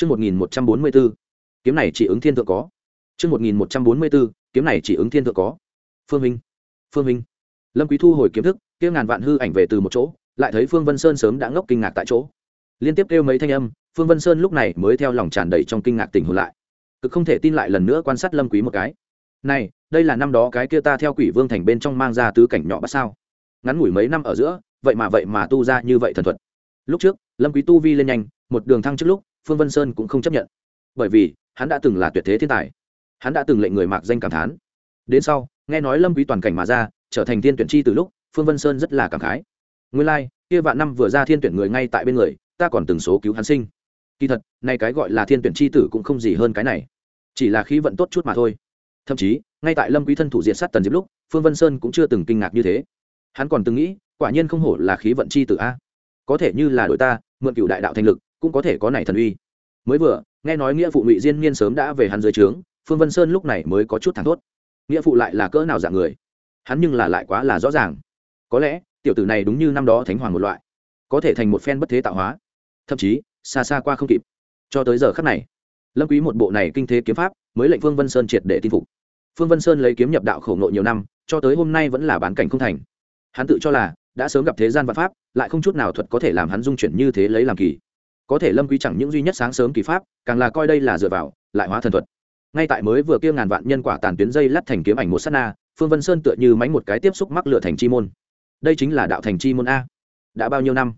Chương 1144, kiếm này chỉ ứng thiên thượng có. Chương 1144, kiếm này chỉ ứng thiên thượng có. Phương Minh, Phương Minh. Lâm Quý thu hồi kiếm thức, kia ngàn vạn hư ảnh về từ một chỗ, lại thấy Phương Vân Sơn sớm đã ngốc kinh ngạc tại chỗ. Liên tiếp kêu mấy thanh âm, Phương Vân Sơn lúc này mới theo lòng tràn đầy trong kinh ngạc tỉnh hồn lại. Cực không thể tin lại lần nữa quan sát Lâm Quý một cái. Này, đây là năm đó cái kia ta theo Quỷ Vương thành bên trong mang ra tứ cảnh nhỏ bắt sao? Ngắn ngủi mấy năm ở giữa, vậy mà vậy mà tu ra như vậy thần thuật. Lúc trước, Lâm Quý tu vi lên nhanh, một đường thăng trước lúc, Phương Vân Sơn cũng không chấp nhận. Bởi vì, hắn đã từng là tuyệt thế thiên tài. Hắn đã từng lệnh người mạc danh cảm thán. Đến sau, nghe nói Lâm Quý toàn cảnh mà ra, trở thành thiên tuyển chi từ lúc, Phương Vân Sơn rất là cảm khái. Nguyên lai, like, kia vạn năm vừa ra thiên tuyển người ngay tại bên người, ta còn từng số cứu hắn sinh. Kỳ thật, nay cái gọi là thiên tuyển chi tử cũng không gì hơn cái này, chỉ là khí vận tốt chút mà thôi. Thậm chí, ngay tại Lâm Quý thân thủ diệt sát tần diệp lúc, Phương Vân Sơn cũng chưa từng kinh ngạc như thế. Hắn còn từng nghĩ, quả nhiên không hổ là khí vận chi tử a. Có thể như là đội ta, mượn cựu đại đạo thành lực, cũng có thể có này thần uy. Mới vừa, nghe nói nghĩa phụ ngụy diên niên sớm đã về hắn dưới trướng, Phương Vân Sơn lúc này mới có chút thẳng thốt. Nghĩa phụ lại là cỡ nào dạng người? Hắn nhưng là lại quá là rõ ràng. Có lẽ, tiểu tử này đúng như năm đó thánh hoàng một loại, có thể thành một phen bất thế tạo hóa. Thậm chí, xa xa qua không kịp. Cho tới giờ khắc này, Lâm Quý một bộ này kinh thế kiếm pháp, mới lệnh Phương Vân Sơn triệt để tin phục. Phương Vân Sơn lấy kiếm nhập đạo khổ nội nhiều năm, cho tới hôm nay vẫn là bán cảnh không thành. Hắn tự cho là đã sớm gặp thế gian vạn pháp, lại không chút nào thuật có thể làm hắn dung chuyển như thế lấy làm kỳ. Có thể Lâm Quý chẳng những duy nhất sáng sớm kỳ pháp, càng là coi đây là dựa vào, lại hóa thần thuật. Ngay tại mới vừa kia ngàn vạn nhân quả tàn tuyến dây lắt thành kiếm ảnh một sát na, Phương Vân Sơn tựa như mánh một cái tiếp xúc mắc lửa thành chi môn. Đây chính là đạo thành chi môn a. Đã bao nhiêu năm,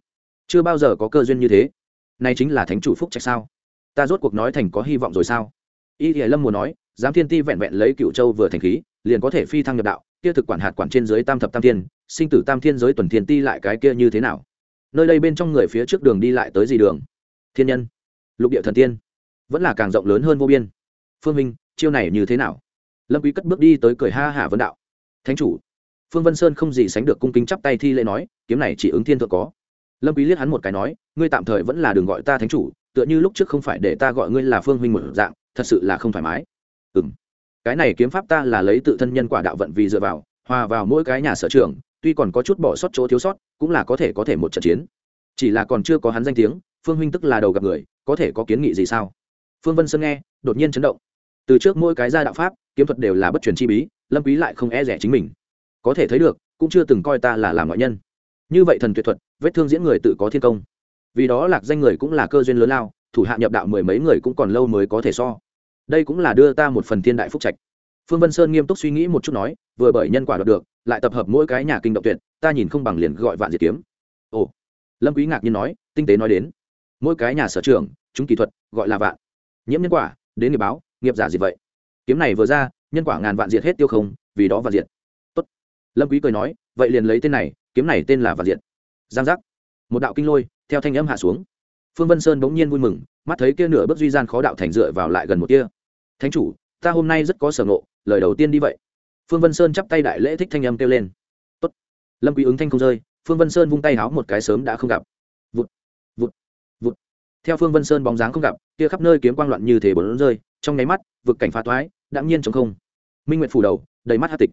chưa bao giờ có cơ duyên như thế. Này chính là thánh chủ phúc trạch sao? Ta rốt cuộc nói thành có hy vọng rồi sao? Y thì Lâm muốn nói, giám thiên ti vẹn vẹn lấy cựu châu vừa thành khí liền có thể phi thăng nhập đạo kia thực quản hạt quản trên dưới tam thập tam thiên sinh tử tam thiên giới tuần thiên ti lại cái kia như thế nào nơi đây bên trong người phía trước đường đi lại tới gì đường thiên nhân, lục địa thần tiên, vẫn là càng rộng lớn hơn vô biên. Phương minh, chiêu này như thế nào? Lâm quý cất bước đi tới cười ha hả vân đạo. Thánh chủ, phương vân sơn không gì sánh được cung kính chắp tay thi lễ nói, kiếm này chỉ ứng thiên thượng có. Lâm quý liếc hắn một cái nói, ngươi tạm thời vẫn là đừng gọi ta thánh chủ, tựa như lúc trước không phải để ta gọi ngươi là phương huynh một dạng, thật sự là không thoải mái. Ừ cái này kiếm pháp ta là lấy tự thân nhân quả đạo vận vì dựa vào, hòa vào mỗi cái nhà sở trường, tuy còn có chút bỏ sót chỗ thiếu sót, cũng là có thể có thể một trận chiến chỉ là còn chưa có hắn danh tiếng, phương huynh tức là đầu gặp người, có thể có kiến nghị gì sao? Phương vân sơn nghe, đột nhiên chấn động. Từ trước mỗi cái gia đạo pháp, kiếm thuật đều là bất truyền chi bí, lâm quý lại không e rẻ chính mình. Có thể thấy được, cũng chưa từng coi ta là làm ngoại nhân. Như vậy thần tuyệt thuật, vết thương diễn người tự có thiên công. Vì đó lạc danh người cũng là cơ duyên lớn lao, thủ hạ nhập đạo mười mấy người cũng còn lâu mới có thể so. Đây cũng là đưa ta một phần thiên đại phúc trạch. Phương vân sơn nghiêm túc suy nghĩ một chút nói, vừa bởi nhân quả đoạt được, lại tập hợp mỗi cái nhà kinh động tuyệt, ta nhìn không bằng liền gọi vạn diệt kiếm. Ồ lâm quý ngạc nhiên nói, tinh tế nói đến, mỗi cái nhà sở trường, chúng kỹ thuật gọi là vạn. Nhiễm nhân quả, đến nghiệp báo, nghiệp giả gì vậy. Kiếm này vừa ra, nhân quả ngàn vạn diệt hết tiêu không, vì đó vạn diệt. Tốt. Lâm quý cười nói, vậy liền lấy tên này, kiếm này tên là vạn diệt. Giang giác. Một đạo kinh lôi, theo thanh âm hạ xuống. Phương vân sơn bỗng nhiên vui mừng, mắt thấy kia nửa bước duy gian khó đạo thành dựa vào lại gần một kia thánh chủ, ta hôm nay rất có sở ngộ, lời đầu tiên đi vậy. Phương vân sơn chắp tay đại lễ thích thanh âm kêu lên. Tốt. lâm quý ứng thanh không rơi phương vân sơn vung tay háo một cái sớm đã không gặp. Vụt vụt vụt. Theo phương vân sơn bóng dáng không gặp, kia khắp nơi kiếm quang loạn như thể bốn rơi, trong nháy mắt, vực cảnh phá toái, đạm nhiên trống không. Minh nguyệt phủ đầu, đầy mắt hát tịch.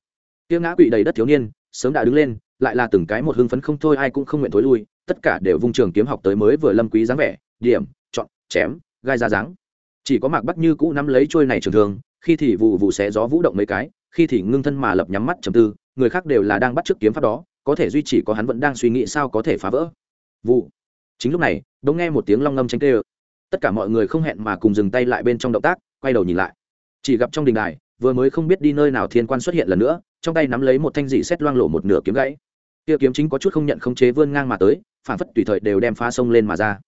Kia ngã quỵ đầy đất thiếu niên, sớm đã đứng lên, lại là từng cái một hưng phấn không thôi, ai cũng không nguyện thối lui, tất cả đều vung trường kiếm học tới mới vừa lâm quý dáng vẻ, điểm, chọn, chém, gai ra dáng. Chỉ có mạc bắc như cũ nắm lấy trôi này trường thường khi thì vụ vụ xé gió vũ động mấy cái, khi thì ngưng thân mà lập nhắm mắt trầm tư, người khác đều là đang bắt trước kiếm pháp đó có thể duy trì có hắn vẫn đang suy nghĩ sao có thể phá vỡ. Vụ. Chính lúc này đống nghe một tiếng long ngâm tranh tê tất cả mọi người không hẹn mà cùng dừng tay lại bên trong động tác, quay đầu nhìn lại. Chỉ gặp trong đình đài, vừa mới không biết đi nơi nào thiên quan xuất hiện lần nữa, trong tay nắm lấy một thanh dị xét loang lộ một nửa kiếm gãy. Kia kiếm chính có chút không nhận không chế vươn ngang mà tới, phản phất tùy thời đều đem phá sông lên mà ra.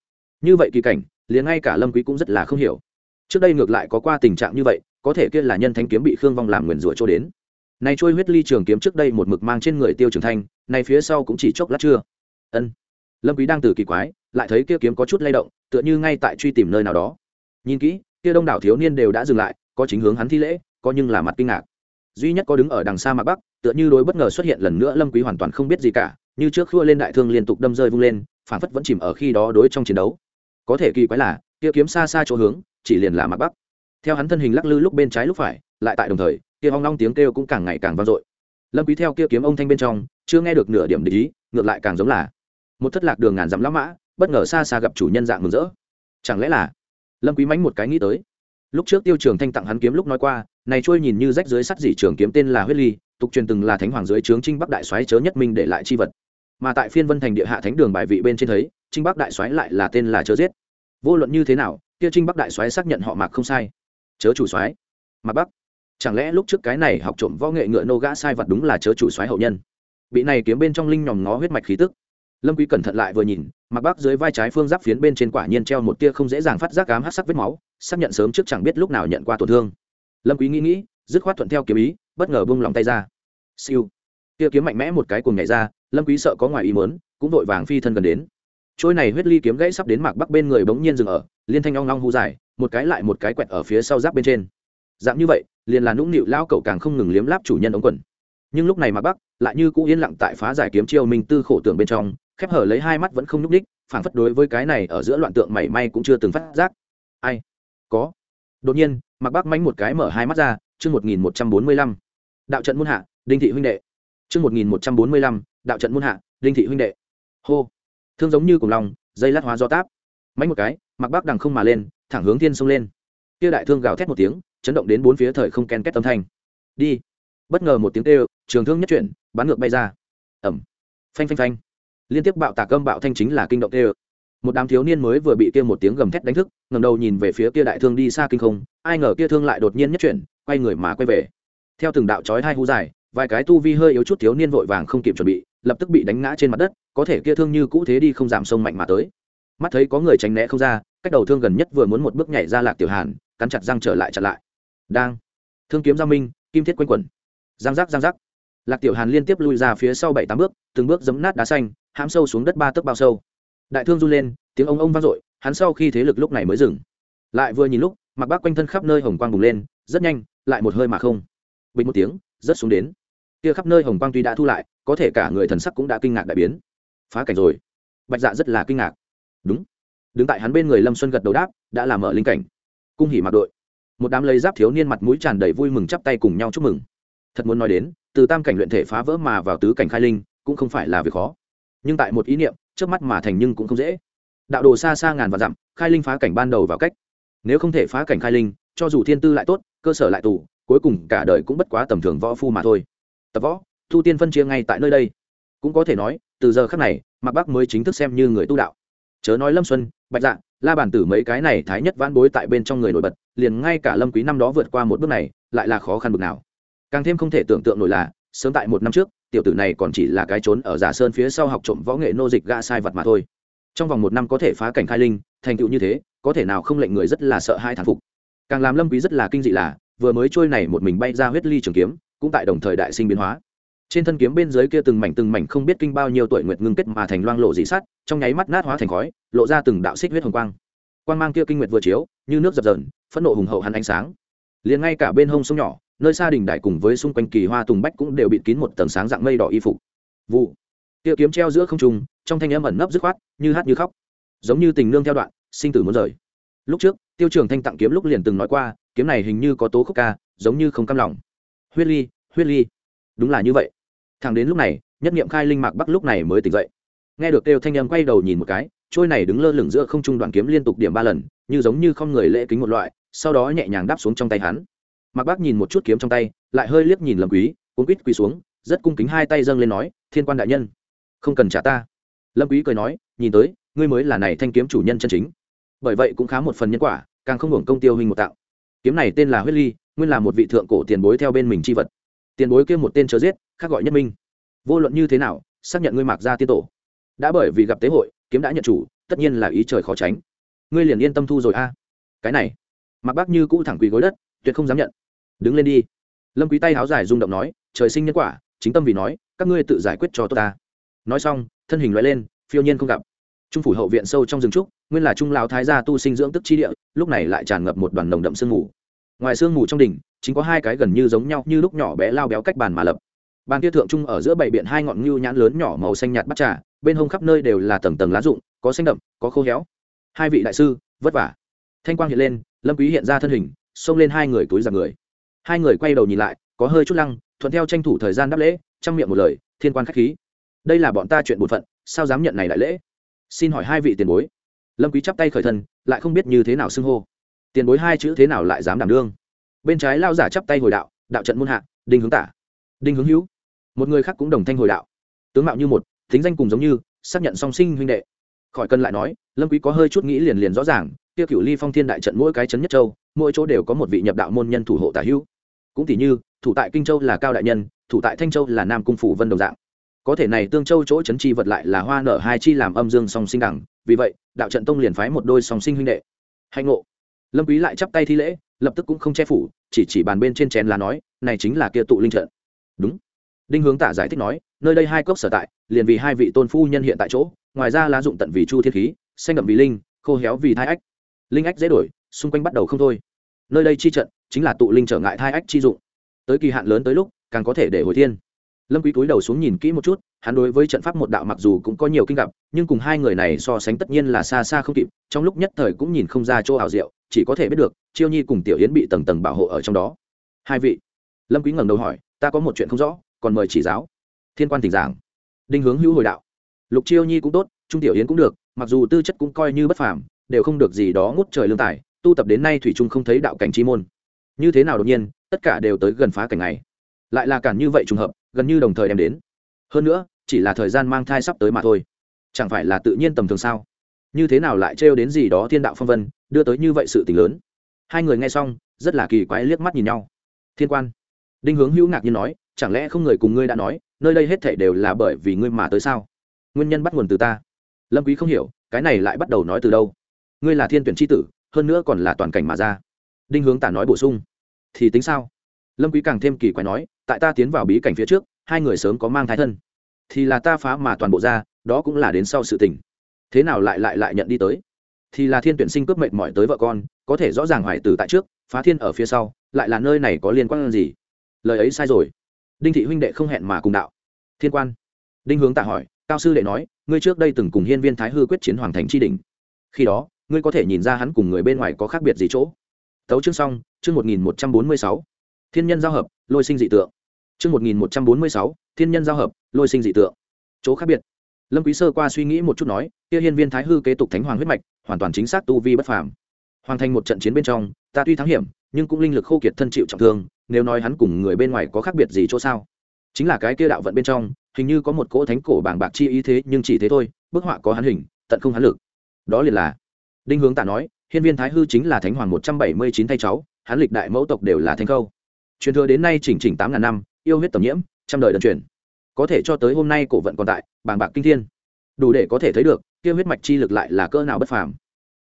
Như vậy kỳ cảnh, liền ngay cả lâm quý cũng rất là không hiểu. Trước đây ngược lại có qua tình trạng như vậy, có thể kia là nhân thanh kiếm bị khương vong làm nguyền rủa cho đến này trôi huyết ly trường kiếm trước đây một mực mang trên người tiêu trường thanh này phía sau cũng chỉ chốc lát chưa? Ân. Lâm quý đang từ kỳ quái, lại thấy kia kiếm có chút lay động, tựa như ngay tại truy tìm nơi nào đó. Nhìn kỹ, kia đông đảo thiếu niên đều đã dừng lại, có chính hướng hắn thi lễ, có nhưng là mặt kinh ngạc. Duy nhất có đứng ở đằng xa mặt bắc, tựa như đối bất ngờ xuất hiện lần nữa lâm quý hoàn toàn không biết gì cả, như trước khua lên đại thương liên tục đâm rơi vung lên, phản phất vẫn chìm ở khi đó đối trong chiến đấu. Có thể kỳ quái là, kia kiếm xa xa chỗ hướng, chỉ liền là mặt bắc. Theo hắn thân hình lắc lư lúc bên trái lúc phải, lại tại đồng thời kia hoang long tiếng kêu cũng càng ngày càng vang dội. Lâm quý theo kia kiếm ông thanh bên trong, chưa nghe được nửa điểm để ý, ngược lại càng giống là một thất lạc đường ngàn dặm lắm mã, bất ngờ xa xa gặp chủ nhân dạng mừng rỡ. Chẳng lẽ là lâm quý mánh một cái nghĩ tới? Lúc trước tiêu trường thanh tặng hắn kiếm lúc nói qua, này trôi nhìn như rách dưới sắt dỉ trường kiếm tên là huyết ly, tục truyền từng là thánh hoàng dưới trướng trinh bắc đại soái chớ nhất minh để lại chi vật. Mà tại phiên vân thành địa hạ thánh đường bài vị bên trên thấy, trinh bắc đại soái lại là tên là chớ giết. Vô luận như thế nào, kia trinh bắc đại soái xác nhận họ mạc không sai. Chớ chủ soái, mạc bắc chẳng lẽ lúc trước cái này học trộm võ nghệ ngựa nô gã sai vật đúng là chớ chủ soái hậu nhân? Bị này kiếm bên trong linh nhòm ngó huyết mạch khí tức. Lâm quý cẩn thận lại vừa nhìn, mặc bắc dưới vai trái phương giáp phiến bên trên quả nhiên treo một tia không dễ dàng phát giác cám hắc sắc vết máu, xác nhận sớm trước chẳng biết lúc nào nhận qua tổn thương. Lâm quý nghĩ nghĩ, dứt khoát thuận theo kiếm ý, bất ngờ buông lòng tay ra. Siêu. Tia kiếm mạnh mẽ một cái cuồng nhảy ra, lâm quý sợ có ngoài ý muốn, cũng vội vàng phi thân gần đến. Trôi này huyết ly kiếm gãy sắp đến mạc bắc bên người bỗng nhiên dừng ở, liên thanh ong ong hú dài, một cái lại một cái quẹt ở phía sau giáp bên trên dạng như vậy, liền là nũng nịu lao cậu càng không ngừng liếm láp chủ nhân ống quần. Nhưng lúc này mạc bắc lại như cũ yên lặng tại phá giải kiếm chiêu minh tư khổ tưởng bên trong, khép hở lấy hai mắt vẫn không nhúc ních phảng phất đối với cái này ở giữa loạn tượng mảy may cũng chưa từng phát giác. Ai? Có. Đột nhiên mặc bắc mánh một cái mở hai mắt ra, chương một nghìn một trăm bốn mươi lăm. Đạo trận muôn hạ, đinh thị huynh đệ. Chương một nghìn một trăm bốn mươi lăm, đạo trận muôn hạ, đinh thị huynh đệ. Hô. Thương giống như cùng lòng, dây lát hóa do táp. Mánh một cái, mặc bắc đằng không mà lên, thẳng hướng thiên sông lên. Kia đại thương gào thét một tiếng chấn động đến bốn phía thời không ken két tâm thanh. Đi. Bất ngờ một tiếng kêu, trường thương nhất chuyển, bắn ngược bay ra. Ẩm phanh phanh phanh. Liên tiếp bạo tạc âm bạo thanh chính là kinh động kêu. Một đám thiếu niên mới vừa bị kia một tiếng gầm thét đánh thức ngầm đầu nhìn về phía kia đại thương đi xa kinh không, ai ngờ kia thương lại đột nhiên nhất chuyển, quay người mà quay về. Theo từng đạo chói hai hú dài, vài cái tu vi hơi yếu chút thiếu niên vội vàng không kịp chuẩn bị, lập tức bị đánh ngã trên mặt đất, có thể kia thương như cũ thế đi không giảm sông mạnh mà tới. Mắt thấy có người tránh né không ra, cách đầu thương gần nhất vừa muốn một bước nhảy ra lạc tiểu hàn, cắn chặt răng trở lại chặn lại đang. Thương kiếm giao minh, kim thiết quanh quẩn. Giang giác giang giác. Lạc tiểu hàn liên tiếp lui ra phía sau bảy tám bước, từng bước giấm nát đá xanh, hãm sâu xuống đất ba tấc bao sâu. Đại thương run lên, tiếng ông ông vang dội, hắn sau khi thế lực lúc này mới dừng. Lại vừa nhìn lúc, mặc bác quanh thân khắp nơi hồng quang bùng lên, rất nhanh, lại một hơi mà không. Bình một tiếng, rất xuống đến. Kia khắp nơi hồng quang tuy đã thu lại, có thể cả người thần sắc cũng đã kinh ngạc đại biến. Phá cảnh rồi. Bạch dạ rất là kinh ngạc. Đúng. Đứng tại hắn bên người lâm xuân gật đầu đáp, đã làm mở linh cảnh. Cung hỉ mặc đội một đám lấy giáp thiếu niên mặt mũi tràn đầy vui mừng chắp tay cùng nhau chúc mừng. Thật muốn nói đến, từ tam cảnh luyện thể phá vỡ mà vào tứ cảnh khai linh, cũng không phải là việc khó. Nhưng tại một ý niệm, trước mắt mà thành nhưng cũng không dễ. Đạo đồ xa xa ngàn và dặm, khai linh phá cảnh ban đầu vào cách. Nếu không thể phá cảnh khai linh, cho dù thiên tư lại tốt, cơ sở lại tù, cuối cùng cả đời cũng bất quá tầm thường võ phu mà thôi. Tập võ, thu tiên phân chia ngay tại nơi đây. Cũng có thể nói, từ giờ khắc này, mạc bắc mới chính thức xem như người tu đạo. Chớ nói lâm xuân, bạch dạ la bản tử mấy cái này thái nhất vãn bối tại bên trong người nổi bật, liền ngay cả lâm quý năm đó vượt qua một bước này, lại là khó khăn bực nào. Càng thêm không thể tưởng tượng nổi là, sớm tại một năm trước, tiểu tử này còn chỉ là cái trốn ở giả sơn phía sau học trộm võ nghệ nô dịch gã sai vật mà thôi. Trong vòng một năm có thể phá cảnh khai linh, thành tựu như thế, có thể nào không lệnh người rất là sợ hai thán phục. Càng làm lâm quý rất là kinh dị là, vừa mới trôi này một mình bay ra huyết ly trường kiếm, cũng tại đồng thời đại sinh biến hóa trên thân kiếm bên dưới kia từng mảnh từng mảnh không biết kinh bao nhiêu tuổi nguyệt ngưng kết mà thành loang lộ dị sắt trong nháy mắt nát hóa thành khói, lộ ra từng đạo xích huyết hồng quang. Quang mang kia kinh nguyệt vừa chiếu, như nước dập dờn, phẫn nộ hùng hậu hắn ánh sáng. Liền ngay cả bên hông sông nhỏ, nơi xa đình đại cùng với xung quanh kỳ hoa tùng bách cũng đều bịt kín một tầng sáng dạng mây đỏ y phục. Vụ. Tiêu kiếm treo giữa không trung, trong thanh âm ẩn nấp dứt khoát, như hát như khóc. Giống như tình nương theo đoạn, sinh tử muốn rời. Lúc trước, tiêu trường thanh tặng kiếm lúc liền từng nói qua, kiếm này hình như có tố khúc ca, giống như không cam lòng. Huyết ly huyết ly. Đúng là như vậy thẳng đến lúc này, nhất niệm khai linh mạc bắc lúc này mới tỉnh dậy. Nghe được kêu thanh âm quay đầu nhìn một cái, trôi này đứng lơ lửng giữa không trung đoạn kiếm liên tục điểm ba lần, như giống như không người lễ kính một loại, sau đó nhẹ nhàng đáp xuống trong tay hắn. Mạc bắc nhìn một chút kiếm trong tay, lại hơi liếc nhìn lầm quý, cuốn quýt quỳ xuống, rất cung kính hai tay dâng lên nói, thiên quan đại nhân, không cần trả ta. Lâm quý cười nói, nhìn tới, ngươi mới là này thanh kiếm chủ nhân chân chính. Bởi vậy cũng khá một phần nhân quả, càng không hưởng công tiêu hình một tạo. Kiếm này tên là huyết ly, nguyên là một vị thượng cổ tiền bối theo bên mình chi vật tiền bối kia một tên chớ giết, khác gọi nhất minh. Vô luận như thế nào, xác nhận ngươi mặc ra tiên tổ. Đã bởi vì gặp tế hội, kiếm đã nhận chủ, tất nhiên là ý trời khó tránh. Ngươi liền yên tâm thu rồi a. Cái này, mặc bác như cũ thẳng quỳ gối đất, tuyệt không dám nhận. Đứng lên đi. Lâm quý tay háo dài rung động nói, trời sinh nhân quả, chính tâm vì nói, các ngươi tự giải quyết cho tôi ta. Nói xong, thân hình loại lên, phiêu nhiên không gặp. Trung phủ hậu viện sâu trong rừng trúc, nguyên là trung lão thái gia tu sinh dưỡng tức chi địa, lúc này lại tràn ngập một đoàn nồng đậm sương mù. Ngoài sương mù trong đỉnh chính có hai cái gần như giống nhau như lúc nhỏ bé lao béo cách bàn mà lập. Bàn kia thượng trung ở giữa bảy biện hai ngọn ngưu nhãn lớn nhỏ màu xanh nhạt bắt trà, bên hông khắp nơi đều là tầng tầng lá rụng, có xanh đậm, có khô héo. Hai vị đại sư, vất vả. Thanh quang hiện lên, lâm quý hiện ra thân hình, xông lên hai người túi giặc người. Hai người quay đầu nhìn lại, có hơi chút lăng, thuận theo tranh thủ thời gian đáp lễ, trong miệng một lời, thiên quan khách khí. Đây là bọn ta chuyện bổn phận, sao dám nhận này đại lễ? Xin hỏi hai vị tiền bối. Lâm quý chắp tay khởi thân, lại không biết như thế nào xưng hô. Tiền bối hai chữ thế nào lại dám đảm đương? Bên trái lao giả chắp tay hồi đạo đạo trận môn hạ, đinh hướng tả, đinh hướng hữu. Một người khác cũng đồng thanh hồi đạo. Tướng mạo như một, thính danh cùng giống như, xác nhận song sinh huynh đệ. Khỏi cần lại nói, lâm quý có hơi chút nghĩ liền liền rõ ràng tiêu cửu ly phong thiên đại trận mỗi cái chấn nhất châu, mỗi chỗ đều có một vị nhập đạo môn nhân thủ hộ tả hữu. Cũng tỷ như, thủ tại kinh châu là cao đại nhân, thủ tại thanh châu là nam cung phủ vân đồng dạng. Có thể này tương châu chỗ chấn chi vật lại là hoa nở hai chi làm âm dương song sinh đẳng, vì vậy, đạo trận tông liền phái một đôi song sinh huynh đệ. Hạnh ngộ. Lâm quý lại chắp tay thi lễ lập tức cũng không che phủ, chỉ chỉ bàn bên trên chén là nói, này chính là kia tụ linh trận. Đúng. Đinh hướng tả giải thích nói, nơi đây hai cốc sở tại, liền vì hai vị tôn phu nhân hiện tại chỗ, ngoài ra lá dụng tận vì chu thiên khí, xanh đậm vì linh, khô héo vì thai ách. Linh ách dễ đổi, xung quanh bắt đầu không thôi. Nơi đây chi trận, chính là tụ linh trở ngại thai ách chi dụng. Tới kỳ hạn lớn tới lúc, càng có thể để hồi thiên. Lâm quý cúi đầu xuống nhìn kỹ một chút, hắn đối với trận pháp một đạo mặc dù cũng có nhiều kinh gặp, nhưng cùng hai người này so sánh tất nhiên là xa xa không kịp, trong lúc nhất thời cũng nhìn không ra chỗ ảo diệu chỉ có thể biết được, chiêu nhi cùng tiểu yến bị tầng tầng bảo hộ ở trong đó. Hai vị. Lâm quý ngẩng đầu hỏi, ta có một chuyện không rõ, còn mời chỉ giáo. Thiên quan tỉnh giảng. Đinh hướng hữu hồi đạo, lục chiêu nhi cũng tốt, trung tiểu yến cũng được, mặc dù tư chất cũng coi như bất phàm, đều không được gì đó ngút trời lương tài, tu tập đến nay thủy trung không thấy đạo cảnh chi môn. Như thế nào đột nhiên, tất cả đều tới gần phá cảnh này. Lại là cản như vậy trùng hợp, gần như đồng thời đem đến. Hơn nữa, chỉ là thời gian mang thai sắp tới mà thôi. Chẳng phải là tự nhiên tầm thường sao? Như thế nào lại trêu đến gì đó thiên đạo phong vân, đưa tới như vậy sự tình lớn. Hai người nghe xong, rất là kỳ quái liếc mắt nhìn nhau. Thiên quan, đinh hướng hữu ngạc nhiên nói, chẳng lẽ không người cùng ngươi đã nói, nơi đây hết thảy đều là bởi vì ngươi mà tới sao? Nguyên nhân bắt nguồn từ ta. Lâm quý không hiểu, cái này lại bắt đầu nói từ đâu? Ngươi là thiên tuyển chi tử, hơn nữa còn là toàn cảnh mà ra. Đinh hướng tả nói bổ sung. Thì tính sao? Lâm quý càng thêm kỳ quái nói, tại ta tiến vào bí cảnh phía trước, hai người sớm có mang thái thân. Thì là ta phá mà toàn bộ ra, đó cũng là đến sau sự tình thế nào lại lại lại nhận đi tới? Thì là thiên tuyển sinh cướp mệnh mỏi tới vợ con, có thể rõ ràng hoài tử tại trước, phá thiên ở phía sau, lại là nơi này có liên quan gì? Lời ấy sai rồi. Đinh thị huynh đệ không hẹn mà cùng đạo. Thiên quan. Đinh hướng tạ hỏi, cao sư đệ nói, ngươi trước đây từng cùng hiên viên thái hư quyết chiến hoàng thành tri đình khi đó, ngươi có thể nhìn ra hắn cùng người bên ngoài có khác biệt gì chỗ. Tấu chương xong, chương một nghìn một trăm bốn mươi sáu. Thiên nhân giao hợp, lôi sinh dị tượng. Chương một nghìn một trăm bốn mươi sáu, thiên nhân giao hợp, lôi sinh dị tượng. Chỗ khác biệt lâm quý sơ qua suy nghĩ một chút nói, kia hiên viên thái hư kế tục thánh hoàng huyết mạch, hoàn toàn chính xác tu vi bất phàm. Hoàn thành một trận chiến bên trong, ta tuy thắng hiểm, nhưng cũng linh lực khô kiệt thân chịu trọng thương, nếu nói hắn cùng người bên ngoài có khác biệt gì chỗ sao? Chính là cái kia đạo vận bên trong, hình như có một cỗ thánh cổ bảng bạc chi ý thế, nhưng chỉ thế thôi, bức họa có hắn hình, tận không hắn lực. Đó liền là, đinh hướng tạ nói, hiên viên thái hư chính là thánh hoàng một trăm bảy mươi chín thay cháu, hắn lịch đại mẫu tộc đều là Thánh khâu. Truyền thừa đến nay chỉnh chỉnh tám ngàn năm, yêu huyết tầm nhiễm, trăm đời đơn truyền có thể cho tới hôm nay cổ vận còn tại, bàng bạc kinh thiên. Đủ để có thể thấy được, kia huyết mạch chi lực lại là cơ nào bất phàm.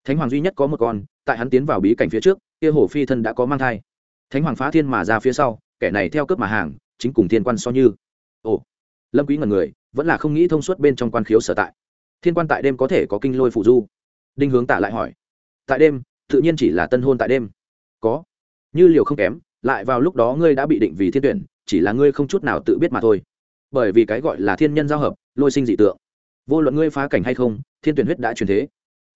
Thánh hoàng duy nhất có một con, tại hắn tiến vào bí cảnh phía trước, kia hồ phi thân đã có mang thai. Thánh hoàng phá thiên mà ra phía sau, kẻ này theo cướp mà hàng, chính cùng thiên quan so như. Ồ, lâm quý ngẩn người, vẫn là không nghĩ thông suốt bên trong quan khiếu sở tại. Thiên quan tại đêm có thể có kinh lôi phụ du. Đinh hướng Tả lại hỏi. Tại đêm, tự nhiên chỉ là tân hôn tại đêm. Có. Như liều không kém, lại vào lúc đó ngươi đã bị định vì thiên tuyển, chỉ là ngươi không chút nào tự biết mà thôi bởi vì cái gọi là thiên nhân giao hợp, lôi sinh dị tượng. Vô luận ngươi phá cảnh hay không, thiên tuyển huyết đã truyền thế.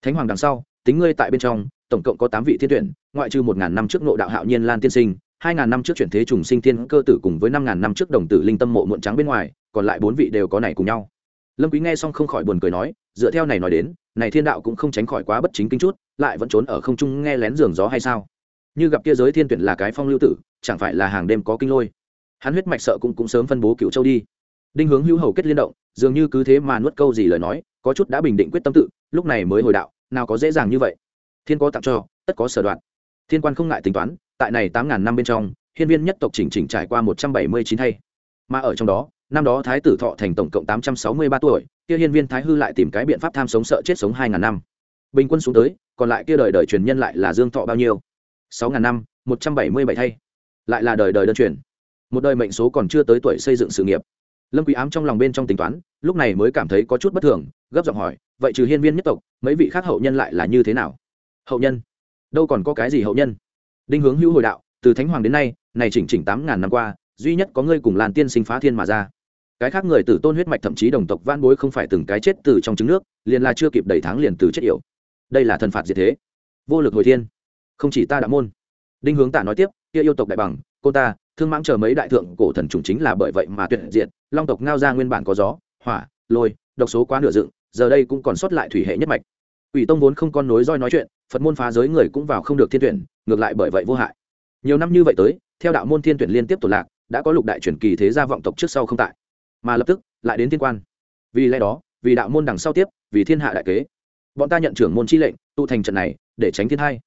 Thánh hoàng đằng sau, tính ngươi tại bên trong, tổng cộng có tám vị thiên tuyển, ngoại trừ một ngàn năm trước nộ đạo hạo nhiên lan tiên sinh, hai ngàn năm trước chuyển thế trùng sinh thiên cơ tử cùng với năm ngàn năm trước đồng tử linh tâm mộ muộn trắng bên ngoài, còn lại bốn vị đều có này cùng nhau. Lâm quý nghe xong không khỏi buồn cười nói, dựa theo này nói đến, này thiên đạo cũng không tránh khỏi quá bất chính kinh chút, lại vẫn trốn ở không trung nghe lén giường gió hay sao? Như gặp kia giới thiên tuyển là cái phong lưu tử, chẳng phải là hàng đêm có kinh lôi. Hắn huyết mạch sợ cũng cũng sớm phân bố cựu châu đi đinh hướng hữu hầu kết liên động, dường như cứ thế mà nuốt câu gì lời nói, có chút đã bình định quyết tâm tự, lúc này mới hồi đạo, nào có dễ dàng như vậy. Thiên có tặng cho, tất có sở đoạn. Thiên quan không ngại tính toán, tại này tám ngàn năm bên trong, hiên viên nhất tộc chỉnh chỉnh trải qua một trăm bảy mươi chín thay mà ở trong đó, năm đó thái tử thọ thành tổng cộng tám trăm sáu mươi ba tuổi, kia hiên viên thái hư lại tìm cái biện pháp tham sống sợ chết sống hai ngàn năm. Bình quân xuống tới, còn lại kia đời đời truyền nhân lại là dương thọ bao nhiêu? Sáu ngàn năm, một trăm bảy mươi bảy thay lại là đời đời đơn truyền. Một đời mệnh số còn chưa tới tuổi xây dựng sự nghiệp lâm quý ám trong lòng bên trong tính toán, lúc này mới cảm thấy có chút bất thường, gấp giọng hỏi, vậy trừ hiên viên nhất tộc, mấy vị khác hậu nhân lại là như thế nào? Hậu nhân? Đâu còn có cái gì hậu nhân? Đinh hướng hữu hồi đạo, từ thánh hoàng đến nay, này chỉnh chỉnh tám ngàn năm qua, duy nhất có ngươi cùng làn tiên sinh phá thiên mà ra. Cái khác người tử tôn huyết mạch thậm chí đồng tộc van bối không phải từng cái chết từ trong trứng nước, liền là chưa kịp đầy tháng liền từ chết yểu. Đây là thần phạt diệt thế. Vô lực hồi thiên. Không chỉ ta đã môn. Đinh hướng tạ nói tiếp, kia yêu tộc đại bằng, cô ta thương mãng chờ mấy đại thượng cổ thần trùng chính là bởi vậy mà tuyệt diệt, long tộc ngao ra nguyên bản có gió, hỏa, lôi, độc số quá nửa dựng, giờ đây cũng còn sót lại thủy hệ nhất mạch. Ủy tông vốn không con nối roi nói chuyện, phật môn phá giới người cũng vào không được thiên tuyển, ngược lại bởi vậy vô hại. Nhiều năm như vậy tới, theo đạo môn thiên tuyển liên tiếp tổ lạc, đã có lục đại truyền kỳ thế gia vọng tộc trước sau không tại. Mà lập tức, lại đến thiên quan. Vì lẽ đó, vì đạo môn đằng sau tiếp, vì thiên hạ đại kế. Bọn ta nhận trưởng môn chi lệnh, tụ thành trận này, để tránh thiên hai.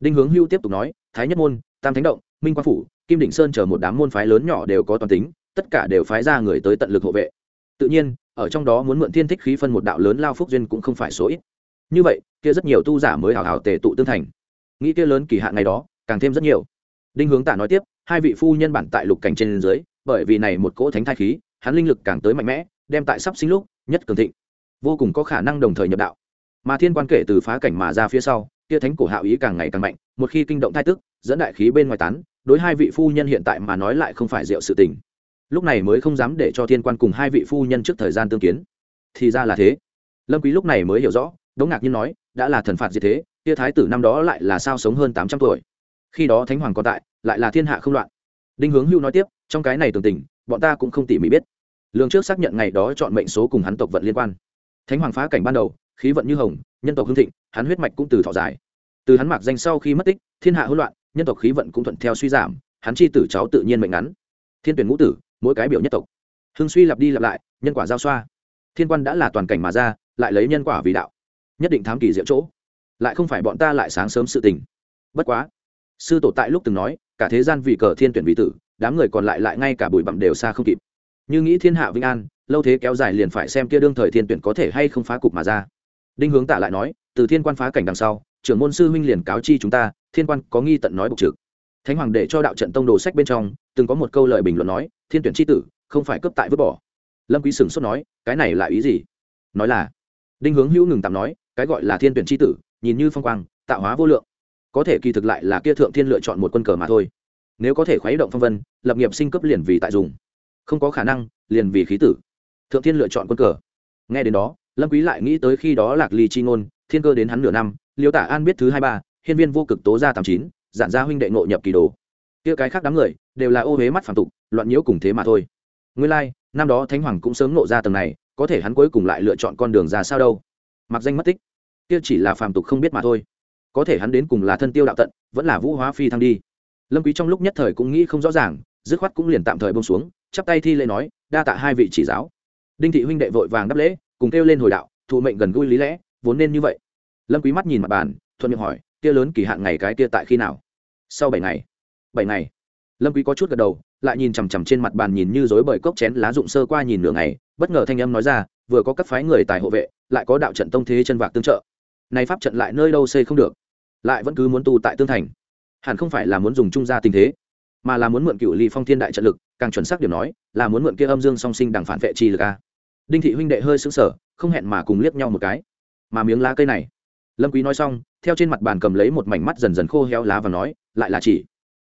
Đinh hướng hưu tiếp tục nói, thái nhất môn, tam thánh động, minh quang phủ kim định sơn chờ một đám môn phái lớn nhỏ đều có toàn tính, tất cả đều phái ra người tới tận lực hộ vệ. Tự nhiên, ở trong đó muốn mượn thiên thích khí phân một đạo lớn lao phúc duyên cũng không phải số ít. Như vậy, kia rất nhiều tu giả mới hào hào tề tụ tương thành. Nghĩ kia lớn kỳ hạn ngày đó, càng thêm rất nhiều. Đinh hướng tả nói tiếp, hai vị phu nhân bản tại lục cảnh trên dưới, bởi vì này một cỗ thánh thai khí, hắn linh lực càng tới mạnh mẽ, đem tại sắp sinh lúc, nhất cường thịnh. Vô cùng có khả năng đồng thời nhập đạo. Mà thiên quan kể từ phá cảnh mà ra phía sau, kia thánh cổ hạo ý càng ngày càng mạnh, một khi kinh động thai tức, dẫn đại khí bên ngoài tán đối hai vị phu nhân hiện tại mà nói lại không phải rượu sự tình. Lúc này mới không dám để cho thiên quan cùng hai vị phu nhân trước thời gian tương kiến. Thì ra là thế. Lâm quý lúc này mới hiểu rõ đống ngạc nhiên nói, đã là thần phạt gì thế? Kia thái tử năm đó lại là sao sống hơn tám trăm tuổi? Khi đó thánh hoàng còn tại, lại là thiên hạ không loạn. Đinh hướng hưu nói tiếp, trong cái này tường tình, bọn ta cũng không tỉ mỉ biết. Lương trước xác nhận ngày đó chọn mệnh số cùng hắn tộc vận liên quan. Thánh hoàng phá cảnh ban đầu, khí vận như hồng, nhân tộc hưng thịnh, hắn huyết mạch cũng từ thọ dài từ hắn mạc danh sau khi mất tích, thiên hạ hỗn loạn nhân tộc khí vận cũng thuận theo suy giảm, hắn chi tử cháu tự nhiên mệnh ngắn. Thiên tuyển ngũ tử, mỗi cái biểu nhất tộc. Hưng suy lặp đi lặp lại, nhân quả giao xoa. Thiên quan đã là toàn cảnh mà ra, lại lấy nhân quả vì đạo. Nhất định thám kỳ diệu chỗ. Lại không phải bọn ta lại sáng sớm sự tình. Bất quá, sư tổ tại lúc từng nói, cả thế gian vì cờ thiên tuyển vị tử, đám người còn lại lại ngay cả bụi bặm đều xa không kịp. Như nghĩ thiên hạ vinh an, lâu thế kéo dài liền phải xem kia đương thời thiên tuyển có thể hay không phá cục mà ra. Đinh hướng tạ lại nói, từ thiên quan phá cảnh đằng sau, trưởng môn sư huynh liền cáo chi chúng ta thiên quan có nghi tận nói bục trực. Thánh hoàng để cho đạo trận tông đồ sách bên trong, từng có một câu lời bình luận nói, thiên tuyển c tử, không phải cấp tại vứt bỏ. Lâm quý sửng sốt nói, cái này là ý gì? Nói là, đinh hướng hữu ngừng tạm nói, cái gọi là thiên tuyển c tử, nhìn như phong quang, tạo hóa vô lượng. Có thể kỳ thực lại là kia thượng thiên lựa chọn một quân cờ mà thôi. Nếu có thể khuấy động phong vân, lập nghiệp sinh cấp liền vì tại dùng. Không có khả năng, liền vì khí tử. Thượng thiên lựa chọn quân cờ. Nghe đến đó, lâm quý lại nghĩ tới khi đó lạc ly chi ngôn, thiên cơ đến hắn nửa năm, liêu tả an biết thứ hai ba hiên viên vô cực tố ra tám chín giản gia huynh đệ ngộ nhập kỳ đồ. Kia cái khác đám người đều là ô huế mắt phản tục loạn nhiễu cùng thế mà thôi. Nguyên lai like, năm đó thánh hoàng cũng sớm ngộ ra tầng này có thể hắn cuối cùng lại lựa chọn con đường ra sao đâu. Mặc danh mất tích. Kia chỉ là phàm tục không biết mà thôi. Có thể hắn đến cùng là thân tiêu đạo tận vẫn là vũ hóa phi thăng đi. Lâm quý trong lúc nhất thời cũng nghĩ không rõ ràng dứt khoát cũng liền tạm thời buông xuống chắp tay thi lễ nói đa tạ hai vị chỉ giáo. Đinh thị huynh đệ vội vàng đáp lễ cùng kêu lên hồi đạo thụ mệnh gần gũi lý lẽ vốn nên như vậy. Lâm quý mắt nhìn mặt bàn thuận miệng hỏi kia lớn kỳ hạn ngày cái kia tại khi nào? Sau bảy ngày. Bảy ngày. Lâm quý có chút gật đầu, lại nhìn chằm chằm trên mặt bàn nhìn như rối bời cốc chén lá dụng sơ qua nhìn nửa ngày, bất ngờ thanh âm nói ra, vừa có các phái người tài hộ vệ, lại có đạo trận tông thế chân vạc tương trợ. Này pháp trận lại nơi đâu xây không được? Lại vẫn cứ muốn tu tại tương thành. Hẳn không phải là muốn dùng trung gia tình thế, mà là muốn mượn cựu ly phong thiên đại trận lực, càng chuẩn xác điểm nói, là muốn mượn kia âm dương song sinh đằng phản vệ chi lực a. Đinh thị huynh đệ hơi sững sờ, không hẹn mà cùng liếc nhau một cái. Mà miếng lá cây này lâm quý nói xong, theo trên mặt bàn cầm lấy một mảnh mắt dần dần khô héo lá và nói, lại là chỉ.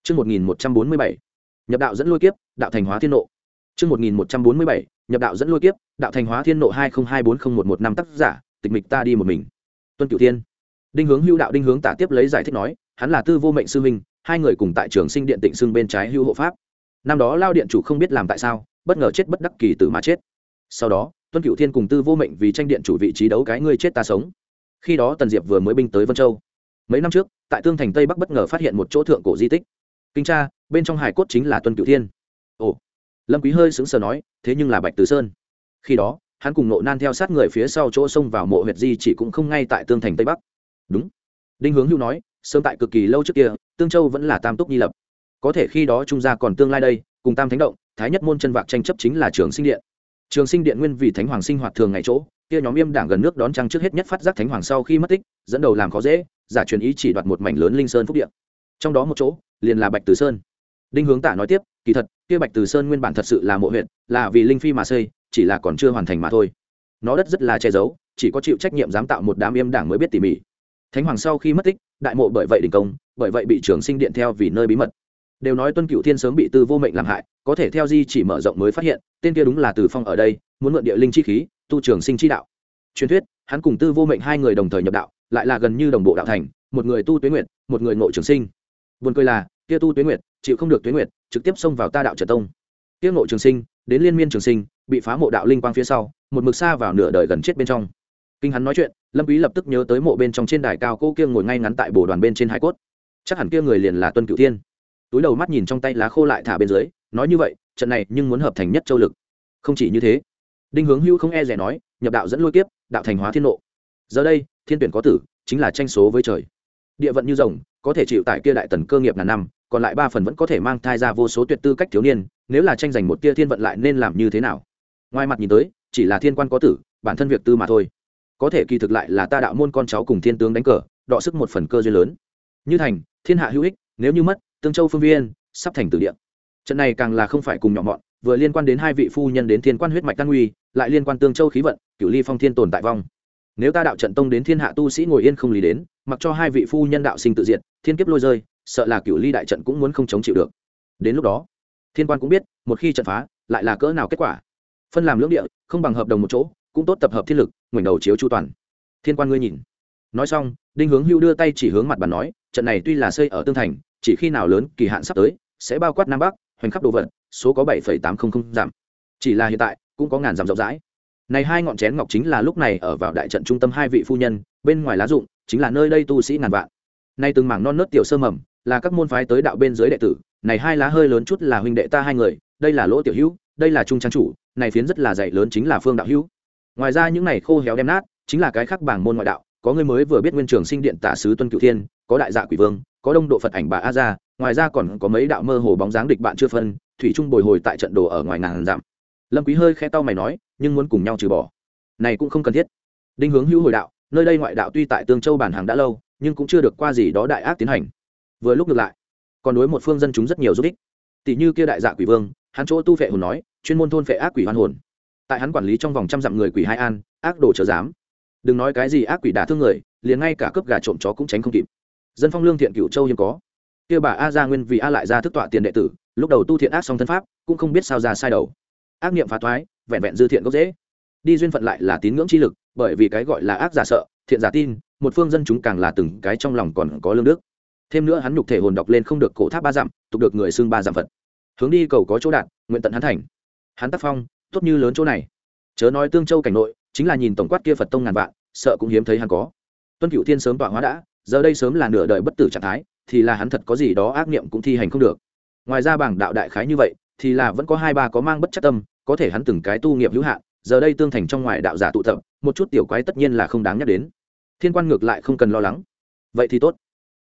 Chương một nghìn một trăm bốn mươi bảy. Nhập đạo dẫn lôi kiếp, đạo thành hóa thiên nộ. Chương một nghìn một trăm bốn mươi bảy. Nhập đạo dẫn lôi kiếp, đạo thành hóa thiên nộ hai nghìn hai bốn không một một năm tác giả, tịch mịch ta đi một mình. Tuân cửu thiên. Đinh hướng hưu đạo đinh hướng tả tiếp lấy giải thích nói, hắn là tư vô mệnh sư huynh hai người cùng tại trường sinh điện tịnh xưng bên trái hưu hộ pháp. Năm đó lao điện chủ không biết làm tại sao, bất ngờ chết bất đắc kỳ tử mà chết. Sau đó, tuân cửu thiên cùng tư vô mệnh vì tranh điện chủ vị trí đấu cái ngươi chết ta sống khi đó tần diệp vừa mới binh tới vân châu. Mấy năm trước, tại tương thành tây bắc bất ngờ phát hiện một chỗ thượng cổ di tích. Kinh tra, bên trong hải cốt chính là tuân cửu thiên. Ồ, lâm quý hơi sững sờ nói, thế nhưng là bạch từ sơn. Khi đó, hắn cùng nộ nan theo sát người phía sau chỗ sông vào mộ huyệt di chỉ cũng không ngay tại tương thành tây bắc. Đúng. Đinh hướng hưu nói, sớm tại cực kỳ lâu trước kia, tương châu vẫn là tam túc nhi lập. Có thể khi đó trung gia còn tương lai đây, cùng tam thánh động, thái nhất môn chân vạc tranh chấp chính là trường sinh điện. Trường sinh điện nguyên vì thánh hoàng sinh hoạt thường ngày chỗ kia nhóm yêm đảng gần nước đón trăng trước hết nhất phát giác thánh hoàng sau khi mất tích, dẫn đầu làm khó dễ, giả truyền ý chỉ đoạt một mảnh lớn linh sơn phúc địa. Trong đó một chỗ, liền là bạch từ sơn. Đinh hướng tả nói tiếp, kỳ thật, kia bạch từ sơn nguyên bản thật sự là mộ huyện là vì linh phi mà xây, chỉ là còn chưa hoàn thành mà thôi. Nó đất rất là che giấu, chỉ có chịu trách nhiệm dám tạo một đám yêm đảng mới biết tỉ mỉ. Thánh hoàng sau khi mất tích, đại mộ bởi vậy đình công, bởi vậy bị trường sinh điện theo vì nơi bí mật. Đều nói tuân cựu thiên sớm bị tư vô mệnh làm hại, có thể theo di chỉ mở rộng mới phát hiện, tên kia đúng là từ phong ở đây, muốn mượn địa linh chi khí tu trường sinh chi đạo. Truyền thuyết, hắn cùng tư vô mệnh hai người đồng thời nhập đạo, lại là gần như đồng bộ đạo thành, một người tu tuyến nguyệt, một người ngộ trường sinh. Buồn cười là, kia tu tuyến nguyệt, chịu không được tuyến nguyệt, trực tiếp xông vào ta đạo trợ tông. Kia ngộ trường sinh, đến liên miên trường sinh, bị phá mộ đạo linh quang phía sau, một mực xa vào nửa đời gần chết bên trong. Kinh hắn nói chuyện, lâm quý lập tức nhớ tới mộ bên trong trên đài cao cô kia ngồi ngay ngắn tại bồ đoàn bên trên hải cốt. Chắc hẳn kia người liền là tuân cửu thiên. Túi đầu mắt nhìn trong tay lá khô lại thả bên dưới, nói như vậy, trận này nhưng muốn hợp thành nhất châu lực. Không chỉ như thế đinh hướng hưu không e rẻ nói, nhập đạo dẫn lôi kiếp, đạo thành hóa thiên nộ. Giờ đây, thiên tuyển có tử, chính là tranh số với trời. Địa vận như rồng, có thể chịu tại kia đại tần cơ nghiệp ngàn năm, còn lại ba phần vẫn có thể mang thai ra vô số tuyệt tư cách thiếu niên, nếu là tranh giành một tia thiên vận lại nên làm như thế nào? Ngoài mặt nhìn tới, chỉ là thiên quan có tử, bản thân việc tư mà thôi. Có thể kỳ thực lại là ta đạo môn con cháu cùng thiên tướng đánh cờ, đọ sức một phần cơ duyên lớn. Như thành, thiên hạ hữu ích, nếu như mất, tương châu phương viên, sắp thành tử địa. Trận này càng là không phải cùng nhỏ mọn vừa liên quan đến hai vị phu nhân đến thiên quan huyết mạch căn nguy, lại liên quan tương châu khí vận, cửu ly phong thiên tồn tại vong. Nếu ta đạo trận tông đến thiên hạ tu sĩ ngồi yên không lý đến, mặc cho hai vị phu nhân đạo sinh tự diệt, thiên kiếp lôi rơi, sợ là cửu ly đại trận cũng muốn không chống chịu được. Đến lúc đó, thiên quan cũng biết, một khi trận phá, lại là cỡ nào kết quả. Phân làm lưỡng địa, không bằng hợp đồng một chỗ, cũng tốt tập hợp thiên lực, ngoảnh đầu chiếu chu toàn. Thiên quan ngươi nhìn. Nói xong, đinh hướng hưu đưa tay chỉ hướng mặt bàn nói, trận này tuy là xây ở tương thành, chỉ khi nào lớn, kỳ hạn sắp tới, sẽ bao quát nam bắc, hoành khắp đồ vật số có bảy tám trăm linh giảm. Chỉ là hiện tại, cũng có ngàn giảm rộng rãi. Này hai ngọn chén ngọc chính là lúc này ở vào đại trận trung tâm hai vị phu nhân, bên ngoài lá dụng, chính là nơi đây tu sĩ ngàn vạn. Nay từng mảng non nớt tiểu sơ mầm, là các môn phái tới đạo bên dưới đệ tử. Này hai lá hơi lớn chút là huynh đệ ta hai người, đây là lỗ tiểu hữu, đây là trung trang chủ, này phiến rất là dạy lớn chính là phương đạo hữu. Ngoài ra những này khô héo đem nát, chính là cái khác bảng môn ngoại đạo, có người mới vừa biết nguyên trường sinh điện tả sứ tuân cửu thiên, có đại dạ quỷ vương, có đông độ phật ảnh bà a gia, ngoài ra còn có mấy đạo mơ hồ bóng dáng địch bạn chưa phân thủy trung bồi hồi tại trận đồ ở ngoài ngàn dặm. Lâm quý hơi khẽ tao mày nói, nhưng muốn cùng nhau trừ bỏ. Này cũng không cần thiết. Đinh hướng hữu hồi đạo, nơi đây ngoại đạo tuy tại tương châu bản hàng đã lâu, nhưng cũng chưa được qua gì đó đại ác tiến hành. Vừa lúc ngược lại, còn đối một phương dân chúng rất nhiều giúp ích. Tỷ như kia đại dạ quỷ vương, hắn chỗ tu phệ hồn nói, chuyên môn thôn phệ ác quỷ hoan hồn. Tại hắn quản lý trong vòng trăm dặm người quỷ hai an, ác đồ chớ dám. Đừng nói cái gì ác quỷ đả thương người, liền ngay cả cướp gà trộm chó cũng tránh không kịp. Dân phong lương thiện cửu châu hiếm có kia bà a gia nguyên vì a lại ra thức tọa tiền đệ tử, lúc đầu tu thiện ác song thân pháp, cũng không biết sao ra sai đầu. Ác niệm phá thoái, vẹn vẹn dư thiện gốc dễ. Đi duyên phận lại là tín ngưỡng chi lực, bởi vì cái gọi là ác giả sợ, thiện giả tin, một phương dân chúng càng là từng cái trong lòng còn có lương đức. Thêm nữa hắn nhục thể hồn đọc lên không được cổ tháp ba dặm, tục được người xưng ba dặm phật. Hướng đi cầu có chỗ đạt, nguyện tận hắn thành. Hắn tác phong, tốt như lớn chỗ này. Chớ nói tương châu cảnh nội, chính là nhìn tổng quát kia phật tông ngàn vạn, sợ cũng hiếm thấy hắn có. Tuân cựu thiên sớm tọa hóa đã, giờ đây sớm là nửa đời bất tử trạng thái thì là hắn thật có gì đó ác niệm cũng thi hành không được. Ngoài ra bảng đạo đại khái như vậy, thì là vẫn có hai ba có mang bất chắc tâm, có thể hắn từng cái tu nghiệp hữu hạn, giờ đây tương thành trong ngoài đạo giả tụ tập, một chút tiểu quái tất nhiên là không đáng nhắc đến. Thiên quan ngược lại không cần lo lắng. Vậy thì tốt.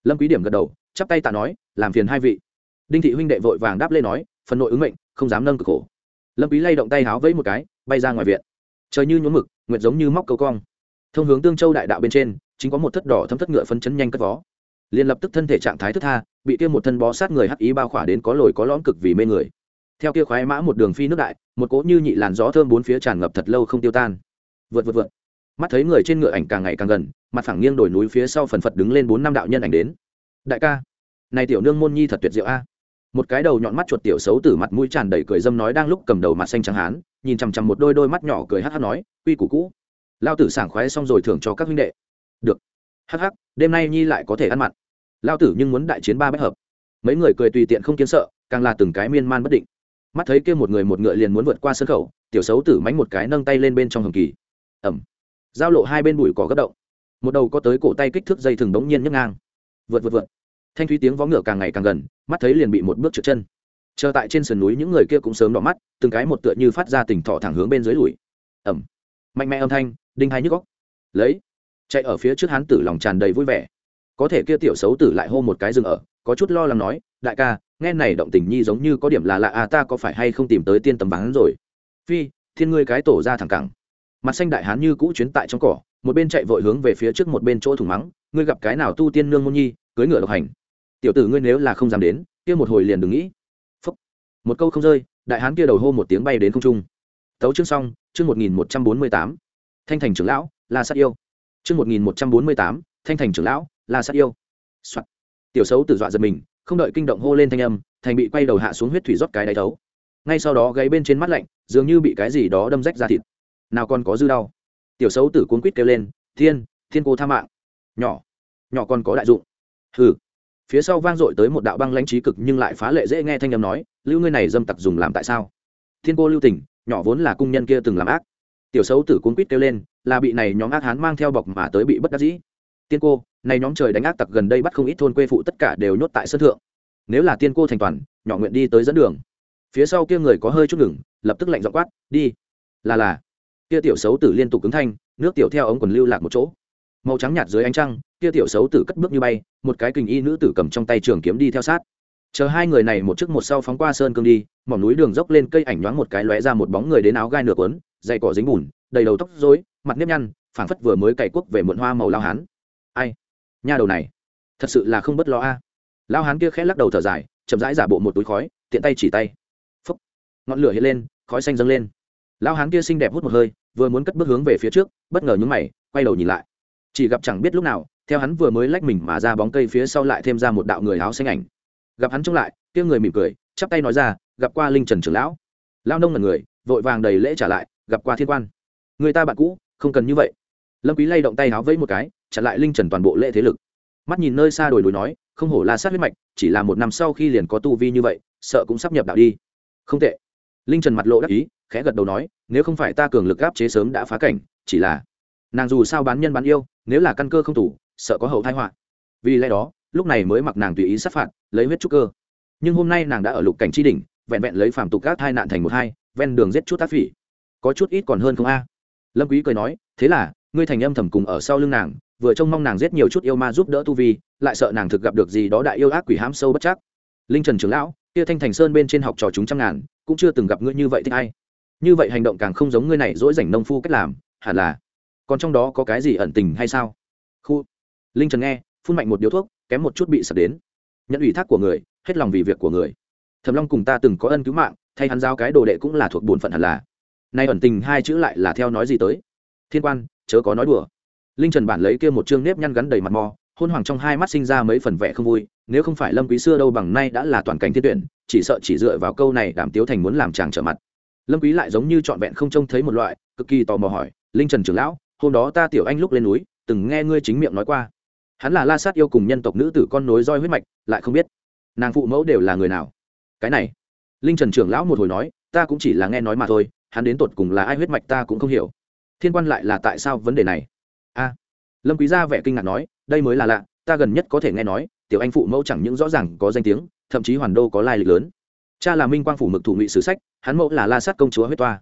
Lâm quý điểm gật đầu, chắp tay tạ nói, làm phiền hai vị. Đinh thị huynh đệ vội vàng đáp lên nói, phần nội ứng mệnh, không dám nâng cực khổ. Lâm quý lay động tay háo vẫy một cái, bay ra ngoài viện. Trời như nhuốm mực, nguyệt giống như móc cầu cong. Thông hướng tương châu đại đạo bên trên, chính có một thất đỏ thâm thất ngựa phân chấn nhanh cất vó liền lập tức thân thể trạng thái thức tha, bị kia một thân bó sát người hắc ý bao khỏa đến có lồi có lõm cực vì mê người. Theo kia khoái mã một đường phi nước đại, một cỗ như nhị làn gió thơm bốn phía tràn ngập thật lâu không tiêu tan. Vượt vượt vượt. Mắt thấy người trên ngựa ảnh càng ngày càng gần, mặt phẳng nghiêng đổi núi phía sau phần phật đứng lên bốn năm đạo nhân ảnh đến. Đại ca, này tiểu nương môn nhi thật tuyệt diệu a. Một cái đầu nhọn mắt chuột tiểu xấu từ mặt mũi tràn đầy cười dâm nói đang lúc cầm đầu mặt xanh trắng hán, nhìn chằm chằm một đôi đôi mắt nhỏ cười hắc hắc nói, quy củ cũ. Lao tử sảng khoái xong rồi thưởng cho các huynh đệ. Được. Hắc hắc, đêm nay nhi lại có thể ăn mặn lao tử nhưng muốn đại chiến ba bách hợp. Mấy người cười tùy tiện không kiến sợ, càng là từng cái miên man bất định. Mắt thấy kia một người một ngựa liền muốn vượt qua sân khẩu, tiểu xấu tử mánh một cái nâng tay lên bên trong hầm kỳ. Ẩm giao lộ hai bên bụi cỏ gấp động. Một đầu có tới cổ tay kích thước dây thừng đống nhiên nhấc ngang. Vượt vượt vượt. Thanh thúy tiếng vó ngựa càng ngày càng gần, mắt thấy liền bị một bước trượt chân. Chờ tại trên sườn núi những người kia cũng sớm đỏ mắt, từng cái một tựa như phát ra tỉnh thọ thẳng hướng bên dưới lùi. Ẩm mạnh mẽ âm thanh, đinh hai nhức góc lấy. Chạy ở phía trước hán tử lòng tràn đầy vui vẻ có thể kia tiểu xấu tử lại hô một cái dừng ở, có chút lo lắng nói, đại ca, nghe này động tình nhi giống như có điểm là lạ à ta có phải hay không tìm tới tiên tầm bán rồi? Phi, thiên ngươi cái tổ ra thẳng cẳng. Mặt xanh đại hán như cũ chuyến tại trong cỏ, một bên chạy vội hướng về phía trước một bên chỗ thủng mắng, ngươi gặp cái nào tu tiên nương môn nhi cưới ngựa độc hành. Tiểu tử ngươi nếu là không dám đến, kia một hồi liền đừng nghĩ. Phúc. một câu không rơi, đại hán kia đầu hô một tiếng bay đến không trung. Tấu chương xong, chương một nghìn một trăm bốn mươi tám. Thanh thành trưởng lão, la sát yêu. Chương một nghìn một trăm bốn mươi tám, thanh thành trưởng lão là sát yêu、Soạn. tiểu xấu tử dọa giật mình, không đợi kinh động hô lên thanh âm, thành bị quay đầu hạ xuống huyết thủy rót cái đáy thấu. Ngay sau đó gáy bên trên mắt lạnh, dường như bị cái gì đó đâm rách ra thịt. Nào còn có dư đau. Tiểu xấu tử cuốn quýt kêu lên, thiên thiên cô tha mạng. Nhỏ nhỏ còn có đại dụng. Hừ. Phía sau vang dội tới một đạo băng lãnh trí cực nhưng lại phá lệ dễ nghe thanh âm nói, lưu ngươi này dâm tặc dùng làm tại sao? Thiên cô lưu tình, nhỏ vốn là cung nhân kia từng làm ác. Tiểu xấu tử cuốn quýt kêu lên, là bị này nhóm ác hán mang theo bọc mà tới bị bất đắc dĩ tiên cô này nhóm trời đánh ác tặc gần đây bắt không ít thôn quê phụ tất cả đều nhốt tại sân thượng. Nếu là tiên cô thành toàn, nhỏ nguyện đi tới dẫn đường. Phía sau kia người có hơi chút ngừng, lập tức lạnh dọ quát, đi. Là là. Kia tiểu xấu tử liên tục cứng thanh, nước tiểu theo ống quần lưu lạc một chỗ. Màu trắng nhạt dưới ánh trăng, kia tiểu xấu tử cất bước như bay, một cái kình y nữ tử cầm trong tay trường kiếm đi theo sát. Chờ hai người này một trước một sau phóng qua sơn cương đi, mỏm núi đường dốc lên cây ảnh nhoáng một cái lóe ra một bóng người đến áo gai nửa quấn dày cỏ dính bùn, đầy đầu tóc rối, mặt nếp nhăn, phảng phất vừa mới cày quốc về muộn hoa màu lao hán ai? Nha đầu này. Thật sự là không bất lo a. Lao hán kia khẽ lắc đầu thở dài, chậm rãi giả bộ một túi khói, tiện tay chỉ tay. Phấp ngọn lửa hiện lên, khói xanh dâng lên. Lao hán kia xinh đẹp hút một hơi, vừa muốn cất bước hướng về phía trước, bất ngờ nhúng mày, quay đầu nhìn lại. Chỉ gặp chẳng biết lúc nào, theo hắn vừa mới lách mình mà ra bóng cây phía sau lại thêm ra một đạo người áo xanh ảnh. Gặp hắn trông lại, kia người mỉm cười, chắp tay nói ra, gặp qua linh trần trưởng lão. Lao nông là người, vội vàng đầy lễ trả lại, gặp qua thiên quan. Người ta bạn cũ, không cần như vậy lâm quý lay động tay háo vẫy một cái chặn lại linh trần toàn bộ lễ thế lực. Mắt nhìn nơi xa đồi núi nói không hổ la sát huyết mạch chỉ là một năm sau khi liền có tu vi như vậy sợ cũng sắp nhập đạo đi. Không tệ. Linh trần mặt lộ đắc ý khẽ gật đầu nói nếu không phải ta cường lực áp chế sớm đã phá cảnh chỉ là nàng dù sao bán nhân bán yêu nếu là căn cơ không đủ, sợ có hậu thai họa. Vì lẽ đó lúc này mới mặc nàng tùy ý sát phạt lấy huyết trúc cơ. Nhưng hôm nay nàng đã ở lục cảnh tri đỉnh vẹn vẹn lấy phàm tục các hai nạn thành một hai ven đường giết chút tác phỉ. Có chút ít còn hơn không a? Lâm quý cười nói thế là ngươi thành âm thầm cùng ở sau lưng nàng, vừa trông mong nàng giết nhiều chút yêu ma giúp đỡ tu vi, lại sợ nàng thực gặp được gì đó đại yêu ác quỷ hám sâu bất chắc. Linh trần trưởng lão, kia thanh thành sơn bên trên học trò chúng trăm ngàn, cũng chưa từng gặp ngươi như vậy thích ai. Như vậy hành động càng không giống ngươi này dỗi rảnh nông phu cách làm, hẳn là. Còn trong đó có cái gì ẩn tình hay sao? Khu. Linh trần nghe, phun mạnh một điếu thuốc, kém một chút bị sập đến. Nhận ủy thác của người, hết lòng vì việc của người. Thầm long cùng ta từng có ân cứu mạng, thay hắn giao cái đồ đệ cũng là thuộc bổn phận hẳn là. Nay ẩn tình hai chữ lại là theo nói gì tới? Thiên quan chớ có nói đùa. Linh trần bản lấy kia một chương nếp nhăn gắn đầy mặt mò, hôn hoàng trong hai mắt sinh ra mấy phần vẻ không vui, nếu không phải lâm quý xưa đâu bằng nay đã là toàn cảnh thiên tuyển, chỉ sợ chỉ dựa vào câu này đảm tiếu thành muốn làm chàng trở mặt. Lâm quý lại giống như trọn vẹn không trông thấy một loại, cực kỳ tò mò hỏi, linh trần trưởng lão, hôm đó ta tiểu anh lúc lên núi, từng nghe ngươi chính miệng nói qua. Hắn là la sát yêu cùng nhân tộc nữ tử con nối roi huyết mạch, lại không biết nàng phụ mẫu đều là người nào. Cái này, linh trần trưởng lão một hồi nói, ta cũng chỉ là nghe nói mà thôi, hắn đến tột cùng là ai huyết mạch ta cũng không hiểu thiên quan lại là tại sao vấn đề này? A. Lâm quý gia vẻ kinh ngạc nói, đây mới là lạ, ta gần nhất có thể nghe nói, tiểu anh phụ mẫu chẳng những rõ ràng có danh tiếng, thậm chí hoàn đô có lai lịch lớn. Cha là minh quang phủ mực thủ ngụy sử sách, hắn mẫu là la sát công chúa huyết toa.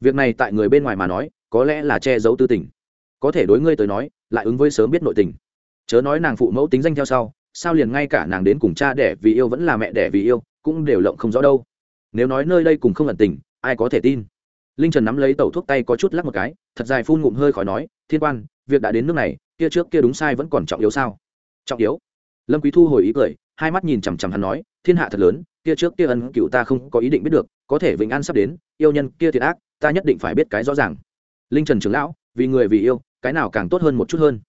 Việc này tại người bên ngoài mà nói, có lẽ là che giấu tư tình. Có thể đối ngươi tới nói, lại ứng với sớm biết nội tình. Chớ nói nàng phụ mẫu tính danh theo sau, sao liền ngay cả nàng đến cùng cha đẻ vì yêu vẫn là mẹ đẻ vì yêu, cũng đều lộng không rõ đâu. Nếu nói nơi đây cùng không ẩn tình, ai có thể tin? Linh trần nắm lấy tẩu thuốc tay có chút lắc một cái, thật dài phun ngụm hơi khỏi nói, thiên quan, việc đã đến nước này, kia trước kia đúng sai vẫn còn trọng yếu sao? Trọng yếu? Lâm quý thu hồi ý cười, hai mắt nhìn chằm chằm hắn nói, thiên hạ thật lớn, kia trước kia ân cựu ta không có ý định biết được, có thể vĩnh an sắp đến, yêu nhân kia thiệt ác, ta nhất định phải biết cái rõ ràng. Linh trần trưởng lão, vì người vì yêu, cái nào càng tốt hơn một chút hơn?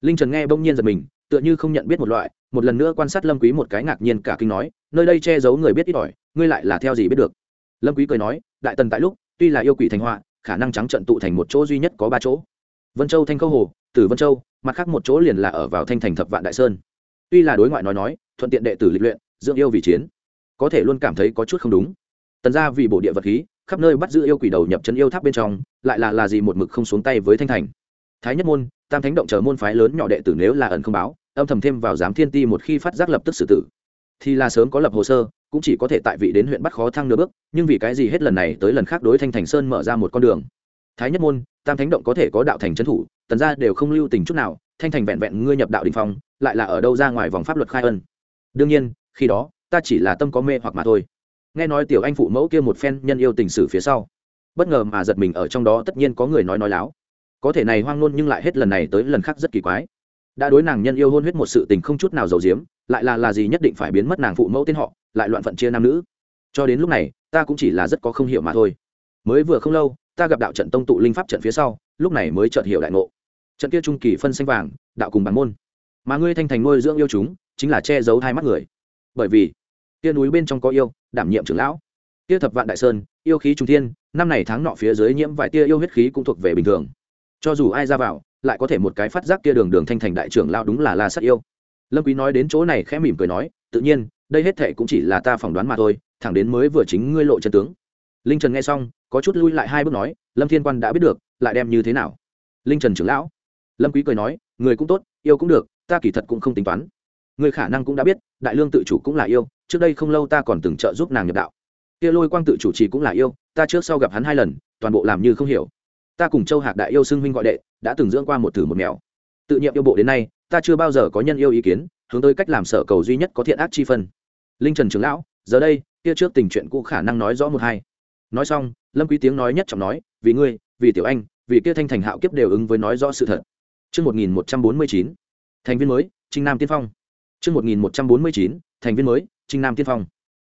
Linh trần nghe bỗng nhiên giật mình, tựa như không nhận biết một loại, một lần nữa quan sát lâm quý một cái ngạc nhiên cả kinh nói, nơi đây che giấu người biết ít ỏi, ngươi lại là theo gì biết được? Lâm quý cười nói, đại tần tại lúc tuy là yêu quỷ thành họa, khả năng trắng trận tụ thành một chỗ duy nhất có ba chỗ. Vân châu thanh khâu hồ, tử vân châu, mặt khác một chỗ liền là ở vào thanh thành thập vạn đại sơn. Tuy là đối ngoại nói nói, thuận tiện đệ tử lịch luyện, dưỡng yêu vì chiến, có thể luôn cảm thấy có chút không đúng. Tần ra vì bổ địa vật khí, khắp nơi bắt giữ yêu quỷ đầu nhập chân yêu tháp bên trong, lại là là gì một mực không xuống tay với thanh thành. Thái nhất môn, tam thánh động chờ môn phái lớn nhỏ đệ tử nếu là ẩn không báo, âm thầm thêm vào giám thiên ti một khi phát giác lập tức xử tử. Thì là sớm có lập hồ sơ cũng chỉ có thể tại vị đến huyện bắt khó thăng nửa bước, nhưng vì cái gì hết lần này tới lần khác đối thanh thành sơn mở ra một con đường? Thái nhất môn, tam thánh động có thể có đạo thành trấn thủ, tần ra đều không lưu tình chút nào, thanh thành vẹn vẹn ngươi nhập đạo đình phong, lại là ở đâu ra ngoài vòng pháp luật khai ân? Đương nhiên, khi đó, ta chỉ là tâm có mê hoặc mà thôi. Nghe nói tiểu anh phụ mẫu kia một phen nhân yêu tình sử phía sau, bất ngờ mà giật mình ở trong đó tất nhiên có người nói nói láo. Có thể này hoang nôn nhưng lại hết lần này tới lần khác rất kỳ quái. Đã đối nàng nhân yêu hôn huyết một sự tình không chút nào giàu diếm lại là là gì nhất định phải biến mất nàng phụ mẫu tên họ lại loạn phận chia nam nữ. Cho đến lúc này, ta cũng chỉ là rất có không hiểu mà thôi. Mới vừa không lâu, ta gặp đạo trận tông tụ linh pháp trận phía sau, lúc này mới chợt hiểu đại ngộ. Trận kia trung kỳ phân xanh vàng, đạo cùng bản môn. Mà ngươi thanh thành nuôi dưỡng yêu chúng, chính là che giấu hai mắt người. Bởi vì, kia núi bên trong có yêu, đảm nhiệm trưởng lão. Kia thập vạn đại sơn, yêu khí trung thiên, năm này tháng nọ phía dưới nhiễm vài tia yêu huyết khí cũng thuộc về bình thường. Cho dù ai ra vào, lại có thể một cái phát giác kia đường đường thanh thành đại trưởng lão đúng là la sát yêu. Lâm quý nói đến chỗ này khẽ mỉm cười nói, tự nhiên đây hết thệ cũng chỉ là ta phỏng đoán mà thôi, thẳng đến mới vừa chính ngươi lộ chân tướng. Linh trần nghe xong, có chút lui lại hai bước nói, lâm thiên quan đã biết được, lại đem như thế nào? Linh trần trưởng lão. Lâm quý cười nói, người cũng tốt, yêu cũng được, ta kỳ thật cũng không tính toán. Người khả năng cũng đã biết, đại lương tự chủ cũng là yêu, trước đây không lâu ta còn từng trợ giúp nàng nhập đạo. Kia lôi quang tự chủ trì cũng là yêu, ta trước sau gặp hắn hai lần, toàn bộ làm như không hiểu. Ta cùng châu hạc đại yêu xưng huynh gọi đệ, đã từng dưỡng qua một thử một mèo tự nhiệm yêu bộ đến nay, ta chưa bao giờ có nhân yêu ý kiến, hướng tới cách làm sở cầu duy nhất có thiện ác chi phân linh trần trưởng lão giờ đây kia trước tình chuyện cũ khả năng nói rõ một hai nói xong lâm quý tiếng nói nhất trọng nói vì ngươi vì tiểu anh vì kia thanh thành hạo kiếp đều ứng với nói rõ sự thật Trước 1149, thành viên mới, Trinh Nam Tiên Phong. Trước 1149, thành viên mới, Trinh Nam Tiên Phong.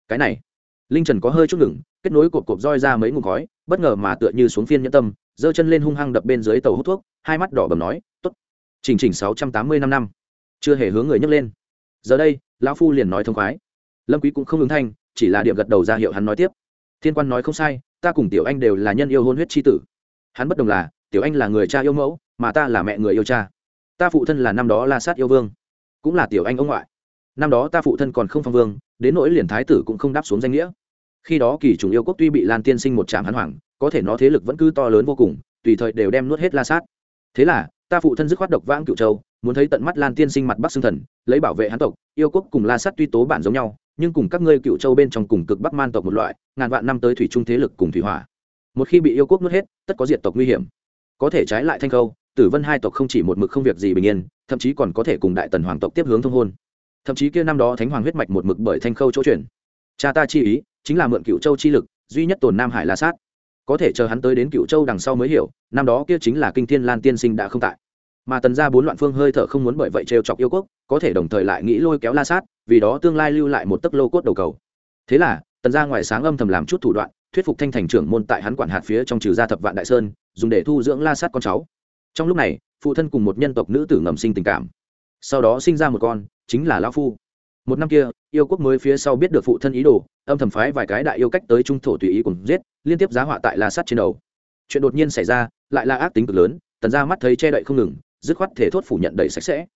Cái này, Linh Trần có hơi chút ngừng, kết nối cột cột roi ra mấy ngụm khói, bất ngờ mà tựa như xuống phiên nhẫn tâm, giơ chân lên hung hăng đập bên dưới tàu hút thuốc, hai mắt đỏ bầm nói, "Tốt." Chỉnh chỉnh 680 năm năm, chưa hề hướng người nhấc lên. Giờ đây, lão phu liền nói thông khoái. Lâm Quý cũng không ứng thanh, chỉ là điểm gật đầu ra hiệu hắn nói tiếp. Thiên quan nói không sai, ta cùng tiểu anh đều là nhân yêu hôn huyết chi tử. Hắn bất đồng là, tiểu anh là người cha yêu mẫu, mà ta là mẹ người yêu cha ta phụ thân là năm đó la sát yêu vương cũng là tiểu anh ông ngoại năm đó ta phụ thân còn không phong vương đến nỗi liền thái tử cũng không đáp xuống danh nghĩa khi đó kỳ trùng yêu quốc tuy bị lan tiên sinh một trạm hắn hoàng có thể nó thế lực vẫn cứ to lớn vô cùng tùy thời đều đem nuốt hết la sát thế là ta phụ thân dứt khoát độc vãng cựu châu muốn thấy tận mắt lan tiên sinh mặt bắc xương thần lấy bảo vệ hắn tộc yêu quốc cùng la sát tuy tố bản giống nhau nhưng cùng các ngươi cựu châu bên trong cùng cực bắc man tộc một loại, ngàn vạn năm tới thủy trung thế lực cùng thủy hỏa. Một khi bị yêu quốc nuốt hết, tất có diệt tộc nguy hiểm. Có thể trái lại thanh khâu, tử vân hai tộc không chỉ một mực không việc gì bình yên, thậm chí còn có thể cùng đại tần hoàng tộc tiếp hướng thông hôn. Thậm chí kia năm đó thánh hoàng huyết mạch một mực bởi thanh khâu chỗ chuyển. Cha ta chi ý, chính là mượn cựu châu chi lực, duy nhất tồn nam hải la sát. Có thể chờ hắn tới đến cựu châu đằng sau mới hiểu, năm đó kia chính là kinh thiên lan tiên sinh đã không tại. Mà tần ra bốn loạn phương hơi thở không muốn bởi vậy trêu chọc yêu quốc, có thể đồng thời lại nghĩ lôi kéo la sát vì đó tương lai lưu lại một tấc lô cốt đầu cầu. Thế là, tần ra ngoài sáng âm thầm làm chút thủ đoạn, thuyết phục thanh thành trưởng môn tại hắn quản hạt phía trong trừ gia thập vạn đại sơn, dùng để thu dưỡng la sát con cháu. Trong lúc này, phụ thân cùng một nhân tộc nữ tử ngầm sinh tình cảm. Sau đó sinh ra một con, chính là lão phu. Một năm kia, yêu quốc mới phía sau biết được phụ thân ý đồ, âm thầm phái vài cái đại yêu cách tới trung thổ tùy ý cùng giết, liên tiếp giá họa tại la sát trên đầu. Chuyện đột nhiên xảy ra, lại là ác tính cực lớn, tần ra mắt thấy che đậy không ngừng, dứt khoát thể thốt phủ nhận đầy sạch sẽ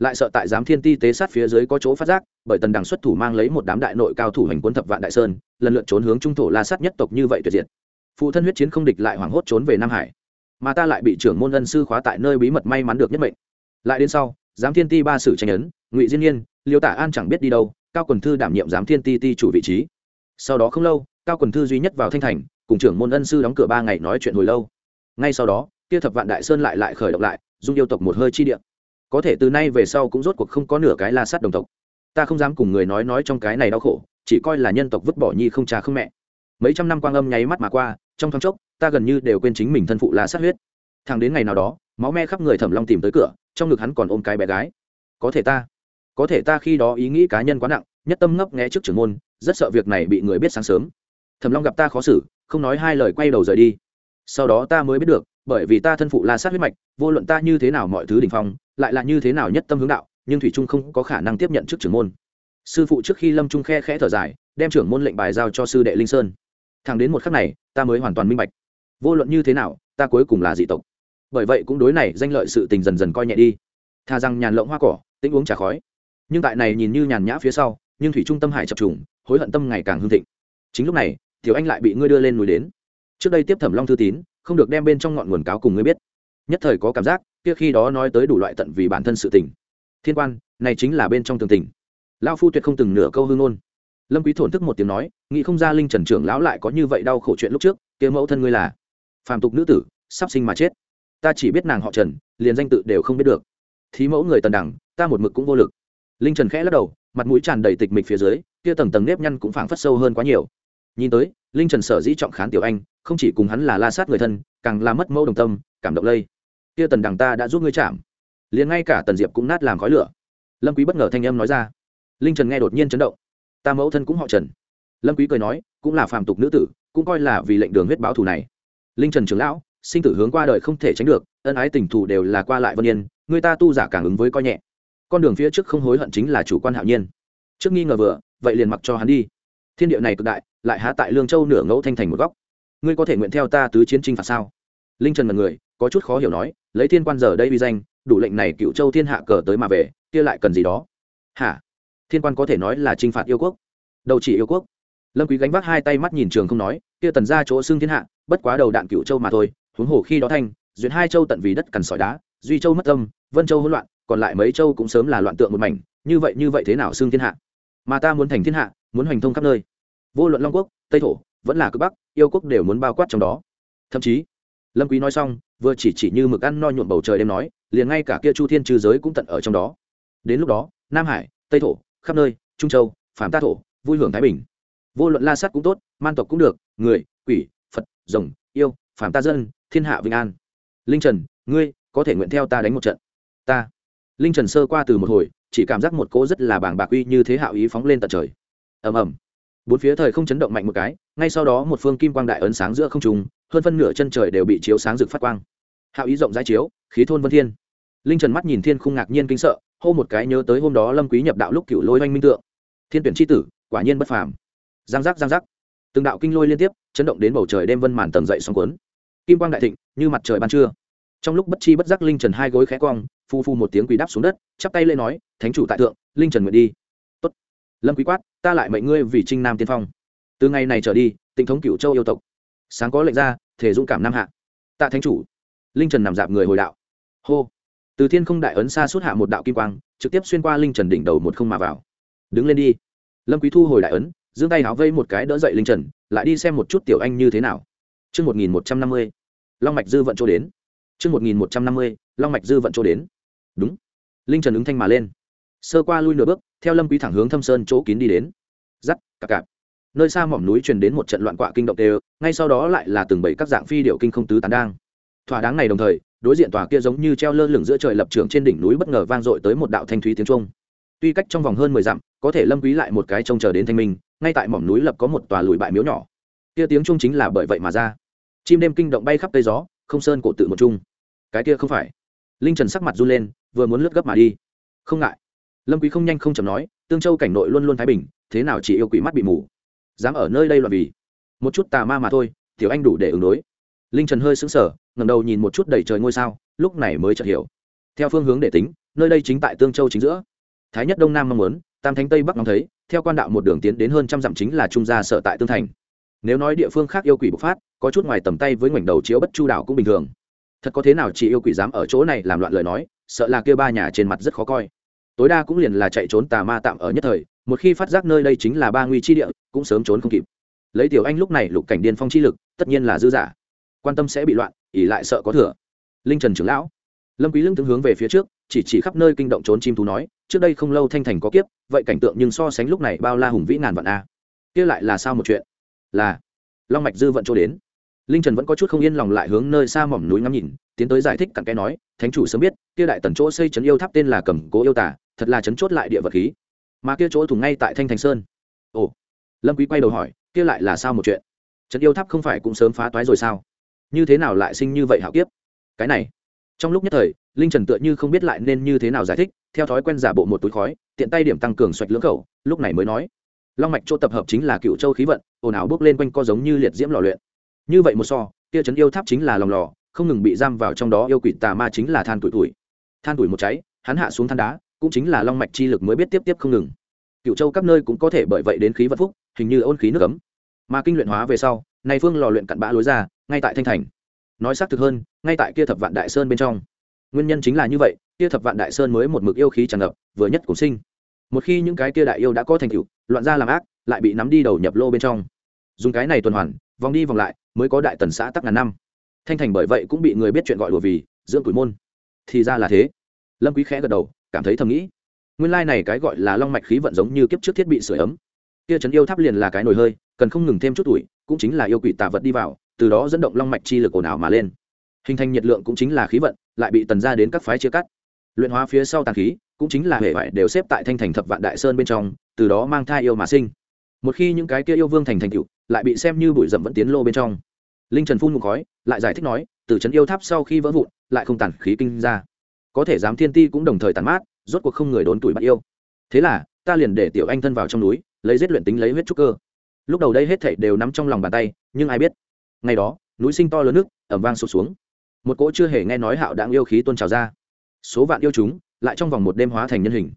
lại sợ tại giám thiên ti tế sát phía dưới có chỗ phát giác, bởi tần đằng xuất thủ mang lấy một đám đại nội cao thủ hành quân thập vạn đại sơn, lần lượt trốn hướng trung thổ la sát nhất tộc như vậy tuyệt diệt. Phụ thân huyết chiến không địch lại hoảng hốt trốn về nam hải. Mà ta lại bị trưởng môn ân sư khóa tại nơi bí mật may mắn được nhất mệnh. Lại đến sau, giám thiên ti ba sử tranh ấn, ngụy diên nhiên, liêu tả an chẳng biết đi đâu, cao quần thư đảm nhiệm giám thiên ti ti chủ vị trí. Sau đó không lâu, cao quần thư duy nhất vào thanh thành, cùng trưởng môn ân sư đóng cửa ba ngày nói chuyện hồi lâu. Ngay sau đó, kia thập vạn đại sơn lại lại khởi động lại, dung yêu tộc một hơi chi điện có thể từ nay về sau cũng rốt cuộc không có nửa cái la sát đồng tộc. Ta không dám cùng người nói nói trong cái này đau khổ, chỉ coi là nhân tộc vứt bỏ nhi không cha không mẹ. Mấy trăm năm quang âm nháy mắt mà qua, trong thoáng chốc, ta gần như đều quên chính mình thân phụ là sát huyết. Thằng đến ngày nào đó, máu me khắp người thẩm long tìm tới cửa, trong ngực hắn còn ôm cái bé gái. Có thể ta, có thể ta khi đó ý nghĩ cá nhân quá nặng, nhất tâm ngấp nghé trước trưởng môn, rất sợ việc này bị người biết sáng sớm. Thẩm long gặp ta khó xử, không nói hai lời quay đầu rời đi. Sau đó ta mới biết được bởi vì ta thân phụ la sát huyết mạch, vô luận ta như thế nào mọi thứ đình phong, lại là như thế nào nhất tâm hướng đạo, nhưng thủy trung không có khả năng tiếp nhận trước trưởng môn. Sư phụ trước khi lâm trung khe khẽ thở dài, đem trưởng môn lệnh bài giao cho sư đệ linh sơn. Thẳng đến một khắc này, ta mới hoàn toàn minh bạch. Vô luận như thế nào, ta cuối cùng là dị tộc. Bởi vậy cũng đối này danh lợi sự tình dần dần coi nhẹ đi. Thà rằng nhàn lộng hoa cỏ, tĩnh uống trà khói. Nhưng tại này nhìn như nhàn nhã phía sau, nhưng thủy trung tâm hải chập trùng, hối hận tâm ngày càng hương thịnh. Chính lúc này thiếu anh lại bị ngươi đưa lên núi đến. Trước đây tiếp thẩm long thư tín không được đem bên trong ngọn nguồn cáo cùng ngươi biết. Nhất thời có cảm giác, kia khi đó nói tới đủ loại tận vì bản thân sự tình. Thiên quan, này chính là bên trong tường tình. Lao phu tuyệt không từng nửa câu hương ngôn. Lâm quý thổn thức một tiếng nói, nghĩ không ra linh trần trưởng lão lại có như vậy đau khổ chuyện lúc trước, kia mẫu thân ngươi là phàm tục nữ tử, sắp sinh mà chết. Ta chỉ biết nàng họ trần, liền danh tự đều không biết được. Thí mẫu người tần đẳng, ta một mực cũng vô lực. Linh trần khẽ lắc đầu, mặt mũi tràn đầy tịch mịch phía dưới, kia tầng tầng nếp nhăn cũng phảng phất sâu hơn quá nhiều. Nhìn tới, linh trần sở dĩ trọng khán tiểu anh không chỉ cùng hắn là la sát người thân, càng là mất mẫu đồng tâm, cảm động lây. Kia tần đằng ta đã giúp ngươi chạm. Liền ngay cả tần diệp cũng nát làm khói lửa. Lâm quý bất ngờ thanh âm nói ra. Linh trần nghe đột nhiên chấn động. Ta mẫu thân cũng họ trần. Lâm quý cười nói, cũng là phàm tục nữ tử, cũng coi là vì lệnh đường huyết báo thù này. Linh trần trưởng lão, sinh tử hướng qua đời không thể tránh được, ân ái tình thù đều là qua lại vân yên, người ta tu giả càng ứng với coi nhẹ. Con đường phía trước không hối hận chính là chủ quan hạo nhiên. Trước nghi ngờ vừa, vậy liền mặc cho hắn đi. Thiên địa này cực đại, lại há tại lương châu nửa ngẫu thanh thành một góc ngươi có thể nguyện theo ta tứ chiến trinh phạt sao? Linh trần mật người, có chút khó hiểu nói, lấy thiên quan giờ đây uy danh, đủ lệnh này cựu châu thiên hạ cờ tới mà về, kia lại cần gì đó? Hả? Thiên quan có thể nói là trinh phạt yêu quốc. Đầu chỉ yêu quốc. Lâm quý gánh vác hai tay mắt nhìn trường không nói, kia tần ra chỗ xương thiên hạ, bất quá đầu đạn cựu châu mà thôi, huống hồ khi đó thanh duyện hai châu tận vì đất cằn sỏi đá, duy châu mất tâm, vân châu hỗn loạn, còn lại mấy châu cũng sớm là loạn tượng một mảnh, như vậy như vậy thế nào xương thiên hạ? Mà ta muốn thành thiên hạ, muốn hoành thông khắp nơi. Vô luận long quốc, tây thổ vẫn là cực bắc, yêu quốc đều muốn bao quát trong đó. Thậm chí, lâm quý nói xong, vừa chỉ chỉ như mực ăn no nhuộm bầu trời đêm nói, liền ngay cả kia chu thiên trừ giới cũng tận ở trong đó. Đến lúc đó, nam hải, tây thổ, khắp nơi, trung châu phạm ta thổ, vui hưởng thái bình. Vô luận la sát cũng tốt, man tộc cũng được, người, quỷ, phật, rồng, yêu phạm ta dân, thiên hạ vinh an. Linh trần, ngươi có thể nguyện theo ta đánh một trận. Ta. Linh trần sơ qua từ một hồi, chỉ cảm giác một cỗ rất là bảng bạc uy như thế hạo ý phóng lên tận trời. Ầm ầm bốn phía thời không chấn động mạnh một cái, ngay sau đó một phương kim quang đại ấn sáng giữa không trung, hơn phân nửa chân trời đều bị chiếu sáng rực phát quang. Hạo ý rộng rãi chiếu, khí thôn vân thiên. Linh trần mắt nhìn thiên không ngạc nhiên kinh sợ, hô một cái nhớ tới hôm đó lâm quý nhập đạo lúc cựu lôi oanh minh tượng. Thiên tuyển chi tử, quả nhiên bất phàm. Giang giác giang giác. Từng đạo kinh lôi liên tiếp, chấn động đến bầu trời đêm vân màn tầng dậy sóng cuốn. Kim quang đại thịnh, như mặt trời ban trưa. Trong lúc bất chi bất giác linh trần hai gối khẽ quang phu phu một tiếng quỳ đáp xuống đất, chắp tay lên nói, thánh chủ tại thượng, linh trần nguyện đi lâm quý quát ta lại mệnh ngươi vì trinh nam tiên phong. Từ ngày này trở đi tịnh thống cửu châu yêu tộc. Sáng có lệnh ra thể dũng cảm nam hạ. Tạ thánh chủ. Linh trần nằm dạp người hồi đạo. Hô. Từ thiên không đại ấn xa suốt hạ một đạo kim quang trực tiếp xuyên qua linh trần đỉnh đầu một không mà vào. Đứng lên đi. Lâm quý thu hồi đại ấn giương tay háo vây một cái đỡ dậy linh trần lại đi xem một chút tiểu anh như thế nào. Trước 1150, Long Mạch Dư vận chỗ đến. Trước 1150, Long Mạch Dư vận chỗ đến. Đúng. Linh Trần ứng thanh mà lên. Sơ qua lui nửa bước, theo Lâm Quý thẳng hướng Thâm Sơn chỗ kín đi đến. giắt, cạp cạp. Nơi xa mỏm núi truyền đến một trận loạn quạ kinh động đều, ngay sau đó lại là từng bảy các dạng phi điệu kinh không tứ tán đang. Thỏa đáng này đồng thời, đối diện tòa kia giống như treo lơ lửng giữa trời lập trường trên đỉnh núi bất ngờ vang dội tới một đạo thanh thúy tiếng trung tuy cách trong vòng hơn mười dặm có thể lâm quý lại một cái trông chờ đến thanh minh ngay tại mỏm núi lập có một tòa lùi bại miếu nhỏ. Kia tiếng trung chính là bởi vậy mà ra. Chim đêm kinh động bay khắp tây gió không sơn cổ tự một trung, cái kia không phải. Linh trần sắc mặt run lên vừa muốn lướt gấp mà đi. Không ngại lâm quý không nhanh không chậm nói, tương châu cảnh nội luôn luôn thái bình, thế nào chỉ yêu quỷ mắt bị mù? Dám ở nơi đây là vì một chút tà ma mà thôi, tiểu anh đủ để ứng đối. Linh trần hơi sững sờ, ngẩng đầu nhìn một chút đầy trời ngôi sao, lúc này mới chợt hiểu. Theo phương hướng để tính, nơi đây chính tại tương châu chính giữa. Thái nhất đông nam mong muốn, tam thánh tây bắc ngóng thấy, theo quan đạo một đường tiến đến hơn trăm dặm chính là trung gia sở tại tương thành. Nếu nói địa phương khác yêu quỷ bộc phát, có chút ngoài tầm tay với ngoảnh đầu chiếu bất chu đảo cũng bình thường. Thật có thế nào chỉ yêu quỷ dám ở chỗ này làm loạn lời nói, sợ là kia ba nhà trên mặt rất khó coi tối đa cũng liền là chạy trốn tà ma tạm ở nhất thời, một khi phát giác nơi đây chính là ba nguy chi địa, cũng sớm trốn không kịp. Lấy tiểu anh lúc này lục cảnh điên phong chi lực, tất nhiên là dư giả. Quan tâm sẽ bị loạn ỉ lại sợ có thừa. Linh trần trưởng lão, lâm quý lưng tướng hướng về phía trước, chỉ chỉ khắp nơi kinh động trốn chim thú nói, trước đây không lâu thanh thành có kiếp, vậy cảnh tượng nhưng so sánh lúc này bao la hùng vĩ ngàn vạn a. Kia lại là sao một chuyện? Là, long mạch dư vận chỗ đến. Linh trần vẫn có chút không yên lòng lại hướng nơi xa mỏm núi ngắm nhìn, tiến tới giải thích cặn cái nói, thánh chủ sớm biết, kia đại tần chỗ xây trấn yêu tháp tên là cầm cố yêu tả thật là chấn chốt lại địa vật khí. Mà kia chỗ thủng ngay tại thanh thành sơn. Ồ, lâm quý quay đầu hỏi, kia lại là sao một chuyện? Trấn yêu tháp không phải cũng sớm phá toái rồi sao? Như thế nào lại sinh như vậy hạo kiếp? Cái này, trong lúc nhất thời, linh trần tựa như không biết lại nên như thế nào giải thích, theo thói quen giả bộ một túi khói, tiện tay điểm tăng cường xoạch lưỡng khẩu, lúc này mới nói. Long mạch chỗ tập hợp chính là cựu châu khí vận, ồn ào bước lên quanh co giống như liệt diễm lò luyện. Như vậy một so, kia trấn yêu tháp chính là lòng lò, không ngừng bị giam vào trong đó yêu quỷ tà ma chính là than tuổi tuổi. Than tuổi một cháy, hắn hạ xuống than đá cũng chính là long mạch chi lực mới biết tiếp tiếp không ngừng. Cựu châu các nơi cũng có thể bởi vậy đến khí vận phúc, hình như ôn khí nước ấm. Mà kinh luyện hóa về sau này phương lò luyện cặn bã lối ra, ngay tại thanh thành. Nói xác thực hơn, ngay tại kia thập vạn đại sơn bên trong. Nguyên nhân chính là như vậy, kia thập vạn đại sơn mới một mực yêu khí tràn ngập, vừa nhất cùng sinh. Một khi những cái kia đại yêu đã có thành tựu, loạn ra làm ác, lại bị nắm đi đầu nhập lô bên trong. Dùng cái này tuần hoàn, vòng đi vòng lại, mới có đại tần xã tắc ngàn năm. Thanh thành bởi vậy cũng bị người biết chuyện gọi đùa vì, dưỡng tuổi môn. Thì ra là thế. Lâm quý khẽ gật đầu cảm thấy thầm nghĩ. Nguyên lai này cái gọi là long mạch khí vận giống như kiếp trước thiết bị sưởi ấm. Kia trấn yêu tháp liền là cái nồi hơi, cần không ngừng thêm chút tuổi, cũng chính là yêu quỷ tà vật đi vào, từ đó dẫn động long mạch chi lực ồn ào mà lên. Hình thành nhiệt lượng cũng chính là khí vận, lại bị tần ra đến các phái chia cắt. Luyện hóa phía sau tàn khí, cũng chính là hệ vải đều xếp tại thanh thành thập vạn đại sơn bên trong, từ đó mang thai yêu mà sinh. Một khi những cái kia yêu vương thành thành cựu lại bị xem như bụi rậm vẫn tiến lô bên trong. Linh trần phun một khói, lại giải thích nói, từ trấn yêu tháp sau khi vỡ vụn, lại không tàn khí kinh ra có thể dám thiên ti cũng đồng thời tàn mát, rốt cuộc không người đốn tuổi bắt yêu. Thế là, ta liền để tiểu anh thân vào trong núi, lấy giết luyện tính lấy huyết trúc cơ. Lúc đầu đây hết thảy đều nắm trong lòng bàn tay, nhưng ai biết? Ngày đó, núi sinh to lớn nước, ẩm vang sụt xuống. Một cỗ chưa hề nghe nói hạo đáng yêu khí tôn trào ra. Số vạn yêu chúng, lại trong vòng một đêm hóa thành nhân hình.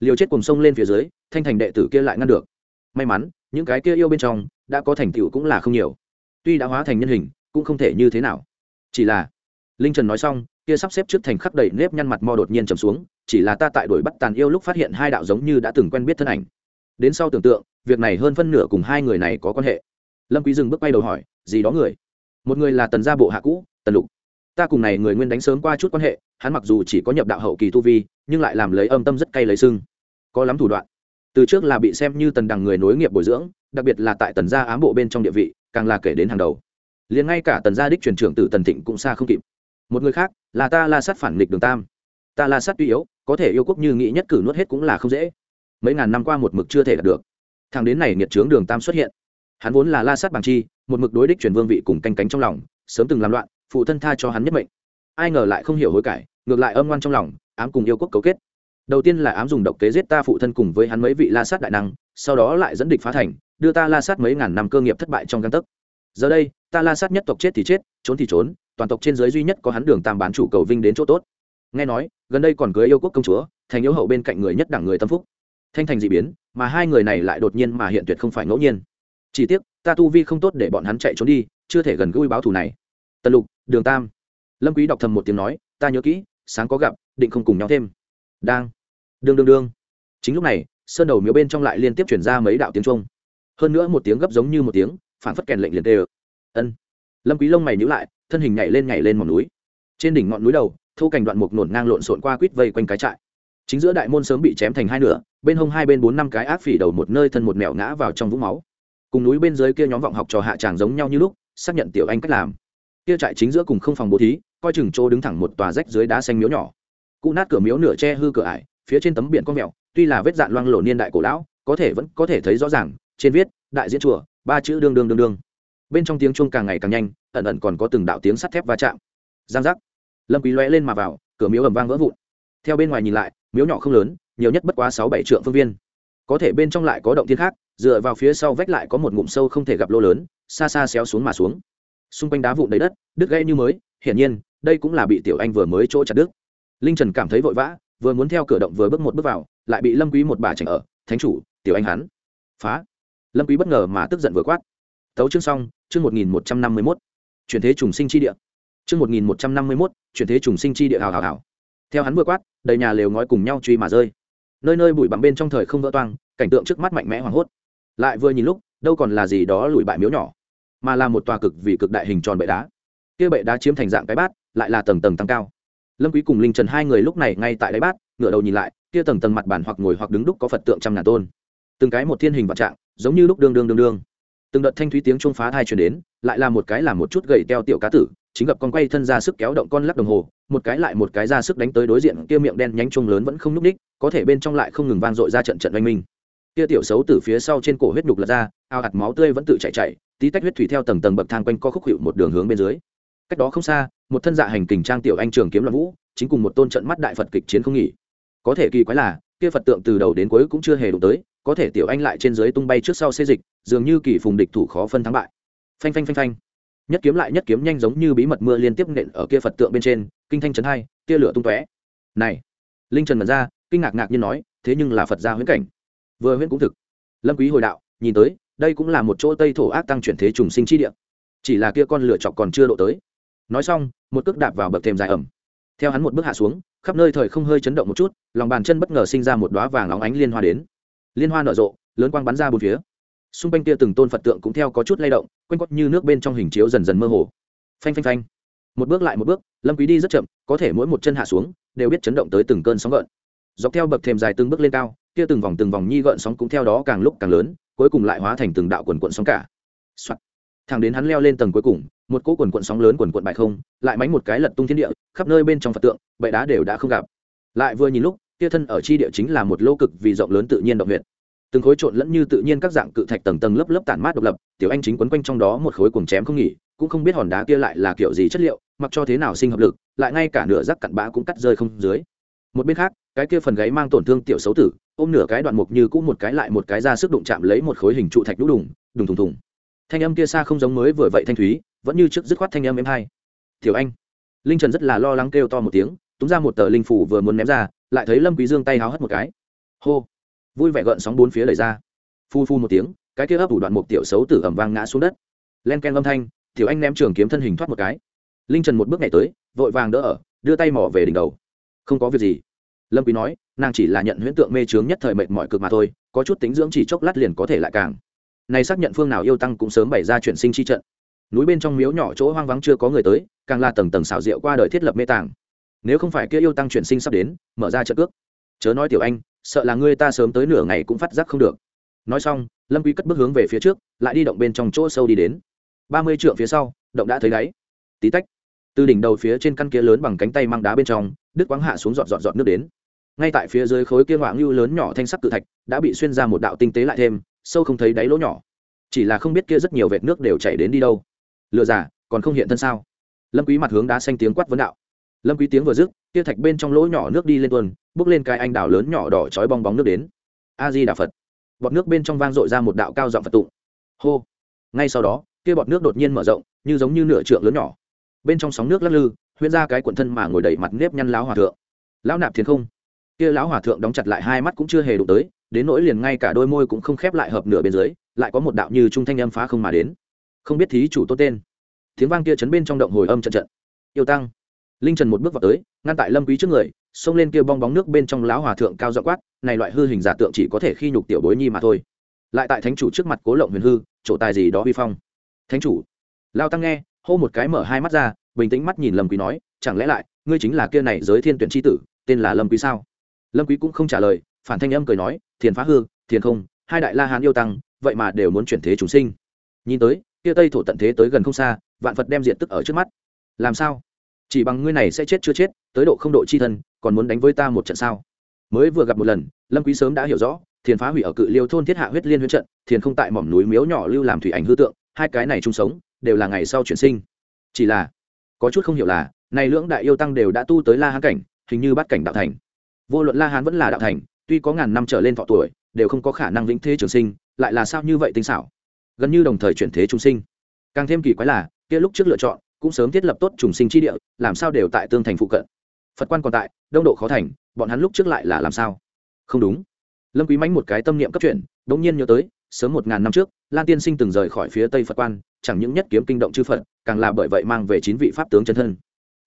Liều chết cùng sông lên phía dưới, thanh thành đệ tử kia lại ngăn được. May mắn, những cái kia yêu bên trong, đã có thành tựu cũng là không nhiều. Tuy đã hóa thành nhân hình, cũng không thể như thế nào. Chỉ là, linh trần nói xong kia sắp xếp trước thành khắc đầy nếp nhăn mặt mo đột nhiên trầm xuống, chỉ là ta tại đuổi bắt tàn yêu lúc phát hiện hai đạo giống như đã từng quen biết thân ảnh. Đến sau tưởng tượng, việc này hơn phân nửa cùng hai người này có quan hệ. Lâm quý dừng bước quay đầu hỏi, gì đó người? Một người là tần gia bộ hạ cũ, tần lục. Ta cùng này người nguyên đánh sớm qua chút quan hệ, hắn mặc dù chỉ có nhập đạo hậu kỳ tu vi, nhưng lại làm lấy âm tâm rất cay lấy sưng. Có lắm thủ đoạn. Từ trước là bị xem như tần đằng người nối nghiệp bồi dưỡng, đặc biệt là tại tần gia ám bộ bên trong địa vị, càng là kể đến hàng đầu. Liền ngay cả tần gia đích truyền trưởng tử tần thịnh cũng xa không kịp một người khác là ta la sát phản nghịch đường tam. Ta la sát tuy yếu, có thể yêu quốc như nghĩ nhất cử nuốt hết cũng là không dễ. Mấy ngàn năm qua một mực chưa thể đạt được. Thằng đến này nghiệt trướng đường tam xuất hiện. Hắn vốn là la sát bằng chi, một mực đối đích truyền vương vị cùng canh cánh trong lòng, sớm từng làm loạn, phụ thân tha cho hắn nhất mệnh. Ai ngờ lại không hiểu hối cải, ngược lại âm ngoan trong lòng, ám cùng yêu quốc cấu kết. Đầu tiên là ám dùng độc kế giết ta phụ thân cùng với hắn mấy vị la sát đại năng, sau đó lại dẫn địch phá thành, đưa ta la sát mấy ngàn năm cơ nghiệp thất bại trong căn tấc. Giờ đây, ta la sát nhất tộc chết thì chết, trốn thì trốn toàn tộc trên giới duy nhất có hắn đường tam bán chủ cầu vinh đến chỗ tốt. Nghe nói, gần đây còn cưới yêu quốc công chúa, thành yêu hậu bên cạnh người nhất đẳng người tâm phúc. Thanh thành d ị biến, mà hai người này lại đột nhiên mà hiện tuyệt không phải ngẫu nhiên. Chỉ tiếc, ta tu vi không tốt để bọn hắn chạy trốn đi, chưa thể gần gũi báo thù này. Tần lục, đường tam. Lâm quý đọc thầm một tiếng nói, ta nhớ kỹ, sáng có gặp, định không cùng nhau thêm. Đang. Đương đương đương. Chính lúc này, sơn đầu miếu bên trong lại liên tiếp chuyển ra mấy đạo tiếng trung hơn nữa một tiếng gấp giống như một tiếng phản phất kèn lệnh liền tê ân. Lâm quý lông mày nhíu lại thân hình nhảy lên nhảy lên mỏm núi. Trên đỉnh ngọn núi đầu thu cảnh đoạn mục nổn ngang lộn xộn qua quýt vây quanh cái trại. Chính giữa đại môn sớm bị chém thành hai nửa, bên hông hai bên bốn năm cái ác phỉ đầu một nơi thân một mèo ngã vào trong vũng máu. Cùng núi bên dưới kia nhóm vọng học trò hạ tràng giống nhau như lúc, xác nhận tiểu anh cách làm. Kia trại chính giữa cùng không phòng bố thí, coi chừng chỗ đứng thẳng một tòa rách dưới đá xanh miếu nhỏ. Cụ nát cửa miếu nửa che hư cửa ải, phía trên tấm biển con mèo, tuy là vết dạn loang lộ niên đại cổ lão, có thể vẫn có thể thấy rõ ràng, trên viết, đại diễn chùa, ba chữ đương đương đương đương bên trong tiếng chuông càng ngày càng nhanh, ẩn ẩn còn có từng đạo tiếng sắt thép va chạm. Giang giác. Lâm quý lóe lên mà vào, cửa miếu ầm vang vỡ vụn. Theo bên ngoài nhìn lại, miếu nhỏ không lớn, nhiều nhất bất quá sáu bảy trượng phương viên. Có thể bên trong lại có động thiên khác, dựa vào phía sau vách lại có một ngụm sâu không thể gặp lô lớn, xa xa xéo xuống mà xuống. Xung quanh đá vụn đầy đất, đứt gãy như mới, hiển nhiên, đây cũng là bị tiểu anh vừa mới chỗ chặt đứt. Linh trần cảm thấy vội vã, vừa muốn theo cửa động vừa bước một bước vào, lại bị lâm quý một bà chảnh ở, thánh chủ, tiểu anh hắn. Phá. Lâm quý bất ngờ mà tức giận vừa quát tấu chương xong, chương một nghìn một trăm năm mươi mốt. Chuyển thế trùng sinh chi địa. Chương một nghìn một trăm năm mươi mốt, chuyển thế trùng sinh chi địa, hào hào hào. Theo hắn vừa quát, đầy nhà lều ngói cùng nhau truy mà rơi. Nơi nơi bụi bặm bên trong thời không vỡ toang, cảnh tượng trước mắt mạnh mẽ hoảng hốt. Lại vừa nhìn lúc, đâu còn là gì đó lùi bại miếu nhỏ, mà là một tòa cực vì cực đại hình tròn bệ đá. Kia bệ đá chiếm thành dạng cái bát, lại là tầng tầng tăng cao. Lâm quý cùng linh trần hai người lúc này ngay tại đáy bát, ngửa đầu nhìn lại, kia tầng tầng mặt bàn hoặc ngồi hoặc đứng đúc có phật tượng trăm ngàn tôn. Từng cái một thiên hình vạn trạng, giống như lúc đương đương đương đương từng đợt thanh thúy tiếng trung phá thai truyền đến, lại là một cái là một chút gậy teo tiểu cá tử, chính gặp con quay thân ra sức kéo động con lắc đồng hồ, một cái lại một cái ra sức đánh tới đối diện kia miệng đen nhánh trung lớn vẫn không núp ních có thể bên trong lại không ngừng vang dội ra trận trận oanh minh. Kia tiểu xấu từ phía sau trên cổ huyết đục lật ra, ao hạt máu tươi vẫn tự chảy chảy, tí tách huyết thủy theo tầng tầng bậc thang quanh co khúc hiệu một đường hướng bên dưới. Cách đó không xa, một thân dạ hành kình trang tiểu anh trường kiếm loạn vũ, chính cùng một tôn trận mắt đại phật kịch chiến không nghỉ. Có thể kỳ quái là, kia phật tượng từ đầu đến cuối cũng chưa hề đụng tới có thể tiểu anh lại trên dưới tung bay trước sau xê dịch, dường như kỳ phùng địch thủ khó phân thắng bại. Phanh phanh phanh phanh. Nhất kiếm lại nhất kiếm nhanh giống như bí mật mưa liên tiếp nện ở kia phật tượng bên trên, kinh thanh chấn hai kia lửa tung tóe. Này, linh trần mật ra, kinh ngạc ngạc nhiên nói, thế nhưng là phật gia huyễn cảnh. Vừa huyễn cũng thực. Lâm quý hồi đạo, nhìn tới, đây cũng là một chỗ tây thổ ác tăng chuyển thế trùng sinh chi địa. Chỉ là kia con lửa chọc còn chưa độ tới. Nói xong, một cước đạp vào bậc thềm dài ẩm. Theo hắn một bước hạ xuống, khắp nơi thời không hơi chấn động một chút, lòng bàn chân bất ngờ sinh ra một đóa vàng óng ánh liên hoa đến liên hoa nở rộ, lớn quang bắn ra bốn phía. Xung quanh kia từng tôn phật tượng cũng theo có chút lay động, quanh quất như nước bên trong hình chiếu dần dần mơ hồ. Phanh phanh phanh. Một bước lại một bước, lâm quý đi rất chậm, có thể mỗi một chân hạ xuống, đều biết chấn động tới từng cơn sóng gợn. Dọc theo bậc thềm dài từng bước lên cao, kia từng vòng từng vòng nhi gợn sóng cũng theo đó càng lúc càng lớn, cuối cùng lại hóa thành từng đạo quần cuộn sóng cả、Soạn. thẳng đến hắn leo lên tầng cuối cùng, một cỗ quần cuộn sóng lớn quần cuộn bại không, lại mánh một cái lật tung thiên địa, khắp nơi bên trong phật tượng, bệ đá đều đã không gặp. Lại vừa nhìn lúc kia thân ở chi địa chính là một lô cực vì rộng lớn tự nhiên động huyệt. Từng khối trộn lẫn như tự nhiên các dạng cự thạch tầng tầng lớp lớp tản mát độc lập, tiểu anh chính quấn quanh trong đó một khối cuồng chém không nghỉ, cũng không biết hòn đá kia lại là kiểu gì chất liệu, mặc cho thế nào sinh hợp lực, lại ngay cả nửa rác cặn bã cũng cắt rơi không dưới. Một bên khác, cái kia phần gáy mang tổn thương tiểu xấu tử, ôm nửa cái đoạn mục như cũng một cái lại một cái ra sức đụng chạm lấy một khối hình trụ thạch đũ đùng đùng thùng thùng. Thanh âm kia xa không giống mới vừa vậy thanh thúy, vẫn như trước dứt khoát thanh âm êm hai tiểu anh, linh trần rất là lo lắng kêu to một tiếng, túm ra một tờ linh phủ vừa muốn ném ra lại thấy lâm quý dương tay háo hất một cái. Hô. Vui vẻ gợn sóng bốn phía đẩy ra. Phu phu một tiếng, cái kia ấp ủ đoạn một tiểu xấu tử ầm vang ngã xuống đất. Len ken âm thanh, tiểu anh ném trường kiếm thân hình thoát một cái. Linh trần một bước nhảy tới, vội vàng đỡ ở, đưa tay mỏ về đỉnh đầu. Không có việc gì. Lâm quý nói, nàng chỉ là nhận huyễn tượng mê trướng nhất thời mệt mỏi cực mà thôi, có chút tính dưỡng chỉ chốc lát liền có thể lại càng. Này xác nhận phương nào yêu tăng cũng sớm bày ra chuyển sinh chi trận. Núi bên trong miếu nhỏ chỗ hoang vắng chưa có người tới, càng là tầng tầng xảo diệu qua đời thiết lập mê tàng nếu không phải kia yêu tăng chuyển sinh sắp đến, mở ra trận cước. Chớ nói tiểu anh, sợ là ngươi ta sớm tới nửa ngày cũng phát giác không được. Nói xong, lâm quý cất bước hướng về phía trước, lại đi động bên trong chỗ sâu đi đến. Ba mươi trượng phía sau, động đã thấy đáy. Tí tách. Từ đỉnh đầu phía trên căn kia lớn bằng cánh tay mang đá bên trong, đứt quáng hạ xuống dọn dọn dọn nước đến. Ngay tại phía dưới khối kia ngoạng lưu lớn nhỏ thanh sắc cự thạch, đã bị xuyên ra một đạo tinh tế lại thêm, sâu không thấy đáy lỗ nhỏ. Chỉ là không biết kia rất nhiều vệt nước đều chảy đến đi đâu. Lừa giả còn không hiện thân sao? Lâm quý mặt hướng đá xanh tiếng quát vấn đạo lâm quý tiếng vừa dứt, kia thạch bên trong lỗ nhỏ nước đi lên tuần bước lên cái anh đào lớn nhỏ đỏ chói bong bóng nước đến. A di đà phật. Bọt nước bên trong vang dội ra một đạo cao giọng phật tụng. Hô. Ngay sau đó, kia bọt nước đột nhiên mở rộng, như giống như nửa trượng lớn nhỏ. Bên trong sóng nước lắc lư, huyễn ra cái cuộn thân mà ngồi đầy mặt nếp nhăn láo hòa thượng. Lão nạp thiền không. Kia lão hòa thượng đóng chặt lại hai mắt cũng chưa hề đụng tới, đến nỗi liền ngay cả đôi môi cũng không khép lại hợp nửa bên dưới, lại có một đạo như trung thanh âm phá không mà đến. Không biết thí chủ tốt tên. Tiếng vang kia chấn bên trong động hồi âm trận trận. Yêu tăng linh trần một bước vào tới, ngăn tại lâm quý trước người, xông lên kia bong bóng nước bên trong láo hòa thượng cao dọ quát, này loại hư hình giả tượng chỉ có thể khi nhục tiểu bối nhi mà thôi. Lại tại thánh chủ trước mặt cố lộng huyền hư, chỗ tài gì đó vi phong? Thánh chủ? Lao tăng nghe, hô một cái mở hai mắt ra, bình tĩnh mắt nhìn lâm quý nói, chẳng lẽ lại, ngươi chính là kia này giới thiên tuyển chi tử, tên là lâm quý sao? Lâm quý cũng không trả lời, phản thanh âm cười nói, thiền phá hư, thiền không, hai đại la hán yêu tăng, vậy mà đều muốn chuyển thế chúng sinh. Nhìn tới, kia tây thổ tận thế tới gần không xa, vạn phật đem diện tức ở trước mắt. Làm sao? Chỉ bằng ngươi này sẽ chết chưa chết, tới độ không độ chi thân, còn muốn đánh với ta một trận sao? Mới vừa gặp một lần, lâm quý sớm đã hiểu rõ, thiền phá hủy ở cự liêu thôn thiết hạ huyết liên huyết trận, thiền không tại mỏm núi miếu nhỏ lưu làm thủy ảnh hư tượng, hai cái này chung sống, đều là ngày sau chuyển sinh. Chỉ là, có chút không hiểu là, này lưỡng đại yêu tăng đều đã tu tới la hán cảnh, hình như bắt cảnh đạo thành. Vô luận la hán vẫn là đạo thành, tuy có ngàn năm trở lên thọ tuổi, đều không có khả năng vĩnh thế trường sinh, lại là sao như vậy tinh xảo? Gần như đồng thời chuyển thế trung sinh. Càng thêm kỳ quái là, kia lúc trước lựa chọn cũng sớm thiết lập tốt trùng sinh chi địa, làm sao đều tại tương thành phụ cận. Phật quan còn tại, đông độ khó thành, bọn hắn lúc trước lại là làm sao? Không đúng. Lâm quý mãnh một cái tâm niệm cấp chuyển, đống nhiên nhớ tới, sớm một ngàn năm trước, lan tiên sinh từng rời khỏi phía tây phật quan, chẳng những nhất kiếm kinh động chư phật, càng là bởi vậy mang về chín vị pháp tướng chân thân.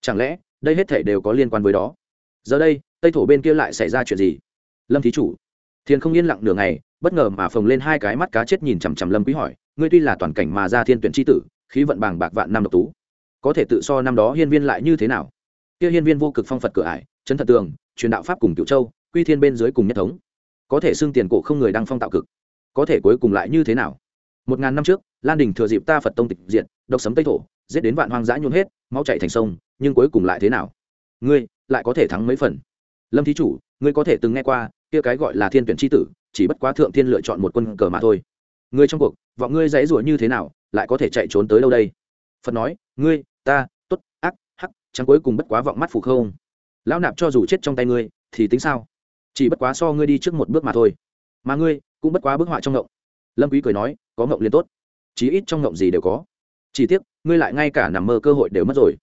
Chẳng lẽ, đây hết thể đều có liên quan với đó? Giờ đây, tây thổ bên kia lại xảy ra chuyện gì? Lâm thí chủ. Thiên không yên lặng nửa ngày, bất ngờ mà phồng lên hai cái mắt cá chết nhìn chằm chằm lâm quý hỏi, ngươi tuy là toàn cảnh mà ra thiên tuyển chi tử, khí vận bàng bạc vạn năm độc tú có thể tự so năm đó hiên viên lại như thế nào? Kia hiên viên vô cực phong phật cửa ải chân thật tường, truyền đạo pháp cùng cựu châu, quy thiên bên dưới cùng nhất thống. Có thể xưng tiền cổ không người đăng phong tạo cực. Có thể cuối cùng lại như thế nào? Một ngàn năm trước, lan đình thừa dịp ta phật tông tịch diện độc sấm tây thổ, giết đến vạn hoang dã nhuộm hết, máu chạy thành sông, nhưng cuối cùng lại thế nào? Ngươi, lại có thể thắng mấy phần? Lâm thí chủ, ngươi có thể từng nghe qua, kia cái gọi là thiên tuyển tri tử, chỉ bất quá thượng thiên lựa chọn một quân cờ mà thôi. Ngươi trong cuộc, vọng ngươi dãy rủa như thế nào, lại có thể chạy trốn tới đâu đây? Phật nói, ngươi ta t ố t ác hắc chẳng cuối cùng bất quá vọng mắt phủ không. Lão nạp cho dù chết trong tay ngươi thì tính sao? Chỉ bất quá so ngươi đi trước một bước mà thôi. Mà ngươi cũng bất quá bức họa trong ngộng. Lâm quý cười nói có ngộng liền tốt. Chí ít trong ngộng gì đều có. Chỉ tiếc ngươi lại ngay cả nằm mơ cơ hội đều mất rồi.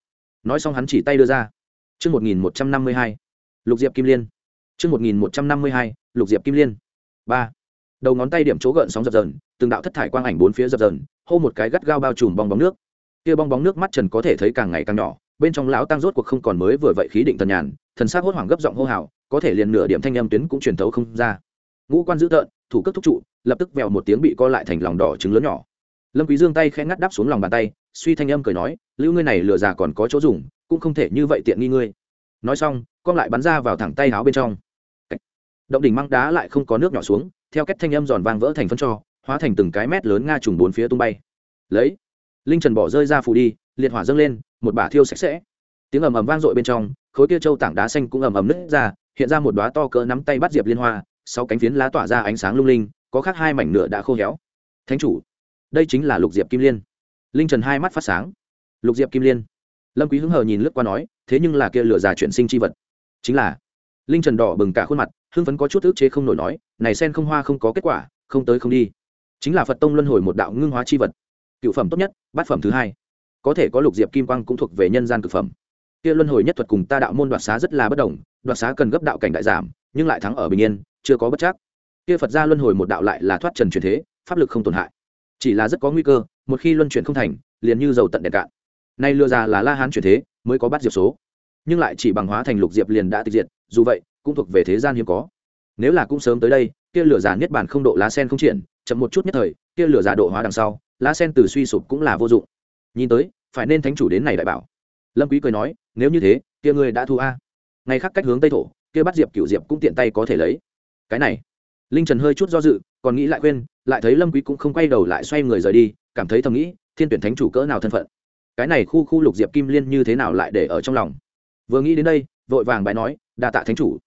Nói xong hắn chỉ tay đưa ra. Trước 1152, Lục Diệp Kim Liên. Trước 1152, Lục Diệp Kim Liên. ba. Đầu ngón tay điểm chỗ gợn sóng dập dờn, từng đạo thất thải quang ảnh bốn phía dập dờn, hô một cái gắt gao bao trùm bong bóng nước. Kia bong bóng nước mắt Trần có thể thấy càng ngày càng nhỏ, bên trong lão tăng rốt cuộc không còn mới vừa vậy khí định thần nhàn, thần sắc hốt hoảng gấp giọng hô hào, có thể liền nửa điểm thanh âm tuyến cũng truyền thấu không ra. Ngũ quan dữ tợn, thủ cước thúc trụ, lập tức vèo một tiếng bị co lại thành lòng đỏ trứng lớn nhỏ. Lâm Quý Dương tay khẽ ngắt đáp xuống lòng bàn tay, suy thanh âm cười nói, lưu ngươi này lừa già còn có chỗ dùng, cũng không thể như vậy tiện nghi ngươi nói xong con lại bắn ra vào thẳng tay áo bên trong động đỉnh măng đá lại không có nước nhỏ xuống theo cách thanh âm giòn vang vỡ thành phân cho hóa thành từng cái mét lớn nga trùng bốn phía tung bay lấy linh trần bỏ rơi ra phủ đi, liệt hỏa dâng lên, một bả thiêu sạch sẽ. Tiếng ầm ầm vang dội bên trong, khối kia châu tảng đá xanh cũng ầm ầm nứt ra, hiện ra một đóa to cỡ nắm tay bắt diệp liên hoa, sáu cánh phiến lá tỏa ra ánh sáng lung linh, có khác hai mảnh nửa đã khô héo. Thánh chủ, đây chính là lục diệp kim liên. Linh trần hai mắt phát sáng. Lục diệp kim liên. Lâm quý hứng hờ nhìn lướt qua nói, thế nhưng là kia lửa già chuyển sinh chi vật. Chính là, linh trần đỏ bừng cả khuôn mặt, hưng phấn có chút ức chế không nổi nói, này sen không hoa không có kết quả, không tới không đi. Chính là phật tông luân hồi một đạo ngưng hóa chi vật cựu phẩm tốt nhất, bát phẩm thứ hai. Có thể có lục diệp kim quang cũng thuộc về nhân gian cực phẩm. Kia luân hồi nhất thuật cùng ta đạo môn đoạt xá rất là bất đồng, đoạt xá cần gấp đạo cảnh đại giảm, nhưng lại thắng ở bình yên, chưa có bất chắc. Kia phật gia luân hồi một đạo lại là thoát trần truyền thế, pháp lực không tổn hại. Chỉ là rất có nguy cơ, một khi luân chuyển không thành, liền như dầu tận đèn cạn. Nay lừa già là la hán chuyển thế, mới có bắt diệp số. Nhưng lại chỉ bằng hóa thành lục diệp liền đã tịch diệt, dù vậy, cũng thuộc về thế gian hiếm có. Nếu là cũng sớm tới đây, kia lửa giả niết bàn không độ lá sen không triển, chậm một chút nhất thời, kia lửa giả độ hóa đằng sau lá sen từ suy sụp cũng là vô dụng. Nhìn tới, phải nên thánh chủ đến này đại bảo. Lâm quý cười nói, nếu như thế, kia ngươi đã thu a. Ngày khác cách hướng tây thổ, kia bắt diệp cửu diệp cũng tiện tay có thể lấy. Cái này, linh trần hơi chút do dự, còn nghĩ lại quên lại thấy lâm quý cũng không quay đầu lại xoay người rời đi, cảm thấy thầm nghĩ, thiên tuyển thánh chủ cỡ nào thân phận. Cái này khu khu lục diệp kim liên như thế nào lại để ở trong lòng? Vừa nghĩ đến đây, vội vàng bài nói, đa tạ thánh chủ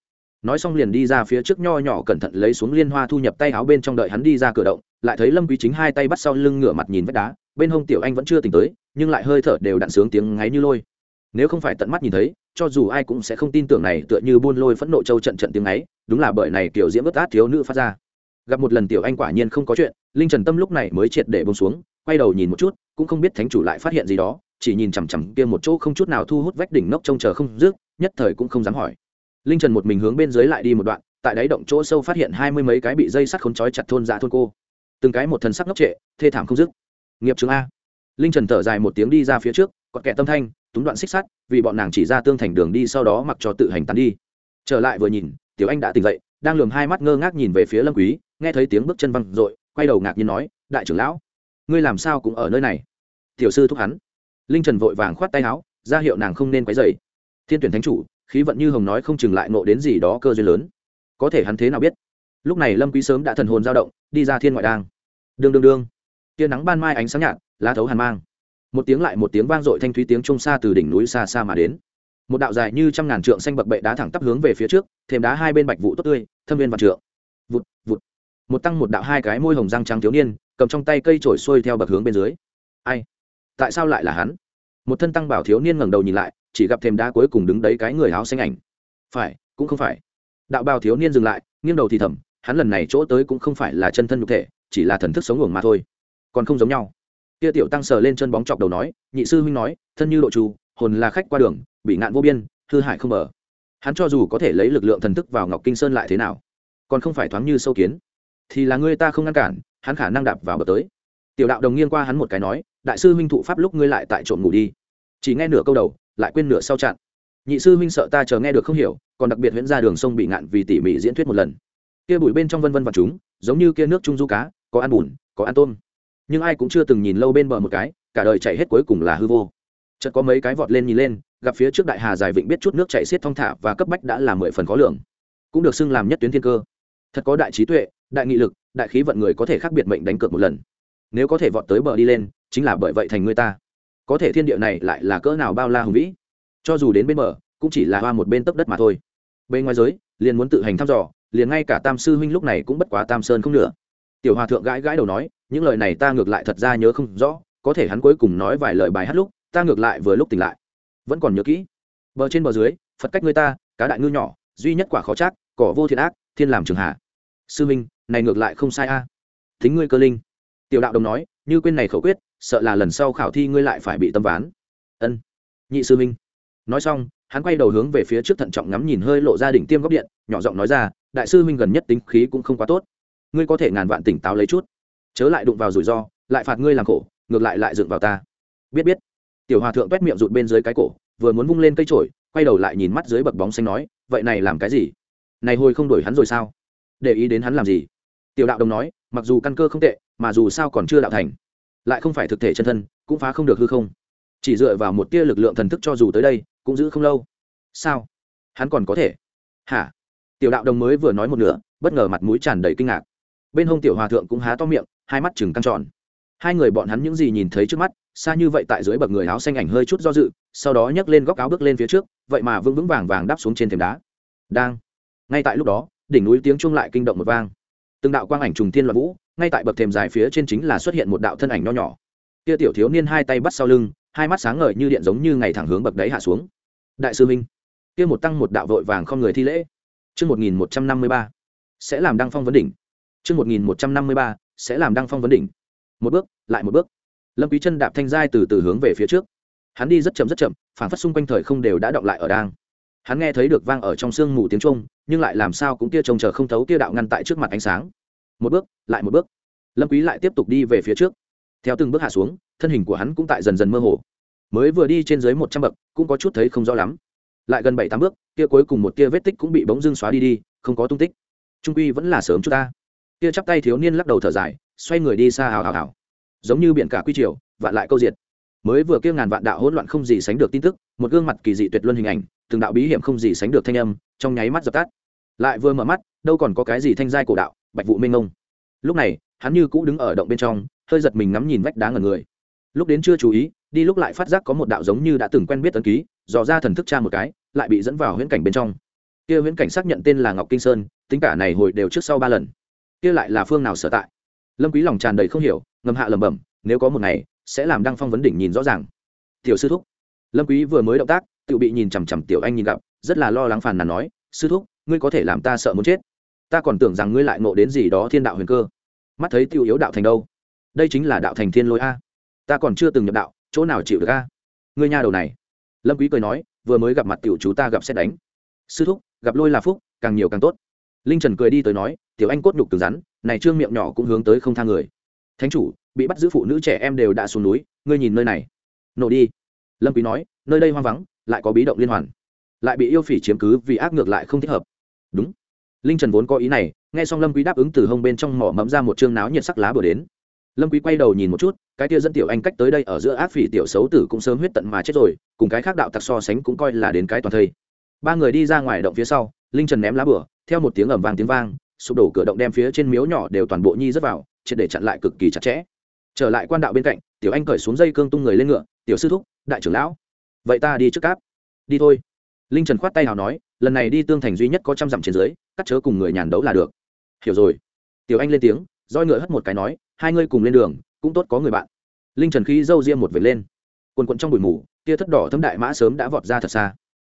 nói xong liền đi ra phía trước nho nhỏ cẩn thận lấy xuống liên hoa thu nhập tay áo bên trong đợi hắn đi ra cửa động, lại thấy lâm quý chính hai tay bắt sau lưng ngửa mặt nhìn vách đá, bên hông tiểu anh vẫn chưa tỉnh tới, nhưng lại hơi thở đều đặn sướng tiếng ngáy như lôi. Nếu không phải tận mắt nhìn thấy, cho dù ai cũng sẽ không tin tưởng này tựa như buôn lôi phẫn nộ châu trận trận tiếng ấy đúng là bởi này kiểu diễm ướt át thiếu nữ phát ra. Gặp một lần tiểu anh quả nhiên không có chuyện, linh trần tâm lúc này mới triệt để bông xuống, quay đầu nhìn một chút, cũng không biết thánh chủ lại phát hiện gì đó, chỉ nhìn chằm chằm kia một chỗ không chút nào thu hút vách đỉnh nóc trông chờ không dứt, nhất thời cũng không dám hỏi linh trần một mình hướng bên dưới lại đi một đoạn, tại đáy động chỗ sâu phát hiện hai mươi mấy cái bị dây sắt khốn trói chặt thôn dạ thôn cô. Từng cái một thần sắc ngốc trệ, thê thảm không dứt. Nghiệp chứng a. Linh trần thở dài một tiếng đi ra phía trước còn kẻ tâm thanh, túng đoạn xích sắt, vì bọn nàng chỉ ra tương thành đường đi sau đó mặc cho tự hành tán đi. Trở lại vừa nhìn, tiểu anh đã tỉnh dậy, đang lườm hai mắt ngơ ngác nhìn về phía lâm quý, nghe thấy tiếng bước chân văng r quay đầu ngạc nhiên nói, đại trưởng lão, ngươi làm sao cũng ở nơi này? Tiểu sư thúc hắn. Linh trần vội vàng khoát tay áo, ra hiệu nàng không nên quấy dày thiên tuyển thánh chủ khí vận như hồng nói không chừng lại nộ đến gì đó cơ duyên lớn. Có thể hắn thế nào biết? Lúc này lâm quý sớm đã thần hồn dao động, đi ra thiên ngoại đang. Đương đương đương. Tia nắng ban mai ánh sáng nhạt, lá thấu hàn mang. Một tiếng lại một tiếng vang dội thanh thúy tiếng trung xa từ đỉnh núi xa xa mà đến. Một đạo dài như trăm ngàn trượng xanh bậc bệ đá thẳng tắp hướng về phía trước, thêm đá hai bên bạch vụ tốt tươi, thâm viên và trượng. Vụt vụt. Một tăng một đạo hai cái môi hồng răng trắng thiếu niên, cầm trong tay cây trổi xuôi theo bậc hướng bên dưới. Ai? Tại sao lại là hắn? Một thân tăng bảo thiếu niên ngẩng đầu nhìn lại chỉ gặp thềm đá cuối cùng đứng đấy cái người áo xanh ảnh. Phải, cũng không phải. Đạo bào thiếu niên dừng lại, nghiêng đầu thì thầm, hắn lần này chỗ tới cũng không phải là chân thân nhục thể, chỉ là thần thức sống ngủng mà thôi. Còn không giống nhau. Kia tiểu tăng sờ lên chân bóng chọc đầu nói, nhị sư huynh nói, thân như độ trù, hồn là khách qua đường, bị ngạn vô biên, hư hại không mở hắn cho dù có thể lấy lực lượng thần thức vào ngọc kinh sơn lại thế nào, còn không phải thoáng như sâu kiến. Thì là ngươi ta không ngăn cản, hắn khả năng đạp vào bờ tới. Tiểu đạo đồng nghiêng qua hắn một cái nói, đại sư huynh thụ pháp lúc ngươi lại tại trộm ngủ đi. Chỉ nghe nửa câu đầu lại quên nửa sau chặn. Nhị sư huynh sợ ta chờ nghe được không hiểu, còn đặc biệt huyễn ra đường sông bị ngạn vì tỉ mỉ diễn thuyết một lần. Kia bụi bên trong vân vân và chúng, giống như kia nước trung du cá, có ăn bùn, có ăn tôm. Nhưng ai cũng chưa từng nhìn lâu bên bờ một cái, cả đời chạy hết cuối cùng là hư vô. Chợt có mấy cái vọt lên nhìn lên, gặp phía trước đại hà dài vịnh biết chút nước chạy xiết thong thả và cấp bách đã là mười phần khó lường. Cũng được xưng làm nhất tuyến thiên cơ. Thật có đại trí tuệ, đại nghị lực, đại khí vận người có thể khác biệt mệnh đánh cược một lần. Nếu có thể vọt tới bờ đi lên, chính là bởi vậy thành người ta có thể thiên địa này lại là cỡ nào bao la hùng vĩ. Cho dù đến bên bờ, cũng chỉ là hoa một bên tấp đất mà thôi. Bên ngoài giới, liền muốn tự hành thăm dò, liền ngay cả tam sư huynh lúc này cũng bất quá tam sơn không nữa tiểu hòa thượng gãi gãi đầu nói, những lời này ta ngược lại thật ra nhớ không rõ, có thể hắn cuối cùng nói vài lời bài hát lúc, ta ngược lại vừa lúc tỉnh lại. Vẫn còn nhớ kỹ. Bờ trên bờ dưới, phật cách người ta, cá đại ngư nhỏ, duy nhất quả khó trác, cỏ vô thiện ác, thiên làm trường hạ. Sư minh, này ngược lại không sai a. À. thính ngươi cơ linh. Tiểu đạo đồng nói, như quên này khẩu quyết sợ là lần sau khảo thi ngươi lại phải bị tâm ván. Ân. Nhị sư minh nói xong, hắn quay đầu hướng về phía trước thận trọng ngắm nhìn hơi lộ ra đỉnh tiêm góc điện, nhỏ giọng nói ra, đại sư minh gần nhất tính khí cũng không quá tốt. Ngươi có thể ngàn vạn tỉnh táo lấy chút. Chớ lại đụng vào rủi ro, lại phạt ngươi làm khổ, ngược lại lại dựng vào ta. Biết biết. Tiểu hòa thượng quét miệng rụt bên dưới cái cổ, vừa muốn vung lên cây trổi quay đầu lại nhìn mắt dưới bậc bóng xanh nói, vậy này làm cái gì? Này hồi không đổi hắn rồi sao? Để ý đến hắn làm gì? Tiểu đạo đồng nói, mặc dù căn cơ không tệ, mà dù sao còn chưa đạo thành lại không phải thực thể chân thân, cũng phá không được hư không. Chỉ dựa vào một tia lực lượng thần thức cho dù tới đây, cũng giữ không lâu. Sao? Hắn còn có thể? Hả? Tiểu đạo đồng mới vừa nói một nửa, bất ngờ mặt mũi tràn đầy kinh ngạc. Bên hông tiểu hòa thượng cũng há to miệng, hai mắt chừng căng tròn. Hai người bọn hắn những gì nhìn thấy trước mắt, xa như vậy tại dưới bậc người áo xanh ảnh hơi chút do dự, sau đó nhấc lên góc áo bước lên phía trước, vậy mà vững vững vàng vàng đáp xuống trên thềm đá. Đang. Ngay tại lúc đó, đỉnh núi tiếng chuông lại kinh động một vang. Từng đạo quang ảnh trùng thiên loạn vũ ngay tại bậc thềm dài phía trên chính là xuất hiện một đạo thân ảnh nho nhỏ kia tiểu thiếu niên hai tay bắt sau lưng hai mắt sáng ngời như điện giống như ngày thẳng hướng bậc đáy hạ xuống đại sư minh kia một tăng một đạo vội vàng không người thi lễ Chương 1153 sẽ làm đăng phong vấn đỉnh. Chương 1153 sẽ làm đăng phong vấn đỉnh. Một bước, lại một bước. Lâm Quý chân đạp thanh giai từ từ hướng về phía trước. Hắn đi rất chậm rất chậm, phản phất xung quanh thời không đều đã động lại ở đang. Hắn nghe thấy được vang ở trong sương mù tiếng trung, nhưng lại làm sao cũng kia trông chờ không thấu kia đạo ngăn tại trước mặt ánh sáng. Một bước, lại một bước. Lâm Quý lại tiếp tục đi về phía trước. Theo từng bước hạ xuống, thân hình của hắn cũng tại dần dần mơ hồ. mới vừa đi trên dưới một trăm bậc cũng có chút thấy không rõ lắm. Lại gần bảy tám bước kia cuối cùng một tia vết tích cũng bị bóng dưng xóa đi đi không có tung tích. Trung quy vẫn là sớm chút ta. Kia chắp tay thiếu niên lắc đầu thở dài xoay người đi xa hào hào hào. Giống như biển cả quy triều vạn lại câu diệt. Mới vừa kia ngàn vạn đạo hỗn loạn không gì sánh được tin tức một gương mặt kỳ dị tuyệt luân hình ảnh từng đạo bí hiểm không gì sánh được thanh âm trong nháy mắt dập tắt. Lại vừa mở mắt đâu còn có cái gì thanh giai cổ đạo bạch vụ minh ngông. Lúc này, hắn như cũ đứng ở động bên trong, hơi giật mình ngắm nhìn vách đá ngần người. Lúc đến chưa chú ý, đi lúc lại phát giác có một đạo giống như đã từng quen biết ấn ký, dò ra thần thức cha một cái, lại bị dẫn vào huyễn cảnh bên trong. Kia huyễn cảnh xác nhận tên là ngọc kinh sơn, tính cả này hồi đều trước sau ba lần. Kia lại là phương nào sở tại? Lâm quý lòng tràn đầy không hiểu, ngầm hạ lẩm bẩm, nếu có một ngày, sẽ làm đăng phong vấn đỉnh nhìn rõ ràng. Tiểu sư thúc. Lâm quý vừa mới động tác, tự bị nhìn chằm chằm tiểu anh nhìn gặp, rất là lo lắng phàn nàn nói, sư thúc, ngươi có thể làm ta sợ muốn chết ta còn tưởng rằng ngươi lại ngộ đến gì đó thiên đạo huyền cơ. Mắt thấy tiêu yếu đạo thành đâu? Đây chính là đạo thành thiên lôi a. Ta còn chưa từng nhập đạo, chỗ nào chịu được a? Ngươi nhà đầu này. Lâm quý cười nói, vừa mới gặp mặt tiểu chú ta gặp xét đánh. Sư thúc, gặp lôi là phúc, càng nhiều càng tốt. Linh trần cười đi tới nói, tiểu anh cốt nhục cứng rắn, này trương miệng nhỏ cũng hướng tới không tha người. Thánh chủ, bị bắt giữ phụ nữ trẻ em đều đã xuống núi, ngươi nhìn nơi này. Nổ đi. Lâm quý nói, nơi đây hoang vắng, lại có bí động liên hoàn. Lại bị yêu phỉ chiếm cứ vì ác ngược lại không thích hợp. Đúng linh trần vốn có ý này, nghe xong lâm quý đáp ứng từ hông bên trong mỏ mẫm ra một trương náo nhiệt sắc lá bừa đến. Lâm quý quay đầu nhìn một chút, cái kia dẫn tiểu anh cách tới đây ở giữa ác phỉ tiểu xấu tử cũng sớm huyết tận mà chết rồi, cùng cái khác đạo tặc so sánh cũng coi là đến cái toàn thây. Ba người đi ra ngoài động phía sau, linh trần ném lá bừa, theo một tiếng ầm vang tiếng vang, sụp đổ cửa động đem phía trên miếu nhỏ đều toàn bộ nhi rất vào, triệt để chặn lại cực kỳ chặt chẽ. Trở lại quan đạo bên cạnh, tiểu anh cởi xuống dây cương tung người lên ngựa, tiểu sư thúc, đại trưởng lão, vậy ta đi trước cáp. Đi thôi. Linh trần khoát tay nào nói lần này đi tương thành duy nhất có trăm dặm trên dưới, cắt chớ cùng người nhàn đấu là được. Hiểu rồi. Tiểu anh lên tiếng, roi ngựa hất một cái nói, hai ngươi cùng lên đường, cũng tốt có người bạn. Linh trần khí dâu riêng một vệt lên. Quần quận trong bụi mù kia thất đỏ thâm đại mã sớm đã vọt ra thật xa.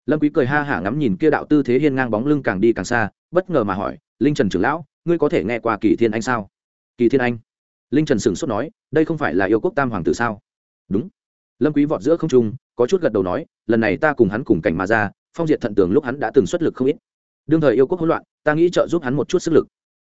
Lâm quý cười ha hả ngắm nhìn kia đạo tư thế hiên ngang bóng lưng càng đi càng xa, bất ngờ mà hỏi, linh trần trưởng lão, ngươi có thể nghe qua kỳ thiên anh sao? Kỳ thiên anh? Linh trần sửng sốt nói, đây không phải là yêu quốc tam hoàng tử sao? Đúng. Lâm quý vọt giữa không trung, có chút gật đầu nói, lần này ta cùng hắn cùng cảnh mà ra phong diệt thận tường lúc hắn đã từng xuất lực không ít. Đương thời yêu quốc hỗn loạn, ta nghĩ trợ giúp hắn một chút sức lực.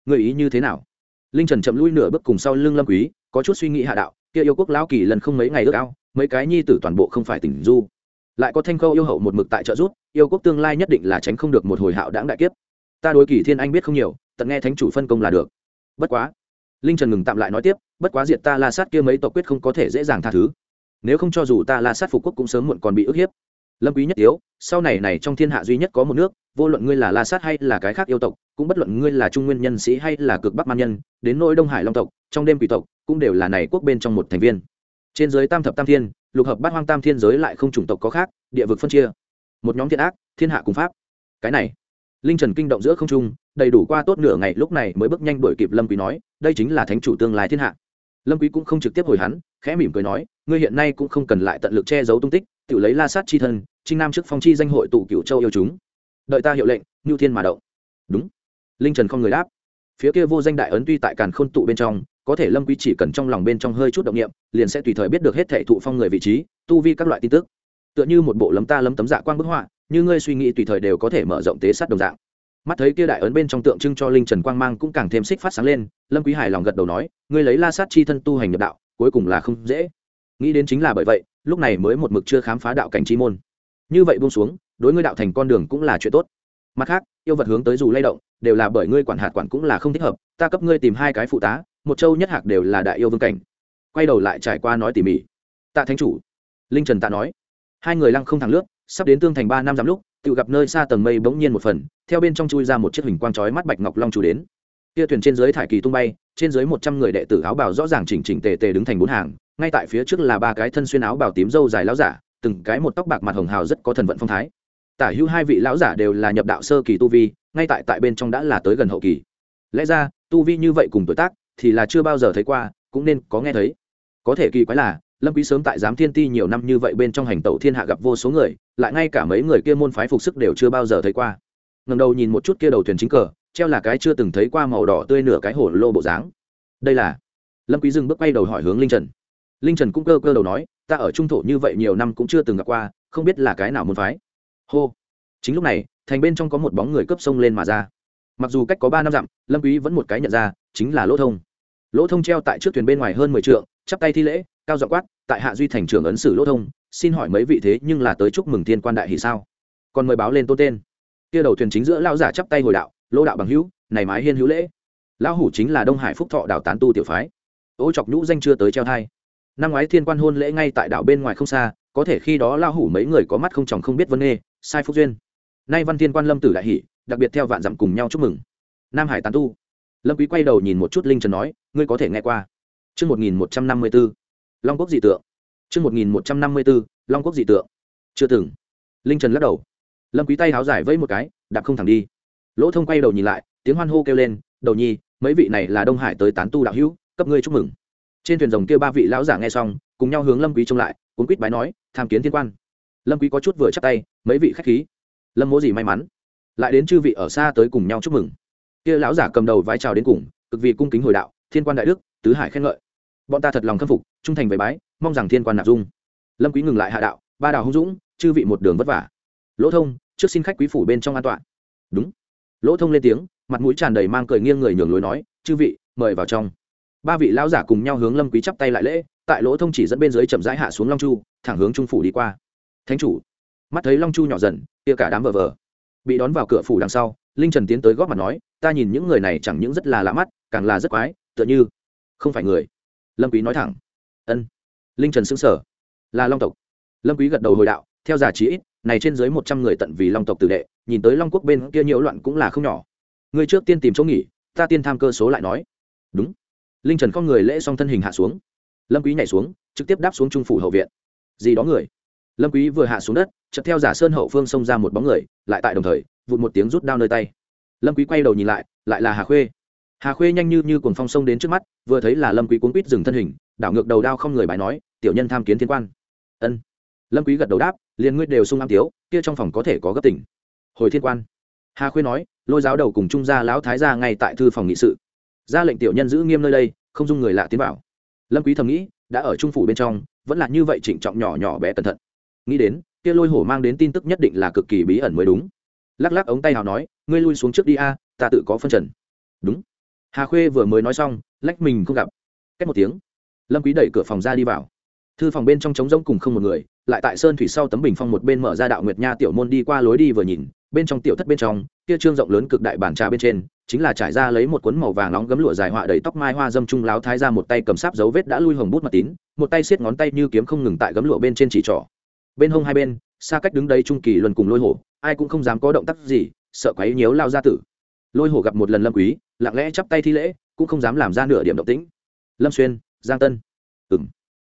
Người ý như thế nào? Linh trần chậm lui nửa bước cùng sau lưng lâm quý, có chút suy nghĩ hạ đạo, kia yêu quốc lão kỳ lần không mấy ngày ước ao, mấy cái nhi tử toàn bộ không phải tỉnh du. Lại có thanh khâu yêu hậu một mực tại trợ giúp, yêu quốc tương lai nhất định là tránh không được một hồi hạo đãng đại kiếp. Ta đối kỳ thiên anh biết không nhiều, tận nghe thánh chủ phân công là được. Bất quá, linh trần ngừng tạm lại nói tiếp, bất quá diệt ta la sát kia mấy tộc quyết không có thể dễ dàng tha thứ. Nếu không cho dù ta la sát phục quốc cũng sớm muộn còn bị ức hiếp lâm quý nhất yếu sau này này trong thiên hạ duy nhất có một nước, vô luận ngươi là la sát hay là cái khác yêu tộc, cũng bất luận ngươi là trung nguyên nhân sĩ hay là cực bắc man nhân, đến nỗi đông hải long tộc, trong đêm quỷ tộc, cũng đều là này quốc bên trong một thành viên. Trên dưới tam thập tam thiên, lục hợp bát hoang tam thiên giới lại không chủng tộc có khác, địa vực phân chia. Một nhóm thiên ác, thiên hạ cùng pháp. Cái này, linh trần kinh động giữa không trung, đầy đủ qua tốt nửa ngày, lúc này mới bước nhanh đuổi kịp lâm quý nói, đây chính là thánh chủ tương lai thiên hạ. Lâm quý cũng không trực tiếp hồi hắn, khẽ mỉm cười nói, ngươi hiện nay cũng không cần lại tận lực che giấu tung tích tự lấy la sát chi thân, trinh nam trước phong chi danh hội tụ cửu châu yêu chúng. Đợi ta hiệu lệnh ngưu thiên mà động. Đúng. Linh trần không người đáp. Phía kia vô danh đại ấn tuy tại càn khôn tụ bên trong, có thể lâm quý chỉ cần trong lòng bên trong hơi chút động niệm, liền sẽ tùy thời biết được hết thể thụ phong người vị trí, tu vi các loại tin tức. Tựa như một bộ lấm ta lấm tấm dạ quang bức họa, như ngươi suy nghĩ tùy thời đều có thể mở rộng tế sát đồng dạng. Mắt thấy kia đại ấn bên trong tượng trưng cho linh trần quang mang cũng càng thêm xích phát sáng lên, lâm quý hài lòng gật đầu nói, ngươi lấy la sát chi thân tu hành nhập đạo, cuối cùng là không dễ. Nghĩ đến chính là bởi vậy lúc này mới một mực chưa khám phá đạo cảnh chi môn. Như vậy buông xuống, đối ngươi đạo thành con đường cũng là chuyện tốt. Mặt khác, yêu vật hướng tới dù lay động, đều là bởi ngươi quản hạt quản cũng là không thích hợp, ta cấp ngươi tìm hai cái phụ tá, một châu nhất hạc đều là đại yêu vương cảnh. Quay đầu lại trải qua nói tỉ mỉ. Tạ thánh chủ, linh trần tạ nói, hai người lăng không thẳng lướt, sắp đến tương thành ba năm dặm lúc, tự gặp nơi xa tầng mây bỗng nhiên một phần, theo bên trong chui ra một chiếc hình quang chói mắt bạch ngọc long chủ đến. Kia thuyền trên dưới thải kỳ tung bay, trên dưới một trăm người đệ tử áo bào rõ ràng chỉnh chỉnh tề tề đứng thành bốn hàng ngay tại phía trước là ba cái thân xuyên áo bào tím râu dài lão giả, từng cái một tóc bạc mặt hồng hào rất có thần vận phong thái. Tả hữu hai vị lão giả đều là nhập đạo sơ kỳ tu vi, ngay tại tại bên trong đã là tới gần hậu kỳ. Lẽ ra, tu vi như vậy cùng tuổi tác thì là chưa bao giờ thấy qua, cũng nên có nghe thấy. Có thể kỳ quái là, lâm quý sớm tại giám thiên ti nhiều năm như vậy bên trong hành tẩu thiên hạ gặp vô số người, lại ngay cả mấy người kia môn phái phục sức đều chưa bao giờ thấy qua. Ngẩng đầu nhìn một chút kia đầu thuyền chính cờ, treo là cái chưa từng thấy qua màu đỏ tươi nửa cái hổ lô bộ dáng. Đây là lâm quý dừng bước quay đầu hỏi hướng linh trần linh trần cũng cơ cơ đầu nói, ta ở trung thổ như vậy nhiều năm cũng chưa từng gặp qua, không biết là cái nào muốn phái. Hô. Chính lúc này, thành bên trong có một bóng người cướp sông lên mà ra. Mặc dù cách có ba năm dặm, lâm quý vẫn một cái nhận ra, chính là lỗ thông. Lỗ thông treo tại trước thuyền bên ngoài hơn mười trượng, chắp tay thi lễ, cao giọng quát, tại hạ duy thành trưởng ấn sử lỗ thông, xin hỏi mấy vị thế nhưng là tới chúc mừng thiên quan đại hỷ sao? Còn mời báo lên tôn tên. Kia đầu thuyền chính giữa lao giả chắp tay hồi đạo, lỗ đạo bằng hữu, này mái hiên hữu lễ. Lão hủ chính là đông hải phúc thọ đảo tán tu tiểu phái. Ô chọc nhũ danh chưa tới treo thai năm ngoái thiên quan hôn lễ ngay tại đảo bên ngoài không xa, có thể khi đó lao hủ mấy người có mắt không chồng không biết vấn nghê, sai phúc duyên. Nay văn thiên quan lâm tử đại hỷ, đặc biệt theo vạn dặm cùng nhau chúc mừng. Nam hải tán tu. Lâm quý quay đầu nhìn một chút linh trần nói, ngươi có thể nghe qua. Chương một nghìn một trăm năm mươi b long quốc dị tượng. Chương một nghìn một trăm năm mươi b long quốc dị tượng. Chưa từng. Linh trần lắc đầu. Lâm quý tay háo giải vẫy một cái, đạp không thẳng đi. Lỗ thông quay đầu nhìn lại, tiếng hoan hô kêu lên, đầu nhi, mấy vị này là đông hải tới tán tu đạo hữu, cấp ngươi chúc mừng trên thuyền rồng kia ba vị lão giả nghe xong, cùng nhau hướng lâm quý trông lại, cuốn quýt bái nói, tham kiến thiên quan. Lâm quý có chút vừa chắp tay, mấy vị khách khí. Lâm mỗ gì may mắn, lại đến chư vị ở xa tới cùng nhau chúc mừng. Kia lão giả cầm đầu vái chào đến cùng, cực vị cung kính hồi đạo, thiên quan đại đức, tứ hải khen ngợi. Bọn ta thật lòng khâm phục, trung thành về bái, mong rằng thiên quan nạp dung. Lâm quý ngừng lại hạ đạo, ba đào hung dũng, chư vị một đường vất vả. Lỗ thông, trước xin khách quý phủ bên trong an toàn đúng. Lỗ thông lên tiếng, mặt mũi tràn đầy mang cười nghiêng người nhường lối nói, chư vị, mời vào trong ba vị lão giả cùng nhau hướng lâm quý chắp tay lại lễ, tại lỗ thông chỉ dẫn bên dưới chậm rãi hạ xuống long chu, thẳng hướng trung phủ đi qua. Thánh chủ, mắt thấy long chu nhỏ dần, kia cả đám vờ vờ. Bị đón vào cửa phủ đằng sau, linh trần tiến tới góp mặt nói, ta nhìn những người này chẳng những rất là lạ mắt, càng là rất quái, tựa như không phải người. Lâm quý nói thẳng. Ân. Linh trần sững sờ. Là long tộc. Lâm quý gật đầu hồi đạo, theo giả trí ít, này trên dưới một trăm người tận vì long tộc tử đệ, nhìn tới long quốc bên kia nhiễu loạn cũng là không nhỏ. Người trước tiên tìm chỗ nghỉ, ta tiên tham cơ số lại nói. Đúng linh trần con người lễ xong thân hình hạ xuống lâm quý nhảy xuống trực tiếp đáp xuống trung phủ hậu viện gì đó người lâm quý vừa hạ xuống đất chợt theo giả sơn hậu phương xông ra một bóng người lại tại đồng thời vụt một tiếng rút đao nơi tay lâm quý quay đầu nhìn lại lại là hà khuê hà khuê nhanh như như cuồng phong sông đến trước mắt vừa thấy là lâm quý cuốn quít dừng thân hình đảo ngược đầu đao không người bài nói tiểu nhân tham kiến thiên quan ân lâm quý gật đầu đáp liền ngươi đều sung am tiếu kia trong phòng có thể có gấp tỉnh hồi thiên quan hà khuê nói lôi giáo đầu cùng trung gia lão thái gia ngay tại thư phòng nghị sự ra lệnh tiểu nhân giữ nghiêm nơi đây, không dung người lạ tiến vào. Lâm quý thầm nghĩ, đã ở trung phủ bên trong, vẫn là như vậy trịnh trọng nhỏ nhỏ bé cẩn thận. Nghĩ đến, kia lôi hổ mang đến tin tức nhất định là cực kỳ bí ẩn mới đúng. Lắc lắc ống tay hào nói, ngươi lui xuống trước đi a, ta tự có phân trần. Đúng. Hà khuê vừa mới nói xong, lách mình không gặp. Cách một tiếng, lâm quý đẩy cửa phòng ra đi vào. Thư phòng bên trong trống rỗng cùng không một người, lại tại sơn thủy sau tấm bình phong một bên mở ra đạo nguyệt nha tiểu môn đi qua lối đi vừa nhìn, bên trong tiểu thất bên trong, kia trương rộng lớn cực đại bản trà bên trên chính là trải ra lấy một cuốn màu vàng nóng gấm lụa dài họa đầy tóc mai hoa dâm trung láo thái ra một tay cầm sáp dấu vết đã lui hồng bút mật tín, một tay xiết ngón tay như kiếm không ngừng tại gấm lụa bên trên chỉ trỏ. Bên hông hai bên, xa cách đứng đây trung kỳ luân cùng lôi hổ, ai cũng không dám có động tác gì, sợ quấy nhiễu lao ra tử. Lôi hổ gặp một lần lâm quý, lặng lẽ chắp tay thi lễ, cũng không dám làm ra nửa điểm động tĩnh. Lâm xuyên, giang tân. Ừm.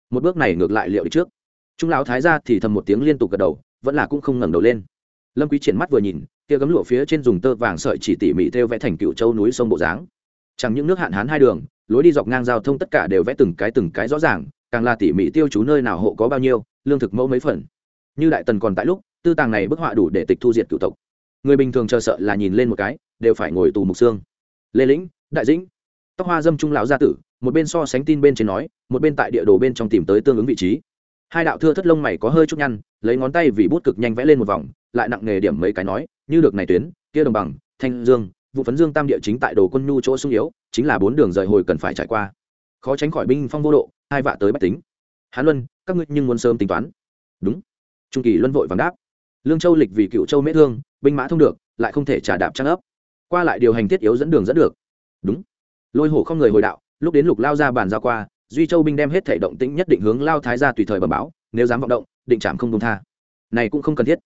Một bước này ngược lại liệu đi trước. Trung lão thái ra thì thầm một tiếng liên tục gật đầu, vẫn là cũng không ngẩng đầu lên. Lâm quý triển mắt vừa nhìn kia gấm lụa phía trên dùng tơ vàng sợi chỉ tỉ mỉ theo vẽ thành cựu châu núi sông bộ dáng. Chẳng những nước hạn hán hai đường, lối đi dọc ngang giao thông tất cả đều vẽ từng cái từng cái rõ ràng, càng là tỉ mỉ tiêu chú nơi nào hộ có bao nhiêu, lương thực mẫu mấy phần. Như đại tần còn tại lúc, tư tàng này bức họa đủ để tịch thu diệt cựu tộc. Người bình thường chờ sợ là nhìn lên một cái, đều phải ngồi tù mục xương. Lê lĩnh, đại dĩnh. Tóc hoa dâm trung lão gia tử, một bên so sánh tin bên trên nói, một bên tại địa đồ bên trong tìm tới tương ứng vị trí. Hai đạo thưa thất lông mày có hơi chút nhăn, lấy ngón tay vì bút cực nhanh vẽ lên một vòng, lại nặng nghề điểm mấy cái nói như được này tuyến, kia đồng bằng, thanh dương, vụ phấn dương tam địa chính tại đồ quân nhu chỗ sung yếu, chính là bốn đường rời hồi cần phải trải qua. Khó tránh khỏi binh phong vô độ, hai vạ tới bách tính. Hán luân, các ngươi nhưng muốn sớm tính toán. Đúng. Trung kỳ luân vội vàng đáp. Lương châu lịch vì cựu châu mễ thương, binh mã thông được, lại không thể trả đạp trang ấp. Qua lại điều hành thiết yếu dẫn đường dẫn được. Đúng. Lôi hổ không người hồi đạo, lúc đến lục lao ra bàn giao qua, duy châu binh đem hết thể động tĩnh nhất định hướng lao thái ra tùy thời bẩm báo, nếu dám vọng động, định trảm không dung tha. Này cũng không cần thiết.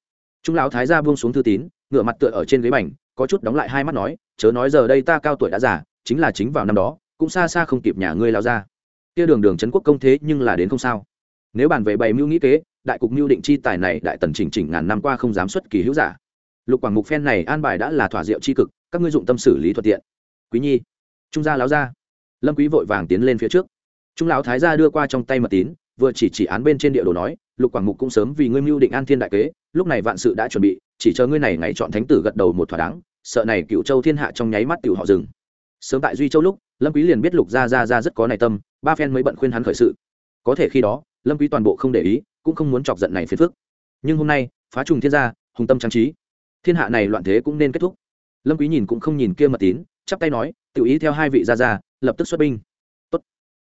Trung lão thái gia buông xuống thư tín ngửa mặt tựa ở trên ghế bành, có chút đóng lại hai mắt nói, chớ nói giờ đây ta cao tuổi đã già, chính là chính vào năm đó, cũng xa xa không kịp nhà ngươi lao ra. Kia đường đường trấn quốc công thế nhưng là đến không sao. Nếu bàn về bày mưu nghĩ kế, đại cục mưu định chi tài này đại tần chỉnh chỉnh ngàn năm qua không dám xuất kỳ hữu giả. Lục quảng mục phen này an bài đã là thỏa diệu chi cực, các ngươi dụng tâm xử lý thuận tiện. Quý nhi, trung gia láo gia. Lâm quý vội vàng tiến lên phía trước. Trung lão thái gia đưa qua trong tay mật tín, vừa chỉ chỉ án bên trên địa đồ nói, lục quảng mục cũng sớm vì ngươi mưu định an thiên đại kế, lúc này vạn sự đã chuẩn bị chỉ chờ ngươi này ngày chọn thánh tử gật đầu một thỏa đáng, sợ này cựu châu thiên hạ trong nháy mắt tiểu họ dừng. Sớm tại duy châu lúc, lâm quý liền biết lục gia gia gia rất có này tâm, ba phen mới bận khuyên hắn khởi sự. Có thể khi đó, lâm quý toàn bộ không để ý, cũng không muốn chọc giận này phiền phức. Nhưng hôm nay, phá trùng thiên gia, hùng tâm trang trí. Thiên hạ này loạn thế cũng nên kết thúc. Lâm quý nhìn cũng không nhìn kia mật tín, chắp tay nói, tự ý theo hai vị gia gia, lập tức xuất binh. Tốt.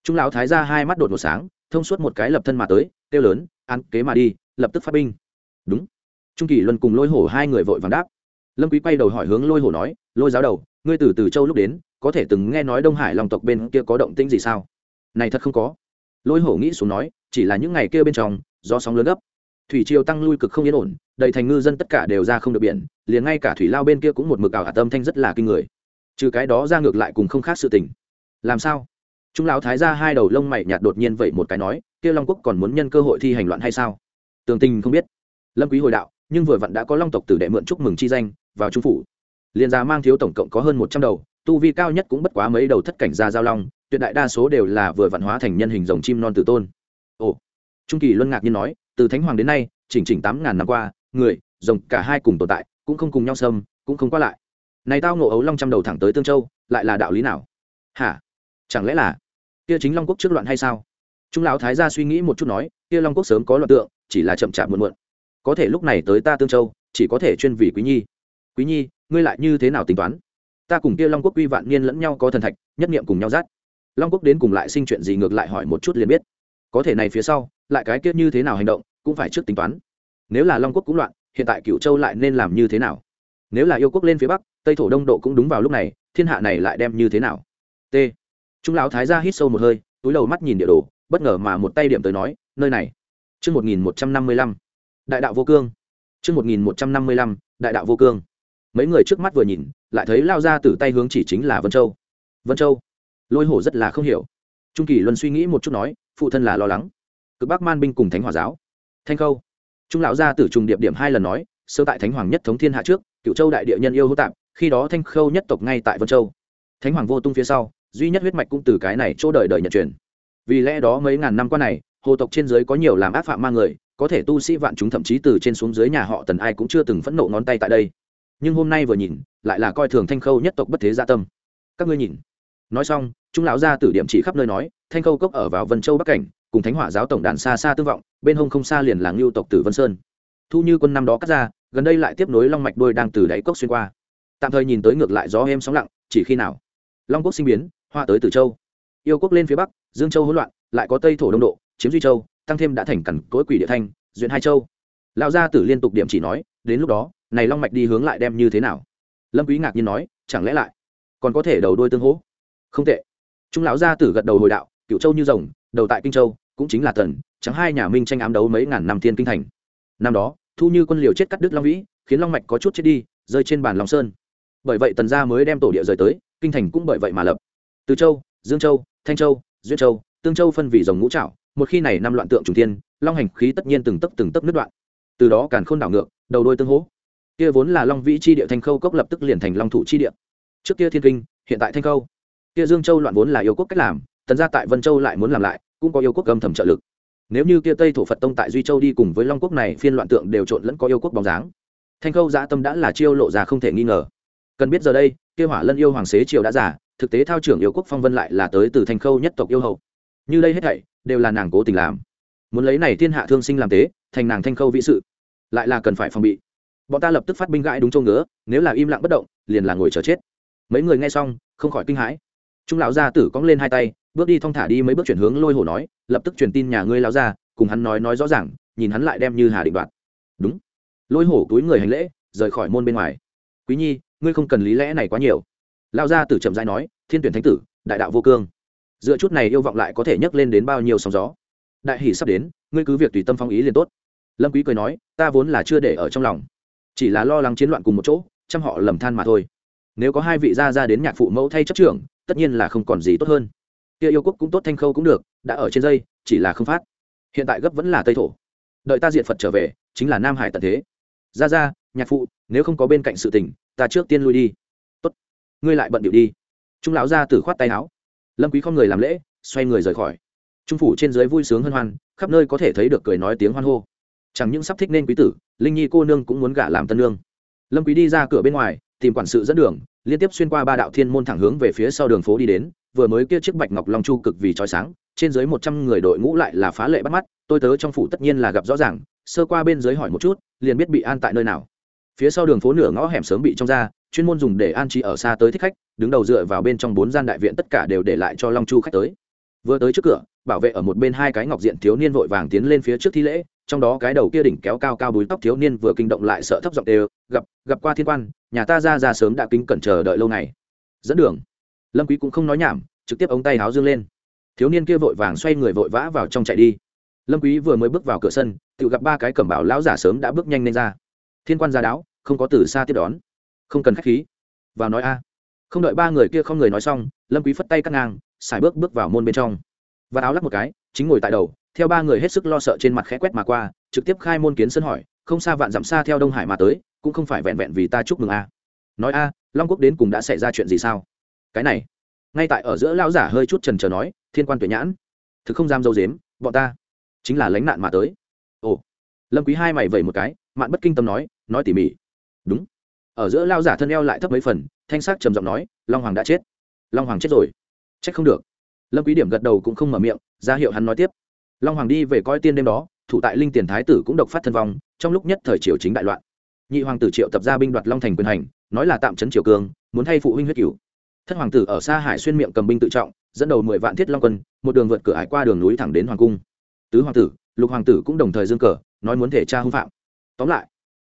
Trung lão thái gia hai mắt đột một sáng, thông suốt một cái lập thân mà tới, kêu lớn ăn kế mà đi, lập tức phát binh. Đúng trung kỳ luân cùng lôi hổ hai người vội vàng đáp. Lâm quý quay đầu hỏi hướng lôi hổ nói, lôi giáo đầu, ngươi từ từ châu lúc đến, có thể từng nghe nói đông hải long tộc bên kia có động tĩnh gì sao? Này thật không có. Lôi hổ nghĩ xuống nói, chỉ là những ngày kia bên trong do sóng lớn gấp, thủy triều tăng lui cực không yên ổn, đầy thành ngư dân tất cả đều ra không được biển, liền ngay cả thủy lao bên kia cũng một mực ảo hạ tâm thanh rất là kinh người. Trừ cái đó ra ngược lại cùng không khác sự tình. Làm sao? Trung lão thái ra hai đầu lông mày nhạt đột nhiên vậy một cái nói, kia long quốc còn muốn nhân cơ hội thi hành loạn hay sao? Tường tình không biết. Lâm quý hồi đạo nhưng vừa vặn đã có long tộc tử đệ mượn chúc mừng chi danh vào trung phủ. Liền gia mang thiếu tổng cộng có hơn một trăm đầu, tu vi cao nhất cũng bất quá mấy đầu thất cảnh gia giao long, tuyệt đại đa số đều là vừa vạn hóa thành nhân hình rồng chim non tử tôn. Ồ, trung kỳ luân ngạc nhiên nói, từ thánh hoàng đến nay, chỉnh chỉnh tám ngàn năm qua, người, rồng cả hai cùng tồn tại, cũng không cùng nhau xâm, cũng không qua lại. Này tao ngộ ấu long trăm đầu thẳng tới tương châu, lại là đạo lý nào? Hả? Chẳng lẽ là kia chính long quốc trước loạn hay sao? Trung lão thái gia suy nghĩ một chút nói, kia long quốc sớm có loạn tượng, chỉ là chậm chạp muộn muộn có thể lúc này tới ta tương châu chỉ có thể chuyên vì quý nhi. Quý nhi ngươi lại như thế nào tính toán? Ta cùng kia long quốc quy vạn niên lẫn nhau có thần thạch nhất niệm cùng nhau rát. Long quốc đến cùng lại sinh chuyện gì ngược lại hỏi một chút liền biết. Có thể này phía sau lại cái kiết như thế nào hành động cũng phải trước tính toán. Nếu là long quốc cũng loạn hiện tại cựu châu lại nên làm như thế nào? Nếu là yêu quốc lên phía bắc tây thổ đông độ cũng đúng vào lúc này thiên hạ này lại đem như thế nào? T. Trung lão thái ra hít sâu một hơi túi đầu mắt nhìn địa đồ bất ngờ mà một tay điểm tới nói nơi này. Trước 1155, đại đạo vô cương. Trước 1155, đại đạo vô cương. Mấy người trước mắt vừa nhìn, lại thấy lao ra từ tay hướng chỉ chính là Vân Châu. Vân Châu. Lôi hổ rất là không hiểu. Trung Kỳ Luân suy nghĩ một chút nói, phụ thân là lo lắng. Cực Bắc Man binh cùng Thánh Hỏa giáo. Thanh Khâu. Trung lão gia tử trùng điệp điểm hai lần nói, sơ tại Thánh Hoàng nhất thống thiên hạ trước, Cựu Châu đại địa nhân yêu hữu tạm, khi đó Thanh Khâu nhất tộc ngay tại Vân Châu. Thánh Hoàng vô tung phía sau, duy nhất huyết mạch cũng từ cái này chỗ đời đời nhận truyền. Vì lẽ đó mấy ngàn năm qua này, hồ tộc trên dưới có nhiều làm ác phạm ma người, có thể tu sĩ vạn chúng thậm chí từ trên xuống dưới nhà họ tần ai cũng chưa từng phẫn nộ ngón tay tại đây. Nhưng hôm nay vừa nhìn, lại là coi thường thanh khâu nhất tộc bất thế gia tâm. Các ngươi nhìn. Nói xong chúng lão gia tử điểm chỉ khắp nơi nói, thanh khâu cốc ở vào vân châu bắc cảnh, cùng thánh hỏa giáo tổng đàn xa xa tương vọng, bên hông không xa liền làng lưu tộc tử vân sơn. Thu như quân năm đó cắt ra, gần đây lại tiếp nối long mạch đôi đang từ đáy cốc xuyên qua. Tạm thời nhìn tới ngược lại gió êm sóng lặng, chỉ khi nào long quốc sinh biến, hoa tới từ châu. Yêu quốc lên phía bắc, dương châu hỗn loạn, lại có tây thổ đông độ, chiếm duy châu tăng thêm đã thành cẩn cối quỷ địa thanh, duyện hai châu. Lão gia tử liên tục điểm chỉ nói, đến lúc đó, này long mạch đi hướng lại đem như thế nào? Lâm quý ngạc nhiên nói, chẳng lẽ lại còn có thể đầu đuôi tương hỗ? Không tệ. Chúng lão gia tử gật đầu hồi đạo, cựu châu như rồng, đầu tại kinh châu, cũng chính là tần, chẳng hai nhà minh tranh ám đấu mấy ngàn năm thiên kinh thành. Năm đó, thu như quân liều chết cắt đứt long vĩ, khiến long mạch có chút chết đi, rơi trên bàn long sơn. Bởi vậy tần gia mới đem tổ địa rời tới, kinh thành cũng bởi vậy mà lập. Từ châu, dương châu, thanh châu, duyên châu, tương châu phân vì rồng ngũ trảo một khi này năm loạn tượng trùng thiên, long hành khí tất nhiên từng tấc từng tấc nứt đoạn. Từ đó càn khôn đảo ngược, đầu đôi tương hỗ. Kia vốn là long vĩ chi địa thanh khâu cốc lập tức liền thành long thủ chi địa. Trước kia thiên kinh, hiện tại thanh khâu. Kia dương châu loạn vốn là yêu quốc cách làm, tần gia tại vân châu lại muốn làm lại, cũng có yêu quốc cầm thầm trợ lực. Nếu như kia tây thổ phật tông tại duy châu đi cùng với long quốc này, phiên loạn tượng đều trộn lẫn có yêu quốc bóng dáng. Thanh khâu dã tâm đã là chiêu lộ ra không thể nghi ngờ. Cần biết giờ đây, kia hỏa lân yêu hoàng xế triều đã giả thực tế thao trưởng yêu quốc phong vân lại là tới từ thanh khâu nhất tộc yêu hậu. Như đây hết thảy đều là nàng cố tình làm. Muốn lấy này thiên hạ thương sinh làm tế, thành nàng thanh khâu vĩ sự, lại là cần phải phòng bị. Bọn ta lập tức phát binh gãi đúng châu ngứa, nếu là im lặng bất động, liền là ngồi chờ chết. Mấy người nghe xong, không khỏi kinh hãi. Trung lão gia tử cong lên hai tay, bước đi thong thả đi mấy bước chuyển hướng lôi hổ nói, lập tức truyền tin nhà ngươi lão gia, cùng hắn nói nói rõ ràng, nhìn hắn lại đem như hà định đoạt. Đúng. Lôi hổ túi người hành lễ, rời khỏi môn bên ngoài. Quý nhi, ngươi không cần lý lẽ này quá nhiều. Lão gia tử chậm rãi nói, thiên tuyển thánh tử, đại đạo vô cương dựa chút này yêu vọng lại có thể nhấc lên đến bao nhiêu sóng gió. Đại hỷ sắp đến, ngươi cứ việc tùy tâm phong ý liền tốt. Lâm quý cười nói, ta vốn là chưa để ở trong lòng. Chỉ là lo lắng chiến loạn cùng một chỗ, chăm họ lầm than mà thôi. Nếu có hai vị gia ra đến nhạc phụ mẫu thay chấp trưởng, tất nhiên là không còn gì tốt hơn. Kia yêu quốc cũng tốt, thanh khâu cũng được, đã ở trên dây, chỉ là không phát. Hiện tại gấp vẫn là tây thổ. Đợi ta diện phật trở về, chính là nam hải tận thế. Ra ra nhạc phụ, nếu không có bên cạnh sự tình, ta trước tiên lui đi. Tốt, ngươi lại bận điệu đi. Trung lão gia tử khoát tay áo lâm quý không người làm lễ, xoay người rời khỏi. Trung phủ trên dưới vui sướng hân hoan, khắp nơi có thể thấy được cười nói tiếng hoan hô. Chẳng những sắp thích nên quý tử, linh nhi cô nương cũng muốn gả làm tân nương. Lâm quý đi ra cửa bên ngoài, tìm quản sự dẫn đường, liên tiếp xuyên qua ba đạo thiên môn thẳng hướng về phía sau đường phố đi đến, vừa mới kia chiếc bạch ngọc long chu cực vì chói sáng, trên dưới một trăm người đội ngũ lại là phá lệ bắt mắt, tôi tớ trong phủ tất nhiên là gặp rõ ràng, sơ qua bên dưới hỏi một chút, liền biết bị an tại nơi nào. Phía sau đường phố nửa ngõ hẻm sớm bị trong ra, chuyên môn dùng để an trí ở xa tới thích khách đứng đầu dựa vào bên trong bốn gian đại viện tất cả đều để lại cho long chu khách tới. Vừa tới trước cửa, bảo vệ ở một bên hai cái ngọc diện thiếu niên vội vàng tiến lên phía trước thi lễ, trong đó cái đầu kia đỉnh kéo cao cao búi tóc thiếu niên vừa kinh động lại sợ thấp giọng đều, gặp gặp qua thiên quan, nhà ta ra ra sớm đã kính cẩn chờ đợi lâu ngày. Dẫn đường. Lâm quý cũng không nói nhảm, trực tiếp ống tay háo dương lên. Thiếu niên kia vội vàng xoay người vội vã vào trong chạy đi. Lâm quý vừa mới bước vào cửa sân, tự gặp ba cái cẩm bảo lão giả sớm đã bước nhanh lên ra. Thiên quan ra đáo, không có từ xa tiếp đón. Không cần khách khí. Vào nói a không đợi ba người kia không người nói xong, lâm quý phất tay cắt ngang, xài bước bước vào môn bên trong. Và áo lắc một cái, chính ngồi tại đầu, theo ba người hết sức lo sợ trên mặt khẽ quét mà qua, trực tiếp khai môn kiến sân hỏi, không xa vạn dặm xa theo đông hải mà tới, cũng không phải vẹn vẹn vì ta chúc mừng a. Nói a, long quốc đến cùng đã xảy ra chuyện gì sao? Cái này, ngay tại ở giữa lão giả hơi chút trần chờ nói, thiên quan tuệ nhãn, thực không dám dâu dếm bọn ta chính là lánh nạn mà tới. Ồ, lâm quý hai mày vẩy một cái, mạn bất kinh tâm nói nói tỉ mỉ. Đúng, ở giữa lao giả thân eo lại thấp mấy phần thanh sắc trầm giọng nói, long hoàng đã chết. Long hoàng chết rồi? Trách không được. Lâm quý điểm gật đầu cũng không mở miệng, ra hiệu hắn nói tiếp. Long hoàng đi về coi tiên đêm đó, thủ tại linh tiền thái tử cũng độc phát thân vong, trong lúc nhất thời triều chính đại loạn. Nhị hoàng tử triệu tập ra binh đoạt long thành quyền hành, nói là tạm chấn triều cương, muốn thay phụ huynh huyết cửu. Thất hoàng tử ở xa hải xuyên miệng cầm binh tự trọng, dẫn đầu mười vạn thiết long quân, một đường vượt cửa hải qua đường núi thẳng đến hoàng cung. Tứ hoàng tử, lục hoàng tử cũng đồng thời dương cờ, nói muốn thể tra hưng phạm. Tóm lại,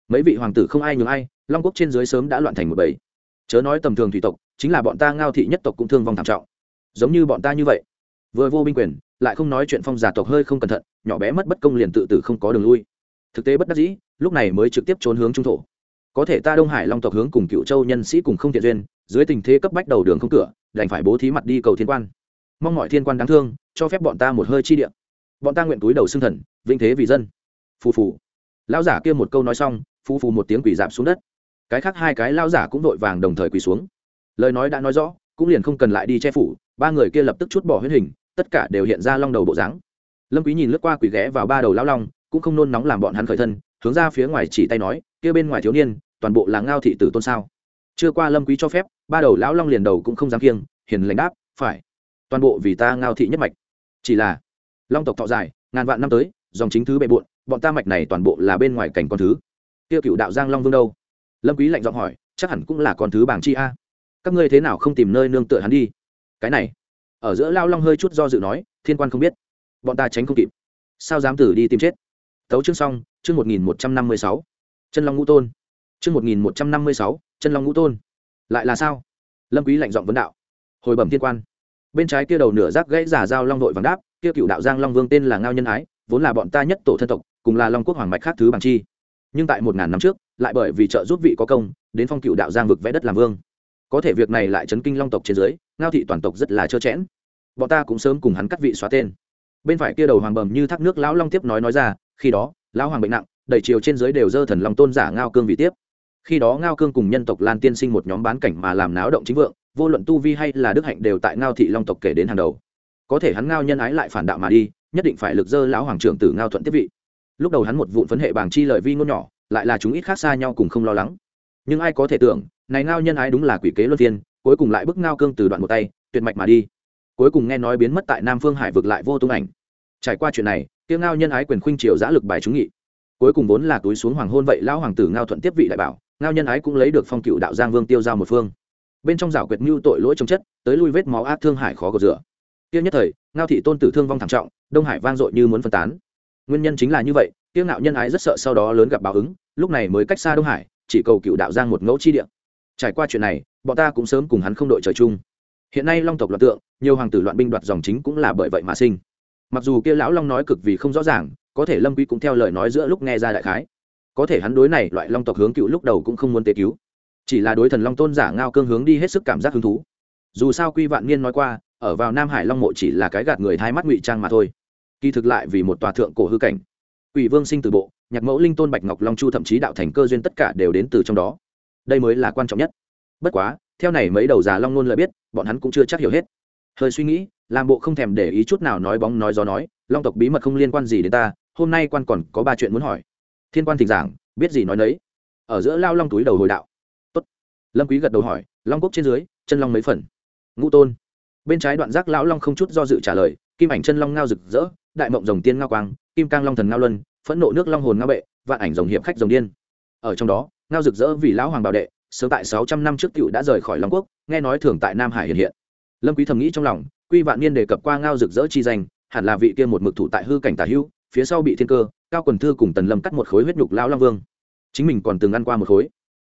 mấy vị hoàng tử không ai nhường ai, long quốc trên dưới sớm đã loạn thành một bầy chớ nói tầm thường thủy tộc, chính là bọn ta ngao thị nhất tộc cũng thương vong thảm trọng. Giống như bọn ta như vậy. Vừa vô binh quyền, lại không nói chuyện phong giả tộc hơi không cẩn thận, nhỏ bé mất bất công liền tự tử không có đường lui. Thực tế bất đắc dĩ, lúc này mới trực tiếp trốn hướng trung thổ. Có thể ta đông hải long tộc hướng cùng cựu châu nhân sĩ cùng không thiện duyên, dưới tình thế cấp bách đầu đường không cửa, đành phải bố thí mặt đi cầu thiên quan. Mong mọi thiên quan đáng thương, cho phép bọn ta một hơi chi địa. Bọn ta nguyện túi đầu xưng thần vinh thế vì dân. Phù phù. Lão giả kia một câu nói xong, phù phù một tiếng quỷ giảm xuống đất cái khác hai cái lao giả cũng vội vàng đồng thời quỳ xuống. Lời nói đã nói rõ, cũng liền không cần lại đi che phủ, ba người kia lập tức chút bỏ huyết hình, tất cả đều hiện ra long đầu bộ dáng. Lâm quý nhìn lướt qua quỳ ghé vào ba đầu lao long, cũng không nôn nóng làm bọn hắn khởi thân, hướng ra phía ngoài chỉ tay nói, kia bên ngoài thiếu niên, toàn bộ là ngao thị tử tôn sao? Chưa qua lâm quý cho phép, ba đầu lão long liền đầu cũng không dám kiêng, hiền lành đáp, phải. Toàn bộ vì ta ngao thị nhất mạch. Chỉ là, long tộc thọ dài, ngàn vạn năm tới, dòng chính thứ bệ bội bọn ta mạch này toàn bộ là bên ngoài cảnh con thứ. Kia cựu đạo giang long vương đâu? Lâm quý lạnh giọng hỏi, chắc hẳn cũng là con thứ bảng chi a. Các ngươi thế nào không tìm nơi nương tựa hắn đi? Cái này. Ở giữa lao long hơi chút do dự nói, thiên quan không biết. Bọn ta tránh không kịp. Sao dám tử đi tìm chết? Tấu chương xong, chương một nghìn một trăm năm mươi sáu. Chân long ngũ tôn. Chương một nghìn một trăm năm mươi sáu, chân long ngũ tôn. Lại là sao? Lâm quý lạnh giọng vấn đạo. Hồi bẩm thiên quan. Bên trái kia đầu nửa rác gãy giả giao long đội vàng đáp, kia cựu đạo giang long vương tên là ngao nhân ái, vốn là bọn ta nhất tổ thân tộc, cùng là long quốc hoàng mạch khác thứ bằng chi. Nhưng tại một ngàn năm trước lại bởi vì trợ giúp vị có công, đến phong cựu đạo giang vực vẽ đất làm vương. Có thể việc này lại chấn kinh long tộc trên dưới, ngao thị toàn tộc rất là trơ chẽn. Bọn ta cũng sớm cùng hắn cắt vị xóa tên. Bên phải kia đầu hoàng bầm như thác nước lão long tiếp nói nói ra, khi đó, lão hoàng bệnh nặng, đầy chiều trên dưới đều dơ thần long tôn giả ngao cương vị tiếp. Khi đó ngao cương cùng nhân tộc lan tiên sinh một nhóm bán cảnh mà làm náo động chính vượng, vô luận tu vi hay là đức hạnh đều tại ngao thị long tộc kể đến hàng đầu. Có thể hắn ngao nhân ái lại phản đạo mà đi, nhất định phải lực dơ lão hoàng trưởng tử ngao thuận tiếp vị. Lúc đầu hắn một vụn phấn hệ bảng chi lợi vi ngôn nhỏ lại là chúng ít khác xa nhau cùng không lo lắng. Nhưng ai có thể tưởng, này ngao nhân ái đúng là quỷ kế luân phiên, cuối cùng lại bức ngao cương từ đoạn một tay, tuyệt mạch mà đi. Cuối cùng nghe nói biến mất tại nam phương hải vực lại vô tung ảnh. Trải qua chuyện này tiêu ngao nhân ái quyền khuynh triều giã lực bài trúng nghị. Cuối cùng vốn là túi xuống hoàng hôn vậy lão hoàng tử ngao thuận tiếp vị đại bảo, ngao nhân ái cũng lấy được phong cựu đạo giang vương tiêu giao một phương. Bên trong rảo quyệt mưu tội lỗi trồng chất, tới lui vết máu ác thương hải khó gột rửa. Tiêu nhất thời, ngao thị tôn tử thương vong thảm trọng, đông hải vang dội như muốn phân tán. Nguyên nhân chính là như vậy tiêu ngạo nhân ái rất sợ sau đó lớn gặp báo ứng lúc này mới cách xa đông hải, chỉ cầu cựu đạo giang một ngẫu chi địa. Trải qua chuyện này, bọn ta cũng sớm cùng hắn không đội trời chung. Hiện nay long tộc loạn tượng, nhiều hoàng tử loạn binh đoạt dòng chính cũng là bởi vậy mà sinh. Mặc dù kia lão long nói cực vì không rõ ràng, có thể lâm quý cũng theo lời nói giữa lúc nghe ra đại khái. Có thể hắn đối này loại long tộc hướng cựu lúc đầu cũng không muốn tế cứu. Chỉ là đối thần long tôn giả ngao cương hướng đi hết sức cảm giác hứng thú. Dù sao quy vạn niên nói qua, ở vào nam hải long mộ chỉ là cái gạt người thái mắt ngụy trang mà thôi. Kỳ thực lại vì một tòa thượng cổ hư cảnh. Quỷ vương sinh từ bộ nhạc mẫu linh tôn bạch ngọc long chu thậm chí đạo thành cơ duyên tất cả đều đến từ trong đó đây mới là quan trọng nhất bất quá theo này mấy đầu già long nôn lợi biết bọn hắn cũng chưa chắc hiểu hết hơi suy nghĩ làm bộ không thèm để ý chút nào nói bóng nói gió nói long tộc bí mật không liên quan gì đến ta hôm nay quan còn có ba chuyện muốn hỏi thiên quan thỉnh giảng biết gì nói nấy ở giữa lao long túi đầu hồi đạo Tốt. lâm quý gật đầu hỏi long quốc trên dưới chân long mấy phần ngũ tôn bên trái đoạn giác lão long không chút do dự trả lời kim ảnh chân long ngao rực rỡ đại mộng rồng tiên ngao quang kim cang long thần ngao luân phẫn nộ nước long hồn ngao bệ, vạn ảnh rồng hiệp khách rồng điên. Ở trong đó, ngao rực rỡ vì lão hoàng bảo đệ, sớm tại sáu trăm năm trước cựu đã rời khỏi long quốc, nghe nói thường tại nam hải hiện hiện. Lâm quý thầm nghĩ trong lòng, quy vạn niên đề cập qua ngao rực rỡ chi danh, hẳn là vị kia một mực thủ tại hư cảnh tả hữu, phía sau bị thiên cơ, cao quần thư cùng tần lâm cắt một khối huyết nhục lao long vương. Chính mình còn từng ăn qua một khối.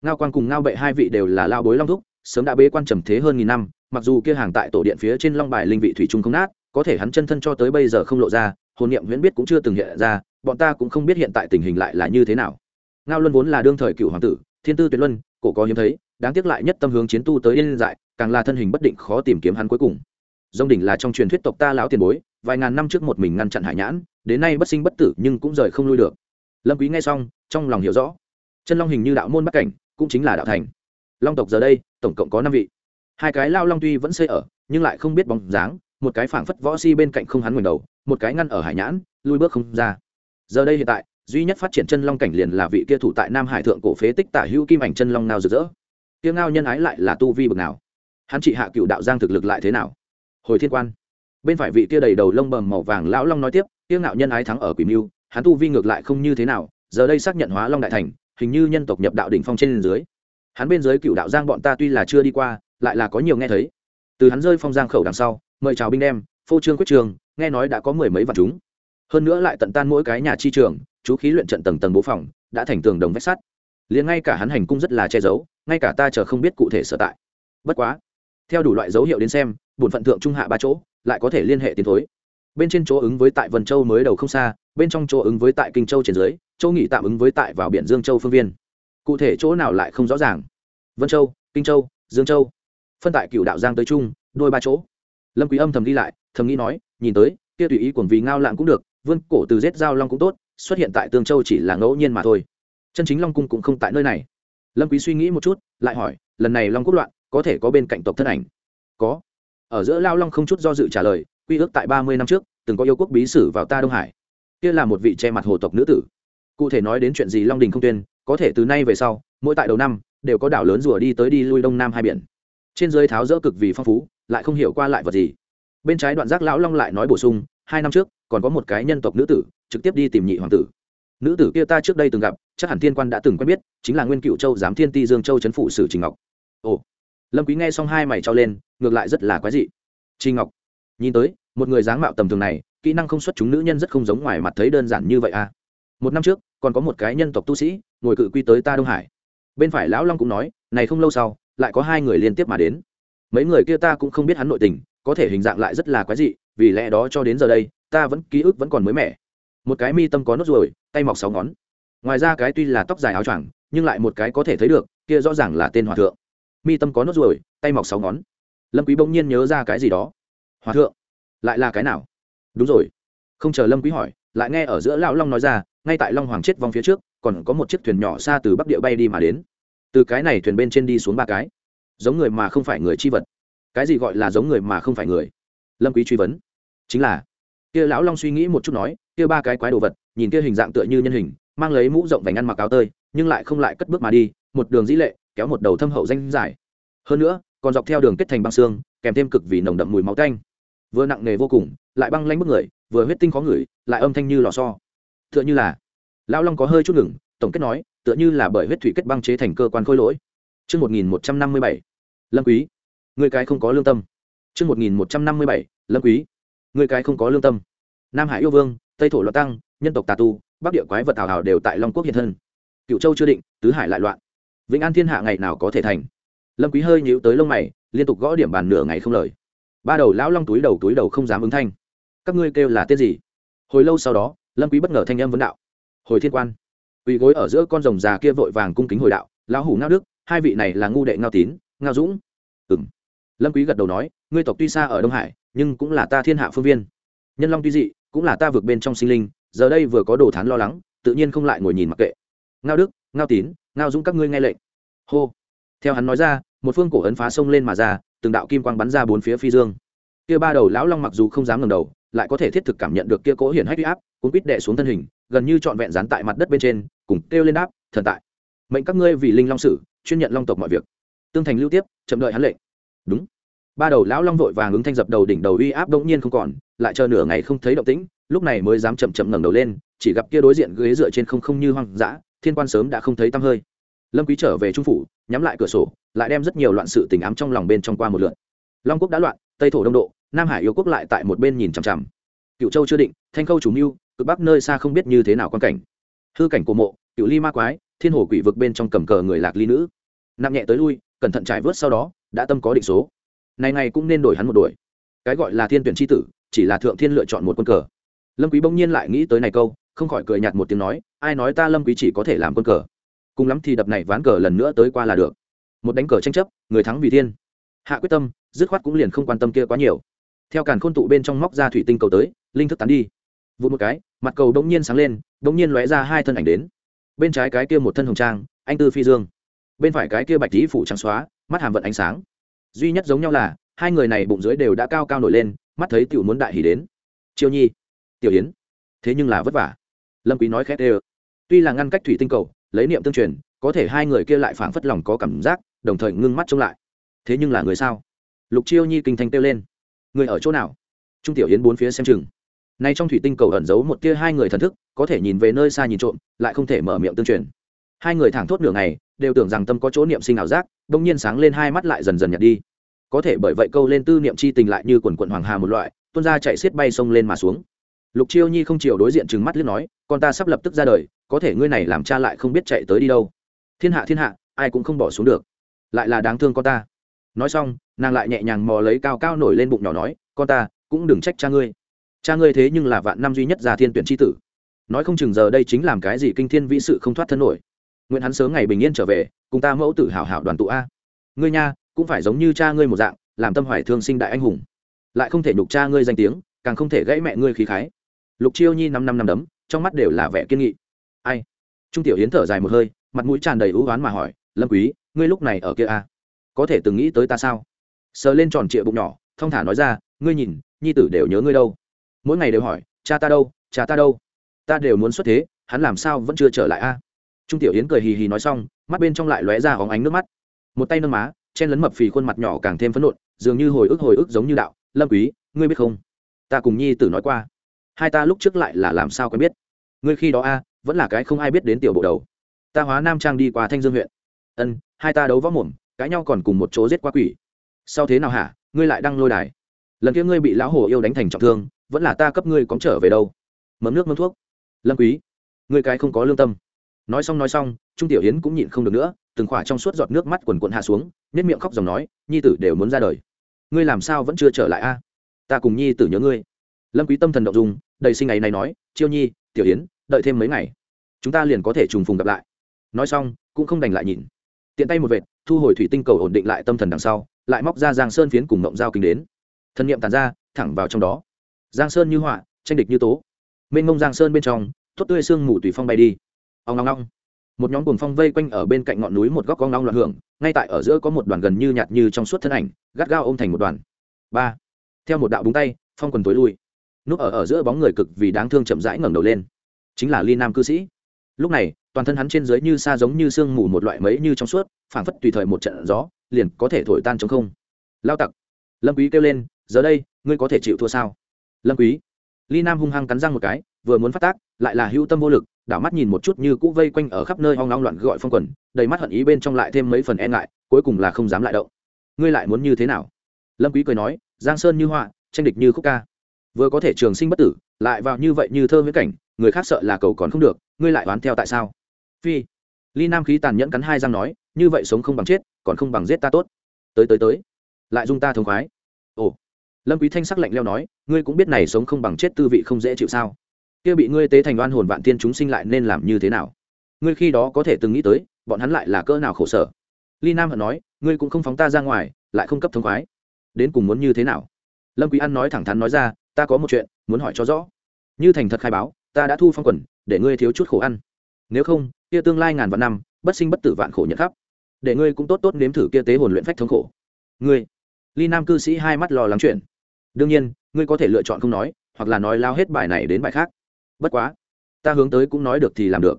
Ngao quan cùng ngao bệ hai vị đều là lao bối long thúc, sớm đã bế quan trầm thế hơn nghìn năm, mặc dù kia hàng tại tổ điện phía trên long bài linh vị thủy trung không nát, có thể hắn chân thân cho tới bây giờ không lộ ra, hồn niệm huyễn biết cũng chưa từng hiện ra bọn ta cũng không biết hiện tại tình hình lại là như thế nào. Ngao luân vốn là đương thời cựu hoàng tử, thiên tư tuyệt luân, cổ có hiếm thấy, đáng tiếc lại nhất tâm hướng chiến tu tới điên dại, càng là thân hình bất định khó tìm kiếm hắn cuối cùng. Dông đỉnh là trong truyền thuyết tộc ta lão tiền bối, vài ngàn năm trước một mình ngăn chặn hải nhãn, đến nay bất sinh bất tử nhưng cũng rời không lui được. Lâm quý nghe xong, trong lòng hiểu rõ. Chân long hình như đạo môn bắc cảnh, cũng chính là đạo thành. Long tộc giờ đây, tổng cộng có năm vị. Hai cái lao long tuy vẫn xây ở, nhưng lại không biết bóng dáng, một cái phảng phất võ si bên cạnh không hắn ngẩng đầu, một cái ngăn ở hải nhãn lui bước không ra giờ đây hiện tại, duy nhất phát triển chân long cảnh liền là vị kia thủ tại nam hải thượng cổ phế tích tả hữu kim ảnh chân long nào rực rỡ. Kia ngao nhân ái lại là tu vi bực nào? Hắn trị hạ cựu đạo giang thực lực lại thế nào? Hồi thiên quan. Bên phải vị kia đầy đầu lông bầm màu vàng lão long nói tiếp, kia ngạo nhân ái thắng ở quỷ mưu, hắn tu vi ngược lại không như thế nào, giờ đây xác nhận hóa long đại thành, hình như nhân tộc nhập đạo đỉnh phong trên dưới. Hắn bên dưới cựu đạo giang bọn ta tuy là chưa đi qua, lại là có nhiều nghe thấy. Từ hắn rơi phong giang khẩu đằng sau, mời chào binh đem, phô trương quyết trường, nghe nói đã có mười mấy vạn chúng hơn nữa lại tận tan mỗi cái nhà chi trường, chú khí luyện trận tầng tầng bố phòng, đã thành tường đồng vách sắt. Liền ngay cả hắn hành cung rất là che giấu, ngay cả ta chờ không biết cụ thể sở tại. Bất quá, theo đủ loại dấu hiệu đến xem, bổn phận thượng trung hạ ba chỗ, lại có thể liên hệ tiến thối. Bên trên chỗ ứng với tại vân châu mới đầu không xa, bên trong chỗ ứng với tại kinh châu trên dưới châu nghỉ tạm ứng với tại vào biển dương châu phương viên. Cụ thể chỗ nào lại không rõ ràng. Vân châu, kinh châu, dương châu. Phân tại cựu đạo giang tới trung, đôi ba chỗ. Lâm quý âm thầm đi lại, thầm nghĩ nói, nhìn tới, kia tùy ý cuồng vì ngao lạng cũng được vươn cổ từ giết giao long cũng tốt, xuất hiện tại tương châu chỉ là ngẫu nhiên mà thôi. Chân chính long cung cũng không tại nơi này. Lâm quý suy nghĩ một chút, lại hỏi, lần này long quốc loạn, có thể có bên cạnh tộc thân ảnh? Có. Ở giữa lao long không chút do dự trả lời, quy ước tại ba mươi năm trước, từng có yêu quốc bí sử vào ta đông hải. Kia là một vị che mặt hồ tộc nữ tử. Cụ thể nói đến chuyện gì long đình không tuyên, có thể từ nay về sau, mỗi tại đầu năm, đều có đảo lớn rùa đi tới đi lui đông nam hai biển. Trên dưới tháo rỡ cực vì phong phú, lại không hiểu qua lại vật gì. Bên trái đoạn giác lão long lại nói bổ sung hai năm trước, còn có một cái nhân tộc nữ tử, trực tiếp đi tìm nhị hoàng tử. Nữ tử kia ta trước đây từng gặp, chắc hẳn thiên quan đã từng quen biết, chính là nguyên cựu châu giám thiên ti dương châu trấn phủ sử trình ngọc. Ồ. Lâm quý nghe xong hai mày trao lên, ngược lại rất là quái dị. Trình ngọc. Nhìn tới, một người dáng mạo tầm thường này, kỹ năng không xuất chúng nữ nhân rất không giống ngoài mặt thấy đơn giản như vậy à. Một năm trước, còn có một cái nhân tộc tu sĩ, ngồi cự quy tới ta đông hải. Bên phải lão long cũng nói, này không lâu sau, lại có hai người liên tiếp mà đến. Mấy người kia ta cũng không biết hắn nội tình, có thể hình dạng lại rất là quái dị vì lẽ đó cho đến giờ đây, ta vẫn, ký ức vẫn còn mới mẻ. Một cái mi tâm có nốt ruồi, tay mọc sáu ngón. Ngoài ra cái tuy là tóc dài áo choàng, nhưng lại một cái có thể thấy được, kia rõ ràng là tên hòa thượng. Mi tâm có nốt ruồi, tay mọc sáu ngón. Lâm quý bỗng nhiên nhớ ra cái gì đó. Hòa thượng, lại là cái nào? Đúng rồi. Không chờ lâm quý hỏi, lại nghe ở giữa lão long nói ra, ngay tại long hoàng chết vong phía trước, còn có một chiếc thuyền nhỏ xa từ bắc địa bay đi mà đến. Từ cái này thuyền bên trên đi xuống ba cái. Giống người mà không phải người chi vật. Cái gì gọi là giống người mà không phải người? Lâm quý truy vấn chính là kia lão long suy nghĩ một chút nói kia ba cái quái đồ vật nhìn kia hình dạng tựa như nhân hình mang lấy mũ rộng vành ăn mặc áo tơi nhưng lại không lại cất bước mà đi một đường dĩ lệ kéo một đầu thâm hậu danh dài hơn nữa còn dọc theo đường kết thành băng xương kèm thêm cực vì nồng đậm mùi máu tanh. Vừa nặng nề vô cùng lại băng lanh bức người vừa huyết tinh khó ngửi lại âm thanh như lò xo. Tựa như là lão long có hơi chút ngừng tổng kết nói tựa như là bởi huyết thủy kết băng chế thành cơ quan khôi lỗi. Trước 1157, Lâm Quý, người cái không có lương tâm. Trước 1157, Lâm Quý, người cái không có lương tâm. Nam Hải yêu vương, Tây thổ loạn tăng, nhân tộc tà tu, Bắc địa quái vật thảo ảo đều tại Long Quốc hiện thân. Cựu Châu chưa định, tứ hải lại loạn. Vĩnh An Thiên Hạ ngày nào có thể thành. Lâm Quý hơi nhíu tới lông mày, liên tục gõ điểm bàn nửa ngày không lời. Ba đầu lão long túi đầu túi đầu không dám ứng thanh. Các ngươi kêu là tên gì? Hồi lâu sau đó, Lâm Quý bất ngờ thanh âm vấn đạo. Hồi Thiên Quan quỳ gối ở giữa con rồng già kia vội vàng cung kính hồi đạo lão hủ ngao đức hai vị này là ngu đệ ngao tín ngao dũng ừm, lâm quý gật đầu nói ngươi tộc tuy xa ở đông hải, nhưng cũng là ta thiên hạ phương viên. Nhân long tuy dị, cũng là ta vượt bên trong sinh linh, giờ đây vừa có đồ thán lo lắng, tự nhiên không lại ngồi nhìn mặc kệ. Ngao đức, ngao tín, ngao dũng các ngươi nghe lệnh. Hô. Theo hắn nói ra, một phương cổ ấn phá sông lên mà ra, từng đạo kim quang bắn ra bốn phía phi dương. Kia ba đầu lão long mặc dù không dám ngẩng đầu, lại có thể thiết thực cảm nhận được kia cố hiển hách uy áp cũng quýt đệ xuống thân hình, gần như trọn vẹn dán tại mặt đất bên trên, cùng kêu lên đáp, thần tại. Mệnh các ngươi vì linh long sử, chuyên nhận long tộc mọi việc. Tương thành lưu tiếp, chậm đợi hắn lệnh. Đúng ba đầu lão long vội vàng ứng thanh dập đầu đỉnh đầu uy áp đống nhiên không còn, lại chờ nửa ngày không thấy động tĩnh, lúc này mới dám chậm chậm ngẩng đầu lên, chỉ gặp kia đối diện ghế dựa trên không không như hoang dã, thiên quan sớm đã không thấy tăm hơi. Lâm quý trở về trung phủ, nhắm lại cửa sổ, lại đem rất nhiều loạn sự tình ám trong lòng bên trong qua một lượt. Long quốc đã loạn, tây thổ đông độ, nam hải yêu quốc lại tại một bên nhìn chằm chằm. Cựu châu chưa định, thanh khâu chủ mưu, cực bắc nơi xa không biết như thế nào quan cảnh. Hư cảnh của mộ cựu ly ma quái, thiên hồ quỷ vực bên trong cầm cờ người lạc ly nữ. Nặng nhẹ tới lui, cẩn thận trải vớt sau đó, đã tâm có định số này này cũng nên đổi hắn một đuổi. Cái gọi là thiên tuyển tri tử, chỉ là thượng thiên lựa chọn một quân cờ. Lâm quý bỗng nhiên lại nghĩ tới này câu, không khỏi cười nhạt một tiếng nói, ai nói ta lâm quý chỉ có thể làm quân cờ? Cùng lắm thì đập này ván cờ lần nữa tới qua là được. Một đánh cờ tranh chấp, người thắng vì thiên. Hạ quyết tâm, dứt khoát cũng liền không quan tâm kia quá nhiều. Theo càn khôn tụ bên trong móc ra thủy tinh cầu tới, linh thức tán đi. Vụ một cái, mặt cầu đống nhiên sáng lên, đống nhiên lóe ra hai thân ảnh đến. Bên trái cái kia một thân hồng trang, anh tư phi dương. Bên phải cái kia bạch tí phủ trắng xóa, mắt hàm vận ánh sáng duy nhất giống nhau là, hai người này bụng dưới đều đã cao cao nổi lên, mắt thấy tiểu muốn đại hỉ đến. Chiêu nhi, tiểu yến, thế nhưng là vất vả. Lâm quý nói khét ê tuy là ngăn cách thủy tinh cầu, lấy niệm tương truyền, có thể hai người kia lại phảng phất lòng có cảm giác, đồng thời ngưng mắt trông lại. Thế nhưng là người sao? Lục chiêu nhi kinh thanh kêu lên. Người ở chỗ nào? Trung tiểu yến bốn phía xem chừng. Nay trong thủy tinh cầu ẩn giấu một tia hai người thần thức, có thể nhìn về nơi xa nhìn trộm, lại không thể mở miệng tương truyền. Hai người thẳng thốt nửa ngày đều tưởng rằng tâm có chỗ niệm sinh ảo giác đông nhiên sáng lên hai mắt lại dần dần nhạt đi. Có thể bởi vậy câu lên tư niệm chi tình lại như quần quận hoàng hà một loại, tuôn ra chạy xiết bay sông lên mà xuống. Lục chiêu nhi không chiều đối diện trừng mắt liếc nói, con ta sắp lập tức ra đời, có thể ngươi này làm cha lại không biết chạy tới đi đâu. Thiên hạ thiên hạ, ai cũng không bỏ xuống được. Lại là đáng thương con ta. Nói xong, nàng lại nhẹ nhàng mò lấy cao cao nổi lên bụng nhỏ nói, con ta, cũng đừng trách cha ngươi. Cha ngươi thế nhưng là vạn năm duy nhất già thiên tuyển tri tử. Nói không chừng giờ đây chính làm cái gì kinh thiên vĩ sự không thoát thân nổi nguyện hắn sớm ngày bình yên trở về, cùng ta mẫu tử hảo hảo đoàn tụ a. Ngươi nha, cũng phải giống như cha ngươi một dạng, làm tâm hoài thương sinh đại anh hùng. Lại không thể nhục cha ngươi danh tiếng, càng không thể gãy mẹ ngươi khí khái. Lục chiêu nhi năm năm năm đấm, trong mắt đều là vẻ kiên nghị. Ai? Trung tiểu hiến thở dài một hơi, mặt mũi tràn đầy ưu oán mà hỏi, lâm quý, ngươi lúc này ở kia a? Có thể từng nghĩ tới ta sao? Sờ lên tròn trịa bụng nhỏ, thông thả nói ra, ngươi nhìn, nhi tử đều nhớ ngươi đâu. Mỗi ngày đều hỏi, cha ta đâu? Cha ta đâu? Ta đều muốn xuất thế, hắn làm sao vẫn chưa trở lại a? Trung tiểu yến cười hì hì nói xong, mắt bên trong lại lóe ra hóng ánh nước mắt. Một tay nâng má, chen lấn mập phì khuôn mặt nhỏ càng thêm phấn nộn, dường như hồi ức hồi ức giống như đạo, lâm quý, ngươi biết không? Ta cùng nhi tử nói qua, hai ta lúc trước lại là làm sao quen biết? Ngươi khi đó a, vẫn là cái không ai biết đến tiểu bộ đầu. Ta hóa nam trang đi qua thanh dương huyện. Ân, hai ta đấu võ mồm, cãi nhau còn cùng một chỗ giết qua quỷ. Sau thế nào hả? Ngươi lại đăng lôi đài. Lần kia ngươi bị lão hồ yêu đánh thành trọng thương, vẫn là ta cấp ngươi cóng trở về đâu. Mấm nước mấm thuốc. Lâm quý, ngươi cái không có lương tâm nói xong nói xong, trung tiểu yến cũng nhịn không được nữa, từng khỏa trong suốt giọt nước mắt quần quận hạ xuống nét miệng khóc dòng nói, nhi tử đều muốn ra đời. Ngươi làm sao vẫn chưa trở lại a? Ta cùng nhi tử nhớ ngươi. Lâm quý tâm thần động dung, đầy sinh ngày này nói, chiêu nhi, tiểu yến, đợi thêm mấy ngày, chúng ta liền có thể trùng phùng gặp lại. Nói xong, cũng không đành lại nhìn. Tiện tay một vệt, thu hồi thủy tinh cầu ổn định lại tâm thần đằng sau, lại móc ra giang sơn phiến cùng mộng giao kinh đến. Thân niệm tàn ra, thẳng vào trong đó. Giang sơn như họa, tranh địch như tố. Mênh mông giang sơn bên trong, thốt tươi sương mù tùy phong bay đi ông long long một nhóm cuồng phong vây quanh ở bên cạnh ngọn núi một góc cong long loạn hưởng, ngay tại ở giữa có một đoàn gần như nhạt như trong suốt thân ảnh, gắt gao ôm thành một đoàn. Ba. Theo một đạo búng tay, phong quần tối lui. Núp ở ở giữa bóng người cực vì đáng thương chậm rãi ngẩng đầu lên. Chính là ly nam cư sĩ. Lúc này, toàn thân hắn trên dưới như xa giống như sương mù một loại mấy như trong suốt, phảng phất tùy thời một trận gió, liền có thể thổi tan trong không. Lao tặc. Lâm quý kêu lên, giờ đây, ngươi có thể chịu thua sao? Lâm quý. Ly nam hung hăng cắn răng một cái, vừa muốn phát tác, lại là hữu tâm vô lực đảo mắt nhìn một chút như cũ vây quanh ở khắp nơi hoang long loạn gọi phong quần, đầy mắt hận ý bên trong lại thêm mấy phần e ngại, cuối cùng là không dám lại động. Ngươi lại muốn như thế nào? Lâm quý cười nói, giang sơn như họa, tranh địch như khúc ca. Vừa có thể trường sinh bất tử, lại vào như vậy như thơ với cảnh, người khác sợ là cầu còn không được, ngươi lại đoán theo tại sao? Phi. Ly nam khí tàn nhẫn cắn hai răng nói, như vậy sống không bằng chết, còn không bằng giết ta tốt. Tới tới tới. Lại dung ta thống khoái. Ồ. Lâm quý thanh sắc lạnh leo nói, ngươi cũng biết này sống không bằng chết tư vị không dễ chịu sao? Kia bị ngươi tế thành oan hồn vạn tiên chúng sinh lại nên làm như thế nào? Ngươi khi đó có thể từng nghĩ tới, bọn hắn lại là cỡ nào khổ sở. Ly nam hận nói, ngươi cũng không phóng ta ra ngoài, lại không cấp thông khoái. Đến cùng muốn như thế nào? Lâm quý an nói thẳng thắn nói ra, ta có một chuyện muốn hỏi cho rõ. Như thành thật khai báo, ta đã thu phong quần, để ngươi thiếu chút khổ ăn. Nếu không, kia tương lai ngàn vạn năm, bất sinh bất tử vạn khổ nhận khắp. Để ngươi cũng tốt tốt nếm thử kia tế hồn luyện phách thống khổ. Ngươi, ly nam cư sĩ hai mắt lo lắng chuyện. Đương nhiên, ngươi có thể lựa chọn không nói, hoặc là nói lao hết bài này đến bài khác bất quá, ta hướng tới cũng nói được thì làm được.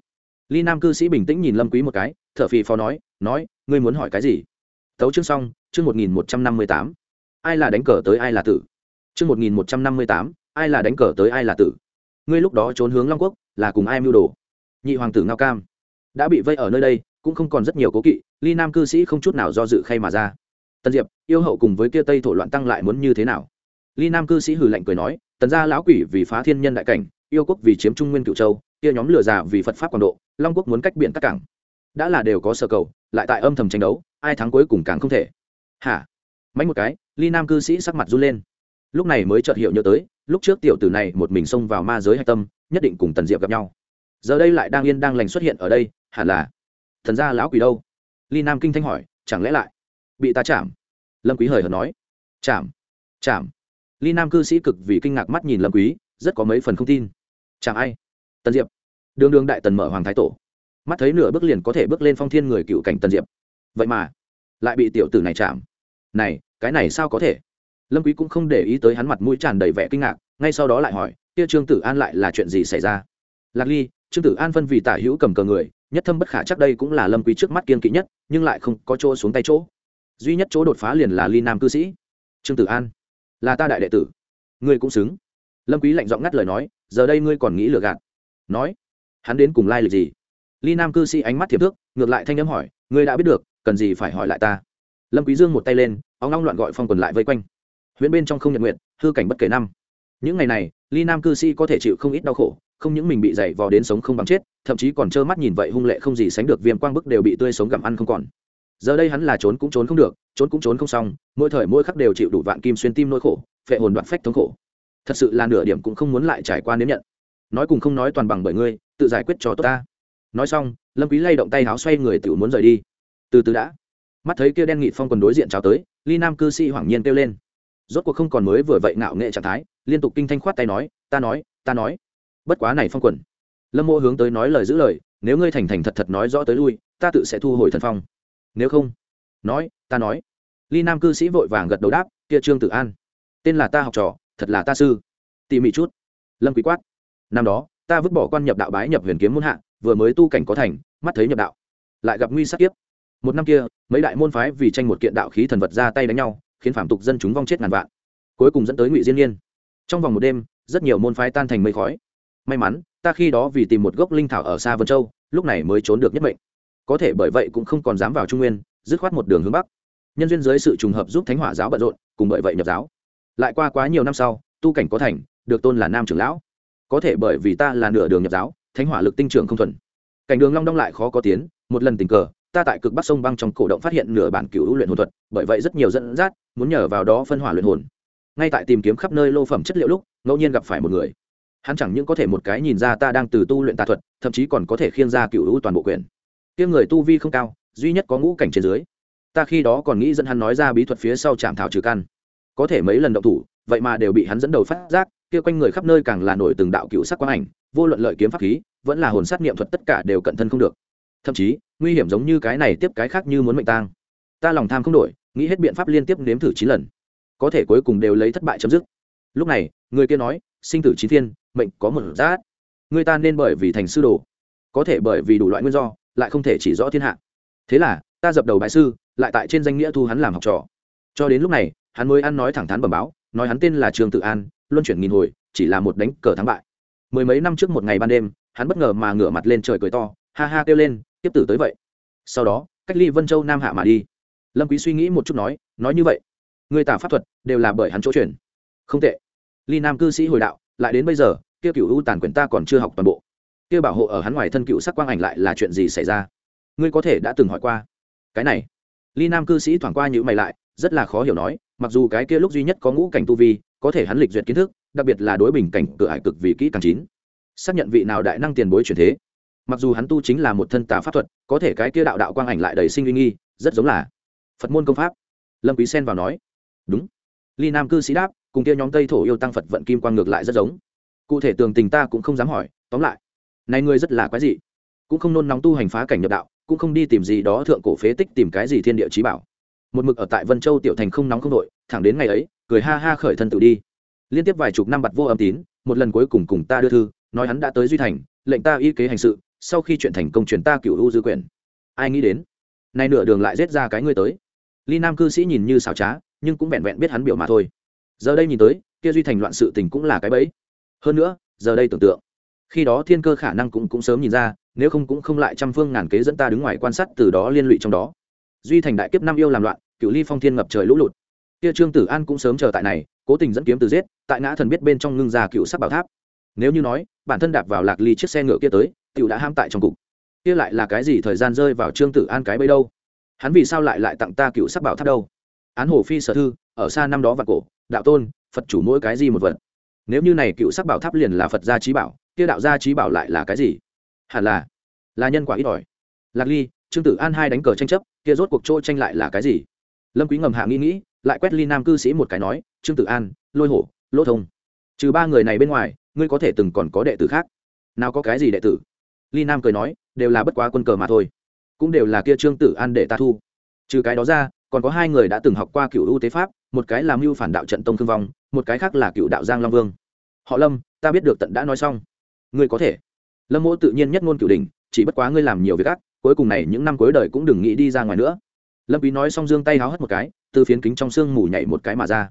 Ly nam cư sĩ bình tĩnh nhìn lâm quý một cái, thở phì phò nói nói, ngươi muốn hỏi cái gì? Tấu chương xong, chương một nghìn một trăm năm mươi tám. Ai là đánh cờ tới ai là tử? Chương một nghìn một trăm năm mươi tám, ai là đánh cờ tới ai là tử? Ngươi lúc đó trốn hướng long quốc, là cùng ai mưu đồ? Nhị hoàng tử ngao cam đã bị vây ở nơi đây, cũng không còn rất nhiều cố kỵ ly nam cư sĩ không chút nào do dự khay mà ra. Tân diệp, yêu hậu cùng với kia tây thổ loạn tăng lại muốn như thế nào? Ly nam cư sĩ hừ lạnh cười nói, tần gia lão quỷ vì phá thiên nhân đại cảnh yêu quốc vì chiếm trung nguyên cựu châu, kia nhóm lừa già vì phật pháp quảng độ, long quốc muốn cách biển các cảng. Đã là đều có sở cầu, lại tại âm thầm tranh đấu, ai thắng cuối cùng càng không thể. Hả? Mánh một cái, ly nam cư sĩ sắc mặt run lên. Lúc này mới chợt hiểu nhớ tới, lúc trước tiểu tử này một mình xông vào ma giới hạch tâm, nhất định cùng tần diệp gặp nhau. Giờ đây lại đang yên đang lành xuất hiện ở đây, hẳn là thần gia lão quỷ đâu? Ly nam kinh thanh hỏi, chẳng lẽ lại bị ta chạm? Lâm quý hời hợt nói, chạm chạm. Ly nam cư sĩ cực vì kinh ngạc mắt nhìn lâm quý, rất có mấy phần không tin chẳng ai. Tần diệp. Đường đường đại tần mở hoàng thái tổ. Mắt thấy nửa bước liền có thể bước lên phong thiên người cựu cảnh tần diệp. Vậy mà, lại bị tiểu tử này chạm. Này, cái này sao có thể? Lâm quý cũng không để ý tới hắn mặt mũi tràn đầy vẻ kinh ngạc, ngay sau đó lại hỏi, kia trương tử an lại là chuyện gì xảy ra? Lạc ly, trương tử an phân vì tả hữu cầm cờ người, nhất thâm bất khả chắc đây cũng là lâm quý trước mắt kiên kỵ nhất, nhưng lại không có chỗ xuống tay chỗ. Duy nhất chỗ đột phá liền là ly nam cư sĩ. Trương tử an, là ta đại đệ tử. Ngươi cũng xứng. Lâm quý lạnh giọng ngắt lời nói giờ đây ngươi còn nghĩ lừa gạt. Nói, hắn đến cùng lai lịch gì? Ly nam cư sĩ ánh mắt thiệp thước, ngược lại thanh âm hỏi, ngươi đã biết được, cần gì phải hỏi lại ta? Lâm quý dương một tay lên óng long loạn gọi phong quần lại vây quanh. Huyễn bên trong không nhận nguyện hư cảnh bất kể năm. Những ngày này, ly nam cư sĩ có thể chịu không ít đau khổ, không những mình bị dày vò đến sống không bằng chết, thậm chí còn trơ mắt nhìn vậy hung lệ không gì sánh được viêm quang bức đều bị tươi sống gặm ăn không còn. Giờ đây hắn là trốn cũng trốn không được, trốn cũng trốn không xong, mỗi thời mỗi khắc đều chịu đủ vạn kim xuyên tim nỗi khổ, phệ hồn đoạn phách thống khổ thật sự là nửa điểm cũng không muốn lại trải qua nếm nhận. Nói cùng không nói toàn bằng bởi ngươi, tự giải quyết cho tốt ta. Nói xong, lâm quý lay động tay áo xoay người tự muốn rời đi. Từ từ đã. Mắt thấy kia đen nghị phong quần đối diện chào tới, ly nam cư sĩ hoảng nhiên kêu lên. Rốt cuộc không còn mới vừa vậy ngạo nghệ trạng thái, liên tục kinh thanh khoát tay nói, ta nói ta nói. Bất quá này phong quần. Lâm mô hướng tới nói lời giữ lời, nếu ngươi thành thành thật thật nói rõ tới lui, ta tự sẽ thu hồi thần phong. Nếu không? Nói, ta nói. Ly nam cư sĩ vội vàng gật đầu đáp, kia trương tử an, tên là ta học trò thật là ta sư. Tỉ mỉ chút. Lâm quý quát. Năm đó, ta vứt bỏ quan nhập đạo bái nhập huyền kiếm môn hạ, vừa mới tu cảnh có thành, mắt thấy nhập đạo. Lại gặp nguy sát kiếp. Một năm kia, mấy đại môn phái vì tranh một kiện đạo khí thần vật ra tay đánh nhau, khiến phạm tục dân chúng vong chết ngàn vạn. Cuối cùng dẫn tới ngụy diên niên. Trong vòng một đêm, rất nhiều môn phái tan thành mây khói. May mắn, ta khi đó vì tìm một gốc linh thảo ở xa vân châu, lúc này mới trốn được nhất mệnh. Có thể bởi vậy cũng không còn dám vào trung nguyên, dứt khoát một đường hướng bắc. Nhân duyên dưới sự trùng hợp giúp thánh hỏa giáo bận rộn, cùng bởi vậy nhập giáo lại qua quá nhiều năm sau, tu cảnh có thành, được tôn là nam trưởng lão. Có thể bởi vì ta là nửa đường nhập giáo, thánh hỏa lực tinh trưởng không thuần. Cảnh đường long đong lại khó có tiến, một lần tình cờ, ta tại cực bắc sông băng trong cổ động phát hiện nửa bản cựu luyện hồn thuật, bởi vậy rất nhiều dẫn dắt, muốn nhờ vào đó phân hỏa luyện hồn. Ngay tại tìm kiếm khắp nơi lô phẩm chất liệu lúc, ngẫu nhiên gặp phải một người. Hắn chẳng những có thể một cái nhìn ra ta đang từ tu luyện tà thuật, thậm chí còn có thể khiêng ra cựu hữu toàn bộ quyền. Tiếng người tu vi không cao, duy nhất có ngũ cảnh trên dưới. Ta khi đó còn nghĩ dẫn hắn nói ra bí thuật phía sau chạm thảo trừ căn có thể mấy lần động thủ, vậy mà đều bị hắn dẫn đầu phát giác, kia quanh người khắp nơi càng là nổi từng đạo cựu sắc quang ảnh, vô luận lợi kiếm pháp khí, vẫn là hồn sát niệm thuật tất cả đều cận thân không được. Thậm chí, nguy hiểm giống như cái này tiếp cái khác như muốn mệnh tang. Ta lòng tham không đổi, nghĩ hết biện pháp liên tiếp nếm thử chín lần. Có thể cuối cùng đều lấy thất bại chấm dứt. Lúc này, người kia nói, sinh tử chín thiên mệnh có một giác người ta nên bởi vì thành sư đồ, có thể bởi vì đủ loại nguyên do, lại không thể chỉ rõ thiên hạ. Thế là, ta dập đầu bại sư, lại tại trên danh nghĩa thu hắn làm học trò. Cho đến lúc này hắn mới ăn nói thẳng thắn bẩm báo, nói hắn tên là trường tự an, luân chuyển nghìn hồi, chỉ là một đánh cờ thắng bại. Mười mấy năm trước một ngày ban đêm, hắn bất ngờ mà ngửa mặt lên trời cười to, ha ha kêu lên, tiếp tử tới vậy. Sau đó, cách ly vân châu nam hạ mà đi. Lâm quý suy nghĩ một chút nói nói như vậy, người tả pháp thuật đều là bởi hắn chỗ chuyển không tệ. Ly nam cư sĩ hồi đạo, lại đến bây giờ, kia cựu ưu tàn quyền ta còn chưa học toàn bộ. Kia bảo hộ ở hắn ngoài thân cựu sắc quang ảnh lại là chuyện gì xảy ra? Ngươi có thể đã từng hỏi qua. Cái này ly nam cư sĩ thoảng qua nhữ mày lại, rất là khó hiểu nói, mặc dù cái kia lúc duy nhất có ngũ cảnh tu vi, có thể hắn lịch duyệt kiến thức, đặc biệt là đối bình cảnh cửa hải cực vì kỹ càng chín. Xác nhận vị nào đại năng tiền bối chuyển thế. Mặc dù hắn tu chính là một thân tà pháp thuật, có thể cái kia đạo đạo quang ảnh lại đầy sinh uy nghi, rất giống là phật môn công pháp. Lâm quý Sen vào nói, đúng. Ly nam cư sĩ đáp, cùng kia nhóm tây thổ yêu tăng phật vận kim quang ngược lại rất giống. Cụ thể tường tình ta cũng không dám hỏi, tóm lại, này ngươi rất là quái dị, cũng không nôn nóng tu hành phá cảnh nhập đạo cũng không đi tìm gì đó thượng cổ phế tích tìm cái gì thiên địa trí bảo. Một mực ở tại vân châu tiểu thành không nóng không đội, thẳng đến ngày ấy, cười ha ha khởi thân tự đi. Liên tiếp vài chục năm bặt vô âm tín, một lần cuối cùng cùng ta đưa thư, nói hắn đã tới duy thành, lệnh ta y kế hành sự, sau khi chuyện thành công truyền ta cựu u dư quyền. Ai nghĩ đến, nay nửa đường lại giết ra cái ngươi tới. Ly nam cư sĩ nhìn như xảo trá, nhưng cũng vẹn vẹn biết hắn biểu mà thôi. Giờ đây nhìn tới, kia duy thành loạn sự tình cũng là cái bẫy. Hơn nữa, giờ đây tưởng tượng, khi đó thiên cơ khả năng cũng cũng sớm nhìn ra nếu không cũng không lại trăm phương ngàn kế dẫn ta đứng ngoài quan sát từ đó liên lụy trong đó. Duy thành đại kiếp năm yêu làm loạn, cựu ly phong thiên ngập trời lũ lụt. Kia trương tử an cũng sớm chờ tại này, cố tình dẫn kiếm từ giết, tại ngã thần biết bên trong ngưng ra cựu sắc bảo tháp. Nếu như nói, bản thân đạp vào lạc ly chiếc xe ngựa kia tới cựu đã ham tại trong cục. Kia lại là cái gì thời gian rơi vào trương tử an cái bấy đâu? Hắn vì sao lại lại tặng ta cựu sắc bảo tháp đâu? Án hồ phi sở thư, ở xa năm đó và cổ, đạo tôn, phật chủ mỗi cái gì một vật. Nếu như này cựu sắc bảo tháp liền là phật gia trí bảo, kia đạo gia trí bảo lại là cái gì? Hẳn là. Là nhân quả ít ỏi. Lạc ly, trương tử an hai đánh cờ tranh chấp, kia rốt cuộc chỗ tranh lại là cái gì? Lâm quý ngầm hạ nghĩ nghĩ, lại quét ly nam cư sĩ một cái nói, trương tử an, lôi hổ, lỗ thông. Trừ ba người này bên ngoài, ngươi có thể từng còn có đệ tử khác. Nào có cái gì đệ tử? Ly nam cười nói, đều là bất quá quân cờ mà thôi. Cũng đều là kia trương tử an để ta thu. Trừ cái đó ra, còn có hai người đã từng học qua cựu ưu tế pháp, một cái làm mưu phản đạo trận tông thương vong, một cái khác là cựu đạo giang long vương. Họ lâm, ta biết được tận đã nói xong. Ngươi có thể lâm mỗ tự nhiên nhất ngôn cửu đình chỉ bất quá ngươi làm nhiều việc ác, cuối cùng này những năm cuối đời cũng đừng nghĩ đi ra ngoài nữa. Lâm quý nói xong dương tay háo hất một cái, từ phiến kính trong xương mù nhảy một cái mà ra.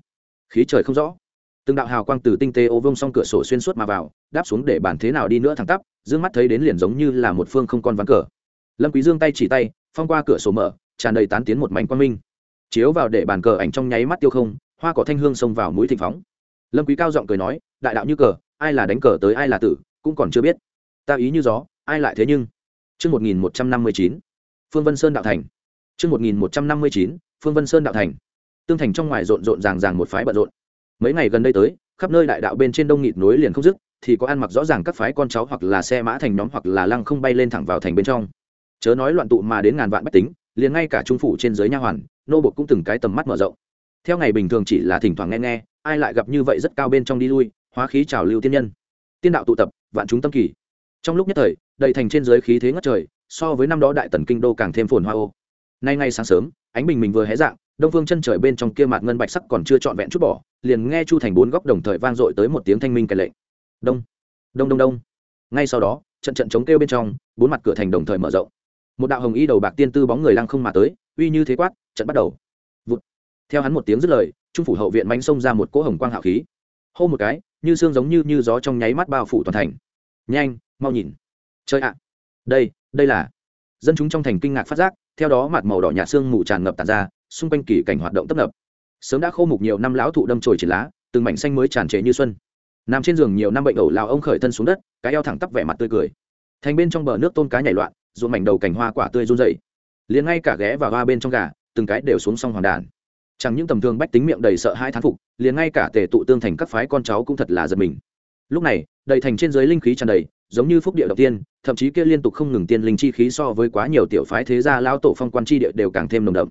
Khí trời không rõ. Từng đạo hào quang từ tinh tế ô vông xong cửa sổ xuyên suốt mà vào, đáp xuống để bản thế nào đi nữa thẳng tắp, dương mắt thấy đến liền giống như là một phương không con ván cờ. Lâm quý dương tay chỉ tay, phong qua cửa sổ mở, tràn đầy tán tiến một mảnh quang minh. Chiếu vào để bàn cờ ảnh trong nháy mắt tiêu không, hoa cỏ thanh hương xông vào mũi thịnh phóng. Lâm quý cao giọng cười nói, đại đạo như cờ, ai là đánh cờ tới ai là tử, cũng còn chưa biết ta ý như gió ai lại thế nhưng Trước 1159, Phương Vân Sơn đạo thành. Trước 1159, Phương Vân Sơn đạo thành. Tương thành trong ngoài rộn rộn ràng ràng một phái bận rộn. Mấy ngày gần đây tới, khắp nơi đại đạo bên trên đông nghịt nối liền không dứt, thì có ăn mặc rõ ràng các phái con cháu hoặc là xe mã thành nhóm hoặc là lăng không bay lên thẳng vào thành bên trong. Chớ nói loạn tụ mà đến ngàn vạn bách tính, liền ngay cả trung phủ trên dưới nha hoàn, nô bộc cũng từng cái tầm mắt mở rộng. Theo ngày bình thường chỉ là thỉnh thoảng nghe nghe, ai lại gặp như vậy rất cao bên trong đi lui, hóa khí trào lưu tiên nhân. Tiên đạo tụ tập, vạn chúng tâm kỳ. Trong lúc nhất thời, đầy thành trên dưới khí thế ngất trời so với năm đó đại tần kinh đô càng thêm phồn hoa ô. Nay ngay sáng sớm ánh bình mình vừa hé dạng đông phương chân trời bên trong kia mặt ngân bạch sắc còn chưa trọn vẹn chút bỏ liền nghe chu thành bốn góc đồng thời vang dội tới một tiếng thanh minh kèn lệnh. Đông đông đông đông. Ngay sau đó trận trận chống kêu bên trong bốn mặt cửa thành đồng thời mở rộng. Một đạo hồng y đầu bạc tiên tư bóng người lăng không mà tới uy như thế quát trận bắt đầu. Vụt. theo hắn một tiếng dứt lời trung phủ hậu viện mánh xông ra một cỗ hồng quang hạo khí. Hô một cái như xương giống như như gió trong nháy mắt bao phủ toàn thành. Nhanh mau nhìn. Chơi ạ. Đây đây là. Dân chúng trong thành kinh ngạc phát giác, theo đó mặt màu đỏ nhạt xương mù tràn ngập tàn ra, xung quanh kỳ cảnh hoạt động tấp nập. Sớm đã khô mục nhiều năm lão thụ đâm trồi triển lá, từng mảnh xanh mới tràn trề như xuân. Nằm trên giường nhiều năm bệnh ẩu lao ông khởi thân xuống đất, cái eo thẳng tắp vẻ mặt tươi cười. Thành bên trong bờ nước tôn cá nhảy loạn, ruộng mảnh đầu cảnh hoa quả tươi run dậy liền ngay cả ghé và hoa bên trong gà, từng cái đều xuống sông hoàng đàn. Chẳng những tầm thường bách tính miệng đầy sợ hai thán phục, liền ngay cả tề tụ tương thành các phái con cháu cũng thật là giật mình. Lúc này, đầy thành trên dưới linh khí tràn đầy giống như phúc địa đầu tiên, thậm chí kia liên tục không ngừng tiên linh chi khí so với quá nhiều tiểu phái thế gia lao tổ phong quan chi địa đều càng thêm nồng đậm.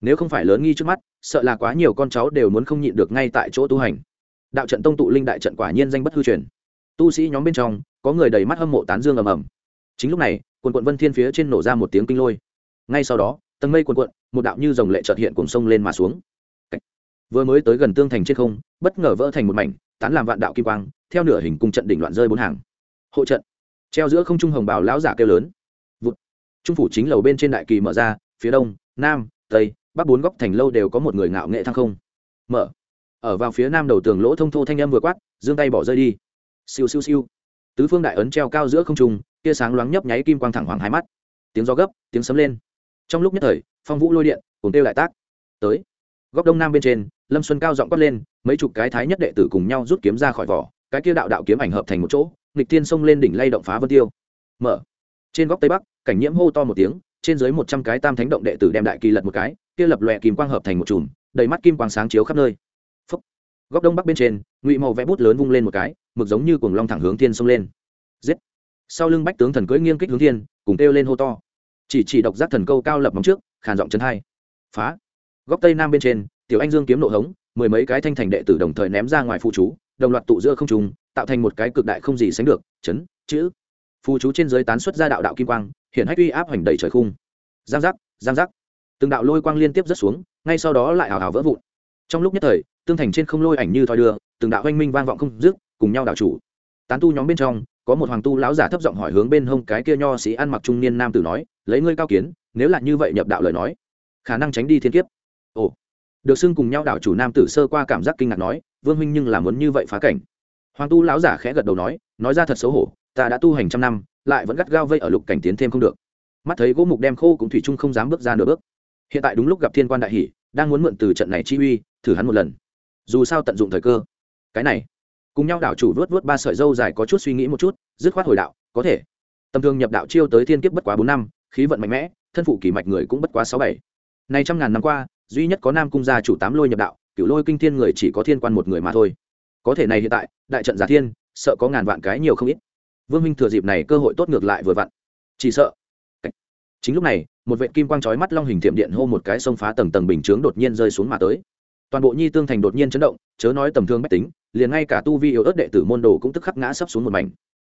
Nếu không phải lớn nghi trước mắt, sợ là quá nhiều con cháu đều muốn không nhịn được ngay tại chỗ tu hành. Đạo trận tông tụ linh đại trận quả nhiên danh bất hư truyền. Tu sĩ nhóm bên trong, có người đầy mắt hâm mộ tán dương ầm ầm. Chính lúc này, quần quận vân thiên phía trên nổ ra một tiếng kinh lôi. Ngay sau đó, tầng mây quần quận, một đạo như dòng lệ trợt hiện cùng sông lên mà xuống. Vừa mới tới gần tương thành trên không, bất ngờ vỡ thành một mảnh, tán làm vạn đạo kim quang, theo nửa hình cung trận đỉnh loạn rơi bốn hàng hộ trận. Treo giữa không trung hồng bào lão giả kêu lớn. Vụt. Trung phủ chính lầu bên trên đại kỳ mở ra, phía đông, nam, tây, bắc bốn góc thành lâu đều có một người ngạo nghệ thăng không. Mở. Ở vào phía nam đầu tường lỗ thông thô thanh âm vừa quát, giương tay bỏ rơi đi. Siêu siêu siêu. Tứ phương đại ấn treo cao giữa không trung, tia sáng loáng nhấp nháy kim quang thẳng hoàng hai mắt. Tiếng gió gấp, tiếng sấm lên. Trong lúc nhất thời, phong vũ lôi điện cùng tiêu đại tác. Tới. Góc đông nam bên trên, lâm xuân cao giọng quát lên, mấy chục cái thái nhất đệ tử cùng nhau rút kiếm ra khỏi vỏ, cái kia đạo đạo kiếm ảnh hợp thành một chỗ nghịch tiên xông lên đỉnh lay động phá vân tiêu. Mở. Trên góc tây bắc, cảnh nhiễm hô to một tiếng, trên dưới một trăm cái tam thánh động đệ tử đem đại kỳ lật một cái, kia lập lòe kim quang hợp thành một chùm, đầy mắt kim quang sáng chiếu khắp nơi. Phúc. góc đông bắc bên trên, ngụy màu vẽ bút lớn vung lên một cái, mực giống như cuồng long thẳng hướng thiên xông lên. Giết. Sau lưng bách tướng thần cưỡi nghiêng kích hướng thiên, cùng kêu lên hô to. Chỉ chỉ độc giác thần câu cao lập móng trước, khàn giọng chân hai. Phá. Góc tây nam bên trên, tiểu anh dương kiếm nộ hống, mười mấy cái thanh thành đệ tử đồng thời ném ra ngoài phụ chú đồng loạt tụ giữa không trùng tạo thành một cái cực đại không gì sánh được, chấn, chữ. Phù chú trên giới tán xuất ra đạo đạo kim quang, hiện hách uy áp hoành đầy trời khung. Giang giác giang giác. Từng đạo lôi quang liên tiếp rớt xuống, ngay sau đó lại hào hào vỡ vụn. Trong lúc nhất thời, tương thành trên không lôi ảnh như thoi đưa, từng đạo oanh minh vang vọng không dứt, cùng nhau đạo chủ. Tán tu nhóm bên trong, có một hoàng tu lão giả thấp giọng hỏi hướng bên hông cái kia nho sĩ ăn mặc trung niên nam tử nói, lấy ngươi cao kiến, nếu là như vậy nhập đạo lời nói, khả năng tránh đi thiên kiếp. Ồ. Được xưng cùng nhau đảo chủ nam tử sơ qua cảm giác kinh ngạc nói vương huynh nhưng là muốn như vậy phá cảnh. Hoàng tu lão giả khẽ gật đầu nói nói ra thật xấu hổ, ta đã tu hành trăm năm, lại vẫn gắt gao vây ở lục cảnh tiến thêm không được. Mắt thấy gỗ mục đem khô cũng thủy chung không dám bước ra nửa bước. Hiện tại đúng lúc gặp thiên quan đại hỷ đang muốn mượn từ trận này chi uy, thử hắn một lần. Dù sao tận dụng thời cơ. Cái này, cùng nhau đảo chủ vớt vớt ba sợi dâu dài có chút suy nghĩ một chút, dứt khoát hồi đạo, có thể. Tầm thường nhập đạo chiêu tới thiên kiếp bất quá bốn năm, khí vận mạnh mẽ, thân phụ kỳ mạch người cũng bất quá sáu bảy. Nay trăm ngàn năm qua, duy nhất có nam cung gia chủ tám lôi nhập đạo cựu lôi kinh thiên người chỉ có thiên quan một người mà thôi. Có thể này hiện tại, đại trận giả thiên, sợ có ngàn vạn cái nhiều không ít. Vương minh thừa dịp này cơ hội tốt ngược lại vừa vặn. Chỉ sợ. Chính lúc này, một vệ kim quang trói mắt long hình thiểm điện hô một cái sông phá tầng tầng bình chướng đột nhiên rơi xuống mà tới. Toàn bộ nhi tương thành đột nhiên chấn động, chớ nói tầm thương bách tính, liền ngay cả tu vi yếu ớt đệ tử môn đồ cũng tức khắc ngã sấp xuống một mảnh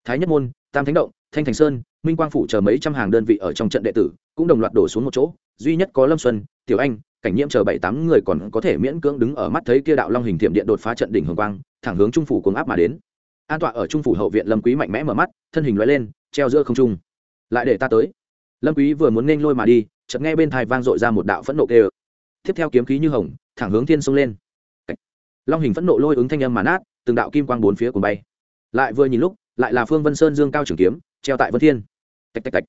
thái nhất môn, tam thánh động, thanh thành sơn, minh quang phủ chờ mấy trăm hàng đơn vị ở trong trận đệ tử, cũng đồng loạt đổ xuống một chỗ. Duy nhất có lâm xuân, tiểu anh, cảnh nhiễm chờ bảy tám người còn có thể miễn cưỡng đứng ở mắt thấy kia đạo long hình thiểm điện đột phá trận đỉnh hồng quang, thẳng hướng trung phủ cuồng áp mà đến. An tọa ở trung phủ hậu viện lâm quý mạnh mẽ mở mắt, thân hình lóe lên, treo giữa không trung. Lại để ta tới. Lâm quý vừa muốn nên lôi mà đi, chợt nghe bên thai vang dội ra một đạo phẫn nộ kêu. Tiếp theo kiếm khí như hồng, thẳng hướng thiên sông lên. Long hình phẫn nộ lôi ứng thanh âm mà nát, từng đạo kim quang bốn phía cùng bay. Lại vừa nhìn lúc lại là phương vân sơn dương cao trường kiếm, treo tại vân thiên. Tạch tạch tạch.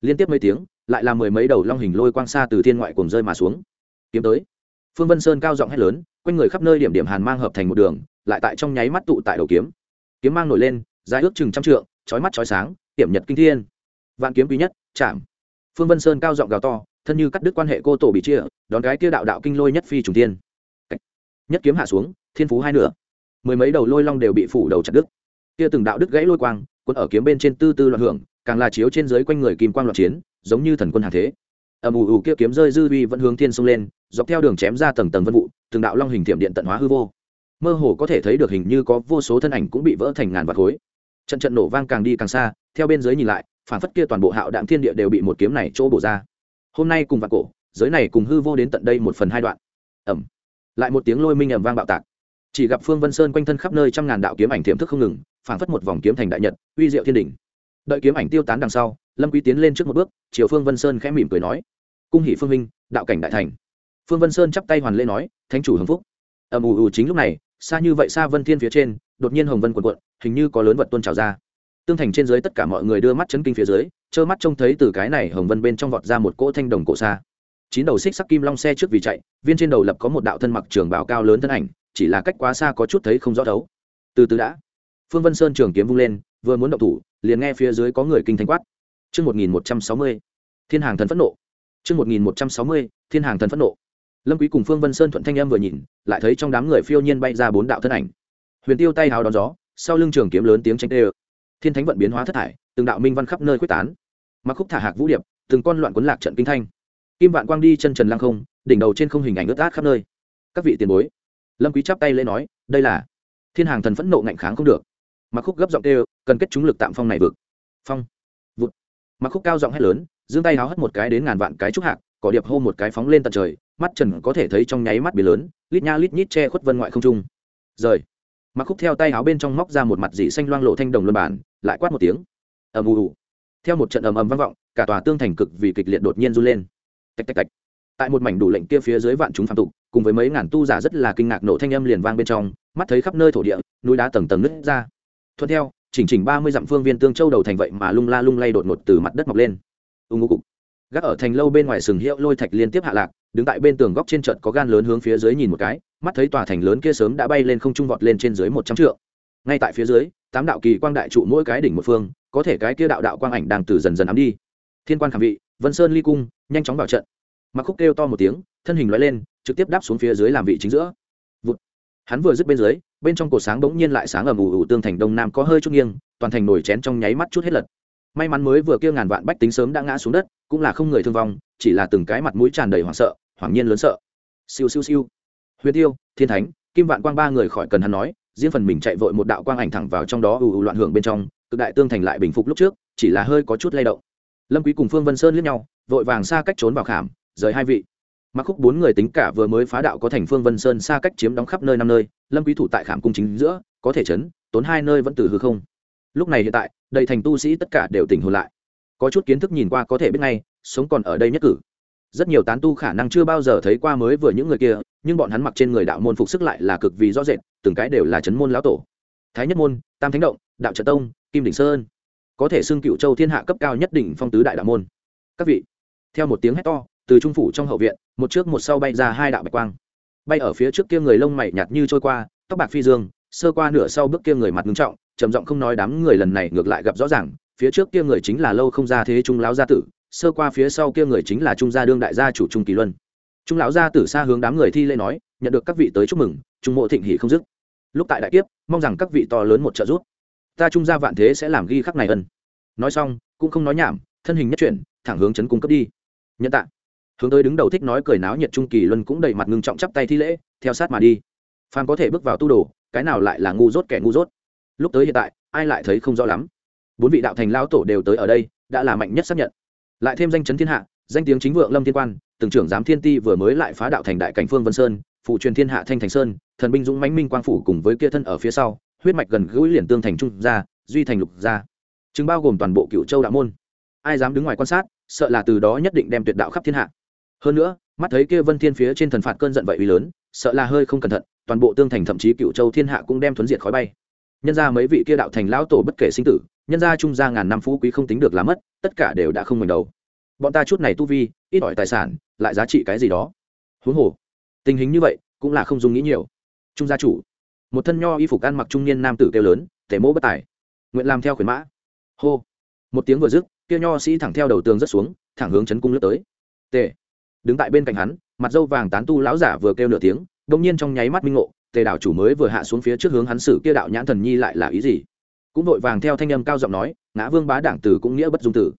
Liên tiếp mấy tiếng, lại là mười mấy đầu long hình lôi quang xa từ thiên ngoại cùng rơi mà xuống. Kiếm tới. Phương vân sơn cao giọng hét lớn, quanh người khắp nơi điểm điểm hàn mang hợp thành một đường, lại tại trong nháy mắt tụ tại đầu kiếm. Kiếm mang nổi lên, dài ước chừng trăm trượng, chói mắt chói sáng tiệm nhật kinh thiên. Vạn kiếm quý nhất, chạm. Phương vân sơn cao giọng gào to, thân như cắt đứt quan hệ cô tổ bị chia, đón cái kia đạo đạo kinh lôi nhất phi trùng tiên nhất kiếm hạ xuống, thiên phú hai nửa. Mười mấy đầu lôi long đều bị phủ đầu chặt đứt kia từng đạo đứt gãy lôi quang quân ở kiếm bên trên tư tư loạn hưởng, càng là chiếu trên dưới quanh người kim quang loạn chiến, giống như thần quân hàng thế. Ầm ù ù, kia kiếm rơi dư uy vẫn hướng thiên sông lên, dọc theo đường chém ra tầng tầng vân vụ, từng đạo long hình thiểm điện tận hóa hư vô. Mơ hồ có thể thấy được hình như có vô số thân ảnh cũng bị vỡ thành ngàn vạt khối. Trận trận nổ vang càng đi càng xa, theo bên dưới nhìn lại, phản phất kia toàn bộ hạo đạm thiên địa đều bị một kiếm này chỗ bổ ra. Hôm nay cùng vạn cổ, giới này cùng hư vô đến tận đây một phần hai đoạn. Ẩm lại một tiếng lôi minh ẩm vang bạo tạc. Chỉ gặp phương vân sơn quanh thân khắp nơi trăm ngàn đạo kiếm ảnh thiểm thức không ngừng phảng phất một vòng kiếm thành đại nhật, uy diệu thiên đỉnh. Đợi kiếm ảnh tiêu tán đằng sau, lâm quý tiến lên trước một bước chiều phương vân sơn khẽ mỉm cười nói, cung hỷ phương minh đạo cảnh đại thành. Phương vân sơn chắp tay hoàn lễ nói, thánh chủ hưng phúc. Ầm ù ù chính lúc này, xa như vậy xa vân thiên phía trên, đột nhiên hồng vân cuộn cuộn, hình như có lớn vật tuôn trào ra. Tương thành trên dưới tất cả mọi người đưa mắt chấn kinh phía dưới, trơ mắt trông thấy từ cái này hồng vân bên trong vọt ra một cỗ thanh đồng cổ xa. Chín đầu xích sắc kim long xe trước vì chạy, viên trên đầu lập có một đạo thân mặc trường bảo cao lớn thân ảnh, chỉ là cách quá xa có chút thấy không rõ thấu từ từ đã phương vân sơn trường kiếm vung lên, vừa muốn động thủ, liền nghe phía dưới có người kinh thanh quát. Chương một nghìn một trăm sáu mươi, thiên hàng thần phẫn nộ. Chương một nghìn một trăm sáu mươi, thiên hàng thần phẫn nộ. Lâm quý cùng phương vân sơn thuận thanh em vừa nhìn, lại thấy trong đám người phiêu nhiên bay ra bốn đạo thân ảnh. Huyền tiêu tay hào đón gió, sau lưng trường kiếm lớn tiếng tranh tê thiên thánh vận biến hóa thất thải, từng đạo minh văn khắp nơi quyết tán. Mặc khúc thả hạc vũ điệp, từng con loạn cuốn lạc trận kinh thanh. Kim vạn quang đi chân trần lăng không, đỉnh đầu trên không hình ảnh ướt át khắp nơi. Các vị tiền bối. Lâm quý chắp tay lên nói, đây là thiên hàng thần phẫn nộ ngạnh kháng không được mặc khúc gấp giọng kêu, cần kết chúng lực tạm phong này vực. Phong. Vụt. Mặc khúc cao giọng hét lớn, giương tay háo hất một cái đến ngàn vạn cái trúc hạc, cỏ điệp hô một cái phóng lên tận trời, mắt trần có thể thấy trong nháy mắt bì lớn, lít nha lít nhít che khuất vân ngoại không trung. Rời. Mặc khúc theo tay háo bên trong móc ra một mặt dị xanh loang lộ thanh đồng luân bản, lại quát một tiếng. Ầm ù ù. Theo một trận ầm ầm vang vọng, cả tòa tương thành cực vì kịch liệt đột nhiên run lên. Tạch tạch tạch. Tại một mảnh đủ lệnh kia phía dưới vạn chúng phạm tục, cùng với mấy ngàn tu giả rất là kinh ngạc nổ thanh âm liền vang bên trong, mắt thấy khắp nơi thổ địa, núi đá tầng tầng nứt ra thuận theo, chỉnh chỉnh ba mươi dặm phương viên tương châu đầu thành vậy mà lung la lung lay đột ngột từ mặt đất mọc lên. Ưng ngô cục. Gác ở thành lâu bên ngoài sừng hiệu lôi thạch liên tiếp hạ lạc, đứng tại bên tường góc trên trận có gan lớn hướng phía dưới nhìn một cái, mắt thấy tòa thành lớn kia sớm đã bay lên không trung vọt lên trên dưới một trăm trượng. Ngay tại phía dưới, tám đạo kỳ quang đại trụ mỗi cái đỉnh một phương, có thể cái kia đạo đạo quang ảnh đang từ dần dần ám đi. Thiên quan khảm vị, vân sơn ly cung, nhanh chóng vào trận. Mặc khúc kêu to một tiếng, thân hình loại lên, trực tiếp đáp xuống phía dưới làm vị chính giữa. Vụt. hắn vừa dứt bên dưới bên trong cột sáng bỗng nhiên lại sáng ầm ủ ủ tương thành đông nam có hơi chút nghiêng, toàn thành nổi chén trong nháy mắt chút hết lật. May mắn mới vừa kia ngàn vạn bách tính sớm đã ngã xuống đất, cũng là không người thương vong, chỉ là từng cái mặt mũi tràn đầy hoảng sợ, hoảng nhiên lớn sợ. Siêu siêu siêu. Huyền tiêu, thiên thánh, kim vạn quang ba người khỏi cần hắn nói, riêng phần mình chạy vội một đạo quang ảnh thẳng vào trong đó ù ù loạn hưởng bên trong, cực đại tương thành lại bình phục lúc trước, chỉ là hơi có chút lay động. Lâm quý cùng phương vân sơn liếc nhau, vội vàng xa cách trốn vào khảm, rời hai vị mặc khúc bốn người tính cả vừa mới phá đạo có thành phương vân sơn xa cách chiếm đóng khắp nơi năm nơi, lâm quý thủ tại khảm cung chính giữa, có thể chấn, tốn hai nơi vẫn từ hư không. Lúc này hiện tại, đầy thành tu sĩ tất cả đều tỉnh hồn lại. Có chút kiến thức nhìn qua có thể biết ngay, sống còn ở đây nhất cử. Rất nhiều tán tu khả năng chưa bao giờ thấy qua mới vừa những người kia, nhưng bọn hắn mặc trên người đạo môn phục sức lại là cực vì rõ rệt, từng cái đều là chấn môn lão tổ. Thái nhất môn, tam thánh động, đạo trợ tông, kim đỉnh sơn. Có thể xưng cựu châu thiên hạ cấp cao nhất đỉnh phong tứ đại đạo môn. Các vị, theo một tiếng hét to từ trung phủ trong hậu viện, một trước một sau bay ra hai đạo bạch quang. Bay ở phía trước kia người lông mày nhạt như trôi qua, tóc bạc phi dương, sơ qua nửa sau bước kia người mặt ngưng trọng, trầm giọng không nói đám người lần này ngược lại gặp rõ ràng, phía trước kia người chính là lâu không ra thế trung lão gia tử, sơ qua phía sau kia người chính là trung gia đương đại gia chủ trung kỳ luân. Trung lão gia tử xa hướng đám người thi lễ nói, nhận được các vị tới chúc mừng, trung mộ thịnh hỉ không dứt. Lúc tại đại kiếp, mong rằng các vị to lớn một trợ giúp. Ta trung gia vạn thế sẽ làm ghi khắc này ân. Nói xong, cũng không nói nhảm, thân hình nhất chuyển, thẳng hướng chấn cung cấp đi. Nhận tạng hướng tới đứng đầu thích nói cười náo nhiệt trung kỳ luân cũng đầy mặt ngưng trọng chắp tay thi lễ, theo sát mà đi. Phan có thể bước vào tu đồ, cái nào lại là ngu dốt kẻ ngu dốt? Lúc tới hiện tại, ai lại thấy không rõ lắm. Bốn vị đạo thành lão tổ đều tới ở đây, đã là mạnh nhất xác nhận. Lại thêm danh chấn thiên hạ, danh tiếng chính vượng lâm thiên quan, từng trưởng giám thiên ti vừa mới lại phá đạo thành đại cảnh phương vân sơn, phụ truyền thiên hạ thanh thành sơn, thần binh dũng mãnh minh quang phủ cùng với kia thân ở phía sau, huyết mạch gần gũi liền tương thành trung gia, duy thành lục gia. Chứng bao gồm toàn bộ cựu châu đạo môn. Ai dám đứng ngoài quan sát, sợ là từ đó nhất định đem tuyệt đạo khắp thiên hạ hơn nữa, mắt thấy kia vân thiên phía trên thần phạt cơn giận vậy uy lớn, sợ là hơi không cẩn thận, toàn bộ tương thành thậm chí cựu châu thiên hạ cũng đem thuấn diệt khói bay. Nhân ra mấy vị kia đạo thành lão tổ bất kể sinh tử, nhân ra trung gia ngàn năm phú quý không tính được là mất, tất cả đều đã không mình đầu. Bọn ta chút này tu vi, ít ỏi tài sản, lại giá trị cái gì đó? Huống hồ, tình hình như vậy, cũng là không dùng nghĩ nhiều. Trung gia chủ, một thân nho y phục ăn mặc trung niên nam tử kêu lớn tể mỗ bất tài, nguyện làm theo khuyến mã. Hô, một tiếng vừa dứt, kia nho sĩ thẳng theo đầu tường rất xuống, thẳng hướng chấn cung lướt tới. Tề đứng tại bên cạnh hắn, mặt dâu vàng tán tu lão giả vừa kêu nửa tiếng đông nhiên trong nháy mắt minh ngộ, tề đạo chủ mới vừa hạ xuống phía trước hướng hắn xử kia đạo nhãn thần nhi lại là ý gì? Cũng vội vàng theo thanh âm cao giọng nói, ngã vương bá đảng tử cũng nghĩa bất dung tử.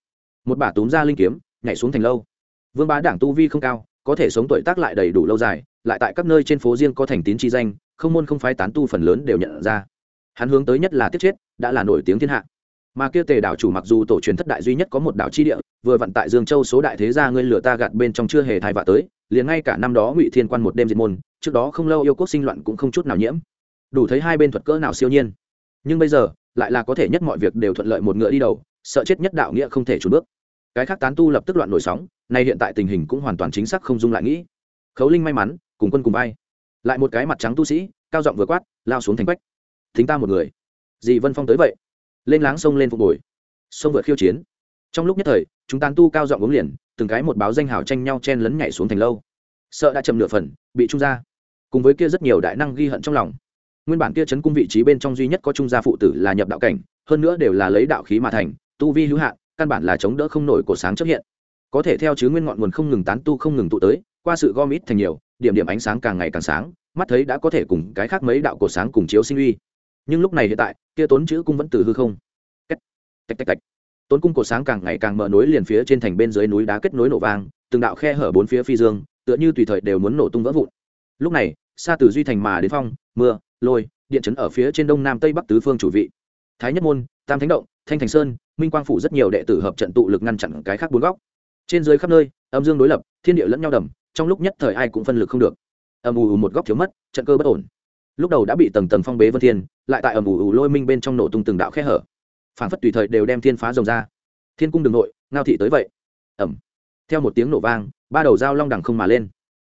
Một bả túm ra linh kiếm, nhảy xuống thành lâu. Vương bá đảng tu vi không cao, có thể sống tuổi tác lại đầy đủ lâu dài, lại tại các nơi trên phố riêng có thành tín chi danh, không môn không phái tán tu phần lớn đều nhận ra. Hắn hướng tới nhất là tiết chết, đã là nổi tiếng thiên hạ mà kia tề đảo chủ mặc dù tổ truyền thất đại duy nhất có một đảo chi địa, vừa vận tại dương châu số đại thế gia ngươi lửa ta gạt bên trong chưa hề thai vạ tới, liền ngay cả năm đó ngụy thiên quan một đêm diệt môn, trước đó không lâu yêu quốc sinh loạn cũng không chút nào nhiễm. Đủ thấy hai bên thuật cỡ nào siêu nhiên. Nhưng bây giờ, lại là có thể nhất mọi việc đều thuận lợi một ngựa đi đầu, sợ chết nhất đạo nghĩa không thể trốn bước. Cái khác tán tu lập tức loạn nổi sóng, nay hiện tại tình hình cũng hoàn toàn chính xác không dung lại nghĩ. Khấu linh may mắn, cùng quân cùng bay lại một cái mặt trắng tu sĩ, cao giọng vừa quát, lao xuống thành quách. Thính ta một người. Dì vân phong tới vậy lên láng sông lên phục bồi sông vượt khiêu chiến. Trong lúc nhất thời, chúng tán tu cao dọn uống liền, từng cái một báo danh hào tranh nhau chen lấn nhảy xuống thành lâu. Sợ đã chậm nửa phần, bị trung gia. Cùng với kia rất nhiều đại năng ghi hận trong lòng. Nguyên bản kia chấn cung vị trí bên trong duy nhất có trung gia phụ tử là nhập đạo cảnh, hơn nữa đều là lấy đạo khí mà thành, tu vi hữu hạn, căn bản là chống đỡ không nổi cổ sáng chấp hiện. Có thể theo chứ nguyên ngọn nguồn không ngừng tán tu không ngừng tụ tới, qua sự gom ít thành nhiều, điểm điểm ánh sáng càng ngày càng sáng, mắt thấy đã có thể cùng cái khác mấy đạo cổ sáng cùng chiếu sinh uy nhưng lúc này hiện tại, kia tốn chữ cung vẫn từ hư không. Cách tạch tạch tạch tốn cung cổ sáng càng ngày càng mở nối liền phía trên thành bên dưới núi đá kết nối nổ vang, từng đạo khe hở bốn phía phi dương, tựa như tùy thời đều muốn nổ tung vỡ vụn. Lúc này xa từ duy thành mà đến phong, mưa, lôi, điện chấn ở phía trên đông nam tây bắc tứ phương chủ vị. Thái nhất môn, tam thánh động, thanh thành sơn, minh quang phủ rất nhiều đệ tử hợp trận tụ lực ngăn chặn cái khác bốn góc. Trên dưới khắp nơi, âm dương đối lập, thiên địa lẫn nhau đầm, trong lúc nhất thời ai cũng phân lực không được. Âm ù một góc thiếu mất, trận cơ bất ổn lúc đầu đã bị tầng tầng phong bế vân thiên, lại tại ầm ủ ủ lôi minh bên trong nổ tung từng đạo khe hở. Phản phất tùy thời đều đem thiên phá rồng ra. Thiên cung đường nội, ngao thị tới vậy. Ẩm. Theo một tiếng nổ vang, ba đầu dao long đằng không mà lên.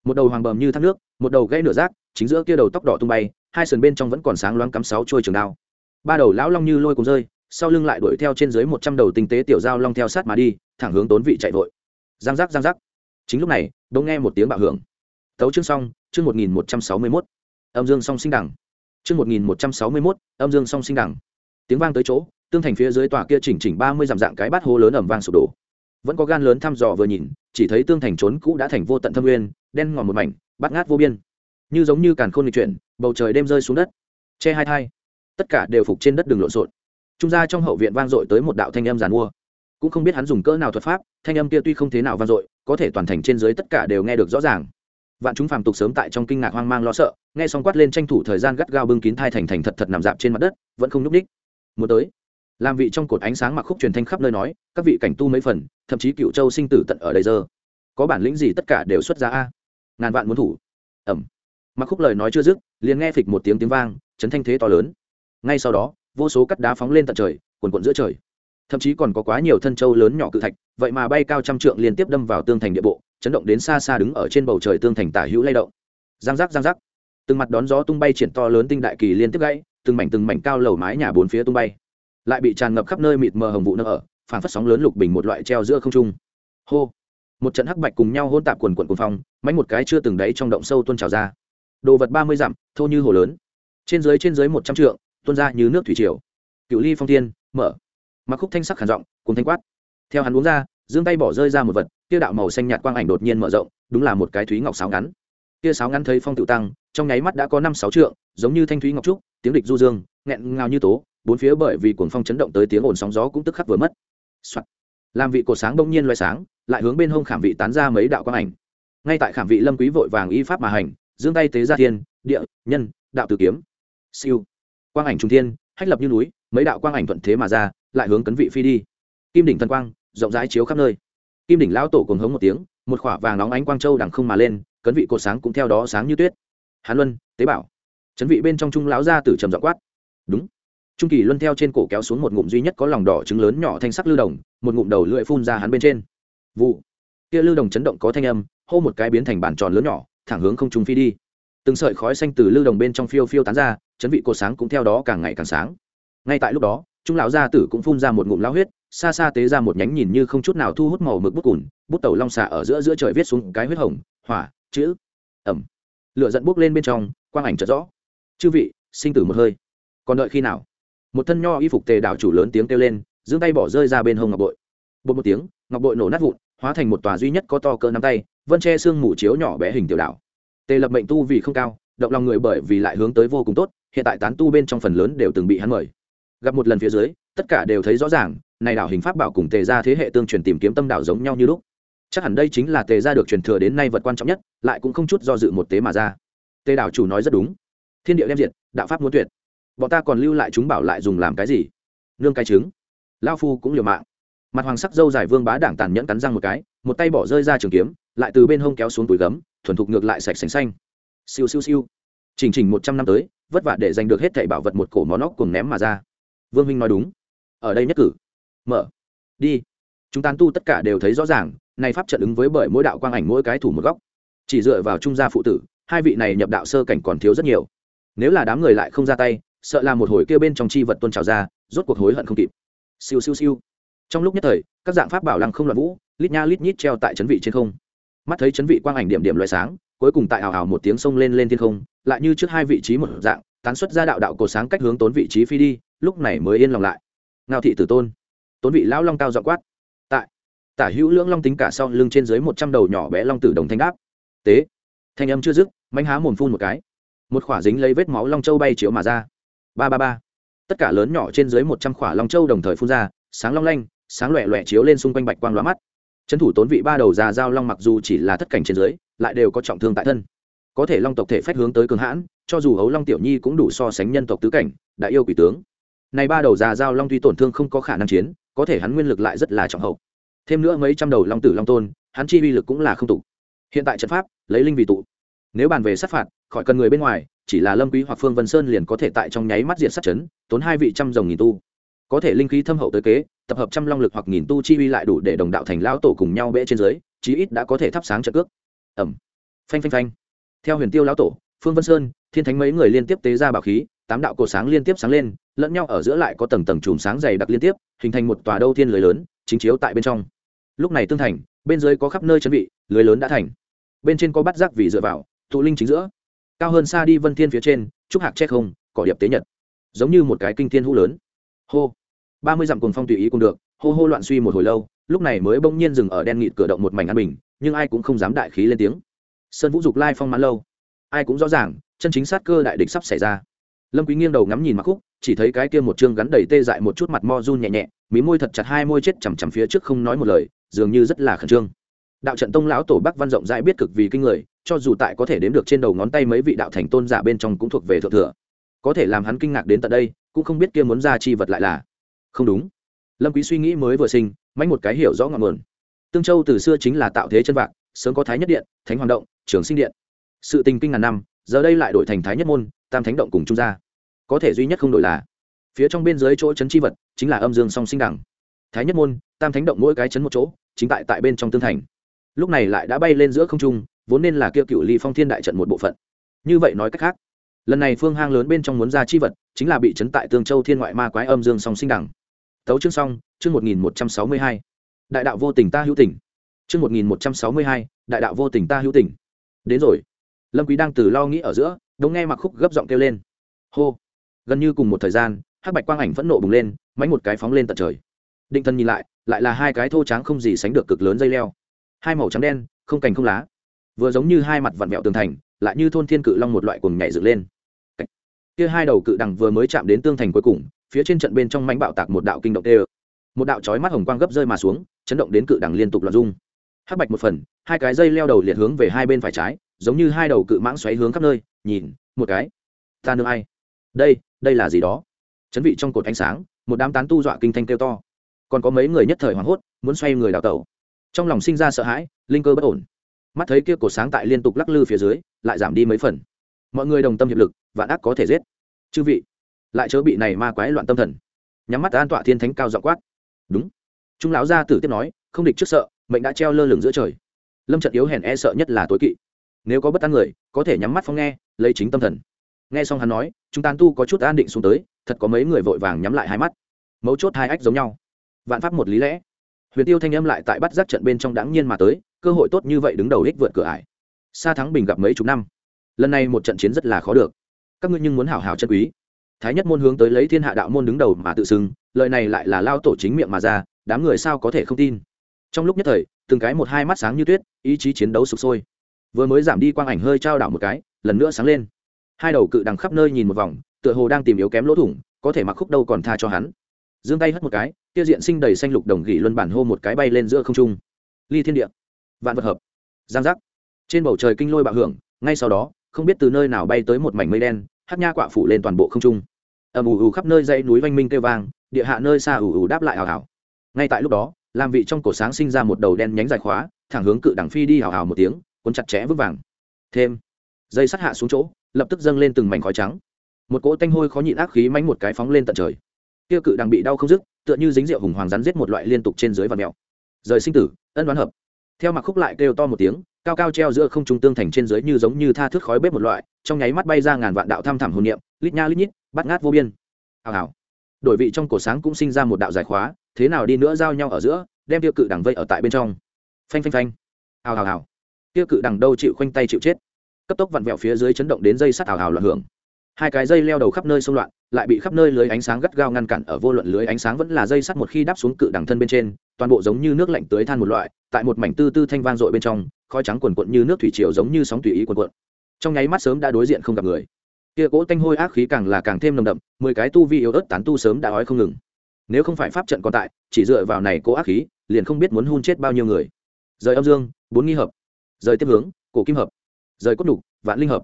Một đầu hoàng bầm như thác nước, một đầu gãy nửa rác, chính giữa kia đầu tóc đỏ tung bay, hai sườn bên trong vẫn còn sáng loáng cắm sáu trôi trường đao. Ba đầu lão long như lôi cùng rơi, sau lưng lại đuổi theo trên dưới một trăm đầu tinh tế tiểu dao long theo sát mà đi, thẳng hướng tốn vị chạy vội. Giang giác giang giác. Chính lúc này đ nghe một tiếng bạo hưởng. Tấu chương xong, chương một nghìn một trăm sáu mươi mốt âm dương song sinh đẳng. Trước một nghìn một trăm sáu mươi âm dương song sinh đẳng. Tiếng vang tới chỗ, tương thành phía dưới tòa kia chỉnh chỉnh ba mươi dặm dạng cái bát hố lớn ẩm vang sụp đổ. Vẫn có gan lớn thăm dò vừa nhìn, chỉ thấy tương thành trốn cũ đã thành vô tận thâm nguyên, đen ngòm một mảnh bắt ngát vô biên. Như giống như càn khôn lịch chuyển, bầu trời đêm rơi xuống đất. Che hai thai. Tất cả đều phục trên đất đường lộn xộn. Trung gia trong hậu viện vang dội tới một đạo thanh âm giàn mua. Cũng không biết hắn dùng cỡ nào thuật pháp, thanh âm kia tuy không thế nào vang dội, có thể toàn thành trên dưới tất cả đều nghe được rõ ràng vạn chúng phàm tục sớm tại trong kinh ngạc hoang mang lo sợ, nghe xong quát lên tranh thủ thời gian gắt gao bưng kín thai thành thành thật thật nằm dạp trên mặt đất, vẫn không nhúc ních muốn tới. Làm vị trong cột ánh sáng mặc khúc truyền thanh khắp nơi nói, các vị cảnh tu mấy phần, thậm chí cựu châu sinh tử tận ở đây giờ. Có bản lĩnh gì tất cả đều xuất ra a? Ngàn vạn muốn thủ. Ẩm. Mặc khúc lời nói chưa dứt, liền nghe phịch một tiếng tiếng vang, chấn thanh thế to lớn. Ngay sau đó, vô số cắt đá phóng lên tận trời quần quận giữa trời. Thậm chí còn có quá nhiều thân châu lớn nhỏ cự thạch, vậy mà bay cao trăm trượng liên tiếp đâm vào tương thành địa bộ chấn động đến xa xa đứng ở trên bầu trời tương thành tả hữu lay động. Giang giác giang giác. Từng mặt đón gió tung bay triển to lớn tinh đại kỳ liên tiếp gãy, từng mảnh từng mảnh cao lầu mái nhà bốn phía tung bay. Lại bị tràn ngập khắp nơi mịt mờ hồng vụ nâng ở, phản phất sóng lớn lục bình một loại treo giữa không trung. Hô! Một trận hắc bạch cùng nhau hôn tạp quần quần cuồng phong mánh một cái chưa từng đáy trong động sâu tuôn trào ra. Đồ vật ba mươi dặm, thô như hồ lớn. Trên dưới trên dưới một trăm trượng, tuôn ra như nước thủy triều. Cựu ly phong thiên, mở. Mặc khúc thanh sắc khản giọng cùng thanh quát. Theo hắn uống ra giương tay bỏ rơi ra một vật, kia đạo màu xanh nhạt quang ảnh đột nhiên mở rộng, đúng là một cái thúy ngọc sáo ngắn. Kia sáo ngắn thấy phong tự tăng, trong nháy mắt đã có năm sáu trượng, giống như thanh thúy ngọc trúc, tiếng địch du dương, nghẹn ngào như tố, bốn phía bởi vì cuồng phong chấn động tới tiếng ồn sóng gió cũng tức khắc vừa mất、Soạn. làm vị cổ sáng bỗng nhiên loay sáng, lại hướng bên hông khảm vị tán ra mấy đạo quang ảnh. Ngay tại khảm vị lâm quý vội vàng y pháp mà hành, giương tay tế ra thiên, địa, nhân, đạo tử kiếm. Siêu. Quang ảnh trung thiên, hách lập như núi, mấy đạo quang ảnh thuận thế mà ra, lại hướng cấn vị phi đi. Kim đỉnh thần quang rộng rãi chiếu khắp nơi. Kim đỉnh lão tổ cùng hống một tiếng, một khỏa vàng nóng ánh quang châu đằng không mà lên, cấn vị cột sáng cũng theo đó sáng như tuyết. Hàn luân, tế bảo. Chấn vị bên trong trung lão ra từ trầm dọ quát. Đúng. Trung kỳ luân theo trên cổ kéo xuống một ngụm duy nhất có lòng đỏ trứng lớn nhỏ thanh sắc lưu đồng, một ngụm đầu lưỡi phun ra hắn bên trên. Vụ. Kia lưu đồng chấn động có thanh âm, hô một cái biến thành bản tròn lớn nhỏ, thẳng hướng không trung phi đi. Từng sợi khói xanh từ lưu đồng bên trong phiêu phiêu tán ra, chấn vị cột sáng cũng theo đó càng ngày càng sáng. Ngay tại lúc đó, trung lão gia tử cũng phun ra một ngụm lao huyết xa xa tế ra một nhánh nhìn như không chút nào thu hút màu mực bút cùn, bút tàu long xà ở giữa giữa trời viết xuống cái huyết hồng, hỏa, chữ, ẩm. Lửa dẫn bốc lên bên trong, quang ảnh chợt rõ. Chư vị, sinh tử một hơi. Còn đợi khi nào? Một thân nho y phục tề đạo chủ lớn tiếng kêu lên, giương tay bỏ rơi ra bên hông ngọc bội. Bột một tiếng, ngọc bội nổ nát vụn, hóa thành một tòa duy nhất có to cỡ nắm tay, vân che xương mủ chiếu nhỏ bé hình tiểu đảo tề lập mệnh tu vì không cao, động lòng người bởi vì lại hướng tới vô cùng tốt, hiện tại tán tu bên trong phần lớn đều từng bị hắn mời. Gặp một lần phía dưới, tất cả đều thấy rõ ràng này đảo hình pháp bảo cùng tề ra thế hệ tương truyền tìm kiếm tâm đảo giống nhau như lúc. Chắc hẳn đây chính là tề ra được truyền thừa đến nay vật quan trọng nhất, lại cũng không chút do dự một tế mà ra. Tề đảo chủ nói rất đúng. Thiên địa đem diệt, đạo pháp muốn tuyệt. Bọn ta còn lưu lại chúng bảo lại dùng làm cái gì? Nương cái trứng. Lao phu cũng liều mạng. Mặt hoàng sắc dâu dài vương bá đảng tàn nhẫn cắn răng một cái, một tay bỏ rơi ra trường kiếm, lại từ bên hông kéo xuống túi gấm, thuần thục ngược lại sạch sành xanh. Siêu siêu siêu. Chỉnh chỉnh một trăm năm tới, vất vả để giành được hết thảy bảo vật một cổ món óc cùng ném mà ra. Vương minh nói đúng. Ở đây nhất cử mở. Đi. Chúng tán tu tất cả đều thấy rõ ràng nay pháp trận ứng với bởi mỗi đạo quang ảnh mỗi cái thủ một góc. Chỉ dựa vào trung gia phụ tử, hai vị này nhập đạo sơ cảnh còn thiếu rất nhiều. Nếu là đám người lại không ra tay, sợ là một hồi kia bên trong chi vật tôn trào ra, rốt cuộc hối hận không kịp. Siêu siêu siêu. Trong lúc nhất thời, các dạng pháp bảo lăng không loạn vũ, lít nha lít nhít treo tại chấn vị trên không. Mắt thấy chấn vị quang ảnh điểm điểm loại sáng, cuối cùng tại hào hào một tiếng sông lên lên thiên không, lại như trước hai vị trí một dạng, tán xuất ra đạo đạo cổ sáng cách hướng tốn vị trí phi đi, lúc này mới yên lòng lại. Ngao thị tử tôn tốn vị lão long cao dọ quát. Tại, tả hữu lưỡng long tính cả sau lưng trên dưới một trăm đầu nhỏ bé long tử đồng thanh đáp. Tế, thanh âm chưa dứt mánh há mồm phun một cái. Một khỏa dính lấy vết máu long châu bay chiếu mà ra. Ba ba ba. Tất cả lớn nhỏ trên dưới một trăm khỏa long châu đồng thời phun ra, sáng long lanh, sáng loẹ loẹ chiếu lên xung quanh bạch quang lóa mắt. Trấn thủ tốn vị ba đầu già giao long mặc dù chỉ là thất cảnh trên dưới, lại đều có trọng thương tại thân. Có thể long tộc thể phách hướng tới cường hãn, cho dù hấu long tiểu nhi cũng đủ so sánh nhân tộc tứ cảnh, đại yêu quỷ tướng. Này ba đầu già giao long tuy tổn thương không có khả năng chiến có thể hắn nguyên lực lại rất là trọng hậu. Thêm nữa mấy trăm đầu long tử long tôn, hắn chi uy lực cũng là không tụ. Hiện tại trận pháp, lấy linh vì tụ. Nếu bàn về sát phạt, khỏi cần người bên ngoài, chỉ là lâm quý hoặc phương vân sơn liền có thể tại trong nháy mắt diệt sát chấn, tốn hai vị trăm dòng nghìn tu. Có thể linh khí thâm hậu tới kế, tập hợp trăm long lực hoặc nghìn tu chi uy lại đủ để đồng đạo thành lão tổ cùng nhau bẽ trên dưới, chí ít đã có thể thắp sáng trận cước. Ẩm. Phanh phanh phanh. Theo huyền tiêu lão tổ, phương vân sơn, thiên thánh mấy người liên tiếp tế ra bảo khí, tám đạo cổ sáng liên tiếp sáng lên lẫn nhau ở giữa lại có tầng tầng chùm sáng dày đặc liên tiếp, hình thành một tòa đâu thiên lưới lớn, chính chiếu tại bên trong. Lúc này tương thành, bên dưới có khắp nơi chuẩn bị lưới lớn đã thành. Bên trên có bắt giác vì dựa vào, tụ linh chính giữa. Cao hơn xa đi vân thiên phía trên, trúc hạc che không, cỏ điệp tế nhật. Giống như một cái kinh thiên hũ lớn. Hô. Ba mươi dặm cùng phong tùy ý cũng được, hô hô loạn suy một hồi lâu, lúc này mới bỗng nhiên dừng ở đen nghịt cửa động một mảnh an bình, nhưng ai cũng không dám đại khí lên tiếng. Sơn vũ dục lai phong mãn lâu. Ai cũng rõ ràng, chân chính sát cơ đại địch sắp xảy ra lâm quý nghiêng đầu ngắm nhìn mặc khúc, chỉ thấy cái kia một trương gắn đầy tê dại một chút mặt mo run nhẹ nhẹ, mí môi thật chặt hai môi chết chằm chằm phía trước không nói một lời, dường như rất là khẩn trương. Đạo trận tông lão tổ bắc văn rộng rãi biết cực vì kinh người, cho dù tại có thể đếm được trên đầu ngón tay mấy vị đạo thành tôn giả bên trong cũng thuộc về thượng thừa. Có thể làm hắn kinh ngạc đến tận đây, cũng không biết kia muốn ra chi vật lại là. Không đúng. Lâm quý suy nghĩ mới vừa sinh mánh một cái hiểu rõ ngọn nguồn. Tương châu từ xưa chính là tạo thế chân vạc, sớm có thái nhất điện, thánh hoàng động, trường sinh điện. Sự tình kinh ngàn năm, giờ đây lại đổi thành thái nhất môn tam thánh động cùng trung gia. Có thể duy nhất không đổi là, phía trong bên dưới chỗ chấn chi vật chính là âm dương song sinh đẳng. Thái nhất môn, tam thánh động mỗi cái chấn một chỗ, chính tại tại bên trong tương thành. Lúc này lại đã bay lên giữa không trung, vốn nên là kia cựu ly phong thiên đại trận một bộ phận. Như vậy nói cách khác, lần này phương hang lớn bên trong muốn ra chi vật, chính là bị chấn tại tương châu thiên ngoại ma quái âm dương song sinh đẳng. Tấu chương xong, chương một nghìn một trăm sáu mươi hai. Đại đạo vô tình ta hữu tình. Chương một nghìn một trăm sáu mươi hai, đại đạo vô tình ta hữu tình. Đến rồi lâm quý đang từ lo nghĩ ở giữa, đống nghe mặc khúc gấp giọng kêu lên. Hô. Gần như cùng một thời gian, hắc bạch quang ảnh phẫn nộ bùng lên mánh một cái phóng lên tận trời. Định thân nhìn lại lại là hai cái thô tráng không gì sánh được cực lớn dây leo. Hai màu trắng đen, không cành không lá. Vừa giống như hai mặt vặn vẹo tường thành, lại như thôn thiên cự long một loại cuồng nhảy dựng lên. Kia hai đầu cự đằng vừa mới chạm đến tương thành cuối cùng, phía trên trận bên trong mánh bạo tạc một đạo kinh động tê một đạo chói mắt hồng quang gấp rơi mà xuống, chấn động đến cự đằng liên tục loạn dung hắc bạch một phần, hai cái dây leo đầu liệt hướng về hai bên phải trái giống như hai đầu cự mãng xoáy hướng khắp nơi, nhìn, một cái. Ta nương ai? Đây đây là gì đó? Chấn vị trong cột ánh sáng, một đám tán tu dọa kinh thanh kêu to. Còn có mấy người nhất thời hoảng hốt, muốn xoay người đào tẩu. Trong lòng sinh ra sợ hãi, linh cơ bất ổn. Mắt thấy kia cột sáng tại liên tục lắc lư phía dưới, lại giảm đi mấy phần. Mọi người đồng tâm hiệp lực, vạn ác có thể giết. Chư vị, lại chớ bị này ma quái loạn tâm thần. Nhắm mắt an tọa thiên thánh cao dọ quát. Đúng. Trung lão gia tử tiếp nói, không địch trước sợ, mệnh đã treo lơ lửng giữa trời. Lâm trận yếu hèn e sợ nhất là tối kỵ nếu có bất an người, có thể nhắm mắt phong nghe, lấy chính tâm thần. Nghe xong hắn nói, chúng tàn tu có chút an định xuống tới, thật có mấy người vội vàng nhắm lại hai mắt. Mấu chốt hai ách giống nhau. Vạn pháp một lý lẽ. Huyền tiêu thanh âm lại tại bắt giác trận bên trong đáng nhiên mà tới, cơ hội tốt như vậy đứng đầu đích vượt cửa ải. Xa thắng bình gặp mấy chục năm. Lần này một trận chiến rất là khó được. Các ngươi nhưng muốn hảo hảo chân quý. Thái nhất môn hướng tới lấy thiên hạ đạo môn đứng đầu mà tự xưng, lời này lại là lao tổ chính miệng mà ra, đám người sao có thể không tin. Trong lúc nhất thời, từng cái một hai mắt sáng như tuyết, ý chí chiến đấu sụp sôi vừa mới giảm đi quang ảnh hơi trao đảo một cái, lần nữa sáng lên. Hai đầu cự đằng khắp nơi nhìn một vòng, tựa hồ đang tìm yếu kém lỗ thủng, có thể mặc khúc đâu còn tha cho hắn. Giương tay hất một cái tiêu diện sinh đầy xanh lục đồng gỉ luân bản hô một cái bay lên giữa không trung. Ly thiên địa, vạn vật hợp, giang giác. Trên bầu trời kinh lôi bạo hưởng, ngay sau đó, không biết từ nơi nào bay tới một mảnh mây đen hát nha quạ phủ lên toàn bộ không trung. Ầm ù ù khắp nơi dãy núi vanh minh kêu vang, địa hạ nơi xa ù ù đáp lại hào hào. Ngay tại lúc đó, làm vị trong cổ sáng sinh ra một đầu đen nhánh dài khóa, thẳng hướng cự đẳng phi đi hào hào một tiếng cuốn chặt chẽ vững vàng. Thêm, dây sắt hạ xuống chỗ, lập tức dâng lên từng mảnh khói trắng. Một cỗ tanh hôi khó nhịn ác khí mánh một cái phóng lên tận trời. Kia cự đang bị đau không dứt, tựa như dính rượu hùng hoàng rắn giết một loại liên tục trên dưới và mèo. Rời sinh tử, ân đoán hợp. Theo mặc khúc lại kêu to một tiếng, cao cao treo giữa không trung tương thành trên dưới như giống như tha thước khói bếp một loại, trong nháy mắt bay ra ngàn vạn đạo tham thẳm hồn niệm, lít nha lít nhít bắt ngát vô biên. Hào hào. Đổi vị trong cổ sáng cũng sinh ra một đạo giải khóa, thế nào đi nữa giao nhau ở giữa, đem tiêu cự đằng vây ở tại bên trong. Phanh phanh phanh. Hào hào hào tiêu cự đằng đâu chịu khoanh tay chịu chết. Cấp tốc vặn vẹo phía dưới chấn động đến dây sắt ảo hào loạn hưởng. Hai cái dây leo đầu khắp nơi xung loạn, lại bị khắp nơi lưới ánh sáng gắt gao ngăn cản ở vô luận lưới ánh sáng vẫn là dây sắt một khi đáp xuống cự đằng thân bên trên, toàn bộ giống như nước lạnh tưới than một loại, tại một mảnh tư tư thanh vang dội bên trong, khói trắng quần quận như nước thủy triều giống như sóng tùy ý quần quận trong nháy mắt sớm đã đối diện không gặp người. Kia cỗ tanh hôi ác khí càng là càng thêm nồng đậm, mười cái tu vi yếu ớt tán tu sớm đã ói không ngừng. Nếu không phải pháp trận còn tại, chỉ dựa vào này cỗ ác khí, liền không biết muốn hun chết bao nhiêu người. Rời âm dương, bốn nghi hợp rời tiếp hướng, cổ kim hợp. Rời cốt đục vạn linh hợp.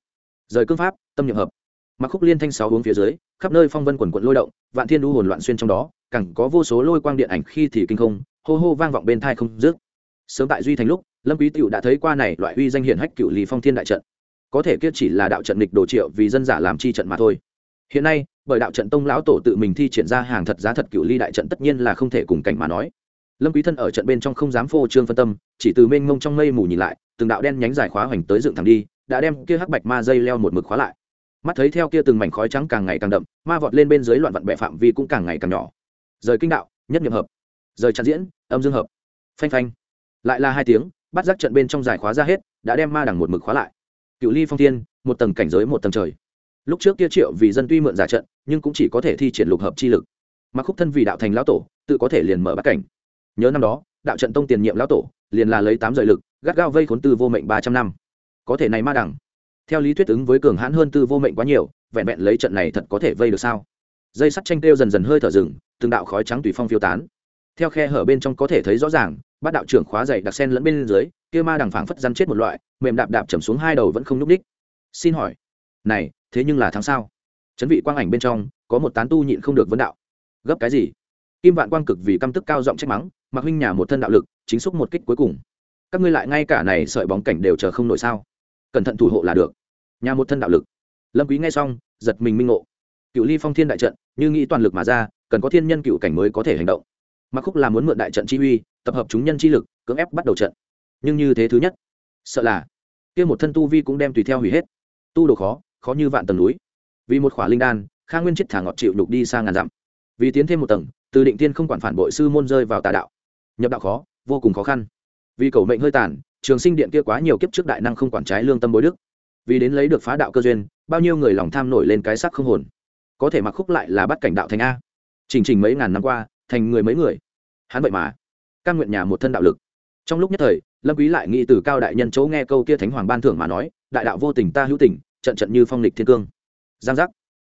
Rời cương pháp, tâm nhậm hợp. Mặc khúc liên thanh sáu hướng phía dưới, khắp nơi phong vân quần quận lôi động, vạn thiên đu hồn loạn xuyên trong đó cẳng có vô số lôi quang điện ảnh khi thì kinh không, hô hô vang vọng bên thai không dứt. Sớm tại duy thành lúc, lâm quý tiểu đã thấy qua này loại uy danh hiển hách cựu lý phong thiên đại trận. Có thể kia chỉ là đạo trận địch đồ triệu vì dân giả làm chi trận mà thôi. Hiện nay, bởi đạo trận tông lão tổ tự mình thi triển ra hàng thật giá thật cựu ly đại trận tất nhiên là không thể cùng cảnh mà nói. Lâm quý thân ở trận bên trong không dám phô trương phân tâm, chỉ từ mênh mông trong mây mù nhìn lại từng đạo đen nhánh dài khóa hoành tới dựng thẳng đi, đã đem kia hắc bạch ma dây leo một mực khóa lại. Mắt thấy theo kia từng mảnh khói trắng càng ngày càng đậm, ma vọt lên bên dưới loạn vặn bẹ phạm vi cũng càng ngày càng nhỏ. Rời kinh đạo, nhất nhiệm hợp. Rời chặn diễn, âm dương hợp. Phanh phanh. Lại là hai tiếng, bắt giác trận bên trong giải khóa ra hết, đã đem ma đằng một mực khóa lại. Cựu ly phong thiên, một tầng cảnh giới một tầng trời. Lúc trước kia triệu vì dân tuy mượn giả trận, nhưng cũng chỉ có thể thi triển lục hợp chi lực. Mà khúc thân vì đạo thành lão tổ, tự có thể liền mở bắt cảnh. Nhớ năm đó, đạo trận tông tiền nhiệm lão tổ, liền là lấy tám rời lực gắt gao vây khốn tư vô mệnh ba trăm năm. Có thể này ma đẳng. Theo lý thuyết ứng với cường hãn hơn tư vô mệnh quá nhiều, vẹn vẹn lấy trận này thật có thể vây được sao? Dây sắt tranh kêu dần dần hơi thở rừng từng đạo khói trắng tùy phong phiêu tán. Theo khe hở bên trong có thể thấy rõ ràng, bát đạo trưởng khóa dày đặc sen lẫn bên dưới, kia ma đằng phảng phất rắn chết một loại, mềm đạp đạp chầm xuống hai đầu vẫn không nhúc đích. Xin hỏi, này, thế nhưng là tháng sao? Chấn vị quang ảnh bên trong, có một tán tu nhịn không được vấn đạo. Gấp cái gì? Kim vạn quang cực vì căm tức cao giọng trách mắng mặc huynh nhà một thân đạo lực, chính xúc một kích cuối cùng các ngươi lại ngay cả này sợi bóng cảnh đều chờ không nổi sao? Cẩn thận thủ hộ là được. Nhà một thân đạo lực. Lâm quý nghe xong, giật mình minh ngộ. Cựu ly phong thiên đại trận, như nghĩ toàn lực mà ra, cần có thiên nhân cựu cảnh mới có thể hành động. Mặc khúc là muốn mượn đại trận chi uy, tập hợp chúng nhân chi lực, cưỡng ép bắt đầu trận. Nhưng như thế thứ nhất, sợ là kia một thân tu vi cũng đem tùy theo hủy hết. Tu đồ khó khó như vạn tầng núi. Vì một khỏa linh đan, kha nguyên chết thả ngọt chịu đục đi xa ngàn dặm. Vì tiến thêm một tầng, từ định tiên không quản phản bội sư môn rơi vào tà đạo. Nhập đạo khó, vô cùng khó khăn vì cầu mệnh hơi tàn, trường sinh điện kia quá nhiều kiếp trước đại năng không quản trái lương tâm bối đức. Vì đến lấy được phá đạo cơ duyên, bao nhiêu người lòng tham nổi lên cái sắc không hồn. Có thể mặc khúc lại là bắt cảnh đạo thành a. Chỉnh trình mấy ngàn năm qua, thành người mấy người. Hắn vậy mà căn nguyện nhà một thân đạo lực. Trong lúc nhất thời, lâm quý lại nghĩ từ cao đại nhân chỗ nghe câu kia thánh hoàng ban thưởng mà nói, đại đạo vô tình ta hữu tình, trận trận như phong lịch thiên cương. Giang giác.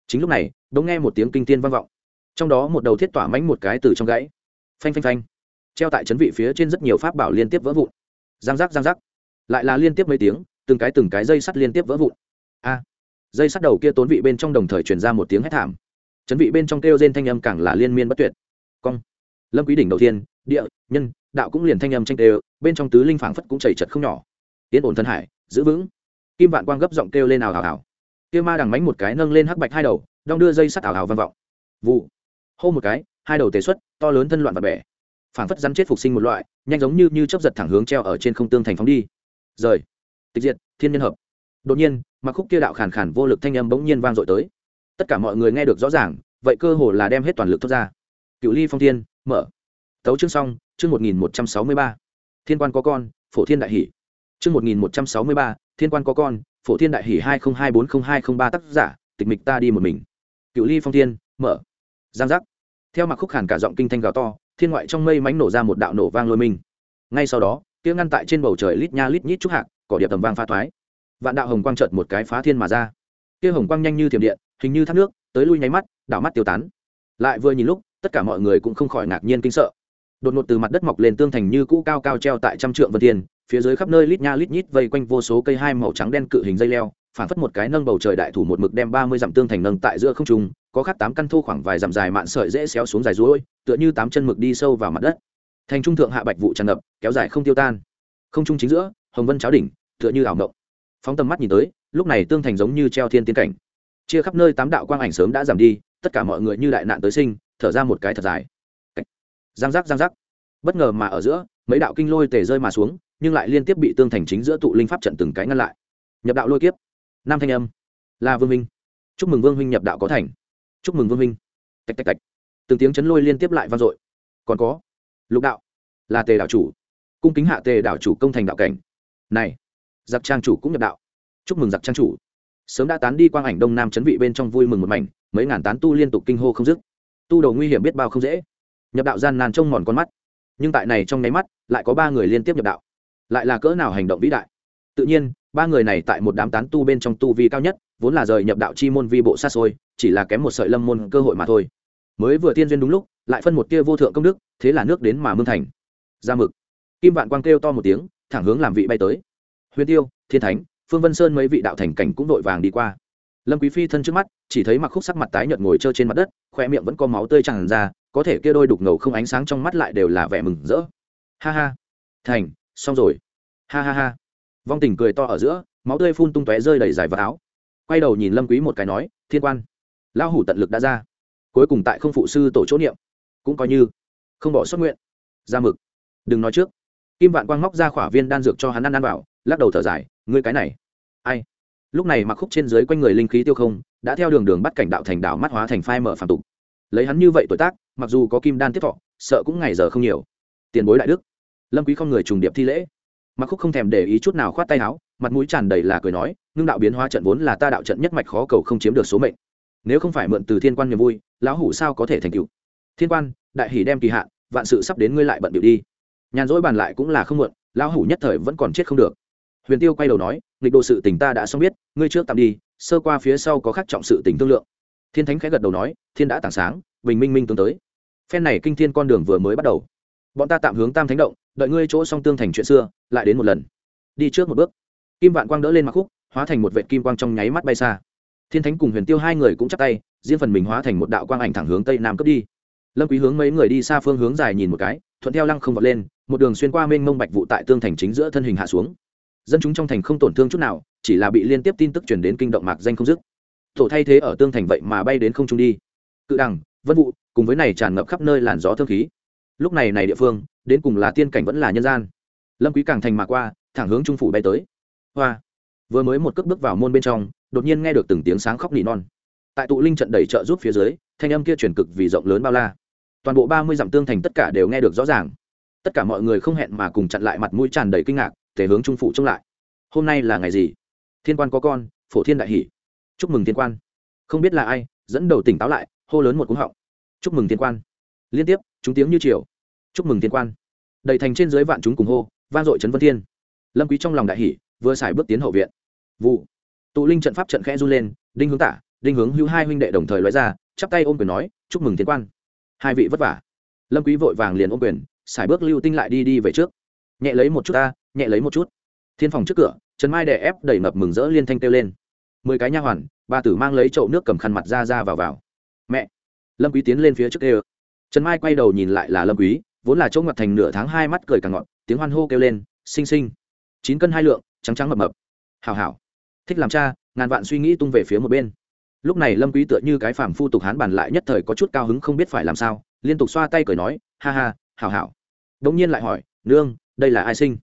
Chính lúc này đống nghe một tiếng kinh tiên vang vọng. Trong đó một đầu thiết tỏa mãnh một cái từ trong gãy. Phanh phanh phanh treo tại chấn vị phía trên rất nhiều pháp bảo liên tiếp vỡ vụn. Giang giác giang giác. Lại là liên tiếp mấy tiếng, từng cái từng cái dây sắt liên tiếp vỡ vụn. A! Dây sắt đầu kia tốn vị bên trong đồng thời truyền ra một tiếng hét thảm. Chấn vị bên trong kêu trên thanh âm càng là liên miên bất tuyệt. Cong! Lâm quý đỉnh đầu tiên, địa, nhân, đạo cũng liền thanh âm tranh đều, bên trong tứ linh phảng phất cũng chảy chật không nhỏ. Tiến ổn thân hải, giữ vững. Kim vạn quang gấp giọng kêu lên ào ào ào. Kia ma đằng mánh một cái nâng lên hắc bạch hai đầu, đong đưa dây sắt ảo ảo vang vọng. Vụ! Hô một cái, hai đầu tế xuất, to lớn thân loạn vật bẻ phảng phất rắn chết phục sinh một loại, nhanh giống như như chấp giật thẳng hướng treo ở trên không tương thành phóng đi. Rời. Tịch diệt, thiên nhân hợp. Đột nhiên mặc khúc kia đạo khàn khàn vô lực thanh âm bỗng nhiên vang dội tới. Tất cả mọi người nghe được rõ ràng, vậy cơ hồ là đem hết toàn lực thoát ra. Cựu ly phong thiên, mở. Tấu chương xong, chương một nghìn một trăm sáu mươi ba. Thiên quan có con, phổ thiên đại hỷ. Chương một nghìn một trăm sáu mươi ba, thiên quan có con, phổ thiên đại hỷ hai nghìn hai bốn không hai không ba tác giả, tịch mịch ta đi một mình. Cựu ly phong thiên, mở. Giang giác. Theo mặc khúc khàn cả giọng kinh thanh gào to thiên ngoại trong mây mánh nổ ra một đạo nổ vang lôi mình ngay sau đó tiếng ngăn tại trên bầu trời lít nha lít nhít trúc hạc, cỏ điệp tầm vang pha thoái. Vạn đạo hồng quang trợt một cái phá thiên mà ra. Kia hồng quang nhanh như thiểm điện, hình như thác nước, tới lui nháy mắt, đảo mắt tiêu tán. Lại vừa nhìn lúc, tất cả mọi người cũng không khỏi ngạc nhiên kinh sợ. Đột ngột từ mặt đất mọc lên tương thành như cũ cao cao treo tại trăm trượng vân thiên, phía dưới khắp nơi lít nha lít nhít vây quanh vô số cây hai màu trắng đen cự hình dây leo phản phất một cái nâng bầu trời đại thủ một mực đem ba mươi dặm tương thành nâng tại giữa không trung, có khắc tám căn thô khoảng vài dặm dài mạn sợi dễ xéo xuống dài ruỗi tựa như tám chân mực đi sâu vào mặt đất. Thành trung thượng hạ bạch vụ tràn ngập, kéo dài không tiêu tan. Không trung chính giữa, hồng vân cháo đỉnh, tựa như ảo ngộng phóng tầm mắt nhìn tới, lúc này tương thành giống như treo thiên tiến cảnh. Chia khắp nơi tám đạo quang ảnh sớm đã giảm đi, tất cả mọi người như đại nạn tới sinh, thở ra một cái thật dài. Giang giác giang giác. Bất ngờ mà ở giữa, mấy đạo kinh lôi tề rơi mà xuống, nhưng lại liên tiếp bị tương thành chính giữa tụ linh pháp trận từng cái ngăn lại. Nhập đạo lôi kiếp nam thanh âm. Là vương minh. Chúc mừng vương huynh nhập đạo có thành. Chúc mừng vương huynh tạch tạch tạch. Từng tiếng chấn lôi liên tiếp lại vang dội. Còn có. Lục đạo. Là tề đạo chủ. Cung kính hạ tề đạo chủ công thành đạo cảnh. Này. Giặc trang chủ cũng nhập đạo. Chúc mừng giặc trang chủ. Sớm đã tán đi quang ảnh đông nam chấn vị bên trong vui mừng một mảnh, mấy ngàn tán tu liên tục kinh hô không dứt. Tu đầu nguy hiểm biết bao không dễ. Nhập đạo gian nan trông mòn con mắt. Nhưng tại này trong nháy mắt, lại có ba người liên tiếp nhập đạo. Lại là cỡ nào hành động vĩ đại tự nhiên, ba người này tại một đám tán tu bên trong tu vi cao nhất, vốn là rời nhập đạo chi môn vi bộ xa xôi, chỉ là kém một sợi lâm môn cơ hội mà thôi. Mới vừa tiên duyên đúng lúc, lại phân một tia vô thượng công đức, thế là nước đến mà mương thành. Ra mực. Kim vạn quang kêu to một tiếng, thẳng hướng làm vị bay tới. Huyền tiêu, thiên thánh, phương vân sơn mấy vị đạo thành cảnh cũng vội vàng đi qua. Lâm quý phi thân trước mắt, chỉ thấy mặc khúc sắc mặt tái nhợt ngồi trơ trên mặt đất, khoe miệng vẫn có máu tươi tràn ra, có thể kia đôi đục ngầu không ánh sáng trong mắt lại đều là vẻ mừng rỡ. Ha ha. Thành, xong rồi. Ha ha ha vong tình cười to ở giữa, máu tươi phun tung tóe rơi đầy dài vào áo. Quay đầu nhìn lâm quý một cái nói, thiên quan, lão hủ tận lực đã ra. Cuối cùng tại không phụ sư tổ chỗ niệm, cũng coi như không bỏ xuất nguyện. Ra mực. Đừng nói trước. Kim vạn quang móc ra khỏa viên đan dược cho hắn ăn ăn vào lắc đầu thở dài, ngươi cái này, ai? Lúc này mặc khúc trên dưới quanh người linh khí tiêu không, đã theo đường đường bắt cảnh đạo thành đạo mắt hóa thành phai mở phản tục. Lấy hắn như vậy tuổi tác, mặc dù có kim đan tiếp thọ, sợ cũng ngày giờ không nhiều. Tiền bối đại đức. Lâm quý không người trùng điệp thi lễ mặc khúc không thèm để ý chút nào khoát tay áo, mặt mũi tràn đầy là cười nói, ngưng đạo biến hóa trận vốn là ta đạo trận nhất mạch khó cầu không chiếm được số mệnh. Nếu không phải mượn từ thiên quan niềm vui, lão hủ sao có thể thành cựu thiên quan, đại hỷ đem kỳ hạn vạn sự sắp đến ngươi lại bận điệu đi. Nhàn rỗi bàn lại cũng là không muộn, lão hủ nhất thời vẫn còn chết không được. Huyền tiêu quay đầu nói, nghịch đồ sự tình ta đã xong biết, ngươi trước tạm đi, sơ qua phía sau có khắc trọng sự tình thương lượng. Thiên thánh khẽ gật đầu nói, thiên đã tảng sáng, bình minh minh tương tới. Phen này kinh thiên con đường vừa mới bắt đầu. Bọn ta tạm hướng tam thánh động đợi ngươi chỗ song tương thành chuyện xưa, lại đến một lần. Đi trước một bước. Kim vạn quang đỡ lên mặc khúc, hóa thành một vệ kim quang trong nháy mắt bay xa. Thiên thánh cùng huyền tiêu hai người cũng chắp tay, riêng phần mình hóa thành một đạo quang ảnh thẳng hướng tây nam cướp đi. Lâm quý hướng mấy người đi xa phương hướng dài nhìn một cái, thuận theo lăng không vọt lên, một đường xuyên qua mênh mông bạch vụ tại tương thành chính giữa thân hình hạ xuống. Dân chúng trong thành không tổn thương chút nào, chỉ là bị liên tiếp tin tức truyền đến kinh động mạc danh không dứt. Tổ thay thế ở tương thành vậy mà bay đến không trung đi. Cự đằng vân vụ cùng với này tràn ngập khắp nơi làn gió thơm khí lúc này này địa phương, đến cùng là tiên cảnh vẫn là nhân gian. Lâm quý càng thành mà qua, thẳng hướng trung phủ bay tới. Hoa. Vừa mới một cước bước vào môn bên trong, đột nhiên nghe được từng tiếng sáng khóc nỉ non. Tại tụ linh trận đẩy trợ giúp phía dưới, thanh âm kia truyền cực vì rộng lớn bao la. Toàn bộ ba mươi dặm tương thành tất cả đều nghe được rõ ràng. Tất cả mọi người không hẹn mà cùng chặn lại mặt mũi tràn đầy kinh ngạc, thể hướng trung phủ trông lại. Hôm nay là ngày gì? Thiên quan có con, phổ thiên đại hỷ. Chúc mừng thiên quan. Không biết là ai, dẫn đầu tỉnh táo lại, hô lớn một cúng họng. Chúc mừng thiên quan. Liên tiếp, chúng tiếng như chiều chúc mừng thiên quan. Đầy thành trên dưới vạn chúng cùng hô, vang dội trấn vân thiên. Lâm quý trong lòng đại hỷ vừa xài bước tiến hậu viện. Vụ. Tụ linh trận pháp trận khẽ run lên, đinh hướng tả, đinh hướng hữu hai huynh đệ đồng thời loại ra, chắp tay ôm quyền nói, chúc mừng thiên quan. Hai vị vất vả. Lâm quý vội vàng liền ôm quyền, xài bước lưu tinh lại đi đi về trước. Nhẹ lấy một chút ta, nhẹ lấy một chút. Thiên phòng trước cửa, trần mai đè ép đẩy ngập mừng rỡ liên thanh kêu lên. Mười cái nha hoàn bà tử mang lấy chậu nước cầm khăn mặt ra ra vào vào. Mẹ. Lâm quý tiến lên phía trước kêu. Trần mai quay đầu nhìn lại là lâm quý vốn là chỗ ngặt thành nửa tháng hai mắt cười càng ngọn tiếng hoan hô kêu lên, xinh xinh. Chín cân hai lượng, trắng trắng mập mập. Hảo hảo. Thích làm cha, ngàn vạn suy nghĩ tung về phía một bên. Lúc này lâm quý tựa như cái phàm phu tục hán bàn lại nhất thời có chút cao hứng không biết phải làm sao, liên tục xoa tay cười nói, ha ha, hảo hảo. Đống nhiên lại hỏi, nương, đây là ai sinh?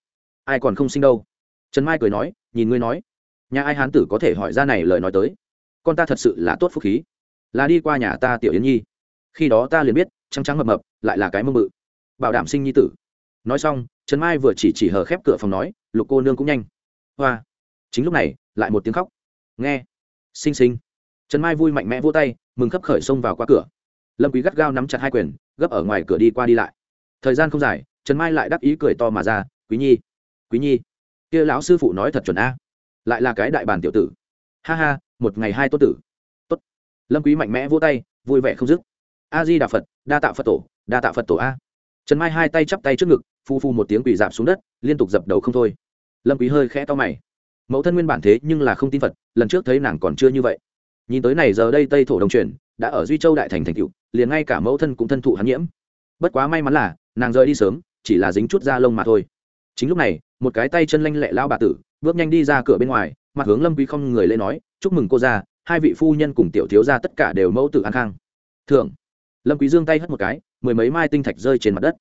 Ai còn không sinh đâu? Trần mai cười nói, nhìn ngươi nói. Nhà ai hán tử có thể hỏi ra này lời nói tới? Con ta thật sự là tốt phúc khí. Là đi qua nhà ta tiểu yến nhi. Khi đó ta liền biết, trắng trắng mập mập, lại là cái mơ mự bảo đảm sinh nhi tử. Nói xong, trần mai vừa chỉ chỉ hờ khép cửa phòng nói, lục cô nương cũng nhanh. Hoa. Chính lúc này, lại một tiếng khóc. Nghe. Xinh xinh. Trần mai vui mạnh mẽ vỗ tay, mừng khấp khởi xông vào qua cửa. Lâm quý gắt gao nắm chặt hai quyền, gấp ở ngoài cửa đi qua đi lại. Thời gian không dài, trần mai lại đắc ý cười to mà ra, quý nhi quý nhi. Kia lão sư phụ nói thật chuẩn a, lại là cái đại bản tiểu tử. Ha ha, một ngày hai tốt tử. Tốt. Lâm quý mạnh mẽ vỗ tay, vui vẻ không dứt. A di đà phật, đa tạ phật tổ, đa tạ phật tổ a trần mai hai tay chắp tay trước ngực, phu phu một tiếng quỳ dạp xuống đất, liên tục dập đầu không thôi. Lâm quý hơi khẽ to mày. Mẫu thân nguyên bản thế nhưng là không tin phật, lần trước thấy nàng còn chưa như vậy. Nhìn tới này giờ đây tây thổ đồng truyền, đã ở duy châu đại thành thành cựu liền ngay cả mẫu thân cũng thân thụ hắn nhiễm. Bất quá may mắn là, nàng rời đi sớm, chỉ là dính chút da lông mà thôi. Chính lúc này, một cái tay chân lanh lẹ lao bà tử, bước nhanh đi ra cửa bên ngoài, mặt hướng lâm quý không người lên nói, chúc mừng cô ra hai vị phu nhân cùng tiểu thiếu gia tất cả đều mẫu tử an khang. Thượng lâm quý dương tay hất một cái mười mấy mai tinh thạch rơi trên mặt đất.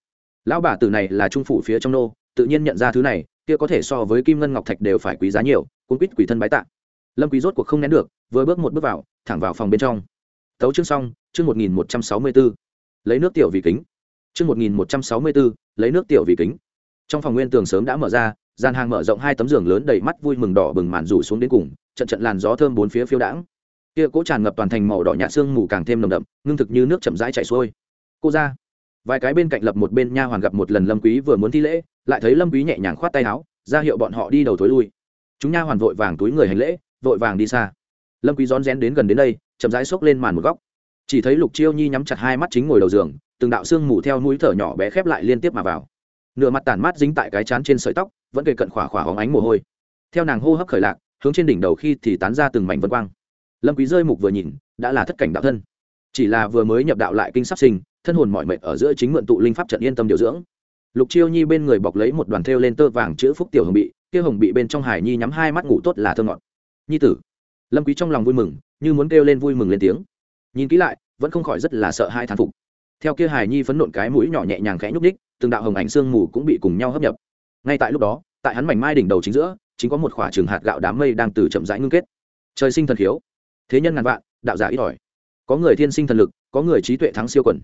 Lão bà tử này là trung phủ phía trong nô tự nhiên nhận ra thứ này kia có thể so với kim ngân ngọc thạch đều phải quý giá nhiều cũng quýt quỷ thân bái tạ. Lâm quý rốt cuộc không nén được vừa bước một bước vào thẳng vào phòng bên trong. Tấu chương xong chương một nghìn một trăm sáu mươi 1164. lấy nước tiểu vì kính. Chương một nghìn một trăm sáu mươi 1164, lấy nước tiểu vì kính. Trong phòng nguyên tường sớm đã mở ra gian hàng mở rộng hai tấm giường lớn đầy mắt vui mừng đỏ bừng màn rủ xuống đến cùng trận trận làn gió thơm bốn phía phiêu đãng kia cỗ tràn ngập toàn thành màu đỏ nhạt xương mù càng thêm nồng đậm, ngưng thực như nước chậm rãi chảy xuôi. Cô ra. Vài cái bên cạnh lập một bên nha hoàn gặp một lần lâm quý vừa muốn thi lễ, lại thấy lâm quý nhẹ nhàng khoát tay áo, ra hiệu bọn họ đi đầu thối lui. Chúng nha hoàn vội vàng túi người hành lễ, vội vàng đi xa. Lâm quý rón rén đến gần đến đây, chậm rãi xốc lên màn một góc. Chỉ thấy lục chiêu nhi nhắm chặt hai mắt chính ngồi đầu giường, từng đạo xương mù theo mũi thở nhỏ bé khép lại liên tiếp mà vào. Nửa mặt tàn mát dính tại cái chán trên sợi tóc, vẫn kề cận khỏa khỏa hóng ánh mồ hôi. Theo nàng hô hấp khởi lạc, hướng trên đỉnh đầu khi thì tán ra từng mảnh vân quang lâm quý rơi mục vừa nhìn, đã là thất cảnh đạo thân. Chỉ là vừa mới nhập đạo lại kinh sắp sinh, thân hồn mọi mệt ở giữa chính mượn tụ linh pháp trận yên tâm điều dưỡng. Lục chiêu nhi bên người bọc lấy một đoàn thêu lên tơ vàng chữ phúc tiểu hồng bị, kia hồng bị bên trong hải nhi nhắm hai mắt ngủ tốt là thơ ngọt. Nhi tử, lâm quý trong lòng vui mừng, như muốn kêu lên vui mừng lên tiếng. Nhìn kỹ lại, vẫn không khỏi rất là sợ hai thán phục. Theo kia hải nhi phấn nộn cái mũi nhỏ nhẹ nhàng khẽ nhúc nhích, từng đạo hồng ảnh xương mù cũng bị cùng nhau hấp nhập. Ngay tại lúc đó, tại hắn mảnh mai đỉnh đầu chính giữa, chính có một khỏa trường hạt gạo đám mây đang từ chậm rãi ngưng kết. Trời sinh thần khiếu thế nhân ngàn vạn đạo giả ít ỏi. Có người thiên sinh thần lực có người trí tuệ thắng siêu quần.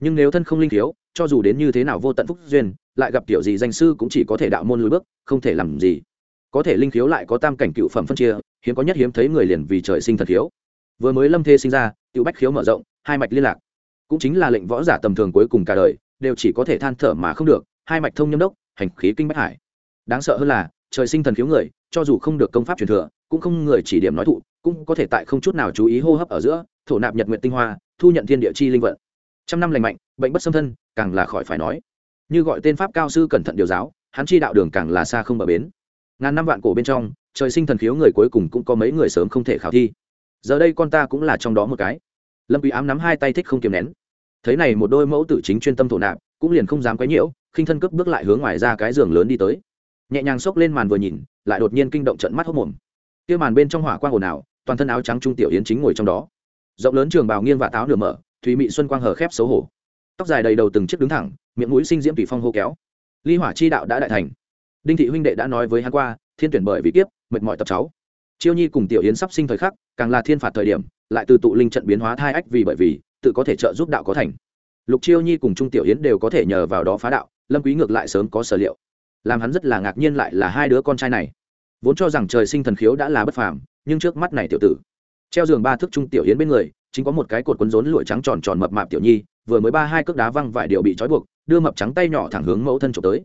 Nhưng nếu thân không linh thiếu, cho dù đến như thế nào vô tận phúc duyên lại gặp tiểu gì danh sư cũng chỉ có thể đạo môn lùi bước không thể làm gì. Có thể linh thiếu lại có tam cảnh cựu phẩm phân chia hiếm có nhất hiếm thấy người liền vì trời sinh thần thiếu. vừa mới lâm thê sinh ra tiểu bách khiếu mở rộng hai mạch liên lạc. Cũng chính là lệnh võ giả tầm thường cuối cùng cả đời đều chỉ có thể than thở mà không được hai mạch thông nhâm đốc hành khí kinh bách hải. Đáng sợ hơn là trời sinh thần khiếu người cho dù không được công pháp truyền thừa cũng không người chỉ điểm nói thụ cũng có thể tại không chút nào chú ý hô hấp ở giữa, thổ nạp nhật nguyện tinh hoa, thu nhận thiên địa chi linh vận. Trăm năm lành mạnh, bệnh bất xâm thân, càng là khỏi phải nói. Như gọi tên pháp cao sư cẩn thận điều giáo, hắn chi đạo đường càng là xa không bờ bến. Ngàn năm vạn cổ bên trong, trời sinh thần khiếu người cuối cùng cũng có mấy người sớm không thể khảo thi. Giờ đây con ta cũng là trong đó một cái. Lâm quý ám nắm hai tay thích không kiềm nén. Thấy này một đôi mẫu tử chính chuyên tâm thổ nạp, cũng liền không dám quấy nhiễu, khinh thân cướp bước lại hướng ngoài ra cái giường lớn đi tới. Nhẹ nhàng xốc lên màn vừa nhìn, lại đột nhiên kinh động trận mắt hốc mồm. Kia màn bên trong hỏa quang ồn ào toàn thân áo trắng trung tiểu yến chính ngồi trong đó. Rộng lớn trường bào nghiêng và táo nửa mở thùy mị xuân quang hở khép xấu hổ. Tóc dài đầy đầu từng chiếc đứng thẳng, miệng mũi sinh diễm tùy phong hô kéo. Ly hỏa chi đạo đã đại thành. Đinh thị huynh đệ đã nói với hắn qua, thiên tuyển bởi vì kiếp, mệt mỏi tập cháu. Chiêu nhi cùng tiểu yến sắp sinh thời khắc, càng là thiên phạt thời điểm, lại từ tụ linh trận biến hóa thai ách vì bởi vì, tự có thể trợ giúp đạo có thành. Lục chiêu nhi cùng trung tiểu yến đều có thể nhờ vào đó phá đạo, lâm quý ngược lại sớm có sở liệu. Làm hắn rất là ngạc nhiên lại là hai đứa con trai này vốn cho rằng trời sinh thần khiếu đã là bất phàm, nhưng trước mắt này tiểu tử, treo giường ba thước trung tiểu yến bên người, chính có một cái cột quấn rốn lụa trắng tròn tròn mập mạp tiểu nhi, vừa mới ba hai cước đá văng vải điệu bị trói buộc, đưa mập trắng tay nhỏ thẳng hướng mẫu thân trộm tới.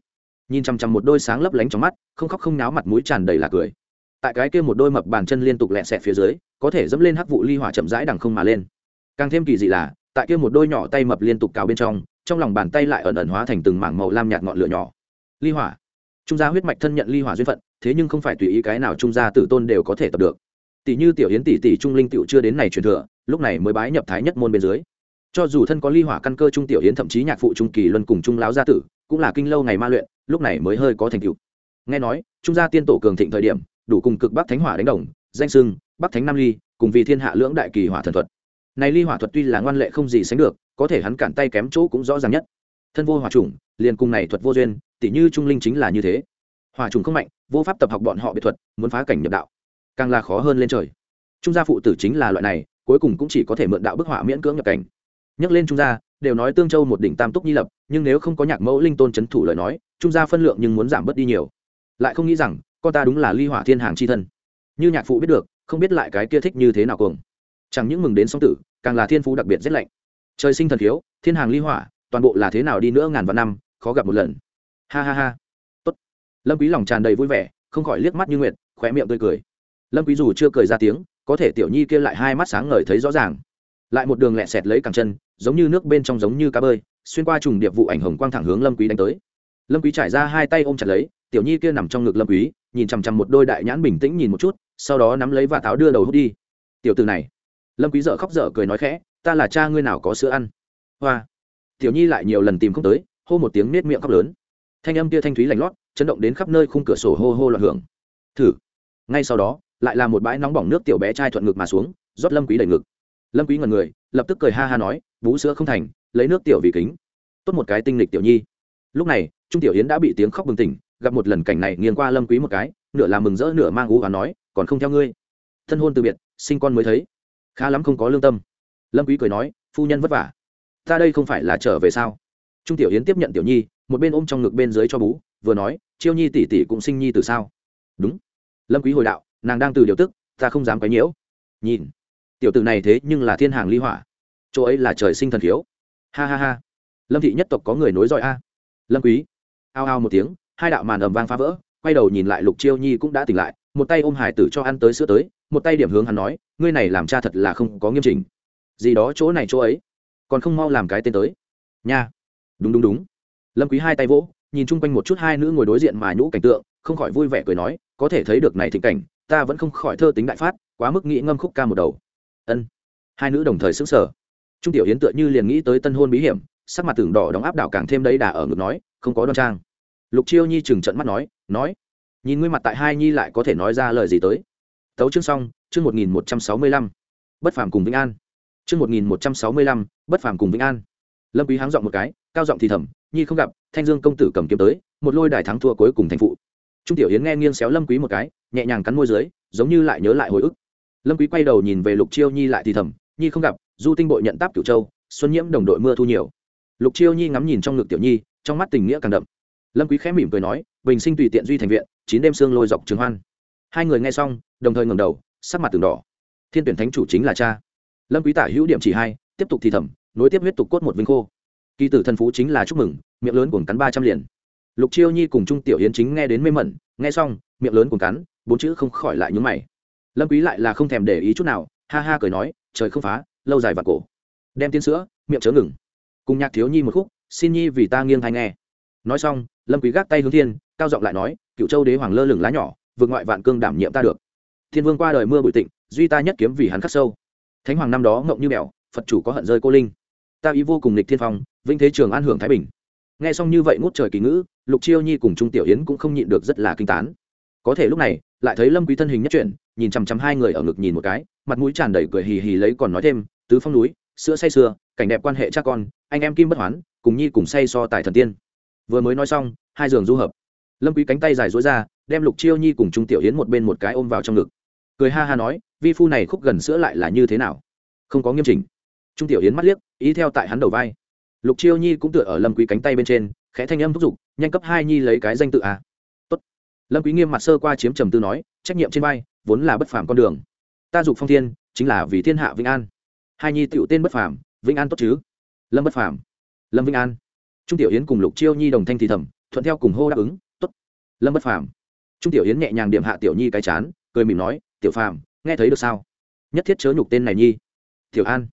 Nhìn chằm chằm một đôi sáng lấp lánh trong mắt, không khóc không náo mặt mũi tràn đầy là cười. Tại cái kia một đôi mập bàn chân liên tục lẹ xẹt phía dưới, có thể dẫm lên hắc vụ ly hỏa chậm rãi đằng không mà lên. Càng thêm kỳ dị là, tại kia một đôi nhỏ tay mập liên tục cào bên trong trong lòng bàn tay lại ẩn ẩn hóa thành từng mảng màu lam nhạt ngọn lửa nhỏ. Ly hỏa. Trung gia huyết mạch thân nhận ly hỏa duyên phận thế nhưng không phải tùy ý cái nào trung gia tử tôn đều có thể tập được. Tỷ như tiểu hiến tỷ tỷ trung linh tiểu chưa đến này truyền thừa, lúc này mới bái nhập thái nhất môn bên dưới. Cho dù thân có ly hỏa căn cơ trung tiểu hiến thậm chí nhạc phụ trung kỳ luân cùng trung lão gia tử, cũng là kinh lâu ngày ma luyện, lúc này mới hơi có thành tựu. Nghe nói, trung gia tiên tổ cường thịnh thời điểm, đủ cùng cực bắc thánh hỏa đánh đồng, danh sưng, bắc thánh nam ly, cùng vì thiên hạ lưỡng đại kỳ hỏa thần thuật. Này ly hỏa thuật tuy là ngoan lệ không gì sánh được, có thể hắn cản tay kém chỗ cũng rõ ràng nhất. Thân vô hỏa trùng liền cùng này thuật vô duyên tỷ như trung linh chính là như thế hòa trùng không mạnh vô pháp tập học bọn họ biệt thuật muốn phá cảnh nhập đạo. Càng là khó hơn lên trời. Trung gia phụ tử chính là loại này cuối cùng cũng chỉ có thể mượn đạo bức họa miễn cưỡng nhập cảnh. Nhắc lên trung gia đều nói tương châu một đỉnh tam túc nhi lập nhưng nếu không có nhạc mẫu linh tôn c h ấ n thủ lời nói trung gia phân lượng nhưng muốn giảm bớt đi nhiều. Lại không nghĩ rằng con ta đúng là ly hỏa thiên hàng c h i thân. Như nhạc phụ biết được không biết lại cái kia thích như thế nào cuồng. Chẳng những mừng đến song tử càng là thiên phú đặc biệt rét lạnh. Trời sinh thần thiếu, thiên hàng ly hỏa toàn bộ là thế nào đi nữa ngàn vạn năm khó gặp một lần. Ha ha ha lâm quý lòng tràn đầy vui vẻ, không khỏi liếc mắt như nguyệt, khóe miệng tươi cười. Lâm quý dù chưa cười ra tiếng, có thể tiểu nhi kia lại hai mắt sáng ngời thấy rõ ràng. Lại một đường lẹ sẹt lấy cẳng chân, giống như nước bên trong giống như cá bơi, xuyên qua trùng điệp vụ ảnh hồng quang thẳng hướng lâm quý đánh tới. Lâm quý trải ra hai tay ôm chặt lấy, tiểu nhi kia nằm trong ngực lâm quý, nhìn chằm chằm một đôi đại nhãn bình tĩnh nhìn một chút, sau đó nắm lấy và táo đưa đầu hút đi. Tiểu tử này. Lâm quý dở khóc dở cười nói khẽ, ta là cha ngươi nào có sữa ăn? Hoa. Tiểu nhi lại nhiều lần tìm không tới, hô một tiếng nết miệng khóc lớn. Thanh âm kia thanh thúy lạnh lót chấn động đến khắp nơi khung cửa sổ hô hô loạn hưởng. Thử. Ngay sau đó, lại là một bãi nóng bỏng nước tiểu bé trai thuận ngực mà xuống, rót lâm quý đầy ngực. Lâm quý ngẩn người, lập tức cười ha ha nói, bú sữa không thành, lấy nước tiểu vì kính. Tốt một cái tinh lịch tiểu nhi. Lúc này, trung tiểu yến đã bị tiếng khóc bừng tỉnh, gặp một lần cảnh này nghiêng qua lâm quý một cái, nửa là mừng rỡ nửa mang ú và nói, còn không theo ngươi. Thân hôn từ biệt, sinh con mới thấy. Khá lắm không có lương tâm. Lâm quý cười nói, phu nhân vất vả. Ta đây không phải là trở về sao? Trung tiểu yến tiếp nhận tiểu nhi, một bên ôm trong ngực bên dưới cho bú vừa nói, chiêu nhi tỷ tỷ cũng sinh nhi từ sao? Đúng. Lâm quý hồi đạo, nàng đang từ điều tức, ta không dám quấy nhiễu. Nhìn, tiểu tử này thế nhưng là thiên hàng ly hỏa. Chỗ ấy là trời sinh thần thiếu ha ha ha. Lâm thị nhất tộc có người nối dõi a. Lâm quý, ao ao một tiếng, hai đạo màn ầm vang phá vỡ, quay đầu nhìn lại lục chiêu nhi cũng đã tỉnh lại, một tay ôm hải tử cho ăn tới sữa tới, một tay điểm hướng hắn nói, ngươi này làm cha thật là không có nghiêm chỉnh. Gì đó chỗ này chỗ ấy, còn không mau làm cái tên tới. Nha. Đúng đúng đúng. Lâm quý hai tay vỗ nhìn chung quanh một chút hai nữ ngồi đối diện mà nhũ cảnh tượng, không khỏi vui vẻ cười nói, có thể thấy được này thịnh cảnh, ta vẫn không khỏi thơ tính đại phát, quá mức nghĩ ngâm khúc ca một đầu. Ân. Hai nữ đồng thời sững sờ. Trung tiểu hiến tựa như liền nghĩ tới tân hôn bí hiểm, sắc mặt tưởng đỏ đóng áp đảo càng thêm đấy đà ở ngực nói, không có đoan trang. Lục chiêu nhi chừng trận mắt nói nói, nhìn ngươi mặt tại hai nhi lại có thể nói ra lời gì tới? Tấu chương xong, chương một nghìn một trăm sáu mươi lăm, bất phàm cùng vĩnh an. Chương một nghìn một trăm sáu mươi lăm, bất phàm cùng vĩnh an. Lâm quý háng giọng một cái, cao giọng thì thầm nhi không gặp, thanh dương công tử cầm kiếm tới, một lôi đài thắng thua cuối cùng thành phụ. Trung tiểu hiến nghe nghiêng xéo lâm quý một cái, nhẹ nhàng cắn môi dưới, giống như lại nhớ lại hồi ức. Lâm quý quay đầu nhìn về lục chiêu nhi lại thì thầm, nhi không gặp, du tinh bội nhận táp cửu châu, xuân nhiễm đồng đội mưa thu nhiều. Lục chiêu nhi ngắm nhìn trong ngực tiểu nhi, trong mắt tình nghĩa càng đậm. Lâm quý khẽ mỉm cười nói, bình sinh tùy tiện duy thành viện, chín đêm sương lôi dọc trường hoan. Hai người nghe xong, đồng thời ngẩng đầu, sắc mặt từng đỏ. Thiên tuyển thánh chủ chính là cha. Lâm quý tả hữu điểm chỉ hai, tiếp tục thì thầm, nối tiếp huyết tục cốt một vinh khô kỳ tử thần phú chính là chúc mừng, miệng lớn cuồng cắn ba trăm liền. Lục chiêu nhi cùng trung tiểu hiến chính nghe đến mê mẩn, nghe xong, miệng lớn cuồng cắn, bốn chữ không khỏi lại nhướng mày. Lâm quý lại là không thèm để ý chút nào, ha ha cười nói, trời không phá, lâu dài và cổ. Đem tiên sữa, miệng chớ ngừng. Cùng nhạc thiếu nhi một khúc, xin nhi vì ta nghiêng thai nghe. Nói xong, lâm quý gác tay hướng thiên, cao giọng lại nói cựu châu đế hoàng lơ lửng lá nhỏ, vượt ngoại vạn cương đảm nhiệm ta được. Thiên vương qua đời mưa bụi tịnh, duy ta nhất kiếm vì hắn khắc sâu. Thánh hoàng năm đó ngộng như mèo phật chủ có hận rơi cô linh ta ý vô cùng lịch thiên phong vinh thế trường an hưởng thái bình. Nghe xong như vậy ngút trời kỳ ngữ, lục chiêu nhi cùng trung tiểu yến cũng không nhịn được rất là kinh tán. Có thể lúc này, lại thấy lâm quý thân hình nhất chuyển, nhìn chăm chăm hai người ở ngực nhìn một cái, mặt mũi tràn đầy cười hì hì lấy còn nói thêm, tứ phong núi, sữa say sưa, cảnh đẹp quan hệ cha con, anh em kim bất hoán, cùng nhi cùng say so tài thần tiên. Vừa mới nói xong, hai giường du hợp. Lâm quý cánh tay dài duỗi ra, đem lục chiêu nhi cùng trung tiểu yến một bên một cái ôm vào trong ngực. Cười ha ha nói, vi phu này khúc gần sữa lại là như thế nào? Không có nghiêm chỉnh trung tiểu yến mắt liếc ý theo tại hắn đầu vai. Lục chiêu nhi cũng tựa ở lâm quý cánh tay bên trên, khẽ thanh âm thúc giục, nhanh cấp hai nhi lấy cái danh tự a tốt. Lâm quý nghiêm mặt sơ qua chiếm trầm tư nói, trách nhiệm trên vai, vốn là bất phàm con đường. Ta dục phong thiên, chính là vì thiên hạ vĩnh an. Hai nhi tiểu tên bất phàm, vĩnh an tốt chứ? Lâm bất phàm. Lâm vĩnh an. Trung tiểu yến cùng lục chiêu nhi đồng thanh thì thầm, thuận theo cùng hô đáp ứng, tốt. Lâm bất phàm. Trung tiểu yến nhẹ nhàng điểm hạ tiểu nhi cái chán, cười mỉm nói, tiểu phàm, nghe thấy được sao? Nhất thiết chớ nhục tên này nhi. Tiểu an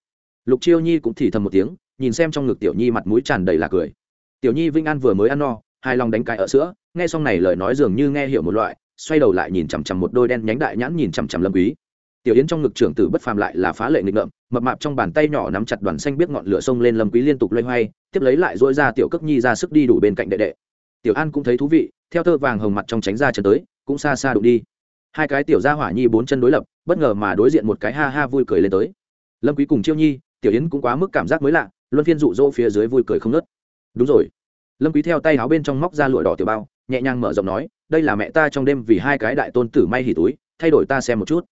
lục chiêu nhi cũng thì thầm một tiếng, nhìn xem trong ngực tiểu nhi mặt mũi tràn đầy là cười. Tiểu nhi vinh an vừa mới ăn no hai lòng đánh cãi ở sữa, nghe xong này lời nói dường như nghe hiểu một loại, xoay đầu lại nhìn chằm chằm một đôi đen nhánh đại nhãn nhìn chằm chằm lâm quý. Tiểu yến trong ngực trưởng tử bất phàm lại là phá lệ nghịch ngợm, mập mạp trong bàn tay nhỏ nắm chặt đoàn xanh biết ngọn lửa sông lên lâm quý liên tục loay hoay, tiếp lấy lại dỗi ra tiểu cước nhi ra sức đi đủ bên cạnh đệ đệ. Tiểu an cũng thấy thú vị, theo tơ vàng hồng mặt trong tránh ra chân tới, cũng xa xa đụng đi. Hai cái tiểu gia hỏa nhi bốn chân đối lập, bất ngờ mà đối diện một cái ha ha vui cười lên tới. Lâm quý cùng chiêu nhi tiểu yến cũng quá mức cảm giác mới lạ, luân phiên dụ dỗ phía dưới vui cười không nớt đúng rồi. Lâm quý theo tay áo bên trong móc ra lụa đỏ tiểu bao, nhẹ nhàng mở rộng nói, đây là mẹ ta trong đêm vì hai cái đại tôn tử may hỉ túi, thay đổi ta xem một chút.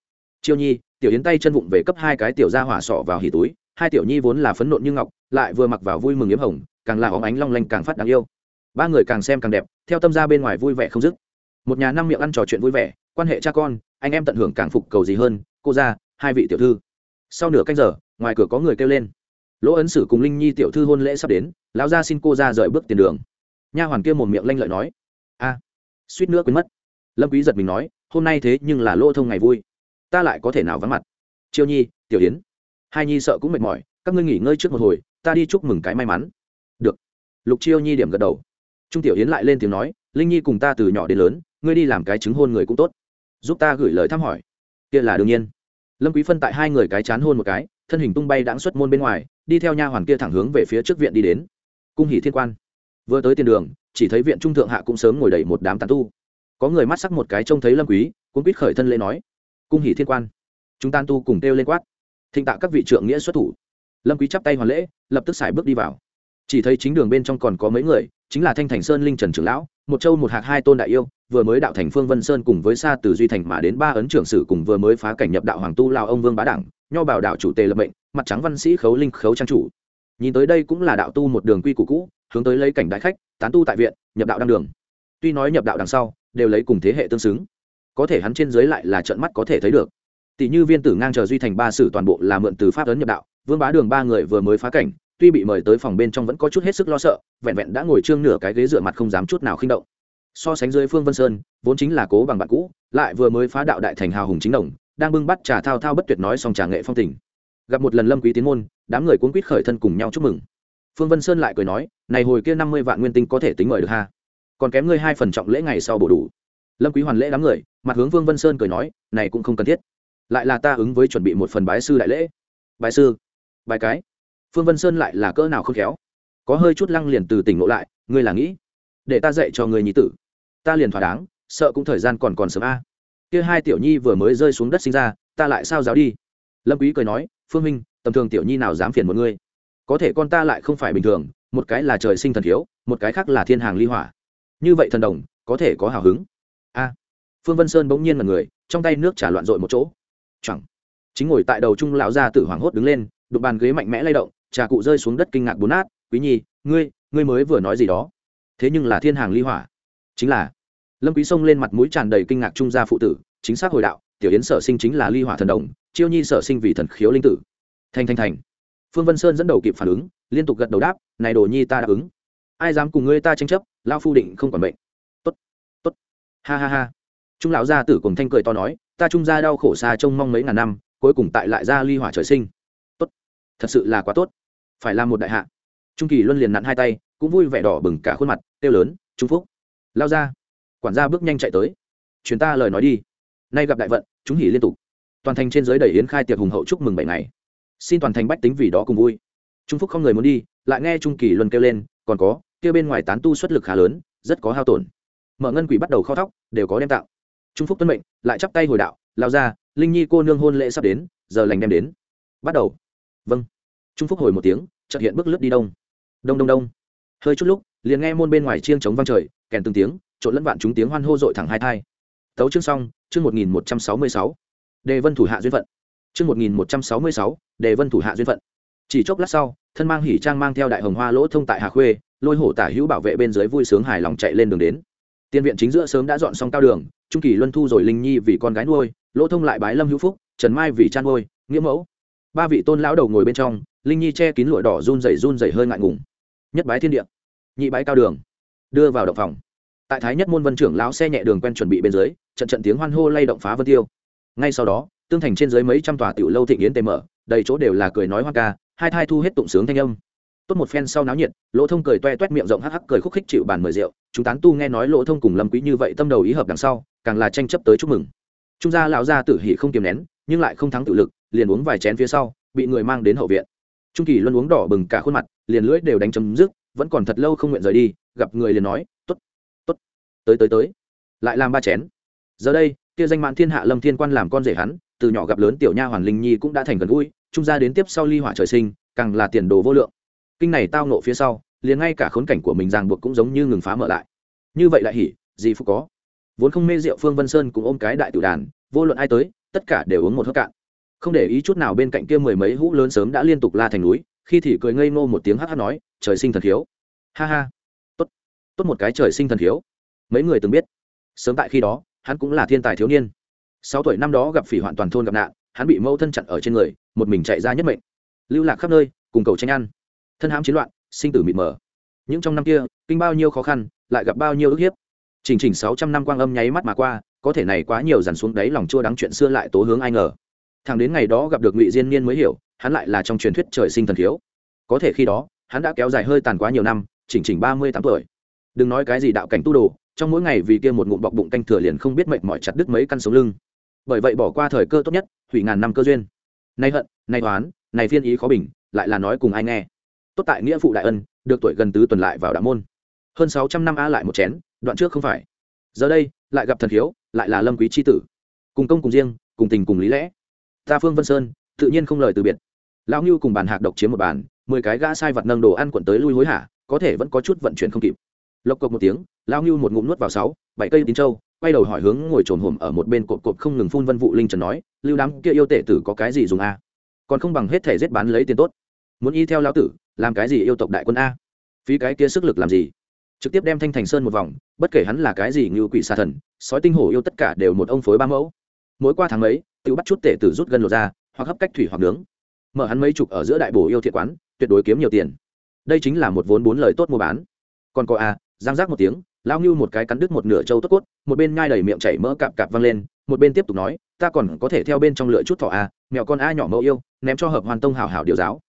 Chiêu nhi, tiểu yến tay chân vụng về cấp hai cái tiểu gia hỏa sọ vào hỉ túi, hai tiểu nhi vốn là phấn nộn như ngọc, lại vừa mặc vào vui mừng yếm hồng, càng là óng ánh long lanh càng phát đáng yêu. Ba người càng xem càng đẹp, theo tâm gia bên ngoài vui vẻ không dứt. Một nhà năm miệng ăn trò chuyện vui vẻ, quan hệ cha con, anh em tận hưởng càng phục cầu gì hơn, cô ra, hai vị tiểu thư. Sau nửa canh giờ ngoài cửa có người kêu lên. Lỗ ấn sử cùng linh nhi tiểu thư hôn lễ sắp đến, lão gia xin cô ra rời bước tiền đường. Nha hoàn kia một miệng lanh lợi nói, a, suýt nữa quên mất. Lâm quý giật mình nói, hôm nay thế nhưng là lỗ thông ngày vui. Ta lại có thể nào vắng mặt? Chiêu nhi, tiểu yến. Hai nhi sợ cũng mệt mỏi, các ngươi nghỉ ngơi trước một hồi, ta đi chúc mừng cái may mắn. Được. Lục chiêu nhi điểm gật đầu. Trung tiểu yến lại lên tiếng nói, linh nhi cùng ta từ nhỏ đến lớn, ngươi đi làm cái chứng hôn người cũng tốt. Giúp ta gửi lời thăm hỏi. Kia là đương nhiên. Lâm quý phân tại hai người cái chán hôn một cái thân hình tung bay đãng xuất môn bên ngoài, đi theo nha hoàn kia thẳng hướng về phía trước viện đi đến. Cung hỷ thiên quan. Vừa tới tiền đường, chỉ thấy viện trung thượng hạ cũng sớm ngồi đầy một đám tán tu. Có người mắt sắc một cái trông thấy lâm quý cũng biết khởi thân lễ nói, cung hỷ thiên quan, chúng tán tu cùng kêu lên quát. Thịnh tạ các vị trưởng nghĩa xuất thủ. Lâm quý chắp tay hoàn lễ, lập tức xài bước đi vào. Chỉ thấy chính đường bên trong còn có mấy người, chính là thanh thành sơn linh trần trưởng lão một châu một hạt hai tôn đại yêu, vừa mới đạo thành phương vân sơn cùng với xa từ duy thành mà đến ba ấn trưởng sử cùng vừa mới phá cảnh nhập đạo hoàng tu lao ông vương bá đảng, nho bảo đạo chủ tề lập mệnh, mặt trắng văn sĩ khấu linh khấu trang chủ. Nhìn tới đây cũng là đạo tu một đường quy củ cũ, hướng tới lấy cảnh đại khách, tán tu tại viện, nhập đạo đăng đường. Tuy nói nhập đạo đằng sau, đều lấy cùng thế hệ tương xứng. Có thể hắn trên dưới lại là trận mắt có thể thấy được. Tỷ như viên tử ngang chờ duy thành ba sử toàn bộ là mượn từ pháp ấn nhập đạo, vương bá đường ba người vừa mới phá cảnh tuy bị mời tới phòng bên trong vẫn có chút hết sức lo sợ, vẹn vẹn đã ngồi trương nửa cái ghế dựa mặt không dám chút nào khinh động. So sánh dưới phương vân sơn, vốn chính là cố bằng bạn cũ, lại vừa mới phá đạo đại thành hào hùng chính đồng, đang bưng bắt trà thao thao bất tuyệt nói xong trà nghệ phong tình. Gặp một lần lâm quý tiến môn, đám người cuốn quýt khởi thân cùng nhau chúc mừng. Phương vân sơn lại cười nói, này hồi kia năm mươi vạn nguyên tinh có thể tính mời được ha? Còn kém ngươi hai phần trọng lễ ngày sau bổ đủ. Lâm quý hoàn lễ đám người, mặt hướng phương vân sơn cười nói, này cũng không cần thiết. Lại là ta ứng với chuẩn bị một phần bái sư đại lễ. Bái sư? Bài cái? Phương vân sơn lại là cỡ nào không khéo? Có hơi chút lăng liền từ tỉnh ngộ lại, ngươi là nghĩ, để ta dạy cho người nhí tử. Ta liền thỏa đáng, sợ cũng thời gian còn còn sớm a. Kia hai tiểu nhi vừa mới rơi xuống đất sinh ra, ta lại sao giáo đi? Lâm quý cười nói, phương minh, tầm thường tiểu nhi nào dám phiền một ngươi? Có thể con ta lại không phải bình thường, một cái là trời sinh thần thiếu, một cái khác là thiên hàng ly hỏa. Như vậy thần đồng, có thể có hào hứng? A. Phương vân sơn bỗng nhiên là người, trong tay nước trả loạn rội một chỗ. Chẳng. Chính ngồi tại đầu trung lão gia tử hoàng hốt đứng lên, đục bàn ghế mạnh mẽ lay động trà cụ rơi xuống đất kinh ngạc bốn nát, quý nhi, ngươi ngươi mới vừa nói gì đó? Thế nhưng là thiên hàng ly hỏa. Chính là. Lâm quý sông lên mặt mũi tràn đầy kinh ngạc trung gia phụ tử, chính xác hồi đạo, tiểu yến sở sinh chính là ly hỏa thần đồng, chiêu nhi sở sinh vì thần khiếu linh tử. Thành thành thành. Phương vân sơn dẫn đầu kịp phản ứng, liên tục gật đầu đáp, này đồ nhi ta đáp ứng. Ai dám cùng ngươi ta tranh chấp lao phu định không còn bệnh. Tốt tốt. Ha ha ha. Trung lão gia tử cùng thanh cười to nói, ta trung gia đau khổ xa trông mong mấy ngàn năm, cuối cùng tại lại ra ly hỏa trời sinh. Tốt, thật sự là quá tốt phải làm một đại hạ. Trung kỳ luân liền nặn hai tay, cũng vui vẻ đỏ bừng cả khuôn mặt tiêu lớn, trung phúc, lao ra. Quản gia bước nhanh chạy tới. Chuyến ta lời nói đi. Nay gặp đại vận, chúng hỉ liên tục. Toàn thành trên giới đầy yến khai tiệc hùng hậu chúc mừng bảy ngày. Xin toàn thành bách tính vì đó cùng vui. Trung phúc không người muốn đi, lại nghe trung kỳ luân kêu lên, còn có kêu bên ngoài tán tu xuất lực khá lớn, rất có hao tổn. Mở ngân quỷ bắt đầu kho thóc, đều có đem tạo. Trung phúc tuân mệnh, lại chắp tay hồi đạo, lao ra, linh nhi cô nương hôn lễ sắp đến, giờ lành đem đến. Bắt đầu. Vâng trung phúc hồi một tiếng, chợt hiện bước lướt đi đông. Đông đông đông. Hơi chút lúc, liền nghe môn bên ngoài chiêng trống vang trời, kèn từng tiếng, trộn lẫn vạn chúng tiếng hoan hô dội thẳng hai thai. Tấu chương xong, chương một nghìn một trăm sáu mươi sáu. Đề vân thủ hạ duyên phận. Chương một nghìn một trăm sáu mươi sáu, đề vân thủ hạ duyên phận. Chỉ chốc lát sau, thân mang hỉ trang mang theo đại hồng hoa lỗ thông tại hà khuê, lôi hổ tả hữu bảo vệ bên dưới vui sướng hài lòng chạy lên đường đến. Tiền viện chính giữa sớm đã dọn xong cao đường, trung kỳ luân thu rồi linh nhi vì con gái nuôi, lỗ thông lại bái lâm hữu phúc, trần mai vì chăn nuôi, nghĩa mẫu. Ba vị tôn lão đầu ngồi bên trong linh nhi che kín lụa đỏ run rẩy run rẩy hơi ngại ngùng. Nhất bái thiên địa, nhị bái cao đường, đưa vào động phòng. Tại thái nhất môn vân trưởng lão xe nhẹ đường quen chuẩn bị bên dưới, trận trận tiếng hoan hô lay động phá vân tiêu. Ngay sau đó, tương thành trên dưới mấy trăm tòa tiểu lâu thịnh yến tề mở, đầy chỗ đều là cười nói hoa ca, hai thai thu hết tụng sướng thanh âm. Tốt một phen sau náo nhiệt, lỗ thông cười toe toét miệng rộng hắc hắc cười khúc khích chịu bàn mời rượu, chúng tán tu nghe nói lỗ thông cùng lâm quý như vậy tâm đầu ý hợp đằng sau, càng là tranh chấp tới chúc mừng. Trung gia lão gia tử hỉ không kiềm nén, nhưng lại không thắng tự lực, liền uống vài chén phía sau, bị người mang đến hậu viện trung kỳ luân uống đỏ bừng cả khuôn mặt, liền lưỡi đều đánh chấm dứt, vẫn còn thật lâu không nguyện rời đi, gặp người liền nói, tốt tốt, tới tới tới. Lại làm ba chén. Giờ đây, kia danh mãn thiên hạ lâm thiên quan làm con rể hắn, từ nhỏ gặp lớn tiểu nha hoàn linh nhi cũng đã thành gần gũi, trung gia đến tiếp sau ly hỏa trời sinh, càng là tiền đồ vô lượng. Kinh này tao nộ phía sau, liền ngay cả khốn cảnh của mình ràng buộc cũng giống như ngừng phá mở lại. Như vậy lại hỉ, gì phúc có. Vốn không mê rượu phương vân sơn cũng ôm cái đại tử đàn, vô luận ai tới, tất cả đều uống một hớp cạn không để ý chút nào bên cạnh kia mười mấy hũ lớn sớm đã liên tục la thành núi, khi thì cười ngây ngô một tiếng hát hát nói, trời sinh thần thiếu ha ha. Tốt. Tốt một cái trời sinh thần thiếu mấy người từng biết. Sớm tại khi đó, hắn cũng là thiên tài thiếu niên. Sáu tuổi năm đó gặp phỉ hoạn toàn thôn gặp nạn, hắn bị mâu thân chặn ở trên người, một mình chạy ra nhất mệnh. Lưu lạc khắp nơi, cùng cầu tranh ăn. Thân hãm chiến loạn, sinh tử mịt mờ. Những trong năm kia, kinh bao nhiêu khó khăn, lại gặp bao nhiêu ức hiếp. Chỉnh chỉnh sáu trăm năm quang âm nháy mắt mà qua, có thể này quá nhiều dằn xuống đáy lòng chua đắng chuyện xưa lại tố hướng ai ngờ thằng đến ngày đó gặp được ngụy diên niên mới hiểu, hắn lại là trong truyền thuyết trời sinh thần thiếu. Có thể khi đó, hắn đã kéo dài hơi tàn quá nhiều năm, chỉnh chỉnh ba mươi tám tuổi. Đừng nói cái gì đạo cảnh tu đồ, trong mỗi ngày vì kia một ngụm bọc bụng canh thừa liền không biết mệnh mỏi chặt đứt mấy căn sống lưng. Bởi vậy bỏ qua thời cơ tốt nhất, hủy ngàn năm cơ duyên. Nay hận, nay toán này phiên ý khó bình, lại là nói cùng ai nghe. Tốt tại nghĩa phụ đại ân, được tuổi gần tứ tuần lại vào đạo môn. Hơn sáu trăm năm a lại một chén, đoạn trước không phải. Giờ đây, lại gặp thần thiếu, lại là lâm quý chi tử. Cùng công cùng riêng, cùng tình cùng lý lẽ ta phương vân sơn tự nhiên không lời từ biệt lão ngưu cùng bàn hạc độc chiếm một bàn mười cái gã sai vật nâng đồ ăn quẩn tới lui hối hả có thể vẫn có chút vận chuyển không kịp lộc cộc một tiếng lão ngưu một ngụm nuốt vào sáu bảy cây tín châu quay đầu hỏi hướng ngồi trồn hổm ở một bên cột cột không ngừng phun vân vụ linh trần nói lưu đám kia yêu tể tử có cái gì dùng a còn không bằng hết thể giết bán lấy tiền tốt muốn y theo lão tử làm cái gì yêu tộc đại quân a phí cái kia sức lực làm gì trực tiếp đem thanh thành sơn một vòng bất kể hắn là cái gì như quỷ xà thần sói tinh hổ yêu tất cả đều một ông phối ba mẫu mỗi qua tháng mấy tự bắt chút tể tử rút gân lột ra, hoặc hấp cách thủy hoặc nướng. Mở hắn mấy chục ở giữa đại bổ yêu thiện quán, tuyệt đối kiếm nhiều tiền. Đây chính là một vốn bốn lời tốt mua bán. Còn có a, giang giác một tiếng lao như một cái cắn đứt một nửa trâu tốt cốt, một bên ngai đầy miệng chảy mỡ cạp cạp văng lên, một bên tiếp tục nói, ta còn có thể theo bên trong lựa chút thỏ a mẹo con a nhỏ mẫu yêu, ném cho hợp hoàn tông hảo hảo điều giáo.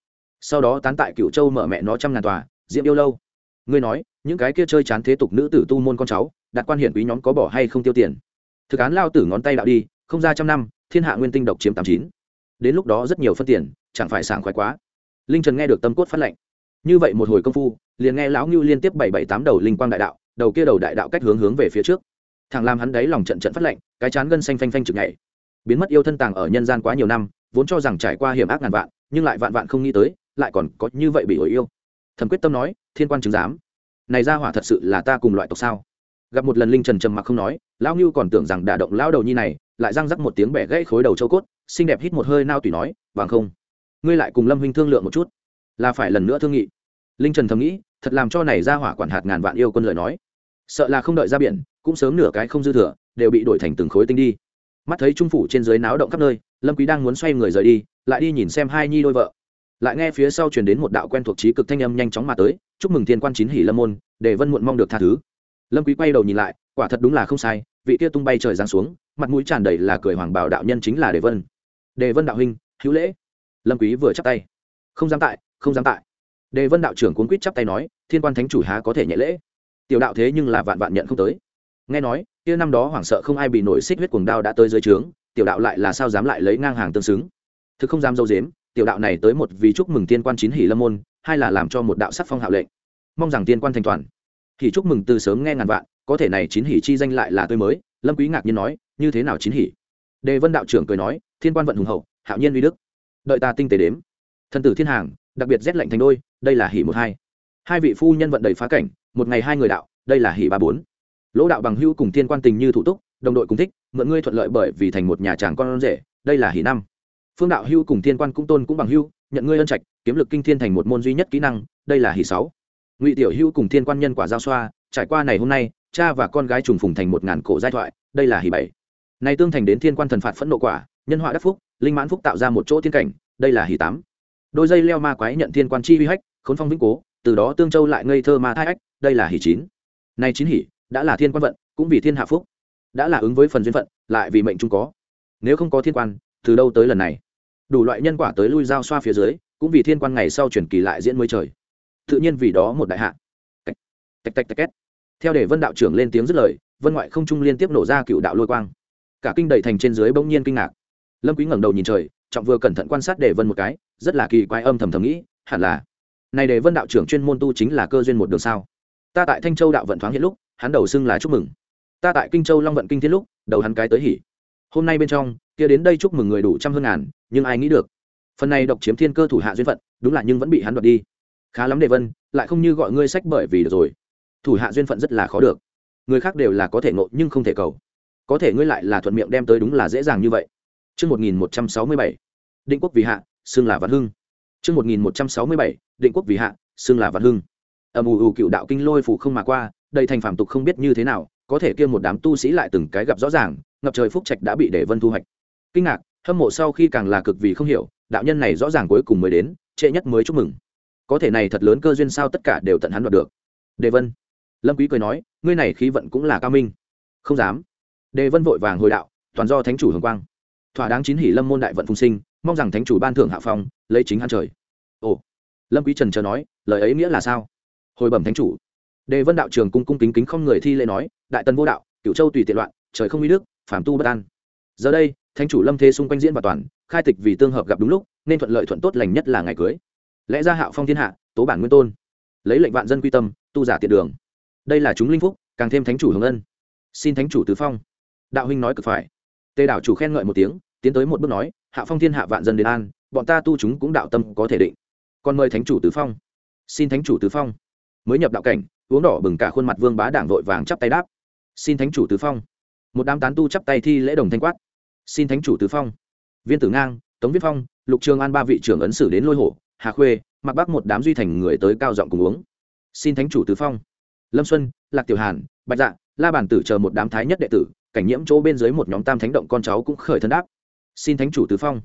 Sau đó tán tại cựu châu mở mẹ nó trăm ngàn tòa diễm yêu lâu. Ngươi nói, những cái kia chơi chán thế tục nữ tử tu môn con cháu, đặt quan hiển quý nhóm có bỏ hay không tiêu tiền? Thực án lao tử ngón tay đạo đi không ra trăm năm, thiên hạ nguyên tinh độc chiếm tám chín. Đến lúc đó rất nhiều phân tiền, chẳng phải sảng khoái quá. Linh trần nghe được tâm cốt phát lệnh. Như vậy một hồi công phu, liền nghe lão ngưu liên tiếp bảy bảy tám đầu linh quang đại đạo, đầu kia đầu đại đạo cách hướng hướng về phía trước. Thằng làm hắn đáy lòng trận trận phát lệnh, cái chán gân xanh phanh phanh chực ngày biến mất yêu thân tàng ở nhân gian quá nhiều năm, vốn cho rằng trải qua hiểm ác ngàn vạn, nhưng lại vạn vạn không nghĩ tới, lại còn có như vậy bị ổi yêu. Thẩm quyết tâm nói, thiên quan chứng giám, này ra hỏa thật sự là ta cùng loại tộc sao? Gặp một lần linh trần trầm mặc không nói, lão ngưu còn tưởng rằng đả động lão đầu nhi này lại răng rắc một tiếng bẻ gãy khối đầu châu cốt, xinh đẹp hít một hơi nao tùy nói bằng không, ngươi lại cùng lâm huynh thương lượng một chút, là phải lần nữa thương nghị. Linh trần thầm nghĩ, thật làm cho này ra hỏa quản hạt ngàn vạn yêu quân lời nói. Sợ là không đợi ra biển, cũng sớm nửa cái không dư thừa, đều bị đổi thành từng khối tinh đi. Mắt thấy trung phủ trên dưới náo động khắp nơi, lâm quý đang muốn xoay người rời đi, lại đi nhìn xem hai nhi đôi vợ. Lại nghe phía sau truyền đến một đạo quen thuộc trí cực thanh âm nhanh chóng mà tới, chúc mừng thiên quan chín hỷ lâm môn, để vân muộn mong được tha thứ. Lâm quý quay đầu nhìn lại, quả thật đúng là không sai, vị kia tung bay trời giáng xuống mặt mũi tràn đầy là cười hoàng bảo đạo nhân chính là đề vân. Đề vân đạo huynh, hữu lễ. Lâm quý vừa chắp tay. Không dám tại, không dám tại. Đề vân đạo trưởng cuốn quýt chắp tay nói, thiên quan thánh chủ há có thể nhẹ lễ. Tiểu đạo thế nhưng là vạn vạn nhận không tới. Nghe nói, kia năm đó hoảng sợ không ai bị nổi xích huyết cuồng đao đã tới dưới trướng, tiểu đạo lại là sao dám lại lấy ngang hàng tương xứng? Thực không dám dâu dếm, tiểu đạo này tới một vì chúc mừng tiên quan chín hỷ lâm môn, hai là làm cho một đạo sắc phong hạo lệnh. Mong rằng tiên quan thành toàn. Thì chúc mừng từ sớm nghe ngàn vạn, có thể này chín hỷ chi danh lại là tôi mới, lâm quý ngạc nhiên nói như thế nào chín hỉ? Đề vân đạo trưởng cười nói, thiên quan vận hùng hậu, hạo nhiên uy đức. Đợi ta tinh tế đếm. Thần tử thiên hàng, đặc biệt rét lạnh thành đôi, đây là hỉ một hai. Hai vị phu nhân vận đầy phá cảnh, một ngày hai người đạo, đây là hỉ ba bốn. Lỗ đạo bằng hưu cùng thiên quan tình như thủ túc, đồng đội cùng thích, mượn ngươi thuận lợi bởi vì thành một nhà chàng con rể, đây là hỉ năm. Phương đạo hưu cùng thiên quan cũng tôn cũng bằng hưu nhận ngươi ân trạch, kiếm lực kinh thiên thành một môn duy nhất kỹ năng, đây là hỉ sáu. Ngụy tiểu hưu cùng thiên quan nhân quả giao xoa, trải qua này hôm nay, cha và con gái trùng phùng thành một ngàn cổ giai thoại, đây là hỉ bảy này tương thành đến thiên quan thần phạt phẫn nộ quả, nhân họa đắc phúc, linh mãn phúc tạo ra một chỗ thiên cảnh, đây là hỷ tám. Đôi dây leo ma quái nhận thiên quan chi uy hách, khốn phong vĩnh cố, từ đó tương châu lại ngây thơ ma thai ách, đây là hỷ chín. Này chín hỷ đã là thiên quan vận, cũng vì thiên hạ phúc. Đã là ứng với phần duyên phận, lại vì mệnh chung có. Nếu không có thiên quan, từ đâu tới lần này? Đủ loại nhân quả tới lui giao xoa phía dưới, cũng vì thiên quan ngày sau chuyển kỳ lại diễn mới trời. Tự nhiên vì đó một đại hạ. Tạch tạch tạch tạch két theo để vân đạo trưởng lên tiếng dứt lời, vân ngoại không trung liên tiếp nổ ra cựu đạo lôi quang cả kinh đầy thành trên dưới bỗng nhiên kinh ngạc. Lâm quý ngẩng đầu nhìn trời, trọng vừa cẩn thận quan sát để vân một cái, rất là kỳ quái âm thầm thầm nghĩ, hẳn là, này đề vân đạo trưởng chuyên môn tu chính là cơ duyên một đường sao? Ta tại thanh châu đạo vận thoáng hiện lúc, hắn đầu xưng là chúc mừng. Ta tại kinh châu long vận kinh thiên lúc, đầu hắn cái tới hỉ. Hôm nay bên trong, kia đến đây chúc mừng người đủ trăm hơn ngàn, nhưng ai nghĩ được, phần này độc chiếm thiên cơ thủ hạ duyên phận, đúng là nhưng vẫn bị hắn đoạt đi. Khá lắm đề vân, lại không như gọi ngươi sách bởi vì được rồi. Thủ hạ duyên phận rất là khó được. Người khác đều là có thể ngộ nhưng không thể cầu có thể ngươi lại là thuận miệng đem tới đúng là dễ dàng như vậy Trước 1167, định quốc vì hạ, xương là văn hưng. Trước 1167, định quốc vì hạ, xương là văn hưng. Âm ù ù cựu đạo kinh lôi phủ không mà qua, đầy thành phạm tục không biết như thế nào, có thể kia một đám tu sĩ lại từng cái gặp rõ ràng, ngập trời phúc trạch đã bị để vân thu hoạch. Kinh ngạc, hâm mộ sau khi càng là cực vì không hiểu, đạo nhân này rõ ràng cuối cùng mới đến, trễ nhất mới chúc mừng. Có thể này thật lớn cơ duyên sao tất cả đều tận hắn đoạt được. Đề Vân, Lâm Quý cười nói, ngươi này khí vận cũng là cao minh. Không dám. Đề Vân vội vàng hồi đạo, toàn do thánh chủ hưởng quang. Thỏa đáng chín hỉ Lâm môn đại vận phùng sinh, mong rằng thánh chủ ban thưởng hạ phong, lấy chính hắn trời. Ồ. Lâm Quý trần chờ nói, lời ấy nghĩa là sao? Hồi bẩm thánh chủ. Đề Vân đạo trường cung cung kính kính không người thi lễ nói, đại tần vô đạo, cửu châu tùy tiện loạn, trời không uy đức, phàm tu bất an. Giờ đây, thánh chủ Lâm Thế xung quanh diễn và toàn, khai tịch vì tương hợp gặp đúng lúc, nên thuận lợi thuận tốt lành nhất là ngày cưới. Lẽ ra hạo phong thiên hạ, tố bản nguyên tôn. Lấy lệnh vạn dân quy tâm, tu giả tiệt đường. Đây là chúng linh phúc, càng thêm thánh chủ hưởng ân. Xin thánh chủ tứ phong. Đạo huynh nói cực phải. Tề đảo chủ khen ngợi một tiếng, tiến tới một bước nói, hạ phong thiên hạ vạn dân đến an, bọn ta tu chúng cũng đạo tâm có thể định. Còn mời thánh chủ tứ phong. Xin thánh chủ tứ phong. Mới nhập đạo cảnh, uống đỏ bừng cả khuôn mặt vương bá đảng vội vàng chắp tay đáp xin thánh chủ tứ phong một đám tán tu chắp tay thi lễ đồng thanh quát xin thánh chủ tứ phong viên tử ngang tống viết phong lục trường an ba vị trưởng ấn sử đến lôi hổ hà khuê mặc bắc một đám duy thành người tới cao giọng cùng uống xin thánh chủ tứ phong lâm xuân lạc tiểu hàn bạch dạ la bản tử chờ một đám thái nhất đệ tử cảnh nhiễm chỗ bên dưới một nhóm tam thánh động con cháu cũng khởi thân đáp. Xin thánh chủ tứ phong.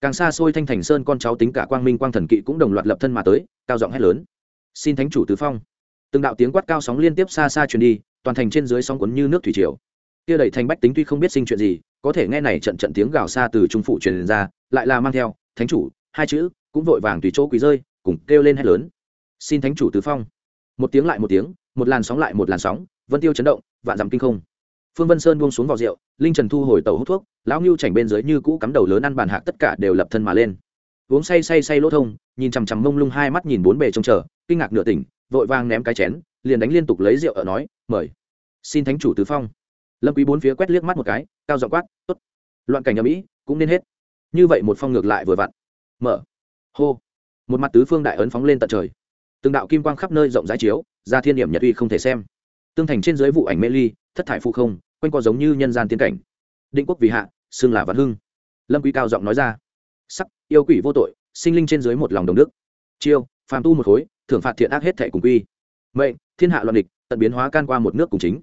Càng xa xôi thanh thành sơn con cháu tính cả quang minh quang thần kỵ cũng đồng loạt lập thân mà tới, cao giọng hét lớn. Xin thánh chủ tứ phong. Từng đạo tiếng quát cao sóng liên tiếp xa xa truyền đi, toàn thành trên dưới sóng cuốn như nước thủy triều. Kia đẩy thành bách tính tuy không biết sinh chuyện gì, có thể nghe này trận trận tiếng gào xa từ trung phủ truyền ra, lại là mang theo, thánh chủ, hai chữ, cũng vội vàng tùy chỗ quỳ rơi, cùng kêu lên hét lớn. Xin thánh chủ tứ phong. Một tiếng lại một tiếng, một làn sóng lại một làn sóng, vân tiêu chấn động, vạn dặm kinh không phương vân sơn buông xuống vào rượu, linh trần thu hồi tàu hút thuốc, lão ngưu chảnh bên dưới như cũ cắm đầu lớn ăn bàn hạc tất cả đều lập thân mà lên. Uống say say say lỗ thông, nhìn chằm chằm mông lung hai mắt nhìn bốn bề trông chờ, kinh ngạc nửa tỉnh, vội vang ném cái chén, liền đánh liên tục lấy rượu ở nói, mời. Xin thánh chủ tứ phong. Lâm quý bốn phía quét liếc mắt một cái, cao giọng quát, tốt. Loạn cảnh ở mỹ, cũng nên hết. Như vậy một phong ngược lại vừa vặn. Mở. Hô. Một mặt tứ phương đại ấn phóng lên tận trời. Từng đạo kim quang khắp nơi rộng rãi chiếu, ra thiên điểm nhật uy không thể xem tương thành trên dưới vụ ảnh mê ly, thất thải phụ không, quanh co giống như nhân gian tiên cảnh. Định quốc vì hạ, xưng là văn hưng. Lâm quý cao giọng nói ra. Sắc, yêu quỷ vô tội, sinh linh trên dưới một lòng đồng đức. Chiêu, phàm tu một khối, thưởng phạt thiện ác hết thảy cùng quy. Mệnh, thiên hạ loạn địch, tận biến hóa can qua một nước cùng chính.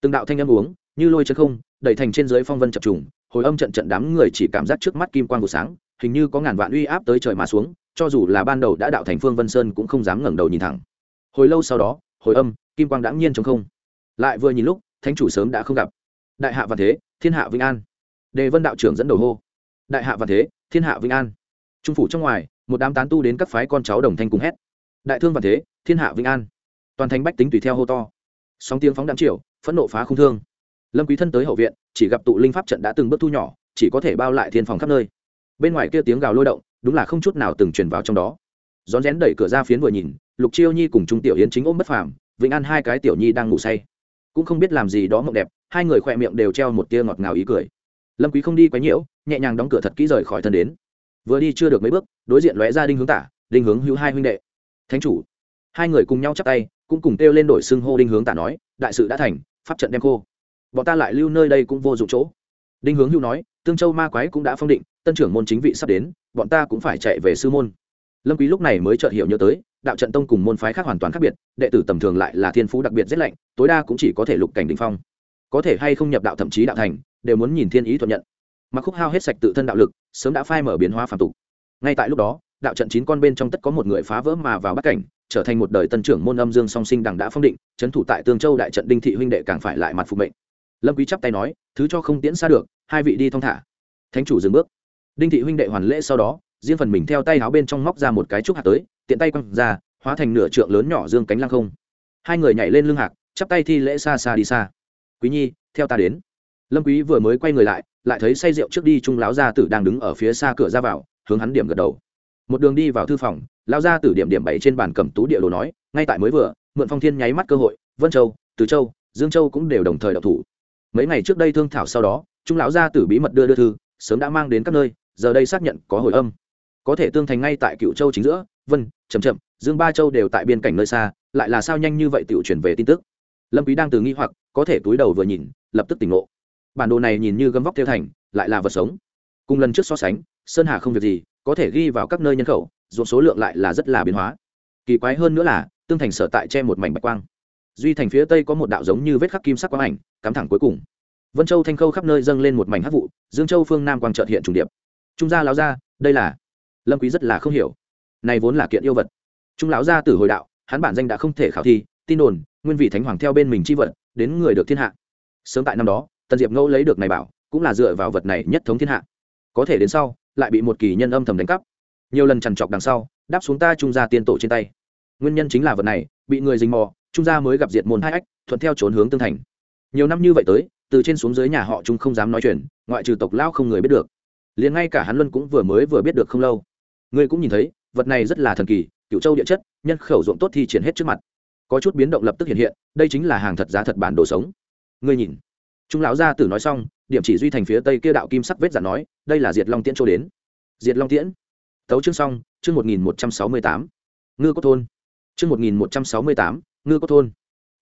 Từng đạo thanh âm uống, như lôi chân không, đẩy thành trên dưới phong vân chập trùng, hồi âm trận trận đám người chỉ cảm giác trước mắt kim quang của sáng, hình như có ngàn vạn uy áp tới trời mà xuống, cho dù là ban đầu đã đạo thành phương vân sơn cũng không dám ngẩng đầu nhìn thẳng. Hồi lâu sau đó, hồi âm, kim quang đãng nhiên trong không lại vừa nhìn lúc, thánh chủ sớm đã không gặp. Đại hạ văn thế, thiên hạ vinh an. Đề vân đạo trưởng dẫn đầu hô. Đại hạ văn thế, thiên hạ vinh an. Trung phủ trong ngoài, một đám tán tu đến các phái con cháu đồng thanh cùng hét. Đại thương văn thế, thiên hạ vinh an. Toàn thành bách tính tùy theo hô to. Sóng tiếng phóng đạm triều, phẫn nộ phá không thương. Lâm quý thân tới hậu viện, chỉ gặp tụ linh pháp trận đã từng bước thu nhỏ, chỉ có thể bao lại thiên phòng khắp nơi. Bên ngoài kia tiếng gào lôi động, đúng là không chút nào từng truyền vào trong đó. Rón rén đẩy cửa ra phiến vừa nhìn, lục chiêu nhi cùng trung tiểu yến chính ôm bất phàm, vĩnh an hai cái tiểu nhi đang ngủ say cũng không biết làm gì đó mộng đẹp, hai người khỏe miệng đều treo một tia ngọt ngào ý cười. Lâm quý không đi quấy nhiễu, nhẹ nhàng đóng cửa thật kỹ rời khỏi thân đến. Vừa đi chưa được mấy bước, đối diện lóe ra đinh hướng tả, đinh hướng hữu hai huynh đệ. Thánh chủ. Hai người cùng nhau chắp tay, cũng cùng kêu lên đổi xưng hô đinh hướng tả nói, đại sự đã thành, pháp trận đem khô. Bọn ta lại lưu nơi đây cũng vô dụng chỗ. Đinh hướng hưu nói, tương châu ma quái cũng đã phong định, tân trưởng môn chính vị sắp đến, bọn ta cũng phải chạy về sư môn. Lâm quý lúc này mới chợt hiểu nhớ tới đạo trận tông cùng môn phái khác hoàn toàn khác biệt, đệ tử tầm thường lại là thiên phú đặc biệt rất lạnh, tối đa cũng chỉ có thể lục cảnh đỉnh phong. Có thể hay không nhập đạo thậm chí đạo thành, đều muốn nhìn thiên ý thuận nhận. Mặc khúc hao hết sạch tự thân đạo lực, sớm đã phai mở biến hóa phàm tục. Ngay tại lúc đó, đạo trận chín con bên trong tất có một người phá vỡ mà vào bắt cảnh, trở thành một đời tân trưởng môn âm dương song sinh đằng đã phong định trấn thủ tại tương châu đại trận đinh thị huynh đệ càng phải lại mặt phục mệnh. Lâm quý chắp tay nói, thứ cho không tiễn xa được, hai vị đi thong thả. Thánh chủ dừng bước. Đinh thị huynh đệ hoàn lễ sau đó riêng phần mình theo tay áo bên trong móc ra một cái trúc hạt tới, tiện tay quăng ra, hóa thành nửa trượng lớn nhỏ dương cánh lăng không. Hai người nhảy lên lưng hạc, chắp tay thi lễ xa xa đi xa. Quý nhi, theo ta đến. Lâm quý vừa mới quay người lại lại thấy say rượu trước đi trung lão gia tử đang đứng ở phía xa cửa ra vào, hướng hắn điểm gật đầu. Một đường đi vào thư phòng, lão gia tử điểm điểm bảy trên bàn cầm tú địa đồ nói, ngay tại mới vừa, mượn phong thiên nháy mắt cơ hội, vân châu, từ châu, dương châu cũng đều đồng thời đọc thủ. Mấy ngày trước đây thương thảo sau đó, trung lão gia tử bí mật đưa đưa thư, sớm đã mang đến các nơi, giờ đây xác nhận có hồi âm có thể tương thành ngay tại cựu châu chính giữa, vân chậm chậm dương ba châu đều tại biên cảnh nơi xa, lại là sao nhanh như vậy tự chuyển về tin tức? Lâm quý đang từ nghi hoặc, có thể túi đầu vừa nhìn, lập tức tỉnh ngộ. Bản đồ này nhìn như gấm vóc theo thành, lại là vật sống. Cùng lần trước so sánh, sơn hà không việc gì, có thể ghi vào các nơi nhân khẩu, ruộng số lượng lại là rất là biến hóa. Kỳ quái hơn nữa là, tương thành sở tại che một mảnh bạch quang. Duy thành phía tây có một đạo giống như vết khắc kim sắc quang ảnh, cắm thẳng cuối cùng. Vân châu thanh khâu khắp nơi dâng lên một mảnh hắc vụ, dương châu phương nam quang trợt hiện trùng điệp. Trung gia láo ra đây là lâm quý rất là không hiểu này vốn là kiện yêu vật trung lão gia tử hồi đạo hắn bản danh đã không thể khảo thi tin đồn nguyên vị thánh hoàng theo bên mình chi vật đến người được thiên hạ sớm tại năm đó tần diệp ngẫu lấy được này bảo cũng là dựa vào vật này nhất thống thiên hạ có thể đến sau lại bị một kỳ nhân âm thầm đánh cắp nhiều lần trằn trọc đằng sau đáp xuống ta trung gia tiên tổ trên tay nguyên nhân chính là vật này bị người dình mò trung gia mới gặp diệt môn hai ách thuận theo trốn hướng tương thành nhiều năm như vậy tới từ trên xuống dưới nhà họ trung không dám nói chuyện ngoại trừ tộc lao không người biết được liền ngay cả hắn luân cũng vừa mới vừa biết được không lâu ngươi cũng nhìn thấy, vật này rất là thần kỳ, cựu châu địa chất, nhân khẩu ruộng tốt thi triển hết trước mặt. Có chút biến động lập tức hiện hiện, đây chính là hàng thật giá thật bản đồ sống. Ngươi nhìn. Trung lão gia tử nói xong, điểm chỉ duy thành phía tây kia đạo kim sắc vết giả nói, đây là diệt long tiễn chỗ đến. Diệt long tiễn. Tấu chương xong, chương một nghìn một trăm sáu mươi tám. Ngư cốt thôn. Chương một nghìn một trăm sáu mươi tám, ngư cốt thôn.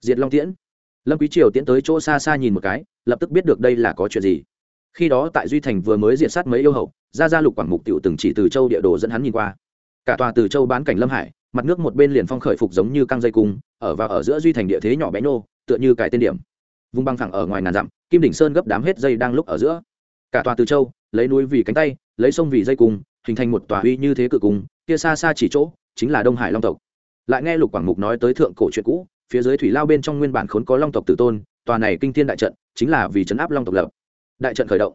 Diệt long tiễn. Lâm quý triều tiễn tới chỗ xa xa nhìn một cái, lập tức biết được đây là có chuyện gì khi đó tại duy thành vừa mới diệt sát mấy yêu hậu ra ra lục quảng mục tiểu từng chỉ từ châu địa đồ dẫn hắn nhìn qua. Cả tòa từ châu bán cảnh lâm hải, mặt nước một bên liền phong khởi phục giống như căng dây cung, ở và ở giữa duy thành địa thế nhỏ bé nô, tựa như cải tên điểm. Vùng băng phẳng ở ngoài ngàn dặm, kim đỉnh sơn gấp đám hết dây đang lúc ở giữa. Cả tòa từ châu, lấy núi vì cánh tay, lấy sông vì dây cung, hình thành một tòa uy như thế cự cung, kia xa xa chỉ chỗ, chính là đông hải long tộc. Lại nghe lục quảng mục nói tới thượng cổ chuyện cũ, phía dưới thủy lao bên trong nguyên bản khốn có long tộc tử tôn, tòa này kinh thiên đại trận, chính là vì chấn áp long tộc lập đại trận khởi động.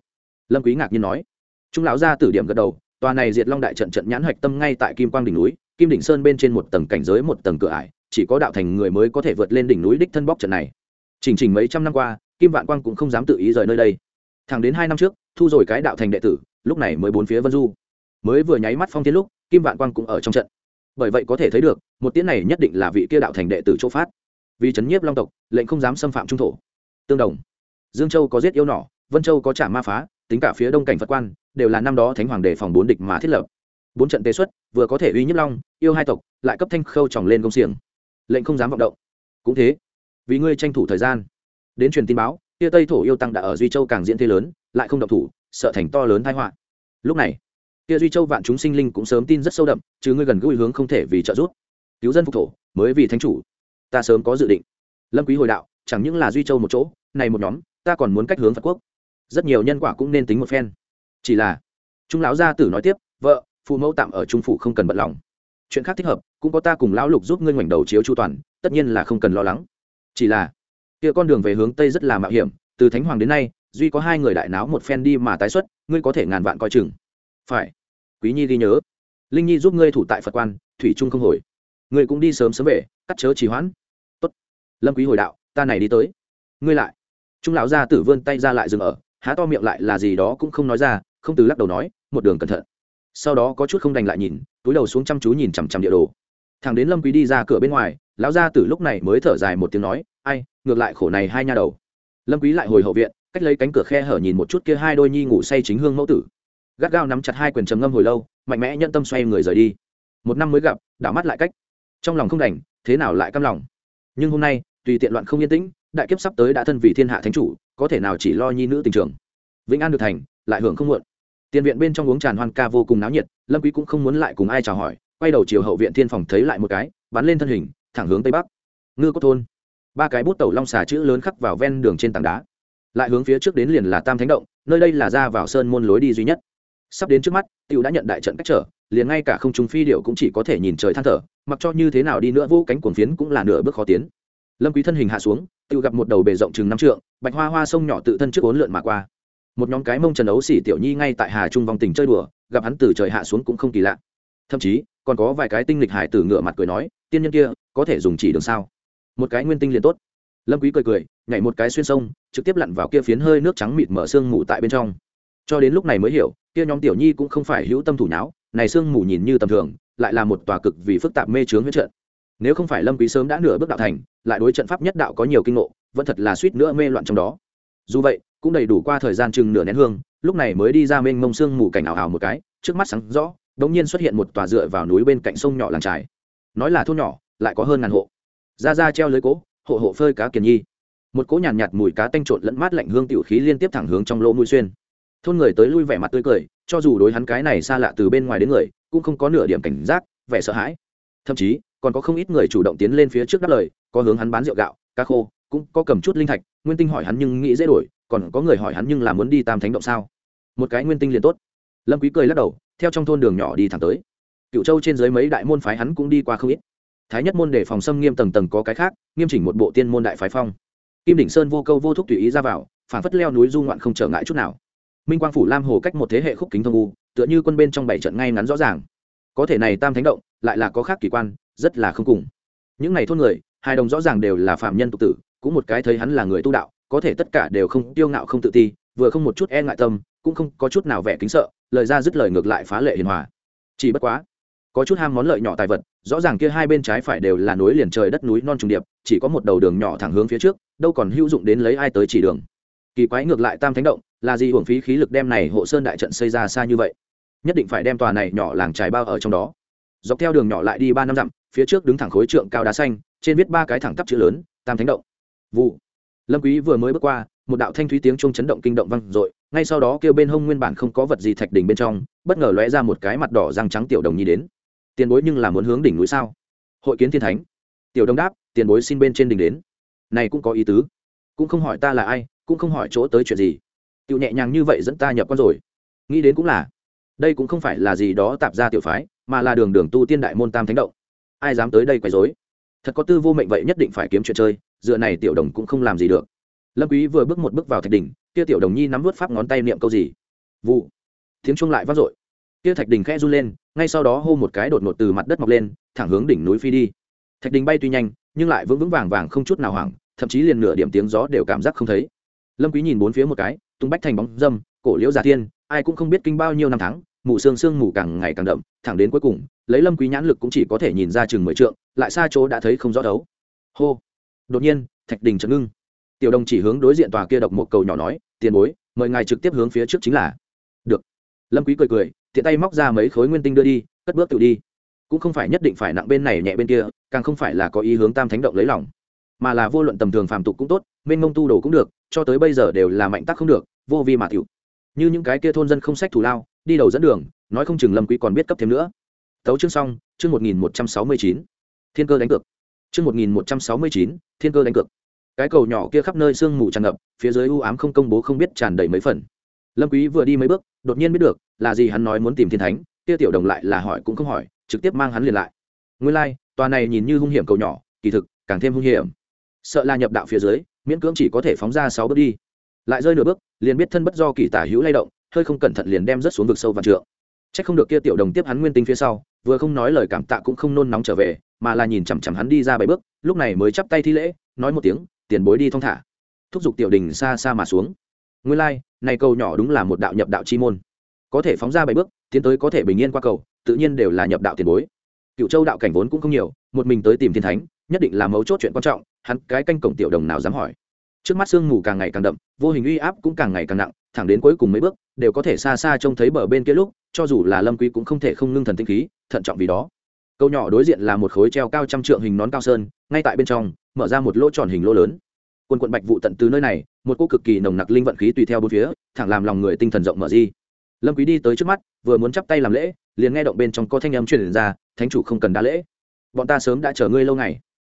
Lâm quý ngạc nhiên nói. Trung lão gia tử điểm gật đầu, tòa này diệt long đại trận trận nhãn hoạch tâm ngay tại kim quang đỉnh núi, kim đỉnh sơn bên trên một tầng cảnh giới một tầng cửa ải, chỉ có đạo thành người mới có thể vượt lên đỉnh núi đích thân bóc trận này. Chỉnh trình mấy trăm năm qua, kim vạn quang cũng không dám tự ý rời nơi đây. Thẳng đến hai năm trước, thu rồi cái đạo thành đệ tử, lúc này mới bốn phía vân du. Mới vừa nháy mắt phong thiên lúc, kim vạn quang cũng ở trong trận. Bởi vậy có thể thấy được, một tiễn này nhất định là vị kia đạo thành đệ tử chỗ phát. Vì trấn nhiếp long tộc, lệnh không dám xâm phạm trung thổ. Tương đồng. Dương châu có giết yêu nỏ vân châu có trả ma phá, tính cả phía đông cảnh phật quan, đều là năm đó thánh hoàng đề phòng bốn địch mà thiết lập. Bốn trận tế xuất, vừa có thể uy nhiếp long, yêu hai tộc, lại cấp thanh khâu tròng lên công xiềng. Lệnh không dám vọng động. Cũng thế, vì ngươi tranh thủ thời gian. Đến truyền tin báo, tia tây thổ yêu tăng đã ở duy châu càng diễn thế lớn, lại không động thủ, sợ thành to lớn tai họa. Lúc này, tia duy châu vạn chúng sinh linh cũng sớm tin rất sâu đậm, chứ ngươi gần gũi hướng không thể vì trợ giúp. Cứu dân phục thổ, mới vì thánh chủ. Ta sớm có dự định. Lâm quý hồi đạo, chẳng những là duy châu một chỗ, này một nhóm, ta còn muốn cách hướng phật quốc rất nhiều nhân quả cũng nên tính một phen. Chỉ là, trung lão gia tử nói tiếp, vợ, phụ mẫu tạm ở trung phủ không cần bận lòng. Chuyện khác thích hợp, cũng có ta cùng lão lục giúp ngươi ngoảnh đầu chiếu chu toàn, tất nhiên là không cần lo lắng. Chỉ là, kia con đường về hướng tây rất là mạo hiểm, từ thánh hoàng đến nay, duy có hai người đại náo một phen đi mà tái xuất, ngươi có thể ngàn vạn coi chừng. Phải. Quý nhi ghi nhớ. Linh nhi giúp ngươi thủ tại phật quan, thủy trung không hồi. Ngươi cũng đi sớm sớm về, cắt chớ trì hoãn. Tốt. Lâm quý hồi đạo, ta này đi tới. Ngươi lại. Trung lão gia tử vươn tay ra lại dừng ở há to miệng lại là gì đó cũng không nói ra, không từ lắc đầu nói, một đường cẩn thận. Sau đó có chút không đành lại nhìn, túi đầu xuống chăm chú nhìn chằm chằm địa đồ. Thằng đến lâm quý đi ra cửa bên ngoài, lão gia tử lúc này mới thở dài một tiếng nói, ai, ngược lại khổ này hai nha đầu. Lâm quý lại hồi hậu viện, cách lấy cánh cửa khe hở nhìn một chút kia hai đôi nhi ngủ say chính hương mẫu tử. Gắt gao nắm chặt hai quyền trầm ngâm hồi lâu, mạnh mẽ nhận tâm xoay người rời đi. Một năm mới gặp, đảo mắt lại cách. Trong lòng không đành, thế nào lại căm lòng? Nhưng hôm nay, tùy tiện loạn không yên tĩnh đại kiếp sắp tới đã thân vì thiên hạ thánh chủ, có thể nào chỉ lo nhi nữ tình trường? Vĩnh an được thành, lại hưởng không muộn. Tiền viện bên trong uống tràn hoan ca vô cùng náo nhiệt, lâm quý cũng không muốn lại cùng ai chào hỏi, quay đầu chiều hậu viện thiên phòng thấy lại một cái, bắn lên thân hình, thẳng hướng tây bắc. Ngư cốt thôn. Ba cái bút tẩu long xà chữ lớn khắc vào ven đường trên tảng đá. Lại hướng phía trước đến liền là tam thánh động, nơi đây là ra vào sơn môn lối đi duy nhất. Sắp đến trước mắt Tiêu đã nhận đại trận cách trở, liền ngay cả không trung phi điệu cũng chỉ có thể nhìn trời than thở, mặc cho như thế nào đi nữa vô cánh cuồng phiến cũng là nửa bước khó tiến lâm quý thân hình hạ xuống, tự gặp một đầu bề rộng chừng năm trượng, bạch hoa hoa sông nhỏ tự thân trước bốn lượn mà qua. Một nhóm cái mông trần ấu xỉ tiểu nhi ngay tại hà trung vòng tình chơi đùa, gặp hắn từ trời hạ xuống cũng không kỳ lạ. Thậm chí, còn có vài cái tinh lịch hải tử ngựa mặt cười nói, tiên nhân kia, có thể dùng chỉ đường sao? Một cái nguyên tinh liền tốt. Lâm quý cười cười, nhảy một cái xuyên sông, trực tiếp lặn vào kia phiến hơi nước trắng mịt mở xương mù tại bên trong. Cho đến lúc này mới hiểu, kia nhóm tiểu nhi cũng không phải hữu tâm thủ não này xương mù nhìn như tầm thường, lại là một tòa cực vì phức tạp mê chướng huyết trận nếu không phải lâm quý sớm đã nửa bước đạo thành lại đối trận pháp nhất đạo có nhiều kinh ngộ vẫn thật là suýt nữa mê loạn trong đó. Dù vậy cũng đầy đủ qua thời gian chừng nửa nén hương lúc này mới đi ra mênh mông xương mù cảnh ảo ảo một cái trước mắt sáng rõ đống nhiên xuất hiện một tòa dựa vào núi bên cạnh sông nhỏ làng trài. Nói là thôn nhỏ lại có hơn ngàn hộ. Ra ra treo lưới cố hộ hộ phơi cá kiền nhi. Một cỗ nhàn nhạt, nhạt mùi cá tanh trộn lẫn mát lạnh hương tiểu khí liên tiếp thẳng hướng trong lỗ mũi xuyên. Thôn người tới lui vẻ mặt tươi cười cho dù đối hắn cái này xa lạ từ bên ngoài đến người cũng không có nửa điểm cảnh giác vẻ sợ hãi. Thậm chí còn có không ít người chủ động tiến lên phía trước đáp lời, có hướng hắn bán rượu gạo, cá khô, cũng có cầm chút linh thạch, nguyên tinh hỏi hắn nhưng nghĩ dễ đổi, còn có người hỏi hắn nhưng là muốn đi tam thánh động sao? Một cái nguyên tinh liền tốt. Lâm quý cười lắc đầu, theo trong thôn đường nhỏ đi thẳng tới. Cựu châu trên dưới mấy đại môn phái hắn cũng đi qua không ít. Thái nhất môn để phòng xâm nghiêm tầng tầng có cái khác, nghiêm chỉnh một bộ tiên môn đại phái phong. Kim đỉnh sơn vô câu vô thúc tùy ý ra vào, phản phất leo núi du ngoạn không trở ngại chút nào. Minh quang phủ lam hồ cách một thế hệ khúc kính thông u, tựa như quân bên trong bảy trận ngay ngắn rõ ràng. Có thể này tam thánh động, lại là có khác kỳ quan rất là không cùng. Những này thôn người hai đồng rõ ràng đều là phạm nhân tục tử, cũng một cái thấy hắn là người tu đạo, có thể tất cả đều không tiêu ngạo không tự ti, vừa không một chút e ngại tâm, cũng không có chút nào vẻ kính sợ, lời ra dứt lời ngược lại phá lệ hiền hòa. Chỉ bất quá, có chút ham món lợi nhỏ tài vật, rõ ràng kia hai bên trái phải đều là núi liền trời đất núi non trùng điệp, chỉ có một đầu đường nhỏ thẳng hướng phía trước, đâu còn hữu dụng đến lấy ai tới chỉ đường. Kỳ quái ngược lại tam thánh động, là gì hưởng phí khí lực đem này hộ sơn đại trận xây ra xa như vậy? Nhất định phải đem tòa này nhỏ làng trái bao ở trong đó. Dọc theo đường nhỏ lại đi ba năm dặm phía trước đứng thẳng khối trượng cao đá xanh, trên viết ba cái thẳng tắp chữ lớn, tam thánh động. Vụ. Lâm quý vừa mới bước qua, một đạo thanh thúy tiếng chuông chấn động kinh động vang dội, ngay sau đó kêu bên hông nguyên bản không có vật gì thạch đỉnh bên trong, bất ngờ lóe ra một cái mặt đỏ răng trắng tiểu đồng nhi đến. Tiền bối nhưng là muốn hướng đỉnh núi sao? Hội kiến thiên thánh. Tiểu đồng đáp, tiền bối xin bên trên đỉnh đến. Này cũng có ý tứ. Cũng không hỏi ta là ai, cũng không hỏi chỗ tới chuyện gì. Tiểu nhẹ nhàng như vậy dẫn ta nhập con rồi. Nghĩ đến cũng là. Đây cũng không phải là gì đó tạp ra tiểu phái, mà là đường đường tu tiên đại môn tam thánh động ai dám tới đây quấy rối? Thật có tư vô mệnh vậy nhất định phải kiếm chuyện chơi, dựa này tiểu đồng cũng không làm gì được. Lâm quý vừa bước một bước vào thạch đỉnh, kia tiểu đồng nhi nắm vút pháp ngón tay niệm câu gì? Vụ. Tiếng chuông lại vang dội. Kia thạch đỉnh khẽ run lên, ngay sau đó hô một cái đột ngột từ mặt đất mọc lên, thẳng hướng đỉnh núi phi đi. Thạch đỉnh bay tuy nhanh, nhưng lại vững vững vàng vàng không chút nào hoảng, thậm chí liền nửa điểm tiếng gió đều cảm giác không thấy. Lâm quý nhìn bốn phía một cái, tung bách thành bóng dâm, cổ liễu giả thiên, ai cũng không biết kinh bao nhiêu năm tháng mù sương sương mù càng ngày càng đậm, thẳng đến cuối cùng, lấy lâm quý nhãn lực cũng chỉ có thể nhìn ra chừng mười trượng, lại xa chỗ đã thấy không rõ đấu. Hô. Đột nhiên, thạch đình chấn ngưng. Tiểu đồng chỉ hướng đối diện tòa kia độc một cầu nhỏ nói, tiền bối, mời ngài trực tiếp hướng phía trước chính là. Được. Lâm quý cười cười, tiện tay móc ra mấy khối nguyên tinh đưa đi, cất bước tự đi. Cũng không phải nhất định phải nặng bên này nhẹ bên kia, càng không phải là có ý hướng tam thánh động lấy lòng, mà là vô luận tầm thường phàm tục cũng tốt, mênh mông tu đồ cũng được, cho tới bây giờ đều là mạnh tác không được, vô vi mà tiểu. Như những cái kia thôn dân không sách thủ lao đi đầu dẫn đường nói không chừng lâm quý còn biết cấp thêm nữa. Tấu chương xong chương một nghìn một trăm sáu mươi chín. Thiên cơ đánh cược. Chương một nghìn một trăm sáu mươi chín thiên cơ đánh cược. Cái cầu nhỏ kia khắp nơi sương mù tràn ngập phía dưới u ám không công bố không biết tràn đầy mấy phần. Lâm quý vừa đi mấy bước đột nhiên biết được là gì hắn nói muốn tìm thiên thánh kia tiểu đồng lại là hỏi cũng không hỏi trực tiếp mang hắn liền lại. Nguyên lai like, tòa này nhìn như hung hiểm cầu nhỏ kỳ thực càng thêm hung hiểm. Sợ là nhập đạo phía dưới miễn cưỡng chỉ có thể phóng ra sáu bước đi. Lại rơi nửa bước liền biết thân bất do kỳ tả hữu lay động hơi không cẩn thận liền đem rớt xuống vực sâu và trượng Chắc không được kia tiểu đồng tiếp hắn nguyên tinh phía sau, vừa không nói lời cảm tạ cũng không nôn nóng trở về, mà là nhìn chằm chằm hắn đi ra bảy bước, lúc này mới chắp tay thi lễ, nói một tiếng, tiền bối đi thong thả. Thúc giục tiểu đình xa xa mà xuống. Nguyên lai, like, này cầu nhỏ đúng là một đạo nhập đạo chi môn. Có thể phóng ra bảy bước, tiến tới có thể bình yên qua cầu, tự nhiên đều là nhập đạo tiền bối. Cựu Châu đạo cảnh vốn cũng không nhiều, một mình tới tìm thiên thánh, nhất định là mấu chốt chuyện quan trọng, hắn cái canh cổng tiểu đồng nào dám hỏi. Trước mắt sương mù càng ngày càng đậm, vô hình uy áp cũng càng ngày càng nặng, thẳng đến cuối cùng mấy bước, đều có thể xa xa trông thấy bờ bên kia lúc, cho dù là lâm quý cũng không thể không ngưng thần tinh khí thận trọng vì đó. Câu nhỏ đối diện là một khối treo cao trăm trượng hình nón cao sơn ngay tại bên trong mở ra một lỗ tròn hình lỗ lớn. Quân quận bạch vụ tận từ nơi này một cô cực kỳ nồng nặc linh vận khí tùy theo bốn phía thẳng làm lòng người tinh thần rộng mở di. Lâm quý đi tới trước mắt vừa muốn chắp tay làm lễ liền nghe động bên trong có thanh âm truyền ra thánh chủ không cần đa lễ. Bọn ta sớm đã chờ ngươi lâu ngày.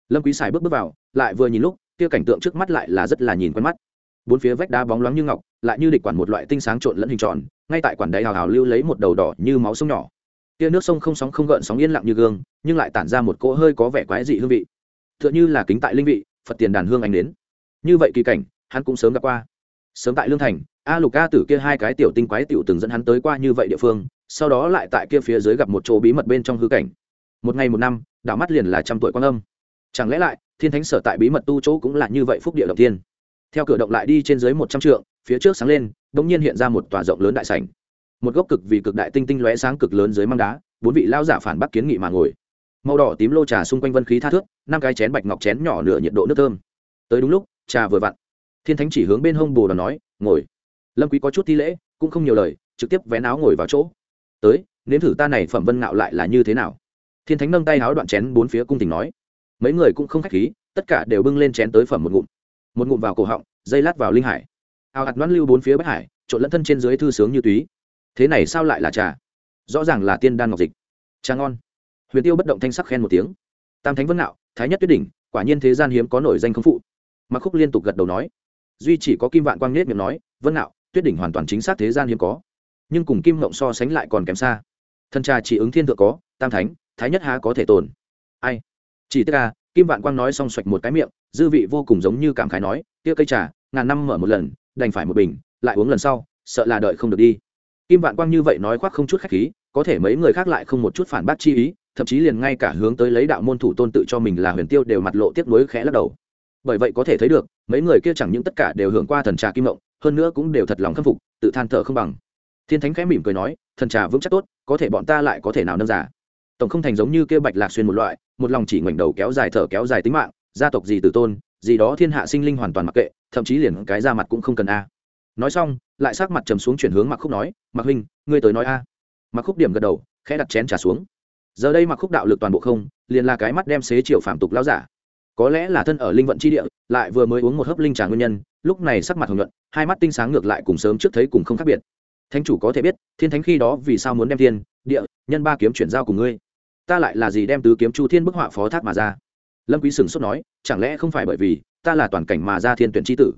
Lâm quý xài bước bước vào lại vừa nhìn lúc kia cảnh tượng trước mắt lại là rất là nhìn quen mắt bốn phía vách đá bóng loáng như ngọc, lại như địch quản một loại tinh sáng trộn lẫn hình tròn, ngay tại quản đáy hào hào lưu lấy một đầu đỏ như máu sông nhỏ. Kia nước sông không sóng không gợn sóng yên lặng như gương, nhưng lại tản ra một cỗ hơi có vẻ quái dị hương vị. Tựa như là kính tại linh vị, phật tiền đàn hương anh đến. Như vậy kỳ cảnh, hắn cũng sớm gặp qua. Sớm tại lương thành, a lục a tử kia hai cái tiểu tinh quái tiểu từng dẫn hắn tới qua như vậy địa phương, sau đó lại tại kia phía dưới gặp một chỗ bí mật bên trong hư cảnh. Một ngày một năm, đảo mắt liền là trăm tuổi quan âm. Chẳng lẽ lại, thiên thánh sở tại bí mật tu chỗ cũng là như vậy phúc địa động tiên theo cửa động lại đi trên dưới một trăm trượng, phía trước sáng lên đ ỗ n g nhiên hiện ra một tòa rộng lớn đại sảnh. Một gốc cực vì cực đại tinh tinh lóe sáng cực lớn dưới măng đá, bốn vị lao giả phản bác kiến nghị mà ngồi. Màu đỏ tím lô trà xung quanh vân khí tha thước, năm cái chén bạch ngọc chén nhỏ nửa nhiệt độ nước thơm. Tới đúng lúc, trà vừa vặn. Thiên thánh chỉ hướng bên hông bồ đoàn nói, ngồi. Lâm quý có chút thi lễ, cũng không nhiều lời, trực tiếp vén áo ngồi vào chỗ. Tới, nếm thử ta này phẩm vân ngạo lại là như thế nào? Thiên thánh nâng tay áo đoạn chén bốn phía cung tình nói. Mấy người cũng không khách khí, tất cả đều bưng lên chén tới phẩm một ngụm một ngụm vào cổ họng, dây lát vào linh hải. Ao ạt đoán lưu bốn phía bất hải, trộn lẫn thân trên dưới thư sướng như túy. Thế này sao lại là trà? Rõ ràng là tiên đan ngọc dịch. Trà ngon. Huyền tiêu bất động thanh sắc khen một tiếng. Tam thánh vân nạo thái nhất tuyết đỉnh, quả nhiên thế gian hiếm có nổi danh không phụ. Mặc khúc liên tục gật đầu nói. Duy chỉ có kim vạn quang nết miệng nói, vân nạo tuyết đỉnh hoàn toàn chính xác thế gian hiếm có. Nhưng cùng kim ngộng so sánh lại còn kém xa. Thân trà chỉ ứng thiên thượng có, tam thánh, thái nhất há có thể tồn. Ai? Chỉ tức à? kim vạn quang nói xong xoạch một cái miệng dư vị vô cùng giống như cảm khái nói tia cây trà, ngàn năm mở một lần, đành phải một bình, lại uống lần sau, sợ là đợi không được đi. Kim vạn quang như vậy nói khoác không chút khách khí, có thể mấy người khác lại không một chút phản bác chi ý, thậm chí liền ngay cả hướng tới lấy đạo môn thủ tôn tự cho mình là huyền tiêu đều mặt lộ tiếc nuối khẽ lắc đầu. Bởi vậy có thể thấy được, mấy người kia chẳng những tất cả đều hưởng qua thần trà kim mộng, hơn nữa cũng đều thật lòng khâm phục, tự than thở không bằng. Thiên thánh khẽ mỉm cười nói, thần trà vững chắc tốt, có thể bọn ta lại có thể nào nâng giả? Tổng không thành giống như kia bạch lạc xuyên một loại, một lòng chỉ ngoảnh đầu kéo dài thở kéo dài tính mạng gia tộc gì tử tôn, gì đó thiên hạ sinh linh hoàn toàn mặc kệ, thậm chí liền cái ra mặt cũng không cần a. Nói xong, lại sắc mặt trầm xuống chuyển hướng mặc khúc nói mặc huynh, ngươi tới nói a. Mặc khúc điểm gật đầu, khẽ đặt chén trả xuống. Giờ đây mặc khúc đạo lực toàn bộ không, liền là cái mắt đem xế chiều phạm tục lao giả. Có lẽ là thân ở linh vận chi địa, lại vừa mới uống một hớp linh trà nguyên nhân, lúc này sắc mặt hồng nhuận, hai mắt tinh sáng ngược lại cùng sớm trước thấy cùng không khác biệt. Thánh chủ có thể biết, thiên thánh khi đó vì sao muốn đem thiên, địa, nhân ba kiếm chuyển giao cùng ngươi? Ta lại là gì đem tứ kiếm chu thiên bức họa phó thác mà ra? Lâm quý sừng sốt nói, chẳng lẽ không phải bởi vì ta là toàn cảnh mà ra thiên tuyển chi tử?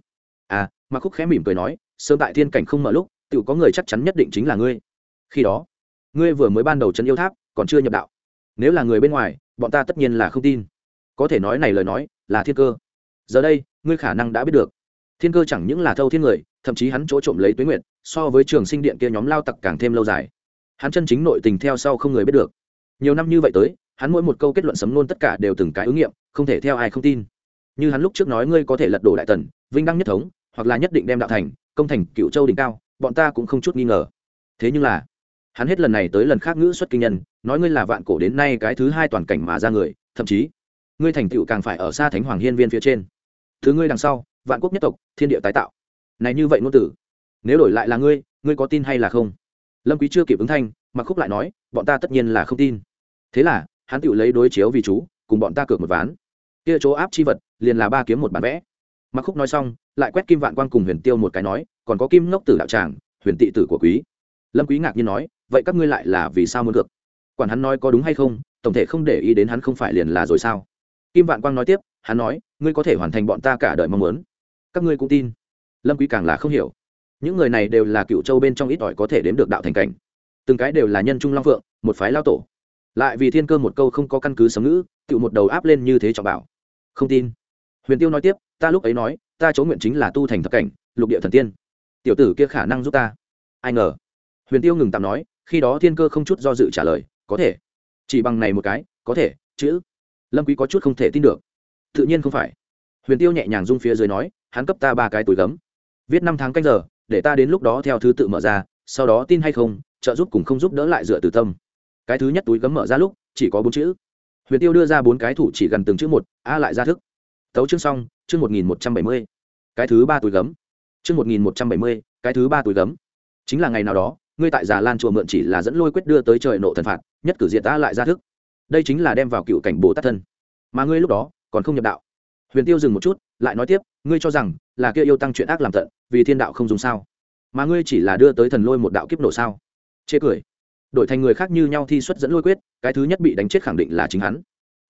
À mà khúc khẽ mỉm cười nói, sớm tại thiên cảnh không mở lúc tự có người chắc chắn nhất định chính là ngươi. Khi đó, ngươi vừa mới ban đầu chân yêu tháp, còn chưa nhập đạo. Nếu là người bên ngoài, bọn ta tất nhiên là không tin. Có thể nói này lời nói là thiên cơ. Giờ đây, ngươi khả năng đã biết được. Thiên cơ chẳng những là thâu thiên người, thậm chí hắn chỗ trộm lấy tuế nguyện so với trường sinh điện kia nhóm lao tặc càng thêm lâu dài. Hắn chân chính nội tình theo sau không người biết được. Nhiều năm như vậy tới hắn mỗi một câu kết luận sấm nôn tất cả đều từng cái ứng nghiệm, không thể theo ai không tin. Như hắn lúc trước nói ngươi có thể lật đổ đại tần, vinh đăng nhất thống, hoặc là nhất định đem đạo thành, công thành cựu châu đỉnh cao, bọn ta cũng không chút nghi ngờ. Thế nhưng là, hắn hết lần này tới lần khác ngữ xuất kinh nhân, nói ngươi là vạn cổ đến nay cái thứ hai toàn cảnh mà ra người, thậm chí, ngươi thành tựu càng phải ở xa thánh hoàng hiên viên phía trên. Thứ ngươi đằng sau, vạn quốc nhất tộc, thiên địa tái tạo. Này như vậy ngôn tử, nếu đổi lại là ngươi ngươi có tin hay là không? Lâm quý chưa kịp ứng thanh, mà khúc lại nói, bọn ta tất nhiên là không tin. Thế là hắn tự lấy đối chiếu vì chú, cùng bọn ta cược một ván. Kia chỗ áp chi vật, liền là ba kiếm một bản vẽ. Mặc khúc nói xong, lại quét kim vạn quang cùng huyền tiêu một cái nói, còn có kim ngốc tử đạo tràng, huyền tị tử của quý. Lâm quý ngạc nhiên nói, vậy các ngươi lại là vì sao muốn cược? Quản hắn nói có đúng hay không, tổng thể không để ý đến hắn không phải liền là rồi sao? Kim vạn quang nói tiếp, hắn nói, ngươi có thể hoàn thành bọn ta cả đời mong muốn. Các ngươi cũng tin. Lâm quý càng là không hiểu. Những người này đều là cựu châu bên trong ít ỏi có thể đếm được đạo thành cảnh. Từng cái đều là nhân trung long phượng, một phái lao tổ lại vì thiên cơ một câu không có căn cứ sấm ngữ tự một đầu áp lên như thế trọng bảo. Không tin. Huyền tiêu nói tiếp, ta lúc ấy nói, ta chỗ nguyện chính là tu thành thập cảnh, lục địa thần tiên. Tiểu tử kia khả năng giúp ta. Ai ngờ. Huyền tiêu ngừng tạm nói, khi đó thiên cơ không chút do dự trả lời, có thể. Chỉ bằng này một cái, có thể, chữ. Lâm quý có chút không thể tin được. Tự nhiên không phải. Huyền tiêu nhẹ nhàng rung phía dưới nói, hắn cấp ta ba cái túi gấm. Viết năm tháng canh giờ, để ta đến lúc đó theo thứ tự mở ra, sau đó tin hay không, trợ giúp cùng không giúp đỡ lại dựa từ tâm cái thứ nhất túi gấm mở ra lúc, chỉ có bốn chữ. Huyền tiêu đưa ra bốn cái thủ chỉ gần từng chữ một, a lại ra thức. Tấu chương xong, chương một nghìn một trăm bảy mươi. Cái thứ ba túi gấm. Chương một nghìn một trăm bảy mươi, cái thứ ba túi gấm. Chính là ngày nào đó, ngươi tại già lan chùa mượn chỉ là dẫn lôi quyết đưa tới trời nộ thần phạt, nhất cử diện ta lại ra thức. Đây chính là đem vào cựu cảnh bồ tát thân. Mà ngươi lúc đó, còn không nhập đạo. Huyền tiêu dừng một chút, lại nói tiếp, ngươi cho rằng là kia yêu tăng chuyện ác làm tận, vì thiên đạo không dùng sao? Mà ngươi chỉ là đưa tới thần lôi một đạo kiếp nổ sao? Chê cười đổi thành người khác như nhau thi xuất dẫn lôi quyết, cái thứ nhất bị đánh chết khẳng định là chính hắn.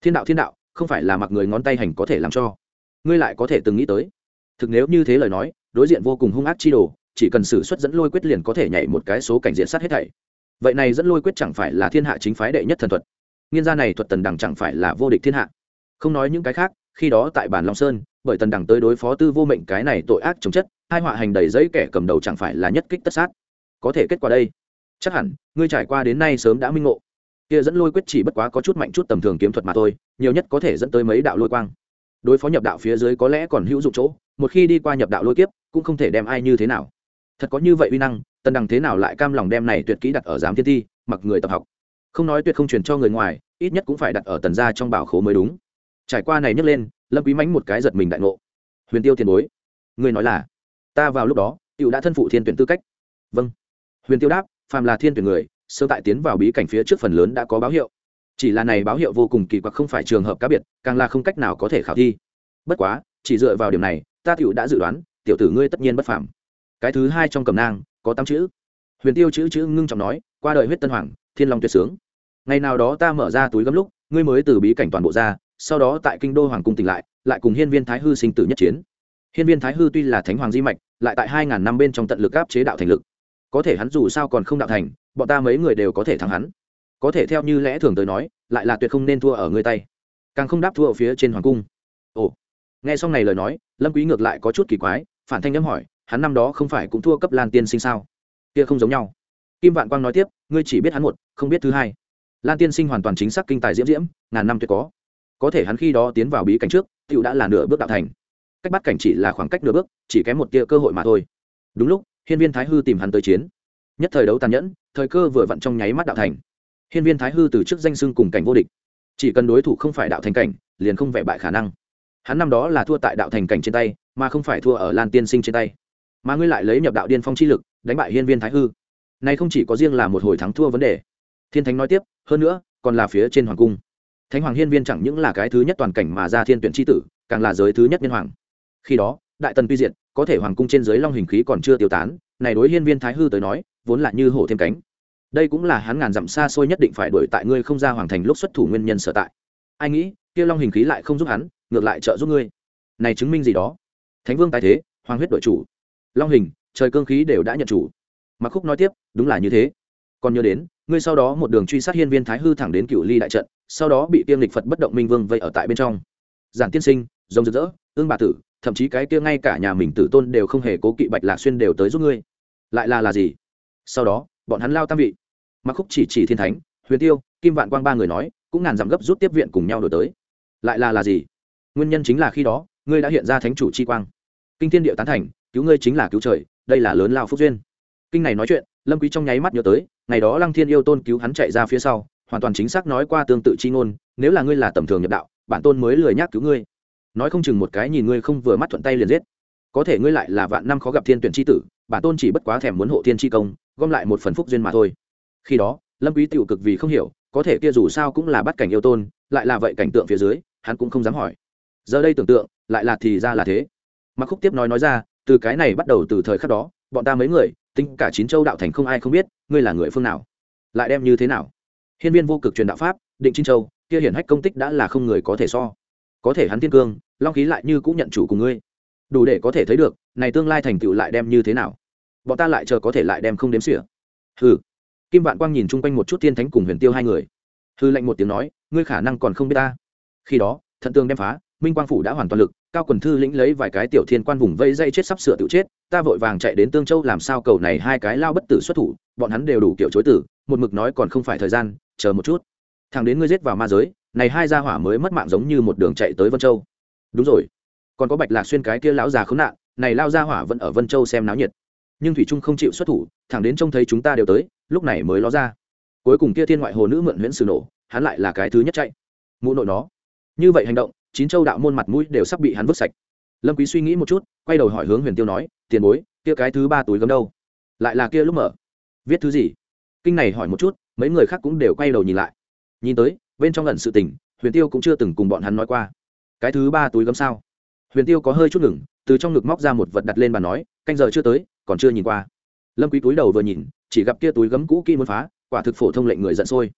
Thiên đạo thiên đạo, không phải là mặc người ngón tay hành có thể làm cho. Ngươi lại có thể từng nghĩ tới. Thực nếu như thế lời nói, đối diện vô cùng hung ác chi đồ, chỉ cần xử xuất dẫn lôi quyết liền có thể nhảy một cái số cảnh diện sát hết thảy. Vậy này dẫn lôi quyết chẳng phải là thiên hạ chính phái đệ nhất thần thuật? Nghiên gia này thuật tần đằng chẳng phải là vô địch thiên hạ? Không nói những cái khác, khi đó tại bản long sơn, bởi tần đằng tới đối phó tư vô mệnh cái này tội ác chống chất, hai họa hành đầy giấy kẻ cầm đầu chẳng phải là nhất kích tất sát. Có thể kết quả đây chắc hẳn, ngươi trải qua đến nay sớm đã minh ngộ. Kia dẫn lôi quyết chỉ bất quá có chút mạnh chút tầm thường kiếm thuật mà thôi, nhiều nhất có thể dẫn tới mấy đạo lôi quang. Đối phó nhập đạo phía dưới có lẽ còn hữu dụng chỗ, một khi đi qua nhập đạo lôi kiếp, cũng không thể đem ai như thế nào. Thật có như vậy uy năng, tần đằng thế nào lại cam lòng đem này tuyệt kỹ đặt ở giám thiên thi mặc người tập học. Không nói tuyệt không truyền cho người ngoài, ít nhất cũng phải đặt ở tần gia trong bảo khố mới đúng. Trải qua này nhấc lên, lâm quý mánh một cái giật mình đại ngộ. Huyền tiêu tiền bối người nói là, ta vào lúc đó, tiểu đã thân phụ thiên tuyển tư cách. Vâng. Huyền tiêu đáp phàm là thiên tuyển người, sơ tại tiến vào bí cảnh phía trước phần lớn đã có báo hiệu. Chỉ là này báo hiệu vô cùng kỳ quặc không phải trường hợp cá biệt, càng là không cách nào có thể khảo thi. Bất quá, chỉ dựa vào điểm này, ta tiểu đã dự đoán, tiểu tử ngươi tất nhiên bất phàm. Cái thứ hai trong cầm nang, có tám chữ. Huyền tiêu chữ chữ ngưng trọng nói, qua đời huyết tân hoàng, thiên long tuyệt sướng. Ngày nào đó ta mở ra túi gấm lúc, ngươi mới từ bí cảnh toàn bộ ra, sau đó tại kinh đô hoàng cung tỉnh lại lại cùng hiên viên thái hư sinh tử nhất chiến. Hiên viên thái hư tuy là thánh hoàng di mạch, lại tại hai ngàn năm bên trong tận lực áp chế đạo thành lực có thể hắn dù sao còn không đạo thành, bọn ta mấy người đều có thể thắng hắn. Có thể theo như lẽ thường tới nói, lại là tuyệt không nên thua ở ngươi tay. Càng không đáp thua ở phía trên hoàng cung. Ồ. Nghe xong này lời nói, lâm quý ngược lại có chút kỳ quái, phản thanh nhâm hỏi, hắn năm đó không phải cũng thua cấp lan tiên sinh sao? Kia không giống nhau. Kim vạn quang nói tiếp, ngươi chỉ biết hắn một, không biết thứ hai. Lan tiên sinh hoàn toàn chính xác kinh tài diễm diễm, ngàn năm tuyệt có. Có thể hắn khi đó tiến vào bí cảnh trước tựu đã là nửa bước đạo thành. Cách bắt cảnh chỉ là khoảng cách nửa bước, chỉ kém một tia cơ hội mà thôi. Đúng lúc hiên viên thái hư tìm hắn tới chiến. Nhất thời đấu tàn nhẫn, thời cơ vừa vặn trong nháy mắt đạo thành. Hiên viên thái hư từ trước danh xưng cùng cảnh vô địch. Chỉ cần đối thủ không phải đạo thành cảnh, liền không vẻ bại khả năng. Hắn năm đó là thua tại đạo thành cảnh trên tay, mà không phải thua ở lan tiên sinh trên tay. Mà ngươi lại lấy nhập đạo điên phong chi lực, đánh bại hiên viên thái hư. Này không chỉ có riêng là một hồi thắng thua vấn đề. Thiên thánh nói tiếp, hơn nữa, còn là phía trên hoàng cung. Thánh hoàng hiên viên chẳng những là cái thứ nhất toàn cảnh mà ra thiên tuyển tri tử, càng là giới thứ nhất nhân hoàng. Khi đó, đại tần tuy diện có thể hoàng cung trên dưới long hình khí còn chưa tiêu tán, này đối hiên viên thái hư tới nói, vốn là như hổ thêm cánh. Đây cũng là hắn ngàn dặm xa xôi nhất định phải đuổi tại ngươi không ra hoàng thành lúc xuất thủ nguyên nhân sở tại. Ai nghĩ, kia long hình khí lại không giúp hắn, ngược lại trợ giúp ngươi. Này chứng minh gì đó? Thánh vương tái thế, hoàng huyết đội chủ. Long hình, trời cương khí đều đã nhận chủ. Mặc khúc nói tiếp, đúng là như thế. Còn nhớ đến, ngươi sau đó một đường truy sát hiên viên thái hư thẳng đến cựu ly đại trận, sau đó bị tiêm lịch phật bất động minh vương vây ở tại bên trong. Giản tiên sinh rồng rực rỡ, ương bà tử thậm chí cái kia ngay cả nhà mình tử tôn đều không hề cố kỵ bạch lạc xuyên đều tới giúp ngươi. Lại là là gì? Sau đó, bọn hắn lao tam vị. Mặc khúc chỉ chỉ thiên thánh, huyền tiêu, kim vạn quang ba người nói, cũng ngàn dặm gấp rút tiếp viện cùng nhau đổi tới. Lại là là gì? Nguyên nhân chính là khi đó, ngươi đã hiện ra thánh chủ chi quang. Kinh thiên điệu tán thành, cứu ngươi chính là cứu trời, đây là lớn lao phúc duyên. Kinh này nói chuyện, lâm quý trong nháy mắt nhớ tới, ngày đó lăng thiên yêu tôn cứu hắn chạy ra phía sau, hoàn toàn chính xác nói qua tương tự chi ngôn, nếu là ngươi là tầm thường nhập đạo, bản tôn mới lười nhác cứu ngươi nói không chừng một cái nhìn ngươi không vừa mắt thuận tay liền giết. Có thể ngươi lại là vạn năm khó gặp thiên tuyển chi tử, bản tôn chỉ bất quá thèm muốn hộ thiên chi công, gom lại một phần phúc duyên mà thôi. Khi đó, lâm quý tiểu cực vì không hiểu, có thể kia dù sao cũng là bắt cảnh yêu tôn, lại là vậy cảnh tượng phía dưới, hắn cũng không dám hỏi. Giờ đây tưởng tượng, lại là thì ra là thế. Mặc khúc tiếp nói nói ra, từ cái này bắt đầu từ thời khắc đó, bọn ta mấy người, tính cả chín châu đạo thành không ai không biết, ngươi là người phương nào, lại đem như thế nào? Hiên viên vô cực truyền đạo pháp, định chín châu, kia hiển hách công tích đã là không người có thể so. Có thể hắn thiên cương long khí lại như cũng nhận chủ cùng ngươi. Đủ để có thể thấy được, này tương lai thành tựu lại đem như thế nào. Bọn ta lại chờ có thể lại đem không đếm xỉa. Hừ. Kim vạn quang nhìn chung quanh một chút thiên thánh cùng huyền tiêu hai người. Hư lệnh một tiếng nói, ngươi khả năng còn không biết ta. Khi đó, thận tương đem phá, minh quang phủ đã hoàn toàn lực, cao quần thư lĩnh lấy vài cái tiểu thiên quan vùng vây dây chết sắp sửa tự chết, ta vội vàng chạy đến tương châu làm sao cầu này hai cái lao bất tử xuất thủ, bọn hắn đều đủ kiểu chối tử, một mực nói còn không phải thời gian, chờ một chút. Thằng đến ngươi giết vào ma giới, này hai gia hỏa mới mất mạng giống như một đường chạy tới vân châu đúng rồi. Còn có bạch lạc xuyên cái kia lão già khốn nạn, này lao ra hỏa vẫn ở vân châu xem náo nhiệt. Nhưng thủy trung không chịu xuất thủ, thẳng đến trông thấy chúng ta đều tới, lúc này mới ló ra. Cuối cùng kia thiên ngoại hồ nữ mượn huyễn sử nổ, hắn lại là cái thứ nhất chạy. Mụ nội nó. Như vậy hành động, chín châu đạo môn mặt mũi đều sắp bị hắn vứt sạch. Lâm quý suy nghĩ một chút, quay đầu hỏi hướng huyền tiêu nói, tiền bối, kia cái thứ ba túi gấm đâu? Lại là kia lúc mở. Viết thứ gì? Kinh này hỏi một chút, mấy người khác cũng đều quay đầu nhìn lại. Nhìn tới, bên trong lần sự tình, huyền tiêu cũng chưa từng cùng bọn hắn nói qua cái thứ ba túi gấm sao? Huyền tiêu có hơi chút ngừng, từ trong ngực móc ra một vật đặt lên bàn nói, canh giờ chưa tới, còn chưa nhìn qua. Lâm quý túi đầu vừa nhìn, chỉ gặp kia túi gấm cũ kỹ muốn phá, quả thực phổ thông lệnh người giận sôi.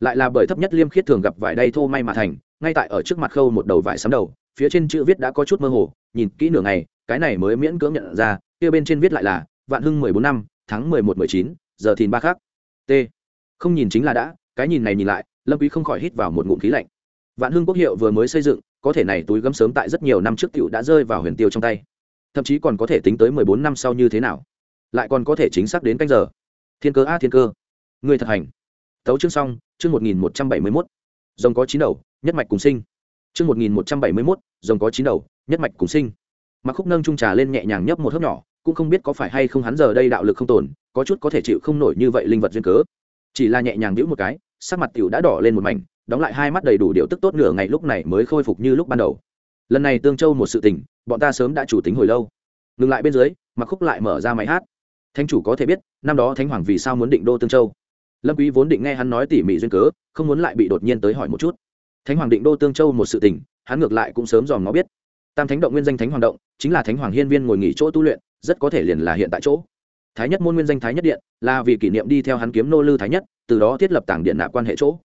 Lại là bởi thấp nhất liêm khiết thường gặp vải đay thô may mà thành, ngay tại ở trước mặt khâu một đầu vải sắm đầu, phía trên chữ viết đã có chút mơ hồ, nhìn kỹ nửa ngày, cái này mới miễn cưỡng nhận ra, kia bên trên viết lại là, vạn hưng mười bốn năm, tháng mười một mười chín, giờ thìn ba khác t. Không nhìn chính là đã, cái nhìn này nhìn lại, lâm quý không khỏi hít vào một ngụm khí lạnh vạn hưng quốc hiệu vừa mới xây dựng, có thể này túi gấm sớm tại rất nhiều năm trước tiểu đã rơi vào huyền tiêu trong tay. Thậm chí còn có thể tính tới mười bốn năm sau như thế nào. Lại còn có thể chính xác đến canh giờ. Thiên cơ a, thiên cơ. Người thật hành. Tấu chương xong, chương một nghìn một trăm bảy mươi mốt. Rồng có chín đầu, nhất mạch cùng sinh. Chương một nghìn một trăm bảy mươi mốt, rồng có chín đầu, nhất mạch cùng sinh. Mặc khúc nâng trung trà lên nhẹ nhàng nhấp một hớp nhỏ, cũng không biết có phải hay không hắn giờ đây đạo lực không tồn, có chút có thể chịu không nổi như vậy linh vật duyên cớ. Chỉ là nhẹ nhàng đĩu một cái, sắc mặt tiểu đã đỏ lên một mảnh đóng lại hai mắt đầy đủ điều tức tốt nửa ngày lúc này mới khôi phục như lúc ban đầu. Lần này tương châu một sự tình, bọn ta sớm đã chủ tính hồi lâu. Ngừng lại bên dưới mặc khúc lại mở ra máy hát. Thánh chủ có thể biết, năm đó thánh hoàng vì sao muốn định đô tương châu? Lâm quý vốn định nghe hắn nói tỉ mỉ duyên cớ, không muốn lại bị đột nhiên tới hỏi một chút. Thánh hoàng định đô tương châu một sự tình, hắn ngược lại cũng sớm dòm nó biết. Tam thánh động nguyên danh thánh hoàng động, chính là thánh hoàng hiên viên ngồi nghỉ chỗ tu luyện, rất có thể liền là hiện tại chỗ. Thái nhất môn nguyên danh thái nhất điện, là vì kỷ niệm đi theo hắn kiếm nô lư thái nhất, từ đó thiết lập tảng điện nạp quan hệ chỗ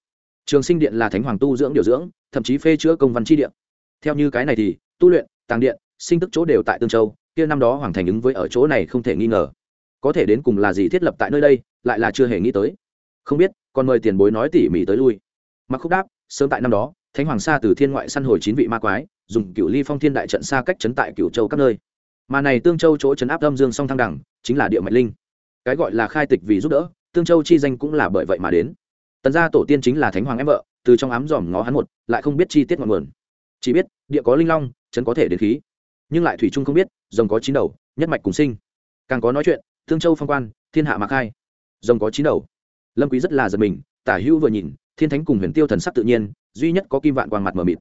trường sinh điện là thánh hoàng tu dưỡng điều dưỡng, thậm chí phê chữa công văn chi điện. Theo như cái này thì, tu luyện, tàng điện, sinh tức chỗ đều tại tương châu, kia năm đó hoàng thành ứng với ở chỗ này không thể nghi ngờ. Có thể đến cùng là gì thiết lập tại nơi đây, lại là chưa hề nghĩ tới. Không biết, còn mời tiền bối nói tỉ mỉ tới lui. Mặc khúc đáp, sớm tại năm đó, thánh hoàng sa từ thiên ngoại săn hồi chín vị ma quái, dùng cựu ly phong thiên đại trận xa cách chấn tại cựu châu các nơi. Mà này tương châu chỗ chấn áp âm dương song thăng đẳng, chính là địa mạch linh. Cái gọi là khai tịch vì giúp đỡ, tương châu chi danh cũng là bởi vậy mà đến tần gia tổ tiên chính là thánh hoàng em vợ, từ trong ám dòm ngó hắn một, lại không biết chi tiết ngọn nguồn. Chỉ biết, địa có linh long, chấn có thể đến khí. Nhưng lại thủy trung không biết, rồng có chín đầu, nhất mạch cùng sinh. Càng có nói chuyện, thương châu phong quan, thiên hạ mạc khai rồng có chín đầu. Lâm quý rất là giật mình, tả hữu vừa nhìn, thiên thánh cùng huyền tiêu thần sắc tự nhiên, duy nhất có kim vạn quang mặt mờ mịt.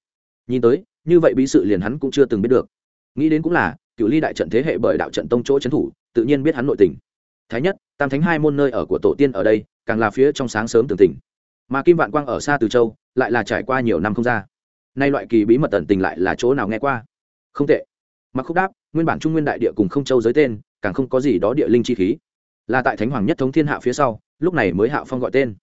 Nhìn tới, như vậy bí sự liền hắn cũng chưa từng biết được. Nghĩ đến cũng là cựu ly đại trận thế hệ bởi đạo trận tông chỗ trấn thủ, tự nhiên biết hắn nội tình. Thái nhất, tam thánh hai môn nơi ở của tổ tiên ở đây, càng là phía trong sáng sớm tường tình mà kim vạn quang ở xa từ châu, lại là trải qua nhiều năm không ra. Nay loại kỳ bí mật tận tình lại là chỗ nào nghe qua? Không tệ. Mặc khúc đáp, nguyên bản trung nguyên đại địa cùng không châu giới tên, càng không có gì đó địa linh chi khí. Là tại thánh hoàng nhất thống thiên hạ phía sau, lúc này mới hạ phong gọi tên.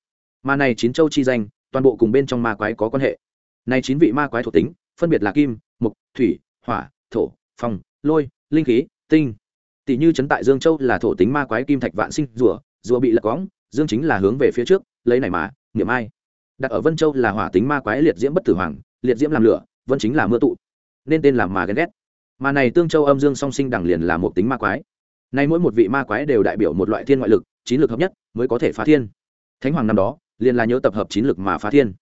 Mà này chín châu chi danh, toàn bộ cùng bên trong ma quái có quan hệ. Này chín vị ma quái thuộc tính, phân biệt là kim mục thủy, hỏa, thổ, phong, lôi, linh khí, tinh. Tỷ như trấn tại dương châu là thổ tính ma quái kim thạch vạn sinh rùa rùa bị lật cóng dương chính là hướng về phía trước, lấy này mà niệm ai? Đặt ở vân châu là hỏa tính ma quái liệt diễm bất tử hoàng, liệt diễm làm lửa, vân chính là mưa tụ. Nên tên là mà ghen ghét. Mà này tương châu âm dương song sinh đẳng liền là một tính ma quái. Nay mỗi một vị ma quái đều đại biểu một loại thiên ngoại lực, chín lực hợp nhất mới có thể phá thiên. Thánh hoàng năm đó, liền là nhớ tập hợp chín lực mà phá thiên.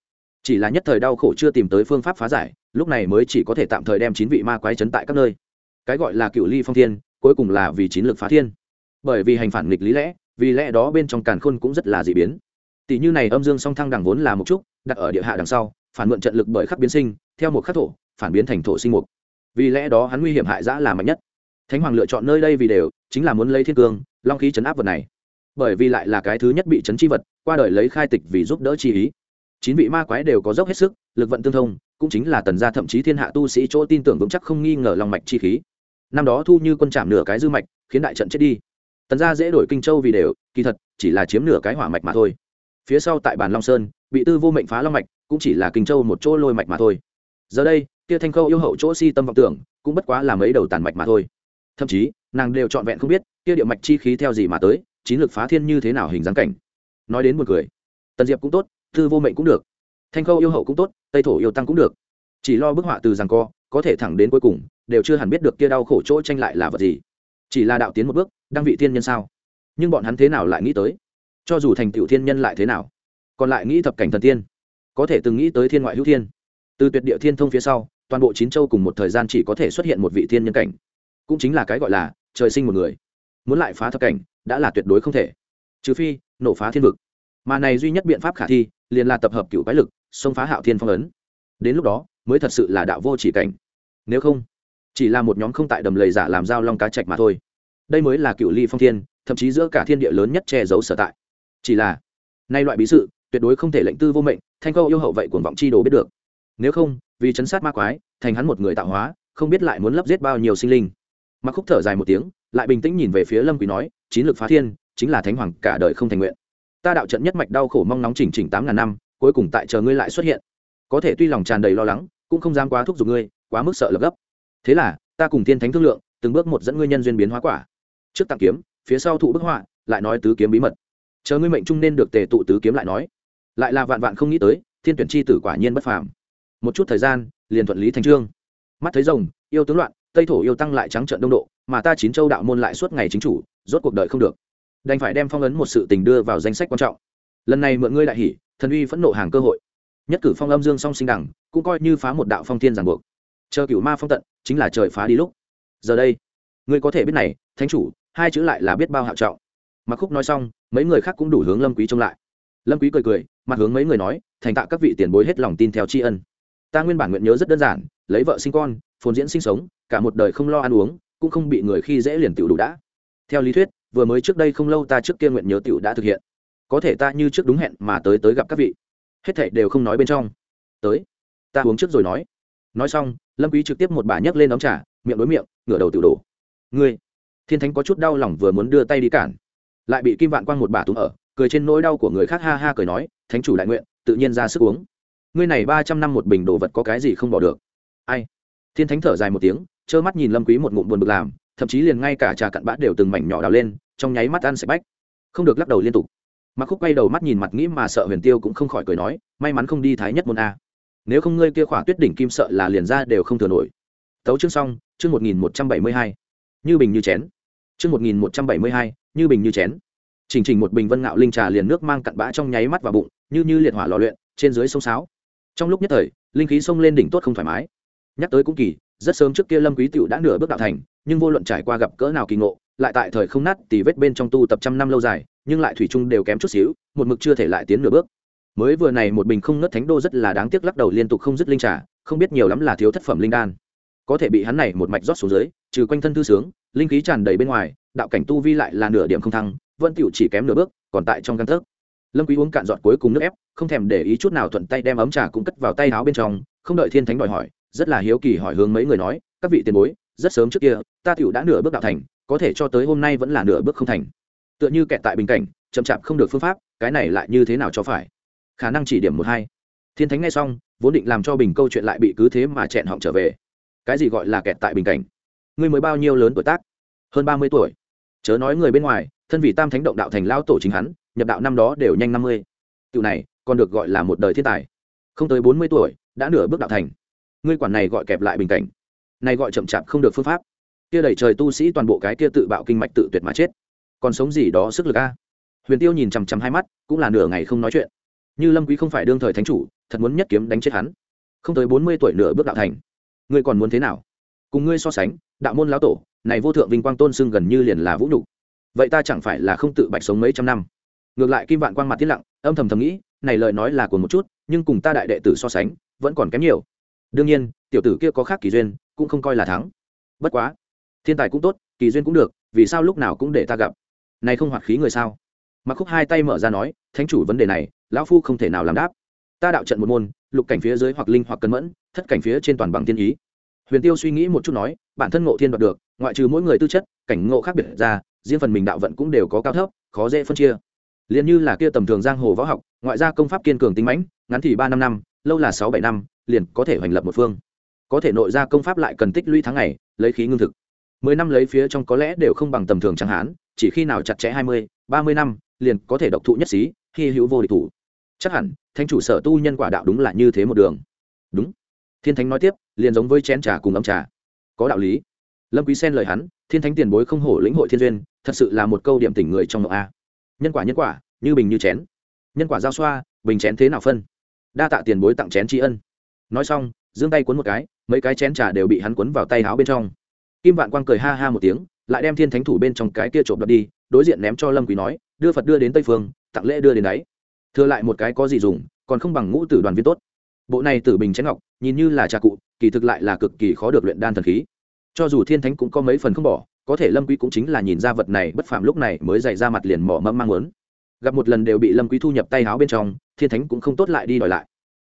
Chỉ là nhất thời đau khổ chưa tìm tới phương pháp phá giải, lúc này mới chỉ có thể tạm thời đem chín vị ma quái chấn tại các nơi. Cái gọi là cựu ly phong thiên, cuối cùng là vì chín lực phá thiên. Bởi vì hành phản nghịch lý lẽ, vì lẽ đó bên trong càn khôn cũng rất là dị biến tỷ như này âm dương song thăng đằng vốn là một chút, đặt ở địa hạ đằng sau, phản mượn trận lực bởi khắc biến sinh, theo một khắc thổ, phản biến thành thổ sinh mục. Vì lẽ đó hắn nguy hiểm hại giã là mạnh nhất. Thánh hoàng lựa chọn nơi đây vì đều, chính là muốn lấy thiên cương, long khí chấn áp vật này. Bởi vì lại là cái thứ nhất bị chấn chi vật, qua đời lấy khai tịch vì giúp đỡ chi ý. Chín vị ma quái đều có dốc hết sức, lực vận tương thông, cũng chính là tần gia thậm chí thiên hạ tu sĩ chỗ tin tưởng vững chắc không nghi ngờ lòng mạch chi khí. Năm đó thu như quân chạm nửa cái dư mạch, khiến đại trận chết đi. Tần gia dễ đổi kinh châu vì đều, kỳ thật, chỉ là chiếm nửa cái hỏa mạch mà thôi phía sau tại bàn long sơn, bị tư vô mệnh phá long mạch, cũng chỉ là kinh châu một chỗ lôi mạch mà thôi. Giờ đây Tia thanh khâu yêu hậu chỗ si tâm vọng tưởng, cũng bất quá là mấy đầu tàn mạch mà thôi. Thậm chí, nàng đều trọn vẹn không biết tia địa mạch chi khí theo gì mà tới, chín lực phá thiên như thế nào hình dáng cảnh. Nói đến một người tần diệp cũng tốt, tư vô mệnh cũng được. Thanh khâu yêu hậu cũng tốt, tây thổ yêu tăng cũng được. Chỉ lo bức họa từ rằng co, có thể thẳng đến cuối cùng, đều chưa hẳn biết được kia đau khổ chỗ tranh lại là vật gì. Chỉ là đạo tiến một bước, đăng vị thiên nhân sao? Nhưng bọn hắn thế nào lại nghĩ tới? Cho dù thành tựu thiên nhân lại thế nào, còn lại nghĩ thập cảnh thần tiên, có thể từng nghĩ tới thiên ngoại hữu thiên. Từ tuyệt địa thiên thông phía sau, toàn bộ chín châu cùng một thời gian chỉ có thể xuất hiện một vị thiên nhân cảnh. Cũng chính là cái gọi là trời sinh một người. Muốn lại phá thập cảnh, đã là tuyệt đối không thể. Trừ phi, nổ phá thiên vực. Mà này duy nhất biện pháp khả thi, liền là tập hợp cựu quái lực, xông phá hạo thiên phong ấn. Đến lúc đó, mới thật sự là đạo vô chỉ cảnh. Nếu không, chỉ là một nhóm không tại đầm lầy giả làm giao long cá trạch mà thôi. Đây mới là cựu ly phong thiên, thậm chí giữa cả thiên địa lớn nhất che giấu sở tại chỉ là, nay loại bí sự, tuyệt đối không thể lệnh tư vô mệnh, thanh câu yêu hậu vậy cuồng vọng chi đồ biết được. Nếu không, vì chấn sát ma quái, thành hắn một người tạo hóa, không biết lại muốn lấp giết bao nhiêu sinh linh. Mặc khúc thở dài một tiếng, lại bình tĩnh nhìn về phía lâm quý nói, chín lực phá thiên, chính là thánh hoàng, cả đời không thành nguyện. Ta đạo trận nhất mạch đau khổ mong nóng chỉnh chỉnh tám ngàn năm, cuối cùng tại chờ ngươi lại xuất hiện. Có thể tuy lòng tràn đầy lo lắng, cũng không dám quá thúc giục ngươi, quá mức sợ lập gấp. Thế là, ta cùng thiên thánh thương lượng, từng bước một dẫn ngươi nhân duyên biến hóa quả. Trước tặng kiếm, phía sau thụ bức họa, lại nói tứ kiếm bí mật chờ ngươi mệnh trung nên được tề tụ tứ kiếm lại nói. Lại là vạn vạn không nghĩ tới, thiên tuyển chi tử quả nhiên bất phàm. Một chút thời gian, liền thuận lý thành trương. Mắt thấy rồng, yêu tướng loạn, tây thổ yêu tăng lại trắng trợn đông độ, mà ta chín châu đạo môn lại suốt ngày chính chủ, rốt cuộc đời không được. Đành phải đem phong ấn một sự tình đưa vào danh sách quan trọng. Lần này mượn ngươi đại hỉ, thần uy phẫn nộ hàng cơ hội. Nhất cử phong âm dương song sinh đẳng, cũng coi như phá một đạo phong thiên giàn buộc. Chờ cửu ma phong tận, chính là trời phá đi lúc. Giờ đây, ngươi có thể biết này, thánh chủ, hai chữ lại là biết bao hạo trọng mặc khúc nói xong, mấy người khác cũng đủ hướng lâm quý trông lại. Lâm quý cười cười, mặt hướng mấy người nói, thành tạ các vị tiền bối hết lòng tin theo tri ân. Ta nguyên bản nguyện nhớ rất đơn giản, lấy vợ sinh con, phồn diễn sinh sống, cả một đời không lo ăn uống, cũng không bị người khi dễ liền tiểu đủ đã. Theo lý thuyết, vừa mới trước đây không lâu ta trước kia nguyện nhớ tiểu đã thực hiện. Có thể ta như trước đúng hẹn mà tới tới gặp các vị. Hết thảy đều không nói bên trong. Tới, ta uống trước rồi nói. Nói xong, lâm quý trực tiếp một bà nhấc lên ống trà, miệng đối miệng, ngửa đầu tiểu đổ. Ngươi, thiên thánh có chút đau lòng vừa muốn đưa tay đi cản lại bị kim vạn quang một bà túm ở, cười trên nỗi đau của người khác ha ha cười nói, thánh chủ đại nguyện, tự nhiên ra sức uống. Ngươi này ba trăm năm một bình đồ vật có cái gì không bỏ được? Ai? Thiên thánh thở dài một tiếng, trơ mắt nhìn lâm quý một ngụm buồn bực làm, thậm chí liền ngay cả trà cặn bã đều từng mảnh nhỏ đào lên, trong nháy mắt ăn sạch bách. Không được lắc đầu liên tục. Mặc khúc quay đầu mắt nhìn mặt nghĩ mà sợ huyền tiêu cũng không khỏi cười nói, may mắn không đi thái nhất môn a. Nếu không ngươi kia khỏa tuyết đỉnh kim sợ là liền ra đều không thừa nổi. Tấu chương xong, chương một nghìn một trăm bảy mươi hai. Như bình như chén chương một nghìn một trăm bảy mươi hai, như bình như chén. Chỉnh chỉnh một bình vân ngạo linh trà liền nước mang cặn bã trong nháy mắt vào bụng, như như liệt hỏa lò luyện, trên dưới sông sáo. Trong lúc nhất thời, linh khí xông lên đỉnh tốt không thoải mái. Nhắc tới cũng kỳ, rất sớm trước kia lâm quý tiểu đã nửa bước đạo thành, nhưng vô luận trải qua gặp cỡ nào kỳ ngộ, lại tại thời không nát tỉ vết bên trong tu tập trăm năm lâu dài, nhưng lại thủy chung đều kém chút xíu, một mực chưa thể lại tiến nửa bước. Mới vừa này một bình không nứt thánh đô rất là đáng tiếc lắc đầu liên tục không dứt linh trà, không biết nhiều lắm là thiếu thất phẩm linh đan có thể bị hắn này một mạch rót xuống dưới, trừ quanh thân thư sướng, linh khí tràn đầy bên ngoài, đạo cảnh tu vi lại là nửa điểm không thăng, vẫn tiểu chỉ kém nửa bước, còn tại trong căn thức lâm quý uống cạn giọt cuối cùng nước ép, không thèm để ý chút nào thuận tay đem ấm trà cũng cất vào tay áo bên trong, không đợi thiên thánh đòi hỏi, rất là hiếu kỳ hỏi hướng mấy người nói, các vị tiền bối, rất sớm trước kia, ta tiểu đã nửa bước đạo thành, có thể cho tới hôm nay vẫn là nửa bước không thành. Tựa như kẹt tại bình cảnh, chậm chạp không được phương pháp, cái này lại như thế nào cho phải? Khả năng chỉ điểm một hai. Thiên thánh nghe xong, vốn định làm cho bình câu chuyện lại bị cứ thế mà chẹn họng trở về cái gì gọi là kẹt tại bình cảnh? Ngươi mới bao nhiêu lớn tuổi tác? Hơn ba mươi tuổi. Chớ nói người bên ngoài, thân vị tam thánh động đạo thành lao tổ chính hắn, nhập đạo năm đó đều nhanh năm mươi. Tiểu này, còn được gọi là một đời thiên tài. Không tới bốn mươi tuổi, đã nửa bước đạo thành. Ngươi quản này gọi kẹp lại bình cảnh. Này gọi chậm chạp không được phương pháp. Kia đẩy trời tu sĩ toàn bộ cái kia tự bạo kinh mạch tự tuyệt mà chết. Còn sống gì đó sức lực a? Huyền tiêu nhìn chằm chằm hai mắt, cũng là nửa ngày không nói chuyện. Như lâm quý không phải đương thời thánh chủ, thật muốn nhất kiếm đánh chết hắn. Không tới bốn mươi tuổi nửa bước đạo thành ngươi còn muốn thế nào? Cùng ngươi so sánh, đạo môn lão tổ, này vô thượng vinh quang tôn sưng gần như liền là vũ nhục. Vậy ta chẳng phải là không tự bạch sống mấy trăm năm? Ngược lại kim vạn quang mặt tiết lặng, âm thầm thầm nghĩ, này lời nói là của một chút, nhưng cùng ta đại đệ tử so sánh, vẫn còn kém nhiều. Đương nhiên, tiểu tử kia có khác kỳ duyên, cũng không coi là thắng. Bất quá, thiên tài cũng tốt, kỳ duyên cũng được, vì sao lúc nào cũng để ta gặp? Này không hoạt khí người sao? Mặc khúc hai tay mở ra nói, thánh chủ vấn đề này, lão phu không thể nào làm đáp ta đạo trận một môn, lục cảnh phía dưới hoặc linh hoặc cân mẫn, thất cảnh phía trên toàn bằng thiên ý. Huyền tiêu suy nghĩ một chút nói, bản thân ngộ thiên đoạt được, ngoại trừ mỗi người tư chất, cảnh ngộ khác biệt ra, riêng phần mình đạo vận cũng đều có cao thấp, khó dễ phân chia. Liền như là kia tầm thường giang hồ võ học, ngoại gia công pháp kiên cường tính mãnh, ngắn thì ba năm năm, lâu là sáu bảy năm, liền có thể hoành lập một phương. Có thể nội ra công pháp lại cần tích lũy tháng ngày, lấy khí ngưng thực. Mười năm lấy phía trong có lẽ đều không bằng tầm thường chẳng hán chỉ khi nào chặt chẽ hai mươi, ba mươi năm, liền có thể độc thụ nhất xí khi hữu vô địch thủ. Chắc hẳn thanh chủ sở tu nhân quả đạo đúng là như thế một đường. Đúng. Thiên thánh nói tiếp, liền giống với chén trà cùng ấm trà. Có đạo lý. Lâm quý xen lời hắn, thiên thánh tiền bối không hổ lĩnh hội thiên duyên, thật sự là một câu điểm tỉnh người trong ngọc a. Nhân quả nhân quả, như bình như chén. Nhân quả giao xoa, bình chén thế nào phân? Đa tạ tiền bối tặng chén tri ân. Nói xong, giương tay cuốn một cái, mấy cái chén trà đều bị hắn cuốn vào tay áo bên trong. Kim vạn quang cười ha ha một tiếng, lại đem thiên thánh thủ bên trong cái kia trộm đập đi, đối diện ném cho lâm quý nói, đưa phật đưa đến tây phương, tặng lễ đưa đến đấy thừa lại một cái có gì dùng, còn không bằng ngũ tử đoàn viên tốt. Bộ này tử bình chén ngọc, nhìn như là trà cụ, kỳ thực lại là cực kỳ khó được luyện đan thần khí. Cho dù thiên thánh cũng có mấy phần không bỏ, có thể lâm quý cũng chính là nhìn ra vật này bất phạm lúc này mới dày ra mặt liền mỏ mẫm mang muốn. Gặp một lần đều bị lâm quý thu nhập tay háo bên trong, thiên thánh cũng không tốt lại đi đòi lại.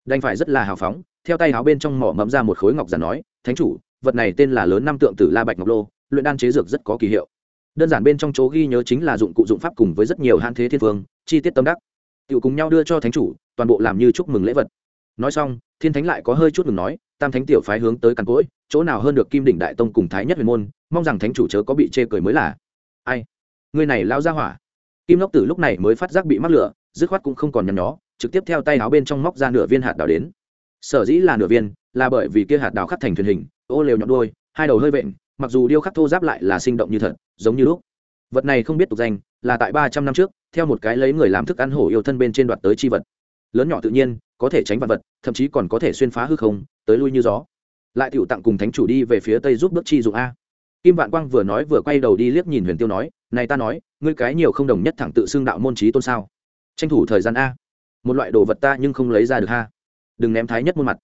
Đành phải rất là hào phóng, theo tay háo bên trong mỏ mẫm ra một khối ngọc giả nói, thánh chủ, vật này tên là lớn năm tượng tử la bạch ngọc lô, luyện đan chế dược rất có kỳ hiệu. Đơn giản bên trong chỗ ghi nhớ chính là dụng cụ dụng pháp cùng với rất nhiều han thế thiên phương chi tiết tâm đắc tự cùng nhau đưa cho thánh chủ, toàn bộ làm như chúc mừng lễ vật. Nói xong, thiên thánh lại có hơi chút ngừng nói, tam thánh tiểu phái hướng tới càn cỗi, chỗ nào hơn được kim đỉnh đại tông cùng thái nhất huyền môn, mong rằng thánh chủ chớ có bị chê cười mới là. Ai? Người này lao ra hỏa. Kim lốc tử lúc này mới phát giác bị mắc lửa, dứt khoát cũng không còn nhăn nhó, trực tiếp theo tay áo bên trong móc ra nửa viên hạt đào đến. Sở dĩ là nửa viên, là bởi vì kia hạt đào khắc thành thuyền hình, ô lều nhọn đôi hai đầu hơi vện, mặc dù điêu khắc thô giáp lại là sinh động như thật, giống như lúc. Vật này không biết tục danh là tại ba trăm năm trước, theo một cái lấy người làm thức ăn hổ yêu thân bên trên đoạt tới chi vật. Lớn nhỏ tự nhiên, có thể tránh vật vật, thậm chí còn có thể xuyên phá hư không, tới lui như gió. Lại tiểu tặng cùng thánh chủ đi về phía tây giúp bước chi dụng a. Kim vạn quang vừa nói vừa quay đầu đi liếc nhìn huyền tiêu nói, này ta nói, ngươi cái nhiều không đồng nhất thẳng tự xưng đạo môn trí tôn sao? Tranh thủ thời gian a. Một loại đồ vật ta nhưng không lấy ra được ha đừng ném thái nhất muôn mặt.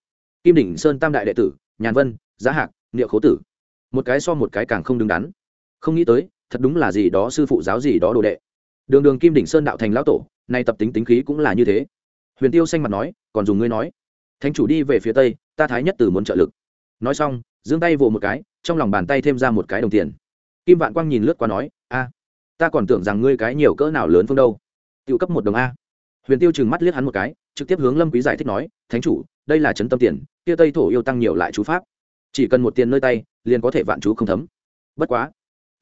Kim đỉnh sơn tam đại đệ tử, nhàn vân, giá hạc, niệu khố tử. Một cái so một cái càng không đứng đắn. Không nghĩ tới thật đúng là gì đó sư phụ giáo gì đó đồ đệ. Đường đường kim đỉnh sơn đạo thành lão tổ, nay tập tính tính khí cũng là như thế. Huyền tiêu xanh mặt nói, còn dùng ngươi nói. Thánh chủ đi về phía tây, ta thái nhất tử muốn trợ lực. Nói xong, giương tay vồ một cái, trong lòng bàn tay thêm ra một cái đồng tiền. Kim vạn quang nhìn lướt qua nói, a, ta còn tưởng rằng ngươi cái nhiều cỡ nào lớn phương đâu. Tự cấp một đồng a. Huyền tiêu chừng mắt liếc hắn một cái, trực tiếp hướng lâm quý giải thích nói, thánh chủ, đây là chấn tâm tiền, kia tây thổ yêu tăng nhiều lại chú pháp. Chỉ cần một tiền nơi tay, liền có thể vạn chú không thấm. Bất quá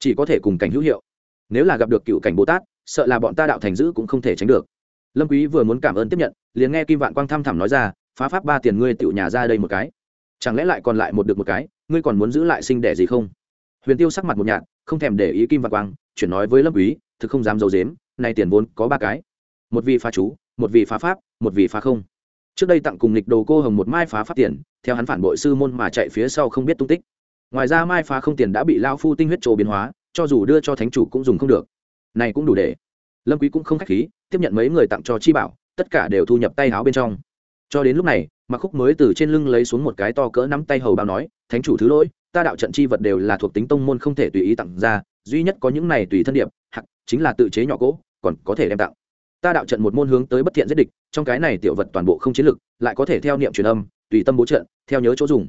chỉ có thể cùng cảnh hữu hiệu. Nếu là gặp được cựu cảnh bồ tát, sợ là bọn ta đạo thành giữ cũng không thể tránh được. Lâm quý vừa muốn cảm ơn tiếp nhận, liền nghe kim vạn quang thăm thẳm nói ra, phá pháp ba tiền ngươi tựu nhà ra đây một cái. Chẳng lẽ lại còn lại một được một cái, ngươi còn muốn giữ lại sinh đẻ gì không? Huyền tiêu sắc mặt một nhạt, không thèm để ý kim vạn quang, chuyển nói với lâm quý, thực không dám giấu dếm nay tiền vốn có ba cái. Một vị phá chú, một vị phá pháp, một vị phá không. Trước đây tặng cùng lịch đồ cô hồng một mai phá pháp tiền, theo hắn phản bội sư môn mà chạy phía sau không biết tung tích ngoài ra mai phá không tiền đã bị lao phu tinh huyết trổ biến hóa, cho dù đưa cho thánh chủ cũng dùng không được. Này cũng đủ để. Lâm quý cũng không khách khí, tiếp nhận mấy người tặng cho chi bảo, tất cả đều thu nhập tay áo bên trong. Cho đến lúc này mặc khúc mới từ trên lưng lấy xuống một cái to cỡ nắm tay hầu bao nói, thánh chủ thứ lỗi, ta đạo trận chi vật đều là thuộc tính tông môn không thể tùy ý tặng ra, duy nhất có những này tùy thân điệp hoặc chính là tự chế nhỏ cỗ còn có thể đem tặng. Ta đạo trận một môn hướng tới bất thiện giết địch, trong cái này tiểu vật toàn bộ không chiến lực, lại có thể theo niệm truyền âm, tùy tâm bố trận, theo nhớ chỗ dùng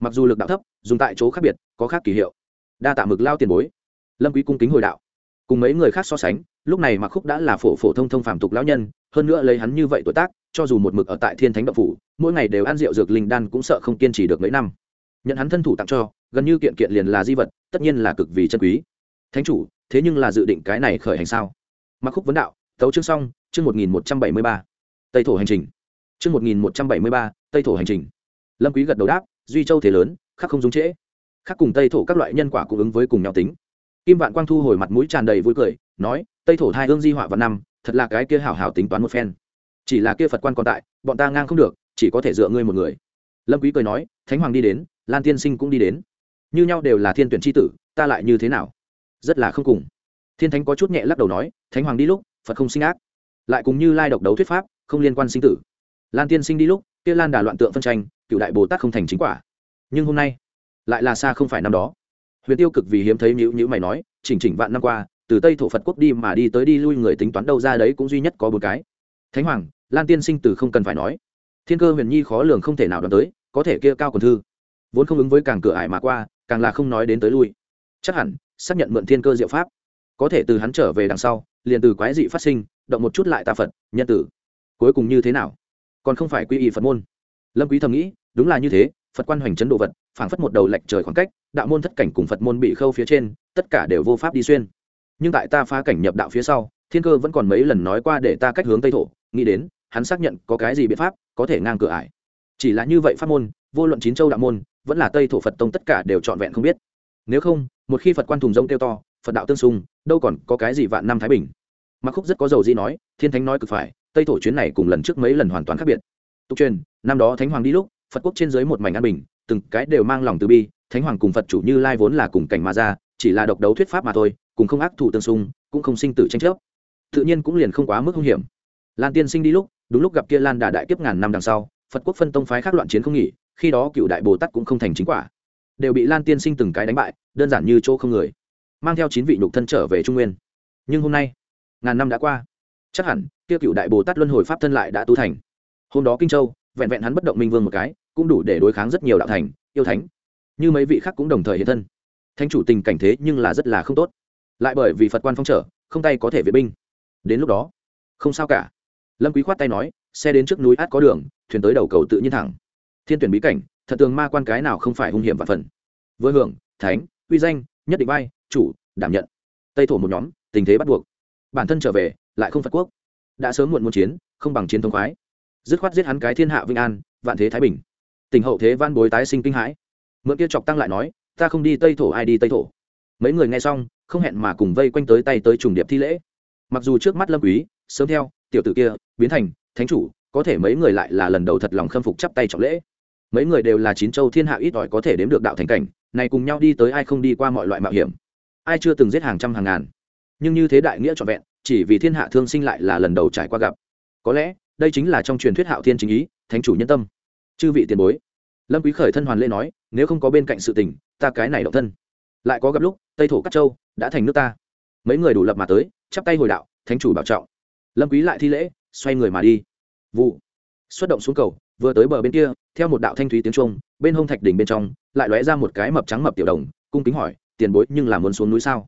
mặc dù lực đạo thấp, dùng tại chỗ khác biệt, có khác kỳ hiệu. Đa tạ mực lao tiền bối. Lâm quý cung kính hồi đạo. Cùng mấy người khác so sánh, lúc này mặc khúc đã là phổ phổ thông thông phàm tục lão nhân, hơn nữa lấy hắn như vậy tuổi tác, cho dù một mực ở tại thiên thánh động phủ, mỗi ngày đều ăn rượu dược linh đan cũng sợ không kiên trì được mấy năm. Nhận hắn thân thủ tặng cho, gần như kiện kiện liền là di vật, tất nhiên là cực vì chân quý. Thánh chủ, thế nhưng là dự định cái này khởi hành sao? Mặc khúc vấn đạo, tấu chương xong, chương một nghìn một trăm bảy mươi ba. Tây thổ hành trình. Chương một nghìn một trăm bảy mươi ba, tây thổ hành trình. Lâm quý gật đầu đáp duy châu thế lớn khác không dung trễ. Khác cùng tây thổ các loại nhân quả cung ứng với cùng nhau tính. Kim vạn quang thu hồi mặt mũi tràn đầy vui cười, nói, tây thổ hai hương di họa vào năm, thật là cái kia hảo hảo tính toán một phen. Chỉ là kia phật quan còn tại, bọn ta ngang không được, chỉ có thể dựa ngươi một người. Lâm quý cười nói, thánh hoàng đi đến, lan tiên sinh cũng đi đến. Như nhau đều là thiên tuyển chi tử, ta lại như thế nào? Rất là không cùng. Thiên thánh có chút nhẹ lắc đầu nói, thánh hoàng đi lúc, phật không sinh ác. Lại cùng như lai độc đấu thuyết pháp, không liên quan sinh tử. Lan tiên sinh đi lúc, kia lan đà loạn tượng phân tranh cựu đại bồ tát không thành chính quả. Nhưng hôm nay, lại là xa không phải năm đó. Huyền tiêu cực vì hiếm thấy nhữ nhữ mày nói, chỉnh chỉnh vạn năm qua, từ tây thổ phật quốc đi mà đi tới đi lui người tính toán đâu ra đấy cũng duy nhất có bốn cái. Thánh hoàng, lan tiên sinh từ không cần phải nói. Thiên cơ huyền nhi khó lường không thể nào đoán tới, có thể kia cao còn thư. Vốn không ứng với càng cửa ải mà qua, càng là không nói đến tới lui. Chắc hẳn, xác nhận mượn thiên cơ diệu pháp. Có thể từ hắn trở về đằng sau, liền từ quái dị phát sinh, động một chút lại tà phật, nhân tử. Cuối cùng như thế nào? Còn không phải quy y phật môn. Lâm quý thầm nghĩ đúng là như thế, phật quan hoành chấn đồ vật, phảng phất một đầu lệch trời khoảng cách, đạo môn thất cảnh cùng phật môn bị khâu phía trên, tất cả đều vô pháp đi xuyên. Nhưng tại ta phá cảnh nhập đạo phía sau, thiên cơ vẫn còn mấy lần nói qua để ta cách hướng tây thổ, nghĩ đến, hắn xác nhận có cái gì biện pháp, có thể ngang cửa ải. Chỉ là như vậy pháp môn, vô luận chín châu đạo môn, vẫn là tây thổ phật tông tất cả đều trọn vẹn không biết. Nếu không, một khi phật quan thùng rông kêu to, phật đạo tương xung, đâu còn có cái gì vạn năm thái bình. Mặc khúc rất có dầu gì nói, thiên thánh nói cực phải, tây thổ chuyến này cùng lần trước mấy lần hoàn toàn khác biệt. Tục truyền, năm đó thánh hoàng đi lúc phật quốc trên dưới một mảnh an bình, từng cái đều mang lòng từ bi, thánh hoàng cùng phật chủ như lai vốn là cùng cảnh mà ra, chỉ là độc đấu thuyết pháp mà thôi, cùng không ác thủ tương xung, cũng không sinh tử tranh chấp. Tự nhiên cũng liền không quá mức hung hiểm. Lan tiên sinh đi lúc, đúng lúc gặp kia lan đà đại kiếp ngàn năm đằng sau, phật quốc phân tông phái khác loạn chiến không nghỉ, khi đó cựu đại bồ tát cũng không thành chính quả. Đều bị lan tiên sinh từng cái đánh bại, đơn giản như chỗ không người. Mang theo chín vị nhục thân trở về trung nguyên. Nhưng hôm nay, ngàn năm đã qua. Chắc hẳn, kia cựu đại bồ tát luân hồi pháp thân lại đã tu thành. Hôm đó kinh châu vẹn vẹn hắn bất động minh vương một cái, cũng đủ để đối kháng rất nhiều đạo thành, yêu thánh. Như mấy vị khác cũng đồng thời hiện thân. Thánh chủ tình cảnh thế nhưng là rất là không tốt. Lại bởi vì phật quan phong trở, không tay có thể vệ binh. Đến lúc đó, không sao cả. Lâm quý khoát tay nói, xe đến trước núi át có đường, thuyền tới đầu cầu tự nhiên thẳng. Thiên tuyển bí cảnh, thật tường ma quan cái nào không phải hung hiểm và phần. Vừa hưởng, thánh, uy danh, nhất định bay chủ, đảm nhận. Tây thổ một nhóm, tình thế bắt buộc. Bản thân trở về, lại không phật quốc. Đã sớm muộn muốn chiến, không bằng chiến thống khoái dứt khoát giết hắn cái thiên hạ vinh an, vạn thế thái bình. Tình hậu thế van bối tái sinh kinh hãi. Mượn kia chọc tăng lại nói, ta không đi tây thổ, ai đi tây thổ? Mấy người nghe xong, không hẹn mà cùng vây quanh tới tay tới trùng điệp thi lễ. Mặc dù trước mắt lâm quý, sớm theo, tiểu tử kia, biến thành, thánh chủ, có thể mấy người lại là lần đầu thật lòng khâm phục chắp tay trọng lễ. Mấy người đều là chín châu thiên hạ ít ỏi có thể đếm được đạo thành cảnh, này cùng nhau đi tới ai không đi qua mọi loại mạo hiểm. Ai chưa từng giết hàng trăm hàng ngàn. Nhưng như thế đại nghĩa trọn vẹn, chỉ vì thiên hạ thương sinh lại là lần đầu trải qua gặp. Có lẽ đây chính là trong truyền thuyết hạo thiên chính ý, thánh chủ nhân tâm. Chư vị tiền bối, lâm quý khởi thân hoàn lễ nói, nếu không có bên cạnh sự tình, ta cái này động thân. Lại có gặp lúc, tây thổ cát châu đã thành nước ta. Mấy người đủ lập mà tới, chắp tay hồi đạo, thánh chủ bảo trọng. Lâm quý lại thi lễ, xoay người mà đi. Vụ. Xuất động xuống cầu, vừa tới bờ bên kia, theo một đạo thanh thúy tiếng trung bên hông thạch đỉnh bên trong, lại lóe ra một cái mập trắng mập tiểu đồng, cung kính hỏi, tiền bối, nhưng là muốn xuống núi sao?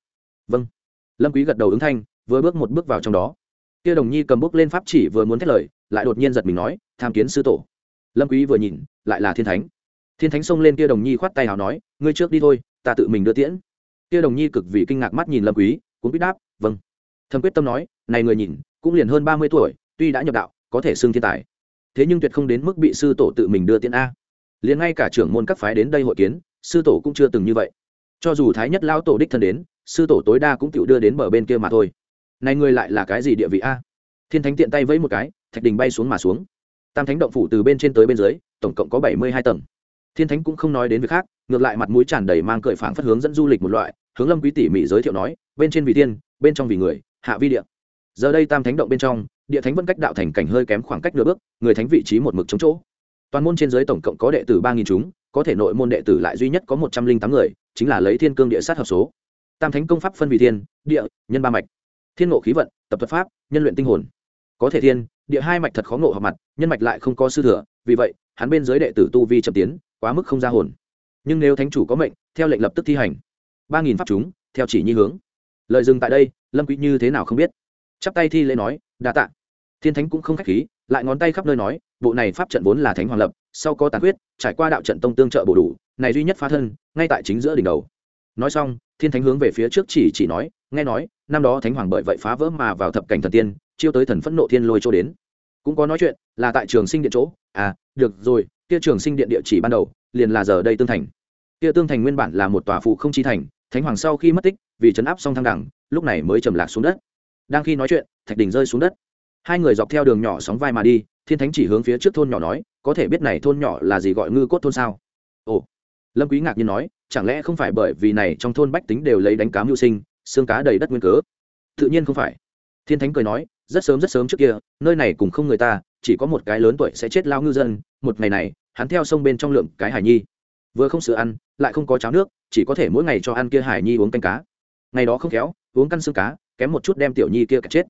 Vâng. Lâm quý gật đầu ứng thanh, vừa bước một bước vào trong đó. Kia đồng nhi cầm bước lên pháp chỉ vừa muốn thét lời lại đột nhiên giật mình nói, tham kiến sư tổ. Lâm quý vừa nhìn, lại là thiên thánh. Thiên thánh xông lên kia đồng nhi khoát tay hào nói, ngươi trước đi thôi, ta tự mình đưa tiễn. Kia đồng nhi cực vì kinh ngạc mắt nhìn lâm quý, cũng biết đáp vâng. Thâm quyết tâm nói, này người nhìn, cũng liền hơn ba mươi tuổi, tuy đã nhập đạo, có thể xưng thiên tài. Thế nhưng tuyệt không đến mức bị sư tổ tự mình đưa tiễn a. Liền ngay cả trưởng môn các phái đến đây hội kiến, sư tổ cũng chưa từng như vậy. Cho dù thái nhất lao tổ đích thân đến, sư tổ tối đa cũng tự đưa đến bờ bên kia mà thôi. Này người lại là cái gì địa vị a? Thiên thánh tiện tay vẫy một cái thạch đình bay xuống mà xuống. Tam thánh động phủ từ bên trên tới bên dưới, tổng cộng có bảy mươi hai tầng. Thiên thánh cũng không nói đến việc khác, ngược lại mặt mũi tràn đầy mang cởi phảng phất hướng dẫn du lịch một loại, hướng lâm quý tỉ mỉ giới thiệu nói, bên trên vì tiên, bên trong vì người, hạ vi địa. Giờ đây tam thánh động bên trong, địa thánh vẫn cách đạo thành cảnh hơi kém khoảng cách nửa bước, người thánh vị trí một mực chống chỗ. Toàn môn trên giới tổng cộng có đệ tử ba nghìn chúng, có thể nội môn đệ tử lại duy nhất có một trăm linh tám người, chính là lấy thiên cương địa sát hợp số. Tam thánh công pháp phân vị thiên, địa, nhân ba mạch. Thiên ngộ khí vận, tập thuật pháp, nhân luyện tinh hồn. Có thể thiên địa hai mạch thật khó ngộ họp mặt, nhân mạch lại không có sư thừa, vì vậy, hắn bên dưới đệ tử tu vi chậm tiến, quá mức không ra hồn. Nhưng nếu thánh chủ có mệnh, theo lệnh lập tức thi hành. Ba nghìn pháp chúng, theo chỉ nhi hướng. Lợi dừng tại đây, lâm quý như thế nào không biết. Chắp tay thi lễ nói, đa tạ. Thiên thánh cũng không khách khí, lại ngón tay khắp nơi nói, bộ này pháp trận vốn là thánh hoàng lập, sau có tàn huyết trải qua đạo trận tông tương trợ bổ đủ, này duy nhất phá thân, ngay tại chính giữa đỉnh đầu. Nói xong thiên thánh hướng về phía trước chỉ chỉ nói, nghe nói, năm đó thánh hoàng bởi vậy phá vỡ mà vào thập cảnh thần tiên, chiêu tới thần phẫn nộ thiên lôi chỗ đến. Cũng có nói chuyện, là tại trường sinh điện chỗ. À được rồi, kia trường sinh điện địa chỉ ban đầu, liền là giờ đây tương thành. Kia tương thành nguyên bản là một tòa phụ không chi thành, thánh hoàng sau khi mất tích, vì chấn áp xong thăng đẳng, lúc này mới trầm lạc xuống đất. Đang khi nói chuyện, thạch đỉnh rơi xuống đất. Hai người dọc theo đường nhỏ sóng vai mà đi, thiên thánh chỉ hướng phía trước thôn nhỏ nói, có thể biết này thôn nhỏ là gì gọi ngư cốt thôn sao? Ồ lâm quý ngạc nhiên nói, chẳng lẽ không phải bởi vì này trong thôn bách tính đều lấy đánh cá mưu sinh, xương cá đầy đất nguyên cớ? Tự nhiên không phải. Thiên thánh cười nói, rất sớm rất sớm trước kia, nơi này cũng không người ta, chỉ có một cái lớn tuổi sẽ chết lao ngư dân, một ngày này, hắn theo sông bên trong lượng cái hải nhi. Vừa không sữa ăn, lại không có cháo nước, chỉ có thể mỗi ngày cho ăn kia hải nhi uống canh cá. Ngày đó không khéo, uống căn xương cá, kém một chút đem tiểu nhi kia cả chết.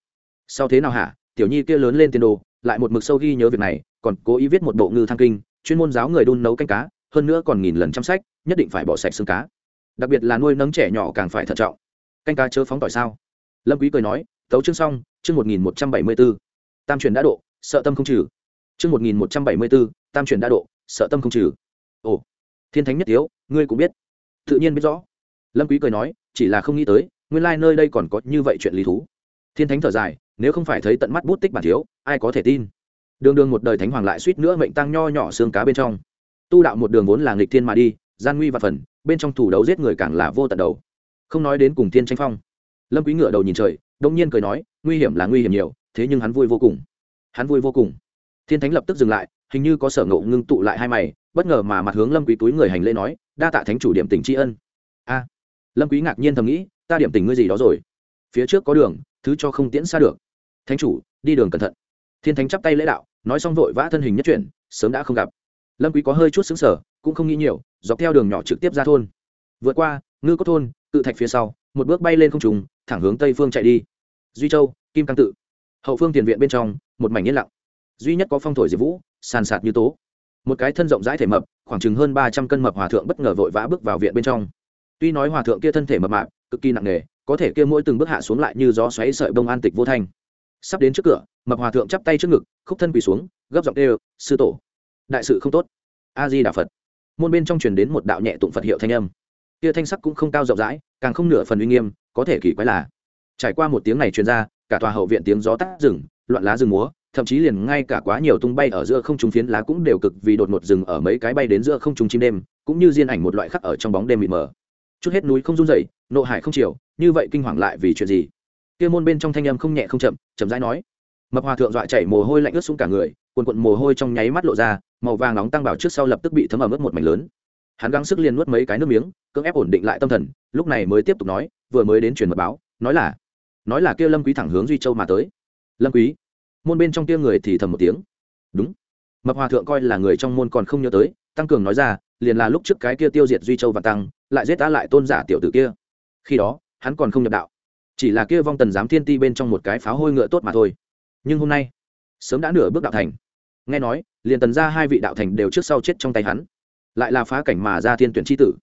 Sau thế nào hả? Tiểu nhi kia lớn lên tiền đồ, lại một mực sâu ghi nhớ việc này, còn cố ý viết một bộ ngư thăng kinh, chuyên môn giáo người đun nấu canh cá hơn nữa còn nghìn lần chăm sách nhất định phải bỏ sạch xương cá. Đặc biệt là nuôi nấng trẻ nhỏ càng phải thận trọng. Canh cá chớ phóng tỏi sao? Lâm quý cười nói, tấu chương xong, chương một nghìn một trăm bảy mươi b ố tam truyền đã độ, sợ tâm không trừ. Chương một nghìn một trăm bảy mươi b ố tam truyền đã độ, sợ tâm không trừ. Ồ, thiên thánh nhất thiếu ngươi cũng biết. Tự nhiên biết rõ. Lâm quý cười nói, chỉ là không nghĩ tới, nguyên lai nơi đây còn có như vậy chuyện lý thú. Thiên thánh thở dài, nếu không phải thấy tận mắt bút tích bản thiếu, ai có thể tin? Đường đường một đời thánh hoàng lại suýt nữa mệnh tăng nho nhỏ xương cá bên trong tu đạo một đường vốn là nghịch thiên mà đi, gian nguy và phần, bên trong thủ đấu giết người càng là vô tận đầu. Không nói đến cùng thiên tranh phong. Lâm quý ngửa đầu nhìn trời, đông nhiên cười nói, nguy hiểm là nguy hiểm nhiều, thế nhưng hắn vui vô cùng. Hắn vui vô cùng. Thiên thánh lập tức dừng lại, hình như có sở ngộ ngưng tụ lại hai mày, bất ngờ mà mặt hướng lâm quý túi người hành lễ nói, đa tạ thánh chủ điểm tình tri ân. A. Lâm quý ngạc nhiên thầm nghĩ, ta điểm tình ngươi gì đó rồi? Phía trước có đường, thứ cho không tiễn xa được. Thánh chủ, đi đường cẩn thận. Thiên thánh chắp tay lễ đạo, nói xong vội vã thân hình nhất chuyển, sớm đã không gặp lâm quý có hơi chút sững sờ, cũng không nghĩ nhiều, dọc theo đường nhỏ trực tiếp ra thôn. Vượt qua, ngư cốt thôn, cự thạch phía sau, một bước bay lên không trùng thẳng hướng tây phương chạy đi. Duy châu, kim cang tự. Hậu phương tiền viện bên trong, một mảnh yên lặng. Duy nhất có phong thổi diệp vũ, sàn sạt như tố. Một cái thân rộng rãi thể mập, khoảng chừng hơn ba trăm cân mập hòa thượng bất ngờ vội vã bước vào viện bên trong. Tuy nói hòa thượng kia thân thể mập mạp, cực kỳ nặng nề, có thể kia mỗi từng bước hạ xuống lại như gió xoáy sợi bông an tịch vô thanh. Sắp đến trước cửa, mập hòa thượng chắp tay trước ngực, khúc thân quỳ xuống, gấp giọng đều sư tổ đại sự không tốt. A di đà phật. Môn bên trong truyền đến một đạo nhẹ tụng phật hiệu thanh âm. Kia thanh sắc cũng không cao rộng rãi, càng không nửa phần uy nghiêm, có thể kỳ quái là, trải qua một tiếng này truyền ra, cả tòa hậu viện tiếng gió tắt rừng loạn lá rừng múa, thậm chí liền ngay cả quá nhiều tung bay ở giữa không trung phiến lá cũng đều cực vì đột ngột rừng ở mấy cái bay đến giữa không trung chim đêm, cũng như diên ảnh một loại khắc ở trong bóng đêm mịt mờ. Chút hết núi không rung dậy nộ hải không chiều, như vậy kinh hoàng lại vì chuyện gì? Kia môn bên trong thanh âm không nhẹ không chậm chậm rãi nói. Mập hòa thượng dọa chảy mồ hôi lạnh ướt xuống cả người quần quận mồ hôi trong nháy mắt lộ ra màu vàng nóng tăng bảo trước sau lập tức bị thấm ẩm ướt một mảnh lớn. Hắn gắng sức liền nuốt mấy cái nước miếng, cưỡng ép ổn định lại tâm thần, lúc này mới tiếp tục nói, vừa mới đến truyền mật báo, nói là nói là kia lâm quý thẳng hướng duy châu mà tới. Lâm quý, môn bên trong kia người thì thầm một tiếng. Đúng. Mập hòa thượng coi là người trong môn còn không nhớ tới, tăng cường nói ra, liền là lúc trước cái kia tiêu diệt duy châu và tăng, lại giết ta lại tôn giả tiểu tử kia. Khi đó, hắn còn không nhập đạo. Chỉ là kia vong tần giám thiên ti bên trong một cái pháo hôi ngựa tốt mà thôi. Nhưng hôm nay, sớm đã nửa bước đạo thành nghe nói, liền tần ra hai vị đạo thành đều trước sau chết trong tay hắn. Lại là phá cảnh mà ra thiên tuyển tri tử.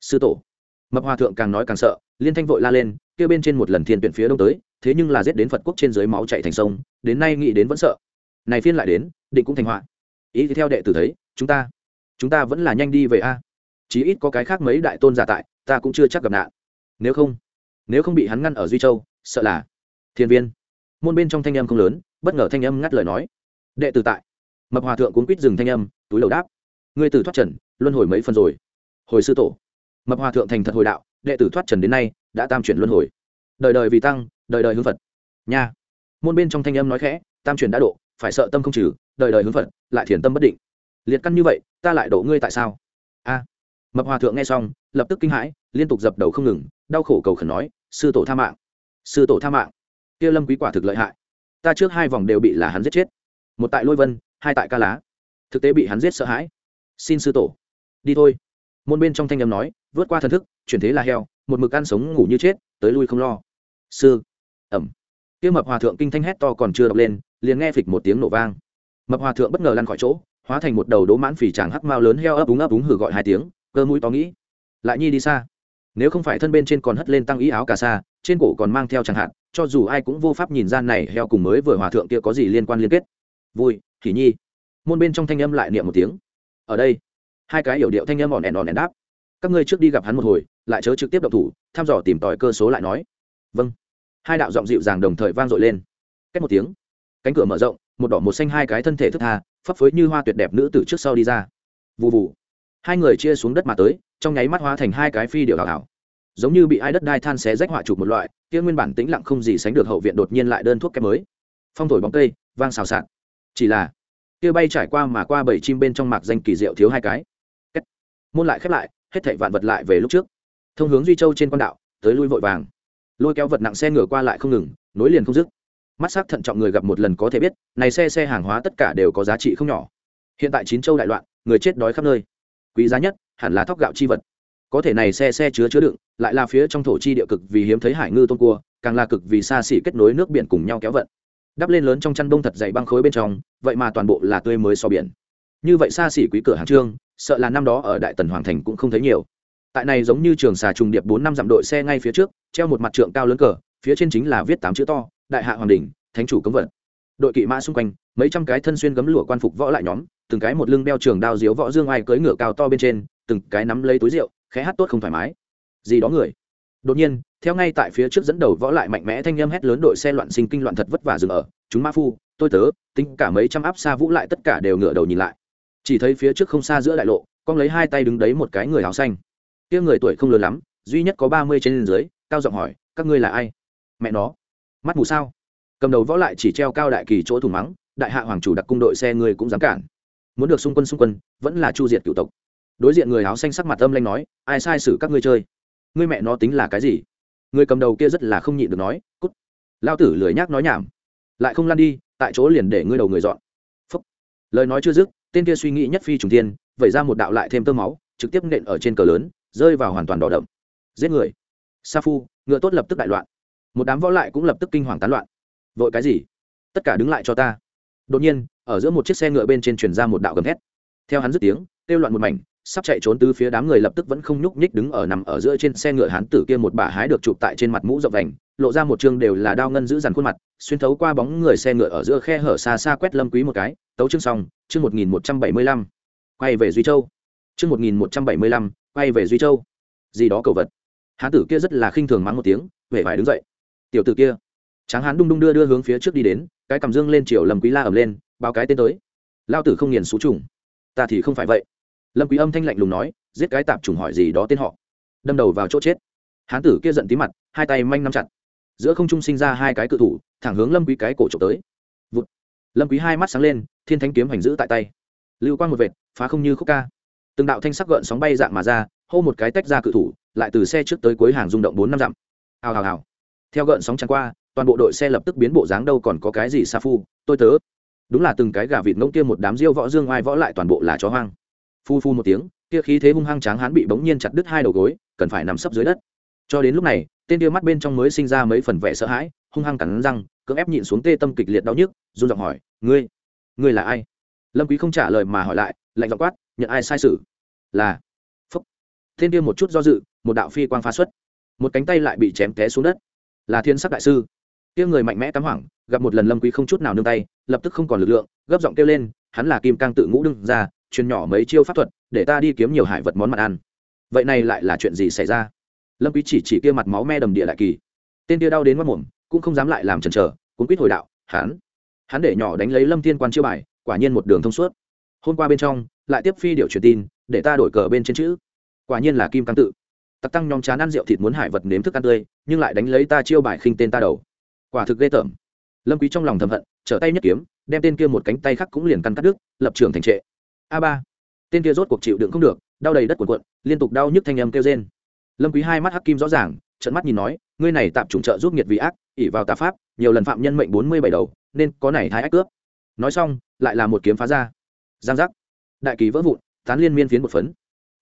Sư tổ. Mập hòa thượng càng nói càng sợ, liên thanh vội la lên, kêu bên trên một lần thiên tuyển phía đông tới, thế nhưng là giết đến phật quốc trên dưới máu chạy thành sông, đến nay nghĩ đến vẫn sợ. Này phiên lại đến, định cũng thành họa. Ý thì theo đệ tử thấy, chúng ta chúng ta vẫn là nhanh đi về a. Chí ít có cái khác mấy đại tôn giả tại, ta cũng chưa chắc gặp nạn. Nếu không nếu không bị hắn ngăn ở duy châu, sợ là thiên viên. Môn bên trong thanh âm không lớn, bất ngờ thanh âm ngắt lời nói. Đệ tử tại mập hòa thượng cũng quýt dừng thanh âm, túi đầu đáp. Ngươi tử thoát trần, luân hồi mấy phần rồi? Hồi sư tổ. Mập hòa thượng thành thật hồi đạo, đệ tử thoát trần đến nay, đã tam chuyển luân hồi. Đời đời vì tăng, đời đời hướng phật. Nha. Môn bên trong thanh âm nói khẽ, tam chuyển đã độ, phải sợ tâm không trừ, đời đời hướng phật, lại thiền tâm bất định. Liệt căn như vậy, ta lại đổ ngươi tại sao? A. Mập hòa thượng nghe xong, lập tức kinh hãi, liên tục dập đầu không ngừng, đau khổ cầu khẩn nói, sư tổ tha mạng. Sư tổ tha mạng. Kia lâm quý quả thực lợi hại. Ta trước hai vòng đều bị là hắn giết chết. Một tại lôi vân hai tại ca lá. Thực tế bị hắn giết sợ hãi. Xin sư tổ, đi thôi. Môn bên trong thanh âm nói, vượt qua thần thức, chuyển thế là heo, một mực ăn sống ngủ như chết, tới lui không lo. Sư, ẩm. Kia mập hòa thượng kinh thanh hét to còn chưa đọc lên, liền nghe phịch một tiếng nổ vang. Mập hòa thượng bất ngờ lăn khỏi chỗ, hóa thành một đầu đố mãn phỉ chàng hắc mao lớn heo ấp úng ấp úng hử gọi hai tiếng, cơ mũi to nghĩ. Lại nhi đi xa. Nếu không phải thân bên trên còn hất lên tăng ý áo cà sa, trên cổ còn mang theo chẳng hạn, cho dù ai cũng vô pháp nhìn ra này heo cùng mới vừa hòa thượng kia có gì liên quan liên kết. Vui thì nhi. Môn bên trong thanh âm lại niệm một tiếng. Ở đây, hai cái hiểu điệu thanh âm ỏn ẻn ỏn ẻn đáp. Các ngươi trước đi gặp hắn một hồi, lại chớ trực tiếp động thủ, thăm dò tìm tòi cơ số lại nói. Vâng. Hai đạo giọng dịu dàng đồng thời vang dội lên. Cách một tiếng. Cánh cửa mở rộng, một đỏ một xanh hai cái thân thể thức tha, phấp phới như hoa tuyệt đẹp nữ từ trước sau đi ra. Vụ vụ hai người chia xuống đất mà tới, trong nháy mắt hóa thành hai cái phi điệu hào hảo giống như bị ai đất đai than xé rách họa chụp một loại, kia nguyên bản tĩnh lặng không gì sánh được hậu viện đột nhiên lại đơn thuốc kém mới. Phong thổi bóng cây, vang xào xạc chỉ là, kia bay trải qua mà qua bảy chim bên trong mạc danh kỳ diệu thiếu hai cái. Kết. môn lại khép lại, hết thảy vạn vật lại về lúc trước. Thông hướng duy châu trên quan đạo, tới lui vội vàng. Lôi kéo vật nặng xe ngựa qua lại không ngừng, nối liền không dứt. Mắt sắc thận trọng người gặp một lần có thể biết, này xe xe hàng hóa tất cả đều có giá trị không nhỏ. Hiện tại chín châu đại loạn, người chết đói khắp nơi. Quý giá nhất, hẳn là thóc gạo chi vật. Có thể này xe xe chứa chứa đựng, lại là phía trong thổ chi địa cực vì hiếm thấy hải ngư tôm cua, càng là cực vì xa xỉ kết nối nước biển cùng nhau kéo vận đắp lên lớn trong chăn đông thật dày băng khối bên trong, vậy mà toàn bộ là tươi mới so biển. Như vậy xa xỉ quý cửa hàng trương, sợ là năm đó ở đại tần hoàng thành cũng không thấy nhiều. Tại này giống như trường xà trùng điệp bốn năm dặm đội xe ngay phía trước, treo một mặt trượng cao lớn cờ, phía trên chính là viết tám chữ to, đại hạ hoàng đình, thánh chủ cấm vận. Đội kỵ mã xung quanh, mấy trăm cái thân xuyên gấm lụa quan phục võ lại nhóm, từng cái một lưng đeo trường đao diếu võ dương ai cưỡi ngựa cao to bên trên, từng cái nắm lấy túi rượu, khẽ hát tốt không thoải mái. Gì đó người? Đột nhiên, theo ngay tại phía trước dẫn đầu võ lại mạnh mẽ thanh â hét lớn đội xe loạn sinh kinh loạn thật vất vả dừng ở, chúng ma phu, tôi tớ, tính cả mấy trăm áp xa vũ lại tất cả đều ngửa đầu nhìn lại. Chỉ thấy phía trước không xa giữa đại lộ, con lấy hai tay đứng đấy một cái người áo xanh. Kia người tuổi không lớn lắm, duy nhất có ba mươi trên dưới, cao giọng hỏi, các ngươi là ai? Mẹ nó. Mắt mù sao? Cầm đầu võ lại chỉ treo cao đại kỳ chỗ thủng mắng, đại hạ hoàng chủ đặc cung đội xe ngươi cũng dám cản. Muốn được xung quân xung quân, vẫn là chu diệt cựu tộc. Đối diện người áo xanh sắc mặt âm lanh nói, ai sai xử các ngươi chơi? Ngươi mẹ nó tính là cái gì? Người cầm đầu kia rất là không nhịn được nói, cút. Lao tử lười nhác nói nhảm. Lại không lăn đi, tại chỗ liền để ngươi đầu người dọn. Phúc. lời nói chưa dứt, tên kia suy nghĩ nhất phi trùng tiên vẩy ra một đạo lại thêm tơ máu, trực tiếp nện ở trên cờ lớn, rơi vào hoàn toàn đỏ đậm. Giết người. Sa phu, ngựa tốt lập tức đại loạn. Một đám võ lại cũng lập tức kinh hoàng tán loạn. Vội cái gì? Tất cả đứng lại cho ta. Đột nhiên, ở giữa một chiếc xe ngựa bên trên truyền ra một đạo gầm thét. Theo hắn dứt tiếng, kêu loạn một mảnh sắp chạy trốn từ phía đám người lập tức vẫn không nhúc nhích đứng ở nằm ở giữa trên xe ngựa hán tử kia một bà hái được chụp tại trên mặt mũ rộng vành, lộ ra một chương đều là đao ngân giữ dằn khuôn mặt, xuyên thấu qua bóng người xe ngựa ở giữa khe hở xa xa quét lâm quý một cái, tấu chương xong, chương một nghìn một trăm bảy mươi lăm. Quay về duy châu. Chương một nghìn một trăm bảy mươi lăm, quay về duy châu. Gì đó cầu vật. Hán tử kia rất là khinh thường mắng một tiếng huệ vải đứng dậy. Tiểu tử kia. Tráng hán đung đung đưa đưa hướng phía trước đi đến, cái cầm dương lên chiều lâm quý la ầm lên, báo cái tên tới. Lao tử không nghiền xú trùng. Ta thì không phải vậy lâm quý âm thanh lạnh lùng nói, giết cái tạp trùng hỏi gì đó tên họ. Đâm đầu vào chỗ chết. Hán tử kia giận tí mặt, hai tay manh nắm chặt. Giữa không trung sinh ra hai cái cự thủ, thẳng hướng lâm quý cái cổ trộm tới. Vụt. lâm quý hai mắt sáng lên, thiên thánh kiếm hành giữ tại tay. Lưu quang một vệt, phá không như khúc ca. Từng đạo thanh sắc gợn sóng bay dạng mà ra, hô một cái tách ra cự thủ, lại từ xe trước tới cuối hàng rung động bốn năm dặm. Hào hào hào. Theo gợn sóng tràn qua, toàn bộ đội xe lập tức biến bộ dáng đâu còn có cái gì sa phu, tôi tớ. Đúng là từng cái gà vịt ngỗng kia một đám diêu võ dương oai võ lại toàn bộ là chó hoang phu phu một tiếng, kia khí thế hung hăng tráng hán bị bỗng nhiên chặt đứt hai đầu gối, cần phải nằm sấp dưới đất. Cho đến lúc này, tên kia mắt bên trong mới sinh ra mấy phần vẻ sợ hãi, hung hăng cắn răng, cưỡng ép nhịn xuống tê tâm kịch liệt đau nhức, run giọng hỏi, ngươi ngươi là ai? Lâm quý không trả lời mà hỏi lại, lạnh giọng quát, nhận ai sai sự? Là. Phúc. Tên kia một chút do dự, một đạo phi quang phá xuất. Một cánh tay lại bị chém té xuống đất. Là thiên sắc đại sư. Kia người mạnh mẽ cắm hoảng, gặp một lần lâm quý không chút nào nương tay, lập tức không còn lực lượng, gấp giọng kêu lên, hắn là kim cang tự ngũ đương ra truyền nhỏ mấy chiêu pháp thuật, để ta đi kiếm nhiều hải vật món mặt ăn. Vậy này lại là chuyện gì xảy ra? Lâm quý chỉ chỉ kia mặt máu me đầm địa đại kỳ. Tên kia đau đến mất mồm, cũng không dám lại làm chần chờ cũng quýt hồi đạo, hắn hắn để nhỏ đánh lấy lâm thiên quan chiêu bài, quả nhiên một đường thông suốt. Hôm qua bên trong, lại tiếp phi điều truyền tin, để ta đổi cờ bên trên chữ. Quả nhiên là kim cang tự. Tặc tăng nhóm chán ăn rượu thịt muốn hải vật nếm thức ăn tươi, nhưng lại đánh lấy ta chiêu bài khinh tên ta đầu. Quả thực ghê tởm. Lâm quý trong lòng thầm hận, trở tay nhất kiếm, đem tên kia một cánh tay khác cũng liền căn cắt đứt, lập trường thành trệ a ba. Tên kia rốt cuộc chịu đựng không được, đau đầy đất cuộn cuộn, liên tục đau nhức thanh âm kêu rên. Lâm quý hai mắt hắc kim rõ ràng trận mắt nhìn nói, ngươi này tạm trùng trợ giúp nghiệt vì ác ỉ vào tà pháp, nhiều lần phạm nhân mệnh bốn mươi bảy đầu, nên có này thái ác cướp. Nói xong, lại là một kiếm phá ra. Giang giác. Đại kỳ vỡ vụn, tán liên miên phiến một phấn.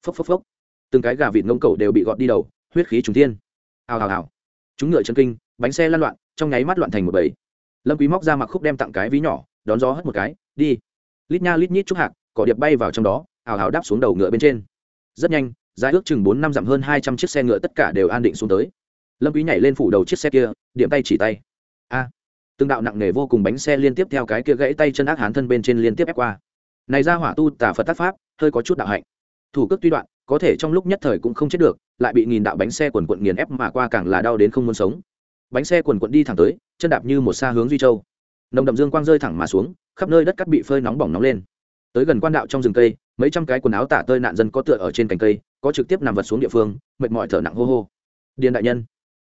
Phốc phốc phốc. Từng cái gà vịt ngông cẩu đều bị gọt đi đầu, huyết khí trùng thiên. Hào hào hào. Chúng ngựa chân kinh, bánh xe lăn loạn, trong nháy mắt loạn thành một bầy. Lâm quý móc ra mặc khúc đem tặng cái ví nhỏ, đón gió hất một cái, đi. Lít nha lít nhít chút hạng cỏ điệp bay vào trong đó, ào ào đáp xuống đầu ngựa bên trên. Rất nhanh, dài ước chừng bốn năm dặm hơn hai trăm chiếc xe ngựa tất cả đều an định xuống tới. Lâm quý nhảy lên phủ đầu chiếc xe kia, điểm tay chỉ tay. A! Từng đạo nặng nề vô cùng bánh xe liên tiếp theo cái kia gãy tay chân ác hán thân bên trên liên tiếp ép qua. Này ra hỏa tu tả phật tác pháp, hơi có chút đạo hạnh. Thủ cước tuy đoạn, có thể trong lúc nhất thời cũng không chết được, lại bị nghìn đạo bánh xe quần quận nghiền ép mà qua càng là đau đến không muốn sống. Bánh xe quần quận đi thẳng tới, chân đạp như một xa hướng duy châu. Nồng đậm dương quang rơi thẳng mà xuống, khắp nơi đất cắt bị phơi nóng bỏng nóng lên tới gần quan đạo trong rừng cây, mấy trăm cái quần áo tả tơi nạn dân có tựa ở trên cành cây, có trực tiếp nằm vật xuống địa phương, mệt mỏi thở nặng hô hô. Điền đại nhân.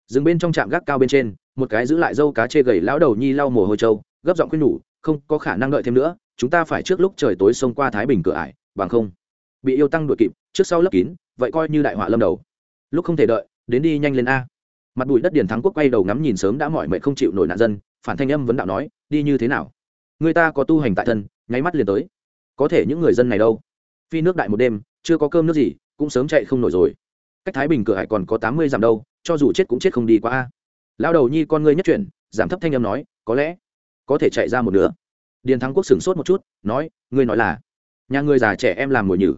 Dừng bên trong trạm gác cao bên trên, một cái giữ lại dâu cá chê gầy lão đầu nhi lau mồ hôi trâu, gấp giọng khuyên nhủ, không có khả năng đợi thêm nữa, chúng ta phải trước lúc trời tối xông qua thái bình cửa ải, bằng không, bị yêu tăng đuổi kịp, trước sau lấp kín, vậy coi như đại họa lâm đầu. Lúc không thể đợi, đến đi nhanh lên a. Mặt bụi đất điền thắng quốc quay đầu ngắm nhìn sớm đã mỏi mệt không chịu nổi nạn dân, phản thanh âm vấn đạo nói, đi như thế nào? Người ta có tu hành tại thân, nháy mắt liền tới có thể những người dân này đâu. Phi nước đại một đêm, chưa có cơm nước gì, cũng sớm chạy không nổi rồi. Cách thái bình cửa hải còn có tám mươi dặm đâu, cho dù chết cũng chết không đi qua a. Lao đầu nhi con ngươi nhất chuyển, giảm thấp thanh âm nói, có lẽ có thể chạy ra một nửa. Điền thắng quốc sửng sốt một chút, nói, ngươi nói là, nhà người già trẻ em làm mồi nhử.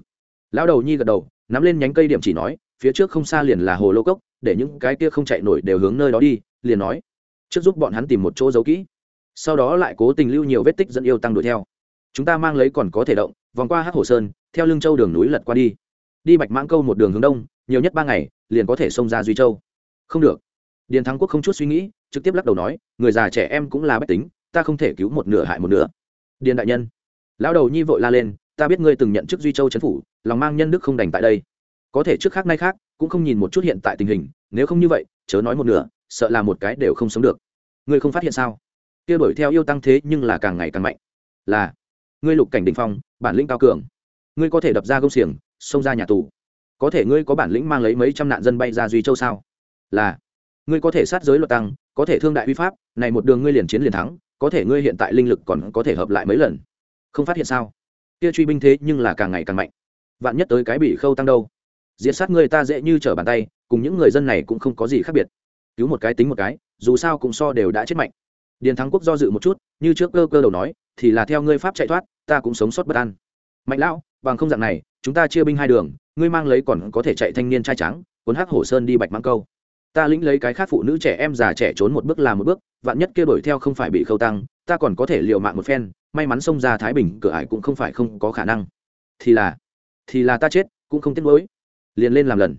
Lão đầu nhi gật đầu, nắm lên nhánh cây điểm chỉ nói, phía trước không xa liền là hồ lô cốc, để những cái kia không chạy nổi đều hướng nơi đó đi, liền nói, trước giúp bọn hắn tìm một chỗ giấu kỹ. Sau đó lại cố tình lưu nhiều vết tích dẫn yêu tăng đuổi theo chúng ta mang lấy còn có thể động, vòng qua hát hồ sơn, theo lưng châu đường núi lật qua đi. Đi bạch mãng câu một đường hướng đông, nhiều nhất ba ngày, liền có thể xông ra duy châu. Không được. Điền thắng quốc không chút suy nghĩ, trực tiếp lắc đầu nói, người già trẻ em cũng là bách tính, ta không thể cứu một nửa hại một nửa. Điền đại nhân, lão đầu nhi vội la lên, ta biết ngươi từng nhận chức duy châu c phủ, lòng mang nhân đức không đành tại đây. Có thể trước khác nay khác, cũng không nhìn một chút hiện tại tình hình, nếu không như vậy, chớ nói một nửa, sợ là một cái đều không sống được. Ngươi không phát hiện sao? Kia đuổi theo yêu tăng thế nhưng là càng ngày càng mạnh. Là ngươi lục cảnh đình phong, bản lĩnh cao cường. Ngươi có thể đập ra công xiềng, xông ra nhà tù. Có thể ngươi có bản lĩnh mang lấy mấy trăm nạn dân bay ra duy châu sao? Là. Ngươi có thể sát giới luật tăng, có thể thương đại uy pháp, này một đường ngươi liền chiến liền thắng, có thể ngươi hiện tại linh lực còn có thể hợp lại mấy lần. Không phát hiện sao? Kia truy binh thế nhưng là càng ngày càng mạnh. Vạn nhất tới cái bị khâu tăng đâu? Diệt sát người ta dễ như trở bàn tay, cùng những người dân này cũng không có gì khác biệt. Cứu một cái tính một cái, dù sao cũng so đều đã chết mạnh. Điền thắng quốc do dự một chút, như trước cơ cơ đầu nói, thì là theo ngươi pháp chạy thoát ta cũng sống sót bất an. Mạnh lão, bằng không dạng này, chúng ta chia binh hai đường, ngươi mang lấy còn có thể chạy thanh niên trai trắng cuốn hắc hổ sơn đi bạch mang câu. Ta lĩnh lấy cái khác phụ nữ trẻ em già trẻ trốn một bước là một bước, vạn nhất kia đuổi theo không phải bị khâu tăng, ta còn có thể liều mạng một phen, may mắn xông ra thái bình, cửa ải cũng không phải không có khả năng. Thì là thì là ta chết, cũng không tiếc nuối. Liền lên làm lần.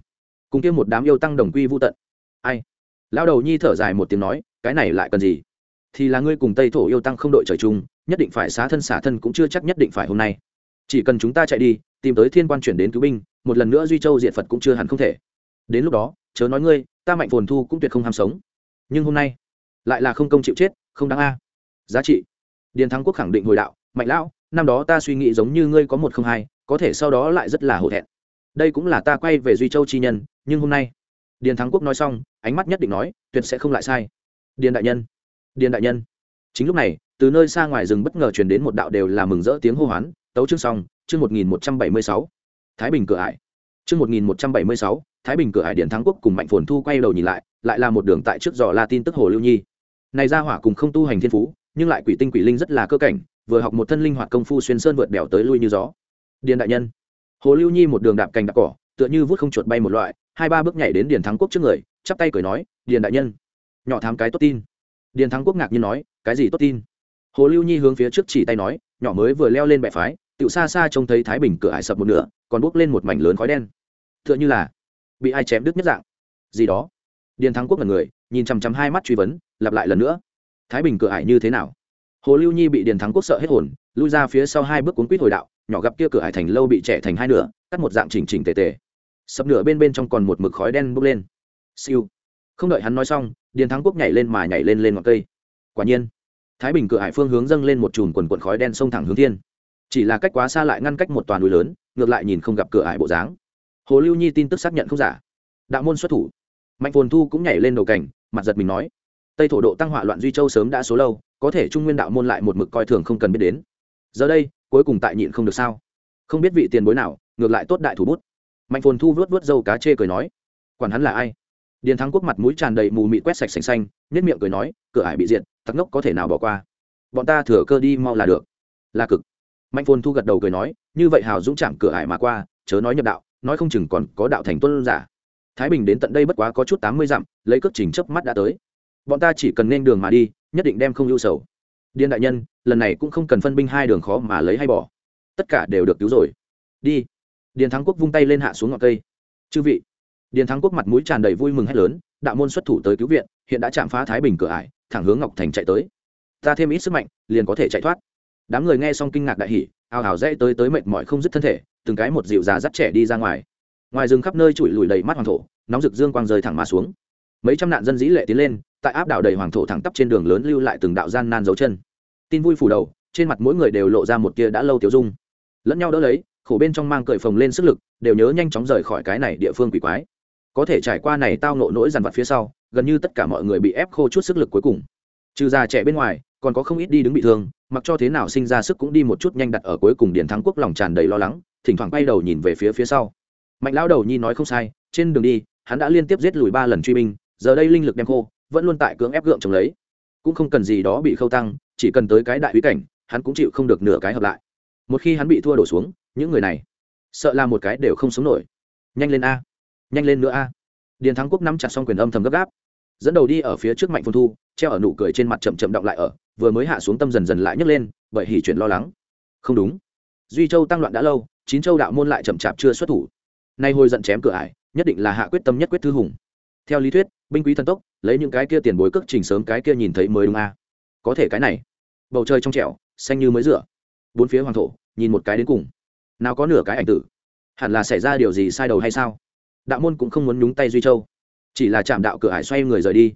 Cùng kia một đám yêu tăng đồng quy vô tận. Ai? Lão đầu nhi thở dài một tiếng nói, cái này lại cần gì? Thì là ngươi cùng tây thổ yêu tăng không đội trời chung nhất định phải xá thân xả thân cũng chưa chắc nhất định phải hôm nay. Chỉ cần chúng ta chạy đi, tìm tới thiên quan chuyển đến cứu binh, một lần nữa duy châu diện phật cũng chưa hẳn không thể. Đến lúc đó, chớ nói ngươi, ta mạnh phồn thu cũng tuyệt không ham sống. Nhưng hôm nay, lại là không công chịu chết, không đáng a. Giá trị. Điền thắng quốc khẳng định hồi đạo, mạnh lão, năm đó ta suy nghĩ giống như ngươi có một không hai, có thể sau đó lại rất là hổ thẹn. Đây cũng là ta quay về duy châu chi nhân, nhưng hôm nay. Điền thắng quốc nói xong, ánh mắt nhất định nói, tuyệt sẽ không lại sai. Điền đại nhân. Điền đại nhân. Chính lúc này từ nơi xa ngoài rừng bất ngờ truyền đến một đạo đều là mừng rỡ tiếng hô hoán, tấu chương xong, chương một nghìn một trăm bảy mươi sáu. Thái bình cửa ải. Chương một nghìn một trăm bảy mươi sáu, thái bình cửa ải điện thắng quốc cùng mạnh phồn thu quay đầu nhìn lại lại là một đường tại trước giò la tin tức hồ lưu nhi. Này ra hỏa cùng không tu hành thiên phú, nhưng lại quỷ tinh quỷ linh rất là cơ cảnh, vừa học một thân linh hoạt công phu xuyên sơn vượt bèo tới lui như gió. Điền đại nhân. Hồ lưu nhi một đường đạp cành đạp cỏ, tựa như vút không chuột bay một loại, hai ba bước nhảy đến điền thắng quốc trước người, chắp tay cười nói, điền đại nhân. Nhỏ thám cái tốt tin. Điền thắng quốc ngạc nhiên nói, cái gì tốt tin? Hồ lưu nhi hướng phía trước chỉ tay nói, nhỏ mới vừa leo lên bệ phái tự xa xa trông thấy thái bình cửa hải sập một nửa, còn bốc lên một mảnh lớn khói đen. T h ư ợ n h ư là bị ai chém đứt nhất dạng. Gì đó. Điền thắng quốc là người, nhìn chằm chằm hai mắt truy vấn, lặp lại lần nữa. Thái bình cửa hải như thế nào? Hồ lưu nhi bị điền thắng quốc sợ hết hồn, lui ra phía sau hai bước cuốn quýt hồi đạo, nhỏ gặp kia cửa hải thành lâu bị trẻ thành hai nửa, cắt một dạng chỉnh chỉnh tề tề. Sập nửa bên bên trong còn một mực khói đen bốc lên. Siêu. Không đợi hắn nói xong, điền thắng quốc nhảy lên mà nhảy lên lên ngọn cây. Quả nhiên thái bình cửa hải phương hướng dâng lên một chùm quần quần khói đen sông thẳng hướng thiên. Chỉ là cách quá xa lại ngăn cách một toàn núi lớn, ngược lại nhìn không gặp cửa hải bộ dáng. Hồ lưu nhi tin tức xác nhận không giả. Đạo môn xuất thủ. Mạnh phồn thu cũng nhảy lên đầu cảnh, mặt giật mình nói, tây thổ độ tăng hỏa loạn duy châu sớm đã số lâu, có thể trung nguyên đạo môn lại một mực coi thường không cần biết đến. Giờ đây, cuối cùng tại nhịn không được sao? Không biết vị tiền bối nào, ngược lại tốt đại thủ bút. Mạnh phồn thu vớt vớt dâu cá chê cười nói, quản hắn là ai? Điền thắng quốc mặt mũi tràn đầy mù mị quét sạch xanh xanh nhất miệng cười nói, cửa ải bị diệt tắc ngốc có thể nào bỏ qua? Bọn ta thừa cơ đi, mau là được. Là cực. Mạnh phồn thu gật đầu cười nói, như vậy hào dũng chạm cửa ải mà qua, chớ nói nhập đạo, nói không chừng còn có đạo thành tuân giả. Thái bình đến tận đây bất quá có chút tám mươi dặm, lấy cước trình chớp mắt đã tới. Bọn ta chỉ cần nên đường mà đi, nhất định đem không ưu sầu. Điên đại nhân, lần này cũng không cần phân binh hai đường khó mà lấy hay bỏ. Tất cả đều được cứu rồi. Đi. Điền thắng quốc vung tay lên hạ xuống ngọn cây. Chư vị điền thắng quốc mặt mũi tràn đầy vui mừng hét lớn, đạo môn xuất thủ tới cứu viện, hiện đã chạm phá thái bình cửa ải, thẳng hướng ngọc thành chạy tới. Ta thêm ít sức mạnh, liền có thể chạy thoát. Đám người nghe xong kinh ngạc đại hỉ, ào ào dây tới tới mệt mỏi không dứt thân thể, từng cái một dịu già dắt trẻ đi ra ngoài. Ngoài rừng khắp nơi trụi lùi đầy mắt hoàng thổ, nóng rực dương quang rơi thẳng mà xuống. Mấy trăm nạn dân dĩ lệ tiến lên, tại áp đảo đầy hoàng thổ thẳng tắp trên đường lớn lưu lại từng đạo gian nan dấu chân. Tin vui phủ đầu, trên mặt mỗi người đều lộ ra một kia đã lâu tiêu dung. Lẫn nhau đỡ lấy, khổ bên trong mang cởi phồng lên sức lực, đều nhớ nhanh chóng rời khỏi cái này địa phương quỷ quái có thể trải qua này tao nộ nỗi dằn vặt phía sau, gần như tất cả mọi người bị ép khô chút sức lực cuối cùng. Trừ già trẻ bên ngoài, còn có không ít đi đứng bị thương, mặc cho thế nào sinh ra sức cũng đi một chút nhanh đặt ở cuối cùng điền thắng quốc lòng tràn đầy lo lắng, thỉnh thoảng bay đầu nhìn về phía phía sau. Mạnh lão đầu nhi nói không sai, trên đường đi, hắn đã liên tiếp giết lùi ba lần truy binh, giờ đây linh lực đem khô, vẫn luôn tại cưỡng ép gượng chống lấy. Cũng không cần gì đó bị khâu tăng, chỉ cần tới cái đại úy cảnh, hắn cũng chịu không được nửa cái hợp lại. Một khi hắn bị thua đổ xuống, những người này sợ là một cái đều không sống nổi. Nhanh lên a nhanh lên nữa a. Điền thắng quốc nắm chặt xong quyền âm thầm gấp gáp, dẫn đầu đi ở phía trước mạnh phun thu, treo ở nụ cười trên mặt chậm chậm động lại ở, vừa mới hạ xuống tâm dần dần lại nhấc lên, bởi hỉ chuyển lo lắng. Không đúng. Duy châu tăng loạn đã lâu, chín châu đạo môn lại chậm chạp chưa xuất thủ. Nay hồi giận chém cửa ải, nhất định là hạ quyết tâm nhất quyết thư hùng. Theo lý thuyết, binh quý thần tốc, lấy những cái kia tiền bối cước trình sớm cái kia nhìn thấy mới đúng a. Có thể cái này. Bầu trời trong trẻo, xanh như mới rửa. Bốn phía hoàng thổ, nhìn một cái đến cùng. Nào có nửa cái ảnh tử? Hẳn là xảy ra điều gì sai đầu hay sao? Đạo môn cũng không muốn nhúng tay duy châu. Chỉ là chạm đạo cửa hải xoay người rời đi.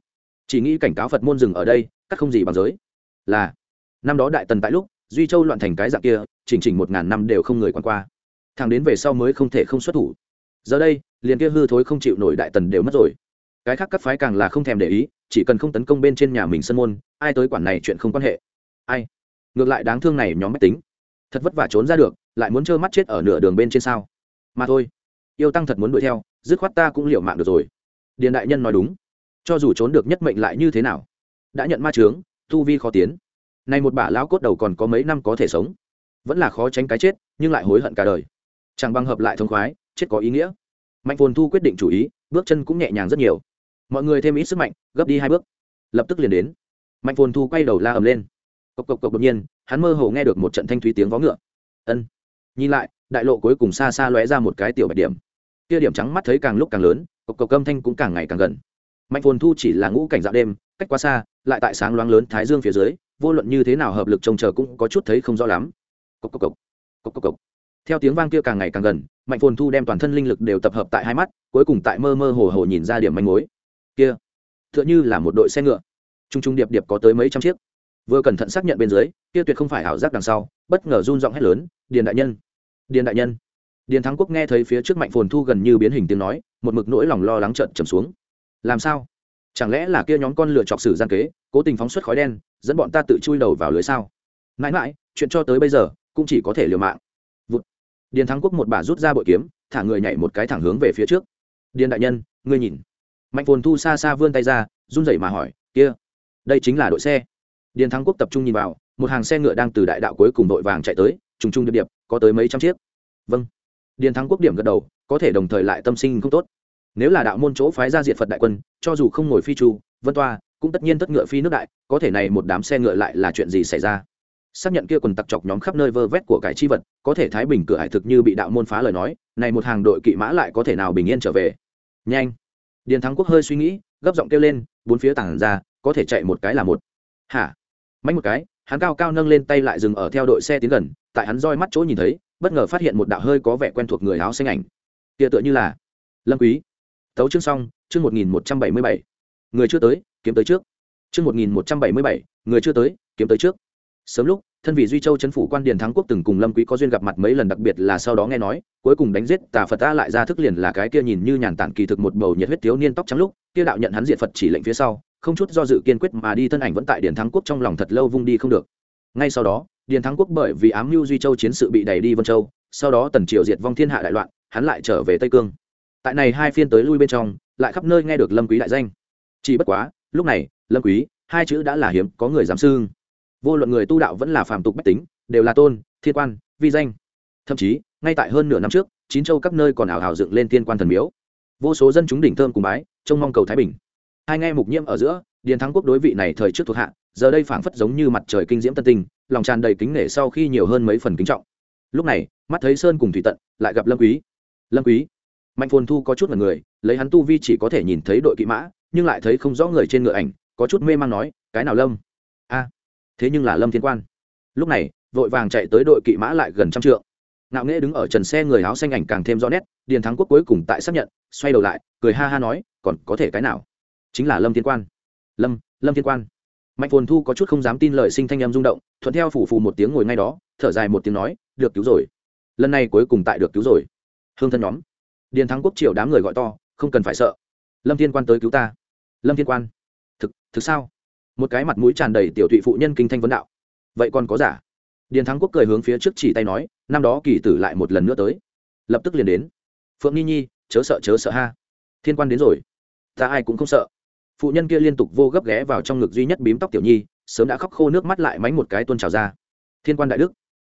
Chỉ nghĩ cảnh cáo phật môn dừng ở đây cắt không gì bằng giới. Là, năm đó đại tần tại lúc, duy châu loạn thành cái dạng kia, chỉnh chỉnh một ngàn năm đều không người quan qua. Thằng đến về sau mới không thể không xuất thủ. Giờ đây, liền kia hư thối không chịu nổi đại tần đều mất rồi. Cái khác các phái càng là không thèm để ý, chỉ cần không tấn công bên trên nhà mình sân môn, ai tới quản này chuyện không quan hệ. Ai? Ngược lại đáng thương này nhóm mách tính. Thật vất vả trốn ra được, lại muốn trơ mắt chết ở nửa đường bên trên sao? Mà thôi yêu tăng thật muốn đuổi theo, dứt khoát ta cũng liệu mạng được rồi. Điền đại nhân nói đúng. Cho dù trốn được nhất mệnh lại như thế nào? Đã nhận ma trướng tu vi khó tiến. Nay một bả lão cốt đầu còn có mấy năm có thể sống. Vẫn là khó tránh cái chết, nhưng lại hối hận cả đời. Chẳng bằng hợp lại thông khoái, chết có ý nghĩa. Mạnh phồn thu quyết định chủ ý, bước chân cũng nhẹ nhàng rất nhiều. Mọi người thêm ít sức mạnh, gấp đi hai bước. Lập tức liền đến. Mạnh phồn thu quay đầu la ầm lên. Cộc cộc cộc đột nhiên, hắn mơ hồ nghe được một trận thanh thúy tiếng vó ngựa. Ân. Nhìn lại, đại lộ cuối cùng xa xa lóe ra một cái tiểu bạch điểm kia điểm trắng mắt thấy càng lúc càng lớn, cộc cộc âm thanh cũng càng ngày càng gần. Mạnh phồn thu chỉ là ngũ cảnh dạo đêm, cách quá xa, lại tại sáng loáng lớn thái dương phía dưới, vô luận như thế nào hợp lực trông chờ cũng có chút thấy không rõ lắm. Cộc cộc cộc cộc cộc cộc. Theo tiếng vang kia càng ngày càng gần, mạnh phồn thu đem toàn thân linh lực đều tập hợp tại hai mắt, cuối cùng tại mơ mơ hồ hồ nhìn ra điểm manh mối. Kia t h ư ợ n h ư là một đội xe ngựa. T r u n g t r u n g điệp điệp có tới mấy trăm chiếc. Vừa cẩn thận xác nhận bên dưới, kia tuyệt không phải ảo giác đằng sau, bất ngờ run giọng hét lớn, điền đại nhân, điền đại nhân điền thắng quốc nghe thấy phía trước mạnh phồn thu gần như biến hình tiếng nói, một mực nỗi lòng lo lắng trợn trầm xuống. Làm sao? Chẳng lẽ là kia nhóm con lựa chọc sử gian kế, cố tình phóng xuất khói đen, dẫn bọn ta tự chui đầu vào lưới sao? Mãi mãi, chuyện cho tới bây giờ, cũng chỉ có thể liều mạng. Vụt. điền thắng quốc một bà rút ra bội kiếm, thả người nhảy một cái thẳng hướng về phía trước. Điền đại nhân, ngươi nhìn. Mạnh phồn thu xa xa vươn tay ra, run rẩy mà hỏi, kia, đây chính là đội xe. Điền thắng quốc tập trung nhìn vào, một hàng xe ngựa đang từ đại đạo cuối cùng đội vàng chạy tới, trùng trùng điệp điệp, có tới mấy trăm chiếc. Vâng điền thắng quốc điểm gật đầu, có thể đồng thời lại tâm sinh không tốt. Nếu là đạo môn chỗ phái ra diệt phật đại quân, cho dù không ngồi phi chu, vân toa cũng tất nhiên tất ngựa phi nước đại, có thể này một đám xe ngựa lại là chuyện gì xảy ra? Xác nhận kia quần tặc chọc nhóm khắp nơi vơ vét của cải chi vật, có thể thái bình cửa hải thực như bị đạo môn phá lời nói, này một hàng đội kỵ mã lại có thể nào bình yên trở về? Nhanh! Điền thắng quốc hơi suy nghĩ, gấp giọng kêu lên, bốn phía tảng ra, có thể chạy một cái là một. Hả? Mạnh một cái, hắn cao cao nâng lên tay lại dừng ở theo đội xe tiến gần, tại hắn roi mắt chỗ nhìn thấy bất ngờ phát hiện một đạo hơi có vẻ quen thuộc người áo xanh ảnh. Kia tựa như là lâm quý. Tấu chương xong, chương một nghìn một trăm bảy mươi bảy. Người chưa tới, kiếm tới trước. Chương một nghìn một trăm bảy mươi bảy, người chưa tới, kiếm tới trước. Sớm lúc, thân vị duy châu chấn phủ quan điền thắng quốc từng cùng lâm quý có duyên gặp mặt mấy lần đặc biệt là sau đó nghe nói, cuối cùng đánh giết tà phật ta lại ra thức liền là cái kia nhìn như nhàn tản kỳ thực một bầu nhiệt huyết thiếu niên tóc trắng lúc, kia đạo nhận hắn diện phật chỉ lệnh phía sau, không chút do dự kiên quyết mà đi thân ảnh vẫn tại điền thắng quốc trong lòng thật lâu vung đi không được. Ngay sau đó điền thắng quốc bởi vì ám mưu duy châu chiến sự bị đẩy đi vân châu, sau đó tần triều diệt vong thiên hạ đại loạn, hắn lại trở về tây cương. Tại này hai phiên tới lui bên trong, lại khắp nơi nghe được lâm quý đại danh. Chỉ bất quá, lúc này, lâm quý, hai chữ đã là hiếm, có người dám xưng. Vô luận người tu đạo vẫn là phàm tục bách tính, đều là tôn, thiên quan, vi danh. Thậm chí, ngay tại hơn nửa năm trước, chín châu các nơi còn ảo ảo dựng lên thiên quan thần miếu. Vô số dân chúng đỉnh thơm cùng bái, trông mong cầu thái bình. Hai nghe mục nhiễm ở giữa điền thắng quốc đối vị này thời trước thuộc hạ, giờ đây phảng phất giống như mặt trời kinh diễm tân tinh, lòng tràn đầy kính nể sau khi nhiều hơn mấy phần kính trọng. Lúc này, mắt thấy sơn cùng thủy tận, lại gặp lâm quý. Lâm quý, mạnh phồn thu có chút là người, lấy hắn tu vi chỉ có thể nhìn thấy đội kỵ mã, nhưng lại thấy không rõ người trên ngựa ảnh, có chút mê man nói, cái nào lâm? A, thế nhưng là lâm thiên quan. Lúc này, vội vàng chạy tới đội kỵ mã lại gần trăm trượng. Ngạo nghễ đứng ở trần xe người áo xanh ảnh càng thêm rõ nét, điền thắng quốc cuối cùng tại xác nhận, xoay đầu lại, cười ha ha nói, còn có thể cái nào? Chính là lâm thiên quan lâm lâm thiên quan. Mạnh phồn thu có chút không dám tin lời sinh thanh em rung động, thuận theo phủ phù một tiếng ngồi ngay đó, thở dài một tiếng nói, được cứu rồi. Lần này cuối cùng tại được cứu rồi. Hương thân nhóm. Điền thắng quốc triều đám người gọi to, không cần phải sợ. Lâm thiên quan tới cứu ta. Lâm thiên quan. Thực thực sao? Một cái mặt mũi tràn đầy tiểu thụy phụ nhân kinh thanh vấn đạo. Vậy còn có giả? Điền thắng quốc cười hướng phía trước chỉ tay nói, năm đó kỳ tử lại một lần nữa tới. Lập tức liền đến. Phượng nhi nhi, chớ sợ chớ sợ ha. Thiên quan đến rồi. Ta ai cũng không sợ phụ nhân kia liên tục vô gấp ghé vào trong ngực duy nhất bím tóc tiểu nhi, sớm đã khóc khô nước mắt lại mánh một cái tuôn trào ra. Thiên quan đại đức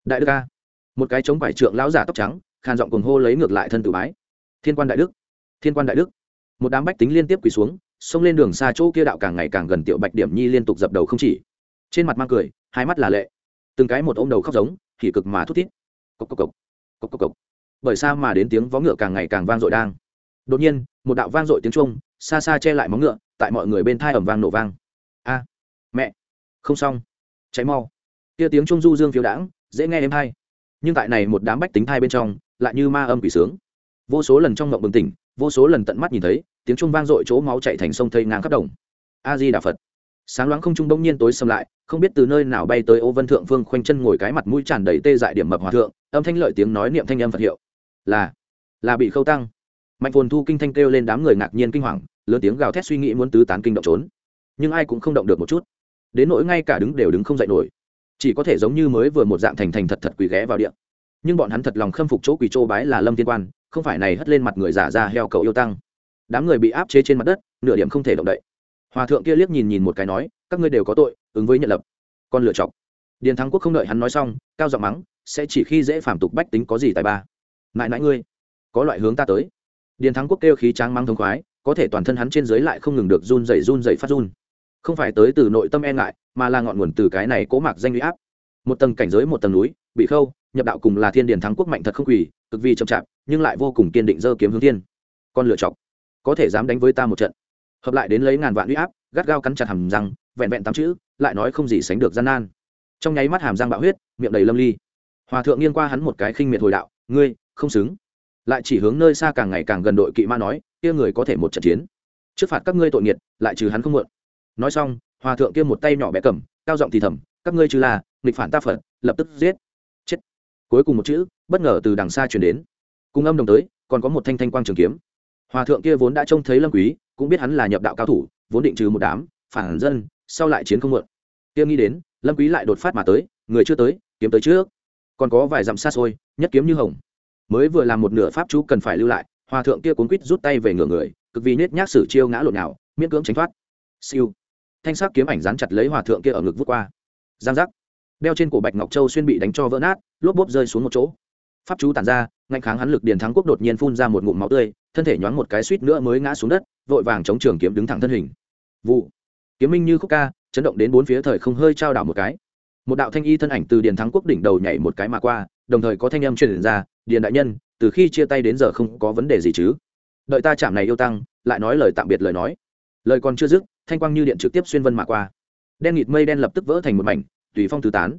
đại đức a. Một cái chống vải trượng lão giả tóc trắng, khàn giọng cùng hô lấy ngược lại thân tự bái. Thiên quan đại đức, thiên quan đại đức. Một đám bách tính liên tiếp quỳ xuống, xông lên đường xa chỗ kia đạo càng ngày càng gần tiểu bạch điểm nhi liên tục dập đầu không chỉ. Trên mặt mang cười, hai mắt là lệ. Từng cái một ôm đầu khóc giống thì cực mà thút thít. Cốc cốc cốc cốc cốc cốc bởi sao mà đến tiếng vó ngựa càng ngày càng vang dội đang? Đột nhiên, một đạo vang dội tiếng trung xa xa che lại móng ngựa, tại mọi người bên thai ẩm vang nổ vang. A! Mẹ! Không xong. Cháy mau. Kia tiếng trung du dương phiếu đãng, dễ nghe em thai nhưng tại này một đám bách tính thai bên trong, lại như ma âm quỷ sướng. Vô số lần trong ngộng bừng tỉnh, vô số lần tận mắt nhìn thấy, tiếng trung vang dội chỗ máu chạy thành sông thây ngang khắp đồng. A di đà phật. Sáng loáng không trung đông nhiên tối xâm lại, không biết từ nơi nào bay tới ô vân thượng phương khoanh chân ngồi cái mặt mũi tràn đầy tê dại điểm mập hòa thượng, âm thanh lợi tiếng nói niệm thanh âm phật hiệu. Là là bị khâu tăng mạnh phồn thu kinh thanh kêu lên đám người ngạc nhiên kinh hoàng, lớn tiếng gào thét suy nghĩ muốn tứ tán kinh động trốn. Nhưng ai cũng không động được một chút. Đến nỗi ngay cả đứng đều đứng không dậy nổi. Chỉ có thể giống như mới vừa một dạng thành thành thật thật quỳ ghé vào điện nhưng bọn hắn thật lòng khâm phục chỗ quỳ châu bái là lâm thiên quan, không phải này hất lên mặt người giả ra heo cầu yêu tăng. Đám người bị áp chế trên mặt đất, nửa điểm không thể động đậy. Hòa thượng kia liếc nhìn nhìn một cái nói, các ngươi đều có tội, ứng với nhận lập. Con lựa chọc. Điền thắng quốc không đợi hắn nói xong, cao giọng mắng, sẽ chỉ khi dễ phản tục bách tính có gì tài ba. Mãi mãi ngươi, có loại hướng ta tới điền thắng quốc kêu khí tráng mang thống khoái, có thể toàn thân hắn trên dưới lại không ngừng được run dày run dày phát run. Không phải tới từ nội tâm e ngại, mà là ngọn nguồn từ cái này cố mạc danh uy áp. Một tầng cảnh giới, một tầng núi, bị khâu, nhập đạo cùng là thiên điền thắng quốc mạnh thật không quỳ, cực vì chậm chạp, nhưng lại vô cùng kiên định dơ kiếm hướng thiên. Con lựa chọc, có thể dám đánh với ta một trận. Hợp lại đến lấy ngàn vạn uy áp, gắt gao cắn chặt hàm răng, vẹn vẹn tám chữ, lại nói không gì sánh được gian nan. Trong nháy mắt hàm răng bạo huyết, miệng đầy lâm ly. Hòa thượng nghiêng qua hắn một cái khinh miệt hồi đạo, ngươi, không xứng lại chỉ hướng nơi xa càng ngày càng gần đội kỵ ma nói, kia người có thể một trận chiến. Trước phạt các ngươi tội nghiệt, lại trừ hắn không mượn. Nói xong, hòa thượng kia một tay nhỏ bé cầm, cao giọng thì thầm, các ngươi trừ là nghịch phản ta phật, lập tức giết. Chết. Cuối cùng một chữ, bất ngờ từ đằng xa chuyển đến. Cùng âm đồng tới, còn có một thanh thanh quang trường kiếm. Hòa thượng kia vốn đã trông thấy lâm quý, cũng biết hắn là nhập đạo cao thủ, vốn định trừ một đám, phản dân, sau lại chiến không muộn kia nghĩ đến, lâm quý lại đột phát mà tới, người chưa tới, kiếm tới trước. Còn có vài dặm xa xôi, nhất kiếm như hồng mới vừa làm một nửa pháp chú cần phải lưu lại, hòa thượng kia cuốn quýt rút tay về ngửa người, cực vì nết nhác sử chiêu ngã lộn nào, miễn cưỡng tránh thoát. Siêu. Thanh sắc kiếm ảnh dán chặt lấy hòa thượng kia ở ngực vút qua. Giang giác. Đeo trên cổ bạch ngọc châu xuyên bị đánh cho vỡ nát, lốp bốp rơi xuống một chỗ. Pháp chú tản ra, ngạnh kháng hắn lực điền thắng quốc đột nhiên phun ra một ngụm máu tươi, thân thể nhoáng một cái suýt nữa mới ngã xuống đất, vội vàng chống trường kiếm đứng thẳng thân hình. Vụ. Kiếm minh như khúc ca, chấn động đến bốn phía thời không hơi trao đảo một cái. Một đạo thanh y thân ảnh từ điền thắng quốc đỉnh đầu nhảy một cái mà qua, đồng thời có thanh âm truyền ra điền đại nhân, từ khi chia tay đến giờ không có vấn đề gì chứ? Đợi ta chạm này yêu tăng, lại nói lời tạm biệt lời nói. Lời còn chưa dứt, thanh quang như điện trực tiếp xuyên vân mà qua. Đen nghịt mây đen lập tức vỡ thành một mảnh, tùy phong tứ tán.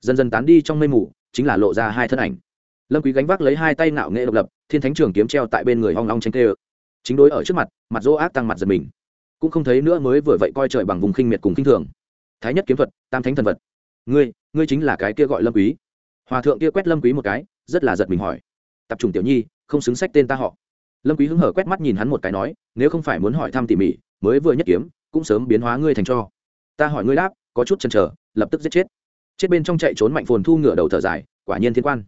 Dần dần tán đi trong mây mù, chính là lộ ra hai thân ảnh. Lâm quý gánh vác lấy hai tay nạo nghệ độc lập, thiên thánh trường kiếm treo tại bên người hong long tranh tê chính đối ở trước mặt mặt dỗ ác tăng mặt giật mình. Cũng không thấy nữa mới vừa vậy coi trời bằng vùng khinh miệt cùng kinh thường. Thái nhất kiếm thuật, tam thánh thần vật. Ngươi ngươi chính là cái kia gọi lâm quý hòa thượng kia quét lâm quý một cái, rất là giật mình hỏi. Tập trung tiểu nhi, không xứng sách tên ta họ. Lâm quý hứng hở quét mắt nhìn hắn một cái nói, nếu không phải muốn hỏi thăm tỉ mỉ, mới vừa nhất kiếm, cũng sớm biến hóa ngươi thành cho. Ta hỏi ngươi đáp, có chút chần chờ, lập tức giết chết. Chết bên trong chạy trốn mạnh phồn thu ngửa đầu thở dài, quả nhiên thiên quan.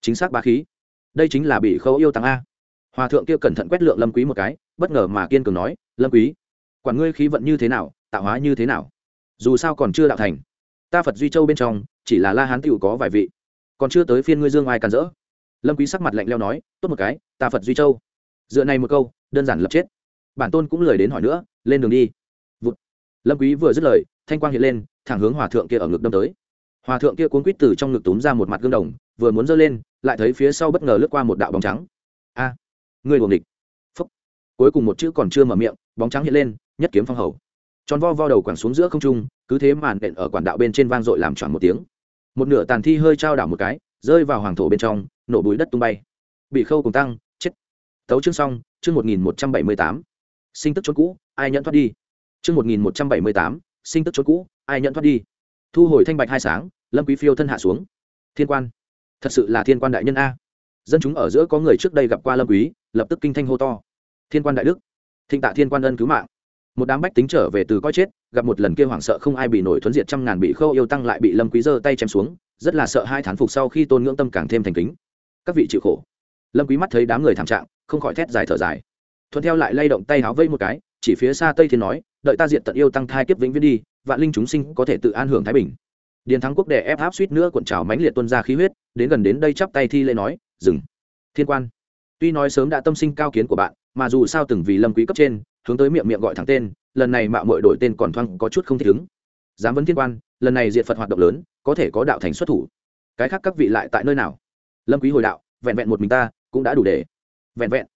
Chính xác bá khí. Đây chính là bị khâu yêu tăng a. Hòa thượng kia cẩn thận quét lượng lâm quý một cái, bất ngờ mà kiên cường nói, lâm quý, quản ngươi khí vận như thế nào, tạo hóa như thế nào? Dù sao còn chưa đạo thành. Ta phật duy châu bên trong, chỉ là la hán tiểu có vài vị còn chưa tới phiên ngươi dương ai càn rỡ. Lâm quý sắc mặt lạnh leo nói tốt một cái ta phật duy châu. Dựa này một câu đơn giản lập chết. Bản tôn cũng lời đến hỏi nữa lên đường đi. Vụt. lâm quý vừa dứt lời thanh quang hiện lên thẳng hướng hòa thượng kia ở ngực đâm tới. Hòa thượng kia cuốn quít từ trong ngực túm ra một mặt gương đồng vừa muốn giơ lên lại thấy phía sau bất ngờ lướt qua một đạo bóng trắng. A à, ngươi đuồng địch phúc. Cuối cùng một chữ còn chưa mở miệng bóng trắng hiện lên nhất kiếm phong hầu. Tròn vo vo đầu quẳng xuống giữa không trung cứ thế màn đện ở quản đạo bên trên vang dội làm tròn một tiếng một nửa tàn thi hơi trao đảo một cái, rơi vào hoàng thổ bên trong, nổ bụi đất tung bay. Bị khâu cùng tăng, chết. Tấu chương xong, chương một nghìn một trăm bảy mươi tám. Sinh tức chốt cũ, ai nhận thoát đi? Chương một nghìn một trăm bảy mươi tám, sinh tức chốt cũ, ai nhận thoát đi? Thu hồi thanh bạch hai sáng, lâm quý phiêu thân hạ xuống. Thiên quan. Thật sự là thiên quan đại nhân a. Dân chúng ở giữa có người trước đây gặp qua lâm quý, lập tức kinh thanh hô to. Thiên quan đại đức. Thịnh tạ thiên quan ân cứu mạng một đám bách tính trở về từ coi chết, gặp một lần kia hoảng sợ không ai bị nổi thuấn diệt trăm ngàn bị khâu yêu tăng lại bị lâm quý giơ tay chém xuống, rất là sợ hai thán phục sau khi tôn ngưỡng tâm càng thêm thành kính. Các vị chịu khổ. Lâm quý mắt thấy đám người thảm trạng, không khỏi thét dài thở dài. Thuận theo lại lay động tay háo vây một cái, chỉ phía xa tây thiên nói, đợi ta diện tận yêu tăng thai kiếp vĩnh viễn đi, vạn linh chúng sinh có thể tự an hưởng thái bình. Điền thắng quốc đệ ép áp suýt nữa cuộn trào mãnh liệt tuôn ra khí huyết, đến gần đến đây chắp tay thi lễ nói, dừng. Thiên quan, tuy nói sớm đã tâm sinh cao kiến của bạn, mà dù sao từng vì lâm quý cấp trên hướng tới miệng miệng gọi thẳng tên, lần này mạo muội đổi tên còn thoang có chút không thích ứng. Dám vấn thiên quan, lần này diệt phật hoạt động lớn, có thể có đạo thành xuất thủ. Cái khác các vị lại tại nơi nào? Lâm quý hồi đạo, vẹn vẹn một mình ta, cũng đã đủ để. Vẹn vẹn.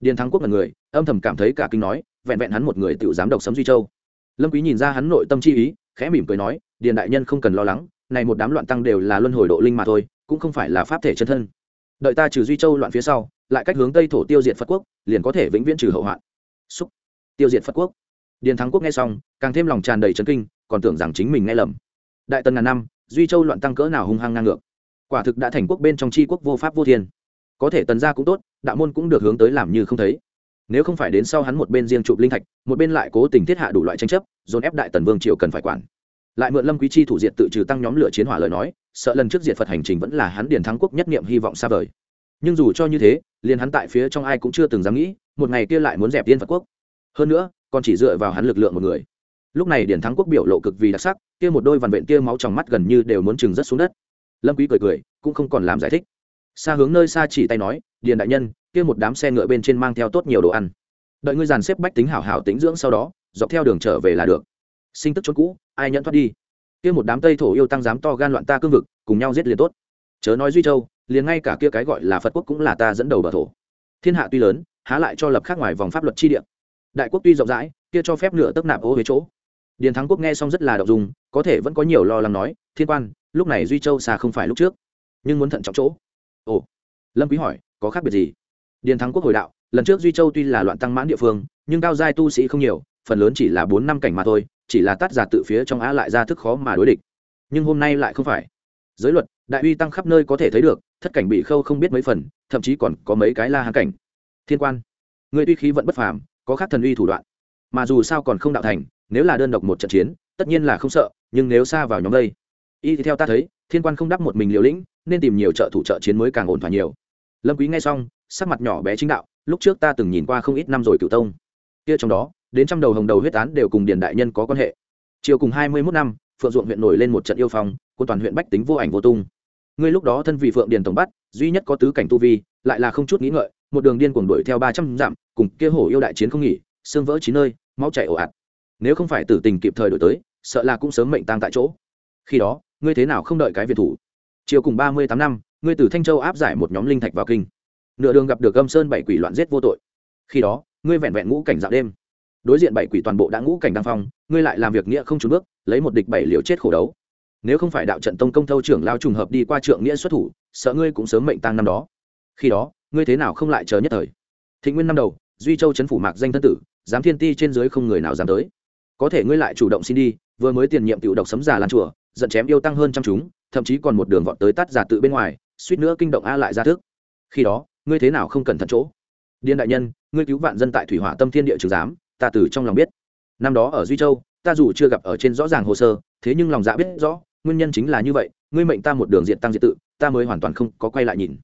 Điền thắng quốc là người, âm thầm cảm thấy cả kinh nói, vẹn vẹn hắn một người tự dám độc sấm duy châu. Lâm quý nhìn ra hắn nội tâm chi ý, khẽ mỉm cười nói, điền đại nhân không cần lo lắng, này một đám loạn tăng đều là luân hồi độ linh mà thôi, cũng không phải là pháp thể chân thân. Đợi ta trừ duy châu loạn phía sau, lại cách hướng tây thổ tiêu diệt phật quốc, liền có thể vĩnh viễn trừ hậu hoạn. Xúc tiêu diệt phật quốc điền thắng quốc nghe xong càng thêm lòng tràn đầy chấn kinh còn tưởng rằng chính mình nghe lầm đại tần ngàn năm duy châu loạn tăng cỡ nào hung hăng ngang ngược quả thực đã thành quốc bên trong tri quốc vô pháp vô thiên có thể tần gia cũng tốt đạo môn cũng được hướng tới làm như không thấy nếu không phải đến sau hắn một bên riêng chụp linh thạch một bên lại cố tình thiết hạ đủ loại tranh chấp dồn ép đại tần vương triều cần phải quản lại mượn lâm quý chi thủ diện tự trừ tăng nhóm lửa chiến hỏa lời nói sợ lần trước diệt phật hành trình vẫn là hắn điền thắng quốc nhất niệm hy vọng xa vời nhưng dù cho như thế liền hắn tại phía trong ai cũng chưa từng dám nghĩ một ngày kia lại muốn dẹp tiên phật quốc hơn nữa, còn chỉ dựa vào hắn lực lượng một người. Lúc này điển thắng quốc biểu lộ cực vì đặc sắc, kia một đôi vằn vện kia máu trong mắt gần như đều muốn chừng rất xuống đất. Lâm quý cười cười, cũng không còn làm giải thích. Xa hướng nơi xa chỉ tay nói, điền đại nhân, kia một đám xe ngựa bên trên mang theo tốt nhiều đồ ăn. Đợi ngươi dàn xếp bách tính hảo hảo tính dưỡng sau đó, dọc theo đường trở về là được. Sinh tức chốn cũ, ai nhận thoát đi. Kia một đám tây thổ yêu tăng dám to gan loạn ta cương vực, cùng nhau giết liền tốt. Chớ nói duy châu, liền ngay cả kia cái gọi là phật quốc cũng là ta dẫn đầu bờ thổ. Thiên hạ tuy lớn, há lại cho lập khác ngoài vòng pháp luật chi địa đại quốc tuy rộng rãi, kia cho phép nửa tấp nạp ô huế chỗ. Điền thắng quốc nghe xong rất là đậu dùng có thể vẫn có nhiều lo lắng nói, thiên quan, lúc này duy châu xa không phải lúc trước, nhưng muốn thận trọng chỗ. Ồ. Lâm quý hỏi, có khác biệt gì? Điền thắng quốc hồi đạo, lần trước duy châu tuy là loạn tăng mãn địa phương, nhưng cao giai tu sĩ không nhiều, phần lớn chỉ là bốn năm cảnh mà thôi, chỉ là tát giả tự phía trong á lại ra thức khó mà đối địch. Nhưng hôm nay lại không phải. Giới luật, đại uy tăng khắp nơi có thể thấy được, thất cảnh bị khâu không biết mấy phần, thậm chí còn có mấy cái la hán cảnh. Thiên quan người tuy khí vẫn bất phàm có khác thần uy thủ đoạn. Mà dù sao còn không đạo thành, nếu là đơn độc một trận chiến, tất nhiên là không sợ, nhưng nếu xa vào nhóm đây, y thì theo ta thấy, thiên quan không đắp một mình liều lĩnh, nên tìm nhiều trợ thủ trợ chiến mới càng ổn thỏa nhiều. Lâm quý nghe xong, sắc mặt nhỏ bé chính đạo, lúc trước ta từng nhìn qua không ít năm rồi cựu tông. Kia trong đó, đến trăm đầu hồng đầu huyết án đều cùng điền đại nhân có quan hệ. Chiều cùng hai mươi 21 năm, phượng ruộng huyện nổi lên một trận yêu phong, quân toàn huyện bách tính vô ảnh vô tung. Ngươi lúc đó thân vị phượng điền tổng bắt, duy nhất có tứ cảnh tu vi, lại là không chút nghĩ ngợi một đường điên cuồng đuổi theo ba trăm dặm, cùng kia hổ yêu đại chiến không nghỉ, xương vỡ chín nơi, máu chảy ồ ạt. Nếu không phải tử tình kịp thời đổi tới, sợ là cũng sớm mệnh tang tại chỗ. Khi đó, ngươi thế nào không đợi cái việt thủ? Chiều cùng ba mươi tám năm, ngươi từ thanh châu áp giải một nhóm linh thạch vào kinh. Nửa đường gặp được âm sơn bảy quỷ loạn giết vô tội. Khi đó, ngươi vẹn vẹn ngũ cảnh dạo đêm. Đối diện bảy quỷ toàn bộ đã ngũ cảnh đăng phong, ngươi lại làm việc nghĩa không trốn bước, lấy một địch bảy liều chết khổ đấu. Nếu không phải đạo trận tông công thâu trưởng lao trùng hợp đi qua trượng nghĩa xuất thủ, sợ ngươi cũng sớm mệnh tăng năm đó. Khi đó ngươi thế nào không lại chờ nhất thời? Thịnh nguyên năm đầu, duy châu chấn phủ mạc danh thân tử, giám thiên ti trên dưới không người nào dám tới. Có thể ngươi lại chủ động xin đi, vừa mới tiền nhiệm tiểu độc sấm già lan chùa, giận chém yêu tăng hơn trăm chúng, thậm chí còn một đường vọt tới tắt giả tự bên ngoài, suýt nữa kinh động a lại ra thức. Khi đó, ngươi thế nào không cẩn thận chỗ? Điên đại nhân, ngươi cứu vạn dân tại thủy hỏa tâm thiên địa trường giám, ta từ trong lòng biết. Năm đó ở duy châu, ta dù chưa gặp ở trên rõ ràng hồ sơ, thế nhưng lòng dạ biết rõ, nguyên nhân chính là như vậy, ngươi mệnh ta một đường diện tăng diện tự, ta mới hoàn toàn không có quay lại nhìn.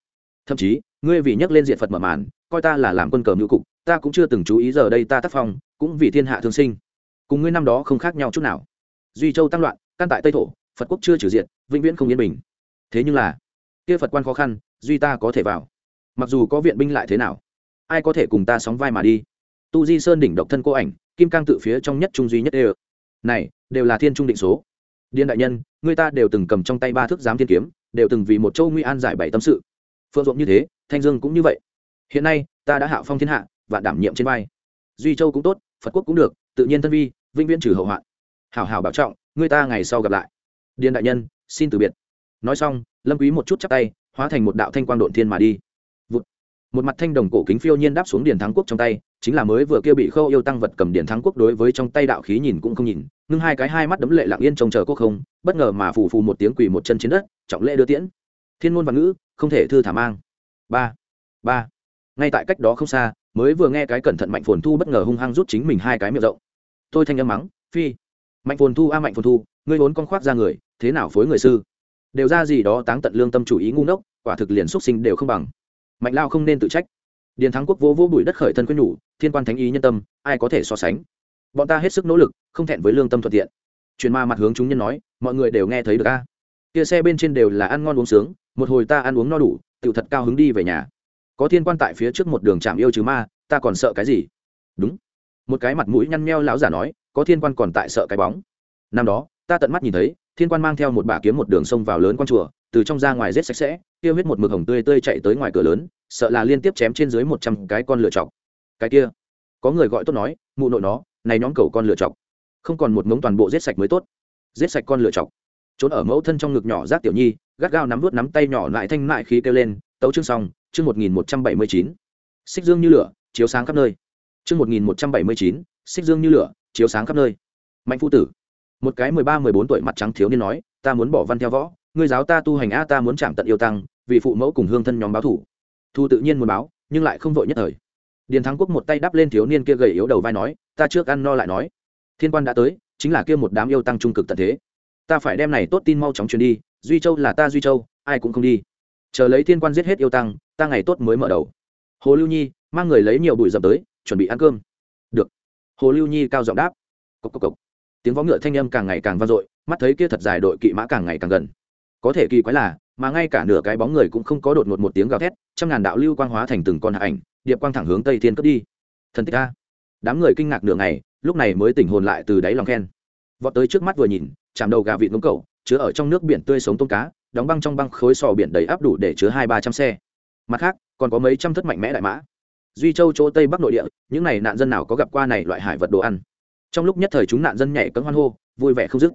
Thậm chí ngươi vì nhắc lên diện phật mở màn, coi ta là làm quân cờ ngữ cục, ta cũng chưa từng chú ý giờ đây ta tác phong, cũng vì thiên hạ thương sinh. Cùng ngươi năm đó không khác nhau chút nào. Duy châu tăng loạn, căn tại tây thổ, phật quốc chưa trừ diện vĩnh viễn không yên bình. Thế nhưng là, kia phật quan khó khăn, duy ta có thể vào. Mặc dù có viện binh lại thế nào, ai có thể cùng ta sóng vai mà đi? Tu di sơn đỉnh độc thân cô ảnh, kim cang tự phía trong nhất trung duy nhất đều này, đều là thiên trung định số. Điên đại nhân, người ta đều từng cầm trong tay ba thước giám thiên kiếm, đều từng vì một châu nguy an giải bảy tâm sự phượng ruộng như thế, thanh dương cũng như vậy. Hiện nay, ta đã hạ phong thiên hạ và đảm nhiệm trên vai. Duy châu cũng tốt, phật quốc cũng được, tự nhiên thân vi, vĩnh viễn trừ hậu hoạn. Hảo hảo bảo trọng người ta ngày sau gặp lại. Điền đại nhân, xin từ biệt. Nói xong, lâm quý một chút chắp tay, hóa thành một đạo thanh quang độn thiên mà đi. Vụt. một mặt thanh đồng cổ kính phiêu nhiên đáp xuống điền thắng quốc trong tay, chính là mới vừa kia bị khâu yêu tăng vật cầm điền thắng quốc đối với trong tay đạo khí nhìn cũng không nhìn, ngưng hai cái hai mắt đấm lệ lặng yên trông chờ quốc không, bất ngờ mà phù phù một tiếng quỳ một chân trên đất, trọng lễ đưa tiễn thiên môn văn ngữ, không thể thư thả mang. Ba ba. Ngay tại cách đó không xa, mới vừa nghe cái cẩn thận mạnh phồn thu bất ngờ hung hăng rút chính mình hai cái miệng rộng. Tôi thanh âm mắng, phi, mạnh phồn thu a, mạnh phồn thu, ngươi vốn con khoác ra người, thế nào phối người sư? Đều ra gì đó táng tận lương tâm chủ ý ngu ngốc, quả thực liền xuất sinh đều không bằng. Mạnh lao không nên tự trách. Điền thắng quốc vô vô bụi đất khởi thân quyết nhủ, thiên quan thánh ý nhân tâm, ai có thể so sánh? Bọn ta hết sức nỗ lực, không thẹn với lương tâm thuận tiện. Truyền ma mặt hướng chúng nhân nói, mọi người đều nghe thấy được a. Kia xe bên trên đều là ăn ngon uống sướng một hồi ta ăn uống no đủ tự thật cao hứng đi về nhà. Có thiên quan tại phía trước một đường chạm yêu chứ ma, ta còn sợ cái gì? Đúng. Một cái mặt mũi nhăn nheo lão giả nói, có thiên quan còn tại sợ cái bóng. Năm đó, ta tận mắt nhìn thấy, thiên quan mang theo một bả kiếm một đường sông vào lớn quan chùa, từ trong ra ngoài rết sạch sẽ, tiêu huyết một mực hồng tươi tươi chạy tới ngoài cửa lớn, sợ là liên tiếp chém trên dưới một trăm cái con lựa chọc. Cái kia, có người gọi tốt nói, mụ nội nó, này nhóm cầu con lựa chọc. Không còn một ngống toàn bộ giết sạch mới tốt. Giết sạch con lựa chọc. Trốn ở mẫu thân trong ngực nhỏ rác tiểu nhi gắt gao nắm vút nắm tay nhỏ lại thanh lại khí kêu lên, tấu chương xong, chương một nghìn một trăm bảy mươi chín. Xích dương như lửa, chiếu sáng khắp nơi. Chương một nghìn một trăm bảy mươi chín, xích dương như lửa, chiếu sáng khắp nơi. Mạnh phu tử, một cái mười ba, mười bốn tuổi mặt trắng thiếu niên nói, ta muốn bỏ văn theo võ, ngươi giáo ta tu hành a, ta muốn chạm tận yêu tăng, vì phụ mẫu cùng hương thân nhóm báo thủ. Thu tự nhiên muốn báo, nhưng lại không vội nhất thời. Điền thắng quốc một tay đắp lên thiếu niên kia gầy yếu đầu vai nói, ta trước ăn no lại nói. Thiên quan đã tới, chính là kia một đám yêu tăng trung cực tận thế. Ta phải đem này tốt tin mau chóng truyền đi duy châu là ta duy châu, ai cũng không đi. Chờ lấy thiên quan giết hết yêu tăng, ta ngày tốt mới mở đầu. Hồ lưu nhi, mang người lấy nhiều bụi dập tới, chuẩn bị ăn cơm. Được. Hồ lưu nhi cao giọng đáp. Cốc cốc cốc. tiếng võ ngựa thanh âm càng ngày càng vang dội, mắt thấy kia thật dài đội kỵ mã càng ngày càng gần. Có thể kỳ quái là, mà ngay cả nửa cái bóng người cũng không có đột ngột một tiếng gào thét, trăm ngàn đạo lưu quang hóa thành từng con hạ ảnh, điệp quang thẳng hướng tây thiên cướp đi. Thần tích a. Đám người kinh ngạc nửa ngày, lúc này mới tỉnh hồn lại từ đáy lòng khen. Vọt tới trước mắt vừa nhìn, chạm đầu gà vịt ngống cầu chứa ở trong nước biển tươi sống tôm cá, đóng băng trong băng khối sò biển đầy áp đủ để chứa hai ba trăm xe. Mặt khác, còn có mấy trăm thất mạnh mẽ đại mã. Duy châu chỗ tây bắc nội địa, những n à y nạn dân nào có gặp qua này loại hải vật đồ ăn? Trong lúc nhất thời chúng nạn dân nhảy cấm hoan hô, vui vẻ không dứt.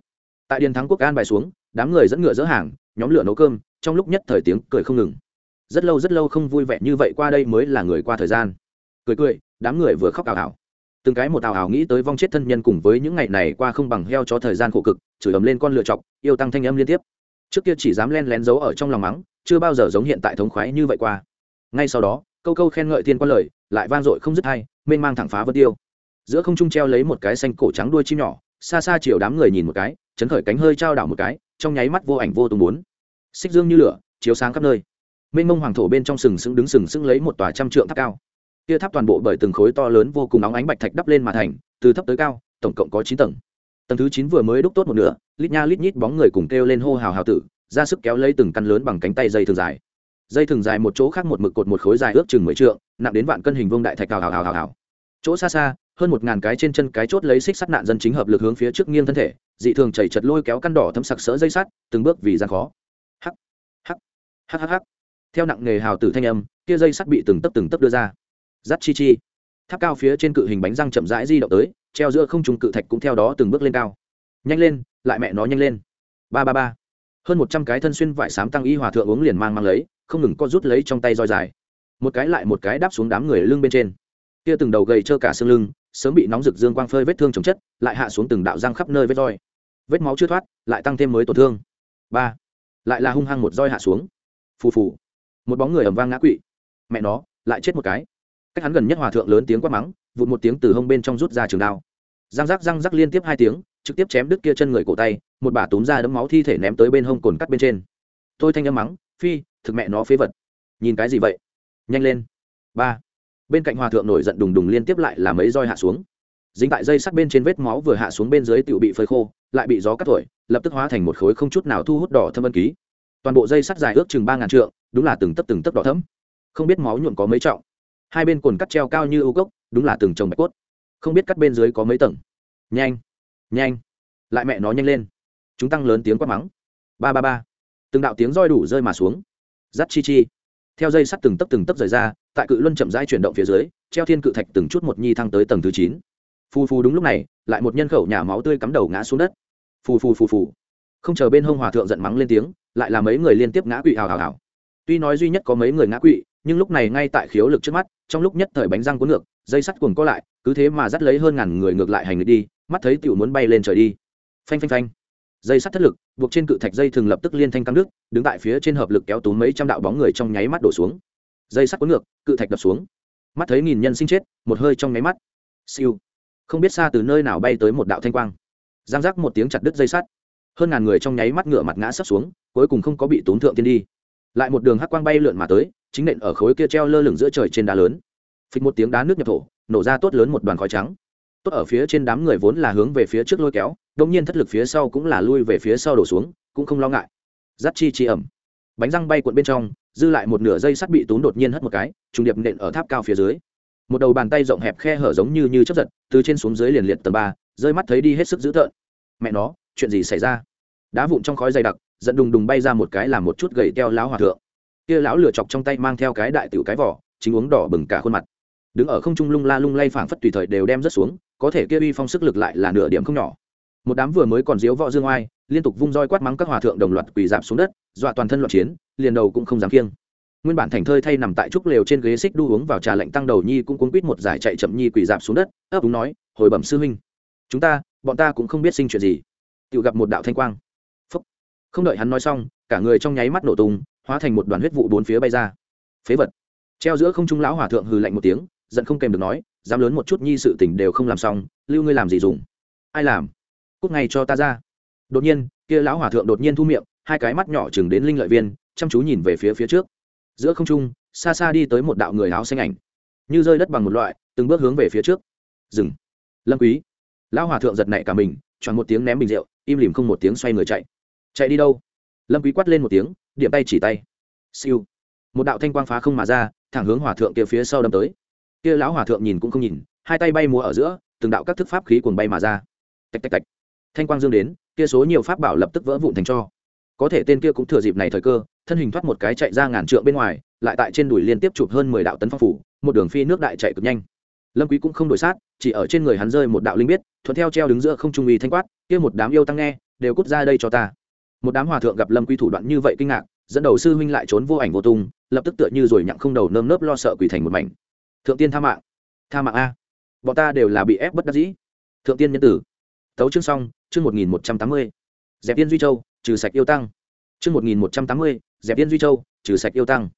Tại điền thắng quốc an bài xuống, đám người dẫn ngựa dỡ hàng, nhóm lửa nấu cơm, trong lúc nhất thời tiếng cười không ngừng. Rất lâu rất lâu không vui vẻ như vậy qua đây mới là người qua thời gian. Cười cười, đám người vừa khóc ảo ảo từng cái một ảo ảo nghĩ tới vong chết thân nhân cùng với những ngày này qua không bằng heo cho thời gian khổ cực, chửi ấm lên con lựa chọc, yêu tăng thanh âm liên tiếp. Trước kia chỉ dám len lén giấu ở trong lòng mắng, chưa bao giờ giống hiện tại thống khoái như vậy qua. Ngay sau đó, câu câu khen ngợi thiên quan lời, lại vang dội không dứt hay mênh mang thẳng phá vân tiêu. Giữa không trung treo lấy một cái xanh cổ trắng đuôi chim nhỏ, xa xa chiều đám người nhìn một cái, chấn khởi cánh hơi trao đảo một cái, trong nháy mắt vô ảnh vô tung bốn. Xích dương như lửa, chiếu sáng khắp nơi. Mênh mông hoàng thổ bên trong sừng sững đứng sừng sững lấy một tòa trăm trượng tháp cao kia tháp toàn bộ bởi từng khối to lớn vô cùng nóng ánh bạch thạch đắp lên mà thành, từ thấp tới cao, tổng cộng có chín tầng. Tầng thứ chín vừa mới đúc tốt một nửa, lít nha lít nhít bóng người cùng kêu lên hô hào hào tử, ra sức kéo lấy từng căn lớn bằng cánh tay dây thường dài. Dây thường dài một chỗ khác một mực cột một khối dài ước chừng mười trượng, nặng đến vạn cân hình vông đại thạch hào hào hào hào hào. Chỗ xa xa, hơn một ngàn cái trên chân cái chốt lấy xích sắt nạn dân chính hợp lực hướng phía trước nghiêng thân thể, dị thường chảy chật lôi kéo căn đỏ thấm sặc sỡ dây sắt, từng bước vì gian khó. Hắc hắc hắc hắc hắc. Theo nặng nghề hào tử thanh âm kia dây sắt bị từng tấc từng tấc đưa ra dắt chi chi. Tháp cao phía trên cự hình bánh răng chậm rãi di động tới, treo giữa không trùng cự thạch cũng theo đó từng bước lên cao. Nhanh lên, lại mẹ nó nhanh lên. Ba ba ba. Hơn một trăm cái thân xuyên vải sám tăng y hòa thượng uống liền mang mang lấy, không ngừng co rút lấy trong tay roi dài. Một cái lại một cái đáp xuống đám người lưng bên trên. Kia từng đầu gầy trơ cả xương lưng, sớm bị nóng rực dương quang phơi vết thương chồng chất, lại hạ xuống từng đạo răng khắp nơi vết roi. Vết máu chưa thoát, lại tăng thêm mới tổn thương. Ba. Lại là hung hăng một roi hạ xuống. Phù phù. Một bóng người ầm vang ngã quỵ. Mẹ nó, lại chết một cái cách hắn gần nhất hòa thượng lớn tiếng quát mắng, vụt một tiếng từ hông bên trong rút ra trường đao. Răng rắc răng rắc liên tiếp hai tiếng, trực tiếp chém đứt kia chân người cổ tay, một bà túm ra đấm máu thi thể ném tới bên hông cồn cắt bên trên. Tôi thanh âm mắng, phi, thực mẹ nó phế vật. Nhìn cái gì vậy? Nhanh lên. Ba. Bên cạnh hòa thượng nổi giận đùng đùng liên tiếp lại là mấy roi hạ xuống. Dính tại dây sắt bên trên vết máu vừa hạ xuống bên dưới tựu bị phơi khô, lại bị gió cắt thổi, lập tức hóa thành một khối không chút nào thu hút đỏ thâm ân ký. Toàn bộ dây sắt dài ước chừng ba ngàn trượng, đúng là từng tấc từng tấc đỏ thấm không biết máu nhuộm có mấy trọng hai bên cồn cắt treo cao như ưu cốc, đúng là từng trồng bạch cốt. Không biết cắt bên dưới có mấy tầng. Nhanh nhanh. Lại mẹ nó nhanh lên. Chúng tăng lớn tiếng quát mắng. Ba ba ba. Từng đạo tiếng roi đủ rơi mà xuống. Giắt chi chi. Theo dây sắt từng tấc từng tấc rời ra, tại cự luân chậm rãi chuyển động phía dưới, treo thiên cự thạch từng chút một nhi thăng tới tầng thứ chín. Phù phù đúng lúc này, lại một nhân khẩu nhà máu tươi cắm đầu ngã xuống đất. Phù phù phù phù. Không chờ bên hông hòa thượng giận mắng lên tiếng, lại là mấy người liên tiếp ngã quỵ hào hào hào tuy nói duy nhất có mấy người ngã quỵ, nhưng lúc này ngay tại khiếu lực trước mắt, trong lúc nhất thời bánh răng cuốn ngược, dây sắt cuồng co lại, cứ thế mà dắt lấy hơn ngàn người ngược lại hành người đi, mắt thấy tiểu muốn bay lên trời đi. Phanh phanh phanh. Dây sắt thất lực, buộc trên cự thạch dây thường lập tức liên thanh căng nước đứng tại phía trên hợp lực kéo túm mấy trăm đạo bóng người trong nháy mắt đổ xuống. Dây sắt cuốn ngược, cự thạch đập xuống. Mắt thấy nghìn nhân sinh chết, một hơi trong nháy mắt. Siêu. Không biết xa từ nơi nào bay tới một đạo thanh quang. Giang giác một tiếng chặt đứt dây sắt. Hơn ngàn người trong nháy mắt ngựa mặt ngã sấp xuống, cuối cùng không có bị tốn thượng tiên đi lại một đường hắc quang bay lượn mà tới, chính nện ở khối kia treo lơ lửng giữa trời trên đá lớn. Phịch một tiếng đá nước nhập thổ, nổ ra tốt lớn một đoàn khói trắng. Tốt ở phía trên đám người vốn là hướng về phía trước lôi kéo đông nhiên thất lực phía sau cũng là lui về phía sau đổ xuống, cũng không lo ngại. Giáp chi chi ẩm. Bánh răng bay cuộn bên trong, dư lại một nửa dây sắt bị tốn đột nhiên hất một cái, trùng điệp nện ở tháp cao phía dưới. Một đầu bàn tay rộng hẹp khe hở giống như như chấp giật, từ trên xuống dưới liền liệt tầng ba, rơi mắt thấy đi hết sức dữ tợn. Mẹ nó, chuyện gì xảy ra? Đá vụn trong khói dày đặc dẫn đùng đùng bay ra một cái làm một chút gậy teo lão hòa thượng. Kia lão lửa chọc trong tay mang theo cái đại tiểu cái vỏ, chính uống đỏ bừng cả khuôn mặt. Đứng ở không trung lung la lung lay phảng phất tùy thời đều đem rất xuống, có thể kia uy phong sức lực lại là nửa điểm không nhỏ. Một đám vừa mới còn diếu võ dương oai, liên tục vung roi quát mắng các hòa thượng đồng loạt quỳ dạp xuống đất, dọa toàn thân loạn chiến, liền đầu cũng không dám kiêng. Nguyên bản thành thơi thay nằm tại trúc lều trên ghế xích đu uống vào trà lạnh tăng đầu nhi cũng cuốn quýt một giải chạy chậm nhi quỳ dạp xuống đất, ấp úng nói, hồi bẩm sư huynh, chúng ta, bọn ta cũng không biết sinh chuyện gì. Tự gặp một đạo thanh quang không đợi hắn nói xong, cả người trong nháy mắt nổ tung, hóa thành một đoàn huyết vụ bốn phía bay ra. Phế vật. Treo giữa không trung lão hòa thượng hừ lạnh một tiếng, giận không kèm được nói, dám lớn một chút nhi sự tình đều không làm xong, lưu ngươi làm gì dùng? Ai làm? Cúc ngay cho ta ra. Đột nhiên, kia lão hòa thượng đột nhiên thu miệng, hai cái mắt nhỏ chừng đến linh lợi viên, chăm chú nhìn về phía phía trước. Giữa không trung, xa xa đi tới một đạo người áo xanh ảnh. Như rơi đất bằng một loại, từng bước hướng về phía trước. Dừng. Lâm quý. Lão hòa thượng giật nảy cả mình, choàng một tiếng ném bình rượu, im lìm không một tiếng xoay người chạy chạy đi đâu? Lâm quý quát lên một tiếng, điểm tay chỉ tay. Siêu. Một đạo thanh quang phá không mà ra, thẳng hướng hòa thượng kia phía sau đâm tới. Kia lão hòa thượng nhìn cũng không nhìn, hai tay bay múa ở giữa, từng đạo các thức pháp khí cuồng bay mà ra. Tạch tạch tạch. Thanh quang dương đến, kia số nhiều pháp bảo lập tức vỡ vụn thành cho. Có thể tên kia cũng thừa dịp này thời cơ, thân hình thoát một cái chạy ra ngàn trượng bên ngoài, lại tại trên đùi liên tiếp chụp hơn mười đạo tấn phong phủ, một đường phi nước đại chạy cực nhanh. Lâm quý cũng không đổi sát, chỉ ở trên người hắn rơi một đạo linh biết, thuận theo treo đứng giữa không trung uy thanh quát, kia một đám yêu tăng nghe, đều cút ra đây cho ta một đám hòa thượng gặp lâm quý thủ đoạn như vậy kinh ngạc, dẫn đầu sư huynh lại trốn vô ảnh vô tung, lập tức tựa như rồi nhặng không đầu nơm nớp lo sợ quỳ thành một mảnh. Thượng tiên tha mạng. Tha mạng a. Bọn ta đều là bị ép bất đắc dĩ. Thượng tiên nhân tử. Tấu chương xong, chương một nghìn một trăm tám mươi. Dẹp tiên duy châu, trừ sạch yêu tăng. Chương một nghìn một trăm tám mươi, dẹp tiên duy châu, trừ sạch yêu tăng.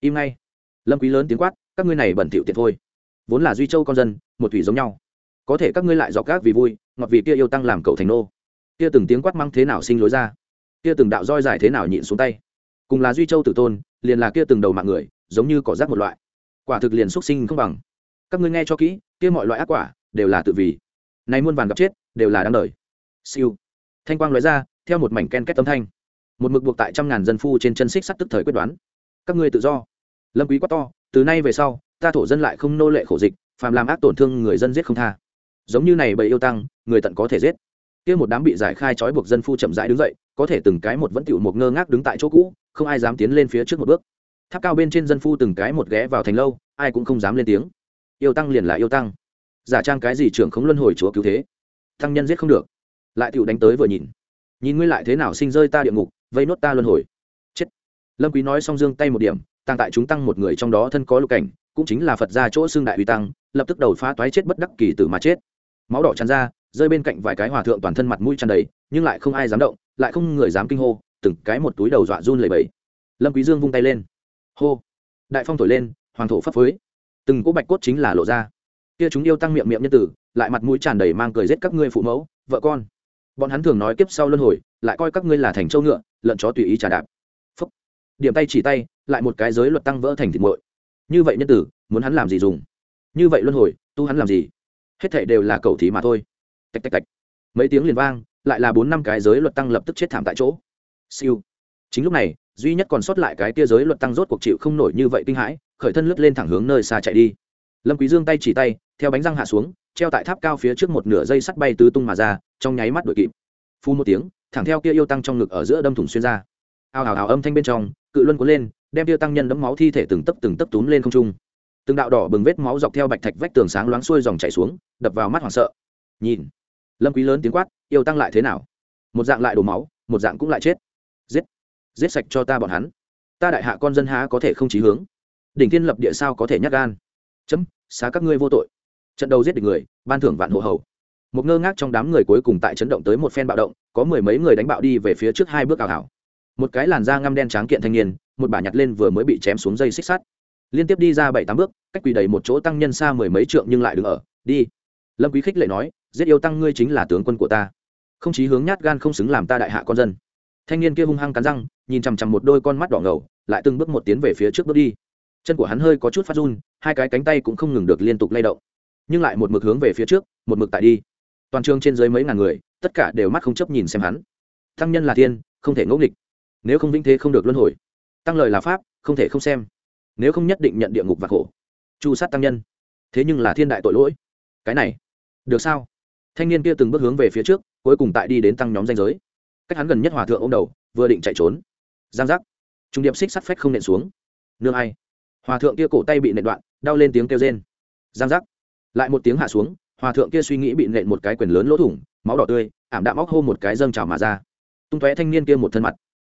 Im ngay. Lâm quý lớn tiếng quát, các ngươi này bẩn thỉu tiện thôi. Vốn là duy châu con dân, một thủy giống nhau. Có thể các ngươi lại dọc gác vì vui, ngọt vì kia yêu tăng làm cậu thành nô. Kia từng tiếng quát mang thế nào sinh lối ra kia từng đạo roi dài thế nào nhịn xuống tay. Cùng là duy châu tử tôn, liền là kia từng đầu mạng người, giống như cỏ rác một loại. Quả thực liền xuất sinh không bằng. Các ngươi nghe cho kỹ, kia mọi loại ác quả, đều là tự vì. Này muôn vàn gặp chết, đều là đáng đời. Siêu. Thanh quang nói ra, theo một mảnh ken kết âm thanh. Một mực buộc tại trăm ngàn dân phu trên chân xích sắt tức thời quyết đoán. Các ngươi tự do. Lâm quý quá to, từ nay về sau, ta thổ dân lại không nô lệ khổ dịch, phàm làm ác tổn thương người dân giết không tha. Giống như này bầy yêu tăng, người tận có thể giết. Kia một đám bị giải khai trói buộc dân phu chậm rãi đứng dậy có thể từng cái một vẫn tựu một ngơ ngác đứng tại chỗ cũ, không ai dám tiến lên phía trước một bước. Tháp cao bên trên dân phu từng cái một ghé vào thành lâu, ai cũng không dám lên tiếng. Yêu tăng liền là yêu tăng. Giả trang cái gì trưởng không luân hồi chúa cứu thế? Tăng nhân giết không được. Lại tựu đánh tới vừa nhìn. Nhìn ngươi lại thế nào sinh rơi ta địa ngục, vây nốt ta luân hồi. Chết. Lâm quý nói xong dương tay một điểm tăng tại chúng tăng một người trong đó thân có lục cảnh, cũng chính là phật gia chỗ xương đại uy tăng, lập tức đầu phá toái chết bất đắc kỳ tử mà chết. Máu đỏ tràn ra, rơi bên cạnh vài cái hòa thượng toàn thân mặt mũi tràn đầy, nhưng lại không ai dám động lại không người dám kinh hô, từng cái một túi đầu dọa run lẩy bẩy. Lâm quý dương vung tay lên. Hô. Đại phong thổi lên, hoàng thổ phấp phới. Từng cỗ bạch cốt chính là lộ ra. Kia chúng yêu tăng miệng miệng nhân tử, lại mặt mũi tràn đầy mang cười giết các ngươi phụ mẫu, vợ con. Bọn hắn thường nói kiếp sau luân hồi, lại coi các ngươi là thành châu ngựa, lợn chó tùy ý trả đạp. Phúc. điểm tay chỉ tay, lại một cái giới luật tăng vỡ thành thịt muội. Như vậy nhân tử, muốn hắn làm gì dùng? Như vậy luân hồi, tu hắn làm gì? Hết thảy đều là cầu thí mà thôi. Tạch tạch tạch. Mấy tiếng liền vang lại là bốn năm cái giới luật tăng lập tức chết thảm tại chỗ. Siêu. Chính lúc này, duy nhất còn sót lại cái tia giới luật tăng rốt cuộc chịu không nổi như vậy kinh hãi, khởi thân lướt lên thẳng hướng nơi xa chạy đi. Lâm quý dương tay chỉ tay, theo bánh răng hạ xuống, treo tại tháp cao phía trước một nửa dây sắt bay tứ tung mà ra, trong nháy mắt đuổi kịp. Phu một tiếng, thẳng theo kia yêu tăng trong ngực ở giữa đâm thủng xuyên ra. Ào ào ào âm thanh bên trong, cự luân cuốn lên, đem kia tăng nhân đấm máu thi thể từng tấp từng tấp túm lên không trung. Từng đạo đỏ bừng vết máu dọc theo bạch thạch vách tường sáng loáng xuôi dòng chảy xuống, đập vào mắt hoảng sợ. Nhìn lâm quý lớn tiếng quát, yêu tăng lại thế nào? Một dạng lại đổ máu, một dạng cũng lại chết. Giết giết sạch cho ta bọn hắn. Ta đại hạ con dân há có thể không chí hướng? Đỉnh thiên lập địa sao có thể nhát gan? Chấm, xá các ngươi vô tội. Trận đầu giết địch người, ban thưởng vạn hộ hầu. Một ngơ ngác trong đám người cuối cùng tại chấn động tới một phen bạo động, có mười mấy người đánh bạo đi về phía trước hai bước ảo hảo một cái làn da ngăm đen tráng kiện thanh niên, một bà nhặt lên vừa mới bị chém xuống dây xích sắt. Liên tiếp đi ra bảy tám bước, cách quỳ đầy một chỗ tăng nhân xa mười mấy trượng nhưng lại đứng ở. Đi. Lâm quý khích lệ nói giết yêu tăng ngươi chính là tướng quân của ta. Không chí hướng nhát gan không xứng làm ta đại hạ con dân. Thanh niên kia hung hăng cắn răng, nhìn chằm chằm một đôi con mắt đỏ ngầu, lại từng bước một tiến về phía trước bước đi. Chân của hắn hơi có chút phát run, hai cái cánh tay cũng không ngừng được liên tục lay động. Nhưng lại một mực hướng về phía trước, một mực tại đi. Toàn trường trên dưới mấy ngàn người, tất cả đều mắt không chấp nhìn xem hắn. Tăng nhân là thiên, không thể ngẫu nghịch. Nếu không vĩnh thế không được luân hồi. Tăng lời là pháp, không thể không xem. Nếu không nhất định nhận địa ngục và khổ. Chu sát tăng nhân. Thế nhưng là thiên đại tội lỗi. Cái này, được sao? Thanh niên kia từng bước hướng về phía trước, cuối cùng tại đi đến tăng nhóm danh giới. Cách hắn gần nhất hòa thượng ô m đầu, vừa định chạy trốn. Giang giác. Trung điệp xích sắt phách không nện xuống. Nương ai? Hòa thượng kia cổ tay bị nện đoạn, đau lên tiếng kêu rên. Giang giác. Lại một tiếng hạ xuống, hòa thượng kia suy nghĩ bị nện một cái quyền lớn lỗ thủng, máu đỏ tươi, ảm đạm móc hô một cái dâng trào mà ra. Tung tóe thanh niên kia một thân mặt.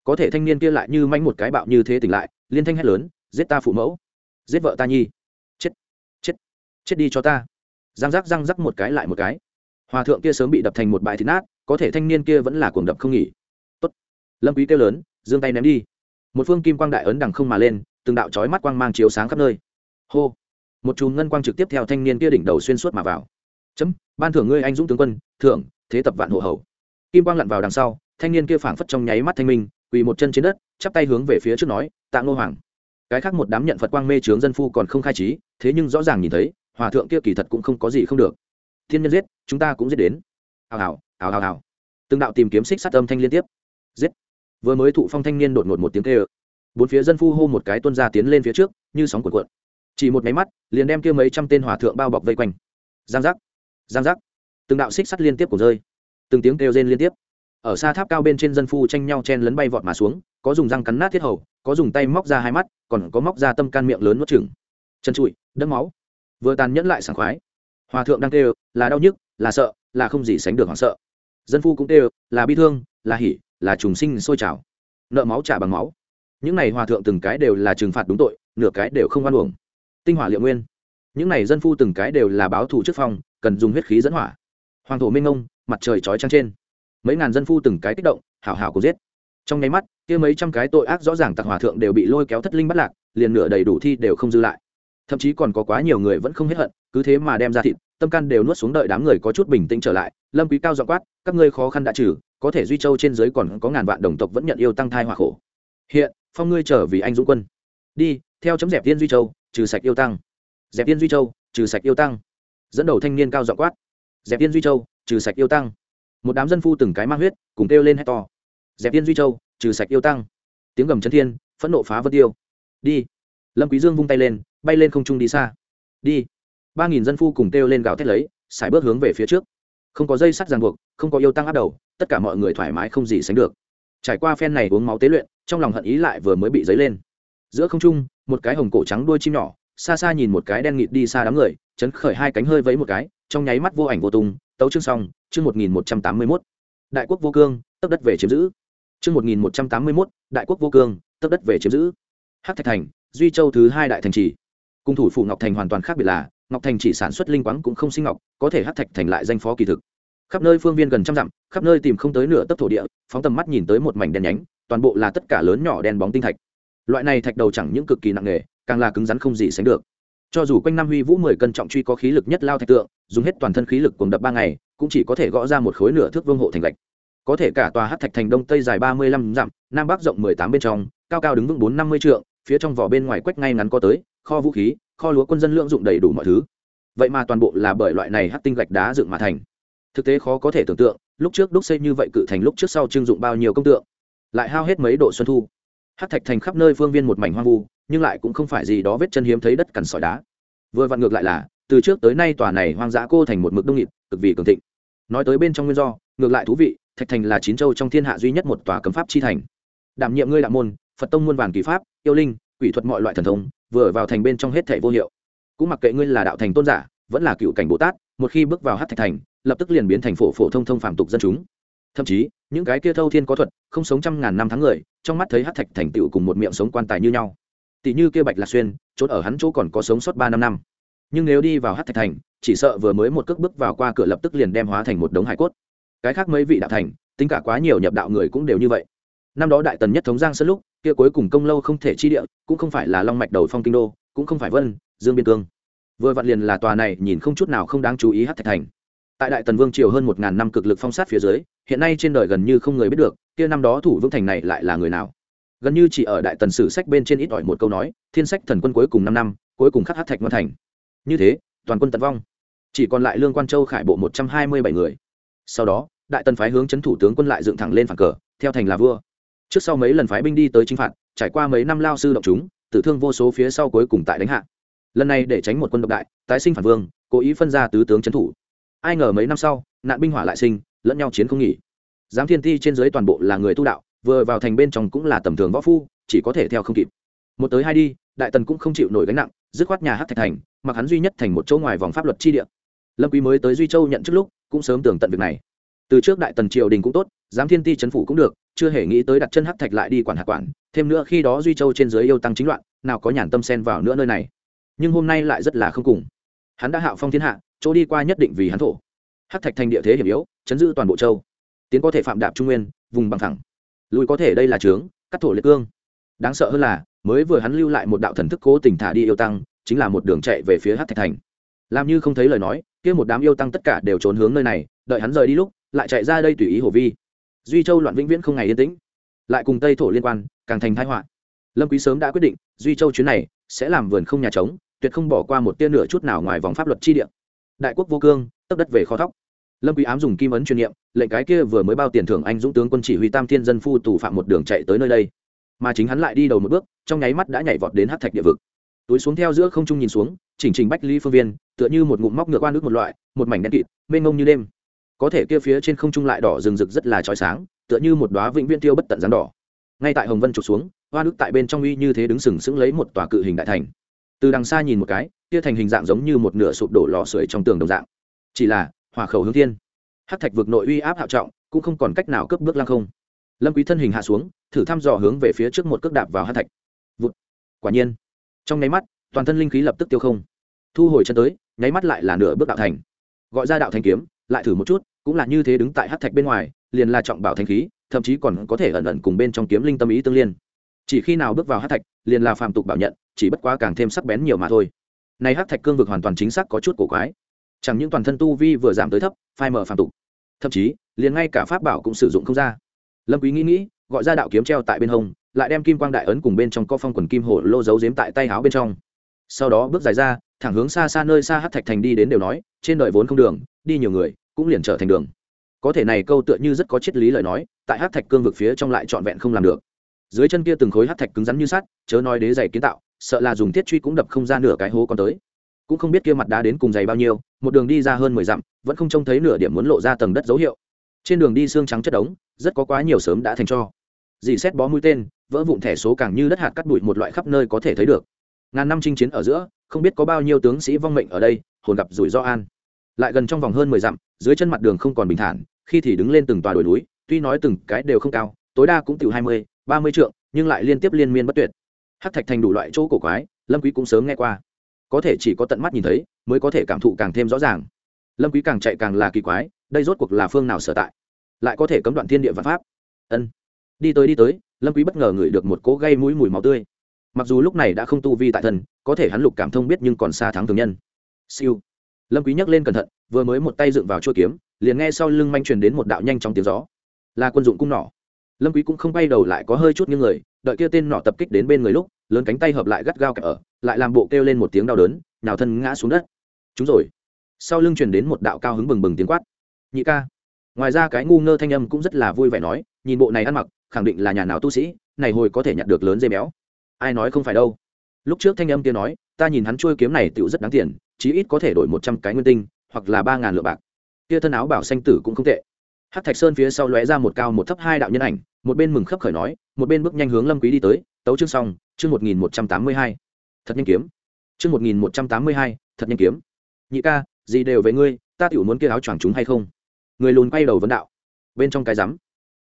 Có thể thanh niên kia lại như manh một cái bạo như thế tỉnh lại, liên thanh hét lớn, giết ta phụ mẫu! Giết vợ ta nhi! Chết! Chết! Chết đi cho ta! Răng rắc răng rắc một cái lại một cái hòa thượng kia sớm bị đập thành một bãi thịt nát, có thể thanh niên kia vẫn là cuồng đập không nghỉ. Tốt. lâm quý kêu lớn, giương tay ném đi. Một phương kim quang đại ấn đằng không mà lên, từng đạo chói mắt quang mang chiếu sáng khắp nơi. Hô. Một chùm ngân quang trực tiếp theo thanh niên kia đỉnh đầu xuyên suốt mà vào. Chấm, ban thưởng ngươi anh dũng tướng quân thưởng thế tập vạn hộ hầu. Kim quang lặn vào đằng sau, thanh niên kia phảng phất trong nháy mắt thanh minh, quỳ một chân trên đất, chắp tay hướng về phía trước nói, tạ ngô hoàng. Cái khác một đám nhận phật quang mê trướng dân phu còn không khai trí, thế nhưng rõ ràng nhìn thấy, hòa thượng kia kỳ thật cũng không có gì không được. Thiên nhân giết chúng ta cũng giết đến. Hào hào hào hào hào. Từng đạo tìm kiếm xích sát âm thanh liên tiếp. Giết. Vừa mới thụ phong thanh niên đột ngột một tiếng kêu. Bốn phía dân phu hô một cái tuân ra tiến lên phía trước, như sóng cuộn cuộn. Chỉ một máy mắt, liền đem kia mấy trăm tên hòa thượng bao bọc vây quanh. Giang giác. Giang giác. Từng đạo xích sắt liên tiếp của rơi. Từng tiếng kêu rên liên tiếp. Ở xa tháp cao bên trên dân phu tranh nhau chen lấn bay vọt mà xuống, có dùng răng cắn nát thiết hầu, có dùng tay móc ra hai mắt, còn có móc ra tâm can miệng lớn nuốt chừng chân trụi, đẫm máu. Vừa tàn nhẫn lại sảng khoái hòa thượng đang kêu, là đau nhức, là sợ, là không gì sánh được hoảng sợ. Dân phu cũng kêu, là bi thương, là hỉ, là trùng sinh sôi trào. Nợ máu trả bằng máu. Những này hòa thượng từng cái đều là trừng phạt đúng tội, nửa cái đều không oan uổng. Tinh hỏa liệu nguyên. Những này dân phu từng cái đều là báo thù trước phong, cần dùng huyết khí dẫn hỏa. Hoàng thổ minh ngông mặt trời trói trăng trên. Mấy ngàn dân phu từng cái kích động, hảo hảo cố giết. Trong nháy mắt, kia mấy trăm cái tội ác rõ ràng tặc hòa thượng đều bị lôi kéo thất linh bắt lạc, liền nửa đầy đủ thi đều không dư lại thậm chí còn có quá nhiều người vẫn không hết hận, cứ thế mà đem ra thịt, tâm can đều nuốt xuống đợi đám người có chút bình tĩnh trở lại, lâm quý cao dọ quát, các ngươi khó khăn đã trừ, có thể duy châu trên dưới còn có ngàn vạn đồng tộc vẫn nhận yêu tăng thai hòa khổ. Hiện, phong ngươi trở vì anh dũng quân. Đi, theo chấm dẹp tiên duy châu, trừ sạch yêu tăng. Dẹp tiên duy châu, trừ sạch yêu tăng. Dẫn đầu thanh niên cao dọ quát, dẹp tiên duy châu, trừ sạch yêu tăng. Một đám dân phu từng cái mang huyết, cùng kêu lên hét to. Dẹp tiên duy châu, trừ sạch yêu tăng. Tiếng gầm chân thiên, phẫn nộ phá vân tiêu. Đi. Lâm quý dương vung tay lên bay lên không trung đi xa. Đi. Ba nghìn dân phu cùng kêu lên gào thét lấy xài bước hướng về phía trước. Không có dây sắt ràng buộc, không có yêu tăng áp đầu, tất cả mọi người thoải mái không gì sánh được. Trải qua phen này uống máu tế luyện, trong lòng hận ý lại vừa mới bị dấy lên. Giữa không trung, một cái hồng cổ trắng đuôi chim nhỏ, xa xa nhìn một cái đen nghịt đi xa đám người, chấn khởi hai cánh hơi vẫy một cái, trong nháy mắt vô ảnh vô tung, tấu chương xong, chương một nghìn một trăm tám mươi mốt. Đại quốc vô cương, tấp đất về chiếm giữ. Chương một nghìn một trăm tám mươi mốt, đại quốc vô cương, tấp đất về chiếm giữ. Hát thạch thành, duy châu thứ hai đại thành trì cung thủ phủ ngọc thành hoàn toàn khác biệt là, ngọc thành chỉ sản xuất linh quáng cũng không sinh ngọc, có thể hát thạch thành lại danh phó kỳ thực. Khắp nơi phương viên gần trăm dặm, khắp nơi tìm không tới nửa tấc thổ địa, phóng tầm mắt nhìn tới một mảnh đen nhánh, toàn bộ là tất cả lớn nhỏ đen bóng tinh thạch. Loại này thạch đầu chẳng những cực kỳ nặng nề, càng là cứng rắn không gì sánh được. Cho dù quanh năm huy vũ mười cân trọng truy có khí lực nhất lao thạch tượng, dùng hết toàn thân khí lực cùng đập ba ngày, cũng chỉ có thể gõ ra một khối nửa thước vương hộ thành gạch. Có thể cả tòa hát thạch thành đông tây dài ba mươi lăm dặm, nam bắc rộng mười tám bên trong, cao cao đứng vững bốn năm mươi trượng, phía trong vỏ bên ngoài quách ngay ngắn có tới kho vũ khí, kho lúa quân dân lượng dụng đầy đủ mọi thứ. Vậy mà toàn bộ là bởi loại này hát tinh gạch đá dựng mà thành. Thực tế khó có thể tưởng tượng, lúc trước đúc xây như vậy cự thành lúc trước sau trưng dụng bao nhiêu công tượng, lại hao hết mấy độ xuân thu. Hát thạch thành khắp nơi phương viên một mảnh hoang vu, nhưng lại cũng không phải gì đó vết chân hiếm thấy đất cằn sỏi đá. Vừa vặn ngược lại là, từ trước tới nay tòa này hoang dã cô thành một mực đông nghịt, cực vì cường thịnh. Nói tới bên trong nguyên do, ngược lại thú vị, thạch thành là chín châu trong thiên hạ duy nhất một tòa cấm pháp chi thành. Đảm nhiệm ngươi đạo môn, phật tông muôn vàn kỳ pháp, yêu linh, quỷ thuật mọi loại thần thông vừa vào thành bên trong hết thảy vô hiệu. Cũng mặc kệ ngươi là đạo thành tôn giả, vẫn là cựu cảnh bồ tát, một khi bước vào hát thạch thành, lập tức liền biến thành phổ phổ thông thông phạm tục dân chúng. Thậm chí, những cái kia thâu thiên có thuật, không sống trăm ngàn năm tháng người, trong mắt thấy hát thạch thành tựu cùng một miệng sống quan tài như nhau. Tỷ như kia bạch lạc xuyên, chốt ở hắn chỗ còn có sống sót ba năm năm. Nhưng nếu đi vào hát thạch thành, chỉ sợ vừa mới một cước bước vào qua cửa lập tức liền đem hóa thành một đống hải cốt. Cái khác mấy vị đạo thành, tính cả quá nhiều nhập đạo người cũng đều như vậy. Năm đó đại tần nhất thống giang sơn lúc kia cuối cùng công lâu không thể chi địa, cũng không phải là long mạch đầu phong kinh đô, cũng không phải vân, dương biên cương. Vừa vặn liền là tòa này nhìn không chút nào không đáng chú ý hát thạch thành. Tại đại tần vương triều hơn một ngàn năm cực lực phong sát phía dưới, hiện nay trên đời gần như không người biết được, kia năm đó thủ vương thành này lại là người nào. Gần như chỉ ở đại tần sử sách bên trên ít ỏi một câu nói, thiên sách thần quân cuối cùng năm năm, cuối cùng khắc hát thạch ngoan thành. Như thế, toàn quân tận vong. Chỉ còn lại lương quan châu khải bộ một trăm hai mươi bảy người. Sau đó, đại tần phái hướng c thủ tướng quân lại dựng thẳng lên phản cờ, theo thành là vua trước sau mấy lần phái binh đi tới chinh phạt, trải qua mấy năm lao sư động chúng, tử thương vô số phía sau cuối cùng tại đánh hạ. Lần này để tránh một quân độc đại, tái sinh phản vương, cố ý phân ra tứ tướng trấn thủ. Ai ngờ mấy năm sau, nạn binh hỏa lại sinh, lẫn nhau chiến không nghỉ. Giám thiên thi trên dưới toàn bộ là người tu đạo, vừa vào thành bên trong cũng là tầm thường võ phu, chỉ có thể theo không kịp. Một tới hai đi, đại tần cũng không chịu nổi gánh nặng, dứt khoát nhà hát thạch thành, mặc hắn duy nhất thành một chỗ ngoài vòng pháp luật chi địa. Lâm quý mới tới duy châu nhận trước lúc, cũng sớm tưởng tận việc này. Từ trước đại tần triều đình cũng tốt, giám thiên ti chấn phủ cũng được chưa hề nghĩ tới đặt chân hắc thạch lại đi quản hạt quản, thêm nữa khi đó duy châu trên dưới yêu tăng chính loạn, nào có nhàn tâm xen vào nữa nơi này. Nhưng hôm nay lại rất là không cùng. Hắn đã hạo phong thiên hạ, chỗ đi qua nhất định vì hắn thổ. Hắc thạch thành địa thế hiểm yếu, chấn giữ toàn bộ châu. Tiến có thể phạm đạp trung nguyên, vùng bằng thẳng lùi có thể đây là trướng, cắt thổ liệt cương. Đáng sợ hơn là, mới vừa hắn lưu lại một đạo thần thức cố tình thả đi yêu tăng, chính là một đường chạy về phía hắc thạch thành. Làm như không thấy lời nói, kia một đám yêu tăng tất cả đều trốn hướng nơi này, đợi hắn rời đi lúc, lại chạy ra đây tùy ý hồ vi duy châu loạn vĩnh viễn không ngày yên tĩnh. Lại cùng tây thổ liên quan, càng thành thái họa. Lâm quý sớm đã quyết định, duy châu chuyến này sẽ làm vườn không nhà trống, tuyệt không bỏ qua một tia nửa chút nào ngoài vòng pháp luật chi địa. Đại quốc vô cương, tấp đất về kho thóc. Lâm quý ám dùng kim ấn truyền niệm, lệnh cái kia vừa mới bao tiền thưởng anh dũng tướng quân chỉ huy tam thiên dân phu tù phạm một đường chạy tới nơi đây. Mà chính hắn lại đi đầu một bước, trong nháy mắt đã nhảy vọt đến hắc thạch địa vực. Túi xuống theo giữa không trung nhìn xuống, chỉnh trình bách ly phương viên, tựa như một ngụm móc ngược oan nước một loại, một mảnh đen kịt, mênh mông như đêm có thể kia phía trên không trung lại đỏ rừng rực rất là chói sáng, tựa như một đoá vĩnh viễn tiêu bất tận rắn đỏ. Ngay tại hồng vân trục xuống, hoa nước tại bên trong uy như thế đứng sừng sững lấy một tòa cự hình đại thành. Từ đằng xa nhìn một cái, kia thành hình dạng giống như một nửa sụp đổ lò sưởi trong tường đồng dạng. Chỉ là, hỏa khẩu hướng thiên. Hát thạch vực nội uy áp hạo trọng, cũng không còn cách nào cướp bước lăng không. Lâm quý thân hình hạ xuống, thử thăm dò hướng về phía trước một cước đạp vào hát thạch. Vụt. Quả nhiên. Trong nháy mắt, toàn thân linh khí lập tức tiêu không. Thu hồi chân tới, nháy mắt lại là nửa bước đạo thành. Gọi ra đạo thành kiếm lại thử một chút, cũng là như thế đứng tại hát thạch bên ngoài, liền là trọng bảo thanh khí, thậm chí còn có thể ẩn ẩn cùng bên trong kiếm linh tâm ý tương liên. Chỉ khi nào bước vào hát thạch, liền là phàm tục bảo nhận, chỉ bất quá càng thêm sắc bén nhiều mà thôi. Này hát thạch cương vực hoàn toàn chính xác có chút cổ quái. Chẳng những toàn thân tu vi vừa giảm tới thấp, phai mở phàm tục, thậm chí, liền ngay cả pháp bảo cũng sử dụng không ra. Lâm quý nghĩ nghĩ, gọi ra đạo kiếm treo tại bên hông, lại đem kim quang đại ấn cùng bên trong co phong quần kim hổ lô giấu giếm tại tay áo bên trong. Sau đó bước dài ra, thẳng hướng xa xa nơi xa hát thạch thành đi đến đều nói, trên đời vốn không đường đi nhiều người, cũng liền trở thành đường. Có thể này câu tựa như rất có triết lý lời nói, tại hát thạch cương vực phía trong lại trọn vẹn không làm được. Dưới chân kia từng khối hát thạch cứng rắn như sắt, chớ nói đế dày kiến tạo, sợ là dùng thiết truy cũng đập không ra nửa cái hố còn tới. Cũng không biết kia mặt đá đến cùng dày bao nhiêu, một đường đi ra hơn mười dặm, vẫn không trông thấy nửa điểm muốn lộ ra tầng đất dấu hiệu. Trên đường đi xương trắng chất đống, rất có quá nhiều sớm đã thành cho. Dì xét bó mũi tên, vỡ vụn thẻ số càng như đất hạt cắt bụi một loại khắp nơi có thể thấy được. Ngàn năm chinh chiến ở giữa, không biết có bao nhiêu tướng sĩ vong mệnh ở đây, hồn gặp rủi ro an lại gần trong vòng hơn mười dặm, dưới chân mặt đường không còn bình thản, khi thì đứng lên từng tòa đồi núi, tuy nói từng cái đều không cao, tối đa cũng từ hai mươi, ba mươi trượng, nhưng lại liên tiếp liên miên bất tuyệt. Hát thạch thành đủ loại chỗ cổ quái, lâm quý cũng sớm nghe qua. Có thể chỉ có tận mắt nhìn thấy, mới có thể cảm thụ càng thêm rõ ràng. Lâm quý càng chạy càng là kỳ quái, đây rốt cuộc là phương nào sở tại? Lại có thể cấm đoạn thiên địa vạn pháp. Ân. Đi tới đi tới, lâm quý bất ngờ ngửi được một cỗ gây mũi mùi máu tươi. Mặc dù lúc này đã không tu vi tại thân, có thể hắn lục cảm thông biết nhưng còn xa thắng thường nhân. Siêu lâm quý nhấc lên cẩn thận, vừa mới một tay dựng vào chuôi kiếm, liền nghe sau lưng manh truyền đến một đạo nhanh trong tiếng gió. Là quân dụng cung nỏ. Lâm quý cũng không bay đầu lại có hơi chút như người, đợi kia tên nỏ tập kích đến bên người lúc, lớn cánh tay hợp lại gắt gao kẹp ở, lại làm bộ kêu lên một tiếng đau đớn nào thân ngã xuống đất. Chúng rồi. Sau lưng truyền đến một đạo cao hứng bừng bừng tiếng quát. Nhị ca. Ngoài ra cái ngu ngơ thanh âm cũng rất là vui vẻ nói, nhìn bộ này ăn mặc, khẳng định là nhà nào tu sĩ, này hồi có thể nhặt được lớn dây béo. Ai nói không phải đâu. Lúc trước thanh âm kia nói, ta nhìn hắn trôi kiếm này tựu rất đáng tiền chí ít có thể đổi một trăm cái nguyên tinh, hoặc là ba ngàn lượng bạc. Kia thân áo bảo xanh tử cũng không tệ. Hát thạch sơn phía sau lóe ra một cao một thấp hai đạo nhân ảnh, một bên mừng khấp khởi nói, một bên bước nhanh hướng lâm quý đi tới, tấu chương xong, chương một nghìn một trăm tám mươi hai. Thật nhanh kiếm. Chương một nghìn một trăm tám mươi hai, thật nhanh kiếm. Nhị ca, gì đều về ngươi, ta tiểu muốn kia áo choàng chúng hay không? Người lùn quay đầu vấn đạo. Bên trong cái rắm,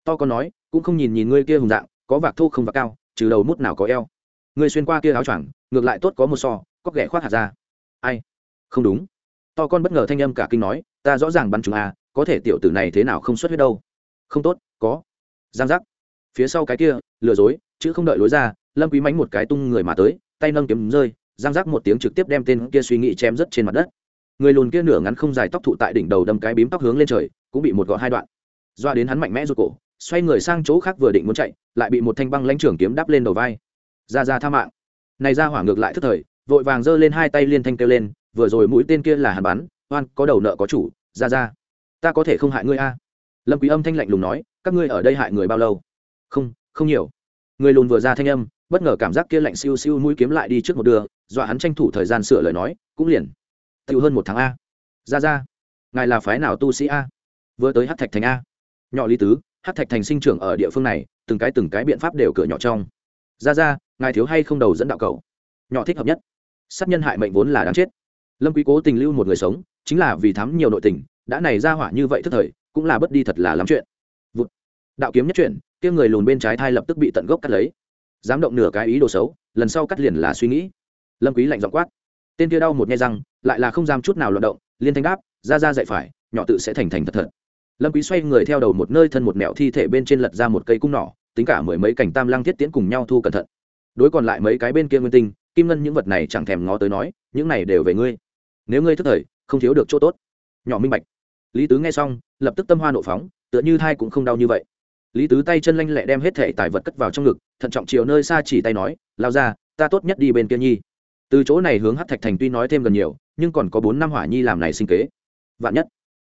to con nói, cũng không nhìn nhìn ngươi kia hùng dạng, có vạc thô không vạc cao, trừ đầu mút nào có eo. Ngươi xuyên qua kia áo choàng, ngược lại tốt có một so, có ghẻ khoác hạt ra. Ai? Không đúng. To con bất ngờ thanh âm cả kinh nói, ta rõ ràng bắn chúng à có thể tiểu tử này thế nào không xuất huyết đâu. Không tốt, có. Giang giác. Phía sau cái kia, lừa dối chứ không đợi lối ra, lâm quý mánh một cái tung người mà tới, tay nâng kiếm rơi, giang giác một tiếng trực tiếp đem tên kia suy nghĩ chém rất trên mặt đất. Người lùn kia nửa ngắn không dài tóc thụ tại đỉnh đầu đâm cái bím tóc hướng lên trời, cũng bị một gọt hai đoạn. Doa đến hắn mạnh mẽ rụt cổ, xoay người sang chỗ khác vừa định muốn chạy, lại bị một thanh băng lãnh trưởng kiếm đắp lên đầu vai. Ra ra tha mạng. Này ra hỏa ngược lại thức thời, vội vàng giơ lên hai tay liên thanh kêu lên vừa rồi mũi tên kia là hàn bắn, oan, có đầu nợ, có chủ, ra ra. Ta có thể không hại ngươi a. Lâm quý âm thanh lạnh lùng nói, các ngươi ở đây hại người bao lâu? Không không nhiều. Người lùn vừa ra thanh âm, bất ngờ cảm giác kia lạnh siêu siêu mũi kiếm lại đi trước một đường, dọa hắn tranh thủ thời gian sửa lời nói, cũng liền. Tiêu hơn một tháng a. Ra ra. Ngài là phái nào tu sĩ a? Vừa tới hát thạch thành a. Nhỏ lý tứ hát thạch thành sinh trưởng ở địa phương này, từng cái từng cái biện pháp đều cửa nhỏ trong. Ra ra, ngài thiếu hay không đầu dẫn đạo cầu nhỏ thích hợp nhất. Sát nhân hại mệnh vốn là đáng chết lâm quý cố tình lưu một người sống, chính là vì thắm nhiều nội tình, đã này ra hỏa như vậy thức thời, cũng là bất đi thật là lắm chuyện. Vụt. đạo kiếm nhất chuyện, kia người lùn bên trái thai lập tức bị tận gốc cắt lấy. Dám động nửa cái ý đồ xấu, lần sau cắt liền là suy nghĩ. Lâm quý lạnh giọng quát. Tên kia đau một nhai răng, lại là không dám chút nào loạn động, liên thanh đáp, ra ra dạy phải, nhỏ tự sẽ thành thành thật thật. Lâm quý xoay người theo đầu một nơi thân một mẹo thi thể bên trên lật ra một cây cung nỏ, tính cả mười mấy cảnh tam lăng thiết tiễn cùng nhau thu cẩn thận. Đối còn lại mấy cái bên kia nguyên tinh, kim ngân những vật này chẳng thèm ngó tới nói, những này đều về ngươi nếu ngươi thức thời, không thiếu được chỗ tốt. Nhỏ minh bạch. Lý tứ nghe xong, lập tức tâm hoa nộ phóng, tựa như thai cũng không đau như vậy. Lý tứ tay chân lanh lẹ đem hết thể tài vật cất vào trong ngực, thận trọng chiều nơi xa chỉ tay nói, lao ra, ta tốt nhất đi bên kia nhi. Từ chỗ này hướng hát thạch thành tuy nói thêm gần nhiều, nhưng còn có bốn năm hỏa nhi làm này sinh kế. Vạn nhất.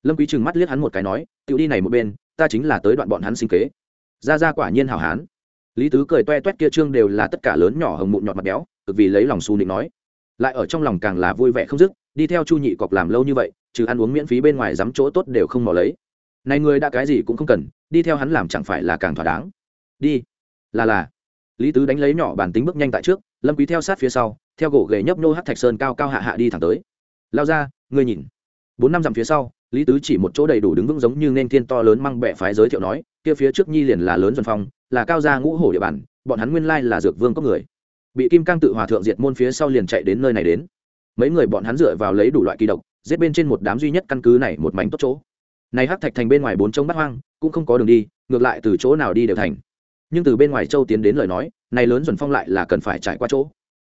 Lâm quý trừng mắt liếc hắn một cái nói tự đi này một bên, ta chính là tới đoạn bọn hắn sinh kế. Ra ra quả nhiên hảo hán. Lý tứ cười toe toét kia trương đều là tất cả lớn nhỏ hồng mụn nhọt mặt béo, cực vì lấy lòng xu nịnh nói. Lại ở trong lòng càng là vui vẻ không dứt đi theo chu nhị cọc làm lâu như vậy, trừ ăn uống miễn phí bên ngoài dám chỗ tốt đều không mò lấy. Này người đã cái gì cũng không cần, đi theo hắn làm chẳng phải là càng thỏa đáng. Đi. Là là. Lý tứ đánh lấy nhỏ bản tính bước nhanh tại trước, lâm quý theo sát phía sau, theo gỗ ghề nhấp nô hát thạch sơn cao cao hạ hạ đi thẳng tới. Lao ra, ngươi nhìn. Bốn năm dặm phía sau, lý tứ chỉ một chỗ đầy đủ đứng vững giống như nên thiên to lớn măng bẹ phái giới thiệu nói, kia phía trước nhi liền là lớn duẩn phong, là cao gia ngũ hổ địa bàn, bọn hắn nguyên lai là dược vương có người. Bị kim cang tự hòa thượng diệt môn phía sau liền chạy đến nơi này đến mấy người bọn hắn dựa vào lấy đủ loại kỳ độc, giết bên trên một đám duy nhất căn cứ này một mảnh tốt chỗ. Này hắc thạch thành bên ngoài bốn trông bắt hoang, cũng không có đường đi, ngược lại từ chỗ nào đi đều thành. Nhưng từ bên ngoài châu tiến đến lời nói, này lớn dần phong lại là cần phải trải qua chỗ.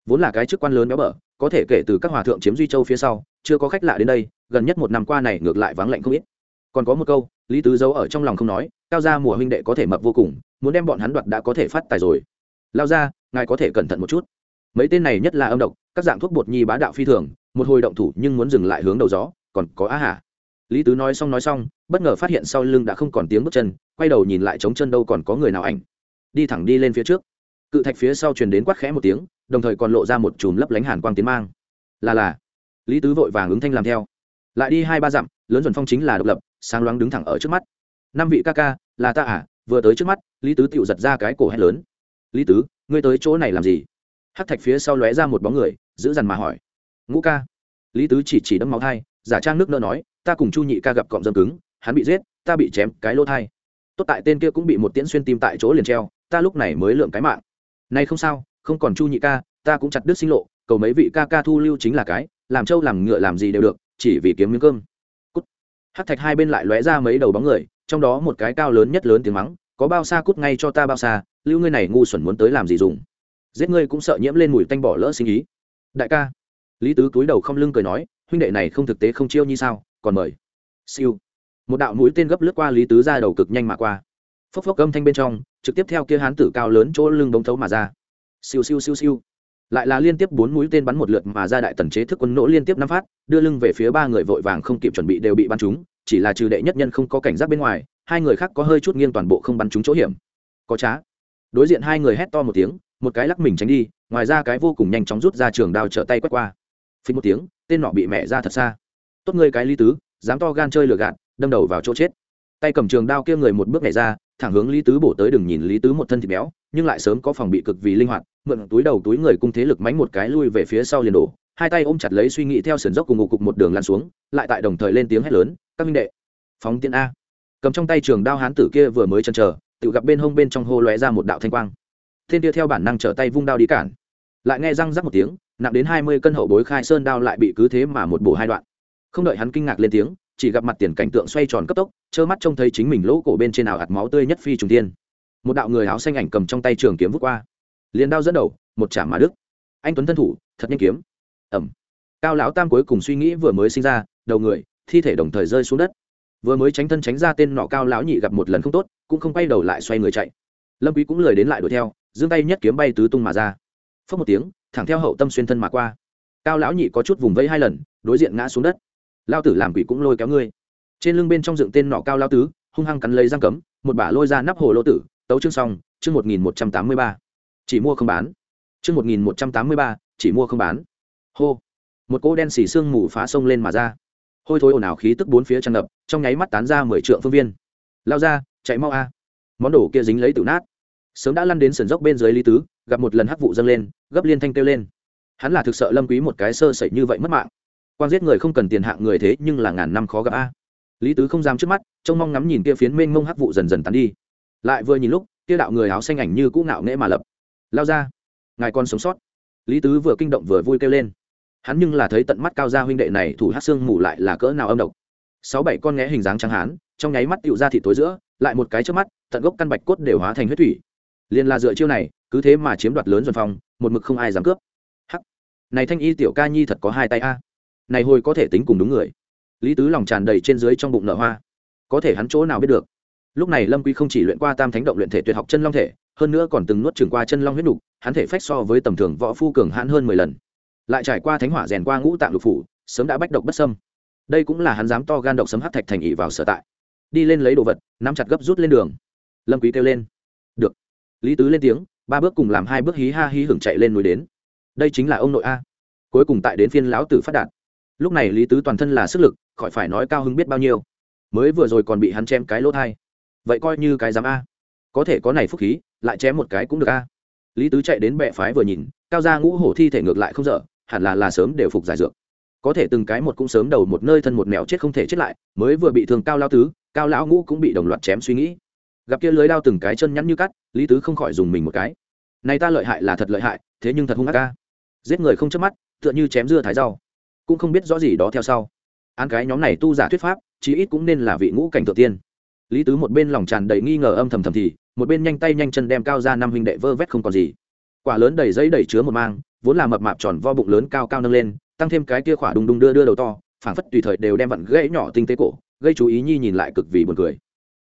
Vốn là cái chức quan lớn béo bở, có thể kể từ các hòa thượng chiếm duy châu phía sau, chưa có khách lạ đến đây, gần nhất một năm qua này ngược lại vắng lạnh không ít. Còn có một câu, lý tứ giấu ở trong lòng không nói, cao gia mùa huynh đệ có thể mập vô cùng, muốn đem bọn hắn đoạt đã có thể phát tài rồi. Lao ra, ngài có thể cẩn thận một chút. Mấy tên này nhất là âm độc các dạng thuốc bột nhi bá đạo phi thường, một hồi động thủ nhưng muốn dừng lại hướng đầu gió, còn có á hả lý tứ nói xong nói xong, bất ngờ phát hiện sau lưng đã không còn tiếng bước chân, quay đầu nhìn lại trống chân đâu còn có người nào ảnh. Đi thẳng đi lên phía trước. Cự thạch phía sau truyền đến quát khẽ một tiếng, đồng thời còn lộ ra một chùm lấp lánh hàn quang tiến mang. Là là. Lý tứ vội vàng ứng thanh làm theo. Lại đi hai ba dặm, lớn dần phong chính là độc lập, sáng loáng đứng thẳng ở trước mắt. Năm vị ca ca, là ta à? Vừa tới trước mắt, lý tứ tựu giật ra cái cổ hét lớn. Lý tứ, ngươi tới chỗ này làm gì? Hắc thạch phía sau lóe ra một bóng người, giữ dằn mà hỏi. Ngũ ca. Lý tứ chỉ chỉ đấm máu thai, giả trang nước nỡ nói, ta cùng chu nhị ca gặp cọng dâm cứng, hắn bị giết, ta bị chém cái lỗ thai. Tốt tại tên kia cũng bị một tiễn xuyên tim tại chỗ liền treo, ta lúc này mới lượm cái mạng. Nay không sao, không còn chu nhị ca, ta cũng chặt đứt sinh lộ, cầu mấy vị ca ca thu lưu chính là cái, làm trâu làm ngựa làm gì đều được, chỉ vì kiếm miếng cơm. Cút. Hát thạch hai bên lại lóe ra mấy đầu bóng người, trong đó một cái cao lớn nhất lớn tiếng mắng, có bao xa cút ngay cho ta bao xa, lưu ngươi này ngu xuẩn muốn tới làm gì dùng giết ngươi cũng sợ nhiễm lên mùi tanh bỏ lỡ sinh ý. Đại ca. Lý tứ túi đầu không lưng cười nói, huynh đệ này không thực tế không chiêu như sao, còn mời. Siêu. Một đạo mũi tên gấp lướt qua lý tứ ra đầu cực nhanh mà qua. Phốc phốc âm thanh bên trong, trực tiếp theo kia hán tử cao lớn chỗ lưng bóng thấu mà ra. Siêu siêu siêu siêu. Lại là liên tiếp bốn mũi tên bắn một lượt mà ra đại tần chế thức quân nỗ liên tiếp năm phát, đưa lưng về phía ba người vội vàng không kịp chuẩn bị đều bị bắn trúng, chỉ là trừ đệ nhất nhân không có cảnh giác bên ngoài, hai người khác có hơi chút nghiêng toàn bộ không bắn trúng chỗ hiểm. Có trá. Đối diện hai người hét to một tiếng một cái lắc mình tránh đi, ngoài ra cái vô cùng nhanh chóng rút ra trường đao trở tay quét qua. Phí một tiếng, tên nọ bị mẹ ra thật xa. Tốt ngươi cái lý tứ, dám to gan chơi lừa gạt, đâm đầu vào chỗ chết. Tay cầm trường đao kia người một bước nhảy ra, thẳng hướng lý tứ bổ tới đừng nhìn lý tứ một thân thịt béo, nhưng lại sớm có phòng bị cực vì linh hoạt, mượn túi đầu túi người cung thế lực mánh một cái lui về phía sau liền đổ. Hai tay ôm chặt lấy suy nghĩ theo sườn dốc cùng ngục cục một đường lăn xuống, lại tại đồng thời lên tiếng hét lớn, các minh đệ, phóng tiên a. Cầm trong tay trường đao hán tử kia vừa mới chân chờ, tự gặp bên hông bên trong hô lóe ra một đạo thanh quang. Tên kia theo bản năng trở tay vung đao đi cản. Lại nghe răng rắc một tiếng, nặng đến hai mươi cân hậu bối khai sơn đao lại bị cứ thế mà một bổ hai đoạn. Không đợi hắn kinh ngạc lên tiếng, chỉ gặp mặt tiền cảnh tượng xoay tròn cấp tốc, trơ mắt trông thấy chính mình lỗ cổ bên trên ảo hạt máu tươi nhất phi trùng tiên một đạo người áo xanh ảnh cầm trong tay trường kiếm vút qua. Liền đao dẫn đầu, một chạm mà đức anh tuấn thân thủ, thật nhanh kiếm. Ẩm. Cao lão tam cuối cùng suy nghĩ vừa mới sinh ra, đầu người, thi thể đồng thời rơi xuống đất. Vừa mới tránh thân tránh ra tên nọ cao lão nhị gặp một lần không tốt, cũng không quay đầu lại xoay người chạy. Lâm quý cũng lười đến lại đuổi theo giương tay nhất kiếm bay tứ tung mà ra. Phất một tiếng, thẳng theo hậu tâm xuyên thân mà qua. Cao lão nhị có chút vùng vẫy hai lần, đối diện ngã xuống đất. Lao tử làm quỷ cũng lôi kéo ngươi. Trên lưng bên trong dựng tên nọ cao lao tứ, hung hăng cắn lấy răng cấm, một bả lôi ra nắp hồ lô tử, tấu chương xong, chương một nghìn một trăm tám mươi ba. Chỉ mua không bán. Chương một nghìn một trăm tám mươi ba, chỉ mua không bán. Hô. Một cỗ đen xì xương mù phá sông lên mà ra. Hôi thối ồn ào khí tức bốn phía tràn ngập, trong nháy mắt tán ra mười trượng phương viên. Lao ra, chạy mau a. Món đồ kia dính lấy tự nát sớm đã lăn đến sườn dốc bên dưới lý tứ, gặp một lần hắc vụ dâng lên, gấp liên thanh kêu lên. Hắn là thực sợ lâm quý một cái sơ sẩy như vậy mất mạng. Quan giết người không cần tiền hạng người thế nhưng là ngàn năm khó gặp a. Lý tứ không dám trước mắt, trông mong ngắm nhìn kia phiến mênh mông hắc vụ dần dần tán đi. Lại vừa nhìn lúc, kia đạo người áo xanh ảnh như cũ ngạo nghễ mà lập. Lao ra, ngài con sống sót. Lý tứ vừa kinh động vừa vui kêu lên. Hắn nhưng là thấy tận mắt cao gia huynh đệ này thủ hát xương mù lại là cỡ nào âm độc. Sáu bảy con nghé hình dáng trắng hán, trong nháy mắt tựu ra thịt tối giữa, lại một cái trước mắt, tận gốc căn bạch cốt đều hóa thành huyết thủy liền là dựa chiêu này, cứ thế mà chiếm đoạt lớn dần phong một mực không ai dám cướp. Hắc. Này thanh y tiểu ca nhi thật có hai tay a. Này hồi có thể tính cùng đúng người. Lý tứ lòng tràn đầy trên dưới trong bụng nở hoa. Có thể hắn chỗ nào biết được? Lúc này lâm quy không chỉ luyện qua tam thánh động luyện thể tuyệt học chân long thể, hơn nữa còn từng nuốt trường qua chân long huyết đục hắn thể phách so với tầm thường võ phu cường hãn hơn mười lần. Lại trải qua thánh hỏa rèn qua ngũ tạng lục phủ, sớm đã bách độc bất sâm đây cũng là hắn dám to gan độc sấm hát thạch thành ỉ vào sở tại. Đi lên lấy đồ vật, nắm chặt gấp rút lên đường. Lâm quý kêu lên. Được lý tứ lên tiếng, ba bước cùng làm hai bước hí ha hí hưởng chạy lên núi đến. Đây chính là ông nội a. Cuối cùng tại đến phiên lão tử phát đạt. Lúc này lý tứ toàn thân là sức lực, khỏi phải nói cao hứng biết bao nhiêu. Mới vừa rồi còn bị hắn chém cái lỗ thai. Vậy coi như cái dám a. Có thể có này phúc khí, lại chém một cái cũng được a. Lý tứ chạy đến bệ phái vừa nhìn, cao gia ngũ hổ thi thể ngược lại không dở, hẳn là là sớm đều phục giải dược. Có thể từng cái một cũng sớm đầu một nơi thân một mèo chết không thể chết lại, mới vừa bị thương cao lao tứ, cao lão ngũ cũng bị đồng loạt chém suy nghĩ gặp kia lưới đao từng cái chân nhắn như cắt, lý tứ không khỏi dùng mình một cái. Này ta lợi hại là thật lợi hại, thế nhưng thật hung ác ca giết người không chớp mắt, tựa như chém dưa thái rau. Cũng không biết rõ gì đó theo sau. Án cái nhóm này tu giả thuyết pháp, chí ít cũng nên là vị ngũ cảnh tự tiên. Lý tứ một bên lòng tràn đầy nghi ngờ âm thầm thầm thì, một bên nhanh tay nhanh chân đem cao ra năm huynh đệ vơ vét không còn gì. Quả lớn đầy giấy đầy chứa một mang, vốn là mập mạp tròn vo bụng lớn cao cao nâng lên, tăng thêm cái kia khỏa đùng đùng đưa đưa đầu to, phảng phất tùy thời đều đem vặn gãy nhỏ tinh tế cổ, gây chú ý nhi nhìn lại cực vì buồn cười.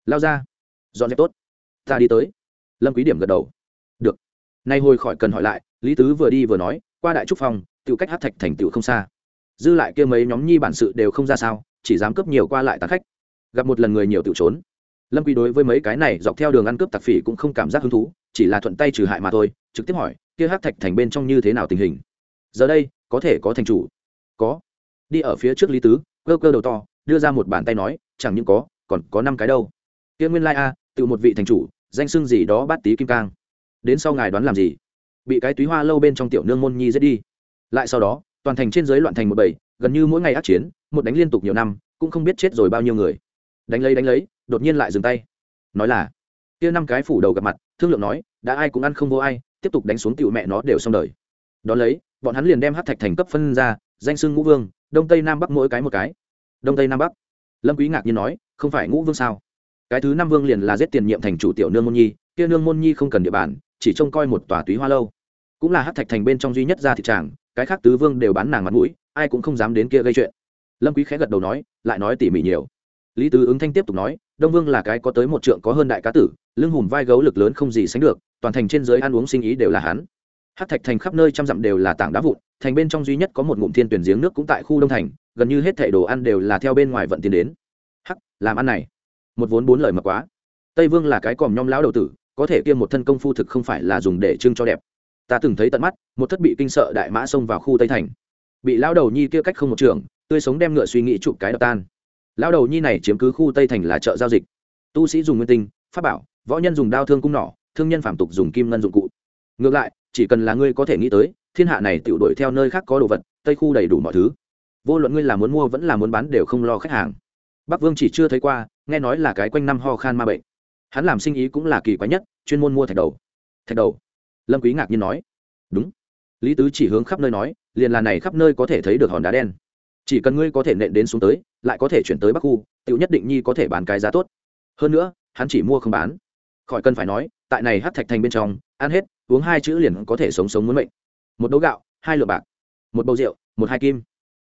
Lao ra dọn dẹp tốt. Ta đi tới. Lâm quý điểm gật đầu. Được. Nay hồi khỏi cần hỏi lại lý tứ vừa đi vừa nói qua đại trúc phòng, tự cách hát thạch thành tựu không xa. Dư lại kia mấy nhóm nhi bản sự đều không ra sao chỉ dám cướp nhiều qua lại tán khách. Gặp một lần người nhiều tự trốn. Lâm quý đối với mấy cái này dọc theo đường ăn cướp tặc phỉ cũng không cảm giác hứng thú chỉ là thuận tay trừ hại mà thôi trực tiếp hỏi kia hát thạch thành bên trong như thế nào tình hình? Giờ đây có thể có thành chủ. Có. Đi ở phía trước lý tứ cơ cơ đầu to đưa ra một bàn tay nói chẳng những có còn có năm cái đâu. Kia nguyên lai a tự một vị thành chủ, danh xưng gì đó bát tí kim cang. Đến sau ngài đoán làm gì? Bị cái túy hoa lâu bên trong tiểu nương môn nhi giết đi. Lại sau đó, toàn thành trên dưới loạn thành một bầy, gần như mỗi ngày ác chiến, một đánh liên tục nhiều năm, cũng không biết chết rồi bao nhiêu người. Đánh lấy đánh lấy, đột nhiên lại dừng tay. Nói là, kia năm cái phủ đầu gặp mặt, thương lượng nói, đã ai cũng ăn không vô ai, tiếp tục đánh xuống tiểu mẹ nó đều xong đời. Đón lấy, bọn hắn liền đem hát thạch thành cấp phân ra, danh xưng ngũ vương, đông tây nam bắc mỗi cái một cái. Đông tây nam bắc. Lâm quý ngạc nhiên nói, không phải ngũ vương sao? Cái thứ năm vương liền là giết tiền nhiệm thành chủ tiểu nương môn nhi, kia nương môn nhi không cần địa bàn, chỉ trông coi một tòa túy hoa lâu. Cũng là hát thạch thành bên trong duy nhất ra thị tràng, cái khác tứ vương đều bán nàng mặt mũi, ai cũng không dám đến kia gây chuyện. Lâm quý khẽ gật đầu nói, lại nói tỉ mỉ nhiều. Lý tứ ứng thanh tiếp tục nói, đông vương là cái có tới một trượng có hơn đại cá tử, lưng hùm vai gấu lực lớn không gì sánh được, toàn thành trên dưới ăn uống sinh ý đều là hắn. Hát thạch thành khắp nơi trăm dặm đều là tảng đá vụn, thành bên trong duy nhất có một ngụm thiên tuyển giếng nước cũng tại khu đông thành, gần như hết thảy đồ ăn đều là theo bên ngoài vận tiền đến. Hắc, làm ăn này một vốn bốn lời mập quá. Tây vương là cái còm nhom lão đầu tử, có thể kiêm một thân công phu thực không phải là dùng để trưng cho đẹp. Ta từng thấy tận mắt, một thất bị kinh sợ đại mã xông vào khu tây thành. Bị lão đầu nhi kia cách không một trường, tươi sống đem ngựa suy nghĩ chụp cái đập tan. Lão đầu nhi này chiếm cứ khu tây thành là chợ giao dịch. Tu sĩ dùng nguyên tinh, pháp bảo, võ nhân dùng đao thương cung nỏ, thương nhân phạm tục dùng kim ngân dụng cụ. Ngược lại, chỉ cần là ngươi có thể nghĩ tới, thiên hạ này tự đuổi theo nơi khác có đồ vật, tây khu đầy đủ mọi thứ. Vô luận ngươi là muốn mua vẫn là muốn bán đều không lo khách hàng. Bắc vương chỉ chưa thấy qua nghe nói là cái quanh năm ho khan ma bệnh. Hắn làm sinh ý cũng là kỳ quái nhất, chuyên môn mua thạch đầu. Thạch đầu? Lâm quý ngạc nhiên nói. Đúng. Lý tứ chỉ hướng khắp nơi nói, liền là này khắp nơi có thể thấy được hòn đá đen. Chỉ cần ngươi có thể nện đến xuống tới, lại có thể chuyển tới bắc khu, tiểu nhất định nhi có thể bán cái giá tốt. Hơn nữa, hắn chỉ mua không bán. Khỏi cần phải nói, tại này hát thạch thành bên trong, ăn hết, uống hai chữ liền có thể sống sống muốn mệnh. Một đấu gạo, hai lượng bạc. Một bầu rượu, một hai kim.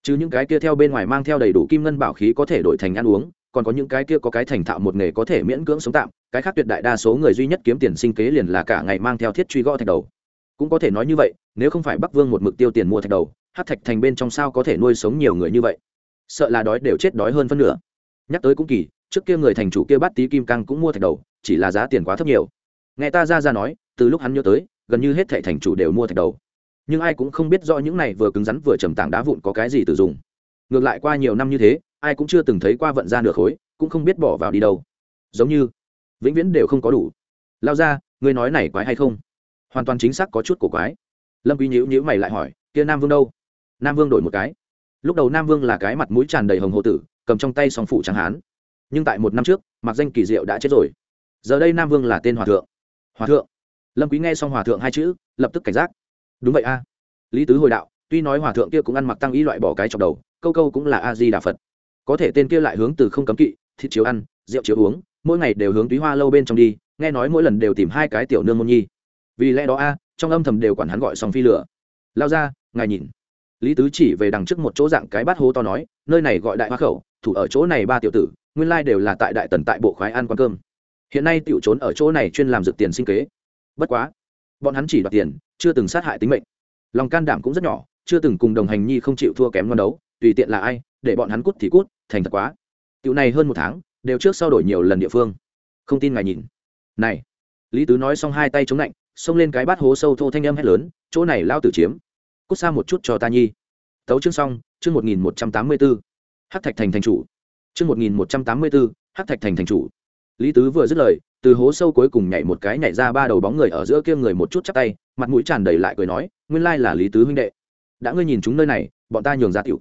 Chứ những cái kia theo bên ngoài mang theo đầy đủ kim ngân bảo khí có thể đổi thành ăn uống còn có những cái kia có cái thành thạo một nghề có thể miễn cưỡng sống tạm, cái khác tuyệt đại đa số người duy nhất kiếm tiền sinh kế liền là cả ngày mang theo thiết truy gõ thạch đầu. Cũng có thể nói như vậy, nếu không phải bắc vương một mực tiêu tiền mua thạch đầu, hát thạch thành bên trong sao có thể nuôi sống nhiều người như vậy? Sợ là đói đều chết đói hơn phân nửa. Nhắc tới cũng kỳ, trước kia người thành chủ kia bắt tí kim cang cũng mua thạch đầu, chỉ là giá tiền quá thấp nhiều. Nghe ta ra ra nói, từ lúc hắn nhớ tới, gần như hết thệ thành chủ đều mua thạch đầu. Nhưng ai cũng không biết rõ những này vừa cứng rắn vừa trầm tảng đá vụn có cái gì từ dùng. Ngược lại qua nhiều năm như thế ai cũng chưa từng thấy qua vận ra nửa khối, cũng không biết bỏ vào đi đâu. Giống như, vĩnh viễn đều không có đủ. Lao ra, ngươi nói này quái hay không? Hoàn toàn chính xác có chút cổ quái. Lâm quý nhíu nhíu mày lại hỏi, kia nam vương đâu? Nam vương đổi một cái. Lúc đầu nam vương là cái mặt mũi tràn đầy hồng hồ tử, cầm trong tay song phủ trắng hán. Nhưng tại một năm trước, mặc danh kỳ diệu đã chết rồi. Giờ đây nam vương là tên hòa thượng. Hòa thượng. Lâm quý nghe xong hòa thượng hai chữ, lập tức cảnh giác. Đúng vậy a. Lý tứ hồi đạo, tuy nói hòa thượng kia cũng ăn mặc tăng ý loại bỏ cái chọc đầu, câu câu cũng là a di đà phật có thể tên kia lại hướng từ không cấm kỵ, thịt chiếu ăn, rượu chiếu uống, mỗi ngày đều hướng túy hoa lâu bên trong đi, nghe nói mỗi lần đều tìm hai cái tiểu nương môn nhi. Vì lẽ đó a, trong âm thầm đều quản hắn gọi xong phi lửa. Lao ra, ngài nhìn. Lý tứ chỉ về đằng trước một chỗ dạng cái bát hố to nói, nơi này gọi đại hoa khẩu, thủ ở chỗ này ba tiểu tử, nguyên lai đều là tại đại tần tại bộ khoái ăn quán cơm. Hiện nay tiểu trốn ở chỗ này chuyên làm dược tiền sinh kế. Bất quá, bọn hắn chỉ đoạt tiền, chưa từng sát hại tính mệnh. Lòng can đảm cũng rất nhỏ chưa từng cùng đồng hành nhi không chịu thua kém ngon đấu, tùy tiện là ai, để bọn hắn cút thì cút, thành thật quá. Tiểu này hơn một tháng, đều trước sau đổi nhiều lần địa phương. Không tin ngài nhìn. Này, lý tứ nói xong hai tay chống lạnh, xông lên cái bát hố sâu thô thanh âm hét lớn, chỗ này lao tử chiếm. Cút xa một chút cho ta nhi. Tấu chương xong, chương một nghìn một trăm tám mươi bốn hát thạch thành thành chủ. Chương một nghìn một trăm tám mươi bốn hát thạch thành thành chủ. Lý tứ vừa dứt lời, từ hố sâu cuối cùng nhảy một cái nhảy ra ba đầu bóng người ở giữa kia người một chút chắc tay, mặt mũi tràn đầy lại cười nói, nguyên lai là lý tứ huynh đệ đã ngươi nhìn chúng nơi này, bọn ta nhường ra tiểu.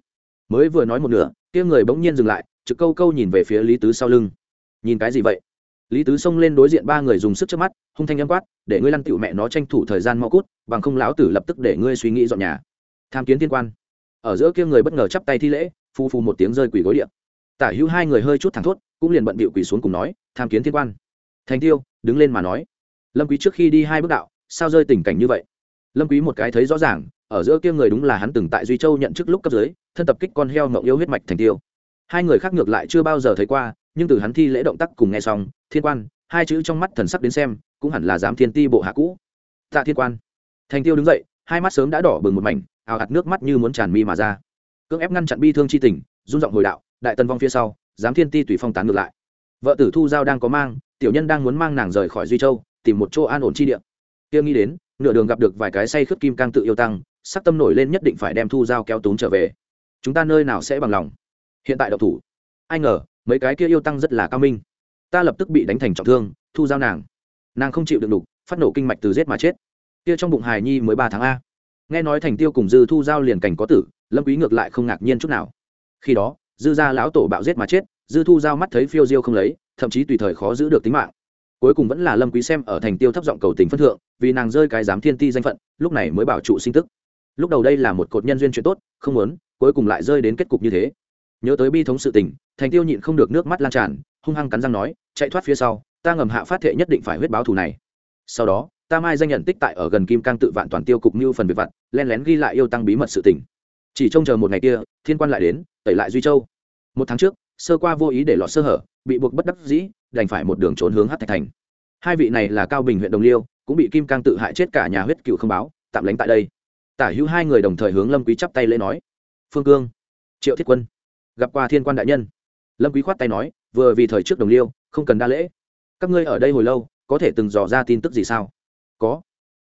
Mới vừa nói một nửa, kia người bỗng nhiên dừng lại, trực câu câu nhìn về phía lý tứ sau lưng. Nhìn cái gì vậy? Lý tứ xông lên đối diện ba người dùng sức trước mắt, hung thanh âm quát, để ngươi lăn tiểu mẹ nó tranh thủ thời gian mau cút, bằng không lão tử lập tức để ngươi suy nghĩ dọn nhà. Tham kiến thiên quan. Ở giữa kia người bất ngờ chắp tay thi lễ, phu phu một tiếng rơi quỳ gối điện tả hữu hai người hơi chút thẳng thốt, cũng liền bận bịu quỳ xuống cùng nói, tham kiến thiên quan. Thành tiêu, đứng lên mà nói, lâm quý trước khi đi hai bước đạo, sao rơi tình cảnh như vậy? Lâm quý một cái thấy rõ ràng ở giữa kia người đúng là hắn từng tại duy châu nhận chức lúc cấp dưới, thân tập kích con heo mộng yêu huyết mạch thành tiêu. Hai người khác ngược lại chưa bao giờ thấy qua, nhưng từ hắn thi lễ động tác cùng nghe xong, thiên quan, hai chữ trong mắt thần sắc đến xem, cũng hẳn là dám thiên ti bộ hạ cũ. Tạ thiên quan. Thành tiêu đứng dậy, hai mắt sớm đã đỏ bừng một mảnh, ào hạt nước mắt như muốn tràn mi mà ra. Cưỡng ép ngăn chặn bi thương chi tình, run giọng hồi đạo, đại tần vong phía sau dám thiên ti tùy phong tán ngược lại. Vợ tử thu giao đang có mang, tiểu nhân đang muốn mang nàng rời khỏi duy châu, tìm một chỗ an ổn chi địa. Kia nghĩ đến, nửa đường gặp được vài cái say khướt kim cang tự yêu tăng sắc tâm nổi lên nhất định phải đem thu giao kéo tốn trở về. Chúng ta nơi nào sẽ bằng lòng? Hiện tại đậu thủ. Ai ngờ, mấy cái kia yêu tăng rất là cao minh. Ta lập tức bị đánh thành trọng thương, thu giao nàng. Nàng không chịu được đục, phát nổ kinh mạch từ giết mà chết. Kia trong bụng hài nhi mới ba tháng a. Nghe nói thành tiêu cùng dư thu giao liền cảnh có tử, lâm quý ngược lại không ngạc nhiên chút nào. Khi đó, dư gia lão tổ bạo giết mà chết, dư thu giao mắt thấy phiêu diêu không lấy, thậm chí tùy thời khó giữ được tính mạng. Cuối cùng vẫn là lâm quý xem ở thành tiêu thấp giọng cầu tình phân thượng, vì nàng rơi cái giám thiên ti danh phận, lúc này mới bảo trụ sinh tức lúc đầu đây là một cột nhân duyên chuyện tốt, không muốn, cuối cùng lại rơi đến kết cục như thế. Nhớ tới bi thống sự tình, thành tiêu nhịn không được nước mắt lan tràn, hung hăng cắn răng nói, chạy thoát phía sau, ta ngầm hạ phát thệ nhất định phải huyết báo thù này. Sau đó, ta mai danh nhận tích tại ở gần kim cang tự vạn toàn tiêu cục như phần việc vặt, len lén ghi lại yêu tăng bí mật sự tình. Chỉ trông chờ một ngày kia, thiên quan lại đến, tẩy lại duy châu. Một tháng trước, sơ qua vô ý để lọt sơ hở, bị buộc bất đắc dĩ, đành phải một đường trốn hướng hát thạch thành. Hai vị này là cao bình huyện đồng liêu, cũng bị kim cang tự hại chết cả nhà huyết cựu không báo, tạm lánh tại đây tả hữu hai người đồng thời hướng lâm quý chắp tay lễ nói, phương cương, triệu thiết quân, gặp qua thiên quan đại nhân. Lâm quý khoát tay nói, vừa vì thời trước đồng liêu, không cần đa lễ. Các ngươi ở đây hồi lâu, có thể từng dò ra tin tức gì sao? Có.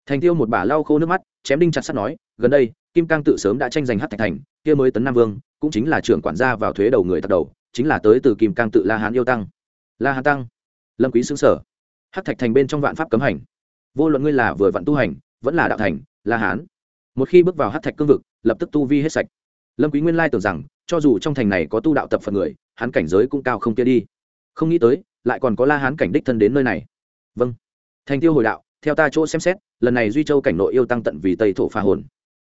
Thành tiêu một bả lau khô nước mắt, chém đinh chặt sắt nói, gần đây, kim cang tự sớm đã tranh giành hát thạch thành, kia mới tấn nam vương, cũng chính là trưởng quản gia vào thuế đầu người thật đầu, chính là tới từ kim cang tự la hán yêu tăng. La hán tăng? Lâm quý xứng sở hát thạch thành bên trong vạn pháp cấm hành. Vô luận ngươi là vừa vặn tu hành, vẫn là đạo thành, la hán một khi bước vào hát thạch cương vực, lập tức tu vi hết sạch. Lâm quý nguyên lai tưởng rằng, cho dù trong thành này có tu đạo tập phật người, hắn cảnh giới cũng cao không kia đi. Không nghĩ tới, lại còn có la hán cảnh đích thân đến nơi này. Vâng. Thành tiêu hồi đạo, theo ta chỗ xem xét, lần này duy châu cảnh nội yêu tăng tận vì tây thổ pha hồn.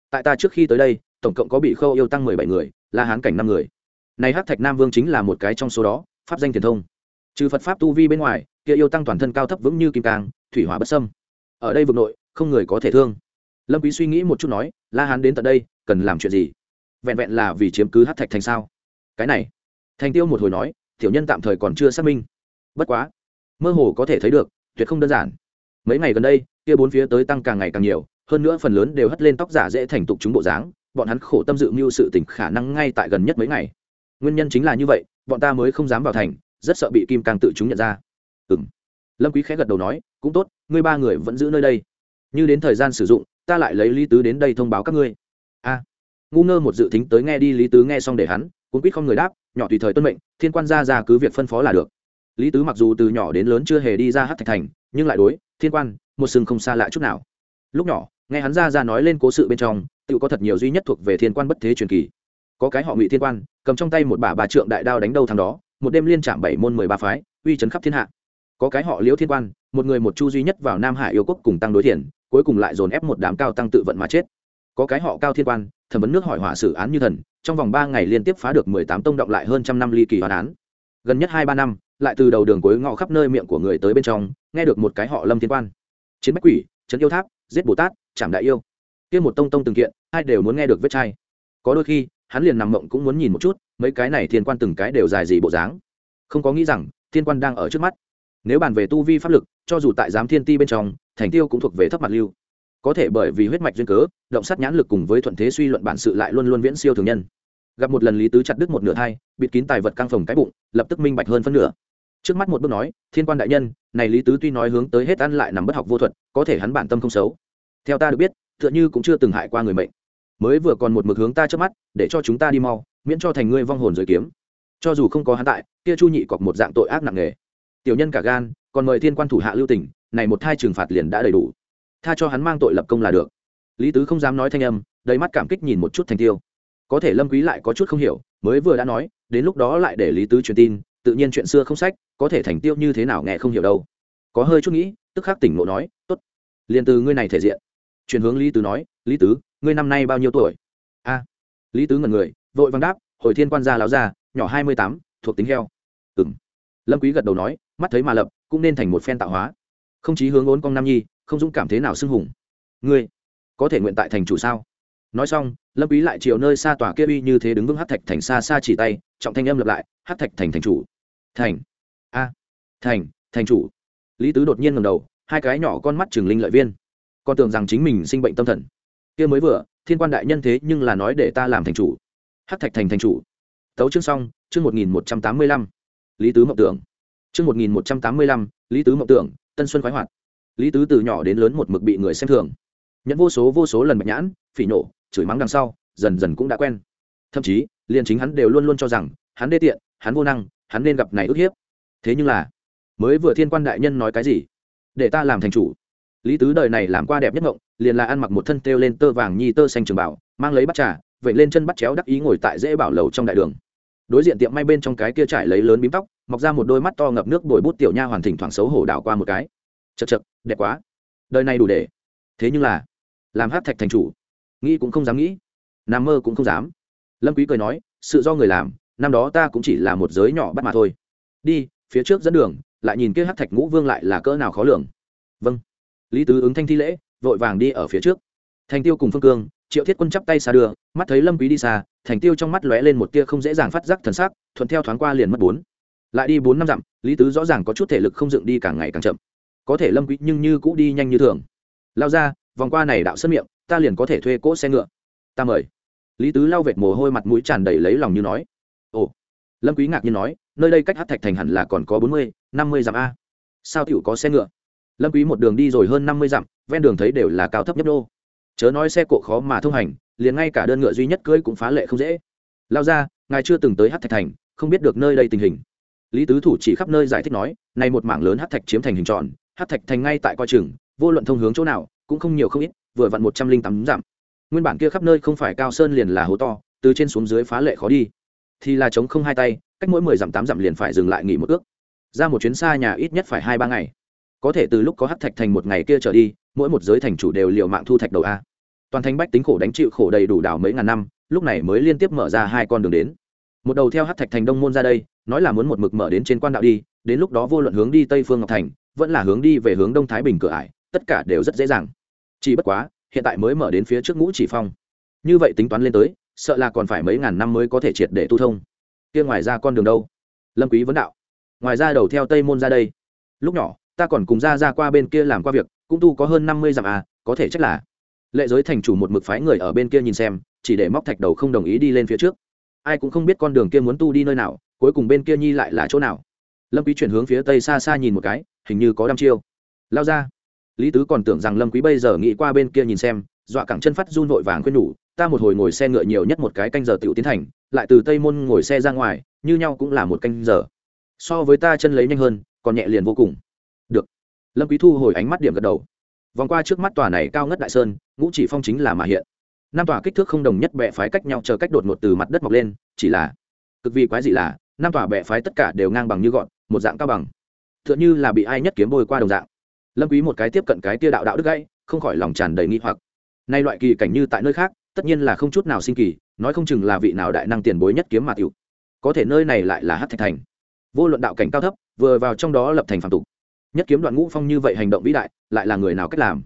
Tại ta trước khi tới đây, tổng cộng có bị khâu yêu tăng mười bảy người, la hán cảnh năm người. Này hắc thạch nam vương chính là một cái trong số đó, pháp danh thiền thông. Trừ phật pháp tu vi bên ngoài, kia yêu tăng toàn thân cao thấp vững như kim cang, thủy hỏa bất sâm ở đây vực nội, không người có thể thương lâm quý suy nghĩ một chút nói, la hán đến tận đây, cần làm chuyện gì? Vẹn vẹn là vì chiếm cứ hát thạch thành sao? Cái này. Thành tiêu một hồi nói, tiểu nhân tạm thời còn chưa xác minh. Bất quá, mơ hồ có thể thấy được, tuyệt không đơn giản. Mấy ngày gần đây, kia bốn phía tới tăng càng ngày càng nhiều, hơn nữa phần lớn đều hất lên tóc giả dễ thành tục chúng bộ dáng, bọn hắn khổ tâm dự mưu sự tỉnh khả năng ngay tại gần nhất mấy ngày. Nguyên nhân chính là như vậy, bọn ta mới không dám vào thành, rất sợ bị kim càng tự chúng nhận ra. Ừ lâm quý khẽ gật đầu nói, cũng tốt, ngươi ba người vẫn giữ nơi đây. Như đến thời gian sử dụng ta lại lấy lý tứ đến đây thông báo các ngươi. A. Ngu ngơ một dự tính tới nghe đi, lý tứ nghe xong để hắn cũng quýt không người đáp, nhỏ tùy thời tuân mệnh, thiên quan gia ra cứ việc phân phó là được. Lý tứ mặc dù từ nhỏ đến lớn chưa hề đi ra hát thạch thành, nhưng lại đối, thiên quan, một sừng không xa lạ chút nào. Lúc nhỏ, nghe hắn ra ra nói lên cố sự bên trong, tự có thật nhiều duy nhất thuộc về thiên quan bất thế truyền kỳ. Có cái họ ngụy thiên quan, cầm trong tay một bả bà trượng đại đao đánh đâu thằng đó, một đêm liên trạm bảy môn mười ba phái, uy chấn khắp thiên hạ. Có cái họ liễu thiên quan, một người một chu duy nhất vào nam hải yêu quốc cùng tăng đối thiền cuối cùng lại dồn ép một đám cao tăng tự vận mà chết. Có cái họ cao thiên quan, thẩm vấn nước hỏi hỏa xử án như thần, trong vòng ba ngày liên tiếp phá được mười tám tông động lại hơn trăm năm ly kỳ hoàn án. Gần nhất hai ba năm, lại từ đầu đường cuối ngõ khắp nơi miệng của người tới bên trong, nghe được một cái họ lâm thiên quan. Chiến bách quỷ, trấn yêu tháp, giết bồ tát chảm đại yêu. Kia một tông tông từng kiện hai đều muốn nghe được vết chai. Có đôi khi, hắn liền nằm mộng cũng muốn nhìn một chút, mấy cái này thiên quan từng cái đều dài gì bộ dáng. Không có nghĩ rằng, thiên quan đang ở trước mắt. Nếu bàn về tu vi pháp lực, cho dù tại giám thiên ti bên trong thành tiêu cũng thuộc về thấp mặt lưu. Có thể bởi vì huyết mạch duyên cớ, động sát nhãn lực cùng với thuận thế suy luận bản sự lại luôn luôn viễn siêu thường nhân. Gặp một lần lý tứ chặt đứt một nửa thai, bịt kín tài vật căng phồng cái bụng, lập tức minh bạch hơn phân nửa. Trước mắt một bước nói, thiên quan đại nhân, này lý tứ tuy nói hướng tới hết ăn lại nằm bất học vô thuật, có thể hắn bản tâm không xấu. Theo ta được biết, tựa như cũng chưa từng hại qua người mệnh. Mới vừa còn một mực hướng ta trước mắt, để cho chúng ta đi mau, miễn cho thành ngươi vong hồn rồi kiếm. Cho dù không có hắn tại, kia chu nhị cọc một dạng tội ác nặng nề. Tiểu nhân cả gan, còn mời thiên quan thủ hạ lưu tỉnh này một thai trừng phạt liền đã đầy đủ. Tha cho hắn mang tội lập công là được. Lý tứ không dám nói thanh âm đầy mắt cảm kích nhìn một chút thành tiêu. Có thể lâm quý lại có chút không hiểu mới vừa đã nói đến lúc đó lại để lý tứ truyền tin tự nhiên chuyện xưa không sách có thể thành tiêu như thế nào nghe không hiểu đâu. Có hơi chút nghĩ tức khắc tỉnh ngộ nói tốt liền từ ngươi này thể diện. Chuyển hướng lý tứ nói lý tứ ngươi năm nay bao nhiêu tuổi? A. Lý tứ ngẩn người vội vàng đáp hồi thiên quan gia láo gia nhỏ hai mươi tám thuộc tính heo. Ừm, lâm quý gật đầu nói mắt thấy mà lập cũng nên thành một phen tạo hóa không chí hướng ốn con nam nhi, không dũng cảm thế nào xưng hùng. Ngươi có thể nguyện tại thành chủ sao? Nói xong, lâm quý lại chiều nơi xa tòa kia uy như thế đứng vững hắc thạch thành xa xa chỉ tay, trọng thanh âm lập lại, hắc thạch thành thành chủ. Thành. A. Thành thành chủ. Lý tứ đột nhiên ngẩng đầu, hai cái nhỏ con mắt trường linh lợi viên. Con tưởng rằng chính mình sinh bệnh tâm thần. Kia mới vừa, thiên quan đại nhân thế nhưng là nói để ta làm thành chủ. Hắc thạch thành thành chủ. Tấu chương xong, chương một nghìn một trăm tám mươi lăm. Lý tứ mộng tưởng chương một nghìn một trăm tám mươi lăm lý tứ mộng tưởng tân xuân khoái hoạt. Lý tứ từ nhỏ đến lớn một mực bị người xem thường. Nhận vô số vô số lần bạch nhãn phỉ nổ chửi mắng đằng sau dần dần cũng đã quen. Thậm chí liền chính hắn đều luôn luôn cho rằng hắn đê tiện hắn vô năng hắn nên gặp này ức hiếp. Thế nhưng là mới vừa thiên quan đại nhân nói cái gì? Để ta làm thành chủ. Lý tứ đời này làm qua đẹp nhất mộng, liền là ăn mặc một thân tơ lên tơ vàng nhi tơ xanh trường bảo mang lấy bắt trà vậy lên chân bắt chéo đắc ý ngồi tại dễ bảo lầu trong đại đường. Đối diện tiệm may bên trong cái kia trải lấy lớn bím tóc mọc ra một đôi mắt to ngập nước bồi bút tiểu nha hoàn thỉnh thoảng xấu hổ đảo qua một cái. Chật chật đẹp quá. Đời này đủ để. Thế nhưng là, làm hát thạch thành chủ, nghĩ cũng không dám nghĩ. Nằm mơ cũng không dám. Lâm quý cười nói, sự do người làm, năm đó ta cũng chỉ là một giới nhỏ bắt mà thôi. Đi, phía trước dẫn đường, lại nhìn kia hát thạch ngũ vương lại là cỡ nào khó lường. Vâng. Lý tứ ứng thanh thi lễ, vội vàng đi ở phía trước. Thành tiêu cùng phương cương, triệu thiết quân chắp tay xa đưa, mắt thấy lâm quý đi xa, thành tiêu trong mắt lóe lên một tia không dễ dàng phát giác thần sắc, thuận theo thoáng qua liền mất bốn lại đi bốn năm dặm, lý tứ rõ ràng có chút thể lực không dựng đi càng ngày càng chậm. Có thể lâm quý nhưng như cũ đi nhanh như thường. Lao ra, vòng qua này đạo sân miệng, ta liền có thể thuê cỗ xe ngựa. Ta mời. Lý tứ lau vệt mồ hôi mặt mũi tràn đầy lấy lòng như nói. Ồ. Lâm quý ngạc nhiên nói, nơi đây cách hát thạch thành hẳn là còn có bốn mươi, năm mươi dặm a. Sao tiểu có xe ngựa? Lâm quý một đường đi rồi hơn năm mươi dặm, ven đường thấy đều là cao thấp nhất đô chớ nói xe cộ khó mà thông hành, liền ngay cả đơn ngựa duy nhất cưỡi cũng phá lệ không dễ. Lao ra, ngài chưa từng tới hát thạch thành, không biết được nơi đây tình hình lý tứ thủ chỉ khắp nơi giải thích nói nay một mảng lớn hát thạch chiếm thành hình tròn, hát thạch thành ngay tại coi chừng, vô luận thông hướng chỗ nào, cũng không nhiều không ít, vừa vặn một trăm linh tám dặm nguyên bản kia khắp nơi không phải cao sơn liền là hố to, từ trên xuống dưới phá lệ khó đi. Thì là chống không hai tay, cách mỗi mười dặm tám dặm liền phải dừng lại nghỉ một ước. Ra một chuyến xa nhà ít nhất phải hai ba ngày. Có thể từ lúc có hát thạch thành một ngày kia trở đi, mỗi một giới thành chủ đều liệu mạng thu thạch đầu a. Toàn thành bách tính khổ đánh chịu khổ đầy đủ đảo mấy ngàn năm, lúc này mới liên tiếp mở ra hai con đường đến. Một đầu theo hát thạch thành đông môn ra đây nói là muốn một mực mở đến trên quan đạo đi, đến lúc đó vô luận hướng đi tây phương ngọc thành, vẫn là hướng đi về hướng đông thái bình cửa ải, tất cả đều rất dễ dàng. Chỉ bất quá, hiện tại mới mở đến phía trước ngũ chỉ phong. Như vậy tính toán lên tới, sợ là còn phải mấy ngàn năm mới có thể triệt để tu thông. Kia ngoài ra con đường đâu? Lâm quý vấn đạo. Ngoài ra đầu theo tây môn ra đây. Lúc nhỏ, ta còn cùng ra ra qua bên kia làm qua việc, cũng tu có hơn năm mươi dặm à có thể chắc là. Lệ giới thành chủ một mực phái người ở bên kia nhìn xem, chỉ để móc thạch đầu không đồng ý đi lên phía trước. Ai cũng không biết con đường kia muốn tu đi nơi nào cuối cùng bên kia nhi lại là chỗ nào? Lâm quý chuyển hướng phía tây xa xa nhìn một cái, hình như có đăm chiêu. Lao ra. Lý tứ còn tưởng rằng lâm quý bây giờ nghĩ qua bên kia nhìn xem, dọa cẳng chân phát run vội vàng khuyên nhủ, ta một hồi ngồi xe ngựa nhiều nhất một cái canh giờ tiểu tiến thành, lại từ tây môn ngồi xe ra ngoài, như nhau cũng là một canh giờ. So với ta chân lấy nhanh hơn, còn nhẹ liền vô cùng. Được. Lâm quý thu hồi ánh mắt điểm gật đầu. Vòng qua trước mắt tòa này cao ngất đại sơn, ngũ chỉ phong chính là mà hiện. Năm tòa kích thước không đồng nhất bệ phái cách nhau chờ cách đột ngột từ mặt đất mọc lên, chỉ là cực vì quái dị là năm tòa bệ phái tất cả đều ngang bằng như gọn, một dạng cao bằng. Tựa như là bị ai nhất kiếm bôi qua đồng dạng. Lâm quý một cái tiếp cận cái tia đạo đạo đức gãy, không khỏi lòng tràn đầy nghi hoặc. Nay loại kỳ cảnh như tại nơi khác, tất nhiên là không chút nào sinh kỳ, nói không chừng là vị nào đại năng tiền bối nhất kiếm mà tiểu. Có thể nơi này lại là hắc thạch thành. Vô luận đạo cảnh cao thấp, vừa vào trong đó lập thành phàm tục. Nhất kiếm đoạn ngũ phong như vậy hành động vĩ đại, lại là người nào cách làm?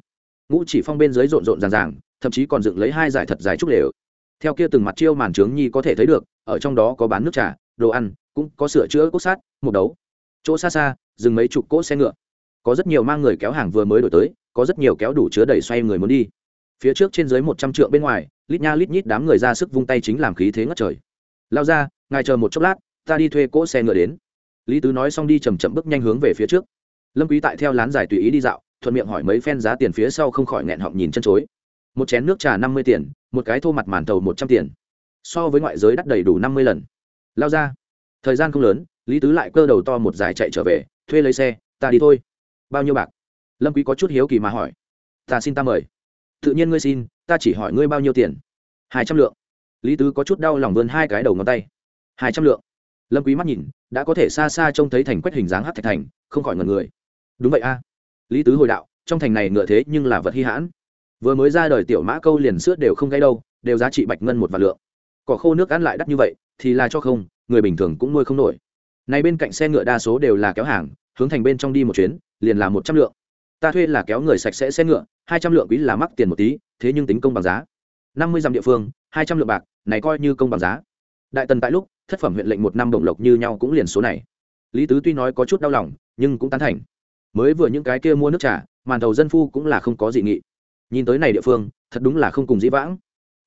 Ngũ chỉ phong bên dưới rộn rộn ràng ràng, thậm chí còn dựng lấy hai giải thật dài trúc lều. Theo kia từng mặt chiêu màn trướng nhi có thể thấy được, ở trong đó có bán nước trà đồ ăn, cũng có sửa chữa cốt sát một đấu. Chỗ xa xa, dừng mấy chục cỗ xe ngựa. Có rất nhiều mang người kéo hàng vừa mới đổi tới, có rất nhiều kéo đủ chứa đầy xoay người muốn đi. Phía trước trên dưới một trăm trượng bên ngoài, lít nha lít nhít đám người ra sức vung tay chính làm khí thế ngất trời. Lao ra, ngài chờ một chốc lát, ta đi thuê cỗ xe ngựa đến. Lý tứ nói xong đi chầm chậm bước nhanh hướng về phía trước. Lâm quý tại theo lán giải tùy ý đi dạo, thuận miệng hỏi mấy phen giá tiền phía sau không khỏi nghẹn họng nhìn chân chối. Một chén nước trà năm mươi tiền, một cái thô mặt màn tàu một trăm tiền. So với ngoại giới đắt đầy đủ năm mươi lần lao ra. Thời gian không lớn, lý tứ lại cơ đầu to một giải chạy trở về, thuê lấy xe, ta đi thôi. Bao nhiêu bạc? Lâm quý có chút hiếu kỳ mà hỏi. Ta xin ta mời. Tự nhiên ngươi xin, ta chỉ hỏi ngươi bao nhiêu tiền? Hai trăm lượng. Lý tứ có chút đau lòng vươn hai cái đầu ngón tay. Hai trăm lượng. Lâm quý mắt nhìn, đã có thể xa xa trông thấy thành quét hình dáng hát thạch thành, không khỏi ngần người. Đúng vậy a. Lý tứ hồi đạo, trong thành này ngựa thế nhưng là vật hy hãn. Vừa mới ra đời tiểu mã câu liền sữa đều không gây đâu, đều giá trị bạch ngân một vạn lượng. Cỏ khô nước ăn lại đắt như vậy thì là cho không, người bình thường cũng nuôi không nổi. Này bên cạnh xe ngựa đa số đều là kéo hàng, hướng thành bên trong đi một chuyến, liền là một trăm lượng. Ta thuê là kéo người sạch sẽ xe ngựa, hai trăm lượng quý là mắc tiền một tí, thế nhưng tính công bằng giá. Năm mươi dặm địa phương, hai trăm lượng bạc, này coi như công bằng giá. Đại tần tại lúc, thất phẩm huyện lệnh một năm đồng lộc như nhau cũng liền số này. Lý tứ tuy nói có chút đau lòng, nhưng cũng tán thành. Mới vừa những cái kia mua nước trà, màn thầu dân phu cũng là không có dị nghị. Nhìn tới này địa phương, thật đúng là không cùng dĩ vãng.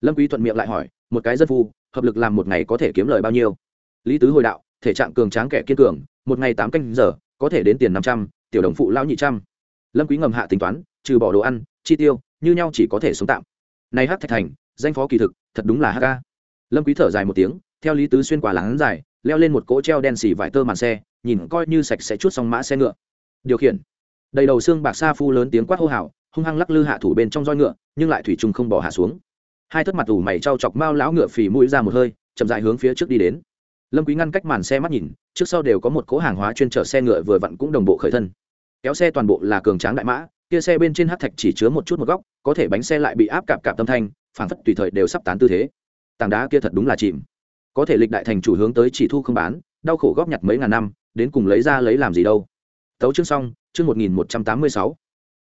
Lâm quý thuận miệng lại hỏi một cái dân phu, hợp lực làm một ngày có thể kiếm lời bao nhiêu? Lý tứ hồi đạo, thể trạng cường tráng kẻ kiên cường, một ngày tám canh giờ, có thể đến tiền năm trăm, tiểu đồng phụ lão nhị trăm. Lâm quý ngầm hạ tính toán, trừ bỏ đồ ăn, chi tiêu, như nhau chỉ có thể sống tạm. Này hát thạch thành, danh phó kỳ thực, thật đúng là hát ca. Lâm quý thở dài một tiếng, theo lý tứ xuyên qua láng dài, leo lên một cỗ treo đen xì vải tơ màn xe, nhìn coi như sạch sẽ chút xong mã xe ngựa. Điều khiển. Đầy đầu xương bạc sa phu lớn tiếng quát hô hào, hung hăng lắc lư hạ thủ bên trong roi ngựa, nhưng lại thủy chung không bỏ hạ xuống hai thất mặt ủ mày trao chọc mao lão ngựa phì mũi ra một hơi, chậm dại hướng phía trước đi đến. Lâm quý ngăn cách màn xe mắt nhìn, trước sau đều có một cỗ hàng hóa chuyên chở xe ngựa vừa vặn cũng đồng bộ khởi thân. Kéo xe toàn bộ là cường tráng đại mã, kia xe bên trên hất thạch chỉ chứa một chút một góc, có thể bánh xe lại bị áp cạp cạp tâm thanh, phảng phất tùy thời đều sắp tán tư thế. Tảng đá kia thật đúng là chìm. Có thể lịch đại thành chủ hướng tới chỉ thu không bán, đau khổ góp nhặt mấy ngàn năm, đến cùng lấy ra lấy làm gì đâu. Tấu chương xong, chương một nghìn một trăm tám mươi sáu.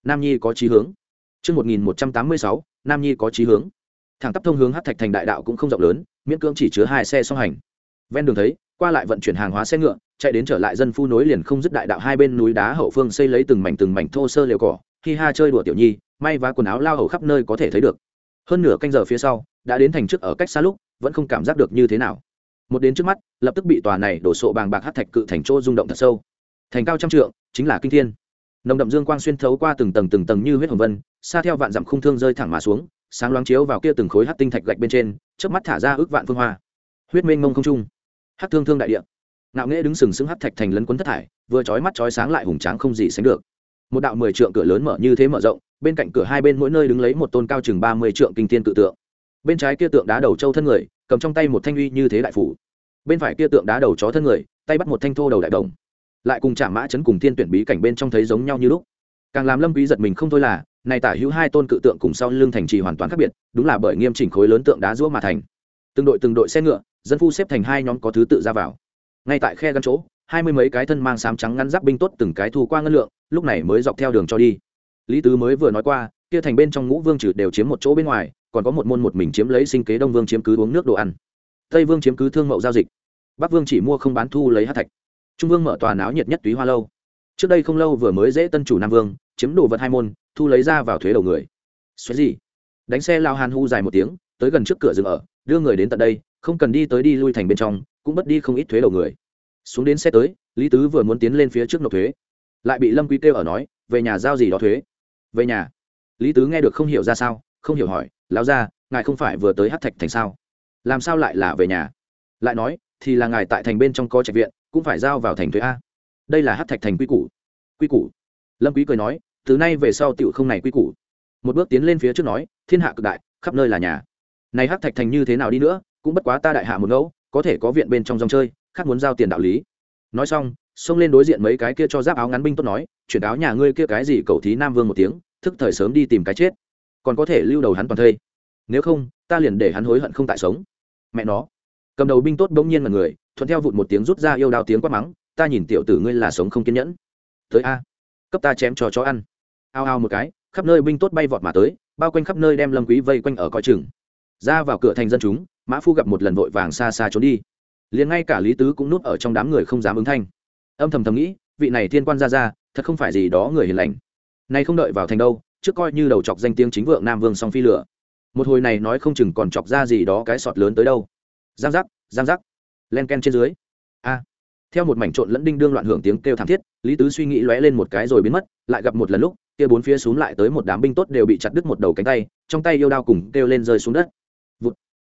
Nam nhi có chí hướng. Chương một nghìn một trăm tám mươi sáu, nam nhi có chí hướng thẳng tắp thông hướng hát thạch thành đại đạo cũng không rộng lớn, miễn cưỡng chỉ chứa hai xe song hành. Ven đường thấy, qua lại vận chuyển hàng hóa xe ngựa, chạy đến trở lại dân phu nối liền không dứt đại đạo hai bên núi đá hậu phương xây lấy từng mảnh từng mảnh thô sơ liều cỏ khi ha chơi đùa tiểu nhi, may và quần áo lao hầu khắp nơi có thể thấy được. Hơn nửa canh giờ phía sau, đã đến thành trước ở cách xa lúc, vẫn không cảm giác được như thế nào. Một đến trước mắt, lập tức bị tòa này đổ sộ bàng bạc hát thạch cự thành chỗ rung động thật sâu. Thành cao trăm trượng, chính là kinh thiên. Nồng đậm dương quang xuyên thấu qua từng tầng từng tầng như huyết hồng vân, xa theo vạn dặm khung thương rơi thẳng mà xuống sáng loáng chiếu vào kia từng khối hắc tinh thạch gạch bên trên, chớp mắt thả ra ước vạn phương hoa. Huyết mênh mông không trung, hắc thương thương đại địa. Ngạo nghễ đứng sừng sững hắc thạch thành lấn quấn thất thải, vừa chói mắt chói sáng lại hùng tráng không gì sánh được. Một đạo mười trượng cửa lớn mở như thế mở rộng, bên cạnh cửa hai bên mỗi nơi đứng lấy một tôn cao chừng ba mươi trượng kinh thiên cự tượng. Bên trái kia tượng đá đầu trâu thân người, cầm trong tay một thanh uy như thế đại phủ. Bên phải kia tượng đá đầu chó thân người, tay bắt một thanh thô đầu đại đồng. Lại cùng chạm mã chấn cùng thiên tuyển bí cảnh bên trong thấy giống nhau như lúc. Càng làm lâm quý giật mình không thôi là này tả hữu hai tôn cự tượng cùng sau lưng thành trì hoàn toàn khác biệt, đúng là bởi nghiêm chỉnh khối lớn tượng đá giũa mà thành. Từng đội từng đội xe ngựa, dân phu xếp thành hai nhóm có thứ tự ra vào. Ngay tại khe gắn chỗ, hai mươi mấy cái thân mang sám trắng ngăn giáp binh tốt từng cái thu qua ngân lượng, lúc này mới dọc theo đường cho đi. Lý tứ mới vừa nói qua, kia thành bên trong ngũ vương trừ đều chiếm một chỗ bên ngoài, còn có một môn một mình chiếm lấy sinh kế đông vương chiếm cứ uống nước đồ ăn. Tây vương chiếm cứ thương mậu giao dịch. Bắc vương chỉ mua không bán thu lấy hát thạch. Trung vương mở tòa náo nhiệt nhất túy hoa lâu. Trước đây không lâu vừa mới dễ tân chủ nam vương chiếm đồ vật hai môn, thu lấy ra vào thuế đầu người. Xoáy gì? Đánh xe lao hàn hu dài một tiếng, tới gần trước cửa dừng ở, đưa người đến tận đây, không cần đi tới đi lui thành bên trong, cũng mất đi không ít thuế đầu người. Xuống đến xe tới, lý tứ vừa muốn tiến lên phía trước nộp thuế. Lại bị lâm quý kêu ở nói, về nhà giao gì đó thuế? Về nhà. Lý tứ nghe được không hiểu ra sao, không hiểu hỏi, lão gia, ngài không phải vừa tới hát thạch thành sao? Làm sao lại là về nhà? Lại nói, thì là ngài tại thành bên trong có trạch viện, cũng phải giao vào thành thuế a. Đây là hát thạch thành quy củ. Quy củ? Lâm quý cười nói từ nay về sau tiểu không này quy củ. Một bước tiến lên phía trước nói, thiên hạ cực đại, khắp nơi là nhà. Này hắc thạch thành như thế nào đi nữa, cũng bất quá ta đại hạ một ngẫu, có thể có viện bên trong dòng chơi, khác muốn giao tiền đạo lý. Nói xong, xông lên đối diện mấy cái kia cho giáp áo ngắn binh tốt nói, chuyển áo nhà ngươi kia cái gì cầu thí nam vương một tiếng, thức thời sớm đi tìm cái chết. Còn có thể lưu đầu hắn toàn thây. Nếu không, ta liền để hắn hối hận không tại sống. Mẹ nó. Cầm đầu binh tốt bỗng nhiên là người, thuận theo vụt một tiếng rút ra yêu đao tiếng quát mắng, ta nhìn tiểu tử ngươi là sống không kiên nhẫn. Tới a, cấp ta chém cho chó ăn ao ao một cái, khắp nơi binh tốt bay vọt mà tới, bao quanh khắp nơi đem lâm quý vây quanh ở coi chừng. Ra vào cửa thành dân chúng, mã phu gặp một lần vội vàng xa xa trốn đi. Liền ngay cả lý tứ cũng núp ở trong đám người không dám ứng thanh. Âm thầm thầm nghĩ, vị này thiên quan ra ra thật không phải gì đó người hiền lành. Nay không đợi vào thành đâu, trước coi như đầu chọc danh tiếng chính vượng nam vương song phi lửa. Một hồi này nói không chừng còn chọc ra gì đó cái sọt lớn tới đâu. Giang giác giang giác. Len ken trên dưới. A. Theo một mảnh trộn lẫn đinh đương loạn hưởng tiếng kêu thảm thiết, lý tứ suy nghĩ lóe lên một cái rồi biến mất, lại gặp một lần lúc kia bốn phía xuống lại tới một đám binh tốt đều bị chặt đứt một đầu cánh tay, trong tay yêu đao cùng kêu lên rơi xuống đất.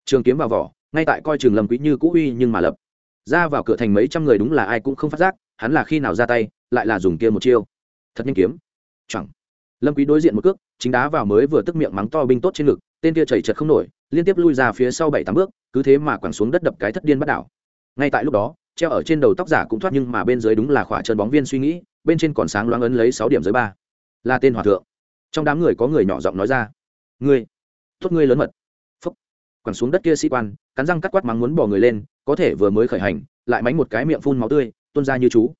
Trường kiếm vào vỏ, ngay tại coi trường lâm quý như cũ uy nhưng mà lập. Ra vào cửa thành mấy trăm người đúng là ai cũng không phát giác, hắn là khi nào ra tay, lại là dùng kia một chiêu. Thật nhanh kiếm. Chẳng lâm quý đối diện một cước, chính đá vào mới vừa tức miệng mắng to binh tốt trên ngực, tên kia chảy chật không nổi, liên tiếp lui ra phía sau bảy tám bước, cứ thế mà quẳng xuống đất đập cái thất điên bắt đảo. Ngay tại lúc đó, treo ở trên đầu tóc giả cũng thoát nhưng mà bên dưới đúng là khỏa chân bóng viên suy nghĩ, bên trên còn sáng loáng ấn lấy sáu điểm dưới ba là tên hòa thượng. Trong đám người có người nhỏ giọng nói ra, ngươi tốt ngươi lớn mật. Phúc, quẳng xuống đất kia sĩ quan, cắn răng cắt quát mắng muốn bỏ người lên, có thể vừa mới khởi hành, lại mánh một cái miệng phun máu tươi, tuôn ra như chú.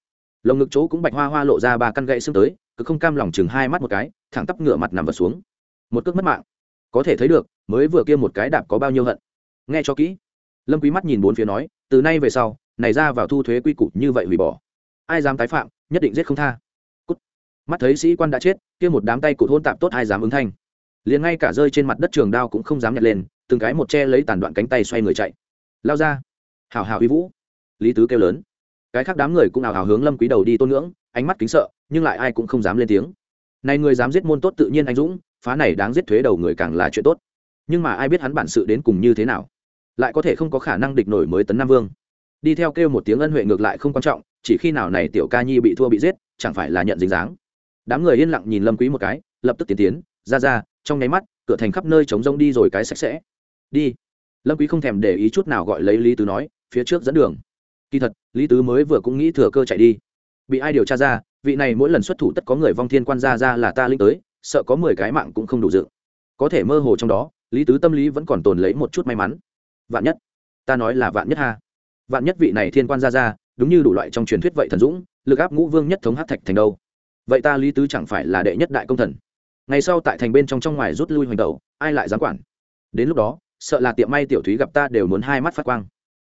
Lồng ngực chỗ cũng bạch hoa hoa lộ ra ba căn gậy xương tới, cứ không cam lòng chừng hai mắt một cái, thẳng tắp ngửa mặt nằm vật xuống. Một cước mất mạng. Có thể thấy được, mới vừa kia một cái đạp có bao nhiêu hận. Nghe cho kỹ. Lâm quý mắt nhìn bốn phía nói, từ nay về sau, này ra vào thu thuế quy củ như vậy hủy bỏ. Ai dám tái phạm, nhất định giết không tha mắt thấy sĩ quan đã chết, kia một đám tay cụt hôn tạm tốt ai dám ứng thanh. Liền ngay cả rơi trên mặt đất trường đao cũng không dám nhặt lên, từng cái một che lấy tàn đoạn cánh tay xoay người chạy. Lao ra. Hào hào uy vũ. Lý tứ kêu lớn. Cái khác đám người cũng ảo hào hướng lâm quý đầu đi tôn ngưỡng, ánh mắt kính sợ, nhưng lại ai cũng không dám lên tiếng. Này người dám giết môn tốt tự nhiên anh dũng, phá này đáng giết thuế đầu người càng là chuyện tốt. Nhưng mà ai biết hắn bản sự đến cùng như thế nào? Lại có thể không có khả năng địch nổi mới tấn nam vương. Đi theo kêu một tiếng ân huệ ngược lại không quan trọng, chỉ khi nào này tiểu ca nhi bị thua bị giết, chẳng phải là nhận dính dáng đám người yên lặng nhìn lâm quý một cái, lập tức tiến tiến, ra ra, trong nháy mắt, cửa thành khắp nơi trống rông đi rồi cái sạch sẽ. Đi. Lâm quý không thèm để ý chút nào gọi lấy lý tứ nói, phía trước dẫn đường. Kỳ thật, lý tứ mới vừa cũng nghĩ thừa cơ chạy đi. Bị ai điều tra ra, vị này mỗi lần xuất thủ tất có người vong thiên quan ra ra là ta linh tới, sợ có mười cái mạng cũng không đủ dự có thể mơ hồ trong đó, lý tứ tâm lý vẫn còn tồn lấy một chút may mắn. Vạn nhất, ta nói là vạn nhất ha. Vạn nhất vị này thiên quan ra ra, đúng như đủ loại trong truyền thuyết vậy thần dũng, lực áp ngũ vương nhất thống hát thạch thành đâu vậy ta lý tứ chẳng phải là đệ nhất đại công thần. Ngày sau tại thành bên trong trong ngoài rút lui hoành tẩu ai lại dám quản? Đến lúc đó, sợ là tiệm may tiểu thúy gặp ta đều muốn hai mắt phát quang.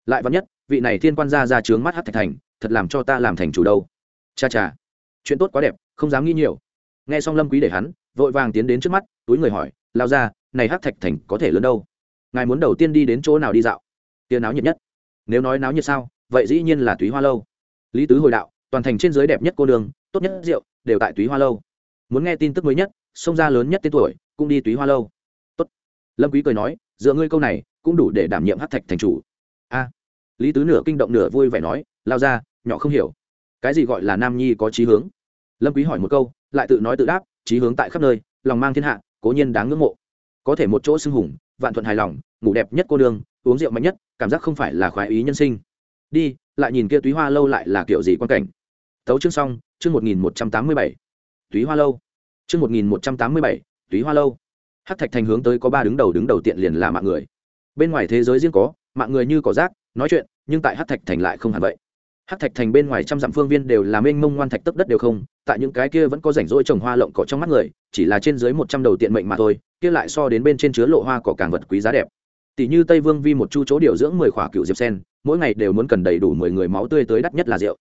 Lại vắn nhất, vị này thiên quan ra ra trướng mắt hát thạch thành, thật làm cho ta làm thành chủ đâu. Cha cha, chuyện tốt quá đẹp, không dám nghĩ nhiều. Nghe xong lâm quý để hắn, vội vàng tiến đến trước mắt, túi người hỏi lao ra này hát thạch thành có thể lớn đâu? Ngài muốn đầu tiên đi đến chỗ nào đi dạo? Tiền náo nhiệt nhất. Nếu nói náo nhiệt sao, vậy dĩ nhiên là túy hoa lâu. Lý tứ hồi đạo, toàn thành trên giới đẹp nhất cô đường, tốt nhất rượu đều tại túy hoa lâu. Muốn nghe tin tức mới nhất sông ra lớn nhất tên tuổi, cũng đi túy hoa lâu. Tốt. lâm quý cười nói, dựa ngươi câu này, cũng đủ để đảm nhiệm hát thạch thành chủ. A. Lý tứ nửa kinh động nửa vui vẻ nói, lao ra, nhỏ không hiểu. Cái gì gọi là nam nhi có trí hướng? Lâm quý hỏi một câu, lại tự nói tự đáp trí hướng tại khắp nơi, lòng mang thiên hạ, cố nhiên đáng ngưỡng mộ. Có thể một chỗ sưng hùng, vạn thuận hài lòng, ngủ đẹp nhất cô đường uống rượu mạnh nhất, cảm giác không phải là khoái ý nhân sinh. Đi, lại nhìn kia túy hoa lâu lại là kiểu gì quan cảnh. Tấu chương xong chương một nghìn một trăm tám mươi bảy, túy hoa lâu. Chương một nghìn một trăm tám mươi bảy, túy hoa lâu. Hắc thạch thành hướng tới có ba đứng đầu đứng đầu tiện liền là mạng người. Bên ngoài thế giới riêng có, mạng người như cỏ rác, nói chuyện, nhưng tại hắc thạch thành lại không hẳn vậy. Hắc thạch thành bên ngoài trăm dặm phương viên đều là mênh mông ngoan thạch tấp đất đều không, tại những cái kia vẫn có rảnh rỗi trồng hoa lộng cỏ trong mắt người, chỉ là trên dưới một trăm đầu tiện mệnh mà thôi, kia lại so đến bên trên chứa lộ hoa cỏ càng vật quý giá đẹp. Tỷ như tây vương vi một chu chỗ điều dưỡng mười khỏa cựu diệp sen, mỗi ngày đều muốn cần đầy đủ mười người máu tươi tới đắt nhất là rượu.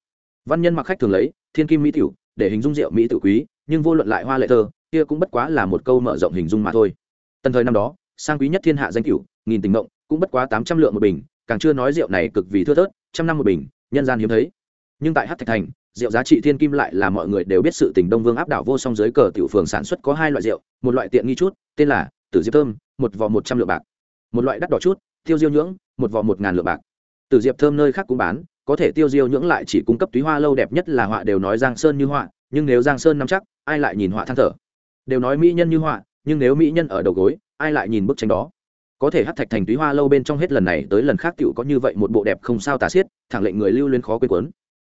Văn nhân mặc khách thường lấy thiên kim mỹ tiểu, để hình dung rượu mỹ tự quý, nhưng vô luận lại hoa lệ thơ, kia cũng bất quá là một câu mở rộng hình dung mà thôi. Tần thời năm đó, sang quý nhất thiên hạ danh cửu, nghìn tình mộng, cũng bất quá tám trăm lượng một bình, càng chưa nói rượu này cực vì thưa thớt, trăm năm một bình, nhân gian hiếm thấy. Nhưng tại hát thạch thành, rượu giá trị thiên kim lại là mọi người đều biết sự tình đông vương áp đảo vô song dưới cờ tiểu phường sản xuất có hai loại rượu, một loại tiện nghi chút, tên là tử diệp thơm, một vò một trăm lượng bạc. Một loại đắt đỏ chút, tiêu diêu nhưỡng, một vò một ngàn lượng bạc. Tử diệp thơm nơi khác cũng bán có thể tiêu diêu nhưỡng lại chỉ cung cấp túy hoa lâu đẹp nhất là họa đều nói giang sơn như họa, nhưng nếu giang sơn nắm chắc, ai lại nhìn họa than thở? Đều nói mỹ nhân như họa, nhưng nếu mỹ nhân ở đầu gối, ai lại nhìn bức tranh đó? Có thể hát thạch thành túy hoa lâu bên trong hết lần này tới lần khác tựu có như vậy một bộ đẹp không sao tà xiết, thẳng lệnh người lưu lên khó quên quấn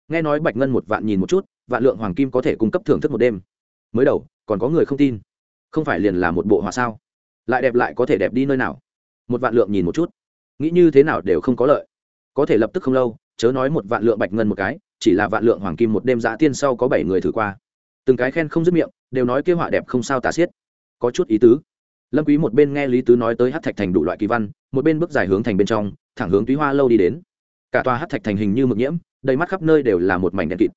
nghe nói bạch ngân một vạn nhìn một chút, vạn lượng hoàng kim có thể cung cấp thưởng thức một đêm. Mới đầu, còn có người không tin. Không phải liền là một bộ họa sao? Lại đẹp lại có thể đẹp đi nơi nào? Một vạn lượng nhìn một chút. Nghĩ như thế nào đều không có lợi. Có thể lập tức không lâu chớ nói một vạn lượng bạch ngân một cái, chỉ là vạn lượng hoàng kim một đêm giã tiên sau có bảy người thử qua. Từng cái khen không dứt miệng, đều nói kêu họa đẹp không sao tả xiết. Có chút ý tứ. Lâm quý một bên nghe lý tứ nói tới hát thạch thành đủ loại kỳ văn, một bên bước dài hướng thành bên trong, thẳng hướng túy hoa lâu đi đến. Cả tòa hát thạch thành hình như mực nhiễm, đầy mắt khắp nơi đều là một mảnh đen kịt.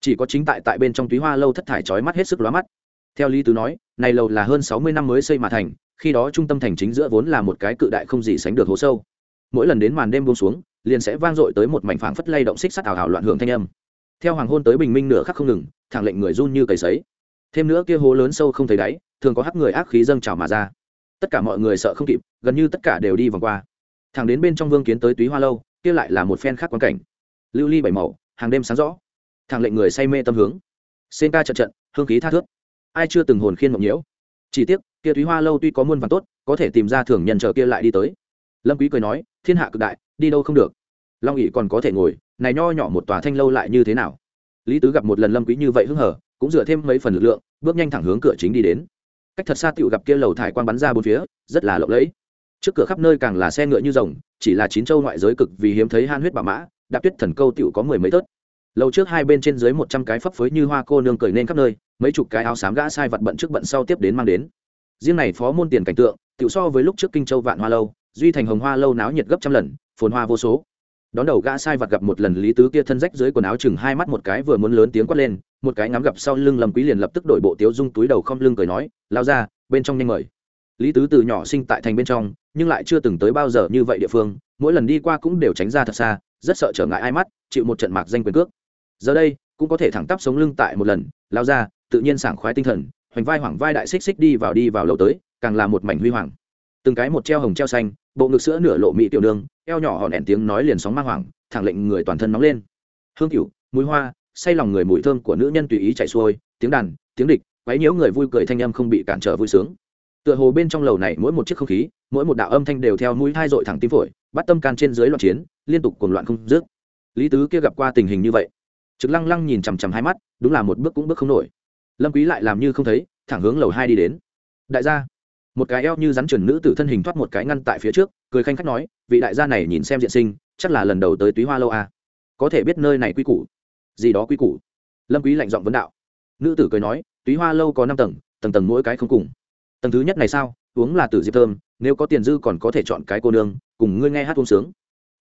Chỉ có chính tại tại bên trong túy hoa lâu thất thải chói mắt hết sức lóa mắt. Theo lý tứ nói, này lâu là hơn sáu mươi năm mới xây mà thành, khi đó trung tâm thành chính giữa vốn là một cái cự đại không gì sánh được hố sâu. Mỗi lần đến màn đêm buông xuống liền sẽ vang dội tới một mảnh phảng phất lay động xích sắt ảo ảo loạn hưởng thanh âm. Theo hoàng hôn tới bình minh nửa khắc không ngừng, thẳng lệnh người run như cầy sấy. Thêm nữa kia hố lớn sâu không thấy đáy, thường có hắc người ác khí dâng trào mà ra. Tất cả mọi người sợ không kịp, gần như tất cả đều đi vòng qua. Thẳng đến bên trong vương kiến tới túy hoa lâu, kia lại là một phen khác quan cảnh. Lưu ly bảy màu, hàng đêm sáng rõ. Thằng lệnh người say mê tâm hướng. Xên ca trận trận, hương khí tha thước. Ai chưa từng hồn khiên mộng nhiễu. Chỉ tiếc, kia túy hoa lâu tuy có muôn vàn tốt, có thể tìm ra thường nhân chờ kia lại đi tới. Lâm quý cười nói, thiên hạ cực đại đi đâu không được. Long ỉ còn có thể ngồi, này nho nhỏ một tòa thanh lâu lại như thế nào? Lý tứ gặp một lần lâm quý như vậy hứng hở cũng dựa thêm mấy phần lực lượng, bước nhanh thẳng hướng cửa chính đi đến. Cách thật xa tiểu gặp kia lầu thải quan bắn ra bốn phía, rất là lộng lẫy. Trước cửa khắp nơi càng là xe ngựa như rồng, chỉ là chín châu ngoại giới cực vì hiếm thấy han huyết bà mã, đạp tuyết thần câu tiểu có mười mấy tớt. Lầu trước hai bên trên dưới một trăm cái phấp phới như hoa cô nương cười nên khắp nơi, mấy chục cái áo xám gã sai vật bận trước bận sau tiếp đến mang đến. Riêng này phó môn tiền cảnh tượng, tiểu so với lúc trước kinh châu vạn hoa lâu, duy thành hồng hoa lâu náo nhiệt gấp trăm lần phồn hoa vô số. Đón đầu gã sai vật gặp một lần, lý tứ kia thân rách dưới quần áo chừng hai mắt một cái vừa muốn lớn tiếng quát lên, một cái ngắm gặp sau lưng lâm quý liền lập tức đổi bộ tiếu dung túi đầu không lưng cười nói, lao ra, bên trong nhanh mời. Lý tứ từ nhỏ sinh tại thành bên trong, nhưng lại chưa từng tới bao giờ như vậy địa phương, mỗi lần đi qua cũng đều tránh ra thật xa, rất sợ trở ngại ai mắt, chịu một trận mạc danh quyền cước. Giờ đây, cũng có thể thẳng tắp sống lưng tại một lần, lao ra, tự nhiên sảng khoái tinh thần, hoành vai hoảng vai đại xích xích đi vào đi vào lầu tới, càng là một mảnh huy hoàng từng cái một treo hồng treo xanh bộ ngực sữa nửa lộ mỹ tiểu đường, eo nhỏ hòn đèn tiếng nói liền sóng mang hoảng thẳng lệnh người toàn thân nóng lên. Hương cựu mùi hoa say lòng người mùi thơm của nữ nhân tùy ý chạy xuôi tiếng đàn tiếng địch quấy nhiễu người vui cười thanh âm không bị cản trở vui sướng. Tựa hồ bên trong lầu này mỗi một chiếc không khí mỗi một đạo âm thanh đều theo mũi hai dội thẳng tim phổi bắt tâm can trên dưới loạn chiến liên tục cuồng loạn không dứt. Lý tứ kia gặp qua tình hình như vậy trực lăng lăng nhìn chằm chằm hai mắt đúng là một bước cũng bước không nổi. Lâm quý lại làm như không thấy thẳng hướng lầu hai đi đến. Đại gia một cái eo như rắn trần nữ tử thân hình thoát một cái ngăn tại phía trước, cười khanh khách nói, vị đại gia này nhìn xem diện sinh, chắc là lần đầu tới túy hoa lâu à. có thể biết nơi này quy củ. Gì đó quy củ? Lâm quý lạnh giọng vấn đạo. Nữ tử cười nói, túy hoa lâu có năm tầng tầng tầng mỗi cái không cùng. Tầng thứ nhất này sao? Uống là tử diệp thơm, nếu có tiền dư còn có thể chọn cái cô nương, cùng ngươi nghe hát uống sướng.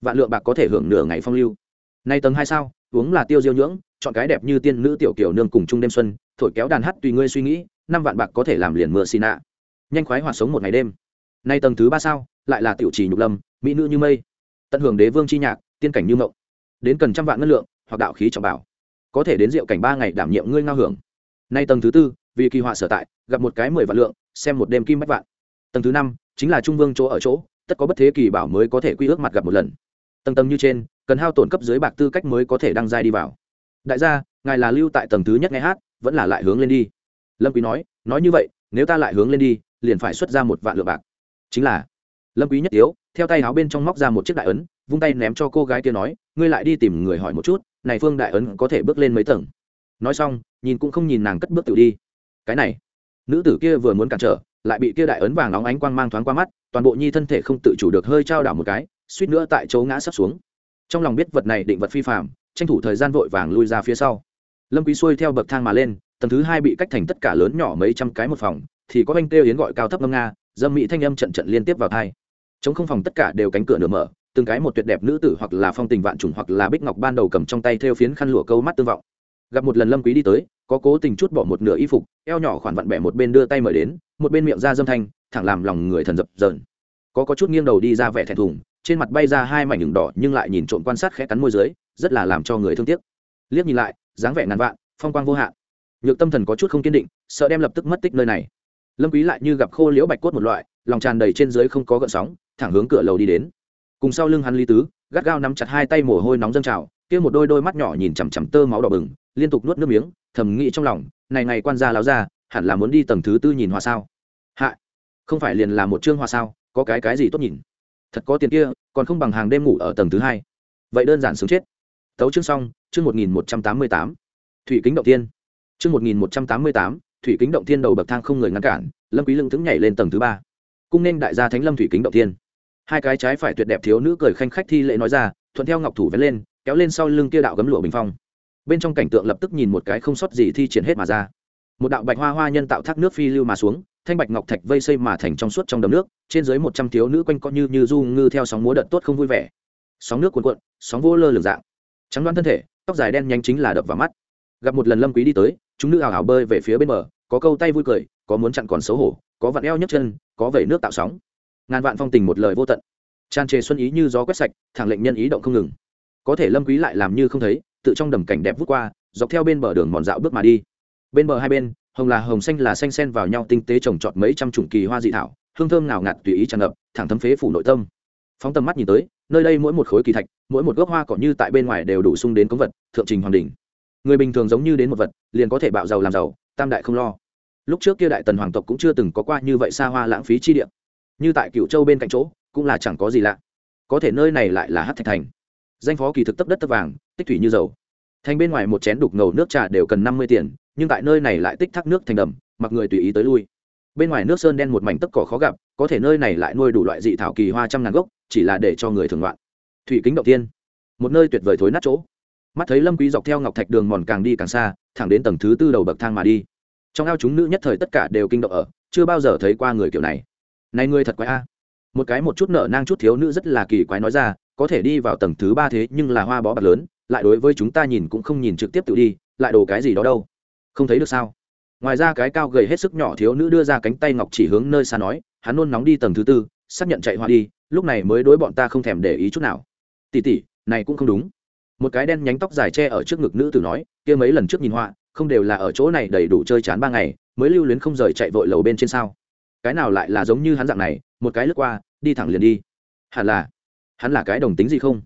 Vạn lượng bạc có thể hưởng nửa ngày phong lưu. Nay tầng hai sao? Uống là tiêu diêu nhưỡng, chọn cái đẹp như tiên nữ tiểu kiểu nương cùng chung đêm xuân, thổi kéo đàn hát tùy ngươi suy nghĩ, năm vạn bạc có thể làm liền mưa xin ạ nhanh khoái hoạt sống một ngày đêm. Nay tầng thứ ba sao, lại là tiểu trì nhục lâm, mỹ nữ như mây. Tận hưởng đế vương chi nhạc, tiên cảnh như mộng đến cần trăm vạn ngân lượng, hoặc đạo khí trọng bảo. Có thể đến rượu cảnh ba ngày đảm nhiệm ngươi ngao hưởng. Nay tầng thứ tư, vì kỳ họa sở tại, gặp một cái mười vạn lượng, xem một đêm kim bách vạn. Tầng thứ năm, chính là trung vương chỗ ở chỗ, tất có bất thế kỳ bảo mới có thể quy ước mặt gặp một lần. Tầng tầng như trên, cần hao tổn cấp dưới bạc tư cách mới có thể đăng giai đi vào. Đại gia, ngài là lưu tại tầng thứ nhất nghe hát, vẫn là lại hướng lên đi. Lâm quý nói nói như vậy, nếu ta lại hướng lên đi liền phải xuất ra một vạn lượng bạc. Chính là, lâm quý nhất yếu theo tay áo bên trong móc ra một chiếc đại ấn, vung tay ném cho cô gái kia nói, ngươi lại đi tìm người hỏi một chút, này phương đại ấn có thể bước lên mấy tầng. Nói xong, nhìn cũng không nhìn nàng cất bước tự đi. Cái này, nữ tử kia vừa muốn cản trở, lại bị kia đại ấn vàng nóng ánh quang mang thoáng qua mắt, toàn bộ nhi thân thể không tự chủ được hơi trao đảo một cái, suýt nữa tại chỗ ngã sắp xuống. Trong lòng biết vật này định vật phi phạm tranh thủ thời gian vội vàng lui ra phía sau. Lâm quý xuôi theo bậc thang mà lên, tầng thứ hai bị cách thành tất cả lớn nhỏ mấy trăm cái một phòng thì có anh kêu yến gọi cao thấp ngâm nga, dâm mỹ thanh âm trận trận liên tiếp vào thai chống không phòng tất cả đều cánh cửa nửa mở, từng cái một tuyệt đẹp nữ tử hoặc là phong tình vạn trùng hoặc là bích ngọc ban đầu cầm trong tay theo phiến khăn lụa câu mắt tương vọng. Gặp một lần lâm quý đi tới, có cố tình chút bỏ một nửa y phục, eo nhỏ khoản vặn bẻ một bên đưa tay mời đến, một bên miệng ra dâm thanh, thẳng làm lòng người thần dập dờn. Có có chút nghiêng đầu đi ra vẻ thẹn thùng, trên mặt bay ra hai mảnh đường đỏ nhưng lại nhìn trộm quan sát khẽ cắn môi dưới, rất là làm cho người thương tiếc. Liếc nhìn lại, dáng vẻ ngàn vạn, phong quang vô hạn. Nhược tâm thần có chút không kiên định, sợ đem lập tức mất tích nơi này lâm quý lại như gặp khô liễu bạch cốt một loại, lòng tràn đầy trên dưới không có gợn sóng, thẳng hướng cửa lầu đi đến. Cùng sau lưng hắn lý tứ, gắt gao nắm chặt hai tay mồ hôi nóng dâng trào, kia một đôi đôi mắt nhỏ nhìn chằm chằm tơ máu đỏ bừng, liên tục nuốt nước miếng, thầm nghĩ trong lòng, này ngày quan gia láo ra hẳn là muốn đi tầng thứ tư nhìn hoa sao? Hạ, không phải liền là một chương hoa sao, có cái cái gì tốt nhìn? Thật có tiền kia, còn không bằng hàng đêm ngủ ở tầng thứ hai. Vậy đơn giản sướng chết. Tấu chương xong, chương một nghìn một trăm tám mươi tám. Thủy kính động tiên. Chương một nghìn một trăm tám mươi tám thủy kính động thiên đầu bậc thang không người ngăn cản, lâm quý lưng thứng nhảy lên tầng thứ ba. Cung nên đại gia thánh lâm thủy kính động thiên. Hai cái trái phải tuyệt đẹp thiếu nữ cười khanh khách thi lễ nói ra, thuận theo ngọc thủ vén lên, kéo lên sau lưng kia đạo gấm lụa bình phong. Bên trong cảnh tượng lập tức nhìn một cái không sót gì thi triển hết mà ra. Một đạo bạch hoa hoa nhân tạo thác nước phi lưu mà xuống, thanh bạch ngọc thạch vây xây mà thành trong suốt trong đầm nước, trên dưới một trăm thiếu nữ quanh co như như du ngư theo sóng múa đợt tốt không vui vẻ. Sóng nước cuồn cuộn, sóng vô lơ lường dạng. Trắng đoán thân thể, tóc dài đen nhanh chính là đập vào mắt. Gặp một lần lâm quý đi tới, chúng nữ ảo ảo bơi về phía bên bờ có câu tay vui cười, có muốn chặn còn xấu hổ, có vặn eo nhấc chân, có vẩy nước tạo sóng. Ngàn vạn phong tình một lời vô tận. Tràn trề xuân ý như gió quét sạch, thẳng lệnh nhân ý động không ngừng. Có thể lâm quý lại làm như không thấy, tự trong đầm cảnh đẹp vút qua, dọc theo bên bờ đường mòn dạo bước mà đi. Bên bờ hai bên, hồng là hồng xanh là xanh xen vào nhau tinh tế trồng trọt mấy trăm chủng kỳ hoa dị thảo, hương thơm ngào ngạt tùy ý tràn ngập, thẳng thấm phế phủ nội tâm. Phóng tầm mắt nhìn tới, nơi đây mỗi một khối kỳ thạch, mỗi một gốc hoa cỏ như tại bên ngoài đều đủ sung đến cống vật, thượng trình hoàng đỉnh. người bình thường giống như đến một vật, liền có thể bạo giàu làm giàu tam đại không lo. Lúc trước kia đại tần hoàng tộc cũng chưa từng có qua như vậy xa hoa lãng phí chi điện như tại cựu châu bên cạnh chỗ, cũng là chẳng có gì lạ. Có thể nơi này lại là hát thạch thành. Danh phó kỳ thực tấp đất tấp vàng, tích thủy như dầu. Thành bên ngoài một chén đục ngầu nước trà đều cần năm mươi tiền, nhưng tại nơi này lại tích thác nước thành đầm, mặc người tùy ý tới lui. Bên ngoài nước sơn đen một mảnh tấc cỏ khó gặp, có thể nơi này lại nuôi đủ loại dị thảo kỳ hoa trăm ngàn gốc, chỉ là để cho người thường loạn thủy kính động tiên một nơi tuyệt vời thối nát chỗ. Mắt thấy lâm quý dọc theo ngọc thạch đường mòn càng đi càng xa thẳng đến tầng thứ tư đầu bậc thang mà đi. Trong ao chúng nữ nhất thời tất cả đều kinh động ở, chưa bao giờ thấy qua người kiểu này. Này người thật quái a. Một cái một chút nợ nang chút thiếu nữ rất là kỳ quái nói ra, có thể đi vào tầng thứ ba thế nhưng là hoa bó bạc lớn, lại đối với chúng ta nhìn cũng không nhìn trực tiếp tự đi, lại đồ cái gì đó đâu. Không thấy được sao? Ngoài ra cái cao gầy hết sức nhỏ thiếu nữ đưa ra cánh tay ngọc chỉ hướng nơi xa nói, hắn nôn nóng đi tầng thứ tư, xác nhận chạy hoa đi, lúc này mới đối bọn ta không thèm để ý chút nào. Tỉ tỉ, này cũng không đúng một cái đen nhánh tóc dài che ở trước ngực nữ tử nói, kia mấy lần trước nhìn họa, không đều là ở chỗ này đầy đủ chơi chán ba ngày, mới lưu luyến không rời chạy vội lầu bên trên sao? Cái nào lại là giống như hắn dạng này, một cái lướt qua, đi thẳng liền đi. Hẳn là. Hắn là cái đồng tính gì không?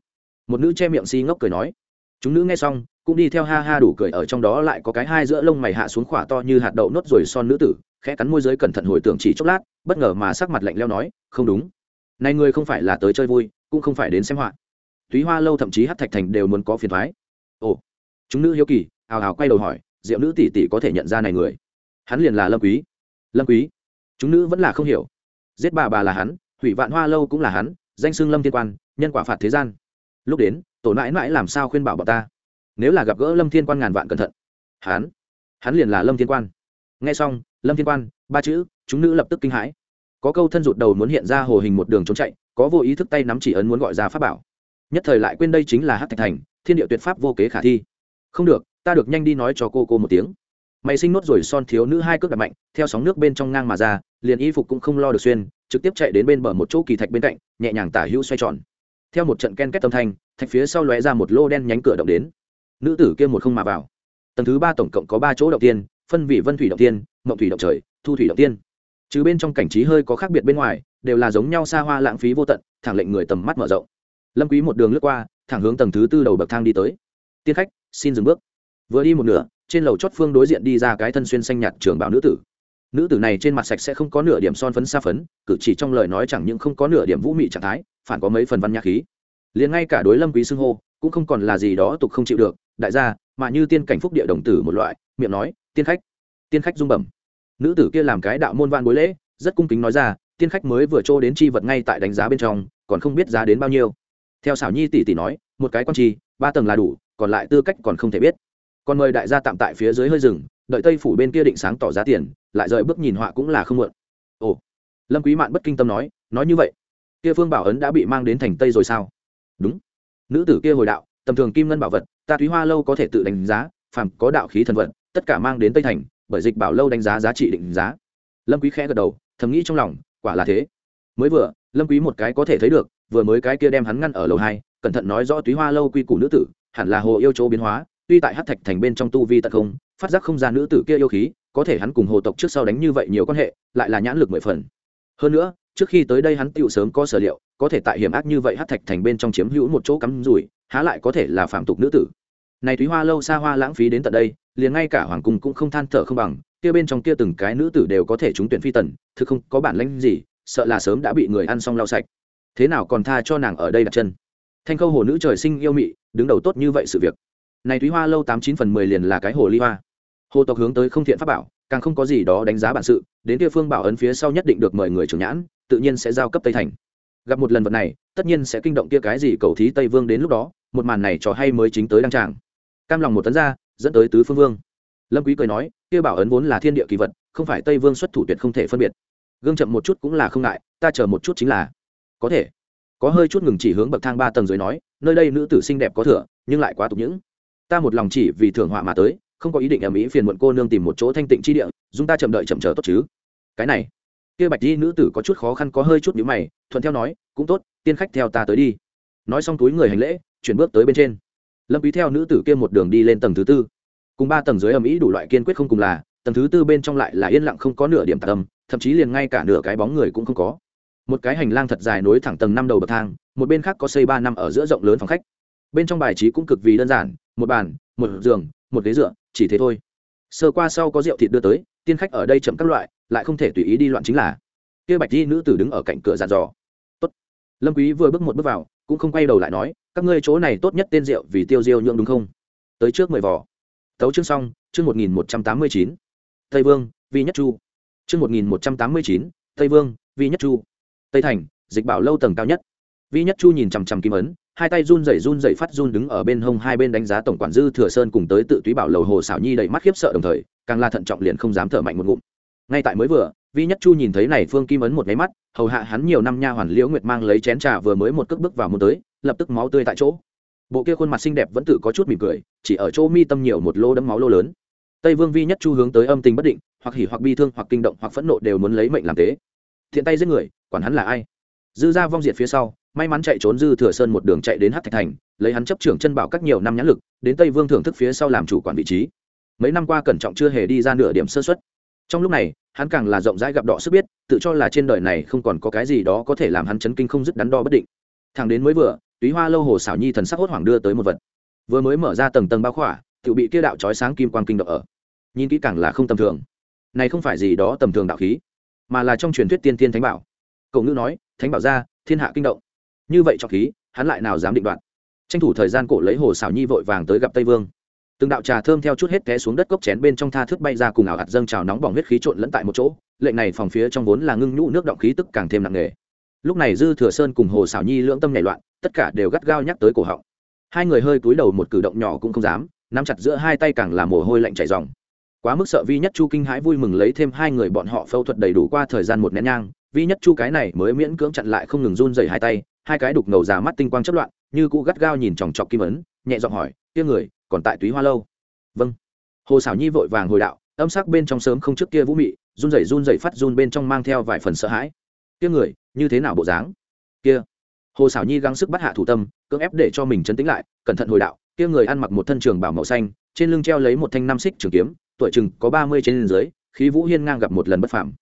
Một nữ che miệng si ngốc cười nói. Chúng nữ nghe xong, cũng đi theo ha ha đủ cười ở trong đó lại có cái hai giữa lông mày hạ xuống khỏa to như hạt đậu nốt rồi son nữ tử, khẽ cắn môi giới cẩn thận hồi tưởng chỉ chốc lát, bất ngờ mà sắc mặt lạnh leo nói, không đúng. Này người không phải là tới chơi vui, cũng không phải đến xem họa túy hoa lâu thậm chí hát thạch thành đều muốn có phiền thoái. Ồ, chúng nữ hiếu kỳ, hào hào quay đầu hỏi, diệu nữ tỷ tỷ có thể nhận ra này người? Hắn liền là lâm quý. Lâm quý? Chúng nữ vẫn là không hiểu. Giết bà bà là hắn, hủy vạn hoa lâu cũng là hắn, danh xưng lâm thiên quan, nhân quả phạt thế gian. Lúc đến, tổ nãi nãi làm sao khuyên bảo bọn ta? Nếu là gặp gỡ lâm thiên quan ngàn vạn cẩn thận. Hắn hắn liền là lâm thiên quan. Nghe xong, lâm thiên quan, ba chữ, chúng nữ lập tức kinh hãi. Có câu thân rụt đầu muốn hiện ra hồ hình một đường trốn chạy, có vô ý thức tay nắm chỉ ấn muốn gọi ra pháp bảo nhất thời lại quên đây chính là hát thạch thành, thiên địa tuyệt pháp vô kế khả thi. Không được, ta được nhanh đi nói cho cô cô một tiếng. Mày sinh nốt rồi son thiếu nữ hai cước đặt mạnh, theo sóng nước bên trong ngang mà ra, liền y phục cũng không lo được xuyên, trực tiếp chạy đến bên bờ một chỗ kỳ thạch bên cạnh, nhẹ nhàng tả hữu xoay tròn. Theo một trận ken két tâm thanh, thạch phía sau lóe ra một lô đen nhánh cửa động đến. Nữ tử kia một không mà vào. Tầng thứ ba tổng cộng có ba chỗ động tiên, phân vị vân thủy động tiên, mộng thủy động trời, thu thủy động tiên. Chứ bên trong cảnh trí hơi có khác biệt bên ngoài, đều là giống nhau xa hoa lãng phí vô tận, thẳng lệnh người tầm mắt mở rộng lâm quý một đường lướt qua, thẳng hướng tầng thứ tư đầu bậc thang đi tới. Tiên khách, xin dừng bước. Vừa đi một nửa, trên lầu chót phương đối diện đi ra cái thân xuyên xanh nhạt trường bảo nữ tử. Nữ tử này trên mặt sạch sẽ không có nửa điểm son phấn xa phấn, cử chỉ trong lời nói chẳng những không có nửa điểm vũ mị trạng thái, phản có mấy phần văn nhã khí. Liền ngay cả đối lâm quý xưng hô, cũng không còn là gì đó tục không chịu được. Đại gia, mà như tiên cảnh phúc địa đồng tử một loại, miệng nói, tiên khách. Tiên khách dung bẩm. Nữ tử kia làm cái đạo môn van bối lễ, rất cung kính nói ra, tiên khách mới vừa trô đến chi vật ngay tại đánh giá bên trong, còn không biết giá đến bao nhiêu theo xảo nhi tỷ tỷ nói, một cái con chi ba tầng là đủ, còn lại tư cách còn không thể biết. Còn mời đại gia tạm tại phía dưới hơi rừng đợi tây phủ bên kia định sáng tỏ giá tiền, lại rời bước nhìn họa cũng là không mượn ồ. Lâm quý mạn bất kinh tâm nói nói như vậy, kia phương bảo ấn đã bị mang đến thành tây rồi sao? Đúng. Nữ tử kia hồi đạo, tầm thường kim ngân bảo vật, ta thúy hoa lâu có thể tự đánh giá, phàm có đạo khí thần vật tất cả mang đến tây thành, bởi dịch bảo lâu đánh giá giá trị định giá. Lâm quý khẽ gật đầu, thầm nghĩ trong lòng, quả là thế. Mới vừa, lâm quý một cái có thể thấy được vừa mới cái kia đem hắn ngăn ở lầu hai, cẩn thận nói rõ túy hoa lâu quy củ nữ tử, hẳn là hồ yêu chỗ biến hóa, tuy tại hát thạch thành bên trong tu vi tận không, phát giác không gian nữ tử kia yêu khí, có thể hắn cùng hồ tộc trước sau đánh như vậy nhiều quan hệ, lại là nhãn lực mười phần. Hơn nữa, trước khi tới đây hắn tựu sớm có sở liệu, có thể tại hiểm ác như vậy hát thạch thành bên trong chiếm hữu một chỗ cắm rủi, há lại có thể là phạm tục nữ tử. Này thúy hoa lâu xa hoa lãng phí đến tận đây, liền ngay cả hoàng cung cũng không than thở không bằng, kia bên trong kia từng cái nữ tử đều có thể trúng tuyển phi tần, thực không có bản lãnh gì, sợ là sớm đã bị người ăn xong lau sạch thế nào còn tha cho nàng ở đây đặt chân? Thanh khâu hồ nữ trời sinh yêu mị, đứng đầu tốt như vậy sự việc. Này thúy hoa lâu tám chín phần mười liền là cái hồ ly hoa. Hồ tộc hướng tới không thiện pháp bảo, càng không có gì đó đánh giá bản sự, đến địa phương bảo ấn phía sau nhất định được mời người trưởng nhãn, tự nhiên sẽ giao cấp tây thành. Gặp một lần vật này, tất nhiên sẽ kinh động kia cái gì cầu thí tây vương đến lúc đó, một màn này trò hay mới chính tới đăng tràng. Cam lòng một tấn ra, dẫn tới tứ phương vương. Lâm quý cười nói, kia bảo ấn vốn là thiên địa kỳ vật, không phải tây vương xuất thủ tuyệt không thể phân biệt. Gương chậm một chút cũng là không ngại, ta chờ một chút chính là. Có thể có hơi chút ngừng chỉ hướng bậc thang ba tầng dưới nói, nơi đây nữ tử xinh đẹp có thừa, nhưng lại quá tục những. Ta một lòng chỉ vì thưởng họa mà tới, không có ý định ở mỹ phiền muộn cô nương tìm một chỗ thanh tịnh chi địa chúng ta chậm đợi chậm chờ tốt chứ. Cái này, kia bạch di nữ tử có chút khó khăn có hơi chút nhíu mày, thuận theo nói, cũng tốt, tiên khách theo ta tới đi. Nói xong túi người hành lễ, chuyển bước tới bên trên. Lâm quý theo nữ tử kia một đường đi lên tầng thứ tư. Cùng ba tầng dưới ầm ĩ đủ loại kiên quyết không cùng là, tầng thứ tư bên trong lại là yên lặng không có nửa điểm tạc âm, thậm chí liền ngay cả nửa cái bóng người cũng không có một cái hành lang thật dài nối thẳng tầng năm đầu bậc thang, một bên khác có xây ba năm ở giữa rộng lớn phòng khách. Bên trong bài trí cũng cực vì đơn giản, một bàn, một giường, một ghế dựa, chỉ thế thôi. Sơ qua sau có rượu thịt đưa tới, tiên khách ở đây chậm các loại, lại không thể tùy ý đi loạn chính là. Kia bạch di nữ tử đứng ở cạnh cửa dàn dò. Tốt. lâm quý vừa bước một bước vào, cũng không quay đầu lại nói, các ngươi chỗ này tốt nhất tên rượu vì tiêu diêu nhượng đúng không? Tới trước mười vò. Tấu chương xong, chương một nghìn một trăm tám mươi chín. Tây vương, vi nhất chu. Chương một nghìn một trăm tám mươi chín, tây vương, vi nhất chu tây thành, dịch bảo lâu tầng cao nhất. Vi nhất chu nhìn chằm chằm kim ấn, hai tay run rẩy run rẩy phát run đứng ở bên hông, hai bên đánh giá tổng quản dư thừa sơn cùng tới tự túy bảo lầu hồ xảo nhi đầy mắt khiếp sợ đồng thời, càng là thận trọng liền không dám thở mạnh một ngụm. Ngay tại mới vừa, vi nhất chu nhìn thấy này phương kim ấn một máy mắt, hầu hạ hắn nhiều năm nha hoàn liễu nguyệt mang lấy chén trà vừa mới một cước bước vào muốn tới, lập tức máu tươi tại chỗ. Bộ kia khuôn mặt xinh đẹp vẫn tự có chút mỉm cười, chỉ ở chỗ mi tâm nhiều một lô đấm máu lô lớn. Tây vương vi nhất chu hướng tới âm tình bất định, hoặc hỉ hoặc bi thương hoặc kinh động hoặc phẫn nộ đều muốn lấy mệnh làm tế. Thiện tay giết người quản hắn là ai. Dư ra vong diệt phía sau, may mắn chạy trốn dư thừa sơn một đường chạy đến hát thạch thành, lấy hắn chấp trưởng chân bảo các nhiều năm nhãn lực, đến tây vương thưởng thức phía sau làm chủ quản vị trí. Mấy năm qua cẩn trọng chưa hề đi ra nửa điểm sơ xuất trong lúc này, hắn càng là rộng rãi gặp đọ sức biết, tự cho là trên đời này không còn có cái gì đó có thể làm hắn chấn kinh không dứt đắn đo bất định. Thằng đến mới vừa, túy hoa lâu hồ xảo nhi thần sắc hốt hoảng đưa tới một vật. Vừa mới mở ra tầng tầng bao khỏa tự bị kia đạo trói sáng kim quang kinh động ở. Nhìn kỹ càng là không tầm thường. Này không phải gì đó tầm thường đạo khí, mà là trong truyền thuyết tiên tiên thánh bảo cậu ngữ nói, thánh bảo ra thiên hạ kinh động. Như vậy cho khí, hắn lại nào dám định đoạn tranh thủ thời gian cổ lấy hồ xảo nhi vội vàng tới gặp tây vương. Từng đạo trà thơm theo chút hết té xuống đất cốc chén bên trong tha thước bay ra cùng ảo hạt dâng trào nóng bỏng huyết khí trộn lẫn tại một chỗ, lệnh này phòng phía trong vốn là ngưng nhũ nước động khí tức càng thêm nặng nề. Lúc này dư thừa sơn cùng hồ xảo nhi lưỡng tâm nảy loạn, tất cả đều gắt gao nhắc tới cổ họng. Hai người hơi cúi đầu một cử động nhỏ cũng không dám, nắm chặt giữa hai tay càng là mồ hôi lạnh chảy dòng quá mức sợ vi nhất chu kinh hãi vui mừng lấy thêm hai người bọn họ phẫu thuật đầy đủ qua thời gian một nén nhang vi nhất chu cái này mới miễn cưỡng chặn lại không ngừng run dày hai tay, hai cái đục ngầu già mắt tinh quang chất loạn, như cũ gắt gao nhìn chòng chọc kim ấn, nhẹ giọng hỏi, kia người, còn tại túy hoa lâu? Vâng. Hồ xảo nhi vội vàng hồi đạo, âm sắc bên trong sớm không trước kia vũ mị, run rẩy run rẩy phát run bên trong mang theo vài phần sợ hãi. Kia người, như thế nào bộ dáng? Kia. Hồ xảo nhi gắng sức bắt hạ thủ tâm, cưỡng ép để cho mình chấn tĩnh lại, cẩn thận hồi đạo, kia người ăn mặc một thân trường bảo màu xanh, trên lưng treo lấy một thanh nam xích trường kiếm, tuổi chừng có ba mươi trên dưới, khí vũ hiên ngang gặp một lần bất phàm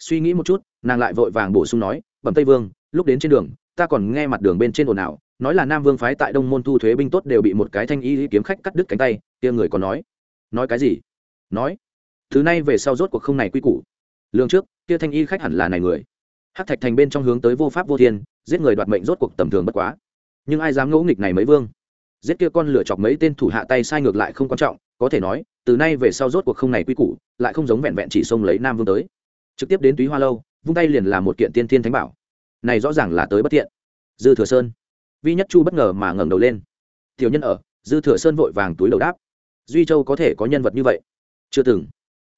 suy nghĩ một chút, nàng lại vội vàng bổ sung nói, bẩm tây vương, lúc đến trên đường, ta còn nghe mặt đường bên trên ồn ào, nói là nam vương phái tại đông môn thu thuế binh tốt đều bị một cái thanh y kiếm khách cắt đứt cánh tay. Kia người còn nói nói cái gì? Nói, thứ này về sau rốt cuộc không này quy củ. Lương trước, kia thanh y khách hẳn là này người. Hát thạch thành bên trong hướng tới vô pháp vô thiên, giết người đoạt mệnh rốt cuộc tầm thường bất quá. Nhưng ai dám ngẫu nghịch này mấy vương? Giết kia con lửa chọc mấy tên thủ hạ tay sai ngược lại không quan trọng, có thể nói, từ nay về sau rốt cuộc không này quy củ, lại không giống vẹn vẹn chỉ xông lấy nam vương tới trực tiếp đến túy hoa lâu, vung tay liền là một kiện tiên thiên thánh bảo. Này rõ ràng là tới bất tiện dư thừa sơn. Vi nhất chu bất ngờ mà ngẩng đầu lên. Tiểu nhân ở, dư thừa sơn vội vàng túi đầu đáp. Duy châu có thể có nhân vật như vậy? Chưa từng.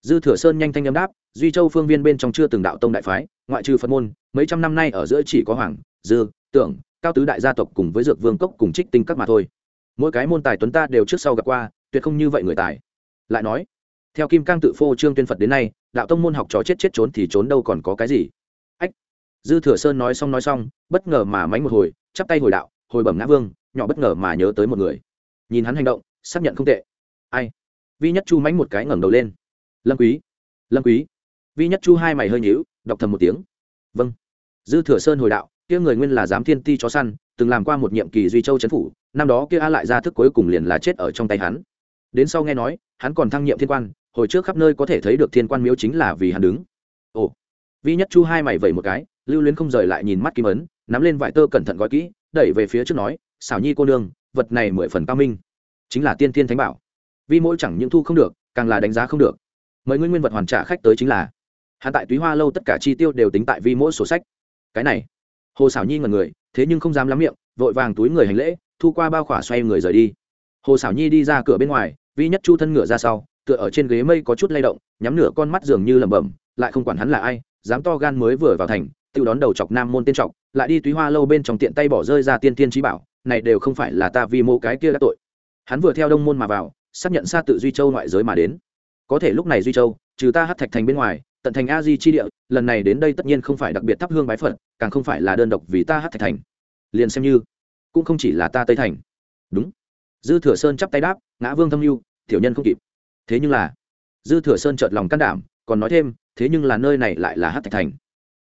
Dư thừa sơn nhanh thanh âm đáp, duy châu phương viên bên trong chưa từng đạo tông đại phái, ngoại trừ phật môn, mấy trăm năm nay ở giữa chỉ có hoàng, dư, tưởng, cao tứ đại gia tộc cùng với dược vương cốc cùng trích tinh các mà thôi. Mỗi cái môn tài tuấn ta đều trước sau gặp qua, tuyệt không như vậy người tài. Lại nói theo kim cang tự phô trương tuyên phật đến nay, đạo tông môn học trò chết chết trốn thì trốn đâu còn có cái gì. Ách! Dư thừa sơn nói xong nói xong, bất ngờ mà mánh một hồi, chắp tay hồi đạo, hồi bẩm ngã vương, nhỏ bất ngờ mà nhớ tới một người. Nhìn hắn hành động, xác nhận không tệ. Ai? Vi nhất chu mánh một cái ngẩng đầu lên. Lâm quý lâm quý. Vi nhất chu hai mày hơi nhíu, đọc thầm một tiếng. Vâng. Dư thừa sơn hồi đạo, kia người nguyên là giám thiên ti chó săn, từng làm qua một nhiệm kỳ duy châu chấn phủ, năm đó kia a lại ra thức cuối cùng liền là chết ở trong tay hắn. Đến sau nghe nói, hắn còn thăng nhiệm thiên quan hồi trước khắp nơi có thể thấy được thiên quan miếu chính là vì hắn đứng. Ồ, vi nhất chu hai mày vẩy một cái, lưu luyến không rời lại nhìn mắt kim ấn, nắm lên vải tơ cẩn thận gói kỹ, đẩy về phía trước nói, xảo nhi cô nương, vật này mười phần cao minh, chính là tiên thiên thánh bảo. Vi mỗi chẳng những thu không được, càng là đánh giá không được. Mời nguyên nguyên vật hoàn trả khách tới chính là. Hắn tại túy hoa lâu tất cả chi tiêu đều tính tại vi mỗi sổ sách. Cái này, hồ xảo nhi ngần người, thế nhưng không dám lắm miệng, vội vàng túi người hành lễ, thu qua bao khỏa xoay người rời đi. Hồ xảo nhi đi ra cửa bên ngoài, vi nhất chu thân ngựa ra sau tựa ở trên ghế mây có chút lay động, nhắm nửa con mắt dường như lẩm bẩm, lại không quản hắn là ai, dám to gan mới vừa vào thành, tự đón đầu chọc nam môn tiên trọc lại đi túy hoa lâu bên trong tiện tay bỏ rơi ra tiên tiên trí bảo, này đều không phải là ta vi mô cái kia đã tội. Hắn vừa theo đông môn mà vào, xác nhận xa tự duy châu ngoại giới mà đến. Có thể lúc này duy châu, trừ ta hát thạch thành bên ngoài, tận thành a di chi địa, lần này đến đây tất nhiên không phải đặc biệt thắp hương bái phật, càng không phải là đơn độc vì ta hát thạch thành. Liền xem như, cũng không chỉ là ta tây thành. Đúng. Dư thừa sơn chắp tay đáp, ngã vương thâm mưu tiểu nhân không kịp thế nhưng là, dư thừa sơn chợt lòng can đảm, còn nói thêm, thế nhưng là nơi này lại là hát thạch thành.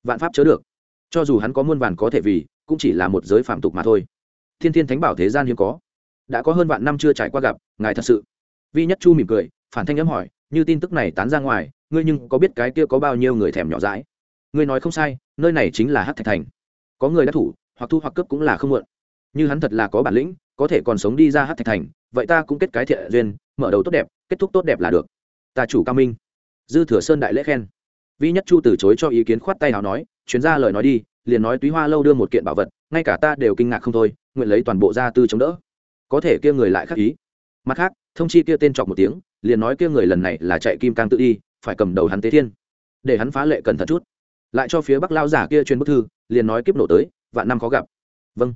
Vạn pháp chớ được. Cho dù hắn có muôn vàn có thể vì, cũng chỉ là một giới phạm tục mà thôi. Thiên thiên thánh bảo thế gian hiếm có. Đã có hơn vạn năm chưa trải qua gặp, ngài thật sự. Vi nhất chu mỉm cười, phản thanh ấm hỏi, như tin tức này tán ra ngoài, ngươi nhưng có biết cái kia có bao nhiêu người thèm nhỏ dãi? Ngươi nói không sai, nơi này chính là hát thạch thành. Có người đã thủ, hoặc thu hoặc cướp cũng là không muộn. Như hắn thật là có bản lĩnh, có thể còn sống đi ra hát thạch thành, vậy ta cũng kết cái thiện duyên, mở đầu tốt đẹp kết thúc tốt đẹp là được. Ta chủ cao minh. Dư thừa sơn đại lễ khen. Vi nhất chu từ chối cho ý kiến khoát tay nào nói chuyến ra lời nói đi, liền nói túy hoa lâu đưa một kiện bảo vật, ngay cả ta đều kinh ngạc không thôi, nguyện lấy toàn bộ gia tư chống đỡ. Có thể kia người lại khác ý. Mặt khác, thông chi kia tên chọc một tiếng, liền nói kia người lần này là chạy kim cang tự đi, phải cầm đầu hắn tế thiên. Để hắn phá lệ cẩn thận chút. Lại cho phía bắc lao giả kia truyền bức thư, liền nói kiếp nổ tới, vạn năm khó gặp. Vâng.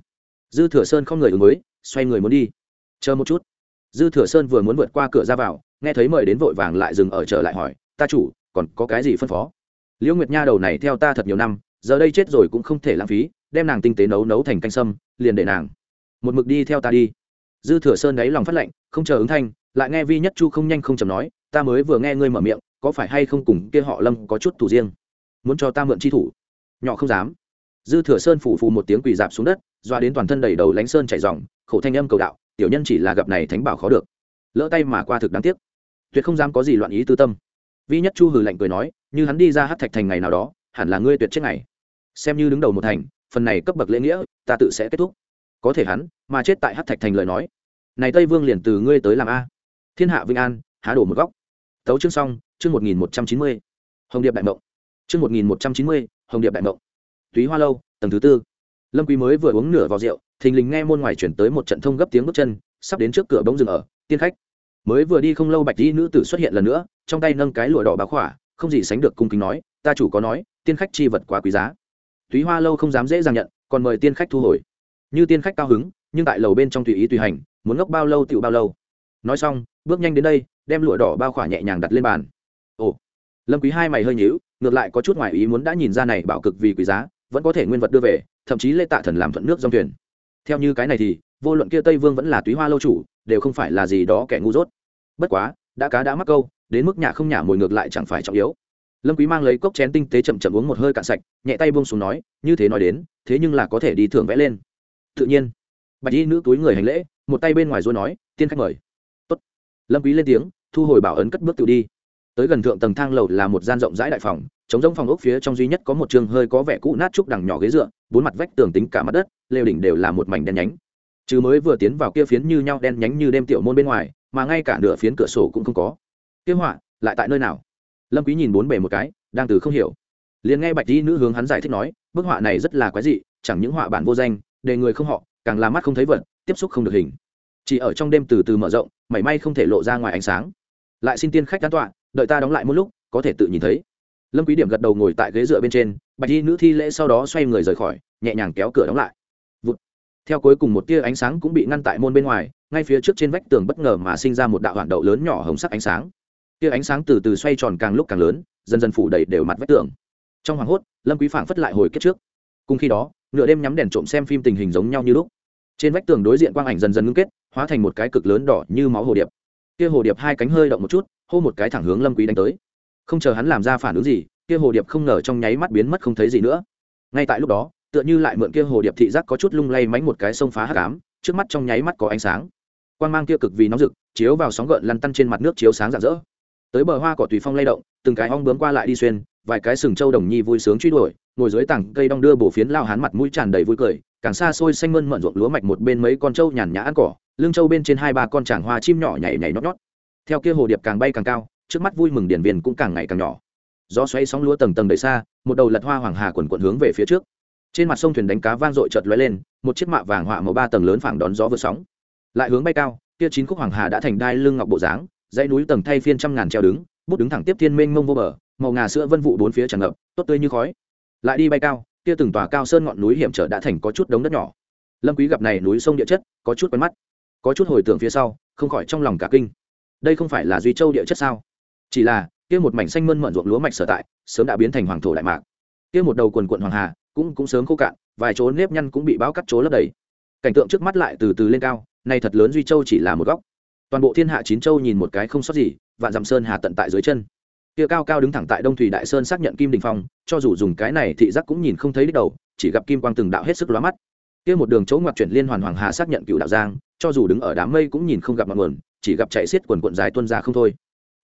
Dư thừa sơn không người ứng mới xoay người muốn đi. Chờ một chút dư thừa sơn vừa muốn vượt qua cửa ra vào, nghe thấy mời đến vội vàng lại dừng ở trở lại hỏi, ta chủ, còn có cái gì phân phó? Liễu nguyệt nha đầu này theo ta thật nhiều năm, giờ đây chết rồi cũng không thể lãng phí, đem nàng tinh tế nấu nấu thành canh sâm, liền để nàng. Một mực đi theo ta đi. Dư thừa sơn đáy lòng phát lệnh, không chờ ứng thanh, lại nghe vi nhất chu không nhanh không chầm nói, ta mới vừa nghe ngươi mở miệng, có phải hay không cùng kia họ lâm có chút thủ riêng? Muốn cho ta mượn chi thủ? Nhỏ không dám. Dư thừa sơn phủ phù một tiếng quỳ dạp xuống đất, doa đến toàn thân đầy đầu lánh sơn chảy dòng khổ thanh âm cầu đạo tiểu nhân chỉ là gặp này thánh bảo khó được. Lỡ tay mà qua thực đáng tiếc. Tuyệt không dám có gì loạn ý tư tâm. Vi nhất chu hừ lạnh cười nói, như hắn đi ra hát thạch thành ngày nào đó, hẳn là ngươi tuyệt chết ngày. Xem như đứng đầu một thành, phần này cấp bậc lễ nghĩa, ta tự sẽ kết thúc. Có thể hắn, mà chết tại hát thạch thành lời nói. Này tây vương liền từ ngươi tới làm a. Thiên hạ vinh an, há đổ một góc. Tấu chương xong, chương một nghìn một trăm chín mươi. Hồng điệp đại mộng. Chương một nghìn một trăm chín mươi, hồng điệp đại mộng. Túy hoa lâu, tầng thứ tư. Lâm quý mới vừa uống nửa vào rượu thình lình nghe môn ngoài chuyển tới một trận thông gấp tiếng bước chân, sắp đến trước cửa bỗng dừng ở, tiên khách. Mới vừa đi không lâu bạch y nữ tử xuất hiện lần nữa, trong tay nâng cái lụa đỏ bá khỏa, không gì sánh được cung kính nói, ta chủ có nói, tiên khách chi vật quá quý giá. Túy hoa lâu không dám dễ dàng nhận, còn mời tiên khách thu hồi. Như tiên khách cao hứng, nhưng tại lầu bên trong tùy ý tùy hành, muốn ngốc bao lâu tựu bao lâu. Nói xong, bước nhanh đến đây, đem lụa đỏ bao khỏa nhẹ nhàng đặt lên bàn. Ồ, lâm quý hai mày hơi nhíu, ngược lại có chút ngoài ý muốn đã nhìn ra này bảo cực vì quý giá, vẫn có thể nguyên vật đưa về, thậm chí lê tạ thần làm thuận nước dòng thuyền theo như cái này thì, vô luận kia tây vương vẫn là túy hoa lâu chủ, đều không phải là gì đó kẻ ngu dốt. Bất quá, đã cá đã mắc câu, đến mức nhà không nhả mồi ngược lại chẳng phải trọng yếu. Lâm quý mang lấy cốc chén tinh tế chậm chậm uống một hơi cạn sạch, nhẹ tay buông xuống nói, như thế nói đến, thế nhưng là có thể đi thưởng vẽ lên. Tự nhiên, bạch y nữ túi người hành lễ, một tay bên ngoài rồi nói, tiên khách mời. Tốt. Lâm quý lên tiếng, thu hồi bảo ấn cất bước tự đi. Tới gần thượng tầng thang lầu là một gian rộng rãi đại phòng chống giống phòng ốc phía trong duy nhất có một trường hơi có vẻ cũ nát trúc đằng nhỏ ghế dựa, bốn mặt vách tường tính cả mặt đất, lều đỉnh đều là một mảnh đen nhánh. Chứ mới vừa tiến vào kia phiến như nhau đen nhánh như đêm tiểu môn bên ngoài, mà ngay cả nửa phiến cửa sổ cũng không có. Kia họa, lại tại nơi nào? Lâm quý nhìn bốn bề một cái, đang từ không hiểu. Liền nghe bạch y nữ hướng hắn giải thích nói, bức họa này rất là quái dị, chẳng những họa bản vô danh, để người không họ, càng là mắt không thấy vật, tiếp xúc không được hình. Chỉ ở trong đêm từ từ mở rộng, mảy may không thể lộ ra ngoài ánh sáng. Lại xin tiên khách tán tọa, đợi ta đóng lại một lúc, có thể tự nhìn thấy lâm quý điểm gật đầu ngồi tại ghế dựa bên trên, bạch y nữ thi lễ sau đó xoay người rời khỏi, nhẹ nhàng kéo cửa đóng lại. Vụt. theo cuối cùng một tia ánh sáng cũng bị ngăn tại môn bên ngoài, ngay phía trước trên vách tường bất ngờ mà sinh ra một đạo hoàn đậu lớn nhỏ hồng sắc ánh sáng. Tia ánh sáng từ từ xoay tròn càng lúc càng lớn, dần dần phủ đầy đều mặt vách tường. Trong hoàng hốt, lâm quý phảng phất lại hồi kết trước. Cùng khi đó, nửa đêm nhắm đèn trộm xem phim tình hình giống nhau như lúc. Trên vách tường đối diện quang ảnh dần dần ngưng kết, hóa thành một cái cực lớn đỏ như máu hồ điệp. Kia hồ điệp hai cánh hơi động một chút, hô một cái thẳng hướng lâm quý đánh tới không chờ hắn làm ra phản ứng gì, kia hồ điệp không ngờ trong nháy mắt biến mất không thấy gì nữa. Ngay tại lúc đó, tựa như lại mượn kia hồ điệp thị giác có chút lung lay mánh một cái sông phá hắc ám, trước mắt trong nháy mắt có ánh sáng. Quan mang kia cực vì nóng rực, chiếu vào sóng gợn lăn tăn trên mặt nước chiếu sáng rạng rỡ. Tới bờ hoa cỏ tùy phong lay động, từng cái ong bướm qua lại đi xuyên, vài cái sừng trâu đồng nhi vui sướng truy đuổi, ngồi dưới tảng cây đong đưa bổ phiến lao hán mặt mũi tràn đầy vui cười, càng xa xôi xanh mơn mận ruộng lúa mạch một bên mấy con trâu nhàn nhã ăn cỏ, lưng trâu bên trên hai ba con tràng hoa chim nhỏ nhảy nhảy nhót nhót. Theo kia hồ điệp càng bay càng cao trước mắt vui mừng điển viên cũng càng ngày càng nhỏ. Gió xoay sóng lúa tầng tầng đầy xa, một đầu lật hoa hoàng hà quần quận hướng về phía trước. Trên mặt sông thuyền đánh cá vang dội chợt lóe lên, một chiếc mạ vàng họa màu ba tầng lớn phảng đón gió vượt sóng. Lại hướng bay cao, kia chín khúc hoàng hà đã thành đai lưng ngọc bộ dáng, dãy núi tầng thay phiên trăm ngàn treo đứng, bút đứng thẳng tiếp thiên mênh mông vô bờ, màu ngà sữa vân vụ bốn phía tràn ngập, tốt tươi như khói. Lại đi bay cao, kia từng tòa cao sơn ngọn núi hiểm trở đã thành có chút đống đất nhỏ. Lâm quý gặp này núi sông địa chất, có chút quen mắt, có chút hồi tưởng phía sau, không khỏi trong lòng cả kinh. Đây không phải là duy châu địa chất sao? Chỉ là, kia một mảnh xanh mơn mận ruộng lúa mạch sở tại, sớm đã biến thành hoàng thổ đại mạc. Kia một đầu quần quận hoàng hà, cũng cũng sớm khô cạn, vài chỗ nếp nhăn cũng bị báo cắt chỗ lấp đầy. Cảnh tượng trước mắt lại từ từ lên cao, nay thật lớn duy châu chỉ là một góc. Toàn bộ thiên hạ chín châu nhìn một cái không sót gì, vạn dặm sơn hà tận tại dưới chân. Kia cao cao đứng thẳng tại đông thủy đại sơn xác nhận kim đình phong, cho dù dùng cái này thị giác cũng nhìn không thấy đích đầu, chỉ gặp kim quang từng đạo hết sức lóa mắt. Kia một đường chỗ ngoặt chuyển liên hoàn hoàng hà xác nhận cựu đạo giang, cho dù đứng ở đám mây cũng nhìn không gặp ngọn nguồn, chỉ gặp chạy xiết quần quận dài tuân ra không thôi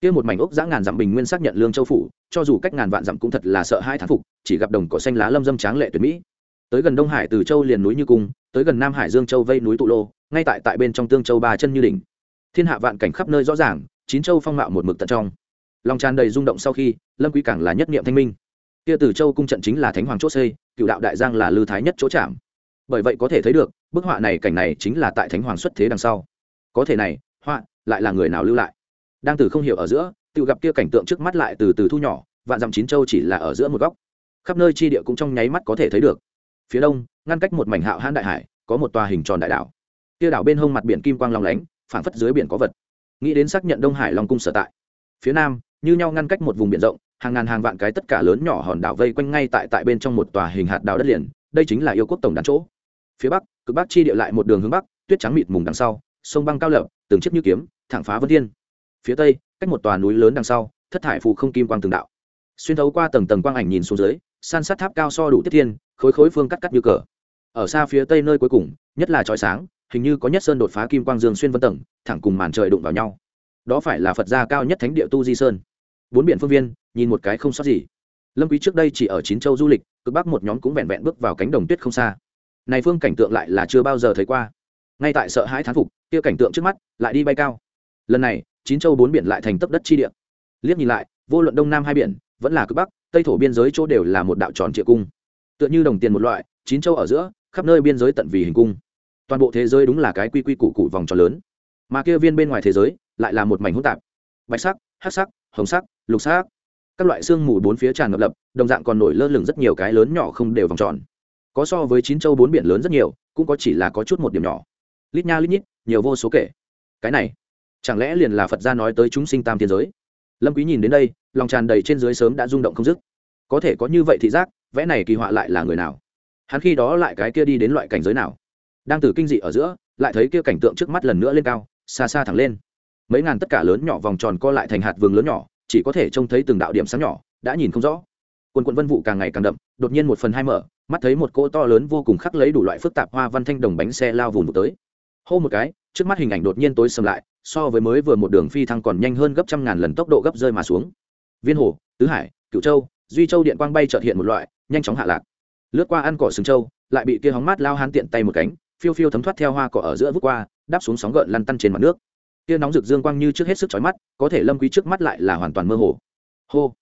kia một mảnh ốc giã ngàn dặm bình nguyên xác nhận lương châu phủ, cho dù cách ngàn vạn dặm cũng thật là sợ hai thán phục, chỉ gặp đồng cỏ xanh lá lâm dâm tráng lệ tuyệt mỹ. Tới gần đông hải từ châu liền núi như cung, tới gần nam hải dương châu vây núi tụ lô, ngay tại tại bên trong tương châu ba chân như đỉnh. Thiên hạ vạn cảnh khắp nơi rõ ràng, chín châu phong mạo một mực tận trong. Lòng tràn đầy rung động sau khi, lâm quý càng là nhất niệm thanh minh. Kia từ châu cung trận chính là thánh hoàng chốt xây, cựu đạo đại giang là lư thái nhất chỗ chạm. Bởi vậy có thể thấy được, bức họa này cảnh này chính là tại thánh hoàng xuất thế đằng sau. Có thể này, họa lại là người nào lưu lại? Đang từ không hiểu ở giữa, tự gặp kia cảnh tượng trước mắt lại từ từ thu nhỏ, vạn dặm chín châu chỉ là ở giữa một góc. Khắp nơi chi địa cũng trong nháy mắt có thể thấy được. Phía đông, ngăn cách một mảnh hạo hãn đại hải, có một tòa hình tròn đại đảo. Kia đảo bên hông mặt biển kim quang long lánh, phảng phất dưới biển có vật. Nghĩ đến xác nhận đông hải long cung sở tại. Phía nam, như nhau ngăn cách một vùng biển rộng, hàng ngàn hàng vạn cái tất cả lớn nhỏ hòn đảo vây quanh ngay tại tại bên trong một tòa hình hạt đảo đất liền, đây chính là yêu quốc tổng đàn chỗ. Phía bắc, cực bắc chi địa lại một đường hướng bắc, tuyết trắng mịt mùng đằng sau, sông băng cao lợp từng chiếc như kiếm, thẳng phá vân thiên phía tây, cách một tòa núi lớn đằng sau, thất thải phù không kim quang từng đạo. Xuyên thấu qua tầng tầng quang ảnh nhìn xuống dưới, san sát tháp cao so đủ tiết thiên, khối khối phương cắt cắt như cờ. Ở xa phía tây nơi cuối cùng, nhất là trói sáng, hình như có nhất sơn đột phá kim quang dương xuyên vân tầng, thẳng cùng màn trời đụng vào nhau. Đó phải là phật gia cao nhất thánh địa tu di sơn. Bốn biển phương viên, nhìn một cái không sót gì. Lâm quý trước đây chỉ ở chín châu du lịch, cực bắc một nhóm cũng vẹn vẹn bước vào cánh đồng tuyết không xa. Này phương cảnh tượng lại là chưa bao giờ thấy qua. Ngay tại sợ hãi thán phục, kia cảnh tượng trước mắt, lại đi bay cao. Lần này chín châu bốn biển lại thành tấp đất chi địa. Liếc nhìn lại, vô luận đông nam hai biển, vẫn là cực bắc, tây thổ biên giới chỗ đều là một đạo tròn trịa cung. Tựa như đồng tiền một loại, chín châu ở giữa, khắp nơi biên giới tận vì hình cung. Toàn bộ thế giới đúng là cái quy quy củ cụ vòng tròn lớn. Mà kia viên bên ngoài thế giới, lại là một mảnh hỗn tạp. Bạch sắc, hắc sắc, hồng sắc, lục sắc. Các loại xương mù bốn phía tràn ngập lập, đồng dạng còn nổi lơ lửng rất nhiều cái lớn nhỏ không đều vòng tròn. Có so với chín châu bốn biển lớn rất nhiều, cũng có chỉ là có chút một điểm nhỏ. Lít nha lít nhít, nhiều vô số kể. Cái này chẳng lẽ liền là phật gia nói tới chúng sinh tam thiên giới? Lâm quý nhìn đến đây, lòng tràn đầy trên dưới sớm đã rung động không dứt. Có thể có như vậy thị giác, vẽ này kỳ họa lại là người nào? Hắn khi đó lại cái kia đi đến loại cảnh giới nào? Đang từ kinh dị ở giữa, lại thấy kia cảnh tượng trước mắt lần nữa lên cao, xa xa thẳng lên. Mấy ngàn tất cả lớn nhỏ vòng tròn co lại thành hạt vườn lớn nhỏ, chỉ có thể trông thấy từng đạo điểm sáng nhỏ, đã nhìn không rõ. Quần quận vân vụ càng ngày càng đậm, đột nhiên một phần hai mở, mắt thấy một cỗ to lớn vô cùng khắc lấy đủ loại phức tạp hoa văn thanh đồng bánh xe lao vùn vụt tới. Hô một cái, trước mắt hình ảnh đột nhiên tối sầm lại so với mới vừa một đường phi thăng còn nhanh hơn gấp trăm ngàn lần tốc độ gấp rơi mà xuống. Viên hồ, tứ hải cựu châu, duy châu điện quang bay trợt hiện một loại, nhanh chóng hạ lạc. Lướt qua ăn cỏ sừng châu, lại bị kia hóng mát lao hán tiện tay một cánh, phiêu phiêu thấm thoát theo hoa cỏ ở giữa vút qua, đáp xuống sóng gợn lăn tăn trên mặt nước. Kia nóng rực dương quang như trước hết sức chói mắt, có thể lâm quý trước mắt lại là hoàn toàn mơ hồ. Hô!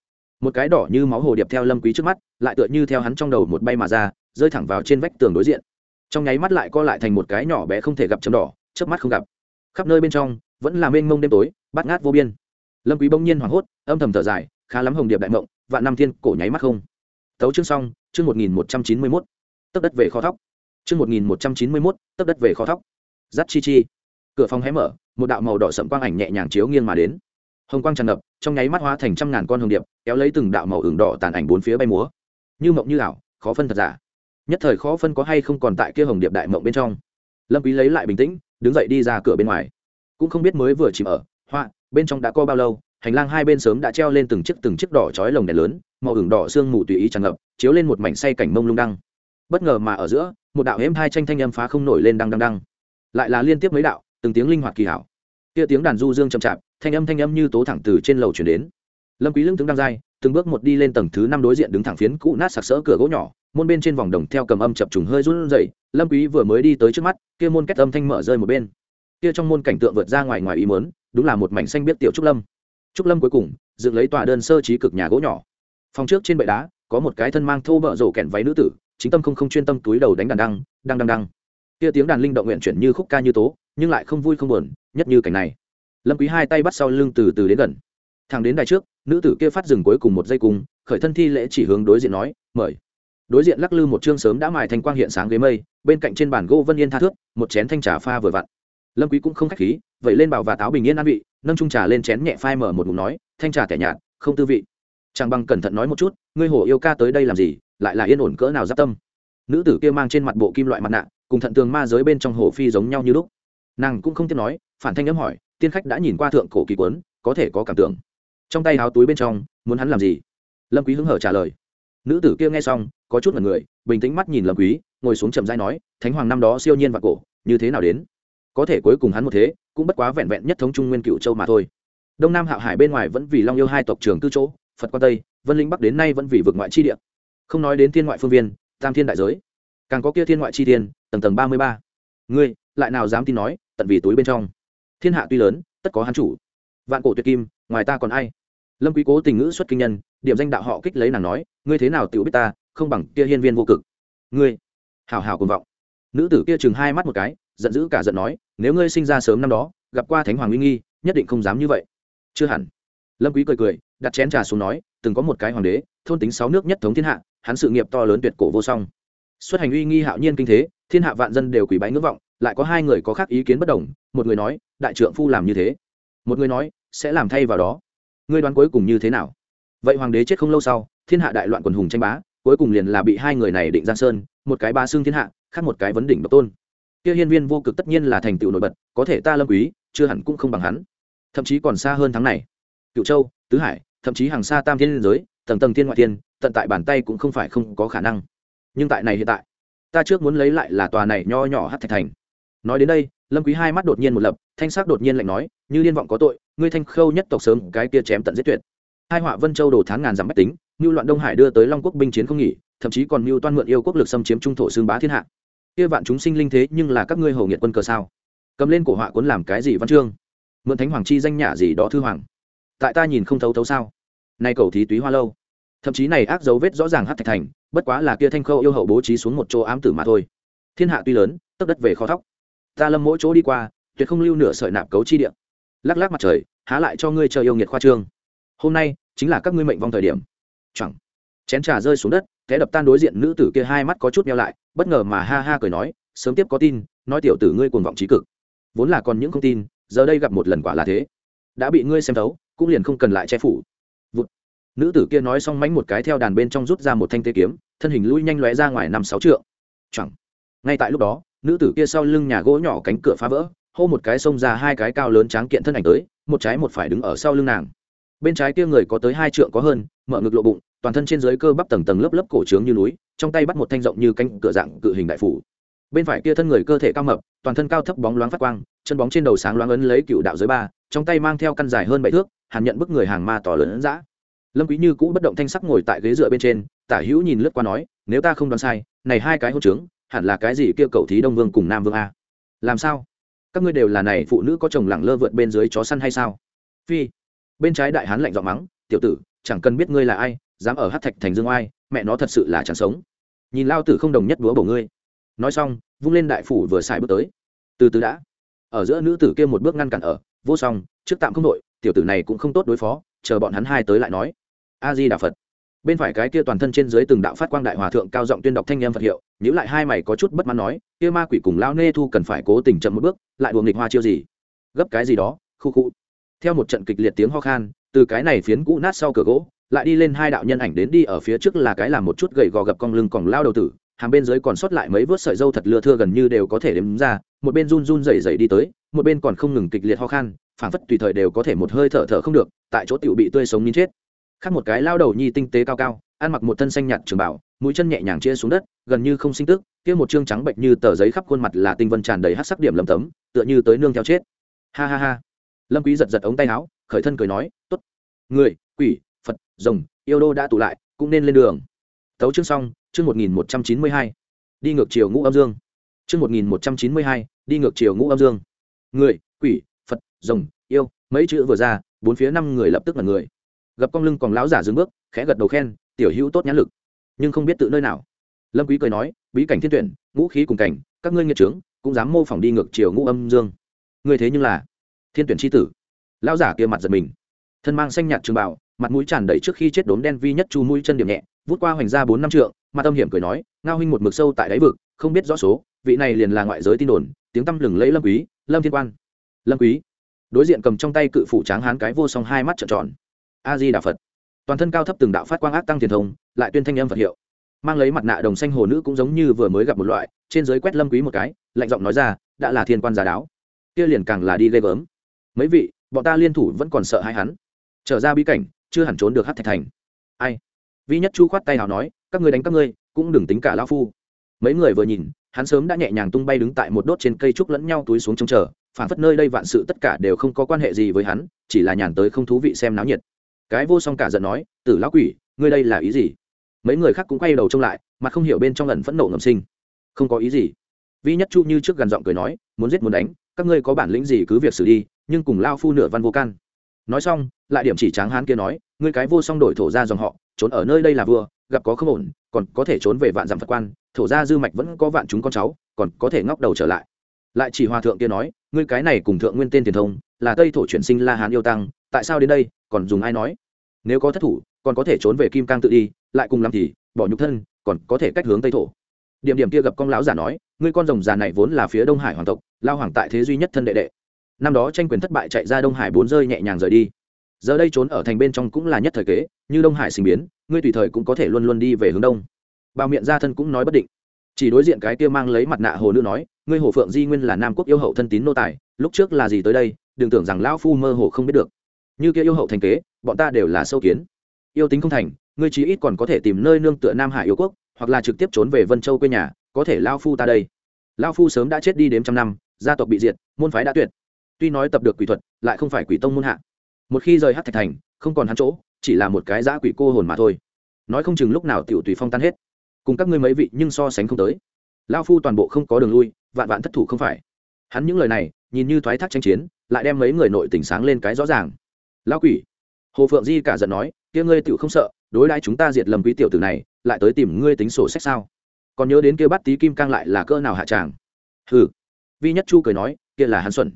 Một cái đỏ như máu hồ điệp theo lâm quý trước mắt, lại tựa như theo hắn trong đầu một bay mà ra, rơi thẳng vào trên vách tường đối diện. Trong nháy mắt lại co lại thành một cái nhỏ bé không thể gặp chấm đỏ, chớp mắt không gặp. Khắp nơi bên trong vẫn là mênh mông đêm tối, bát ngát vô biên. Lâm quý bỗng nhiên hoảng hốt, âm thầm thở dài, khá lắm hồng điệp đại mộng, vạn năm thiên cổ nháy mắt không. Tấu chương xong, chương một nghìn một trăm chín mươi mốt. Tấp đất về kho thóc. Chương một nghìn một trăm chín mươi mốt, tấp đất về kho thóc. Giắt chi chi. Cửa phòng hé mở, một đạo màu đỏ sậm quang ảnh nhẹ nhàng chiếu nghiêng mà đến. Hồng quang tràn ngập, trong nháy mắt hóa thành trăm ngàn con hồng điệp, kéo lấy từng đạo màu ửng đỏ tàn ảnh bốn phía bay múa. Như mộng như ảo, khó phân thật giả. Nhất thời khó phân có hay không còn tại kia hồng điệp đại mộng bên trong. Lâm quý lấy lại bình tĩnh, đứng dậy đi ra cửa bên ngoài cũng không biết mới vừa chìm ở hoa bên trong đã co bao lâu, hành lang hai bên sớm đã treo lên từng chiếc từng chiếc đỏ chói lồng đèn lớn, màu ửng đỏ sương mù tùy ý tràn ngập, chiếu lên một mảnh say cảnh mông lung đăng. Bất ngờ mà ở giữa, một đạo hễm hai tranh thanh âm phá không nổi lên đăng đăng đăng. Lại là liên tiếp mấy đạo, từng tiếng linh hoạt kỳ hảo. Kia tiếng đàn du dương chậm chạp, thanh âm thanh âm như tố thẳng từ trên lầu chuyển đến. Lâm quý lưng tướng đang dai, từng bước một đi lên tầng thứ năm đối diện đứng thẳng phiến cũ nát sặc sỡ cửa gỗ nhỏ, môn bên trên vòng đồng theo cầm âm chập trùng hơi run rẩy. Lâm quý vừa mới đi tới trước mắt, kia môn kết âm thanh mở rơi một bên kia trong môn cảnh tượng vượt ra ngoài ngoài ý muốn, đúng là một mảnh xanh biết tiểu trúc lâm. Trúc lâm cuối cùng, dựng lấy tòa đơn sơ trí cực nhà gỗ nhỏ. Phòng trước trên bệ đá, có một cái thân mang thô bợ rổ kẹn váy nữ tử, chính tâm không không chuyên tâm túi đầu đánh đàn đăng đăng đăng đăng kia tiếng đàn linh động nguyện chuyển như khúc ca như tố, nhưng lại không vui không buồn, nhất như cảnh này. Lâm quý hai tay bắt sau lưng từ từ đến gần. Thằng đến đài trước, nữ tử kia phát dừng cuối cùng một giây cùng, khởi thân thi lễ chỉ hướng đối diện nói, mời. Đối diện lắc lư một chương sớm đã mài thành quang hiện sáng ghế mây, bên cạnh trên bàn gỗ vân yên tha thước, một chén thanh trà pha vừa vặn lâm quý cũng không khách khí vậy lên bảo và táo bình yên an vị, nâng chung trà lên chén nhẹ phai mở một ngụm nói, thanh trà tẻ nhạt, không tư vị. Chàng bằng cẩn thận nói một chút, ngươi hồ yêu ca tới đây làm gì, lại là yên ổn cỡ nào giáp tâm? Nữ tử kia mang trên mặt bộ kim loại mặt nạ, cùng thận tường ma giới bên trong hồ phi giống nhau như lúc. Nàng cũng không tiếp nói, phản thanh ấm hỏi, tiên khách đã nhìn qua thượng cổ kỳ quấn, có thể có cảm tưởng? Trong tay háo túi bên trong, muốn hắn làm gì? Lâm quý hứng hở trả lời. Nữ tử kia nghe xong, có chút ngẩn người, bình tĩnh mắt nhìn lâm quý, ngồi xuống chậm rãi nói, thánh hoàng năm đó siêu nhiên và cổ, như thế nào đến? Có thể cuối cùng hắn một thế, cũng bất quá vẹn vẹn nhất thống trung nguyên cựu châu mà thôi. Đông nam hạo hải bên ngoài vẫn vì long yêu hai tộc trường tư chỗ, phật quan tây, vân linh bắc đến nay vẫn vì vực ngoại chi địa. Không nói đến thiên ngoại phương viên, tam thiên đại giới. Càng có kia thiên ngoại chi thiên, tầng tầng ba mươi ba. Ngươi, lại nào dám tin nói, tận vì túi bên trong. Thiên hạ tuy lớn, tất có hắn chủ. Vạn cổ tuyệt kim, ngoài ta còn ai? Lâm quý cố tình ngữ xuất kinh nhân, điểm danh đạo họ kích lấy nàng nói, ngươi thế nào tiểu biết ta, không bằng kia hiên viên vô cực. Ngươi hào hào cùng vọng. Nữ tử kia chừng hai mắt một cái giận dữ cả giận nói, nếu ngươi sinh ra sớm năm đó, gặp qua thánh hoàng uy nghi, nhất định không dám như vậy. Chưa hẳn. Lâm quý cười cười, đặt chén trà xuống nói, từng có một cái hoàng đế, thôn tính sáu nước nhất thống thiên hạ, hắn sự nghiệp to lớn tuyệt cổ vô song. Xuất hành uy nghi hạo nhiên kinh thế, thiên hạ vạn dân đều quỳ bái ngưỡng vọng, lại có hai người có khác ý kiến bất đồng, một người nói, đại trượng phu làm như thế. Một người nói, sẽ làm thay vào đó. Ngươi đoán cuối cùng như thế nào? Vậy hoàng đế chết không lâu sau, thiên hạ đại loạn quần hùng tranh bá, cuối cùng liền là bị hai người này định giang sơn, một cái ba xương thiên hạ, khác một cái vấn đỉnh độc tôn kia hiên viên vô cực tất nhiên là thành tựu nổi bật, có thể ta lâm quý, chưa hẳn cũng không bằng hắn. Thậm chí còn xa hơn tháng này. Cựu châu, tứ hải, thậm chí hàng xa tam thiên liên giới, tầng tầng thiên ngoại thiên, tận tại bàn tay cũng không phải không có khả năng. Nhưng tại này hiện tại, ta trước muốn lấy lại là tòa này nho nhỏ hát thạch thành. Nói đến đây, lâm quý hai mắt đột nhiên một lập, thanh sắc đột nhiên lạnh nói, như liên vọng có tội, ngươi thanh khâu nhất tộc sớm cái kia chém tận giết tuyệt. Hai họa vân châu đổ tháng ngàn giảm bách tính như loạn đông hải đưa tới long quốc binh chiến không nghỉ, thậm chí còn mưu toan mượn yêu quốc lực xâm chiếm trung thổ xương bá thiên hạ kia vạn chúng sinh linh thế nhưng là các ngươi hầu nghiệt quân cờ sao? Cầm lên cổ họa cuốn làm cái gì văn chương? Mượn thánh hoàng chi danh nhả gì đó thư hoàng. Tại ta nhìn không thấu thấu sao? Nay cầu thí túy hoa lâu. Thậm chí này ác dấu vết rõ ràng hát thạch thành, bất quá là kia thanh khâu yêu hậu bố trí xuống một chỗ ám tử mà thôi. Thiên hạ tuy lớn, tấp đất về kho thóc. Ta lâm mỗi chỗ đi qua, tuyệt không lưu nửa sợi nạp cấu chi điện lắc lắc mặt trời, há lại cho ngươi chờ yêu nghiệt khoa trương. Hôm nay, chính là các ngươi mệnh vong thời điểm. Chẳng. Chén trà rơi xuống đất té đập tan đối diện nữ tử kia hai mắt có chút meo lại, bất ngờ mà ha ha cười nói, sớm tiếp có tin, nói tiểu tử ngươi cuồng vọng trí cực. Vốn là còn những không tin, giờ đây gặp một lần quả là thế. Đã bị ngươi xem thấu, cũng liền không cần lại che phủ. Vụt. nữ tử kia nói xong mánh một cái theo đàn bên trong rút ra một thanh tê kiếm, thân hình lui nhanh lóe ra ngoài năm sáu trượng. Chẳng ngay tại lúc đó, nữ tử kia sau lưng nhà gỗ nhỏ cánh cửa phá vỡ, hô một cái xông ra hai cái cao lớn tráng kiện thân ảnh tới, một trái một phải đứng ở sau lưng nàng. Bên trái kia người có tới hai trượng có hơn, mở ngực lộ bụng toàn thân trên dưới cơ bắp tầng tầng lớp lớp cổ trướng như núi, trong tay bắt một thanh rộng như cánh cửa dạng cự hình đại phủ. Bên phải kia thân người cơ thể cao mập, toàn thân cao thấp bóng loáng phát quang, chân bóng trên đầu sáng loáng ấn lấy cựu đạo giới ba, trong tay mang theo căn dài hơn bảy thước, hàn nhận bức người hàng ma tỏ lớn ấn dã. Lâm quý như cũ bất động thanh sắc ngồi tại ghế dựa bên trên, tả hữu nhìn lướt qua nói, nếu ta không đoán sai, này hai cái hôn trướng, hẳn là cái gì kia cầu thí đông vương cùng nam vương a? Làm sao? Các ngươi đều là này phụ nữ có chồng lẳng lơ vượt bên dưới chó săn hay sao? Phi, bên trái đại hán lạnh giọng mắng, tiểu tử, chẳng cần biết ngươi là ai dám ở hát thạch thành dương oai, mẹ nó thật sự là chẳng sống. Nhìn lao tử không đồng nhất búa bổ ngươi. Nói xong, vung lên đại phủ vừa xài bước tới. Từ từ đã. Ở giữa nữ tử kia một bước ngăn cản ở, vô song, trước tạm không đội, tiểu tử này cũng không tốt đối phó, chờ bọn hắn hai tới lại nói. A di đà phật bên phải cái kia toàn thân trên dưới từng đạo phát quang đại hòa thượng cao giọng tuyên đọc thanh em phật hiệu nhữ lại hai mày có chút bất mãn nói, kia ma quỷ cùng lao nê thu cần phải cố tình chậm một bước, lại đùa nghịch hoa chiêu gì? Gấp cái gì đó, khu khu. Theo một trận kịch liệt tiếng ho khan, từ cái này phiến cũ nát sau cửa gỗ lại đi lên hai đạo nhân ảnh đến đi ở phía trước là cái làm một chút gầy gò gập cong lưng còn lao đầu tử, hàng bên dưới còn sót lại mấy vớt sợi dâu thật lưa thưa gần như đều có thể đếm ra, một bên run run rẩy rẩy đi tới, một bên còn không ngừng kịch liệt ho khan, phảng phất tùy thời đều có thể một hơi thở thở không được, tại chỗ tiểu bị tươi sống nín chết. Khác một cái lao đầu nhi tinh tế cao cao, ăn mặc một thân xanh nhạt trường bảo, mũi chân nhẹ nhàng chia xuống đất, gần như không sinh tức, kia một chương trắng bệnh như tờ giấy khắp khuôn mặt là tinh vân tràn đầy hát sắc điểm lầm tấm, tựa như tới nương theo chết. Ha ha ha. Lâm quý giật giật ống tay áo, khởi thân cười nói, tốt. Người, quỷ phật, rồng, yêu đô đã tụ lại, cũng nên lên đường. Tấu chương xong, chương một nghìn một trăm chín mươi hai. Đi ngược chiều ngũ âm dương. Chương một nghìn một trăm chín mươi hai, đi ngược chiều ngũ âm dương. Người, quỷ, phật, rồng, yêu, mấy chữ vừa ra, bốn phía năm người lập tức là người. Gặp con lưng còn lão giả dừng bước, khẽ gật đầu khen, tiểu hữu tốt nhãn lực. Nhưng không biết tự nơi nào. Lâm quý cười nói, bí cảnh thiên tuyển, ngũ khí cùng cảnh, các ngươi nghiệt trướng, cũng dám mô phỏng đi ngược chiều ngũ âm dương. Ngươi thế nhưng là thiên tuyển chi tử. Lão giả kia mặt giật mình. Thân mang xanh nhạt trường bảo mặt mũi tràn đầy trước khi chết đốm đen vi nhất chu mũi chân điểm nhẹ, vút qua hoành ra bốn năm trượng mà tâm hiểm cười nói, ngao huynh một mực sâu tại đáy vực, không biết rõ số, vị này liền là ngoại giới tin đồn, tiếng tăm lừng lấy lâm quý, lâm thiên quan. Lâm quý? Đối diện cầm trong tay cự phủ tráng hán cái vô song hai mắt trợn tròn. A di đà phật. Toàn thân cao thấp từng đạo phát quang ác tăng tiền thông, lại tuyên thanh âm phật hiệu. Mang lấy mặt nạ đồng xanh hồ nữ cũng giống như vừa mới gặp một loại, trên dưới quét lâm quý một cái, lạnh giọng nói ra, đã là thiên quan giả đáo. Kia liền càng là đi ghê gớm. Mấy vị, bọn ta liên thủ vẫn còn sợ hai hắn. Trở ra bí cảnh chưa hẳn trốn được hát thạch thành. Ai? Vi nhất chu khoát tay nào nói, các ngươi đánh các ngươi, cũng đừng tính cả lão phu. Mấy người vừa nhìn, hắn sớm đã nhẹ nhàng tung bay đứng tại một đốt trên cây trúc lẫn nhau túi xuống trông chờ phản phất nơi đây vạn sự tất cả đều không có quan hệ gì với hắn, chỉ là nhàn tới không thú vị xem náo nhiệt. Cái vô song cả giận nói, tử lão quỷ, ngươi đây là ý gì? Mấy người khác cũng quay đầu trông lại mà không hiểu bên trong lần phẫn nộ ngầm sinh. Không có ý gì. Vi nhất chu như trước gần giọng cười nói, muốn giết muốn đánh, các ngươi có bản lĩnh gì cứ việc xử đi, nhưng cùng lao phu nửa văn vô can. Nói xong lại điểm chỉ tráng hán kia nói, ngươi cái vô song đổi thổ ra dòng họ, trốn ở nơi đây là vừa, gặp có không ổn, còn có thể trốn về vạn dặm phật quan, thổ ra dư mạch vẫn có vạn chúng con cháu, còn có thể ngóc đầu trở lại. Lại chỉ hòa thượng kia nói, ngươi cái này cùng thượng nguyên tên tiền thông, là tây thổ chuyển sinh la hán yêu tăng, tại sao đến đây, còn dùng ai nói? Nếu có thất thủ, còn có thể trốn về kim cang tự đi, lại cùng làm thì, bỏ nhục thân, còn có thể cách hướng tây thổ. Điểm điểm kia gặp con lão giả nói, ngươi con rồng già này vốn là phía đông hải hoàng tộc, lao hoàng tại thế duy nhất thân đệ đệ. Năm đó tranh quyền thất bại chạy ra đông hải bốn rơi nhẹ nhàng rời đi giờ đây trốn ở thành bên trong cũng là nhất thời kế, như đông hải sinh biến, ngươi tùy thời cũng có thể luôn luôn đi về hướng đông. Bao miệng gia thân cũng nói bất định. Chỉ đối diện cái kia mang lấy mặt nạ hồ nữ nói, ngươi hồ phượng di nguyên là nam quốc yêu hậu thân tín nô tài, lúc trước là gì tới đây, đừng tưởng rằng lão phu mơ hồ không biết được. Như kia yêu hậu thành kế, bọn ta đều là sâu kiến. Yêu tính không thành, ngươi chí ít còn có thể tìm nơi nương tựa nam hải yêu quốc, hoặc là trực tiếp trốn về vân châu quê nhà, có thể lao phu ta đây. Lao phu sớm đã chết đi đếm trăm năm, gia tộc bị diệt, môn phái đã tuyệt. Tuy nói tập được quỷ thuật, lại không phải quỷ tông môn hạ một khi rời hát thạch thành, không còn hắn chỗ, chỉ là một cái giã quỷ cô hồn mà thôi. Nói không chừng lúc nào tiểu tùy phong tan hết. Cùng các ngươi mấy vị nhưng so sánh không tới. Lao phu toàn bộ không có đường lui, vạn vạn thất thủ không phải. Hắn những lời này, nhìn như thoái thác tranh chiến, lại đem mấy người nội tỉnh sáng lên cái rõ ràng. Lao quỷ. Hồ phượng di cả giận nói, kia ngươi tiểu không sợ, đối đãi chúng ta diệt lầm quý tiểu tử này, lại tới tìm ngươi tính sổ sách sao? Còn nhớ đến kia bắt tí kim cang lại là cỡ nào hạ tràng? Hừ. Vi nhất chu cười nói, kia là hắn xuẩn.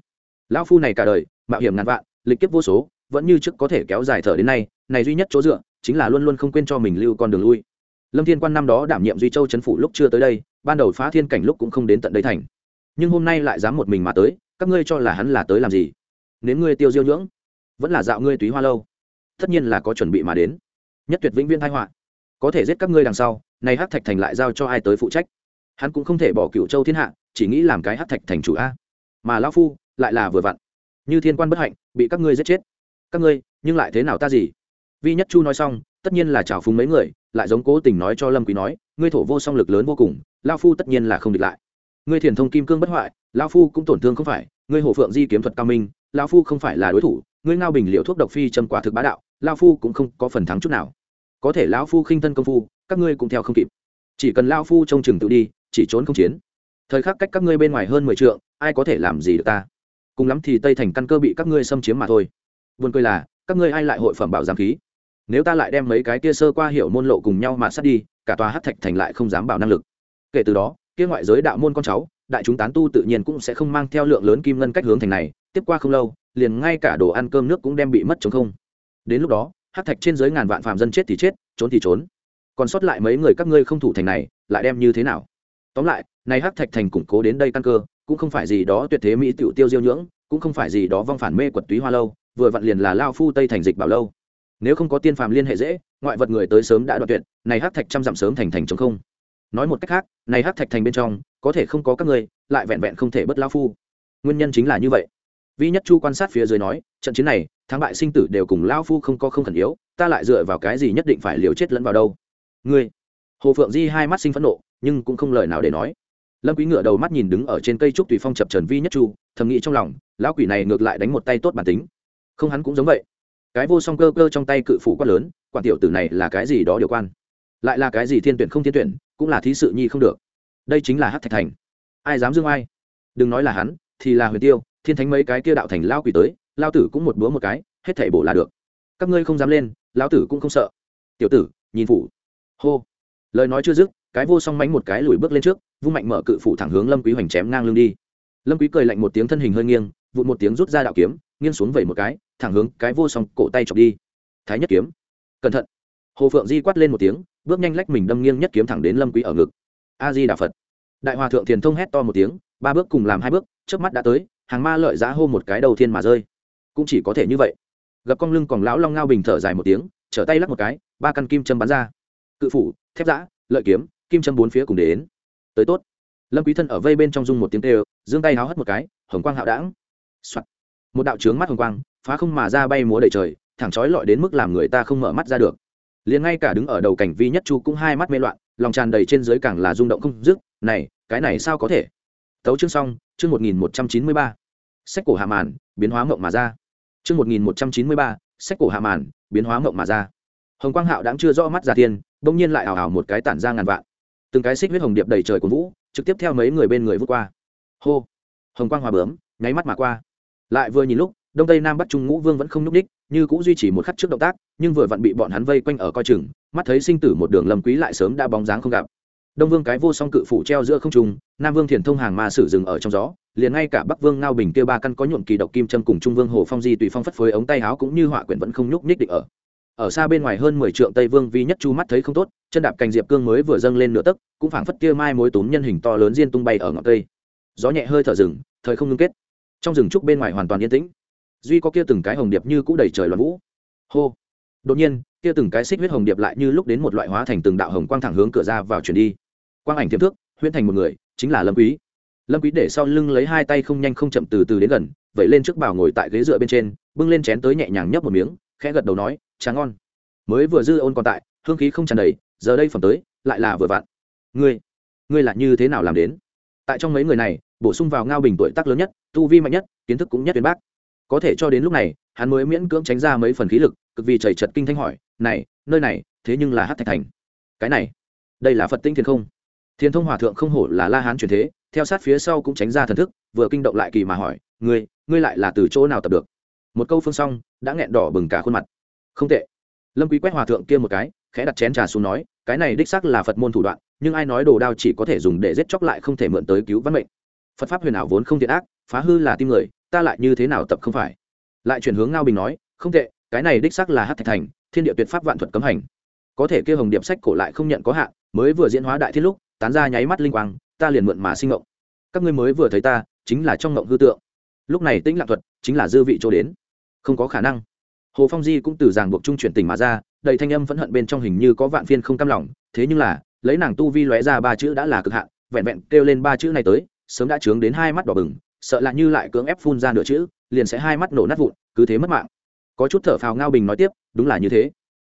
Lão phu này cả đời, mạo hiểm ngàn vạn, lịch kiếp vô số vẫn như trước có thể kéo dài thở đến nay, này duy nhất chỗ dựa chính là luôn luôn không quên cho mình lưu con đường lui. Lâm thiên quan năm đó đảm nhiệm duy châu chấn phủ lúc chưa tới đây, ban đầu phá thiên cảnh lúc cũng không đến tận đây thành. Nhưng hôm nay lại dám một mình mà tới, các ngươi cho là hắn là tới làm gì? Nếu ngươi tiêu diêu nhưỡng, vẫn là dạo ngươi túy hoa lâu. Tất nhiên là có chuẩn bị mà đến. Nhất tuyệt vĩnh viên thái họa. Có thể giết các ngươi đằng sau, này hắc thạch thành lại giao cho ai tới phụ trách? Hắn cũng không thể bỏ cựu châu thiên hạ, chỉ nghĩ làm cái hắc thạch thành chủ a. Mà lão phu lại là vừa vặn. Như thiên quan bất hạnh, bị các ngươi giết chết các ngươi, nhưng lại thế nào ta gì? Vi nhất chu nói xong, tất nhiên là chào phúng mấy người, lại giống cố tình nói cho lâm quý nói, ngươi thổ vô song lực lớn vô cùng, lão phu tất nhiên là không địch lại. Ngươi thiền thông kim cương bất hoại, lão phu cũng tổn thương không phải, ngươi hổ phượng di kiếm thuật cao minh, lão phu không phải là đối thủ, ngươi ngao bình liệu thuốc độc phi châm quả thực bá đạo, lão phu cũng không có phần thắng chút nào. Có thể lão phu khinh thân công phu, các ngươi cũng theo không kịp. Chỉ cần lão phu trông chừng tự đi, chỉ trốn không chiến. Thời khắc cách các ngươi bên ngoài hơn mười trượng, ai có thể làm gì được ta? Cùng lắm thì tây thành căn cơ bị các ngươi xâm chiếm mà thôi buồn cười là, các ngươi ai lại hội phẩm bảo giám khí? Nếu ta lại đem mấy cái kia sơ qua hiểu môn lộ cùng nhau mà sát đi, cả tòa hát thạch thành lại không dám bảo năng lực. Kể từ đó, kia ngoại giới đạo môn con cháu, đại chúng tán tu tự nhiên cũng sẽ không mang theo lượng lớn kim ngân cách hướng thành này, tiếp qua không lâu, liền ngay cả đồ ăn cơm nước cũng đem bị mất chống không. Đến lúc đó hát thạch trên dưới ngàn vạn phạm dân chết thì chết, trốn thì trốn. Còn sót lại mấy người các ngươi không thủ thành này, lại đem như thế nào? Tóm lại, này hát thạch thành củng cố đến đây căn cơ, cũng không phải gì đó tuyệt thế mỹ tiểu tiêu diêu nhưỡng, cũng không phải gì đó vong phản mê quật túy hoa lâu vừa vặn liền là lao phu tây thành dịch bảo lâu. Nếu không có tiên phàm liên hệ dễ, ngoại vật người tới sớm đã đoạn tuyệt, này hát thạch trăm dặm sớm thành thành chống không. Nói một cách khác, này hát thạch thành bên trong, có thể không có các người lại vẹn vẹn không thể bất lao phu. Nguyên nhân chính là như vậy. Vi nhất chu quan sát phía dưới nói, trận chiến này, thắng bại sinh tử đều cùng lao phu không có không khẩn yếu, ta lại dựa vào cái gì nhất định phải liều chết lẫn vào đâu? Ngươi. Hồ phượng di hai mắt sinh phẫn nộ, nhưng cũng không lời nào để nói. Lâm quý ngửa đầu mắt nhìn đứng ở trên cây trúc tùy phong chập trần vi nhất chu, thầm nghĩ trong lòng, lão quỷ này ngược lại đánh một tay tốt bản tính không hắn cũng giống vậy. Cái vô song cơ cơ trong tay cự phủ quát lớn, quản tiểu tử này là cái gì đó điều quan? Lại là cái gì thiên tuyển không thiên tuyển, cũng là thí sự nhi không được. Đây chính là hát thạch thành. Ai dám dương ai? Đừng nói là hắn, thì là huyền tiêu, thiên thánh mấy cái kia đạo thành lao quỷ tới, lao tử cũng một búa một cái, hết thảy bổ là được. Các ngươi không dám lên lao tử cũng không sợ. Tiểu tử, nhìn phủ. Hô. Lời nói chưa dứt, cái vô song mánh một cái lùi bước lên trước, vung mạnh mở cự phủ thẳng hướng lâm quý hoành chém ngang lưng đi. Lâm quý cười lạnh một tiếng thân hình hơi nghiêng vụt một tiếng rút ra đạo kiếm, nghiêng xuống vẩy một cái thẳng hướng cái vô song cổ tay chọc đi. Thái nhất kiếm. Cẩn thận. Hồ phượng di quát lên một tiếng, bước nhanh lách mình đâm nghiêng nhất kiếm thẳng đến lâm quý ở ngực. A di đà phật. Đại hòa thượng thiền thông hét to một tiếng, ba bước cùng làm hai bước trước mắt đã tới, hàng ma lợi giá hô một cái đầu thiên mà rơi. Cũng chỉ có thể như vậy. Gặp cong lưng còn lão long ngao bình thở dài một tiếng, trở tay lắc một cái, ba căn kim châm bắn ra. Cự phủ, thép giã, lợi kiếm, kim châm bốn phía cùng đến. Tới tốt. Lâm quý thân ở vây bên trong dung một tiếng tê giương tay háo hất một cái, hồng quang hạo đãng、Soạn. một đạo trướng mắt hồng quang phá không mà ra bay múa đầy trời, thẳng chói lọi đến mức làm người ta không mở mắt ra được. Liền ngay cả đứng ở đầu cảnh vi nhất chu cũng hai mắt mê loạn, lòng tràn đầy trên dưới càng là rung động không dứt, này, cái này sao có thể? Tấu chương xong, chương một nghìn một trăm chín mươi ba. Sách cổ hạ màn, biến hóa mộng mà ra. Chương một nghìn một trăm chín mươi ba, sách cổ hạ màn, biến hóa mộng mà ra. Hồng quang hạo đáng chưa rõ mắt ra tiên bỗng nhiên lại ảo ảo một cái tản ra ngàn vạn. Từng cái xích huyết hồng điệp đầy trời của vũ, trực tiếp theo mấy người bên người vút qua. Hô! Hồng quang hòa bướm, nháy mắt mà qua. Lại vừa nhìn lúc đông tây nam bắc trung ngũ vương vẫn không nhúc đích như cũng duy trì một khắc trước động tác, nhưng vừa vặn bị bọn hắn vây quanh ở coi chừng, mắt thấy sinh tử một đường lầm quý lại sớm đã bóng dáng không gặp. Đông vương cái vô song cự phủ treo giữa không trung, nam vương thiền thông hàng ma sử dừng ở trong gió, liền ngay cả bắc vương ngao bình kia ba căn có nhuộm kỳ độc kim châm cùng trung vương hồ phong di tùy phong phất phới ống tay áo cũng như họa quyển vẫn không nhúc nhích định ở. Ở xa bên ngoài hơn mười trượng tây vương vi nhất chu mắt thấy không tốt, chân đạp cành diệp cương mới vừa dâng lên nửa tấc, cũng phảng phất kia mai mối túm nhân hình to lớn diên tung bay ở ngọn cây. Gió nhẹ hơi thở rừng thời không ngưng kết. Trong rừng trúc bên ngoài hoàn toàn yên tĩnh duy có kia từng cái hồng điệp như cũ đầy trời loạn vũ. Hô. Đột nhiên, kia từng cái xích huyết hồng điệp lại như lúc đến một loại hóa thành từng đạo hồng quang thẳng hướng cửa ra vào chuyển đi. Quang ảnh tiềm thước huyễn thành một người, chính là lâm quý. Lâm quý để sau lưng lấy hai tay không nhanh không chậm từ từ đến gần vậy lên trước bảo ngồi tại ghế dựa bên trên, bưng lên chén tới nhẹ nhàng nhấp một miếng, khẽ gật đầu nói tráng ngon. Mới vừa dư ôn còn tại, hương khí không tràn đầy, giờ đây phẩm tới, lại là vừa vặn. Ngươi ngươi là như thế nào làm đến? Tại trong mấy người này, bổ sung vào ngao bình tuổi tác lớn nhất, tu vi mạnh nhất, kiến thức cũng nhất tuyến bác có thể cho đến lúc này, hắn mới miễn cưỡng tránh ra mấy phần khí lực, cực vì chảy chật kinh thanh hỏi, này, nơi này, thế nhưng là hát thạch thành. Cái này, đây là phật tinh thiên không? Thiên thông hòa thượng không hổ là la hán truyền thế, theo sát phía sau cũng tránh ra thần thức, vừa kinh động lại kỳ mà hỏi, ngươi ngươi lại là từ chỗ nào tập được? Một câu phương xong, đã nghẹn đỏ bừng cả khuôn mặt. Không tệ. Lâm quý quét hòa thượng kia một cái, khẽ đặt chén trà xuống nói, cái này đích xác là phật môn thủ đoạn, nhưng ai nói đồ đao chỉ có thể dùng để giết chóc lại không thể mượn tới cứu văn mệnh. Phật pháp huyền ảo vốn không thiện ác, phá hư là tim người ta lại như thế nào tập không phải? Lại chuyển hướng ngao bình nói, không tệ, cái này đích xác là hát thạch thành, thiên địa tuyệt pháp vạn thuật cấm hành. Có thể kia hồng điệp sách cổ lại không nhận có hạn, mới vừa diễn hóa đại thiết lúc, tán ra nháy mắt linh quang, ta liền mượn mà sinh ngộng các ngươi mới vừa thấy ta, chính là trong ngộng hư tượng. Lúc này tĩnh lạc thuật, chính là dư vị chỗ đến. Không có khả năng. Hồ phong di cũng từ giảng buộc trung chuyển tình mà ra, đầy thanh âm phẫn hận bên trong hình như có vạn phiên không cam lòng, thế nhưng là, lấy nàng tu vi lóe ra ba chữ đã là cực hạn, vẹn vẹn kêu lên ba chữ này tới, sớm đã trướng đến hai mắt đỏ bừng sợ là như lại cưỡng ép phun ra nửa chữ, liền sẽ hai mắt nổ nát vụn, cứ thế mất mạng. Có chút thở phào ngao bình nói tiếp, đúng là như thế.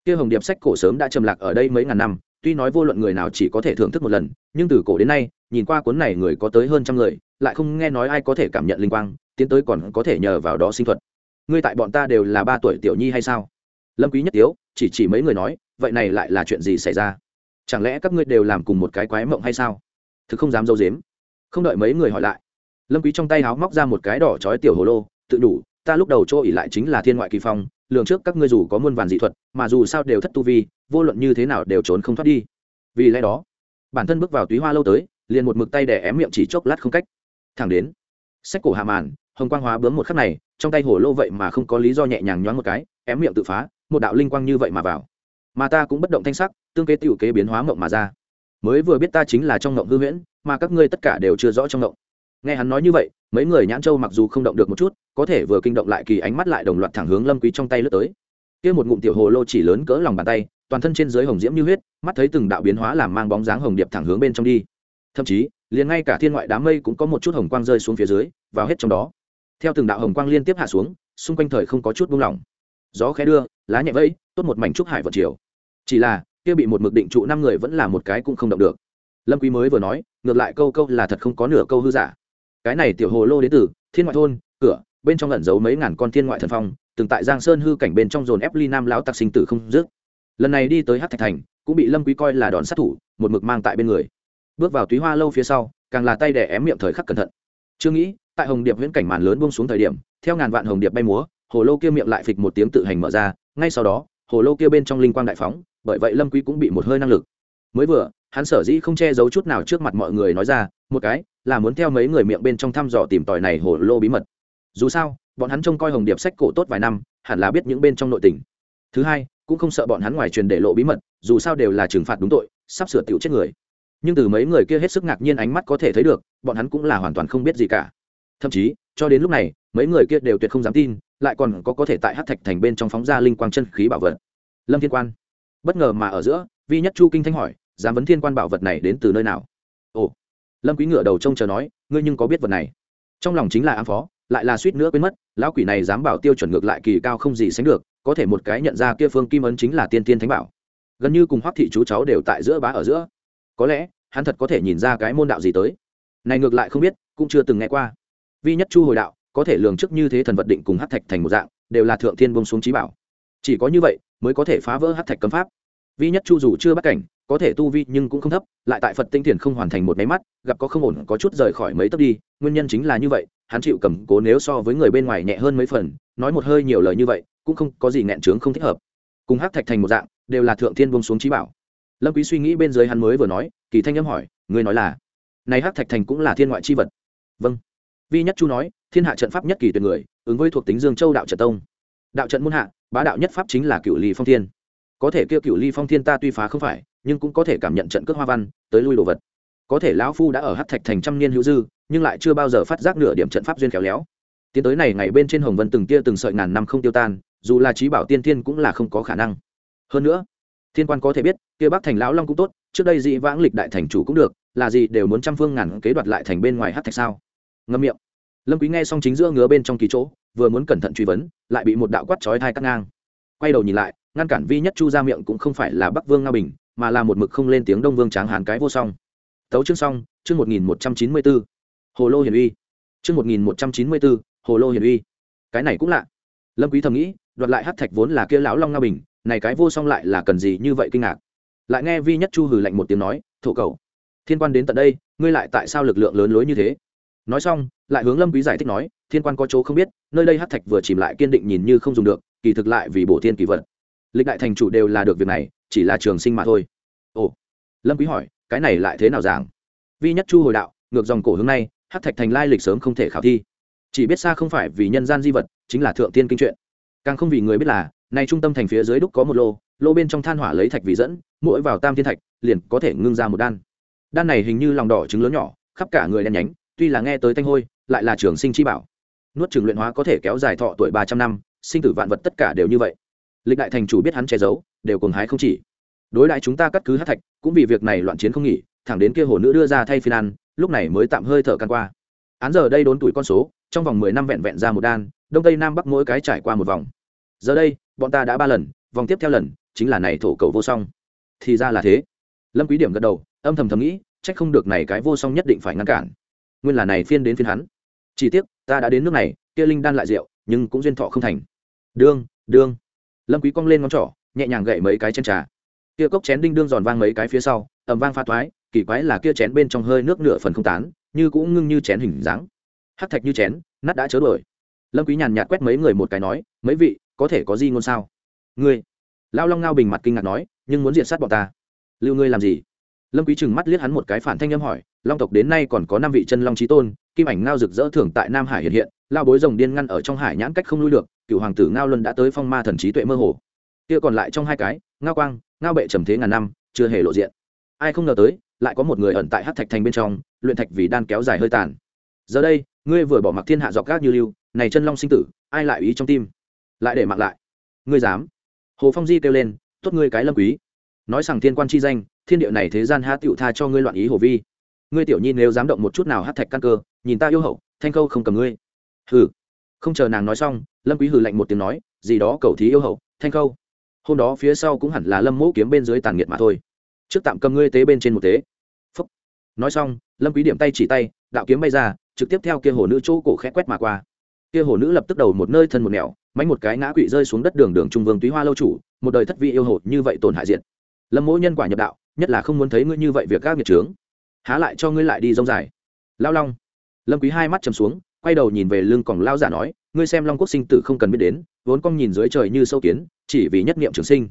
Kia hồng điệp sách cổ sớm đã trầm lạc ở đây mấy ngàn năm, tuy nói vô luận người nào chỉ có thể thưởng thức một lần, nhưng từ cổ đến nay, nhìn qua cuốn này người có tới hơn trăm người, lại không nghe nói ai có thể cảm nhận linh quang, tiến tới còn có thể nhờ vào đó sinh thuật. Ngươi tại bọn ta đều là ba tuổi tiểu nhi hay sao? Lâm quý nhất tiếu, chỉ chỉ mấy người nói, vậy này lại là chuyện gì xảy ra? Chẳng lẽ các ngươi đều làm cùng một cái quái mộng hay sao? Thực không dám dâu dếm. Không đợi mấy người hỏi lại lâm quý trong tay háo móc ra một cái đỏ chói tiểu hồ lô, tự đủ, ta lúc đầu chỗ ỉ lại chính là thiên ngoại kỳ phong, lường trước các ngươi dù có muôn vàn dị thuật, mà dù sao đều thất tu vi, vô luận như thế nào đều trốn không thoát đi. Vì lẽ đó, bản thân bước vào túy hoa lâu tới, liền một mực tay đè ém miệng chỉ chốc lát không cách. Thẳng đến, sách cổ hạ màn, hồng quang hóa bướm một khắc này, trong tay hồ lô vậy mà không có lý do nhẹ nhàng nhoáng một cái, ém miệng tự phá, một đạo linh quang như vậy mà vào. Mà ta cũng bất động thanh sắc, tương kế tiểu kế biến hóa mộng mà ra. Mới vừa biết ta chính là trong mộng hư huyễn, mà các ngươi tất cả đều chưa rõ trong mộng nghe hắn nói như vậy, mấy người nhãn châu mặc dù không động được một chút, có thể vừa kinh động lại kỳ ánh mắt lại đồng loạt thẳng hướng lâm quý trong tay lướt tới. Kia một ngụm tiểu hồ lô chỉ lớn cỡ lòng bàn tay, toàn thân trên dưới hồng diễm như huyết, mắt thấy từng đạo biến hóa làm mang bóng dáng hồng điệp thẳng hướng bên trong đi. Thậm chí, liền ngay cả thiên ngoại đám mây cũng có một chút hồng quang rơi xuống phía dưới, vào hết trong đó. Theo từng đạo hồng quang liên tiếp hạ xuống, xung quanh thời không có chút buông lỏng. Gió khẽ đưa, lá nhẹ vẫy, tốt một mảnh trúc hải vận chiều. Chỉ là, kia bị một mực định trụ năm người vẫn là một cái cũng không động được. Lâm quý mới vừa nói, ngược lại câu câu là thật không có nửa câu hư giả cái này tiểu hồ lô đến từ thiên ngoại thôn, cửa, bên trong lẩn giấu mấy ngàn con thiên ngoại thần phong, từng tại giang sơn hư cảnh bên trong dồn ép ly nam lão tặc sinh tử không dứt. Lần này đi tới hát thạch thành, cũng bị lâm quý coi là đòn sát thủ, một mực mang tại bên người. Bước vào túy hoa lâu phía sau, càng là tay đẻ ém miệng thời khắc cẩn thận. Chưa nghĩ, tại hồng điệp viễn cảnh màn lớn buông xuống thời điểm, theo ngàn vạn hồng điệp bay múa, hồ lô kia miệng lại phịch một tiếng tự hành mở ra, ngay sau đó, hồ lô kia bên trong linh quang đại phóng, bởi vậy lâm quý cũng bị một hơi năng lực. Mới vừa, hắn sở dĩ không che giấu chút nào trước mặt mọi người nói ra một cái là muốn theo mấy người miệng bên trong thăm dò tìm tòi này hồ lô bí mật. Dù sao, bọn hắn trông coi hồng điệp sách cổ tốt vài năm, hẳn là biết những bên trong nội tình. Thứ hai, cũng không sợ bọn hắn ngoài truyền để lộ bí mật, dù sao đều là trừng phạt đúng tội, sắp sửa tiểu chết người. Nhưng từ mấy người kia hết sức ngạc nhiên ánh mắt có thể thấy được, bọn hắn cũng là hoàn toàn không biết gì cả. Thậm chí, cho đến lúc này, mấy người kia đều tuyệt không dám tin, lại còn có có thể tại hát thạch thành bên trong phóng ra linh quang chân khí bảo vật. Lâm thiên quan. Bất ngờ mà ở giữa, vi nhất chu kinh thanh hỏi dám vấn thiên quan bảo vật này đến từ nơi nào? Lâm quý ngựa đầu trông chờ nói, ngươi nhưng có biết vật này? Trong lòng chính là ám phó, lại là suýt nữa quên mất, lão quỷ này dám bảo tiêu chuẩn ngược lại kỳ cao không gì sánh được, có thể một cái nhận ra kia phương kim ấn chính là tiên tiên thánh bảo. Gần như cùng hoắc thị chú cháu đều tại giữa bá ở giữa. Có lẽ, hắn thật có thể nhìn ra cái môn đạo gì tới. Này ngược lại không biết, cũng chưa từng nghe qua. Vi nhất chu hồi đạo, có thể lường trước như thế thần vật định cùng hắc thạch thành một dạng, đều là thượng thiên bông xuống trí bảo. Chỉ có như vậy, mới có thể phá vỡ hắc thạch cấm pháp. Vi nhất chu dù chưa bắt cảnh có thể tu vi nhưng cũng không thấp, lại tại phật tinh thiền không hoàn thành một máy mắt, gặp có không ổn, có chút rời khỏi mấy tấc đi, nguyên nhân chính là như vậy, hắn chịu cầm cố nếu so với người bên ngoài nhẹ hơn mấy phần, nói một hơi nhiều lời như vậy, cũng không có gì nghẹn trướng không thích hợp. Cùng hát thạch thành một dạng, đều là thượng thiên bông xuống trí bảo. Lâm quý suy nghĩ bên dưới hắn mới vừa nói, kỳ thanh âm hỏi, ngươi nói là? Này hát thạch thành cũng là thiên ngoại chi vật. Vâng. Vi nhất chu nói, thiên hạ trận pháp nhất kỳ tuyệt người, ứng với thuộc tính dương châu đạo trận tông. Đạo trận muôn hạ, bá đạo nhất pháp chính là cựu ly phong thiên. Có thể kêu cựu ly phong thiên ta tuy phá không phải nhưng cũng có thể cảm nhận trận cước hoa văn, tới lui đồ vật. Có thể lão phu đã ở hát thạch thành trăm niên hữu dư, nhưng lại chưa bao giờ phát giác nửa điểm trận pháp duyên khéo léo. Tiến tới này ngày bên trên hồng vân từng tia từng sợi ngàn năm không tiêu tan, dù là trí bảo tiên thiên cũng là không có khả năng. Hơn nữa, thiên quan có thể biết, kia bắc thành lão long cũng tốt, trước đây dị vãng lịch đại thành chủ cũng được, là gì đều muốn trăm phương ngàn kế đoạt lại thành bên ngoài hát thạch sao? Ngâm miệng. Lâm quý nghe xong chính giữa ngứa bên trong kỳ chỗ, vừa muốn cẩn thận truy vấn, lại bị một đạo quát chói thai cắt ngang. Quay đầu nhìn lại, ngăn cản vi nhất chu ra miệng cũng không phải là bắc vương nga bình mà là một mực không lên tiếng đông vương tráng hán cái vô song. Tấu chương song chương một nghìn một trăm chín mươi bốn hồ lô hiền uy. Chương một nghìn một trăm chín mươi bốn hồ lô hiền uy. Cái này cũng lạ. Lâm quý thầm nghĩ, đoạt lại hát thạch vốn là kia lão long nga bình, này cái vô song lại là cần gì như vậy kinh ngạc. Lại nghe vi nhất chu hừ lạnh một tiếng nói, thổ cầu, thiên quan đến tận đây, ngươi lại tại sao lực lượng lớn lối như thế? Nói xong, lại hướng lâm quý giải thích nói, thiên quan có chỗ không biết, nơi đây hắc thạch vừa chìm lại kiên định nhìn như không dùng được, kỳ thực lại vì bổ thiên kỳ vật. Lịch đại thành chủ đều là được việc này chỉ là trường sinh mà thôi. Ồ, lâm quý hỏi, cái này lại thế nào giảng? Vi nhất chu hồi đạo, ngược dòng cổ hướng này hắc thạch thành lai lịch sớm không thể khảo thi. Chỉ biết xa không phải vì nhân gian di vật, chính là thượng tiên kinh truyện càng không vì người biết là, nay trung tâm thành phía dưới đúc có một lô lô bên trong than hỏa lấy thạch vì dẫn, mỗi vào tam thiên thạch, liền có thể ngưng ra một đan. Đan này hình như lòng đỏ trứng lớn nhỏ, khắp cả người đen nhánh, tuy là nghe tới thanh hôi, lại là trường sinh chi bảo. Nuốt trường luyện hóa có thể kéo dài thọ tuổi ba trăm năm, sinh tử vạn vật tất cả đều như vậy lịch đại thành chủ biết hắn che giấu, đều cùng hái không chỉ. Đối đại chúng ta cắt cứ hát thạch, cũng vì việc này loạn chiến không nghỉ, thẳng đến kia hồ nữ đưa ra thay phiên ăn, lúc này mới tạm hơi thở căn qua. Án giờ đây đốn tuổi con số, trong vòng mười năm vẹn vẹn ra một đan, đông tây nam bắc mỗi cái trải qua một vòng. Giờ đây, bọn ta đã ba lần, vòng tiếp theo lần, chính là này thổ cầu vô song. Thì ra là thế. Lâm quý điểm gật đầu, âm thầm thầm nghĩ trách không được này cái vô song nhất định phải ngăn cản. Nguyên là này phiên đến phiên hắn. Chỉ tiếc, ta đã đến nước này, kia linh đan lại rượu, nhưng cũng duyên thọ không thành. Đương đương lâm quý cong lên ngón trỏ, nhẹ nhàng gậy mấy cái chân trà. Kia cốc chén đinh đương giòn vang mấy cái phía sau, ầm vang pha thoái, kỳ quái là kia chén bên trong hơi nước nửa phần không tán, như cũng ngưng như chén hình dáng. Hắc thạch như chén, nát đã chớ đuổi lâm quý nhàn nhạt quét mấy người một cái nói, mấy vị, có thể có gì ngôn sao? Ngươi. Lao long ngao bình mặt kinh ngạc nói, nhưng muốn diện sát bọn ta. Lưu ngươi làm gì? Lâm quý chừng mắt liếc hắn một cái phản thanh âm hỏi, long tộc đến nay còn có năm vị chân long chí tôn, kim ảnh ngao rực rỡ thưởng tại nam hải hiện hiện, lao bối rồng điên ngăn ở trong hải nhãn cách không lui được cựu hoàng tử ngao luân đã tới phong ma thần trí tuệ mơ hồ. Kia còn lại trong hai cái, ngao quang, ngao bệ trầm thế ngàn năm, chưa hề lộ diện. Ai không ngờ tới, lại có một người ẩn tại hát thạch thành bên trong, luyện thạch vì đan kéo dài hơi tàn. Giờ đây, ngươi vừa bỏ mặc thiên hạ dọc gác như lưu, này chân long sinh tử, ai lại ý trong tim? Lại để mặc lại. Ngươi dám? Hồ phong di kêu lên, tốt ngươi cái lâm quý. Nói rằng thiên quan chi danh, thiên địa này thế gian há tựu tha cho ngươi loạn ý hồ vi. Ngươi tiểu nhi nếu dám động một chút nào hát thạch căn cơ, nhìn ta yêu hậu, thanh câu không cầm ngươi. Hừ không chờ nàng nói xong, lâm quý hừ lạnh một tiếng nói, gì đó cầu thí yêu hậu, thanh câu hôm đó phía sau cũng hẳn là lâm mẫu kiếm bên dưới tàn nghiệt mà thôi. Trước tạm cầm ngươi tế bên trên một tế. Phúc. nói xong, lâm quý điểm tay chỉ tay, đạo kiếm bay ra, trực tiếp theo kia hồ nữ chỗ cổ khẽ quét mà qua. Kia hồ nữ lập tức đầu một nơi thân một nẻo, mánh một cái ngã quỵ rơi xuống đất đường đường trung vương túy hoa lâu chủ, một đời thất vị yêu hột như vậy tổn hại diện lâm mỗ nhân quả nhập đạo, nhất là không muốn thấy ngươi như vậy việc các nghiệt trướng há lại cho ngươi lại đi rông dài. Lao long. Lâm quý hai mắt trầm xuống quay đầu nhìn về lưng còng lao giả nói, ngươi xem long quốc sinh tử không cần biết đến, vốn cong nhìn dưới trời như sâu kiến, chỉ vì nhất niệm trường sinh.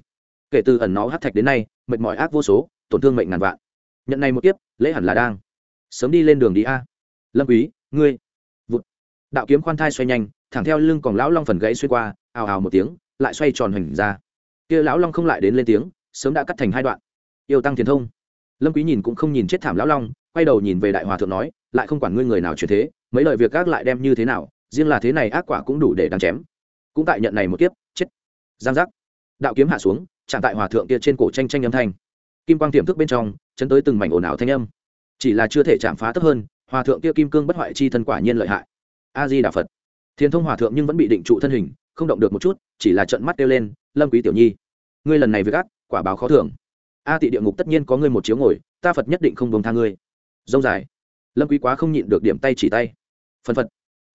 Kể từ ẩn nó hát thạch đến nay, mệt mỏi ác vô số, tổn thương mệnh ngàn vạn. Nhận này một tiếp lễ hẳn là đang. Sớm đi lên đường đi a. Lâm quý, ngươi. Vụt. Đạo kiếm khoan thai xoay nhanh, thẳng theo lưng còng lão long phần gãy xuyên qua, ào ào một tiếng, lại xoay tròn hình ra. Kia lão long không lại đến lên tiếng, sớm đã cắt thành hai đoạn. Yêu tăng thiền thông. Lâm quý nhìn cũng không nhìn chết thảm lão long, quay đầu nhìn về đại hòa thượng nói lại không quản ngươi người nào chuyển thế, mấy lời việc gác lại đem như thế nào, riêng là thế này ác quả cũng đủ để đáng chém. Cũng tại nhận này một kiếp, chết. Giang giác. Đạo kiếm hạ xuống, chạm tại hòa thượng kia trên cổ tranh tranh âm thanh. Kim quang tiềm thức bên trong, chấn tới từng mảnh ồn ào thanh âm. Chỉ là chưa thể chạm phá thấp hơn, hòa thượng kia kim cương bất hoại chi thân quả nhiên lợi hại. A di đà phật. Thiên thông hòa thượng nhưng vẫn bị định trụ thân hình, không động được một chút, chỉ là trận mắt kêu lên, lâm quý tiểu nhi, ngươi lần này việc ác, quả báo khó thưởng. A tị địa ngục tất nhiên có ngươi một chiếu ngồi, ta phật nhất định không buông tha ngươi. Dông dài lâm quý quá không nhịn được điểm tay chỉ tay. Phân phật.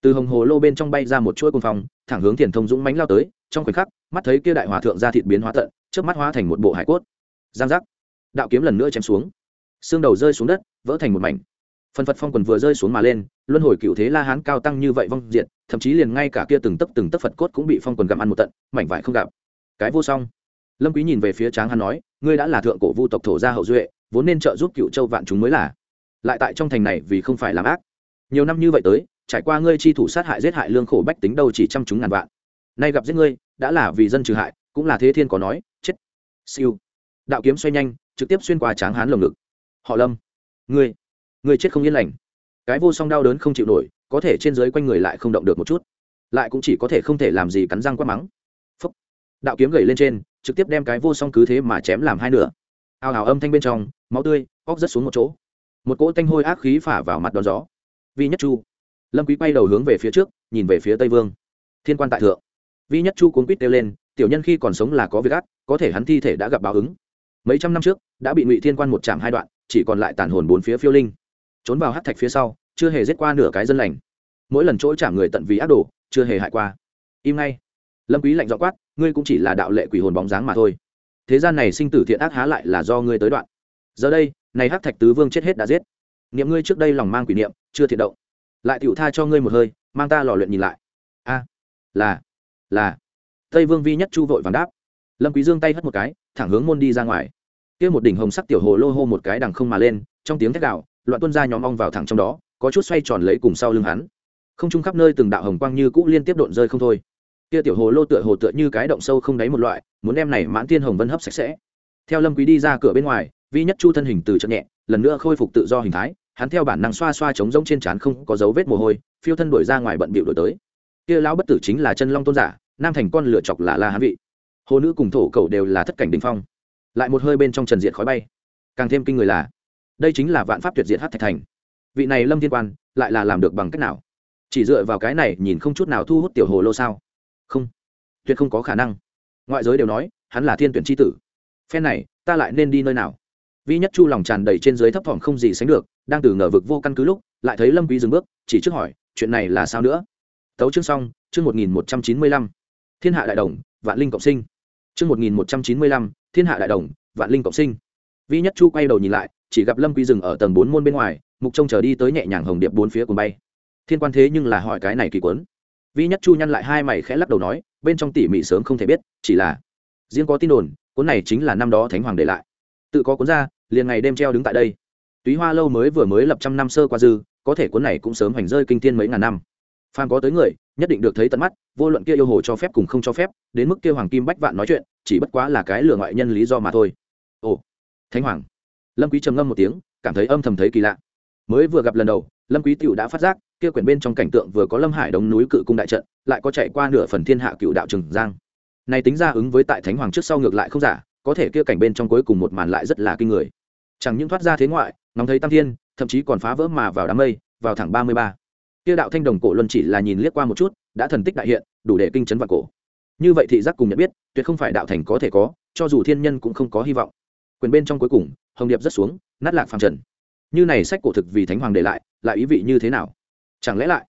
Từ hồng hồ lô bên trong bay ra một chuỗi cung phòng thẳng hướng thiền thông dũng mánh lao tới, trong khoảnh khắc, mắt thấy kia đại hòa thượng ra thịt biến hóa tận trước mắt hóa thành một bộ hải cốt. Giang giác. Đạo kiếm lần nữa chém xuống. Xương đầu rơi xuống đất, vỡ thành một mảnh. Phần phật phong quần vừa rơi xuống mà lên, luân hồi cựu thế la hán cao tăng như vậy vong diện thậm chí liền ngay cả kia từng tấc từng tấc phật cốt cũng bị phong quần gặm ăn một tận, mảnh vải không gặp. Cái vô song. Lâm quý nhìn về phía tráng hắn nói, ngươi đã là thượng cổ vu tộc thổ gia hậu duệ, vốn nên trợ giúp cựu châu vạn chúng mới là lại tại trong thành này vì không phải làm ác. Nhiều năm như vậy tới, trải qua ngươi chi thủ sát hại giết hại lương khổ bách tính đâu chỉ trăm chúng ngàn vạn. Nay gặp giết ngươi, đã là vì dân trừ hại, cũng là thế thiên có nói, chết. Siêu. Đạo kiếm xoay nhanh, trực tiếp xuyên qua tráng hán lồng ngực. Họ lâm. Ngươi. Ngươi chết không yên lành. Cái vô song đau đớn không chịu nổi, có thể trên dưới quanh người lại không động được một chút. Lại cũng chỉ có thể không thể làm gì cắn răng quát mắng. Phúc. đạo kiếm gầy lên trên, trực tiếp đem cái vô song cứ thế mà chém làm hai nửa. Ao ào âm thanh bên trong, máu tươi óc rất xuống một chỗ một cỗ tanh hôi ác khí phả vào mặt đón gió. Vi nhất chu. Lâm quý quay đầu hướng về phía trước, nhìn về phía tây vương. Thiên quan tại thượng. Vi nhất chu cuốn quýt kêu lên, tiểu nhân khi còn sống là có việc ác, có thể hắn thi thể đã gặp báo ứng. Mấy trăm năm trước, đã bị ngụy thiên quan một chạm hai đoạn, chỉ còn lại tàn hồn bốn phía phiêu linh. Trốn vào hát thạch phía sau, chưa hề giết qua nửa cái dân lành. Mỗi lần chỗ chạm người tận vì ác đồ, chưa hề hại qua. Im ngay. Lâm quý lạnh rõ quát, ngươi cũng chỉ là đạo lệ quỷ hồn bóng dáng mà thôi. Thế gian này sinh tử thiện ác há lại là do ngươi tới đoạn. Giờ đây này hắc thạch tứ vương chết hết đã giết. Niệm ngươi trước đây lòng mang quỷ niệm, chưa thiện động. Lại tiểu tha cho ngươi một hơi, mang ta lò luyện nhìn lại. A, là là. Tây vương vi nhất chu vội vàng đáp. Lâm quý dương tay hất một cái, thẳng hướng môn đi ra ngoài. Kia một đỉnh hồng sắc tiểu hồ lô hô một cái đằng không mà lên, trong tiếng thét đạo loạn tuân ra nhóm ong vào thẳng trong đó, có chút xoay tròn lấy cùng sau lưng hắn. Không trung khắp nơi từng đạo hồng quang như cũ liên tiếp độn rơi không thôi. Kia tiểu hồ lô tựa hồ tựa như cái động sâu không đáy một loại, muốn đem này mãn thiên hồng vân hấp sạch sẽ. Theo lâm quý đi ra cửa bên ngoài vi nhất chu thân hình từ chậm nhẹ, lần nữa khôi phục tự do hình thái, hắn theo bản năng xoa xoa trống rỗng trên trán không có dấu vết mồ hôi, phiêu thân đổi ra ngoài bận bịu đổi tới. Kia lão bất tử chính là chân long tôn giả, nam thành con lựa chọc là la hán vị. Hồ nữ cùng thổ cầu đều là thất cảnh đình phong. Lại một hơi bên trong trần diệt khói bay. Càng thêm kinh người là, đây chính là vạn pháp tuyệt diệt hát thạch thành. Vị này lâm thiên quan, lại là làm được bằng cách nào? Chỉ dựa vào cái này nhìn không chút nào thu hút tiểu hồ lô sao? Không, tuyệt không có khả năng. Ngoại giới đều nói, hắn là thiên tuyển tri tử. Phen này, ta lại nên đi nơi nào? Vi nhất chu lòng tràn đầy trên dưới thấp thỏm không gì sánh được, đang từ ngờ vực vô căn cứ lúc, lại thấy lâm quý dừng bước, chỉ trước hỏi, chuyện này là sao nữa? Tấu chương xong, chương một nghìn một trăm chín mươi lăm. Thiên hạ đại đồng, vạn linh cộng sinh. Chương một nghìn một trăm chín mươi lăm, thiên hạ đại đồng, vạn linh cộng sinh. Vi nhất chu quay đầu nhìn lại, chỉ gặp lâm quý dừng ở tầng bốn môn bên ngoài, mục trông chờ đi tới nhẹ nhàng hồng điệp bốn phía cùng bay. Thiên quan thế nhưng là hỏi cái này kỳ quấn. Vi nhất chu nhăn lại hai mày khẽ lắc đầu nói, bên trong tỉ mỉ sớm không thể biết, chỉ là riêng có tin đồn, cuốn này chính là năm đó thánh hoàng để lại. Tự có cuốn ra liền ngày đêm treo đứng tại đây. Túy hoa lâu mới vừa mới lập trăm năm sơ qua dư, có thể cuốn này cũng sớm hoành rơi kinh thiên mấy ngàn năm. Phan có tới người, nhất định được thấy tận mắt, vô luận kia yêu hồ cho phép cùng không cho phép, đến mức kia hoàng kim bách vạn nói chuyện, chỉ bất quá là cái lừa ngoại nhân lý do mà thôi. Ồ, thánh hoàng. Lâm quý trầm ngâm một tiếng, cảm thấy âm thầm thấy kỳ lạ. Mới vừa gặp lần đầu, lâm quý tiểu đã phát giác, kia quyển bên trong cảnh tượng vừa có lâm hải đống núi cự cung đại trận, lại có chạy qua nửa phần thiên hạ cựu đạo trường giang. Này tính ra ứng với tại thánh hoàng trước sau ngược lại không giả, có thể kia cảnh bên trong cuối cùng một màn lại rất là kinh người chẳng những thoát ra thế ngoại, ngóng thấy tam thiên, thậm chí còn phá vỡ mà vào đám mây, vào thẳng ba mươi ba. Kia đạo thanh đồng cổ luân chỉ là nhìn liếc qua một chút, đã thần tích đại hiện, đủ để kinh chấn vạn cổ. Như vậy thị giác cùng nhận biết, tuyệt không phải đạo thành có thể có, cho dù thiên nhân cũng không có hy vọng. Quyền bên trong cuối cùng, hồng điệp rất xuống, nát lạc phàm trần. Như này sách cổ thực vì thánh hoàng để lại lại ý vị như thế nào? Chẳng lẽ lại,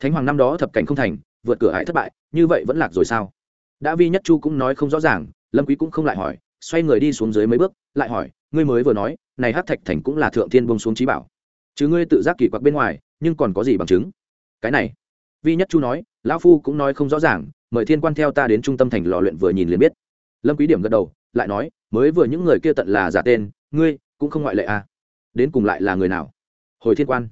thánh hoàng năm đó thập cảnh không thành, vượt cửa hại thất bại, như vậy vẫn lạc rồi sao? Đã vi nhất chu cũng nói không rõ ràng, lâm quý cũng không lại hỏi, xoay người đi xuống dưới mấy bước, lại hỏi ngươi mới vừa nói, này hát thạch thành cũng là thượng thiên bông xuống trí bảo. Chứ ngươi tự giác kỳ quặc bên ngoài, nhưng còn có gì bằng chứng? Cái này, vi nhất chu nói, lão phu cũng nói không rõ ràng, mời thiên quan theo ta đến trung tâm thành lò luyện vừa nhìn liền biết. Lâm quý điểm gật đầu, lại nói, mới vừa những người kia tận là giả tên, ngươi cũng không ngoại lệ à? Đến cùng lại là người nào? Hồi thiên quan.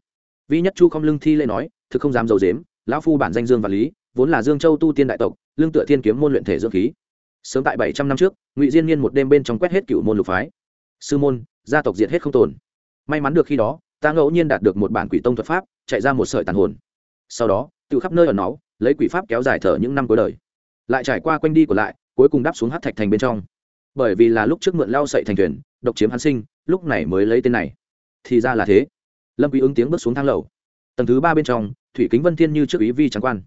Vi nhất chu không lưng thi lễ nói, thực không dám dầu dếm, lão phu bản danh dương và lý, vốn là dương châu tu tiên đại tộc, lương tựa thiên kiếm môn luyện thể dưỡng khí. Sớm tại bảy trăm năm trước, ngụy diên niên một đêm bên trong quét hết cựu môn lục phái sư môn, gia tộc diệt hết không tồn. May mắn được khi đó, ta ngẫu nhiên đạt được một bản quỷ tông thuật pháp, chạy ra một sợi tàn hồn. Sau đó, tự khắp nơi ở nó lấy quỷ pháp kéo dài thở những năm cuối đời. Lại trải qua quanh đi của lại, cuối cùng đáp xuống hát thạch thành bên trong. Bởi vì là lúc trước mượn lao sậy thành thuyền, độc chiếm hắn sinh, lúc này mới lấy tên này. Thì ra là thế. Lâm quý ứng tiếng bước xuống thang lầu. Tầng thứ ba bên trong, thủy kính vân thiên như trước ý vi trắng quan.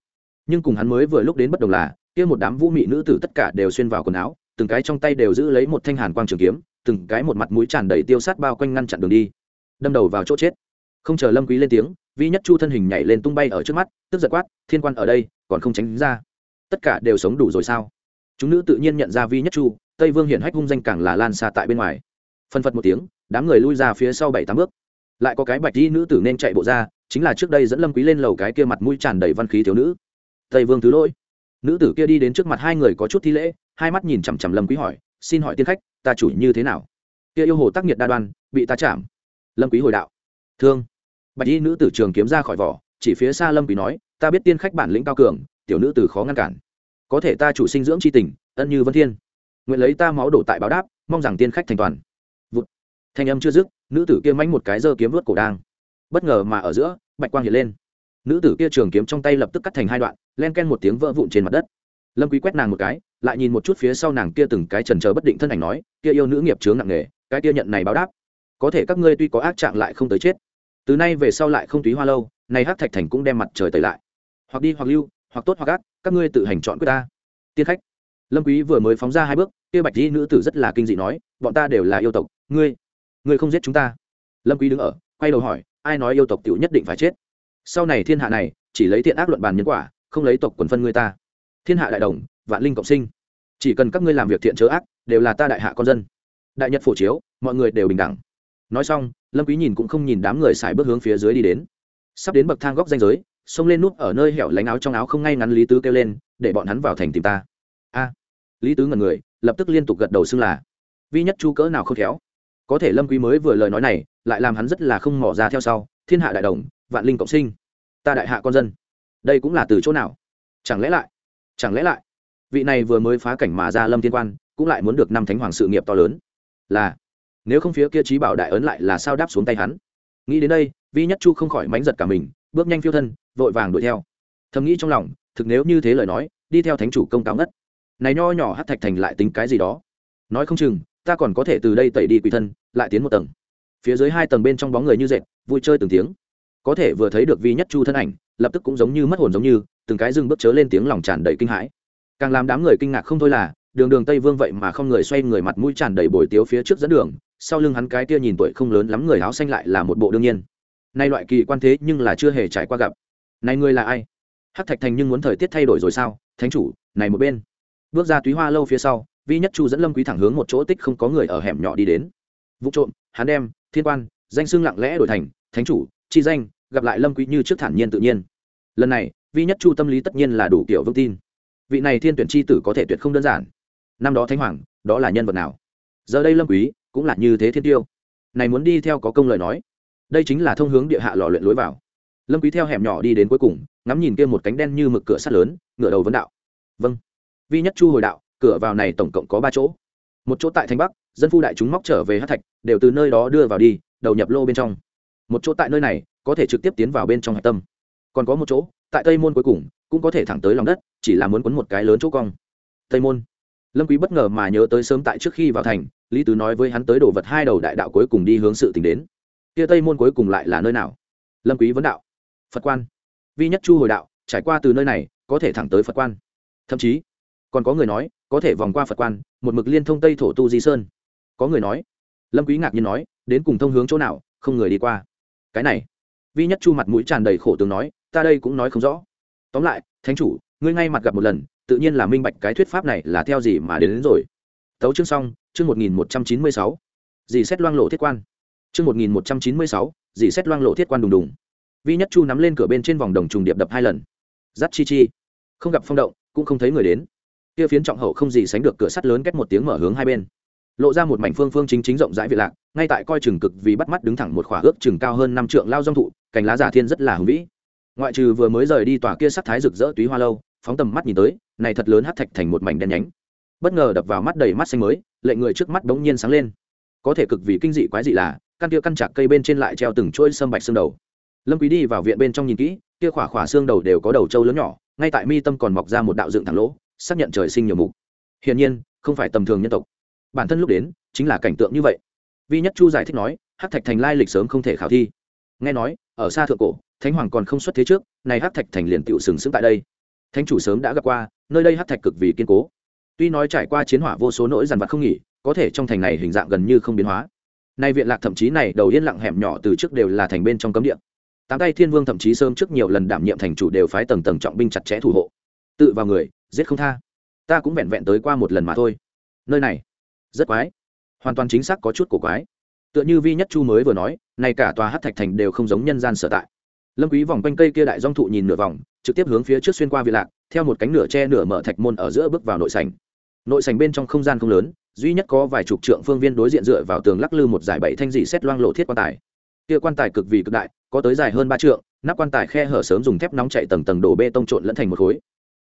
Nhưng cùng hắn mới vừa lúc đến bất đồng là, kia một đám vũ mị nữ tử tất cả đều xuyên vào quần áo, từng cái trong tay đều giữ lấy một thanh hàn quang trường kiếm từng cái một mặt mũi tràn đầy tiêu sát bao quanh ngăn chặn đường đi. Đâm đầu vào chỗ chết. Không chờ lâm quý lên tiếng vi nhất chu thân hình nhảy lên tung bay ở trước mắt, tức giật quát, thiên quan ở đây, còn không tránh ra? Tất cả đều sống đủ rồi sao? Chúng nữ tự nhiên nhận ra vi nhất chu, tây vương hiển hách hung danh càng là lan xa tại bên ngoài. Phân phật một tiếng, đám người lui ra phía sau bảy tám bước. Lại có cái bạch y nữ tử nên chạy bộ ra, chính là trước đây dẫn lâm quý lên lầu cái kia mặt mũi tràn đầy văn khí thiếu nữ. Tây vương thứ lỗi. Nữ tử kia đi đến trước mặt hai người có chút thi lễ, hai mắt nhìn chằm chằm lâm quý hỏi, xin hỏi tiên khách ta chủ như thế nào? Kia yêu hồ tác nghiệt đa đoan, bị ta chạm. Lâm quý hồi đạo. Thương. Bạch y nữ tử trường kiếm ra khỏi vỏ, chỉ phía xa lâm quý nói, ta biết tiên khách bản lĩnh cao cường, tiểu nữ tử khó ngăn cản. Có thể ta chủ sinh dưỡng chi tình, ân như vân thiên. Nguyện lấy ta máu đổ tại báo đáp, mong rằng tiên khách thành toàn. Vụt. Thanh âm chưa dứt, nữ tử kia mánh một cái giơ kiếm vớt cổ đang. Bất ngờ mà ở giữa, bạch quang hiện lên. Nữ tử kia trường kiếm trong tay lập tức cắt thành hai đoạn, len ken một tiếng vỡ vụn trên mặt đất lâm quý quét nàng một cái, lại nhìn một chút phía sau nàng kia từng cái trần chờ bất định thân ảnh nói, kia yêu nữ nghiệp chướng nặng nề, cái kia nhận này báo đáp. Có thể các ngươi tuy có ác trạng lại không tới chết. Từ nay về sau lại không túy hoa lâu, này hắc thạch thành cũng đem mặt trời tẩy lại. Hoặc đi hoặc lưu, hoặc tốt hoặc ác, các ngươi tự hành chọn quyết ta. Tiên khách. Lâm quý vừa mới phóng ra hai bước, kia bạch y nữ tử rất là kinh dị nói, bọn ta đều là yêu tộc, ngươi ngươi không giết chúng ta. Lâm quý đứng ở, quay đầu hỏi, ai nói yêu tộc tiểu nhất định phải chết? Sau này thiên hạ này, chỉ lấy thiện ác luận bàn nhân quả, không lấy tộc quần phân ngươi ta thiên hạ đại đồng, vạn linh cộng sinh. Chỉ cần các ngươi làm việc thiện chớ ác, đều là ta đại hạ con dân. Đại nhật phổ chiếu, mọi người đều bình đẳng. Nói xong, lâm quý nhìn cũng không nhìn đám người xài bước hướng phía dưới đi đến. Sắp đến bậc thang góc danh giới, xông lên nút ở nơi hẻo lánh áo trong áo không ngay ngắn lý tứ kêu lên, để bọn hắn vào thành tìm ta. A. Lý tứ ngẩn người, lập tức liên tục gật đầu xưng là. Vi nhất chu cỡ nào không khéo. Có thể lâm quý mới vừa lời nói này, lại làm hắn rất là không mò ra theo sau, thiên hạ đại đồng, vạn linh cộng sinh. Ta đại hạ con dân. Đây cũng là từ chỗ nào? Chẳng lẽ lại? Chẳng lẽ lại, vị này vừa mới phá cảnh mà ra lâm thiên quan, cũng lại muốn được năm thánh hoàng sự nghiệp to lớn? Là, nếu không phía kia trí bảo đại ấn lại là sao đáp xuống tay hắn? Nghĩ đến đây, vi nhất chu không khỏi mánh giật cả mình, bước nhanh phiêu thân, vội vàng đuổi theo. Thầm nghĩ trong lòng, thực nếu như thế lời nói, đi theo thánh chủ công cáo ngất. Này nho nhỏ hát thạch thành lại tính cái gì đó? Nói không chừng, ta còn có thể từ đây tẩy đi quỷ thân, lại tiến một tầng. Phía dưới hai tầng bên trong bóng người như dệt, vui chơi từng tiếng. Có thể vừa thấy được vi nhất chu thân ảnh lập tức cũng giống như mất hồn giống như, từng cái dừng bước chớ lên tiếng lòng tràn đầy kinh hãi. Càng làm đám người kinh ngạc không thôi là, đường đường tây vương vậy mà không người xoay người mặt mũi tràn đầy bồi tiếu phía trước dẫn đường, sau lưng hắn cái kia nhìn tuổi không lớn lắm người áo xanh lại là một bộ đương nhiên. Nay loại kỳ quan thế nhưng là chưa hề trải qua gặp. Này người là ai? Hắc thạch thành nhưng muốn thời tiết thay đổi rồi sao? Thánh chủ, này một bên. Bước ra túy hoa lâu phía sau, vi nhất chu dẫn lâm quý thẳng hướng một chỗ tích không có người ở hẻm nhỏ đi đến. Vụ trộm, hắn đem, thiên quan, danh xưng lặng lẽ đổi thành, thánh chủ, chi danh gặp lại lâm quý như trước thản nhiên tự nhiên. Lần này, vi nhất chu tâm lý tất nhiên là đủ kiểu vững tin. Vị này thiên tuyển chi tử có thể tuyệt không đơn giản. Năm đó thánh hoàng, đó là nhân vật nào? Giờ đây lâm quý cũng là như thế thiên tiêu. Này muốn đi theo có công lời nói. Đây chính là thông hướng địa hạ lò luyện lối vào. Lâm quý theo hẻm nhỏ đi đến cuối cùng, ngắm nhìn kia một cánh đen như mực cửa sắt lớn, ngửa đầu vấn đạo. Vâng. Vi nhất chu hồi đạo, cửa vào này tổng cộng có ba chỗ. Một chỗ tại thanh bắc, dân phu đại chúng móc trở về hát thạch, đều từ nơi đó đưa vào đi, đầu nhập lô bên trong một chỗ tại nơi này có thể trực tiếp tiến vào bên trong hạch tâm. Còn có một chỗ, tại tây môn cuối cùng, cũng có thể thẳng tới lòng đất, chỉ là muốn quấn một cái lớn chỗ cong. Tây môn. Lâm quý bất ngờ mà nhớ tới sớm tại trước khi vào thành, lý tứ nói với hắn tới đồ vật hai đầu đại đạo cuối cùng đi hướng sự tình đến. Kia tây môn cuối cùng lại là nơi nào? Lâm quý vấn đạo. Phật quan. Vi nhất chu hồi đạo, trải qua từ nơi này, có thể thẳng tới phật quan. Thậm chí, còn có người nói, có thể vòng qua phật quan, một mực liên thông tây thổ tu di sơn. Có người nói, lâm quý ngạc nhiên nói, đến cùng thông hướng chỗ nào, không người đi qua cái này. Vi nhất chu mặt mũi tràn đầy khổ tướng nói ta đây cũng nói không rõ. Tóm lại thánh chủ ngươi ngay mặt gặp một lần tự nhiên là minh bạch cái thuyết pháp này là theo gì mà đến, đến rồi. Tấu chương xong chương một nghìn một trăm chín mươi sáu. Dì xét loang lộ thiết quan. Chương một nghìn một trăm chín mươi sáu dì xét loang lộ thiết quan đùng đùng. Vi nhất chu nắm lên cửa bên trên vòng đồng trùng điệp đập hai lần. Giắt chi chi. Không gặp phong động cũng không thấy người đến. Kia phiến trọng hậu không gì sánh được cửa sắt lớn cách một tiếng mở hướng hai bên. Lộ ra một mảnh phương phương chính chính rộng rãi vị lạc ngay tại coi chừng cực vì bắt mắt đứng thẳng một khỏa ước chừng cao hơn năm trượng lao dông thụ, cành lá giả thiên rất là hùng vĩ. Ngoại trừ vừa mới rời đi tòa kia sắc thái rực rỡ túy hoa lâu, phóng tầm mắt nhìn tới, này thật lớn hát thạch thành một mảnh đen nhánh. Bất ngờ đập vào mắt đầy mắt xanh mới, lệ người trước mắt bỗng nhiên sáng lên. Có thể cực vì kinh dị quái dị là, căn kia căn chạc cây bên trên lại treo từng chuỗi sâm bạch xương đầu. Lâm quý đi vào viện bên trong nhìn kỹ, kia khỏa khỏa xương đầu đều có đầu trâu lớn nhỏ, ngay tại mi tâm còn mọc ra một đạo dựng thẳng lỗ, xác nhận trời sinh nhiều mục. Hiển nhiên, không phải tầm thường nhân tộc. Bản thân lúc đến, chính là cảnh tượng như vậy vi nhất chu giải thích nói, hắc thạch thành lai lịch sớm không thể khảo thi. Nghe nói, ở xa thượng cổ, thánh hoàng còn không xuất thế trước này hắc thạch thành liền tựu sừng sững tại đây. Thánh chủ sớm đã gặp qua, nơi đây hắc thạch cực vì kiên cố. Tuy nói trải qua chiến hỏa vô số nỗi dằn vặt không nghỉ, có thể trong thành này hình dạng gần như không biến hóa. Nay viện lạc thậm chí này đầu yên lặng hẻm nhỏ từ trước đều là thành bên trong cấm địa. Tám tay thiên vương thậm chí sớm trước nhiều lần đảm nhiệm thành chủ đều phái tầng tầng trọng binh chặt chẽ thủ hộ. Tự vào người, giết không tha. Ta cũng vẹn vẹn tới qua một lần mà thôi. Nơi này, rất quái hoàn toàn chính xác có chút cổ quái. Tựa như vi nhất chu mới vừa nói, này cả tòa hát thạch thành đều không giống nhân gian sở tại. Lâm quý vòng quanh cây kia đại dong thụ nhìn nửa vòng, trực tiếp hướng phía trước xuyên qua vị lạc, theo một cánh nửa che nửa mở thạch môn ở giữa bước vào nội sảnh. Nội sảnh bên trong không gian không lớn, duy nhất có vài chục trượng phương viên đối diện dựa vào tường lắc lư một giải bảy thanh dị xét loang lộ thiết quan tài. Kia quan tài cực vì cực đại, có tới dài hơn ba trượng, nắp quan tài khe hở sớm dùng thép nóng chạy tầng tầng đổ bê tông trộn lẫn thành một khối.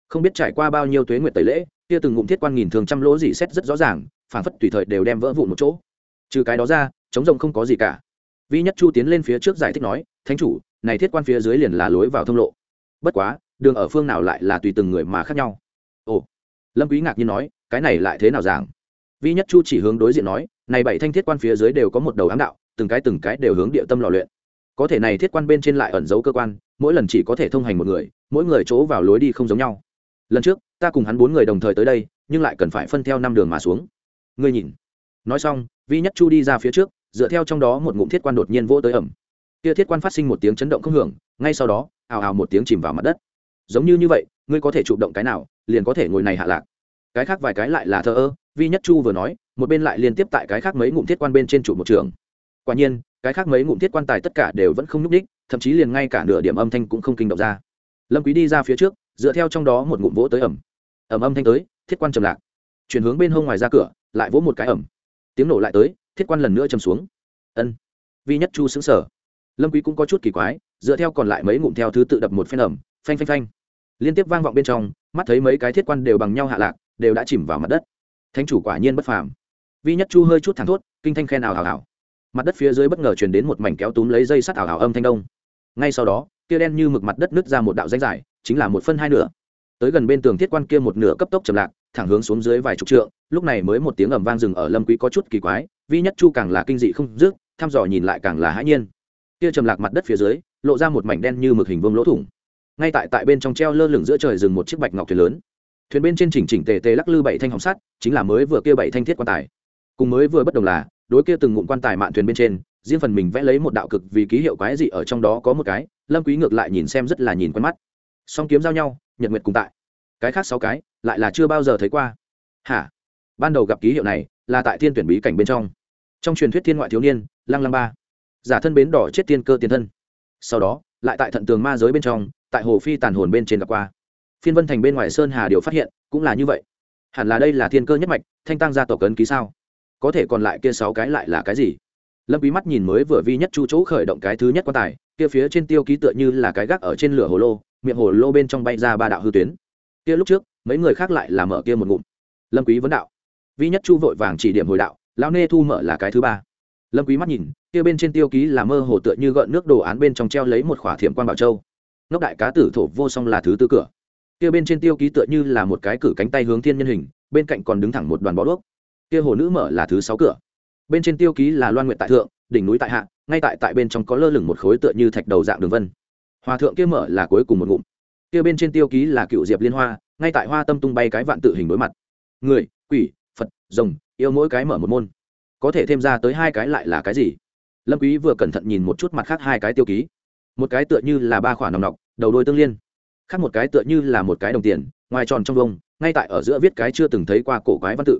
Không biết trải qua bao nhiêu tuế nguyệt tẩy lễ kia từng ngụm thiết quan nghìn thường trăm lỗ dị xét rất rõ ràng phản phất tùy thời đều đem vỡ vụn một chỗ. Trừ cái đó ra chống rồng không có gì cả. Vi nhất chu tiến lên phía trước giải thích nói, thánh chủ, này thiết quan phía dưới liền là lối vào thông lộ. Bất quá, đường ở phương nào lại là tùy từng người mà khác nhau? Ồ. Lâm quý ngạc nhiên nói, cái này lại thế nào giảng? Vi nhất chu chỉ hướng đối diện nói, này bảy thanh thiết quan phía dưới đều có một đầu ám đạo, từng cái từng cái đều hướng địa tâm lò luyện. Có thể này thiết quan bên trên lại ẩn giấu cơ quan, mỗi lần chỉ có thể thông hành một người, mỗi người chỗ vào lối đi không giống nhau lần trước, ta cùng hắn bốn người đồng thời tới đây, nhưng lại cần phải phân theo năm đường mà xuống. Ngươi nhìn. Nói xong, vi nhất chu đi ra phía trước, dựa theo trong đó một ngụm thiết quan đột nhiên vỗ tới ẩm. Kia thiết quan phát sinh một tiếng chấn động không hưởng, ngay sau đó, ào ào một tiếng chìm vào mặt đất. Giống như như vậy, ngươi có thể chụp động cái nào, liền có thể ngồi này hạ lạc. Cái khác vài cái lại là thờ ơ, vi nhất chu vừa nói, một bên lại liên tiếp tại cái khác mấy ngụm thiết quan bên trên trụ một trường. Quả nhiên, cái khác mấy ngụm thiết quan tài tất cả đều vẫn không n ú c đích thậm chí liền ngay cả nửa điểm âm thanh cũng không kinh động ra. Lâm quý đi ra phía trước dựa theo trong đó một ngụm vỗ tới ẩm. Ẩm âm thanh tới, thiết quan trầm lạc. Chuyển hướng bên hông ngoài ra cửa, lại vỗ một cái ẩm. Tiếng nổ lại tới, thiết quan lần nữa chầm xuống. Ân. Vi nhất chu xứng sở lâm quý cũng có chút kỳ quái, dựa theo còn lại mấy ngụm theo thứ tự đập một phen ẩm, phanh phanh phanh. Liên tiếp vang vọng bên trong, mắt thấy mấy cái thiết quan đều bằng nhau hạ lạc, đều đã chìm vào mặt đất. Thánh chủ quả nhiên bất phàm. Vi nhất chu hơi chút thẳng thốt, kinh thanh khen ảo ảo ảo mặt đất phía dưới bất ngờ truyền đến một mảnh kéo túm lấy dây sắt ảo ảo âm thanh đông. Ngay sau đó, tia đen như mực mặt đất nứt ra một đạo danh dài chính là một phân hai nửa. Tới gần bên tường thiết quan kia một nửa cấp tốc chậm lạc, thẳng hướng xuống dưới vài chục trượng, lúc này mới một tiếng ầm vang rừng ở lâm quý có chút kỳ quái, vi nhất chu càng là kinh dị không dứt, thăm dò nhìn lại càng là hãi nhiên. Kia trầm lạc mặt đất phía dưới, lộ ra một mảnh đen như mực hình vuông lỗ thủng. Ngay tại tại bên trong treo lơ lửng giữa trời rừng một chiếc bạch ngọc thuyền lớn. Thuyền bên trên chỉnh chỉnh tề tề lắc lư bảy thanh hồng sắt, chính là mới vừa kia bảy thanh thiết quan tài. Cùng mới vừa bất đồng là, đối kia từng ngụm quan tài mạn thuyền bên trên, riêng phần mình vẽ lấy một đạo cực vì ký hiệu quái dị ở trong đó có một cái, lâm quý ngược lại nhìn xem rất là nhìn quen mắt song kiếm giao nhau, nhật nguyệt cùng tại. Cái khác sáu cái, lại là chưa bao giờ thấy qua. Hả? Ban đầu gặp ký hiệu này là tại thiên tuyển bí cảnh bên trong. Trong truyền thuyết thiên ngoại thiếu niên, lăng lăng ba. Giả thân bến đỏ chết tiên cơ tiền thân. Sau đó, lại tại thận tường ma giới bên trong, tại hồ phi tàn hồn bên trên gặp qua. Phiên vân thành bên ngoài sơn hà điều phát hiện, cũng là như vậy. Hẳn là đây là thiên cơ nhất mạch, thanh tăng gia tộc cấn ký sao? Có thể còn lại kia sáu cái lại là cái gì? Lâm quý mắt nhìn mới vừa vi nhất chu chỗ khởi động cái thứ nhất quan tài, kia phía trên tiêu ký tựa như là cái gác ở trên lửa hồ lô miệng hồ lô bên trong bay ra ba đạo hư tuyến. Kia lúc trước, mấy người khác lại là mở kia một ngụm. Lâm quý vấn đạo. Vi nhất chu vội vàng chỉ điểm hồi đạo, lão nê thu mở là cái thứ ba. Lâm quý mắt nhìn, kia bên trên tiêu ký là mơ hồ tựa như gợn nước đồ án bên trong treo lấy một khỏa thiểm quan bảo châu. Nóc đại cá tử thổ vô song là thứ tư cửa. Kia bên trên tiêu ký tựa như là một cái cử cánh tay hướng thiên nhân hình, bên cạnh còn đứng thẳng một đoàn bó đuốc. Kia hồ nữ mở là thứ sáu cửa. Bên trên tiêu ký là loan nguyện tại thượng, đỉnh núi tại hạ, ngay tại tại bên trong có lơ lửng một khối tựa như thạch đầu dạng đường vân hòa thượng kia mở là cuối cùng một ngụm. Kia bên trên tiêu ký là cựu diệp liên hoa, ngay tại hoa tâm tung bay cái vạn tự hình đối mặt. Người, quỷ, phật, rồng, yêu mỗi cái mở một môn. Có thể thêm ra tới hai cái lại là cái gì? Lâm quý vừa cẩn thận nhìn một chút mặt khác hai cái tiêu ký. Một cái tựa như là ba khoản nòng nọc, đầu đôi tương liên. Khác một cái tựa như là một cái đồng tiền, ngoài tròn trong vông, ngay tại ở giữa viết cái chưa từng thấy qua cổ quái văn tự.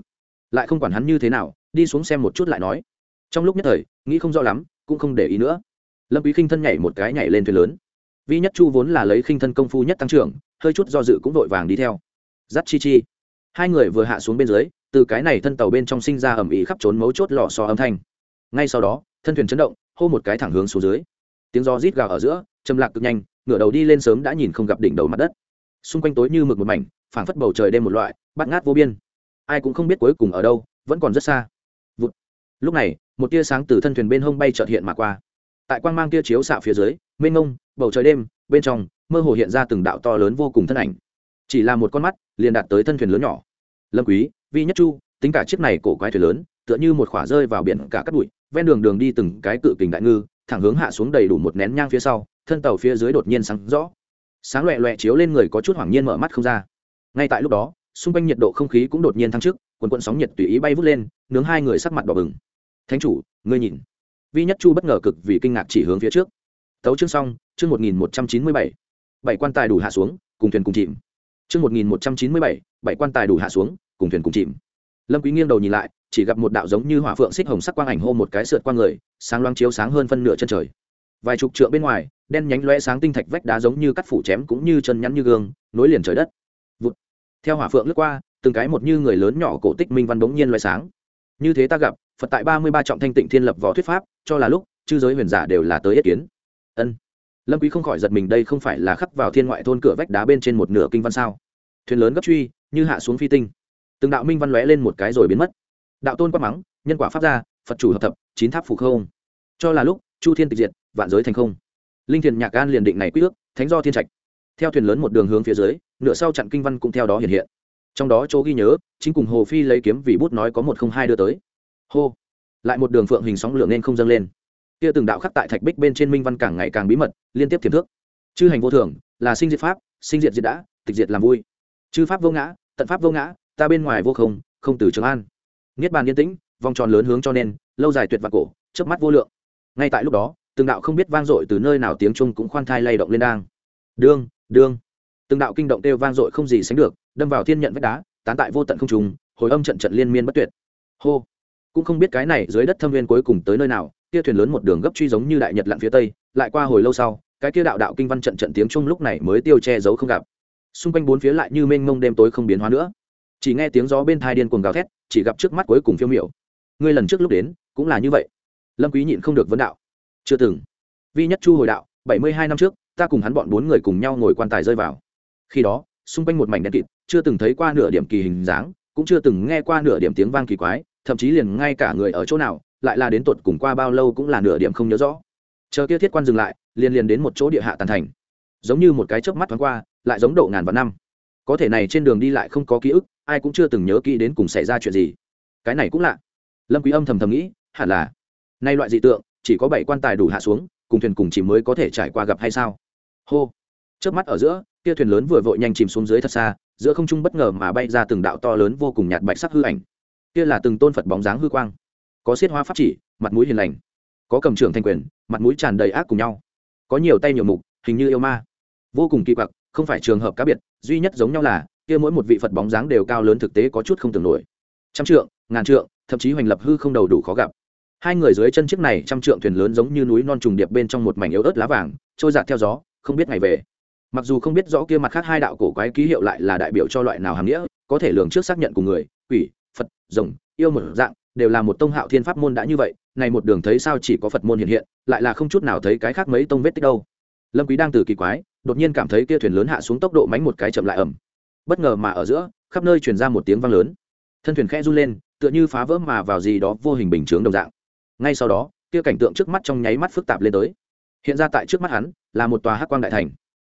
Lại không quản hắn như thế nào, đi xuống xem một chút lại nói. Trong lúc nhất thời, nghĩ không rõ lắm, cũng không để ý nữa. Lâm quý khinh thân nhảy một cái nhảy lên thuyền lớn vi nhất chu vốn là lấy khinh thân công phu nhất tăng trưởng, hơi chút do dự cũng vội vàng đi theo. Giắt chi chi. Hai người vừa hạ xuống bên dưới, từ cái này thân tàu bên trong sinh ra ẩm ý khắp trốn mấu chốt lò xo âm thanh. Ngay sau đó, thân thuyền chấn động, hô một cái thẳng hướng xuống dưới. Tiếng do rít gào ở giữa châm lạc cực nhanh, ngửa đầu đi lên sớm đã nhìn không gặp đỉnh đầu mặt đất. Xung quanh tối như mực một mảnh, phảng phất bầu trời đêm một loại, bắt ngát vô biên. Ai cũng không biết cuối cùng ở đâu, vẫn còn rất xa. Vụt. lúc này, một tia sáng từ thân thuyền bên hông bay chợt hiện mà qua. Tại quang mang tia chiếu xạ phía dưới, mênh ngông bầu trời đêm, bên trong, mơ hồ hiện ra từng đạo to lớn vô cùng thân ảnh. Chỉ là một con mắt, liền đạt tới thân thuyền lớn nhỏ. Lâm quý, vi nhất chu, tính cả chiếc này cổ quái thuyền lớn, tựa như một khỏa rơi vào biển cả cát bụi, ven đường đường đi từng cái cự kình đại ngư, thẳng hướng hạ xuống đầy đủ một nén nhang phía sau, thân tàu phía dưới đột nhiên sáng rõ. Sáng loẹ loẹ chiếu lên người có chút hoảng nhiên mở mắt không ra. Ngay tại lúc đó, xung quanh nhiệt độ không khí cũng đột nhiên thăng trước quần quận sóng nhiệt tùy ý bay vút lên, nướng hai người sắc mặt đỏ bừng. Thánh chủ, ngươi nhìn. Vi nhất chu bất ngờ cực vì kinh ngạc chỉ hướng phía trước tấu chương xong, chương một nghìn một trăm chín mươi bảy. Bảy quan tài đủ hạ xuống, cùng thuyền cùng chìm. Chương một nghìn một trăm chín mươi bảy bảy quan tài đủ hạ xuống, cùng thuyền cùng chìm. Lâm quý nghiêng đầu nhìn lại, chỉ gặp một đạo giống như hỏa phượng xích hồng sắc quang ảnh hô một cái sượt qua người, sáng loáng chiếu sáng hơn phân nửa chân trời. Vài chục trượng bên ngoài, đen nhánh loe sáng tinh thạch vách đá giống như cắt phủ chém cũng như chân nhắn như gương, nối liền trời đất. Vụt. theo hỏa phượng lướt qua, từng cái một như người lớn nhỏ cổ tích minh văn bỗng nhiên loe sáng. Như thế ta gặp, phật tại ba mươi ba trọng thanh tịnh thiên lập võ thuyết pháp, cho là lúc, chư giới huyền giả đều là tới yết kiến ân. Lâm quý không khỏi giật mình đây không phải là khắc vào thiên ngoại thôn cửa vách đá bên trên một nửa kinh văn sao? Thuyền lớn gấp truy, như hạ xuống phi tinh. Từng đạo minh văn lóe lên một cái rồi biến mất. Đạo tôn quát mắng, nhân quả pháp gia, phật chủ hợp thập, chín tháp phủ không. Cho là lúc, chu thiên tịch diệt, vạn giới thành không. Linh thiền nhạc gan liền định này quy ước, thánh do thiên trạch. Theo thuyền lớn một đường hướng phía dưới, nửa sau chặn kinh văn cũng theo đó hiện hiện. Trong đó chỗ ghi nhớ, chính cùng hồ phi lấy kiếm vì bút nói có một không hai đưa tới. Hô. Lại một đường phượng hình sóng lượng nên không dâng lên kia từng đạo khắc tại thạch bích bên trên minh văn càng ngày càng bí mật, liên tiếp thiềm thước. Chư hành vô thường, là sinh diệt pháp, sinh diệt diệt đã, tịch diệt làm vui. Chư pháp vô ngã, tận pháp vô ngã, ta bên ngoài vô không không từ trường an. Niết bàn yên tĩnh, vòng tròn lớn hướng cho nên, lâu dài tuyệt vạc cổ, chớp mắt vô lượng. Ngay tại lúc đó, từng đạo không biết vang dội từ nơi nào tiếng trung cũng khoan thai lay động lên đang. Đương đương. Từng đạo kinh động kêu vang dội không gì sánh được, đâm vào thiên nhận vách đá, tán tại vô tận không trùng hồi âm trận trận liên miên bất tuyệt. Hô. Cũng không biết cái này dưới đất thâm viên cuối cùng tới nơi nào kia thuyền lớn một đường gấp truy giống như đại nhật lặn phía tây, lại qua hồi lâu sau, cái kia đạo đạo kinh văn trận trận tiếng trung lúc này mới tiêu che giấu không gặp. Xung quanh bốn phía lại như mênh mông đêm tối không biến hóa nữa. Chỉ nghe tiếng gió bên thai điên cuồng gào thét, chỉ gặp trước mắt cuối cùng phiêu miểu. Ngươi lần trước lúc đến, cũng là như vậy. Lâm quý nhịn không được vấn đạo. Chưa từng. Vi nhất chu hồi đạo, bảy mươi hai năm trước, ta cùng hắn bọn bốn người cùng nhau ngồi quan tài rơi vào. Khi đó, xung quanh một mảnh đen kịt, chưa từng thấy qua nửa điểm kỳ hình dáng, cũng chưa từng nghe qua nửa điểm tiếng vang kỳ quái, thậm chí liền ngay cả người ở chỗ nào lại là đến tột cùng qua bao lâu cũng là nửa điểm không nhớ rõ. Chờ kia thiết quan dừng lại, liền liền đến một chỗ địa hạ tàn thành. Giống như một cái chớp mắt thoáng qua, lại giống độ ngàn vạn năm. Có thể này trên đường đi lại không có ký ức, ai cũng chưa từng nhớ kỹ đến cùng xảy ra chuyện gì. Cái này cũng lạ. Lâm quý âm thầm thầm nghĩ, hẳn là, nay loại dị tượng, chỉ có bảy quan tài đủ hạ xuống, cùng thuyền cùng chìm mới có thể trải qua gặp hay sao? Hô. Chớp mắt ở giữa, kia thuyền lớn vừa vội nhanh chìm xuống dưới thật xa, giữa không trung bất ngờ mà bay ra từng đạo to lớn vô cùng nhạt bạch sắc hư ảnh. Kia là từng tôn phật bóng dáng hư quang có xiết hoa pháp chỉ, mặt mũi hiền lành. Có cầm trưởng thanh quyền, mặt mũi tràn đầy ác cùng nhau. Có nhiều tay nhiều mục, hình như yêu ma. Vô cùng kỳ quặc, không phải trường hợp cá biệt, duy nhất giống nhau là, kia mỗi một vị phật bóng dáng đều cao lớn thực tế có chút không tưởng nổi. Trăm trượng, ngàn trượng, thậm chí hoành lập hư không đầu đủ khó gặp. Hai người dưới chân chiếc này trăm trượng thuyền lớn giống như núi non trùng điệp bên trong một mảnh yếu ớt lá vàng, trôi giạt theo gió, không biết ngày về. Mặc dù không biết rõ kia mặt khác hai đạo cổ quái ký hiệu lại là đại biểu cho loại nào hàm nghĩa, có thể lường trước xác nhận của người, quỷ, phật, rồng, yêu một dạng đều là một tông hạo thiên pháp môn đã như vậy, này một đường thấy sao chỉ có phật môn hiện hiện, lại là không chút nào thấy cái khác mấy tông vết tích đâu. Lâm quý đang từ kỳ quái, đột nhiên cảm thấy kia thuyền lớn hạ xuống tốc độ mánh một cái chậm lại ẩm bất ngờ mà ở giữa, khắp nơi truyền ra một tiếng vang lớn. Thân thuyền khẽ run lên, tựa như phá vỡ mà vào gì đó vô hình bình chướng đồng dạng. Ngay sau đó, kia cảnh tượng trước mắt trong nháy mắt phức tạp lên tới. Hiện ra tại trước mắt hắn, là một tòa hắc quang đại thành.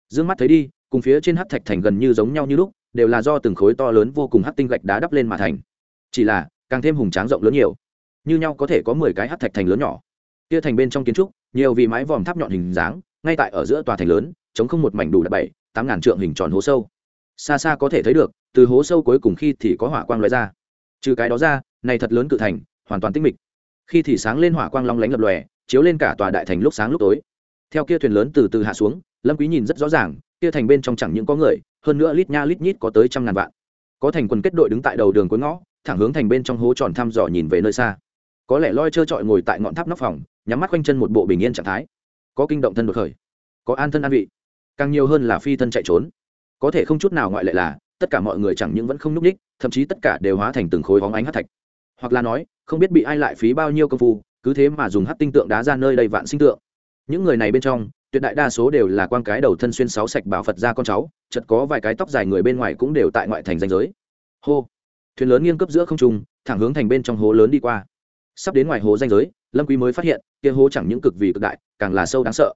Dương mắt thấy đi, cùng phía trên hắc thạch thành gần như giống nhau như lúc, đều là do từng khối to lớn vô cùng hắc tinh gạch đá đắp lên mà thành. Chỉ là càng thêm hùng tráng rộng lớn nhiều. Như nhau có thể có mười cái hát thạch thành lớn nhỏ. Kia thành bên trong kiến trúc, nhiều vì mái vòm tháp nhọn hình dáng, ngay tại ở giữa tòa thành lớn, chống không một mảnh đủ là bảy, tám ngàn trượng hình tròn hố sâu. Xa xa có thể thấy được, từ hố sâu cuối cùng khi thì có hỏa quang lóe ra. Trừ cái đó ra, này thật lớn cự thành, hoàn toàn tinh mịch. Khi thì sáng lên hỏa quang long lánh lập lòe, chiếu lên cả tòa đại thành lúc sáng lúc tối. Theo kia thuyền lớn từ từ hạ xuống, lâm quý nhìn rất rõ ràng, kia thành bên trong chẳng những có người, hơn nữa lít nha lít nhít có tới trăm ngàn vạn. Có thành quân kết đội đứng tại đầu đường cuối ngõ thẳng hướng thành bên trong hố tròn thăm dò nhìn về nơi xa. Có lẽ loi trơ trọi ngồi tại ngọn tháp nóc phòng, nhắm mắt quanh chân một bộ bình yên trạng thái. Có kinh động thân đột khởi, có an thân an vị, càng nhiều hơn là phi thân chạy trốn. Có thể không chút nào ngoại lệ là, tất cả mọi người chẳng những vẫn không nhúc ních thậm chí tất cả đều hóa thành từng khối hóng ánh hát thạch. Hoặc là nói, không biết bị ai lại phí bao nhiêu công phu, cứ thế mà dùng hát tinh tượng đá ra nơi đầy vạn sinh tượng. Những người này bên trong, tuyệt đại đa số đều là quan cái đầu thân xuyên sáu sạch bảo phật ra con cháu chật có vài cái tóc dài người bên ngoài cũng đều tại ngoại thành danh giới. Hô! Thuyền lớn nghiêng cấp giữa không trung, thẳng hướng thành bên trong hố lớn đi qua. Sắp đến ngoài hố danh giới, lâm quý mới phát hiện, kia hố chẳng những cực vì cực đại, càng là sâu đáng sợ.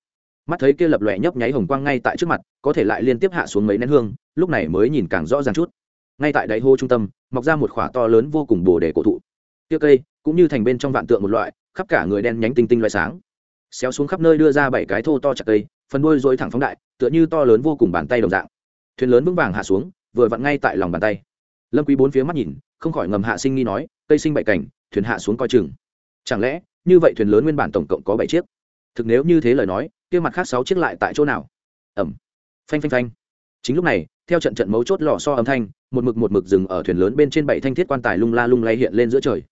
Mắt thấy kia lập lòe nhấp nháy hồng quang ngay tại trước mặt, có thể lại liên tiếp hạ xuống mấy nén hương, lúc này mới nhìn càng rõ ràng chút. Ngay tại đáy hố trung tâm, mọc ra một khỏa to lớn vô cùng bồ đề cổ thụ. Kia cây, cũng như thành bên trong vạn tượng một loại, khắp cả người đen nhánh tinh tinh loại sáng. Xéo xuống khắp nơi đưa ra bảy cái thô to chặt cây, phần đuôi dối thẳng phóng đại, tựa như to lớn vô cùng bàn tay đồng dạng. Thuyền lớn vững vàng hạ xuống, vừa vặn ngay tại lòng bàn tay lâm quý bốn phía mắt nhìn, không khỏi ngầm hạ sinh nghi nói cây sinh bảy cảnh, thuyền hạ xuống coi chừng. Chẳng lẽ, như vậy thuyền lớn nguyên bản tổng cộng có bảy chiếc? Thực nếu như thế lời nói, kia mặt khác sáu chiếc lại tại chỗ nào? Ẩm phanh phanh phanh. Chính lúc này, theo trận trận mấu chốt lò so âm thanh, một mực một mực dừng ở thuyền lớn bên trên bảy thanh thiết quan tài lung la lung lay hiện lên giữa trời.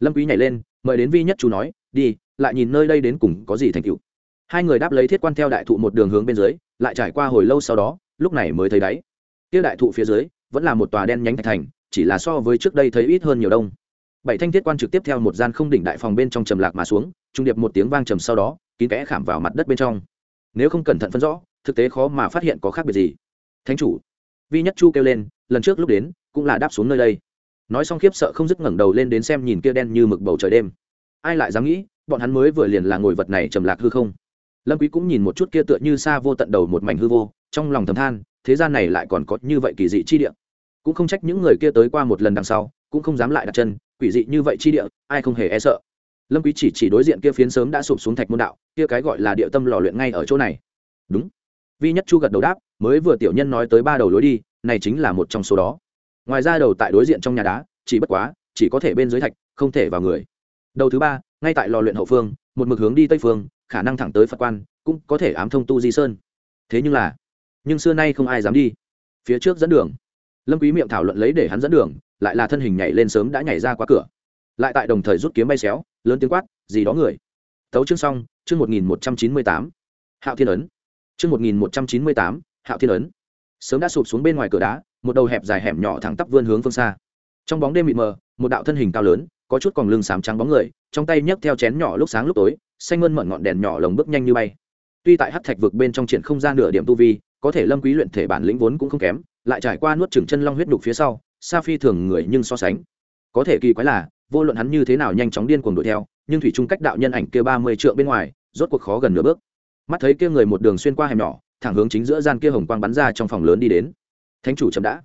Lâm quý nhảy lên, mời đến vi nhất chú nói, đi, lại nhìn nơi đây đến cùng có gì thành tựu. Hai người đáp lấy thiết quan theo đại thụ một đường hướng bên dưới, lại trải qua hồi lâu sau đó, lúc này mới thấy đáy. Kia đại thụ phía dưới vẫn là một tòa đen nhánh thạch thành, chỉ là so với trước đây thấy ít hơn nhiều đông. Bảy thanh thiết quan trực tiếp theo một gian không đỉnh đại phòng bên trong trầm lạc mà xuống, trung điệp một tiếng vang trầm sau đó, kín kẽ khảm vào mặt đất bên trong. Nếu không cẩn thận phân rõ, thực tế khó mà phát hiện có khác biệt gì. Thánh chủ, vi nhất chu kêu lên, lần trước lúc đến, cũng là đáp xuống nơi đây. Nói xong khiếp sợ không dứt ngẩng đầu lên đến xem nhìn kia đen như mực bầu trời đêm. Ai lại dám nghĩ, bọn hắn mới vừa liền là ngồi vật này trầm lạc hư không. Lâm quý cũng nhìn một chút kia tựa như xa vô tận đầu một mảnh hư vô trong lòng thầm than, thế gian này lại còn có như vậy kỳ dị chi địa. Cũng không trách những người kia tới qua một lần đằng sau, cũng không dám lại đặt chân, quỷ dị như vậy chi địa, ai không hề e sợ. Lâm quý chỉ chỉ đối diện kia phiến sớm đã sụp xuống thạch môn đạo, kia cái gọi là địa tâm lò luyện ngay ở chỗ này. Đúng. Vi nhất chu gật đầu đáp, mới vừa tiểu nhân nói tới ba đầu lối đi, này chính là một trong số đó. Ngoài ra đầu tại đối diện trong nhà đá, chỉ bất quá, chỉ có thể bên dưới thạch, không thể vào người. Đầu thứ ba, ngay tại lò luyện hậu phương, một mực hướng đi tây phương, khả năng thẳng tới phật quan, cũng có thể ám thông tu di sơn. Thế nhưng là nhưng xưa nay không ai dám đi. Phía trước dẫn đường. Lâm quý miệng thảo luận lấy để hắn dẫn đường, lại là thân hình nhảy lên sớm đã nhảy ra qua cửa. Lại tại đồng thời rút kiếm bay xéo, lớn tiếng quát, gì đó người. Tấu chương xong, chương một nghìn một trăm chín mươi tám. Hạo thiên ấn. Chương một nghìn một trăm chín mươi tám, hạo thiên ấn. Sớm đã sụp xuống bên ngoài cửa đá, một đầu hẹp dài hẻm nhỏ thẳng tắp vươn hướng phương xa. Trong bóng đêm mịt mờ, một đạo thân hình cao lớn, có chút còn lưng sám trắng bóng người, trong tay nhấc theo chén nhỏ lúc sáng lúc tối, xanh mơn mận ngọn đèn nhỏ lồng bước nhanh như bay. Tuy tại hắc thạch vực bên trong triển không gian nửa điểm tu vi có thể lâm quý luyện thể bản lĩnh vốn cũng không kém, lại trải qua nuốt chửng chân long huyết đục phía sau, sa phi thường người nhưng so sánh. Có thể kỳ quái là, vô luận hắn như thế nào nhanh chóng điên cuồng đuổi theo, nhưng thủy trung cách đạo nhân ảnh kia ba mươi trượng bên ngoài, rốt cuộc khó gần nửa bước. Mắt thấy kia người một đường xuyên qua hẻm nhỏ, thẳng hướng chính giữa gian kia hồng quang bắn ra trong phòng lớn đi đến. Thánh chủ chậm đã.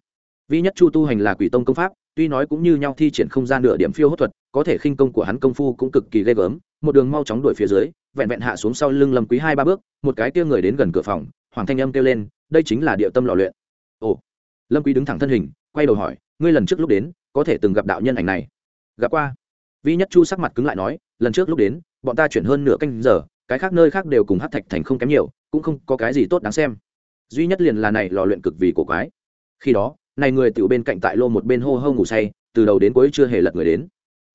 Vi nhất chu tu hành là quỷ tông công pháp, tuy nói cũng như nhau thi triển không gian nửa điểm phiêu hốt thuật, có thể khinh công của hắn công phu cũng cực kỳ ghê gớm, một đường mau chóng đuổi phía dưới, vẹn vẹn hạ xuống sau lưng lâm quý hai ba bước, một cái kia người đến gần cửa phòng hoàng thanh âm kêu lên, đây chính là địa tâm lò luyện. Ồ, lâm quý đứng thẳng thân hình, quay đầu hỏi, ngươi lần trước lúc đến, có thể từng gặp đạo nhân ảnh này? Gặp qua. Vi nhất chu sắc mặt cứng lại nói, lần trước lúc đến, bọn ta chuyển hơn nửa canh giờ, cái khác nơi khác đều cùng hát thạch thành không kém nhiều, cũng không có cái gì tốt đáng xem. Duy nhất liền là này lò luyện cực vì cổ quái. Khi đó, này người tiểu bên cạnh tại lô một bên hô hô ngủ say, từ đầu đến cuối chưa hề lật người đến.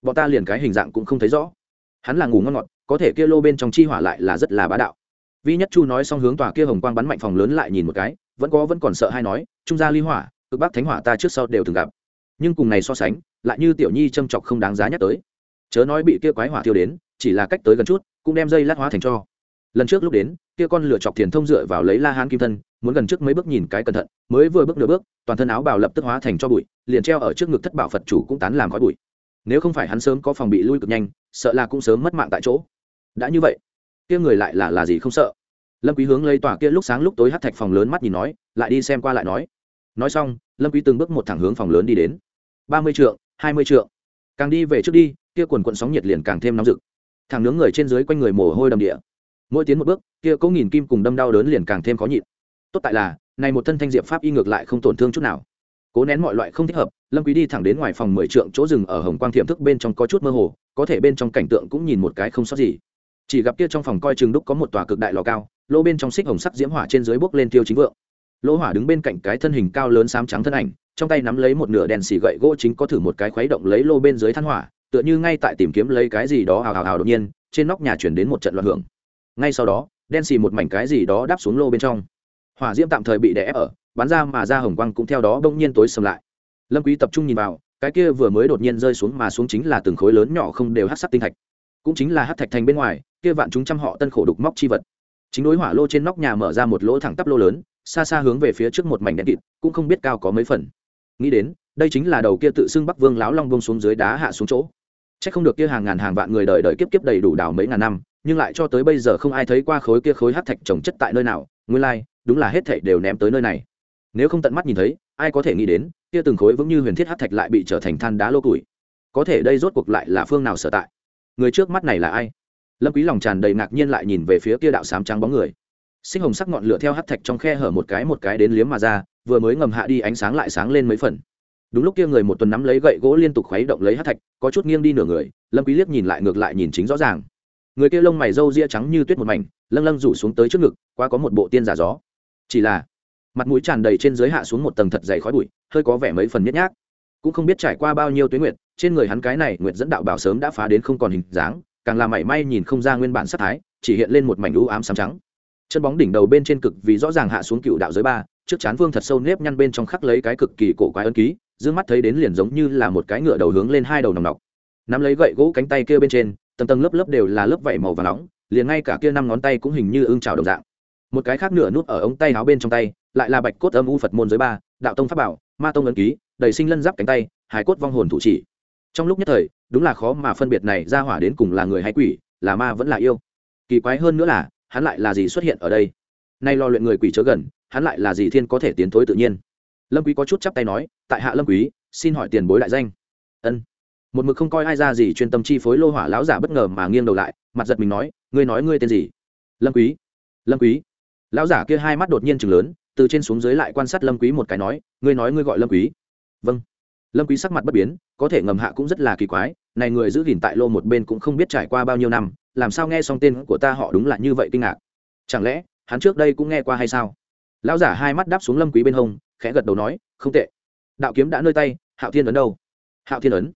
Bọn ta liền cái hình dạng cũng không thấy rõ. Hắn là ngủ ngon ngọt, có thể kia lô bên trong chi hỏa lại là rất là bá đạo vi nhất chu nói xong hướng tòa kia hồng quang bắn mạnh phòng lớn lại nhìn một cái, vẫn có vẫn còn sợ hay nói, trung gia ly hỏa, cực bắc thánh hỏa ta trước sau đều từng gặp. Nhưng cùng này so sánh, lại như tiểu nhi châm chọc không đáng giá nhắc tới. Chớ nói bị kia quái hỏa thiêu đến, chỉ là cách tới gần chút, cũng đem dây lát hóa thành cho. Lần trước lúc đến, kia con lửa chọc thiền thông dựa vào lấy la hán kim thân, muốn gần trước mấy bước nhìn cái cẩn thận, mới vừa bước nửa bước, toàn thân áo bào lập tức hóa thành cho bụi, liền treo ở trước ngực thất bảo phật chủ cũng tán làm khói bụi. Nếu không phải hắn sớm có phòng bị lui cực nhanh, sợ là cũng sớm mất mạng tại chỗ. Đã như vậy kia người lại là là gì không sợ? Lâm quý hướng lấy tòa kia lúc sáng lúc tối hất thạch phòng lớn mắt nhìn nói, lại đi xem qua lại nói. Nói xong, lâm quý từng bước một thẳng hướng phòng lớn đi đến. Ba mươi trượng, hai mươi trượng. Càng đi về trước đi, kia quần cuộn sóng nhiệt liền càng thêm nóng rực. Thằng nướng người trên dưới quanh người mồ hôi đầm địa. Mỗi tiến một bước, kia cố nghìn kim cùng đâm đau đớn liền càng thêm khó nhịn. Tốt tại là, này một thân thanh diệp pháp y ngược lại không tổn thương chút nào. Cố nén mọi loại không thích hợp, lâm quý đi thẳng đến ngoài phòng mười trượng chỗ rừng ở hồng quang thiểm thức bên trong có chút mơ hồ, có thể bên trong cảnh tượng cũng nhìn một cái không sót gì chỉ gặp kia trong phòng coi chừng đúc có một tòa cực đại lò cao, lỗ bên trong xích hồng sắc diễm hỏa trên dưới bốc lên tiêu chính vượng. Lỗ hỏa đứng bên cạnh cái thân hình cao lớn xám trắng thân ảnh, trong tay nắm lấy một nửa đèn xì gậy gỗ chính có thử một cái khuấy động lấy lô bên dưới than hỏa, tựa như ngay tại tìm kiếm lấy cái gì đó hào hào hào đột nhiên, trên nóc nhà chuyển đến một trận loạn hưởng. Ngay sau đó, đen xì một mảnh cái gì đó đáp xuống lô bên trong. Hỏa diễm tạm thời bị đè ép ở, bắn ra mà ra hồng quang cũng theo đó bỗng nhiên tối sầm lại. Lâm quý tập trung nhìn vào, cái kia vừa mới đột nhiên rơi xuống mà xuống chính là từng khối lớn nhỏ không đều hắc sắc tinh thạch cũng chính là hát thạch thành bên ngoài kia vạn chúng trăm họ tân khổ đục móc chi vật. Chính đối hỏa lô trên nóc nhà mở ra một lỗ thẳng tắp lô lớn xa xa hướng về phía trước một mảnh đen kịt cũng không biết cao có mấy phần. Nghĩ đến đây chính là đầu kia tự xưng bắc vương láo long bông xuống dưới đá hạ xuống chỗ. C h ắ c không được kia hàng ngàn hàng vạn người đời đời kiếp kiếp đầy đủ đào mấy ngàn năm nhưng lại cho tới bây giờ không ai thấy qua khối kia khối hát thạch trồng chất tại nơi nào nguyên lai、like, đúng là hết thảy đều ném tới nơi này. Nếu không tận mắt nhìn thấy ai có thể nghĩ đến kia từng khối vững như huyền thiết hát thạch lại bị trở thành than đá lô củi. Có thể đây rốt cuộc lại là phương nào sở tại? Người trước mắt này là ai? Lâm quý lòng tràn đầy ngạc nhiên lại nhìn về phía kia đạo sám trắng bóng người. Sinh hồng sắc ngọn lửa theo hắt thạch trong khe hở một cái một cái đến liếm mà ra, vừa mới ngầm hạ đi ánh sáng lại sáng lên mấy phần. Đúng lúc kia người một tuần nắm lấy gậy gỗ liên tục khuấy động lấy hắt thạch, có chút nghiêng đi nửa người, lâm quý liếc nhìn lại ngược lại nhìn chính rõ ràng. Người kia lông mày râu ria trắng như tuyết một mảnh, lâng lâng rủ xuống tới trước ngực qua có một bộ tiên giả gió. Chỉ là, mặt mũi tràn đầy trên dưới hạ xuống một tầng thật dày khói bụi, hơi có vẻ mấy phần nhếch nhác. Cũng không biết trải qua bao nhiêu tuyến nguyệt trên người hắn cái này nguyệt dẫn đạo bảo sớm đã phá đến không còn hình dáng, càng là mảy may nhìn không ra nguyên bản sắc thái, chỉ hiện lên một mảnh lũ ám sáng trắng. Chân bóng đỉnh đầu bên trên cực vì rõ ràng hạ xuống cựu đạo giới ba, trước chán vương thật sâu nếp nhăn bên trong khắc lấy cái cực kỳ cổ quái ân ký d mắt thấy đến liền giống như là một cái ngựa đầu hướng lên hai đầu nòng nọc. Nắm lấy gậy gỗ cánh tay kia bên trên, tầng tầng lớp lớp đều là lớp vảy màu và nóng, liền ngay cả kia năm ngón tay cũng hình như ưng trào đồng dạng. Một cái khác nửa nút ở ống tay áo bên trong tay, lại là bạch cốt âm u phật môn giới ba, đạo tông pháp bảo, ma tông ấn ký, đầy sinh lân giáp cánh tay hải cốt vong hồn thủ chỉ trong lúc nhất thời, đúng là khó mà phân biệt này ra hỏa đến cùng là người hay quỷ, là ma vẫn là yêu. Kỳ quái hơn nữa là, hắn lại là gì xuất hiện ở đây? Nay lo luyện người quỷ chớ gần, hắn lại là gì thiên có thể tiến thối tự nhiên? Lâm quý có chút chắp tay nói, tại hạ lâm quý, xin hỏi tiền bối đại danh. Ân. Một mực không coi ai ra gì chuyên tâm chi phối lô hỏa lão giả bất ngờ mà nghiêng đầu lại, mặt giật mình nói, ngươi nói ngươi tên gì? Lâm quý. Lâm quý. Lão giả kia hai mắt đột nhiên chừng lớn, từ trên xuống dưới lại quan sát lâm quý một cái nói, ngươi nói ngươi gọi lâm quý. Vâng lâm quý sắc mặt bất biến, có thể ngầm hạ cũng rất là kỳ quái, này người giữ gìn tại lô một bên cũng không biết trải qua bao nhiêu năm, làm sao nghe xong tên của ta họ đúng là như vậy kinh ngạc. Chẳng lẽ, hắn trước đây cũng nghe qua hay sao? Lão giả hai mắt đáp xuống lâm quý bên hông, khẽ gật đầu nói, không tệ. Đạo kiếm đã nơi tay, hạo thiên ấn đâu? Hạo thiên ấn.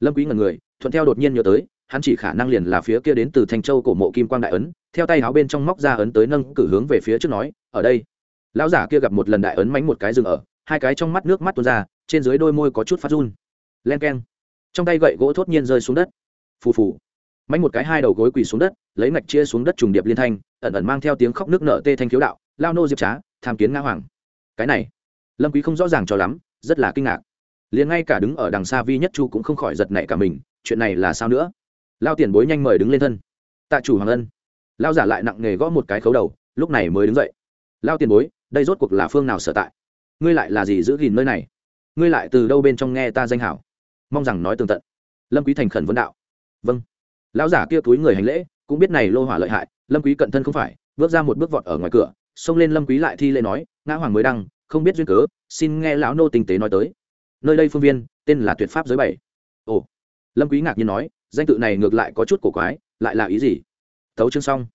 Lâm quý ngẩn người, thuận theo đột nhiên nhớ tới, hắn chỉ khả năng liền là phía kia đến từ thanh châu cổ mộ kim quang đại ấn, theo tay áo bên trong móc ra ấn tới nâng cử hướng về phía trước nói, ở đây. Lão giả kia gặp một lần đại ấn mánh một cái dừng ở, hai cái trong mắt nước mắt tuôn ra trên dưới đôi môi có chút phát run. Len keng. Trong tay gậy gỗ thốt nhiên rơi xuống đất. Phù phù. Mánh một cái hai đầu gối quỳ xuống đất, lấy ngạch chia xuống đất trùng điệp liên thanh, ẩn ẩn mang theo tiếng khóc nước nợ tê thanh khiếu đạo, lao nô diệp trá, tham kiến nga hoàng. Cái này, lâm quý không rõ ràng cho lắm, rất là kinh ngạc. Liền ngay cả đứng ở đằng xa vi nhất chu cũng không khỏi giật nảy cả mình, chuyện này là sao nữa? Lao tiền bối nhanh mời đứng lên thân. Tạ chủ hoàng ân. Lao giả lại nặng nề gõ một cái khấu đầu, lúc này mới đứng dậy. Lao tiền bối, đây rốt cuộc là phương nào sở tại? Ngươi lại là gì giữ gìn nơi này? Ngươi lại từ đâu bên trong nghe ta danh hảo? Mong rằng nói tường tận. Lâm quý thành khẩn vấn đạo. Vâng. Lão giả kia túi người hành lễ, cũng biết này lô hỏa lợi hại, lâm quý cận thân không phải, bước ra một bước vọt ở ngoài cửa, xông lên lâm quý lại thi lễ nói, ngã hoàng mới đăng, không biết duyên cớ, xin nghe lão nô tinh tế nói tới. Nơi đây phương viên, tên là tuyệt pháp giới bảy. Ồ. Lâm quý ngạc nhiên nói, danh tự này ngược lại có chút cổ quái, lại là ý gì? Thấu chương xong.